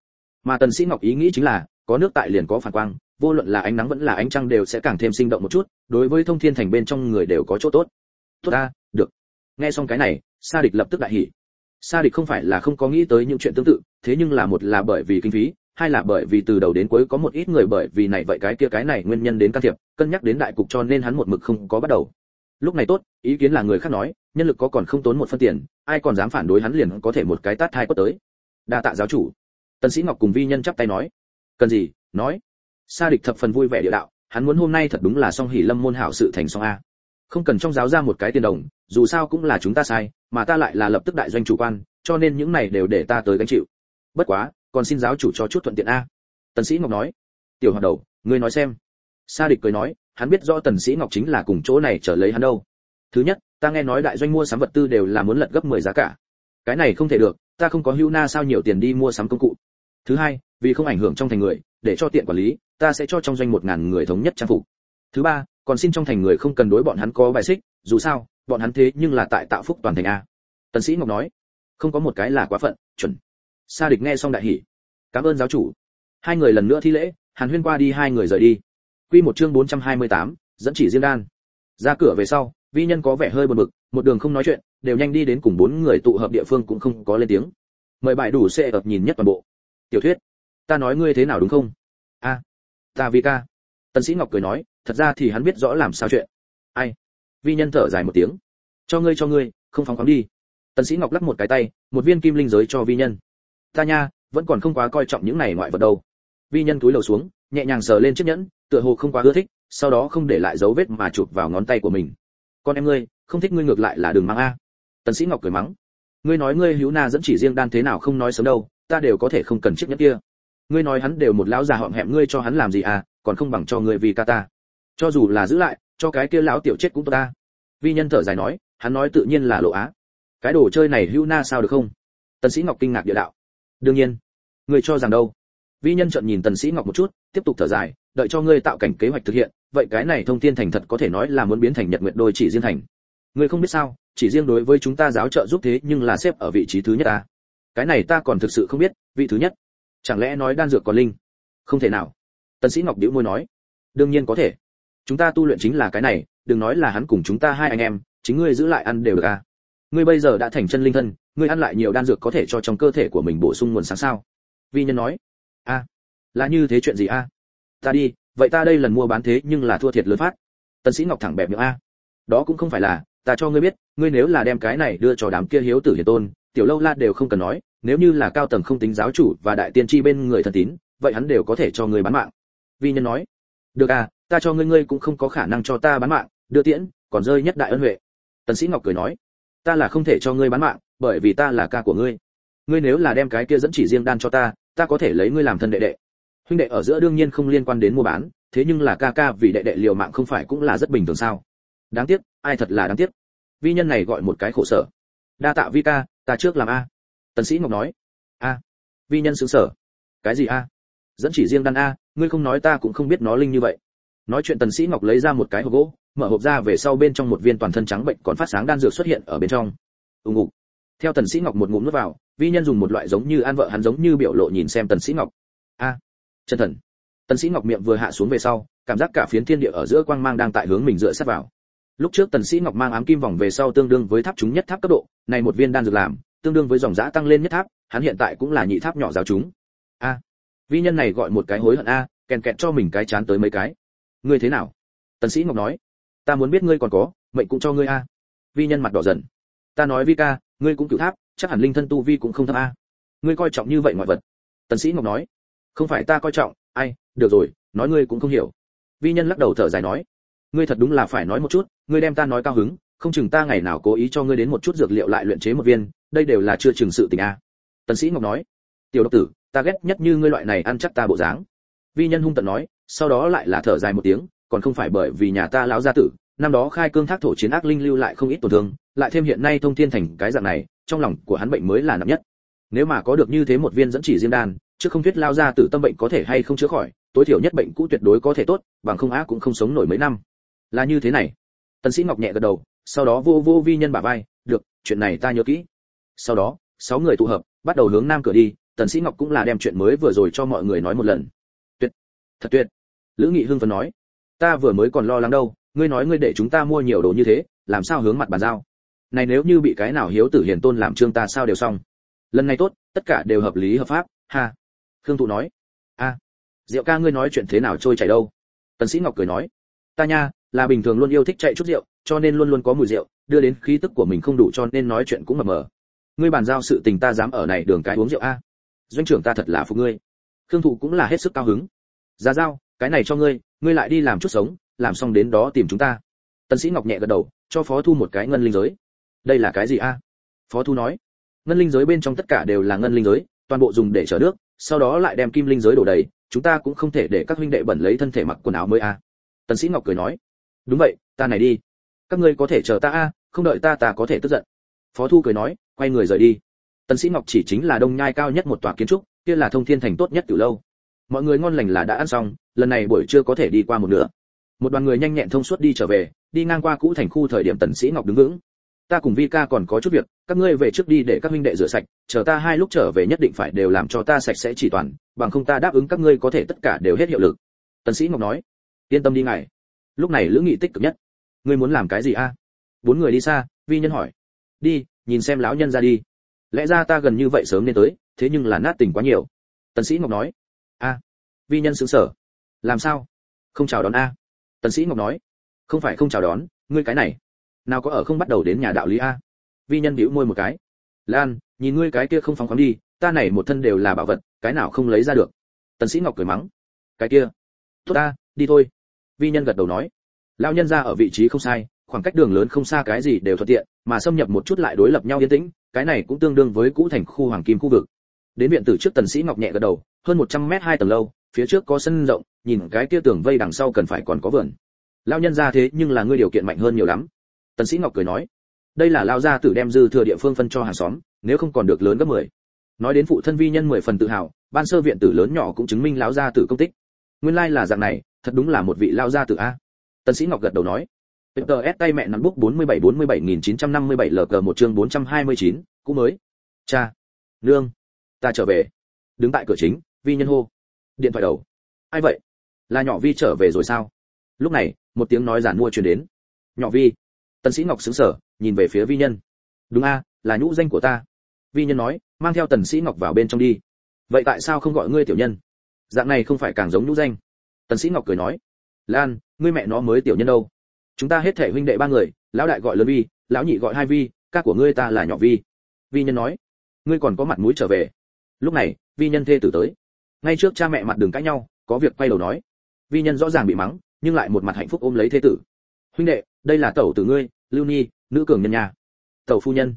Mà tần sĩ ngọc ý nghĩ chính là, có nước tại liền có phản quang, vô luận là ánh nắng vẫn là ánh trăng đều sẽ càng thêm sinh động một chút, đối với thông thiên thành bên trong người đều có chỗ tốt. Tốt ta, được. Nghe xong cái này, sa địch lập tức đại hỉ. Sa địch không phải là không có nghĩ tới những chuyện tương tự, thế nhưng là một là bởi vì kinh phí, hai là bởi vì từ đầu đến cuối có một ít người bởi vì này vậy cái kia cái này nguyên nhân đến can thiệp, cân nhắc đến đại cục cho nên hắn một mực không có bắt đầu lúc này tốt, ý kiến là người khác nói, nhân lực có còn không tốn một phân tiền, ai còn dám phản đối hắn liền có thể một cái tát hai quất tới. Đa tạ giáo chủ. Tần sĩ ngọc cùng vi nhân chắp tay nói. Cần gì, nói. Sa địch thập phần vui vẻ địa đạo, hắn muốn hôm nay thật đúng là song hỷ lâm môn hảo sự thành song a. Không cần trong giáo ra một cái tiền đồng, dù sao cũng là chúng ta sai, mà ta lại là lập tức đại doanh chủ quan, cho nên những này đều để ta tới gánh chịu. Bất quá, còn xin giáo chủ cho chút thuận tiện a. Tần sĩ ngọc nói. Tiểu hoạt đầu, ngươi nói xem. Sa địch cười nói hắn biết rõ tần sĩ ngọc chính là cùng chỗ này trở lấy hắn đâu. Thứ nhất, ta nghe nói đại doanh mua sắm vật tư đều là muốn lật gấp 10 giá cả. Cái này không thể được, ta không có hưu na sao nhiều tiền đi mua sắm công cụ. Thứ hai, vì không ảnh hưởng trong thành người, để cho tiện quản lý, ta sẽ cho trong doanh một ngàn người thống nhất trang phục. Thứ ba, còn xin trong thành người không cần đối bọn hắn có bài xích, dù sao, bọn hắn thế nhưng là tại tạo phúc toàn thành a. Tần sĩ ngọc nói, không có một cái là quá phận, chuẩn. Sa địch nghe xong đại hỉ. Cảm ơn giáo chủ. Hai người lần nữa thi lễ, hàn huyên qua đi, hai người rời đi quy một chương 428, dẫn chỉ riêng đan. Ra cửa về sau vi nhân có vẻ hơi buồn bực một đường không nói chuyện đều nhanh đi đến cùng bốn người tụ hợp địa phương cũng không có lên tiếng. Mời bài đủ xe ập nhìn nhất toàn bộ. Tiểu thuyết ta nói ngươi thế nào đúng không? A ta vi ca. Tần sĩ ngọc cười nói thật ra thì hắn biết rõ làm sao chuyện. Ai? Vi nhân thở dài một tiếng. Cho ngươi cho ngươi không phóng khoáng đi. Tần sĩ ngọc lắc một cái tay một viên kim linh giới cho vi nhân. Ta nha vẫn còn không quá coi trọng những này ngoại vật đâu. Vi nhân túi lầu xuống nhẹ nhàng sờ lên chiếc nhẫn tựa hồ không quá ưa thích, sau đó không để lại dấu vết mà chụp vào ngón tay của mình. Con em ngươi, không thích ngươi ngược lại là đừng mang a. Tần sĩ ngọc cười mắng. Ngươi nói ngươi hữu na dẫn chỉ riêng đan thế nào không nói sớm đâu, ta đều có thể không cần chiếc nhẫn kia. Ngươi nói hắn đều một lão già họng hẹm ngươi cho hắn làm gì à còn không bằng cho ngươi vì ca ta. Cho dù là giữ lại, cho cái kia lão tiểu chết cũng tốt ta. Vi nhân thở dài nói, hắn nói tự nhiên là lộ á. Cái đồ chơi này hữu na sao được không? Tần sĩ ngọc kinh ngạc địa đạo. Đương nhiên. Ngươi cho rằng đâu? Vi nhân trợn nhìn tần sĩ ngọc một chút, tiếp tục thở dài, đợi cho ngươi tạo cảnh kế hoạch thực hiện, vậy cái này thông thiên thành thật có thể nói là muốn biến thành nhật Nguyệt đôi chỉ riêng thành. Ngươi không biết sao, chỉ riêng đối với chúng ta giáo trợ giúp thế nhưng là xếp ở vị trí thứ nhất ta. Cái này ta còn thực sự không biết, vị thứ nhất. Chẳng lẽ nói đan dược còn linh? Không thể nào. Tần sĩ ngọc điếu môi nói. Đương nhiên có thể. Chúng ta tu luyện chính là cái này, đừng nói là hắn cùng chúng ta hai anh em, chính ngươi giữ lại ăn đều được à. Ngươi bây giờ đã thành chân linh thân, ngươi ăn lại nhiều đan dược có thể cho trong cơ thể của mình bổ sung nguồn sáng sao? Vi nhân nói a là như thế chuyện gì a ta đi, vậy ta đây lần mua bán thế nhưng là thua thiệt lớn phát. Tần sĩ ngọc thẳng bẹp miệng a. Đó cũng không phải là, ta cho ngươi biết, ngươi nếu là đem cái này đưa cho đám kia hiếu tử hiền tôn, tiểu lâu la đều không cần nói, nếu như là cao tầng không tính giáo chủ và đại tiên tri bên người thần tín, vậy hắn đều có thể cho ngươi bán mạng. Vi nhân nói, được à ta cho ngươi ngươi cũng không có khả năng cho ta bán mạng, đưa tiễn, còn rơi nhất đại ân huệ. Tần sĩ ngọc cười nói, ta là không thể cho ngươi bán mạng, bởi vì ta là ca của ngươi. Ngươi nếu là đem cái kia dẫn chỉ riêng đan cho ta ta có thể lấy ngươi làm thân đệ đệ. Huynh đệ ở giữa đương nhiên không liên quan đến mua bán, thế nhưng là ca ca vì đệ đệ liều mạng không phải cũng là rất bình thường sao? Đáng tiếc, ai thật là đáng tiếc. Vi nhân này gọi một cái khổ sở. Đa tạ vi ca, ta trước làm a. Tần sĩ ngọc nói. A. Vi nhân sướng sở. Cái gì a? Dẫn chỉ riêng đan a, ngươi không nói ta cũng không biết nó linh như vậy. Nói chuyện tần sĩ ngọc lấy ra một cái hộp gỗ, mở hộp ra về sau bên trong một viên toàn thân trắng bệnh còn phát sáng đan dược xuất hiện ở bên trong. Ung ung theo tần sĩ ngọc một ngụm nuốt vào, vi nhân dùng một loại giống như an vợ hắn giống như biểu lộ nhìn xem tần sĩ ngọc. A, chân thần. Tần sĩ ngọc miệng vừa hạ xuống về sau, cảm giác cả phiến thiên địa ở giữa quang mang đang tại hướng mình dựa sát vào. Lúc trước tần sĩ ngọc mang ám kim vòng về sau tương đương với tháp chúng nhất tháp cấp độ, này một viên đan dược làm, tương đương với dòng dã tăng lên nhất tháp, hắn hiện tại cũng là nhị tháp nhỏ giáo chúng. A, vi nhân này gọi một cái hối hận a, kèn kẹt cho mình cái chán tới mấy cái. Ngươi thế nào? Tần sĩ ngọc nói. Ta muốn biết ngươi còn có, mệnh cũng cho ngươi a. Vi nhân mặt đỏ dần ta nói vi ca, ngươi cũng cửu tháp, chắc hẳn linh thân tu vi cũng không thấp a. Ngươi coi trọng như vậy mọi vật. Tần sĩ ngọc nói, không phải ta coi trọng, ai, được rồi, nói ngươi cũng không hiểu. Vi nhân lắc đầu thở dài nói, ngươi thật đúng là phải nói một chút, ngươi đem ta nói cao hứng, không chừng ta ngày nào cố ý cho ngươi đến một chút dược liệu lại luyện chế một viên, đây đều là chưa chừng sự tình a. Tần sĩ ngọc nói, tiểu độc tử, ta ghét nhất như ngươi loại này ăn chắc ta bộ dáng. Vi nhân hung tận nói, sau đó lại là thở dài một tiếng, còn không phải bởi vì nhà ta lão gia tử năm đó khai cương thác thổ chiến ác linh lưu lại không ít tổn thương, lại thêm hiện nay thông thiên thành cái dạng này, trong lòng của hắn bệnh mới là nặng nhất. Nếu mà có được như thế một viên dẫn chỉ diêm đan, chứ không thuyết lao ra tử tâm bệnh có thể hay không chữa khỏi, tối thiểu nhất bệnh cũ tuyệt đối có thể tốt, bằng không á cũng không sống nổi mấy năm. Là như thế này. Tần sĩ ngọc nhẹ gật đầu, sau đó vô vô vi nhân bả vai, được, chuyện này ta nhớ kỹ. Sau đó, sáu người tụ hợp, bắt đầu hướng nam cửa đi, tần sĩ ngọc cũng là đem chuyện mới vừa rồi cho mọi người nói một lần. Tuyệt, thật tuyệt. Lữ nghị hưng phấn nói, ta vừa mới còn lo lắng đâu ngươi nói ngươi để chúng ta mua nhiều đồ như thế, làm sao hướng mặt bàn giao? Này nếu như bị cái nào hiếu tử hiền tôn làm trương ta sao đều xong. Lần này tốt, tất cả đều hợp lý, hợp pháp. Ha. Khương thụ nói. A. Diệu ca ngươi nói chuyện thế nào trôi chảy đâu? Tần sĩ ngọc cười nói. Ta nha, là bình thường luôn yêu thích chạy chút rượu, cho nên luôn luôn có mùi rượu, đưa đến khí tức của mình không đủ cho nên nói chuyện cũng mờ mờ. Ngươi bàn giao sự tình ta dám ở này đường cái uống rượu a. Doanh trưởng ta thật là phục ngươi. Khương thụ cũng là hết sức cao hứng. Dạ Giá giao cái này cho ngươi ngươi lại đi làm chút sống làm xong đến đó tìm chúng ta. Tần sĩ ngọc nhẹ gật đầu, cho phó thu một cái ngân linh giới. Đây là cái gì a? Phó thu nói. Ngân linh giới bên trong tất cả đều là ngân linh giới, toàn bộ dùng để chở nước, sau đó lại đem kim linh giới đổ đầy, chúng ta cũng không thể để các huynh đệ bẩn lấy thân thể mặc quần áo mới a. Tần sĩ ngọc cười nói. Đúng vậy, ta này đi. Các ngươi có thể chờ ta a, không đợi ta ta có thể tức giận. Phó thu cười nói, quay người rời đi. Tần sĩ ngọc chỉ chính là đông nhai cao nhất một tòa kiến trúc, kia là thông thiên thành tốt nhất từ lâu. Mọi người ngon lành là đã ăn xong, lần này buổi trưa có thể đi qua một nửa một đoàn người nhanh nhẹn thông suốt đi trở về, đi ngang qua cũ thành khu thời điểm tần sĩ ngọc đứng vững. Ta cùng vi ca còn có chút việc, các ngươi về trước đi để các huynh đệ rửa sạch, chờ ta hai lúc trở về nhất định phải đều làm cho ta sạch sẽ chỉ toàn, bằng không ta đáp ứng các ngươi có thể tất cả đều hết hiệu lực. Tần sĩ ngọc nói. Yên tâm đi ngài. Lúc này lữ nghị tích cực nhất. Ngươi muốn làm cái gì a? Bốn người đi xa, vi nhân hỏi. Đi, nhìn xem lão nhân ra đi. Lẽ ra ta gần như vậy sớm nên tới, thế nhưng là nát tình quá nhiều. Tần sĩ ngọc nói. A. Vi nhân sững sờ. Làm sao? Không chào đón a tần sĩ ngọc nói, không phải không chào đón, ngươi cái này, nào có ở không bắt đầu đến nhà đạo lý a? Vi nhân bĩu môi một cái, lan, nhìn ngươi cái kia không phóng khoáng đi, ta này một thân đều là bảo vật, cái nào không lấy ra được? Tần sĩ ngọc cười mắng, cái kia, tốt ta, đi thôi. Vi nhân gật đầu nói, lão nhân ra ở vị trí không sai, khoảng cách đường lớn không xa cái gì đều thuận tiện, mà xâm nhập một chút lại đối lập nhau yên tĩnh, cái này cũng tương đương với cũ thành khu hoàng kim khu vực. Đến viện tử trước tần sĩ ngọc nhẹ gật đầu, hơn 100 mét hai tầng lâu phía trước có sân rộng nhìn cái kia tường vây đằng sau cần phải còn có vườn lão nhân ra thế nhưng là ngươi điều kiện mạnh hơn nhiều lắm tần sĩ ngọc cười nói đây là lão gia tử đem dư thừa địa phương phân cho hàng xóm nếu không còn được lớn gấp 10. nói đến phụ thân vi nhân 10 phần tự hào ban sơ viện tử lớn nhỏ cũng chứng minh lão gia tử công tích nguyên lai là dạng này thật đúng là một vị lão gia tử a tần sĩ ngọc gật đầu nói TS tay mẹ nắm bút 47 47957 một chương 429, cũng mới. Cha, nương, ta trở về. Đứng tại cửa chính, Vi nhân hô. Điện thoại đầu. Ai vậy? Là nhỏ Vi trở về rồi sao? Lúc này, một tiếng nói giản mua truyền đến. Nhỏ Vi. Tần Sĩ Ngọc sững sờ, nhìn về phía Vi nhân. Đúng a, là nhũ danh của ta. Vi nhân nói, mang theo Tần Sĩ Ngọc vào bên trong đi. Vậy tại sao không gọi ngươi tiểu nhân? Dạng này không phải càng giống nhũ danh. Tần Sĩ Ngọc cười nói. Lan, ngươi mẹ nó mới tiểu nhân đâu? chúng ta hết thể huynh đệ ba người lão đại gọi lớn vi lão nhị gọi hai vi ca của ngươi ta là nhỏ vi vi nhân nói ngươi còn có mặt mũi trở về lúc này vi nhân thê tử tới ngay trước cha mẹ mặt đường cãi nhau, có việc quay đầu nói. Vi nhân rõ ràng bị mắng, nhưng lại một mặt hạnh phúc ôm lấy thế tử. Huynh đệ, đây là tẩu tử ngươi, lưu nhi, nữ cường nhân nhà tẩu phu nhân.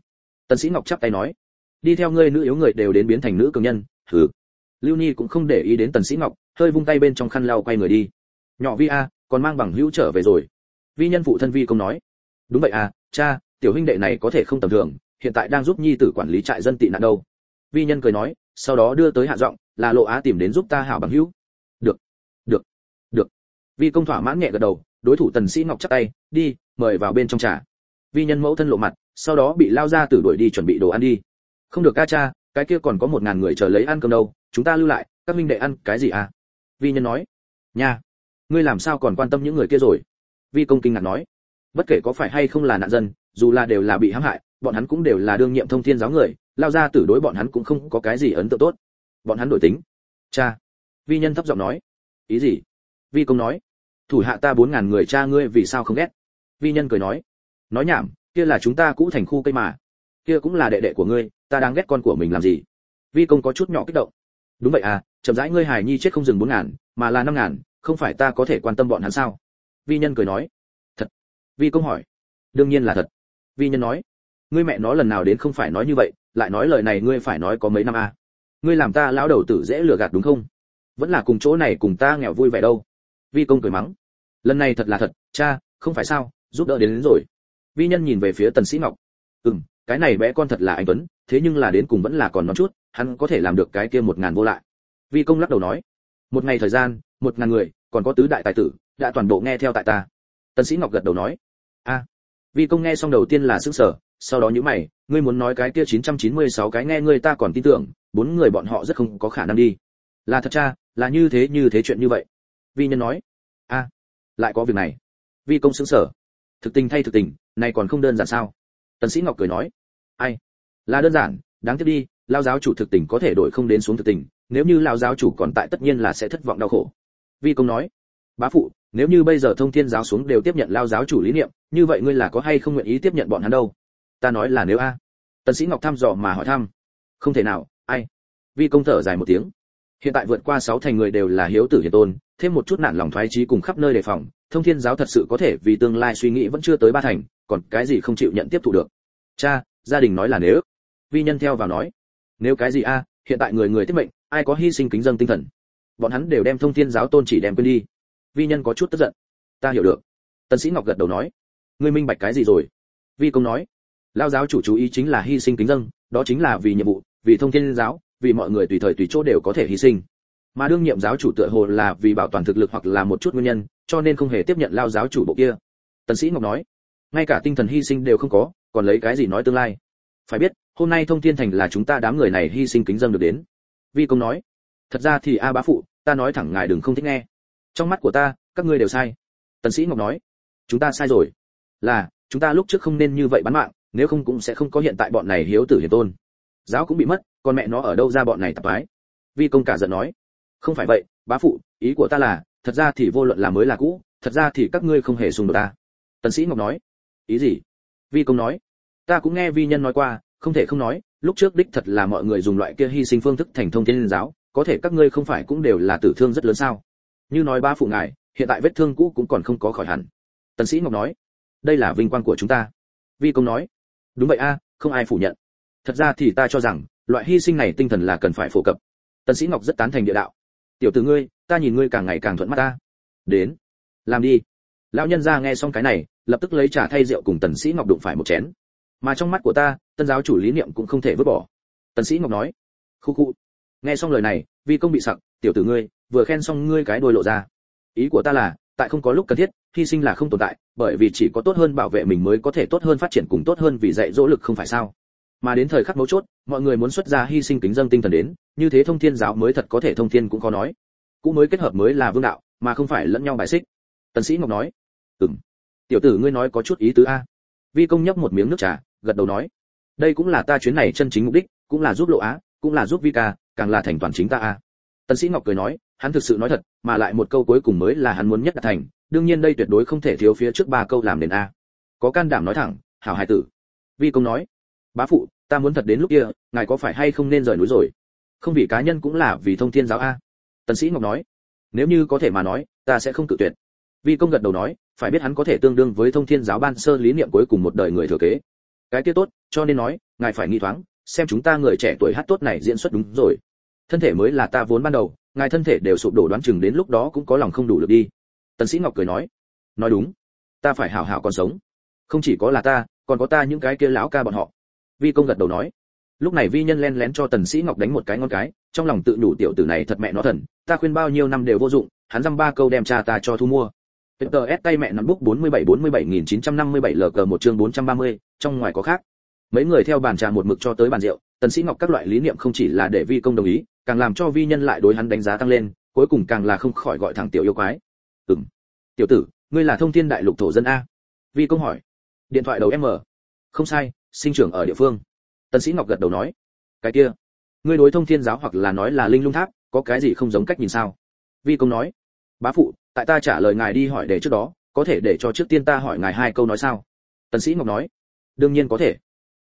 Tần sĩ ngọc chắp tay nói. Đi theo ngươi nữ yếu người đều đến biến thành nữ cường nhân thử lưu nhi cũng không để ý đến tần sĩ ngọc, hơi vung tay bên trong khăn lau quay người đi. Nhỏ vi a, còn mang bằng hữu trở về rồi. Vi nhân phụ thân vi công nói. Đúng vậy à cha, tiểu huynh đệ này có thể không tầm thường, hiện tại đang giúp nhi tử quản lý trại dân tị nạn đâu. Vi nhân cười nói sau đó đưa tới hạ giọng, là lộ á tìm đến giúp ta hảo bằng hữu. Được được được. Vi công thỏa mãn nhẹ gật đầu, đối thủ tần sĩ ngọc chắp tay, đi, mời vào bên trong trà. Vi nhân mẫu thân lộ mặt, sau đó bị lao ra tử đuổi đi chuẩn bị đồ ăn đi. Không được ca cha, cái kia còn có một ngàn người chờ lấy ăn cơm đâu, chúng ta lưu lại, các minh đệ ăn cái gì à? Vi nhân nói. Nha, ngươi làm sao còn quan tâm những người kia rồi? Vi công kinh ngạc nói. Bất kể có phải hay không là nạn dân, dù là đều là bị hãm hại, bọn hắn cũng đều là đương nhiệm thông thiên giáo người lao ra tử đối bọn hắn cũng không có cái gì ấn tượng tốt. Bọn hắn đổi tính. Cha. Vi nhân thấp giọng nói. Ý gì? Vi công nói. Thủ hạ ta bốn ngàn người cha ngươi vì sao không ghét? Vi nhân cười nói. Nói nhảm, kia là chúng ta cũ thành khu cây mà. Kia cũng là đệ đệ của ngươi, ta đang ghét con của mình làm gì? Vi công có chút nhỏ kích động. Đúng vậy à chậm rãi ngươi hài nhi chết không dừng bốn ngàn, mà là năm ngàn, không phải ta có thể quan tâm bọn hắn sao? Vi nhân cười nói. Thật. Vi công hỏi. Đương nhiên là thật. Vi nhân nói. Ngươi mẹ nó lần nào đến không phải nói như vậy lại nói lời này ngươi phải nói có mấy năm à. ngươi làm ta lão đầu tử dễ lừa gạt đúng không? Vẫn là cùng chỗ này cùng ta nghèo vui vẻ đâu. Vi công cười mắng. Lần này thật là thật cha không phải sao giúp đỡ đến, đến rồi. Vi nhân nhìn về phía tần sĩ ngọc. Ừm cái này bé con thật là anh tuấn thế nhưng là đến cùng vẫn là còn non chút hắn có thể làm được cái kia một ngàn vô lại. Vi công lắc đầu nói. Một ngày thời gian một ngàn người còn có tứ đại tài tử đã toàn bộ nghe theo tại ta. Tần sĩ ngọc gật đầu nói. A vi công nghe xong đầu tiên là sững sờ sau đó nhíu mày ngươi muốn nói cái kia 996 cái nghe ngươi ta còn tin tưởng bốn người bọn họ rất không có khả năng đi. Là thật cha là như thế như thế chuyện như vậy. Vi nhân nói. A lại có việc này. Vi công sững sở, thực tình thay thực tình này còn không đơn giản sao? Tần sĩ ngọc cười nói. Ai? Là đơn giản đáng tiếc đi lao giáo chủ thực tình có thể đổi không đến xuống thực tình nếu như lao giáo chủ còn tại tất nhiên là sẽ thất vọng đau khổ. Vi công nói. Bá phụ nếu như bây giờ thông thiên giáo xuống đều tiếp nhận lao giáo chủ lý niệm như vậy ngươi là có hay không nguyện ý tiếp nhận bọn hắn đâu? Ta nói là nếu a. Tần sĩ ngọc thăm dò mà hỏi thăm. Không thể nào, ai? Vi công thở dài một tiếng. Hiện tại vượt qua sáu thành người đều là hiếu tử hiền tôn, thêm một chút nản lòng thoái trí cùng khắp nơi đề phòng, thông thiên giáo thật sự có thể vì tương lai suy nghĩ vẫn chưa tới ba thành, còn cái gì không chịu nhận tiếp thu được. Cha, gia đình nói là nếu. Vi nhân theo vào nói. Nếu cái gì a, hiện tại người người thiết mệnh, ai có hy sinh kính dân tinh thần? Bọn hắn đều đem thông thiên giáo tôn chỉ đem quên đi. Vi nhân có chút tức giận. Ta hiểu được. Tần sĩ ngọc gật đầu nói. Ngươi minh bạch cái gì rồi? Vi công nói lao giáo chủ chú ý chính là hy sinh kính dân, đó chính là vì nhiệm vụ, vì thông thiên giáo, vì mọi người tùy thời tùy chỗ đều có thể hy sinh. Mà đương nhiệm giáo chủ tựa hồ là vì bảo toàn thực lực hoặc là một chút nguyên nhân, cho nên không hề tiếp nhận lao giáo chủ bộ kia. Tần sĩ ngọc nói, ngay cả tinh thần hy sinh đều không có, còn lấy cái gì nói tương lai? Phải biết, hôm nay thông thiên thành là chúng ta đám người này hy sinh kính dân được đến. Vi công nói, thật ra thì a bá phụ, ta nói thẳng ngài đừng không thích nghe. Trong mắt của ta, các ngươi đều sai. Tần sĩ ngọc nói, chúng ta sai rồi. Là, chúng ta lúc trước không nên như vậy bán mạng nếu không cũng sẽ không có hiện tại bọn này hiếu tử hiền tôn. Giáo cũng bị mất còn mẹ nó ở đâu ra bọn này tập ái vi công cả giận nói. Không phải vậy, bá phụ, ý của ta là, thật ra thì vô luận là mới là cũ, thật ra thì các ngươi không hề xung đột ta. Tần sĩ ngọc nói. Ý gì? Vi công nói. Ta cũng nghe vi nhân nói qua, không thể không nói, lúc trước đích thật là mọi người dùng loại kia hy sinh phương thức thành thông thiên giáo, có thể các ngươi không phải cũng đều là tử thương rất lớn sao? Như nói ba phụ ngài, hiện tại vết thương cũ cũng còn không có khỏi hẳn. Tần sĩ ngọc nói. Đây là vinh quang của chúng ta. Vi công nói đúng vậy a, không ai phủ nhận. Thật ra thì ta cho rằng, loại hy sinh này tinh thần là cần phải phổ cập. Tần sĩ ngọc rất tán thành địa đạo. Tiểu tử ngươi, ta nhìn ngươi càng ngày càng thuận mắt ta. Đến, làm đi. Lão nhân gia nghe xong cái này, lập tức lấy trà thay rượu cùng tần sĩ ngọc đụng phải một chén. Mà trong mắt của ta, tân giáo chủ lý niệm cũng không thể vứt bỏ. Tần sĩ ngọc nói, khu khu. Nghe xong lời này, vi công bị sặc, tiểu tử ngươi, vừa khen xong ngươi cái đuôi lộ ra. Ý của ta là, tại không có lúc cần thiết hy sinh là không tồn tại, bởi vì chỉ có tốt hơn bảo vệ mình mới có thể tốt hơn phát triển cùng tốt hơn vì dạy dỗ lực không phải sao? Mà đến thời khắc mấu chốt, mọi người muốn xuất ra hy sinh kính dân tinh thần đến, như thế thông thiên giáo mới thật có thể thông thiên cũng có nói. Cũng mới kết hợp mới là vương đạo, mà không phải lẫn nhau bài xích. Tần sĩ ngọc nói, ừm. Tiểu tử ngươi nói có chút ý tứ a. Vi công nhấp một miếng nước trà, gật đầu nói, đây cũng là ta chuyến này chân chính mục đích, cũng là giúp lộ á, cũng là giúp vi ca càng là thành toàn chính ta a tần sĩ ngọc cười nói, hắn thực sự nói thật, mà lại một câu cuối cùng mới là hắn muốn nhất đạt thành, đương nhiên đây tuyệt đối không thể thiếu phía trước ba câu làm đến a. Có can đảm nói thẳng, hảo hài tử. Vi công nói, bá phụ, ta muốn thật đến lúc kia, ngài có phải hay không nên rời núi rồi? Không vì cá nhân cũng là vì thông thiên giáo a. Tần sĩ ngọc nói, nếu như có thể mà nói, ta sẽ không cự tuyệt. Vi công gật đầu nói, phải biết hắn có thể tương đương với thông thiên giáo ban sơ lý niệm cuối cùng một đời người thừa kế. Cái kia tốt, cho nên nói, ngài phải nghi thoáng, xem chúng ta người trẻ tuổi hát tốt này diễn xuất đúng rồi thân thể mới là ta vốn ban đầu ngài thân thể đều sụp đổ đoán chừng đến lúc đó cũng có lòng không đủ được đi. Tần sĩ ngọc cười nói nói đúng ta phải hảo hảo còn sống. Không chỉ có là ta còn có ta những cái kia lão ca bọn họ. Vi công gật đầu nói. Lúc này vi nhân len lén cho tần sĩ ngọc đánh một cái ngon cái trong lòng tự đủ tiểu tử này thật mẹ nó thần ta khuyên bao nhiêu năm đều vô dụng hắn dăm ba câu đem cha ta cho thu mua. TTS tay mẹ nắm bút 47 47957 LG một chương 430, trong ngoài có khác. Mấy người theo bàn trà một mực cho tới bàn rượu, Tần Sĩ Ngọc các loại lý niệm không chỉ là để vi công đồng ý, càng làm cho vi nhân lại đối hắn đánh giá tăng lên, cuối cùng càng là không khỏi gọi thẳng tiểu yêu quái. Ừm. Tiểu tử, ngươi là thông thiên đại lục thổ dân a? Vi công hỏi. Điện thoại đầu em mở. Không sai, sinh trưởng ở địa phương. Tần Sĩ Ngọc gật đầu nói. Cái kia, ngươi đối thông thiên giáo hoặc là nói là linh lung tháp, có cái gì không giống cách nhìn sao? Vi công nói. Bá phụ, tại ta trả lời ngài đi hỏi để trước đó có thể để cho trước tiên ta hỏi ngài hai câu nói sao tần sĩ ngọc nói đương nhiên có thể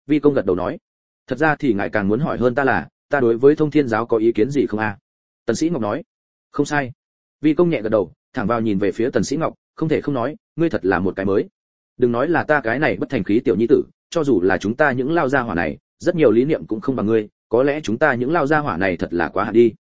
vi công gật đầu nói thật ra thì ngài càng muốn hỏi hơn ta là, ta đối với thông thiên giáo có ý kiến gì không a à? tần sĩ ngọc nói không sai vi công nhẹ gật đầu, thẳng vào nhìn về phía tần sĩ ngọc, không thể không nói, ngươi thật là một cái mới đừng nói là ta cái này bất thành khí tiểu nhi tử, cho dù là chúng ta những lao gia hỏa này, rất nhiều lý niệm cũng không bằng ngươi, có lẽ chúng ta những lao gia hỏa này thật là quá hạn đi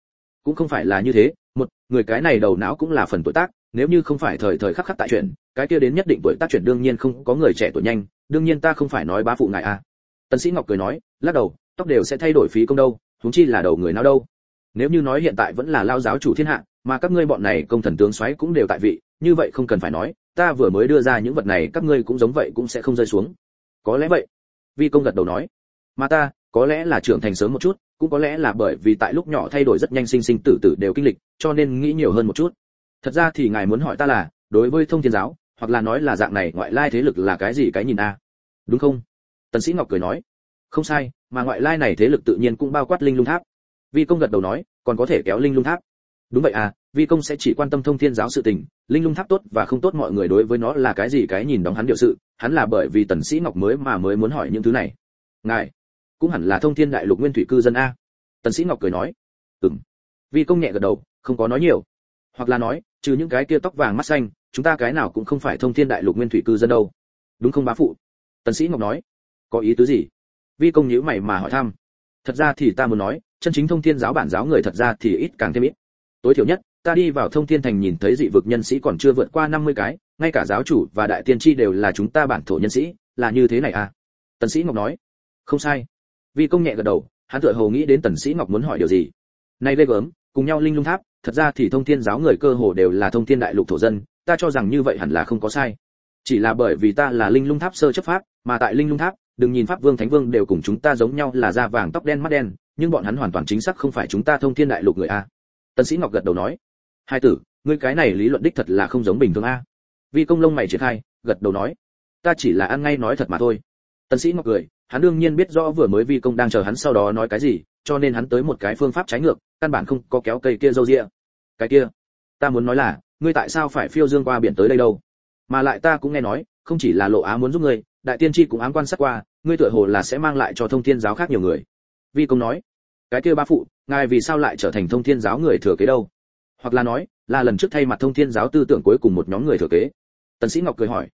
cũng không phải là như thế, một, người cái này đầu não cũng là phần tuổi tác, nếu như không phải thời thời khắc khắc tại chuyện, cái kia đến nhất định tuổi tác chuyển đương nhiên không có người trẻ tuổi nhanh, đương nhiên ta không phải nói bá phụ ngài a à tần sĩ ngọc cười nói, lắc đầu, tóc đều sẽ thay đổi phí công đâu chúng chi là đầu người nào đâu. Nếu như nói hiện tại vẫn là lao giáo chủ thiên hạ, mà các ngươi bọn này công thần tướng xoáy cũng đều tại vị, như vậy không cần phải nói, ta vừa mới đưa ra những vật này, các ngươi cũng giống vậy cũng sẽ không rơi xuống. Có lẽ vậy. Vi công gật đầu nói. Mà ta, có lẽ là trưởng thành sớm một chút, cũng có lẽ là bởi vì tại lúc nhỏ thay đổi rất nhanh sinh sinh tử tử đều kinh lịch, cho nên nghĩ nhiều hơn một chút. Thật ra thì ngài muốn hỏi ta là, đối với thông thiên giáo, hoặc là nói là dạng này ngoại lai thế lực là cái gì cái nhìn a? Đúng không? Tần sĩ ngọc cười nói, không sai, mà ngoại lai này thế lực tự nhiên cũng bao quát linh lung tháp. Vi công gật đầu nói, còn có thể kéo linh lung tháp. Đúng vậy à vi công sẽ chỉ quan tâm thông thiên giáo sự tình, linh lung tháp tốt và không tốt mọi người đối với nó là cái gì cái nhìn đóng hắn điều sự, hắn là bởi vì tần sĩ ngọc mới mà mới muốn hỏi những thứ này. Ngài, cũng hẳn là thông thiên đại lục nguyên thủy cư dân a. Tần sĩ ngọc cười nói, ừm. Vi công nhẹ gật đầu, không có nói nhiều. Hoặc là nói, trừ những cái kia tóc vàng mắt xanh, chúng ta cái nào cũng không phải thông thiên đại lục nguyên thủy cư dân đâu. Đúng không bá phụ? Tần sĩ ngọc nói có ý tứ gì? Vi công nhíu mày mà hỏi thăm. Thật ra thì ta muốn nói, chân chính thông thiên giáo bản giáo người thật ra thì ít càng thêm ít. Tối thiểu nhất, ta đi vào thông thiên thành nhìn thấy dị vực nhân sĩ còn chưa vượt qua 50 cái, ngay cả giáo chủ và đại tiên tri đều là chúng ta bản thổ nhân sĩ, là như thế này à? Tần sĩ ngọc nói. Không sai. Vi công nhẹ gật đầu, hắn tựa hồ nghĩ đến tần sĩ ngọc muốn hỏi điều gì. Nay ghê gớm, cùng nhau linh lung tháp, thật ra thì thông thiên giáo người cơ hồ đều là thông thiên đại lục thổ dân, ta cho rằng như vậy hẳn là không có sai chỉ là bởi vì ta là linh lung tháp sơ chấp pháp, mà tại linh lung tháp, đừng nhìn pháp vương, thánh vương đều cùng chúng ta giống nhau là da vàng tóc đen mắt đen, nhưng bọn hắn hoàn toàn chính xác không phải chúng ta thông thiên đại lục người a. Tân sĩ ngọc gật đầu nói, hai tử, ngươi cái này lý luận đích thật là không giống bình thường a. Vi công lông mày triển khai, gật đầu nói, ta chỉ là ăn ngay nói thật mà thôi. Tân sĩ ngọc cười, hắn đương nhiên biết rõ vừa mới vi công đang chờ hắn sau đó nói cái gì, cho nên hắn tới một cái phương pháp trái ngược, căn bản không có kéo cây kia dâu ria cái kia, ta muốn nói là, ngươi tại sao phải phiêu dương qua biển tới đây đâu? Mà lại ta cũng nghe nói, không chỉ là lộ á muốn giúp ngươi, đại tiên tri cũng ám quan sát qua, ngươi tựa hồ là sẽ mang lại cho thông thiên giáo khác nhiều người. Vi công nói, cái kia ba phụ, ngài vì sao lại trở thành thông thiên giáo người thừa kế đâu? Hoặc là nói, là lần trước thay mặt thông thiên giáo tư tưởng cuối cùng một nhóm người thừa kế. Tần sĩ ngọc cười hỏi,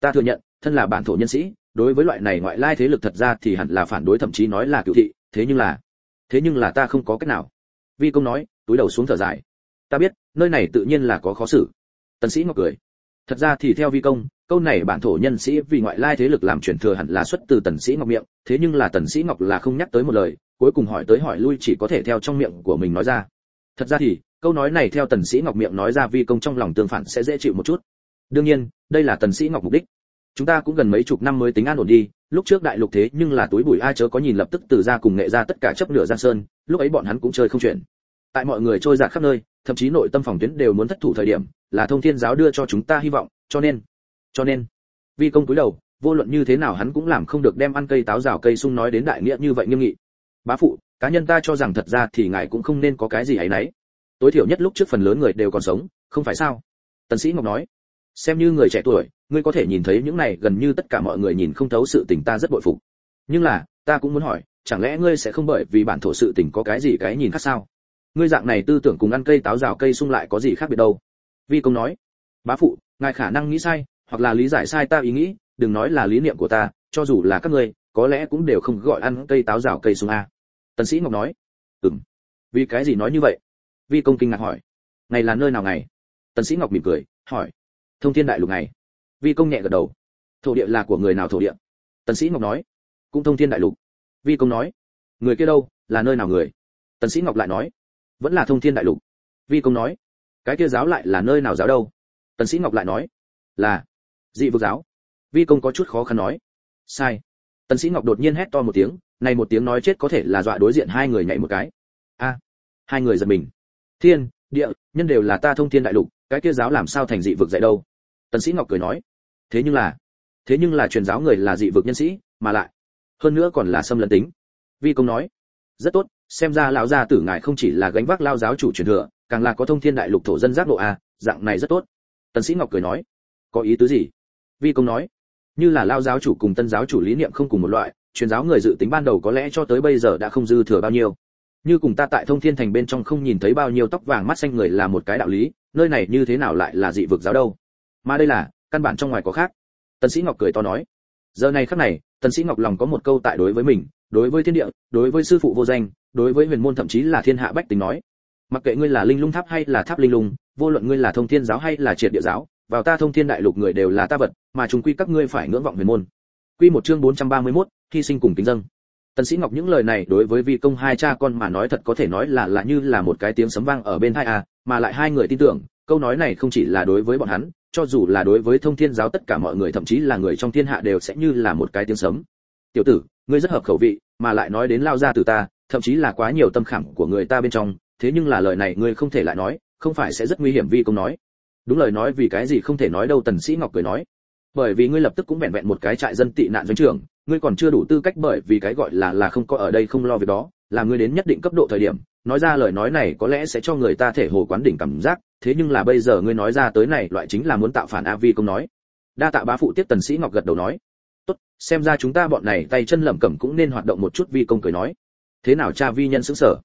ta thừa nhận, thân là bản thổ nhân sĩ, đối với loại này ngoại lai thế lực thật ra thì hẳn là phản đối, thậm chí nói là cựu thị, thế nhưng là, thế nhưng là ta không có cách nào. Vi công nói, túi đầu xuống thở dài, ta biết, nơi này tự nhiên là có khó xử. Tần sĩ ngọc cười thật ra thì theo vi công, câu này bản thổ nhân sĩ vì ngoại lai thế lực làm truyền thừa hẳn là xuất từ tần sĩ ngọc miệng, thế nhưng là tần sĩ ngọc là không nhắc tới một lời, cuối cùng hỏi tới hỏi lui chỉ có thể theo trong miệng của mình nói ra. Thật ra thì, câu nói này theo tần sĩ ngọc miệng nói ra vi công trong lòng tương phản sẽ dễ chịu một chút. Đương nhiên, đây là tần sĩ ngọc mục đích. Chúng ta cũng gần mấy chục năm mới tính an ổn đi, lúc trước đại lục thế nhưng là túi bụi ai chớ có nhìn lập tức từ ra cùng nghệ ra tất cả chấp nửa giang sơn, lúc ấy bọn hắn cũng chơi không chuyện. Tại mọi người trôi dạt khắp nơi, thậm chí nội tâm phòng tuyến đều muốn thất thủ thời điểm là thông thiên giáo đưa cho chúng ta hy vọng, cho nên cho nên, vi công cúi đầu, vô luận như thế nào hắn cũng làm không được đem ăn cây táo rào cây sung nói đến đại nghĩa như vậy nghiêm nghị. Bá phụ, cá nhân ta cho rằng thật ra thì ngài cũng không nên có cái gì ấy nấy. Tối thiểu nhất lúc trước phần lớn người đều còn sống, không phải sao? Tần sĩ ngọc nói. Xem như người trẻ tuổi, ngươi có thể nhìn thấy những này gần như tất cả mọi người nhìn không thấu sự tình ta rất bội phục. Nhưng là, ta cũng muốn hỏi, chẳng lẽ ngươi sẽ không bởi vì bản thổ sự tình có cái gì cái nhìn khác sao? Ngươi dạng này tư tưởng cùng ăn cây táo rào cây sung lại có gì khác biệt đâu? Vi công nói, bá phụ, ngài khả năng nghĩ sai, hoặc là lý giải sai ta ý nghĩ, đừng nói là lý niệm của ta, cho dù là các ngươi, có lẽ cũng đều không gọi ăn cây táo rào cây sung a. Tần sĩ ngọc nói, ừm. Vì cái gì nói như vậy? Vi công kinh ngạc hỏi, ngày là nơi nào ngày? Tần sĩ ngọc mỉm cười, hỏi, thông thiên đại lục ngày. Vi công nhẹ gật đầu, thổ địa là của người nào thổ địa? Tần sĩ ngọc nói, cũng thông thiên đại lục. Vi công nói, người kia đâu, là nơi nào người? Tần sĩ ngọc lại nói, vẫn là thông thiên đại lục. Vi công nói cái kia giáo lại là nơi nào giáo đâu? Tần sĩ ngọc lại nói, là dị vực giáo. Vi công có chút khó khăn nói, sai. Tần sĩ ngọc đột nhiên hét to một tiếng, này một tiếng nói chết có thể là dọa đối diện hai người nhảy một cái. A, hai người giật mình. Thiên, địa, nhân đều là ta thông thiên đại lục, cái kia giáo làm sao thành dị vực dạy đâu? Tần sĩ ngọc cười nói, thế nhưng là, thế nhưng là truyền giáo người là dị vực nhân sĩ, mà lại, hơn nữa còn là xâm lấn tính. Vi công nói, rất tốt, xem ra lão gia tử ngài không chỉ là gánh vác lao giáo chủ truyền thừa càng là có thông thiên đại lục thổ dân giác độ a à, dạng này rất tốt. Tần sĩ ngọc cười nói, có ý tứ gì? Vi công nói, như là lao giáo chủ cùng tân giáo chủ lý niệm không cùng một loại, truyền giáo người dự tính ban đầu có lẽ cho tới bây giờ đã không dư thừa bao nhiêu. Như cùng ta tại thông thiên thành bên trong không nhìn thấy bao nhiêu tóc vàng mắt xanh người là một cái đạo lý, nơi này như thế nào lại là dị vực giáo đâu? Mà đây là, căn bản trong ngoài có khác. Tần sĩ ngọc cười to nói, giờ này khắc này, tần sĩ ngọc lòng có một câu tại đối với mình, đối với thiên địa, đối với sư phụ vô danh, đối với huyền môn thậm chí là thiên hạ bách tính nói mặc kệ ngươi là linh lung tháp hay là tháp linh lung vô luận ngươi là thông thiên giáo hay là triệt địa giáo vào ta thông thiên đại lục người đều là ta vật mà chúng quy các ngươi phải ngưỡng vọng huyền môn. Quy một chương 431, hy sinh cùng kính dâng. Tần sĩ ngọc những lời này đối với vi công hai cha con mà nói thật có thể nói là là như là một cái tiếng sấm vang ở bên hai à mà lại hai người tin tưởng câu nói này không chỉ là đối với bọn hắn cho dù là đối với thông thiên giáo tất cả mọi người thậm chí là người trong thiên hạ đều sẽ như là một cái tiếng sấm. Tiểu tử ngươi rất hợp khẩu vị mà lại nói đến lao ra từ ta thậm chí là quá nhiều tâm khảm của người ta bên trong thế nhưng là lời này ngươi không thể lại nói, không phải sẽ rất nguy hiểm vi công nói. Đúng lời nói vì cái gì không thể nói đâu, tần sĩ ngọc cười nói. Bởi vì ngươi lập tức cũng vẹn vẹn một cái trại dân tị nạn doanh trưởng, ngươi còn chưa đủ tư cách bởi vì cái gọi là là không có ở đây không lo việc đó, là ngươi đến nhất định cấp độ thời điểm, nói ra lời nói này có lẽ sẽ cho người ta thể hồ quán đỉnh cảm giác, thế nhưng là bây giờ ngươi nói ra tới này, loại chính là muốn tạo phản a vi công nói. Đa tạ bá phụ tiếp tần sĩ ngọc gật đầu nói. Tốt, xem ra chúng ta bọn này tay chân lẩm cẩm cũng nên hoạt động một chút vi công cười nói. Thế nào cha vi nhân sững sở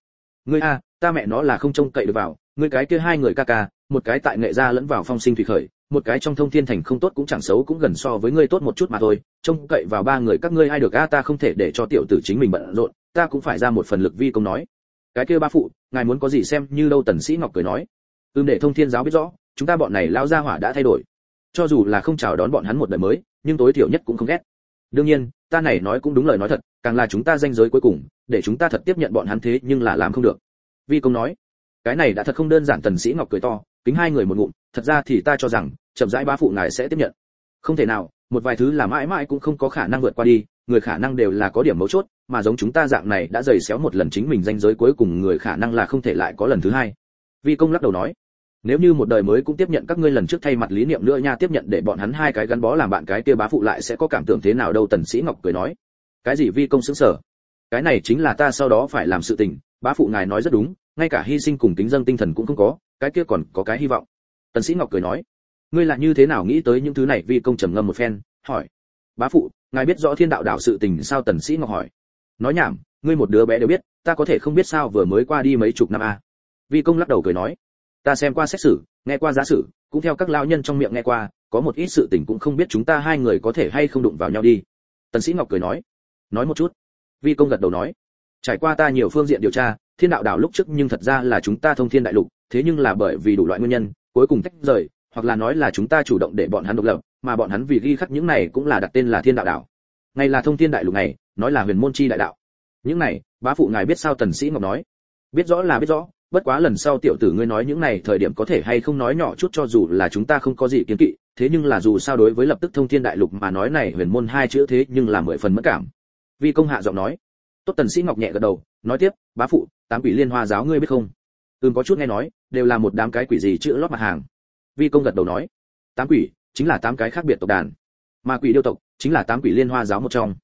ngươi a ta mẹ nó là không trông cậy được vào, ngươi cái kia hai người ca ca, một cái tại nghệ gia lẫn vào phong sinh thủy khởi, một cái trong thông thiên thành không tốt cũng chẳng xấu cũng gần so với ngươi tốt một chút mà thôi, trông cậy vào ba người các ngươi ai được, a, ta không thể để cho tiểu tử chính mình bận rộn, ta cũng phải ra một phần lực vi công nói. Cái kia ba phụ, ngài muốn có gì xem như đâu tần sĩ ngọc cười nói. Ưm để thông thiên giáo biết rõ, chúng ta bọn này lão gia hỏa đã thay đổi. Cho dù là không chào đón bọn hắn một đời mới, nhưng tối thiểu nhất cũng không ghét. Đương nhiên, ta này nói cũng đúng lời nói thật, càng là chúng ta danh giới cuối cùng, để chúng ta thật tiếp nhận bọn hắn thế nhưng là làm không được vi công nói, cái này đã thật không đơn giản. Tần sĩ ngọc cười to, kính hai người một ngụm, thật ra thì ta cho rằng, chậm rãi ba phụ ngài sẽ tiếp nhận. Không thể nào, một vài thứ là mãi mãi cũng không có khả năng vượt qua đi, người khả năng đều là có điểm mấu chốt, mà giống chúng ta dạng này đã dày xéo một lần chính mình danh giới cuối cùng người khả năng là không thể lại có lần thứ hai. Vi công lắc đầu nói, nếu như một đời mới cũng tiếp nhận các ngươi lần trước thay mặt lý niệm nữa nha, tiếp nhận để bọn hắn hai cái gắn bó làm bạn cái kia bá phụ lại sẽ có cảm tưởng thế nào đâu? Tần sĩ ngọc cười nói, cái gì vi công sững sờ? Cái này chính là ta sau đó phải làm sự tình bá phụ ngài nói rất đúng, ngay cả hy sinh cùng tính dâng tinh thần cũng không có, cái kia còn có cái hy vọng. Tần sĩ ngọc cười nói, ngươi là như thế nào nghĩ tới những thứ này? Vi công trầm ngâm một phen, hỏi. Bá phụ, ngài biết rõ thiên đạo đạo sự tình sao? Tần sĩ ngọc hỏi. Nói nhảm, ngươi một đứa bé đều biết, ta có thể không biết sao vừa mới qua đi mấy chục năm a à. vi công lắc đầu cười nói. Ta xem qua xét xử, nghe qua giá xử, cũng theo các lão nhân trong miệng nghe qua, có một ít sự tình cũng không biết chúng ta hai người có thể hay không đụng vào nhau đi. Tần sĩ ngọc cười nói. Nói một chút. Vi công gật đầu nói trải qua ta nhiều phương diện điều tra, thiên đạo đạo lúc trước nhưng thật ra là chúng ta thông thiên đại lục, thế nhưng là bởi vì đủ loại nguyên nhân, cuối cùng tách rời, hoặc là nói là chúng ta chủ động để bọn hắn độc lập, mà bọn hắn vì ghi khắc những này cũng là đặt tên là thiên đạo đạo ngay là thông thiên đại lục này, nói là huyền môn chi đại đạo. Những này, bá phụ ngài biết sao tần sĩ ngọc nói? Biết rõ là biết rõ, bất quá lần sau tiểu tử ngươi nói những này thời điểm có thể hay không nói nhỏ chút cho dù là chúng ta không có gì kiến kỵ, thế nhưng là dù sao đối với lập tức thông thiên đại lục mà nói này huyền môn hai chữ thế nhưng là mười phần mất cảm. Vi công hạ giọng nói tốt tần sĩ ngọc nhẹ gật đầu, nói tiếp, bá phụ, tám quỷ liên hoa giáo ngươi biết không? Ừm, có chút nghe nói, đều là một đám cái quỷ gì chữ lót mặt hàng. Vi công gật đầu nói, tám quỷ chính là tám cái khác biệt tộc đàn, mà quỷ điêu tộc chính là tám quỷ liên hoa giáo một trong.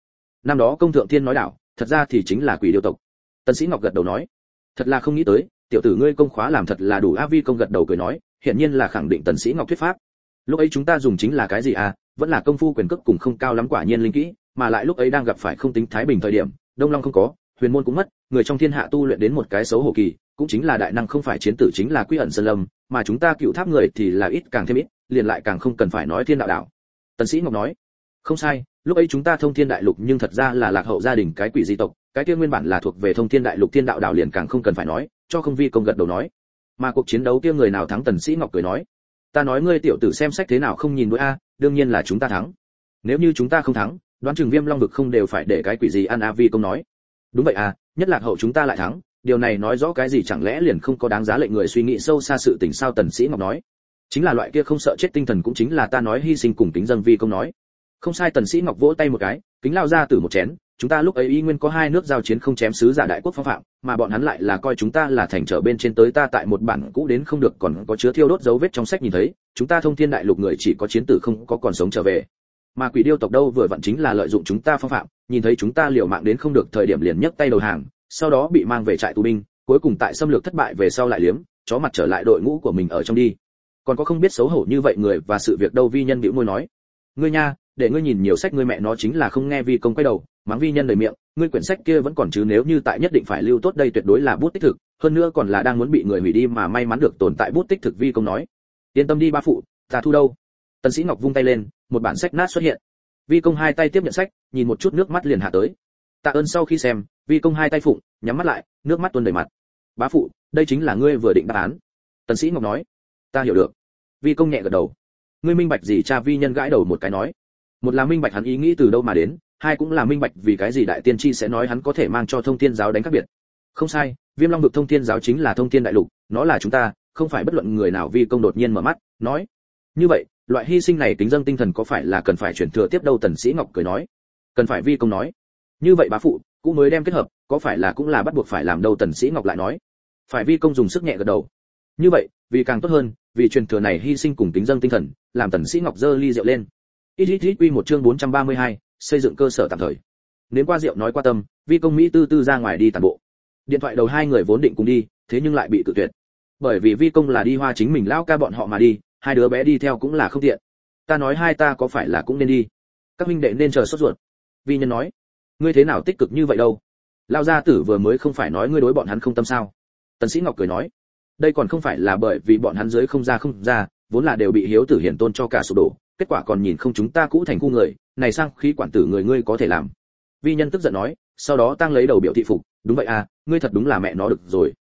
Năm đó công thượng thiên nói đạo, thật ra thì chính là quỷ điêu tộc. Tần sĩ ngọc gật đầu nói, thật là không nghĩ tới, tiểu tử ngươi công khóa làm thật là đủ a. Vi công gật đầu cười nói hiện nhiên là khẳng định tần sĩ ngọc thuyết pháp. Lúc ấy chúng ta dùng chính là cái gì à? Vẫn là công phu quyền cước cùng không cao lắm quả nhiên linh kỹ, mà lại lúc ấy đang gặp phải không tính thái bình thời điểm đông long không có, huyền môn cũng mất, người trong thiên hạ tu luyện đến một cái xấu hổ kỳ, cũng chính là đại năng không phải chiến tử chính là quy ẩn sơn lâm, mà chúng ta cựu tháp người thì là ít càng thêm ít, liền lại càng không cần phải nói thiên đạo đạo. Tần sĩ ngọc nói, không sai, lúc ấy chúng ta thông thiên đại lục nhưng thật ra là lạc hậu gia đình cái quỷ di tộc, cái kia nguyên bản là thuộc về thông thiên đại lục thiên đạo đạo liền càng không cần phải nói, cho không vi công gật đầu nói. Mà cuộc chiến đấu kia người nào thắng tần sĩ ngọc cười nói, ta nói ngươi tiểu tử xem sách thế nào không nhìn đôi a, đương nhiên là chúng ta thắng. Nếu như chúng ta không thắng đoán chừng viêm long vực không đều phải để cái quỷ gì ăn a vi công nói. Đúng vậy à nhất lạc hậu chúng ta lại thắng, điều này nói rõ cái gì chẳng lẽ liền không có đáng giá lệnh người suy nghĩ sâu xa sự tình sao tần sĩ ngọc nói. Chính là loại kia không sợ chết tinh thần cũng chính là ta nói hy sinh cùng tính dân vi công nói. Không sai tần sĩ ngọc vỗ tay một cái, kính lao ra từ một chén, chúng ta lúc ấy y nguyên có hai nước giao chiến không chém sứ giả đại quốc phong phạm, mà bọn hắn lại là coi chúng ta là thành trở bên trên tới ta tại một bản cũ đến không được còn có chứa thiêu đốt dấu vết trong sách nhìn thấy, chúng ta thông thiên đại lục người chỉ có chiến tử không có còn sống trở về mà quỷ điêu tộc đâu vừa vặn chính là lợi dụng chúng ta phong phạm, nhìn thấy chúng ta liều mạng đến không được thời điểm liền nhấc tay đầu hàng, sau đó bị mang về trại tù binh, cuối cùng tại xâm lược thất bại về sau lại liếm, chó mặt trở lại đội ngũ của mình ở trong đi. Còn có không biết xấu hổ như vậy người và sự việc đâu vi nhân bĩu môi nói. Ngươi nha, để ngươi nhìn nhiều sách ngươi mẹ nó chính là không nghe vi công quay đầu, mắng vi nhân đầy miệng, ngươi quyển sách kia vẫn còn chứ nếu như tại nhất định phải lưu tốt đây tuyệt đối là bút tích thực, hơn nữa còn là đang muốn bị người hủy đi mà may mắn được tồn tại bút tích thực vi công nói. Yên tâm đi ba phụ, ta thu đâu? Tần sĩ ngọc vung tay lên một bản sách nát xuất hiện. Vi công hai tay tiếp nhận sách, nhìn một chút nước mắt liền hạ tới. Tạ ơn sau khi xem, vi công hai tay phụng, nhắm mắt lại, nước mắt tuôn đầy mặt. Bá phụ, đây chính là ngươi vừa định đáp án. Tần sĩ ngọc nói, ta hiểu được. Vi công nhẹ gật đầu. Ngươi minh bạch gì cha vi nhân gãi đầu một cái nói. Một là minh bạch hắn ý nghĩ từ đâu mà đến, hai cũng là minh bạch vì cái gì đại tiên tri sẽ nói hắn có thể mang cho thông thiên giáo đánh khác biệt. Không sai, viêm long vực thông thiên giáo chính là thông thiên đại lục, nó là chúng ta, không phải bất luận người nào vi công đột nhiên mở mắt, nói. Như vậy loại hy sinh này tính dâng tinh thần có phải là cần phải chuyển thừa tiếp đâu tần sĩ ngọc cười nói. Cần phải vi công nói. Như vậy bá phụ cũng mới đem kết hợp có phải là cũng là bắt buộc phải làm đâu tần sĩ ngọc lại nói. Phải vi công dùng sức nhẹ gật đầu. Như vậy vì càng tốt hơn vì truyền thừa này hy sinh cùng tính dâng tinh thần làm tần sĩ ngọc dơ ly rượu lên. Ít ít ít quy một chương 432, xây dựng cơ sở tạm thời. Nếu qua rượu nói qua tâm vi công mỹ tư tư ra ngoài đi toàn bộ. Điện thoại đầu hai người vốn định cùng đi thế nhưng lại bị tự tuyệt. Bởi vì vi công là đi hoa chính mình lao ca bọn họ mà đi hai đứa bé đi theo cũng là không tiện. Ta nói hai ta có phải là cũng nên đi? Các huynh đệ nên chờ sốt ruột. Vi nhân nói, ngươi thế nào tích cực như vậy đâu? Lao gia tử vừa mới không phải nói ngươi đối bọn hắn không tâm sao? Tần sĩ ngọc cười nói, đây còn không phải là bởi vì bọn hắn dưới không ra không ra, vốn là đều bị hiếu tử hiển tôn cho cả sụp đổ, kết quả còn nhìn không chúng ta cũ thành khu người, này sang khí quản tử người ngươi có thể làm. Vi nhân tức giận nói, sau đó tăng lấy đầu biểu thị phục, đúng vậy à ngươi thật đúng là mẹ nó được rồi.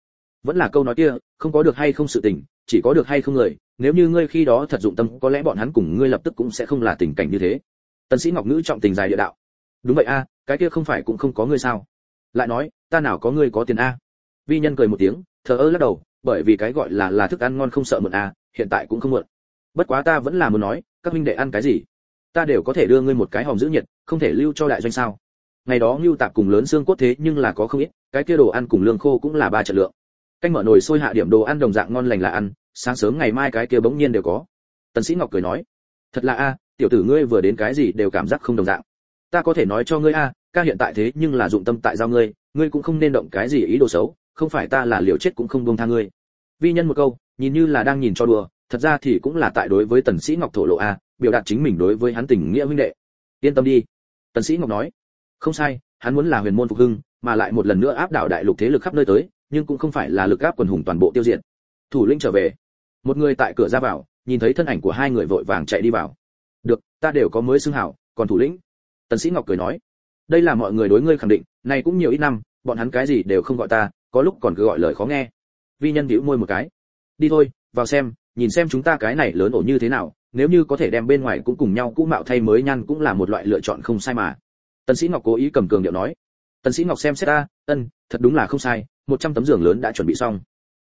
Vẫn là câu nói kia, không có được hay không sự tình, chỉ có được hay không người nếu như ngươi khi đó thật dụng tâm, có lẽ bọn hắn cùng ngươi lập tức cũng sẽ không là tình cảnh như thế. Tần sĩ ngọc nữ trọng tình dài địa đạo. Đúng vậy a, cái kia không phải cũng không có ngươi sao? Lại nói, ta nào có ngươi có tiền a? Vi nhân cười một tiếng, thờ ơ lắc đầu, bởi vì cái gọi là là thức ăn ngon không sợ mượn a, hiện tại cũng không mượn. Bất quá ta vẫn là muốn nói, các minh đệ ăn cái gì? Ta đều có thể đưa ngươi một cái hòm giữ nhiệt, không thể lưu cho đại doanh sao? Ngày đó lưu tạp cùng lớn xương cốt thế nhưng là có không ít, cái kia đồ ăn cùng lương khô cũng là ba trận lượng. Canh mở nồi sôi hạ điểm đồ ăn đồng dạng ngon lành là ăn sáng sớm ngày mai cái kia bỗng nhiên đều có. Tần sĩ ngọc cười nói, thật là a, tiểu tử ngươi vừa đến cái gì đều cảm giác không đồng dạng. Ta có thể nói cho ngươi a, ca hiện tại thế nhưng là dụng tâm tại giao ngươi ngươi cũng không nên động cái gì ý đồ xấu, không phải ta là liều chết cũng không buông tha ngươi. Vi nhân một câu, nhìn như là đang nhìn cho đùa, thật ra thì cũng là tại đối với tần sĩ ngọc thổ lộ a, biểu đạt chính mình đối với hắn tình nghĩa huynh đệ. Yên tâm đi. Tần sĩ ngọc nói, không sai, hắn muốn là huyền môn phục hưng, mà lại một lần nữa áp đảo đại lục thế lực khắp nơi tới, nhưng cũng không phải là lực áp quần hùng toàn bộ tiêu diệt. Thủ lĩnh trở về một người tại cửa ra vào, nhìn thấy thân ảnh của hai người vội vàng chạy đi vào. Được, ta đều có mới xưng hảo, còn thủ lĩnh. Tần sĩ ngọc cười nói. Đây là mọi người đối ngươi khẳng định này cũng nhiều ít năm, bọn hắn cái gì đều không gọi ta, có lúc còn cứ gọi lời khó nghe. Vi nhân nhíu môi một cái. Đi thôi, vào xem, nhìn xem chúng ta cái này lớn ổ như thế nào, nếu như có thể đem bên ngoài cũng cùng nhau cũ mạo thay mới nhăn cũng là một loại lựa chọn không sai mà. Tần sĩ ngọc cố ý cầm cường điệu nói. Tần sĩ ngọc xem xét ta, ân, thật đúng là không sai, một trăm tấm giường lớn đã chuẩn bị xong.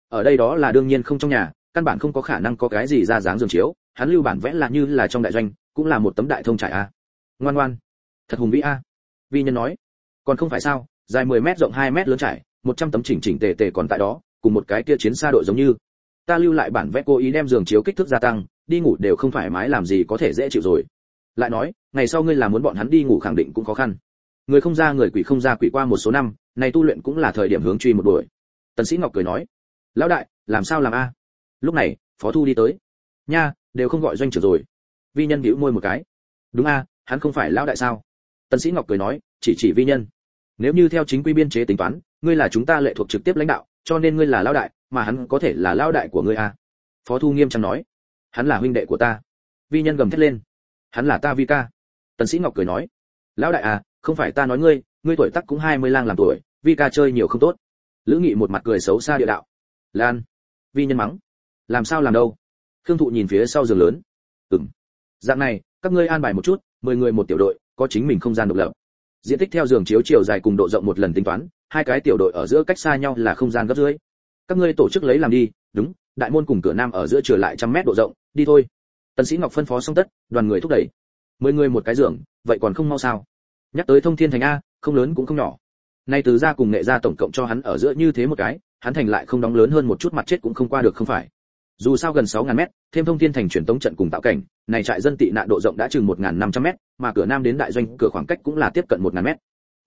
Ở đây đó là đương nhiên không trong nhà căn bản không có khả năng có cái gì ra dáng giường chiếu, hắn lưu bản vẽ là như là trong đại doanh, cũng là một tấm đại thông trải a. Ngoan ngoan. Thật hùng vĩ a. Vi nhân nói, còn không phải sao, dài 10 mét rộng 2 mét lớn trải 100 tấm chỉnh chỉnh tề tề còn tại đó, cùng một cái kia chiến xa đội giống như. Ta lưu lại bản vẽ cố ý đem giường chiếu kích thước gia tăng, đi ngủ đều không phải mái làm gì có thể dễ chịu rồi. Lại nói, ngày sau ngươi làm muốn bọn hắn đi ngủ khẳng định cũng khó khăn. Người không ra người quỷ không ra quỷ qua một số năm, này tu luyện cũng là thời điểm hướng truy một đuổi. Tần sĩ ngọc cười nói, lão đại, làm sao làm a? Lúc này, phó thu đi tới. Nha, đều không gọi doanh trưởng rồi. Vi nhân bĩu môi một cái. Đúng a, hắn không phải lão đại sao? Tần sĩ ngọc cười nói, chỉ chỉ vi nhân. Nếu như theo chính quy biên chế tính toán, ngươi là chúng ta lệ thuộc trực tiếp lãnh đạo, cho nên ngươi là lão đại, mà hắn có thể là lão đại của ngươi a. Phó thu nghiêm trang nói, hắn là huynh đệ của ta. Vi nhân gầm thét lên, hắn là ta vi ca. Tần sĩ ngọc cười nói, lão đại à không phải ta nói ngươi ngươi tuổi tác cũng hai mươi lang làm tuổi, vi ca chơi nhiều không tốt. Lữ nghị một mặt cười xấu xa địa đạo. Lan. Vi nhân mắng làm sao làm đâu? Khương thụ nhìn phía sau giường lớn. Ừng dạng này, các ngươi an bài một chút, mười người một tiểu đội, có chính mình không gian độc lập. Diện tích theo giường chiếu chiều dài cùng độ rộng một lần tính toán, hai cái tiểu đội ở giữa cách xa nhau là không gian gấp dưới các ngươi tổ chức lấy làm đi, đúng, đại môn cùng cửa nam ở giữa trở lại trăm mét độ rộng, đi thôi. Tần sĩ ngọc phân phó xong tất, đoàn người thúc đẩy. Mười người một cái giường, vậy còn không mau sao? Nhắc tới thông thiên thành a, không lớn cũng không nhỏ. Nay từ gia cùng nghệ gia tổng cộng cho hắn ở giữa như thế một cái, hắn thành lại không đóng lớn hơn một chút mặt chết cũng không qua được không phải dù sao gần sáu ngàn mét, thêm thông thiên thành truyền tống trận cùng tạo cảnh, này trại dân tị nạn độ rộng đã chừng 1.500 mét, mà cửa nam đến đại doanh cửa khoảng cách cũng là tiếp cận một ngàn mét.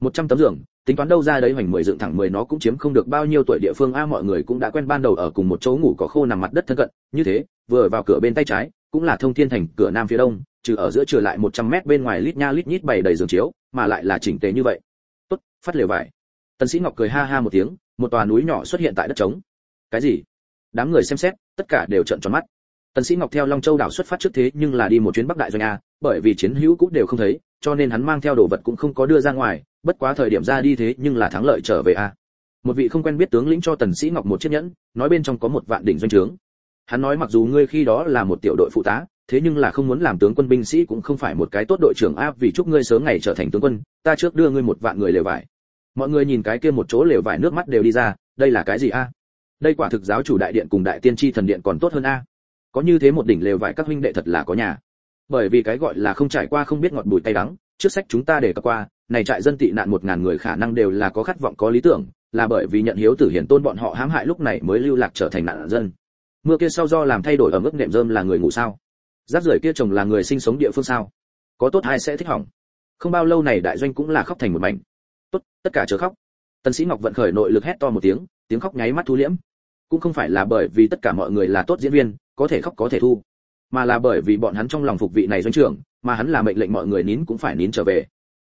100 tấm giường, tính toán đâu ra đấy hoành mười dựng thẳng mười nó cũng chiếm không được bao nhiêu tuổi địa phương, a, mọi người cũng đã quen ban đầu ở cùng một chỗ ngủ có khô nằm mặt đất thân cận, như thế, vừa vào cửa bên tay trái, cũng là thông thiên thành cửa nam phía đông, trừ ở giữa trừ lại 100 mét bên ngoài lít nha lít nhít bày đầy giường chiếu, mà lại là chỉnh tề như vậy. Tốt, phát liều vải. Tần sĩ ngọc cười ha ha một tiếng, một tòa núi nhỏ xuất hiện tại đất trống. Cái gì? Đám người xem xét, tất cả đều trợn tròn mắt. Tần sĩ ngọc theo long châu đảo xuất phát trước thế nhưng là đi một chuyến bắc đại doanh a, bởi vì chiến hữu cũng đều không thấy, cho nên hắn mang theo đồ vật cũng không có đưa ra ngoài, bất quá thời điểm ra đi thế nhưng là thắng lợi trở về a. Một vị không quen biết tướng lĩnh cho tần sĩ ngọc một chiếc nhẫn, nói bên trong có một vạn đỉnh doanh trướng. Hắn nói mặc dù ngươi khi đó là một tiểu đội phụ tá, thế nhưng là không muốn làm tướng quân binh sĩ cũng không phải một cái tốt đội trưởng a, vì chúc ngươi sớm ngày trở thành tướng quân, ta trước đưa ngươi một vạn người lều vải. Mọi người nhìn cái kia một chỗ lều vải nước mắt đều đi ra, đây là cái gì a? Đây quả thực giáo chủ đại điện cùng đại tiên tri thần điện còn tốt hơn a. Có như thế một đỉnh lều vải các huynh đệ thật là có nhà. Bởi vì cái gọi là không trải qua không biết ngọt bùi tay đắng, trước sách chúng ta để qua, này trại dân tị nạn một ngàn người khả năng đều là có khát vọng, có lý tưởng, là bởi vì nhận hiếu tử hiển tôn bọn họ hãm hại lúc này mới lưu lạc trở thành nạn dân. Mưa kia sau do làm thay đổi ở mức nệm rơm là người ngủ sao? Giáp rưởi kia chồng là người sinh sống địa phương sao? Có tốt hay sẽ thích hỏng? Không bao lâu này đại doanh cũng là khóc thành một mảnh. Tốt, tất cả chớ khóc. Tần sĩ ngọc vận khởi nội lực hét to một tiếng tiếng khóc nháy mắt thu liễm. Cũng không phải là bởi vì tất cả mọi người là tốt diễn viên, có thể khóc có thể thu, mà là bởi vì bọn hắn trong lòng phục vị này doanh trưởng, mà hắn là mệnh lệnh mọi người nín cũng phải nín trở về.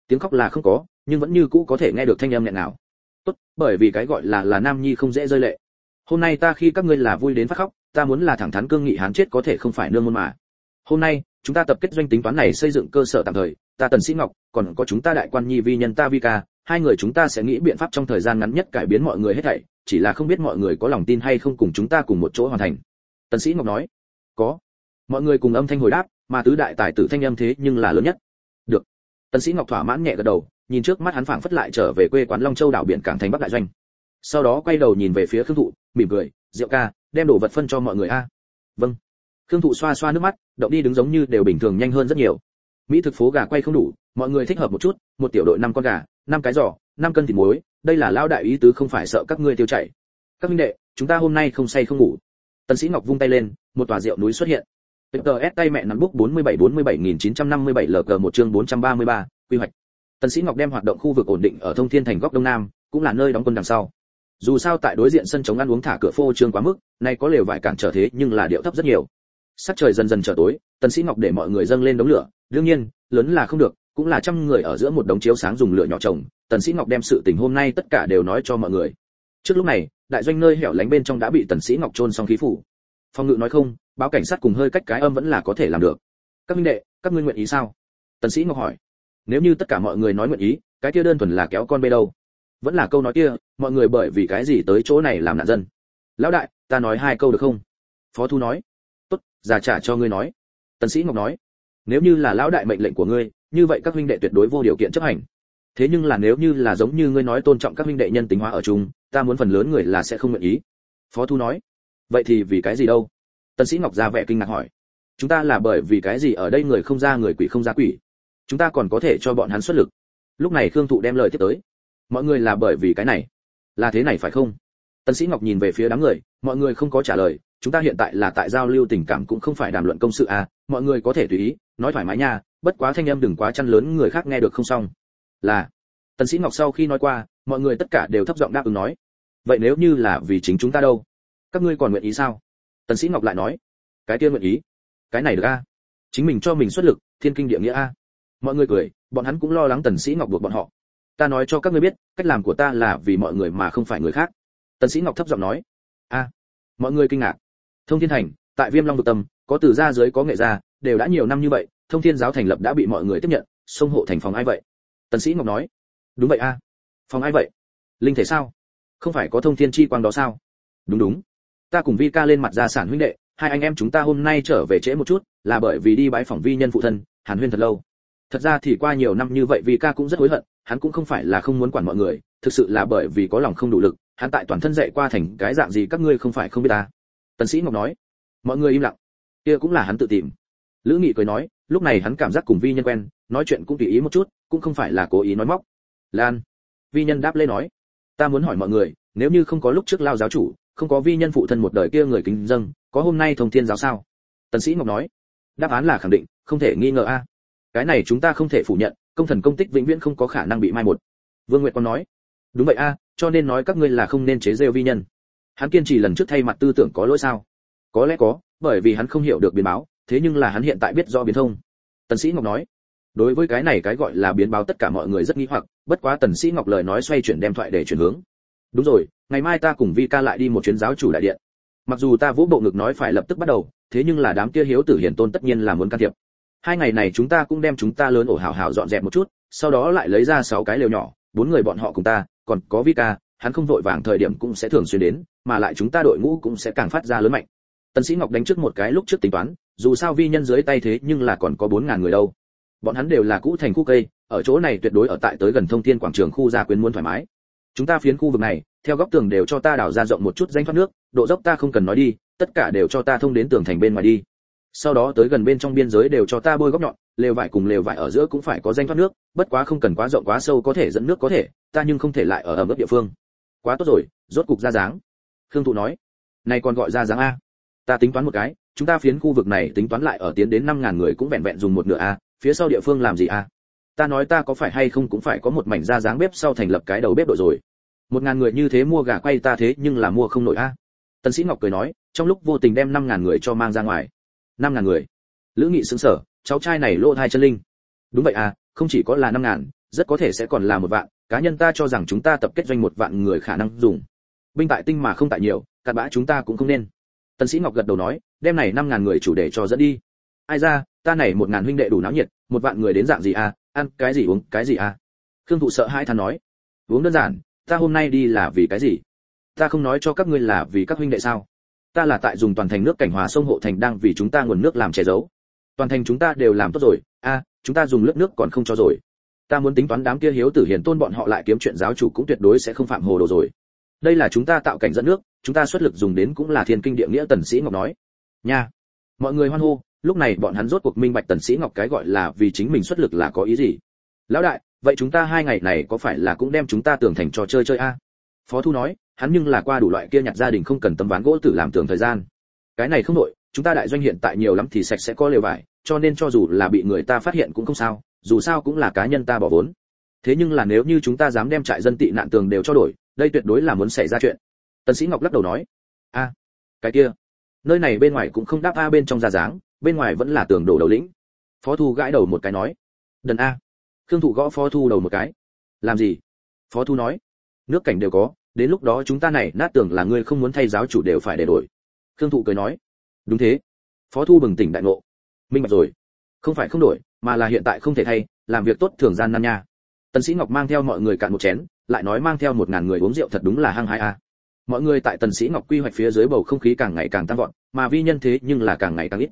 Tiếng khóc là không có, nhưng vẫn như cũ có thể nghe được thanh âm nhẹ nào tốt, bởi vì cái gọi là là nam nhi không dễ rơi lệ. Hôm nay ta khi các ngươi là vui đến phát khóc, ta muốn là thẳng thắn cương nghị hán chết có thể không phải nương môn mà. Hôm nay, chúng ta tập kết doanh tính toán này xây dựng cơ sở tạm thời, ta tần sĩ ngọc, còn có chúng ta đại quan nhi vi nhân ta vi ca hai người chúng ta sẽ nghĩ biện pháp trong thời gian ngắn nhất cải biến mọi người hết thảy chỉ là không biết mọi người có lòng tin hay không cùng chúng ta cùng một chỗ hoàn thành. Tần sĩ ngọc nói, có. Mọi người cùng âm thanh hồi đáp, mà tứ đại tài tử thanh âm thế nhưng là lớn nhất. Được. Tần sĩ ngọc thỏa mãn nhẹ gật đầu, nhìn trước mắt hắn phảng phất lại trở về quê quán long châu đảo biển cảng thành bắc đại doanh. Sau đó quay đầu nhìn về phía khương thụ, mỉm cười, diệu ca, đem đồ vật phân cho mọi người a. Vâng. Khương thụ xoa xoa nước mắt, động đi đứng giống như đều bình thường nhanh hơn rất nhiều. Mỹ thực phố gà quay không đủ, mọi người thích hợp một chút, một tiểu đội năm con gà, năm cái giò, năm cân thịt muối đây là lao đại ý tứ không phải sợ các ngươi tiêu chảy các minh đệ chúng ta hôm nay không say không ngủ tần sĩ ngọc vung tay lên một tòa rượu núi xuất hiện TTS tay mẹ nắm bút 47 47957 LG một chương 433, quy hoạch. Tần Sĩ Ngọc đem hoạt động khu vực ổn định ở Thông Thiên thành góc đông nam, cũng là nơi đóng quân đằng sau. Dù sao tại đối diện sân chống ăn uống thả cửa phô trương quá mức, nay có lều vải cản trở thế nhưng là điệu thấp rất nhiều. Sắc trời dần dần trở tối, Tần Sĩ Ngọc để mọi người dâng lên đống lửa, đương nhiên, lớn là không được, cũng là trăm người ở giữa một đống chiếu sáng dùng lửa nhỏ trồng, Tần Sĩ Ngọc đem sự tình hôm nay tất cả đều nói cho mọi người. Trước lúc này, đại doanh nơi hẻo lánh bên trong đã bị Tần Sĩ Ngọc trôn xong khí phủ. Phong ngự nói không, báo cảnh sát cùng hơi cách cái âm vẫn là có thể làm được. Các minh đệ các ngươi nguyện ý sao? Tần sĩ ngọc hỏi. Nếu như tất cả mọi người nói nguyện ý cái kia đơn thuần là kéo con bê đâu? Vẫn là câu nói kia mọi người bởi vì cái gì tới chỗ này làm nạn dân? Lão đại ta nói hai câu được không? Phó thu nói. Tốt giả trả cho ngươi nói. Tần sĩ ngọc nói. Nếu như là lão đại mệnh lệnh của ngươi như vậy các huynh đệ tuyệt đối vô điều kiện chấp hành thế nhưng là nếu như là giống như ngươi nói tôn trọng các minh đệ nhân tính hóa ở chung ta muốn phần lớn người là sẽ không nguyện ý. Phó thu nói. Vậy thì vì cái gì đâu? Tân Sĩ Ngọc ra vẻ kinh ngạc hỏi, chúng ta là bởi vì cái gì ở đây người không ra người quỷ không ra quỷ, chúng ta còn có thể cho bọn hắn xuất lực. Lúc này Khương Thụ đem lời tiếp tới, mọi người là bởi vì cái này, là thế này phải không? tân Sĩ Ngọc nhìn về phía đám người, mọi người không có trả lời, chúng ta hiện tại là tại giao lưu tình cảm cũng không phải đàm luận công sự à, mọi người có thể tùy ý, nói thoải mái nha, bất quá thanh âm đừng quá chăn lớn người khác nghe được không xong. Là. Tần Sĩ Ngọc sau khi nói qua, mọi người tất cả đều thấp giọng đáp ứng nói. Vậy nếu như là vì chính chúng ta đâu? Các ngươi còn nguyện ý sao? tần sĩ ngọc lại nói cái kia nguyện ý cái này được a chính mình cho mình xuất lực thiên kinh địa nghĩa a mọi người cười bọn hắn cũng lo lắng tần sĩ ngọc buộc bọn họ ta nói cho các ngươi biết cách làm của ta là vì mọi người mà không phải người khác tần sĩ ngọc thấp giọng nói a mọi người kinh ngạc thông thiên thành tại viêm long vực tâm có từ gia dưới có nghệ gia đều đã nhiều năm như vậy thông thiên giáo thành lập đã bị mọi người tiếp nhận sông hộ thành phòng ai vậy tần sĩ ngọc nói, đúng vậy a, phòng ai vậy? Linh thể sao? Không phải có thông thiên chi quang đó sao? Đúng đúng. Ta cùng vi ca lên mặt gia sản huynh đệ, hai anh em chúng ta hôm nay trở về trễ một chút, là bởi vì đi bái phỏng vi nhân phụ thân, hàn huyên thật lâu. Thật ra thì qua nhiều năm như vậy vi ca cũng rất hối hận, hắn cũng không phải là không muốn quản mọi người, thực sự là bởi vì có lòng không đủ lực, hắn tại toàn thân dạy qua thành cái dạng gì các ngươi không phải không biết ta. Tần sĩ ngọc nói, mọi người im lặng. Kia cũng là hắn tự tìm lữ nghị cười nói, lúc này hắn cảm giác cùng vi nhân quen, nói chuyện cũng tùy ý một chút, cũng không phải là cố ý nói móc. Lan, vi nhân đáp lên nói, ta muốn hỏi mọi người, nếu như không có lúc trước lao giáo chủ, không có vi nhân phụ thân một đời kia người kính dâng, có hôm nay thông thiên giáo sao? Tần sĩ ngọc nói, đáp án là khẳng định, không thể nghi ngờ a. Cái này chúng ta không thể phủ nhận, công thần công tích vĩnh viễn không có khả năng bị mai một. Vương nguyệt còn nói, đúng vậy a, cho nên nói các ngươi là không nên chế rêu vi nhân. Hắn kiên trì lần trước thay mặt tư tưởng có lỗi sao? Có lẽ có, bởi vì hắn không hiểu được biến báo thế nhưng là hắn hiện tại biết rõ biến thông. Tần sĩ ngọc nói, đối với cái này cái gọi là biến báo tất cả mọi người rất nghi hoặc, bất quá tần sĩ ngọc lời nói xoay chuyển đem thoại để chuyển hướng. Đúng rồi, ngày mai ta cùng vi ca lại đi một chuyến giáo chủ đại điện. Mặc dù ta vũ bộ ngực nói phải lập tức bắt đầu, thế nhưng là đám kia hiếu tử hiển tôn tất nhiên là muốn can thiệp. Hai ngày này chúng ta cũng đem chúng ta lớn ổ hào hào dọn dẹp một chút, sau đó lại lấy ra sáu cái lều nhỏ, bốn người bọn họ cùng ta, còn có vi ca hắn không vội vàng thời điểm cũng sẽ thường xuyên đến, mà lại chúng ta đội ngũ cũng sẽ càng phát ra lớn mạnh. Tần sĩ ngọc đánh trước một cái lúc trước tính toán dù sao vi nhân dưới tay thế nhưng là còn có bốn ngàn người đâu. Bọn hắn đều là cũ thành khu cây, ở chỗ này tuyệt đối ở tại tới gần thông thiên quảng trường khu gia quyến muốn thoải mái. Chúng ta phiến khu vực này, theo góc tường đều cho ta đào ra rộng một chút danh thoát nước, độ dốc ta không cần nói đi, tất cả đều cho ta thông đến tường thành bên ngoài đi. Sau đó tới gần bên trong biên giới đều cho ta bôi góc nhọn, lều vải cùng lều vải ở giữa cũng phải có danh thoát nước, bất quá không cần quá rộng quá sâu có thể dẫn nước có thể, ta nhưng không thể lại ở ở ngấp địa phương. Quá tốt rồi, rốt cục ra dáng. Khương thụ nói, này còn gọi ra dáng a. Ta tính toán một cái chúng ta phiến khu vực này tính toán lại ở tiến đến năm ngàn người cũng vẹn vẹn dùng một nửa a, phía sau địa phương làm gì a? Ta nói ta có phải hay không cũng phải có một mảnh ra dáng bếp sau thành lập cái đầu bếp đội rồi. Một ngàn người như thế mua gà quay ta thế nhưng là mua không nổi a. Tần sĩ ngọc cười nói, trong lúc vô tình đem năm ngàn người cho mang ra ngoài. Năm ngàn người? Lữ nghị sững sờ, cháu trai này lô thai chân linh. Đúng vậy à không chỉ có là năm ngàn, rất có thể sẽ còn là một vạn, cá nhân ta cho rằng chúng ta tập kết doanh một vạn người khả năng dùng. Binh tại tinh mà không tại nhiều, cặn bã chúng ta cũng không nên. Tần sĩ ngọc gật đầu nói đem này năm ngàn người chủ đề cho dẫn đi. Ai ra, ta này một ngàn huynh đệ đủ náo nhiệt, một vạn người đến dạng gì à? Ăn cái gì uống cái gì à? Khương thụ sợ hai thằng nói. Uống đơn giản, ta hôm nay đi là vì cái gì? Ta không nói cho các ngươi là vì các huynh đệ sao? Ta là tại dùng toàn thành nước cảnh hòa sông hộ thành đang vì chúng ta nguồn nước làm che giấu. Toàn thành chúng ta đều làm tốt rồi. A chúng ta dùng nước nước còn không cho rồi. Ta muốn tính toán đám kia hiếu tử hiền tôn bọn họ lại kiếm chuyện giáo chủ cũng tuyệt đối sẽ không phạm hồ đồ rồi. Đây là chúng ta tạo cảnh dẫn nước, chúng ta xuất lực dùng đến cũng là thiên kinh địa nghĩa tần sĩ ngọc nói nha. Mọi người hoan hô, lúc này bọn hắn rốt cuộc minh bạch tần sĩ ngọc cái gọi là vì chính mình xuất lực là có ý gì. Lão đại, vậy chúng ta hai ngày này có phải là cũng đem chúng ta tưởng thành trò chơi chơi a? Phó thu nói, hắn nhưng là qua đủ loại kia nhặt gia đình không cần tấm ván gỗ tử làm tường thời gian. Cái này không đổi, chúng ta đại doanh hiện tại nhiều lắm thì sạch sẽ có lều vải, cho nên cho dù là bị người ta phát hiện cũng không sao, dù sao cũng là cá nhân ta bỏ vốn. Thế nhưng là nếu như chúng ta dám đem trại dân tị nạn tường đều cho đổi, đây tuyệt đối là muốn xảy ra chuyện. Tần sĩ ngọc lắc đầu nói, a, cái kia nơi này bên ngoài cũng không đáp a bên trong ra dáng, bên ngoài vẫn là tường đổ đầu lĩnh. Phó thu gãi đầu một cái nói, đần a. Khương thụ gõ phó thu đầu một cái. Làm gì? Phó thu nói, nước cảnh đều có, đến lúc đó chúng ta này, nát tưởng là ngươi không muốn thay giáo chủ đều phải để đổi. Khương thụ cười nói, đúng thế. Phó thu bừng tỉnh đại ngộ. Minh bạch rồi. Không phải không đổi, mà là hiện tại không thể thay, làm việc tốt thường gian nan nha. Tần sĩ ngọc mang theo mọi người cạn một chén, lại nói mang theo một ngàn người uống rượu thật đúng là hăng hai a mọi người tại tần sĩ ngọc quy hoạch phía dưới bầu không khí càng ngày càng tăng vọt mà vi nhân thế nhưng là càng ngày càng ít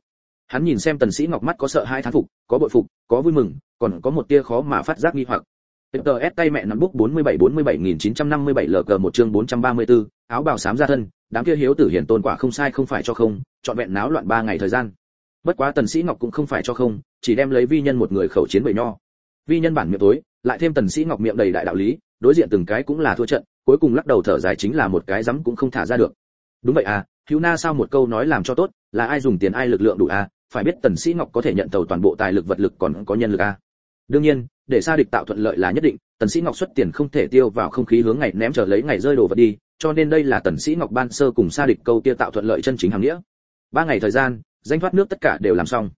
hắn nhìn xem tần sĩ ngọc mắt có sợ hai thán phục có bội phục có vui mừng còn có một tia khó mà phát giác nghi hoặc s tay mẹ nắm bút 47 47957 LG một chương 434, áo bào sám ra thân, đám kia hiếu tử hiển tôn quả không sai không phải cho không, chọn vẹn náo loạn ba ngày thời gian. Bất quá Tần Sĩ Ngọc cũng không phải cho không, chỉ đem lấy vi nhân một người khẩu chiến bầy nho. Vi nhân bản miệng tối, lại thêm Tần Sĩ Ngọc miệng đầy đại đạo lý, đối diện từng cái cũng là thua trận, cuối cùng lắc đầu thở dài chính là một cái rắm cũng không thả ra được. Đúng vậy à, Hữu Na sao một câu nói làm cho tốt, là ai dùng tiền ai lực lượng đủ à, phải biết Tần Sĩ Ngọc có thể nhận tàu toàn bộ tài lực vật lực còn có nhân lực à. Đương nhiên, để xa địch tạo thuận lợi là nhất định tần sĩ ngọc xuất tiền không thể tiêu vào không khí hướng ngày ném chờ lấy ngày rơi đồ vật đi cho nên đây là tần sĩ ngọc ban sơ cùng xa địch câu kia tạo thuận lợi chân chính hàng nghĩa ba ngày thời gian danh thoát nước tất cả đều làm xong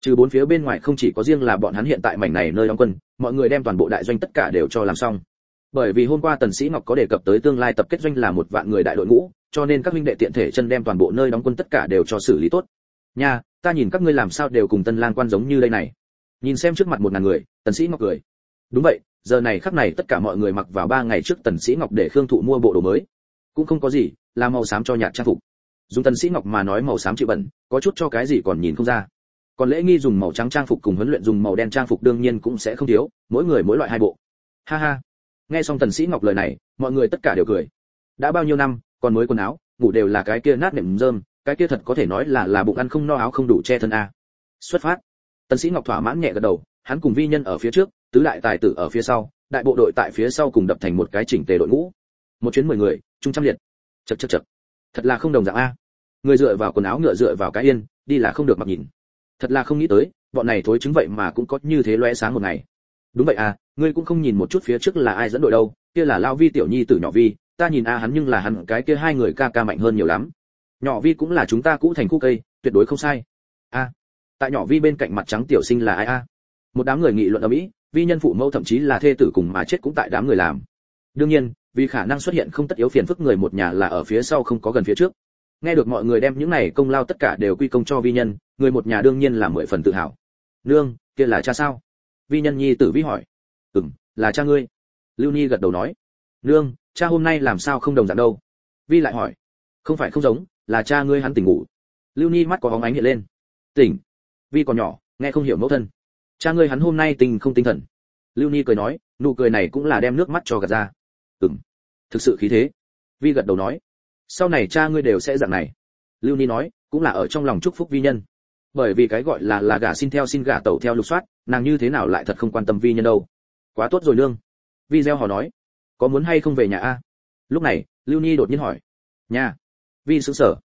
trừ bốn phía bên ngoài không chỉ có riêng là bọn hắn hiện tại mảnh này nơi đóng quân mọi người đem toàn bộ đại doanh tất cả đều cho làm xong bởi vì hôm qua tần sĩ ngọc có đề cập tới tương lai tập kết doanh là một vạn người đại đội ngũ, cho nên các huynh đệ tiện thể chân đem toàn bộ nơi đóng quân tất cả đều cho xử lý tốt. Nha, ta nhìn các ngươi làm sao đều cùng tân lang quan giống như đây này. Nhìn xem trước mặt một ngàn người, tần sĩ ngọc cười. Đúng vậy, giờ này khắc này tất cả mọi người mặc vào ba ngày trước tần sĩ ngọc để khương thụ mua bộ đồ mới. Cũng không có gì, là màu xám cho nhạt trang phục. Dùng tần sĩ ngọc mà nói màu xám chịu bẩn, có chút cho cái gì còn nhìn không ra. Còn lễ nghi dùng màu trắng trang phục cùng huấn luyện dùng màu đen trang phục đương nhiên cũng sẽ không thiếu, mỗi người mỗi loại hai bộ. Ha ha nghe xong tần sĩ ngọc lời này, mọi người tất cả đều cười. Đã bao nhiêu năm, còn mới quần áo, ngủ đều là cái kia nát nệm rơm, cái kia thật có thể nói là là bụng ăn không no áo không đủ che thân a. Xuất phát. Tần sĩ ngọc thỏa mãn nhẹ gật đầu, hắn cùng vi nhân ở phía trước, tứ đại tài tử ở phía sau, đại bộ đội tại phía sau cùng đập thành một cái chỉnh tề đội ngũ. Một chuyến mười người trung trăm liệt. Chật chật chật thật là không đồng dạng a. Người dựa vào quần áo ngựa dựa vào cái yên, đi là không được mặc nhìn. Thật là không nghĩ tới, bọn này thối chứng vậy mà cũng có như thế lóe sáng một ngày. Đúng vậy à ngươi cũng không nhìn một chút phía trước là ai dẫn đội đâu, kia là lao vi tiểu nhi tử nhỏ vi, ta nhìn a, hắn nhưng là hắn, cái kia hai người ca ca mạnh hơn nhiều lắm. Nhỏ vi cũng là chúng ta cũ thành khu cây, tuyệt đối không sai. A, tại nhỏ vi bên cạnh mặt trắng tiểu sinh là ai a? Một đám người nghị luận ở mỹ, vi nhân phụ mẫu thậm chí là thê tử cùng mà chết cũng tại đám người làm. Đương nhiên, vì khả năng xuất hiện không tất yếu phiền phức người một nhà là ở phía sau không có gần phía trước. Nghe được mọi người đem những này công lao tất cả đều quy công cho vi nhân, người một nhà đương nhiên là mười phần tự hào. Nương, kia là cha sao? Vi nhân nhi tử vi hỏi là cha ngươi. Lưu nhi gật đầu nói, nương, cha hôm nay làm sao không đồng dạng đâu? Vi lại hỏi, không phải không giống, là cha ngươi hắn tỉnh ngủ. Lưu nhi mắt có hóng ánh hiện lên, tỉnh. Vi còn nhỏ, nghe không hiểu mẫu thân, cha ngươi hắn hôm nay tình không tinh thần. Lưu ni cười nói, nụ cười này cũng là đem nước mắt cho gạt ra. Ừm, thực sự khí thế. Vi gật đầu nói, sau này cha ngươi đều sẽ dạng này. Lưu ni nói, cũng là ở trong lòng chúc phúc vi nhân. Bởi vì cái gọi là là gả xin theo xin gả tẩu theo lục soát, nàng như thế nào lại thật không quan tâm vi nhân đâu quá tốt rồi nương. Video họ nói, có muốn hay không về nhà a? Lúc này, lưu Nhi đột nhiên hỏi, nhà vi sững sở.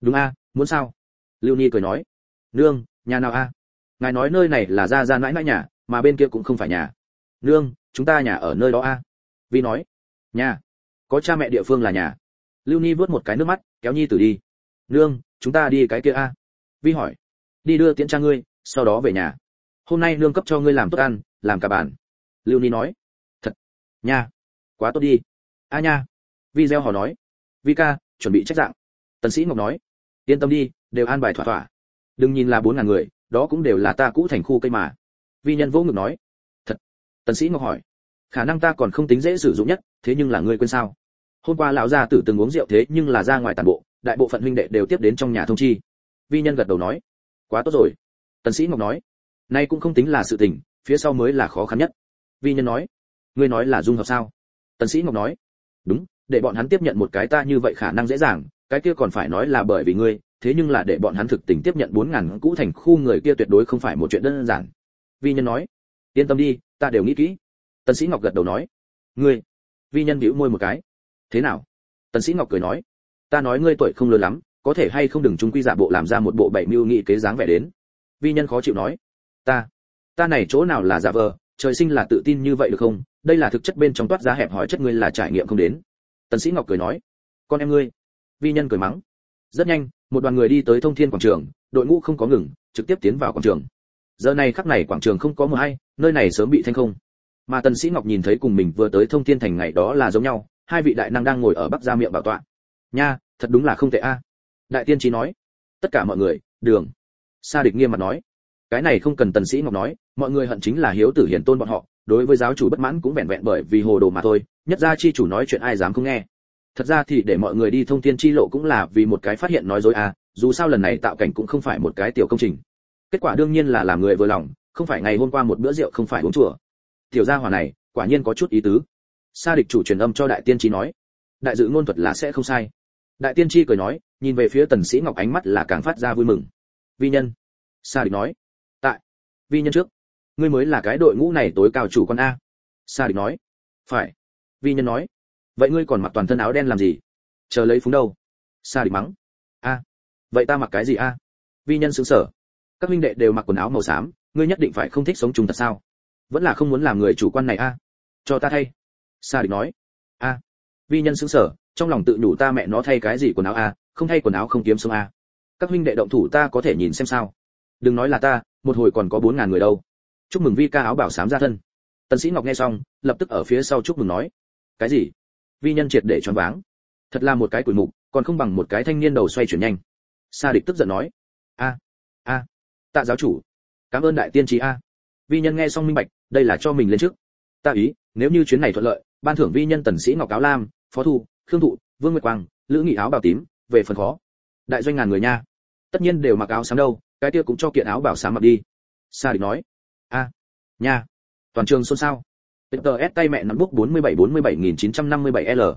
Đúng a, muốn sao? Lưu Nhi cười nói, nương, nhà nào a? Ngài nói nơi này là ra ra mãi mãi nhà, mà bên kia cũng không phải nhà. Nương, chúng ta nhà ở nơi đó a? Vi nói, nhà, có cha mẹ địa phương là nhà. Lưu Nhi vớt một cái nước mắt, kéo nhi tử đi. Nương, chúng ta đi cái kia a? Vi hỏi, đi đưa tiễn cha ngươi, sau đó về nhà. Hôm nay nương cấp cho ngươi làm tốt ăn, làm cả bàn lưu ni nói. Thật. Nha. Quá tốt đi. A nha. Video họ nói. Vi ca chuẩn bị trách dạng. Tần sĩ ngọc nói. Yên tâm đi, đều an bài thỏa thỏa. Đừng nhìn là bốn ngàn người, đó cũng đều là ta cũ thành khu cây mà. Vi nhân vô ngực nói. Thật. Tần sĩ ngọc hỏi. Khả năng ta còn không tính dễ sử dụng nhất, thế nhưng là ngươi quên sao? Hôm qua lão gia tử từng uống rượu thế nhưng là ra ngoài toàn bộ, đại bộ phận huynh đệ đều tiếp đến trong nhà thông chi. Vi nhân gật đầu nói. Quá tốt rồi. Tần sĩ ngọc nói. Nay cũng không tính là sự tình, phía sau mới là khó khăn nhất vi nhân nói, ngươi nói là dung hợp sao? Tần sĩ ngọc nói, đúng, để bọn hắn tiếp nhận một cái ta như vậy khả năng dễ dàng, cái kia còn phải nói là bởi vì ngươi, thế nhưng là để bọn hắn thực tình tiếp nhận bốn ngàn cũ thành khu người kia tuyệt đối không phải một chuyện đơn giản. Vi nhân nói, yên tâm đi, ta đều nghĩ kỹ. Tần sĩ ngọc gật đầu nói, ngươi. Vi nhân bĩu môi một cái, thế nào? Tần sĩ ngọc cười nói, ta nói ngươi tuổi không lớn lắm, có thể hay không đừng trung quy giả bộ làm ra một bộ bảy mưu nghị kế dáng vẻ đến. Vi nhân khó chịu nói, ta ta này chỗ nào là giả vờ trời sinh là tự tin như vậy được không? Đây là thực chất bên trong toát ra hẹp hỏi chất ngươi là trải nghiệm không đến. Tần sĩ ngọc cười nói, con em ngươi. Vi nhân cười mắng, rất nhanh, một đoàn người đi tới thông thiên quảng trường, đội ngũ không có ngừng, trực tiếp tiến vào quảng trường. Giờ này khắc này quảng trường không có mưa hay, nơi này sớm bị thanh không. Mà tần sĩ ngọc nhìn thấy cùng mình vừa tới thông thiên thành ngày đó là giống nhau, hai vị đại năng đang ngồi ở bắc gia miệng bảo tọa. Nha, thật đúng là không tệ a. Đại tiên trí nói, tất cả mọi người, đường. Sa địch nghiêm mặt nói cái này không cần tần sĩ ngọc nói, mọi người hận chính là hiếu tử hiển tôn bọn họ, đối với giáo chủ bất mãn cũng vẹn vẹn bởi vì hồ đồ mà thôi, nhất gia chi chủ nói chuyện ai dám không nghe. Thật ra thì để mọi người đi thông thiên chi lộ cũng là vì một cái phát hiện nói dối à dù sao lần này tạo cảnh cũng không phải một cái tiểu công trình. Kết quả đương nhiên là làm người vừa lòng, không phải ngày hôm qua một bữa rượu không phải uống chùa. Tiểu gia hỏa này, quả nhiên có chút ý tứ. Sa địch chủ truyền âm cho đại tiên tri nói, đại dự ngôn thuật là sẽ không sai. Đại tiên tri cười nói, nhìn về phía tần sĩ ngọc ánh mắt là càng phát ra vui mừng. Vi nhân, sa địch nói vi nhân trước. Ngươi mới là cái đội ngũ này tối cao chủ con a. Sa địch nói. Phải. Vi nhân nói. Vậy ngươi còn mặc toàn thân áo đen làm gì? Chờ lấy phúng đâu? Sa địch mắng. A. Vậy ta mặc cái gì a? Vi nhân sững sờ. Các huynh đệ đều mặc quần áo màu xám, ngươi nhất định phải không thích sống chung thật sao? Vẫn là không muốn làm người chủ quan này a. Cho ta thay. Sa địch nói. A. Vi nhân sững sờ, trong lòng tự nhủ ta mẹ nó thay cái gì quần áo a, không thay quần áo không kiếm sống a. Các huynh đệ động thủ ta có thể nhìn xem sao? Đừng nói là ta, một hồi còn có bốn ngàn người đâu. Chúc mừng vi ca áo bảo sám ra thân. Tần sĩ ngọc nghe xong, lập tức ở phía sau chúc mừng nói, cái gì? Vi nhân triệt để choáng váng. Thật là một cái quỷ mục, còn không bằng một cái thanh niên đầu xoay chuyển nhanh. Sa địch tức giận nói, a a, tạ giáo chủ, cảm ơn đại tiên trí a. Vi nhân nghe xong minh bạch, đây là cho mình lên trước. Ta ý, nếu như chuyến này thuận lợi, ban thưởng vi nhân tần sĩ ngọc áo lam, phó thu, khương thụ, vương nguyệt quang, lữ nghị áo bào tím, về phần khó. Đại doanh ngàn người nha. Tất nhiên đều mặc áo sáng đâu cái kia cũng cho kiện áo bảo sáng mặc đi. Sa địch nói, a, nha, toàn trường xôn xao. Peter S tay mẹ nắm bút 47 47957L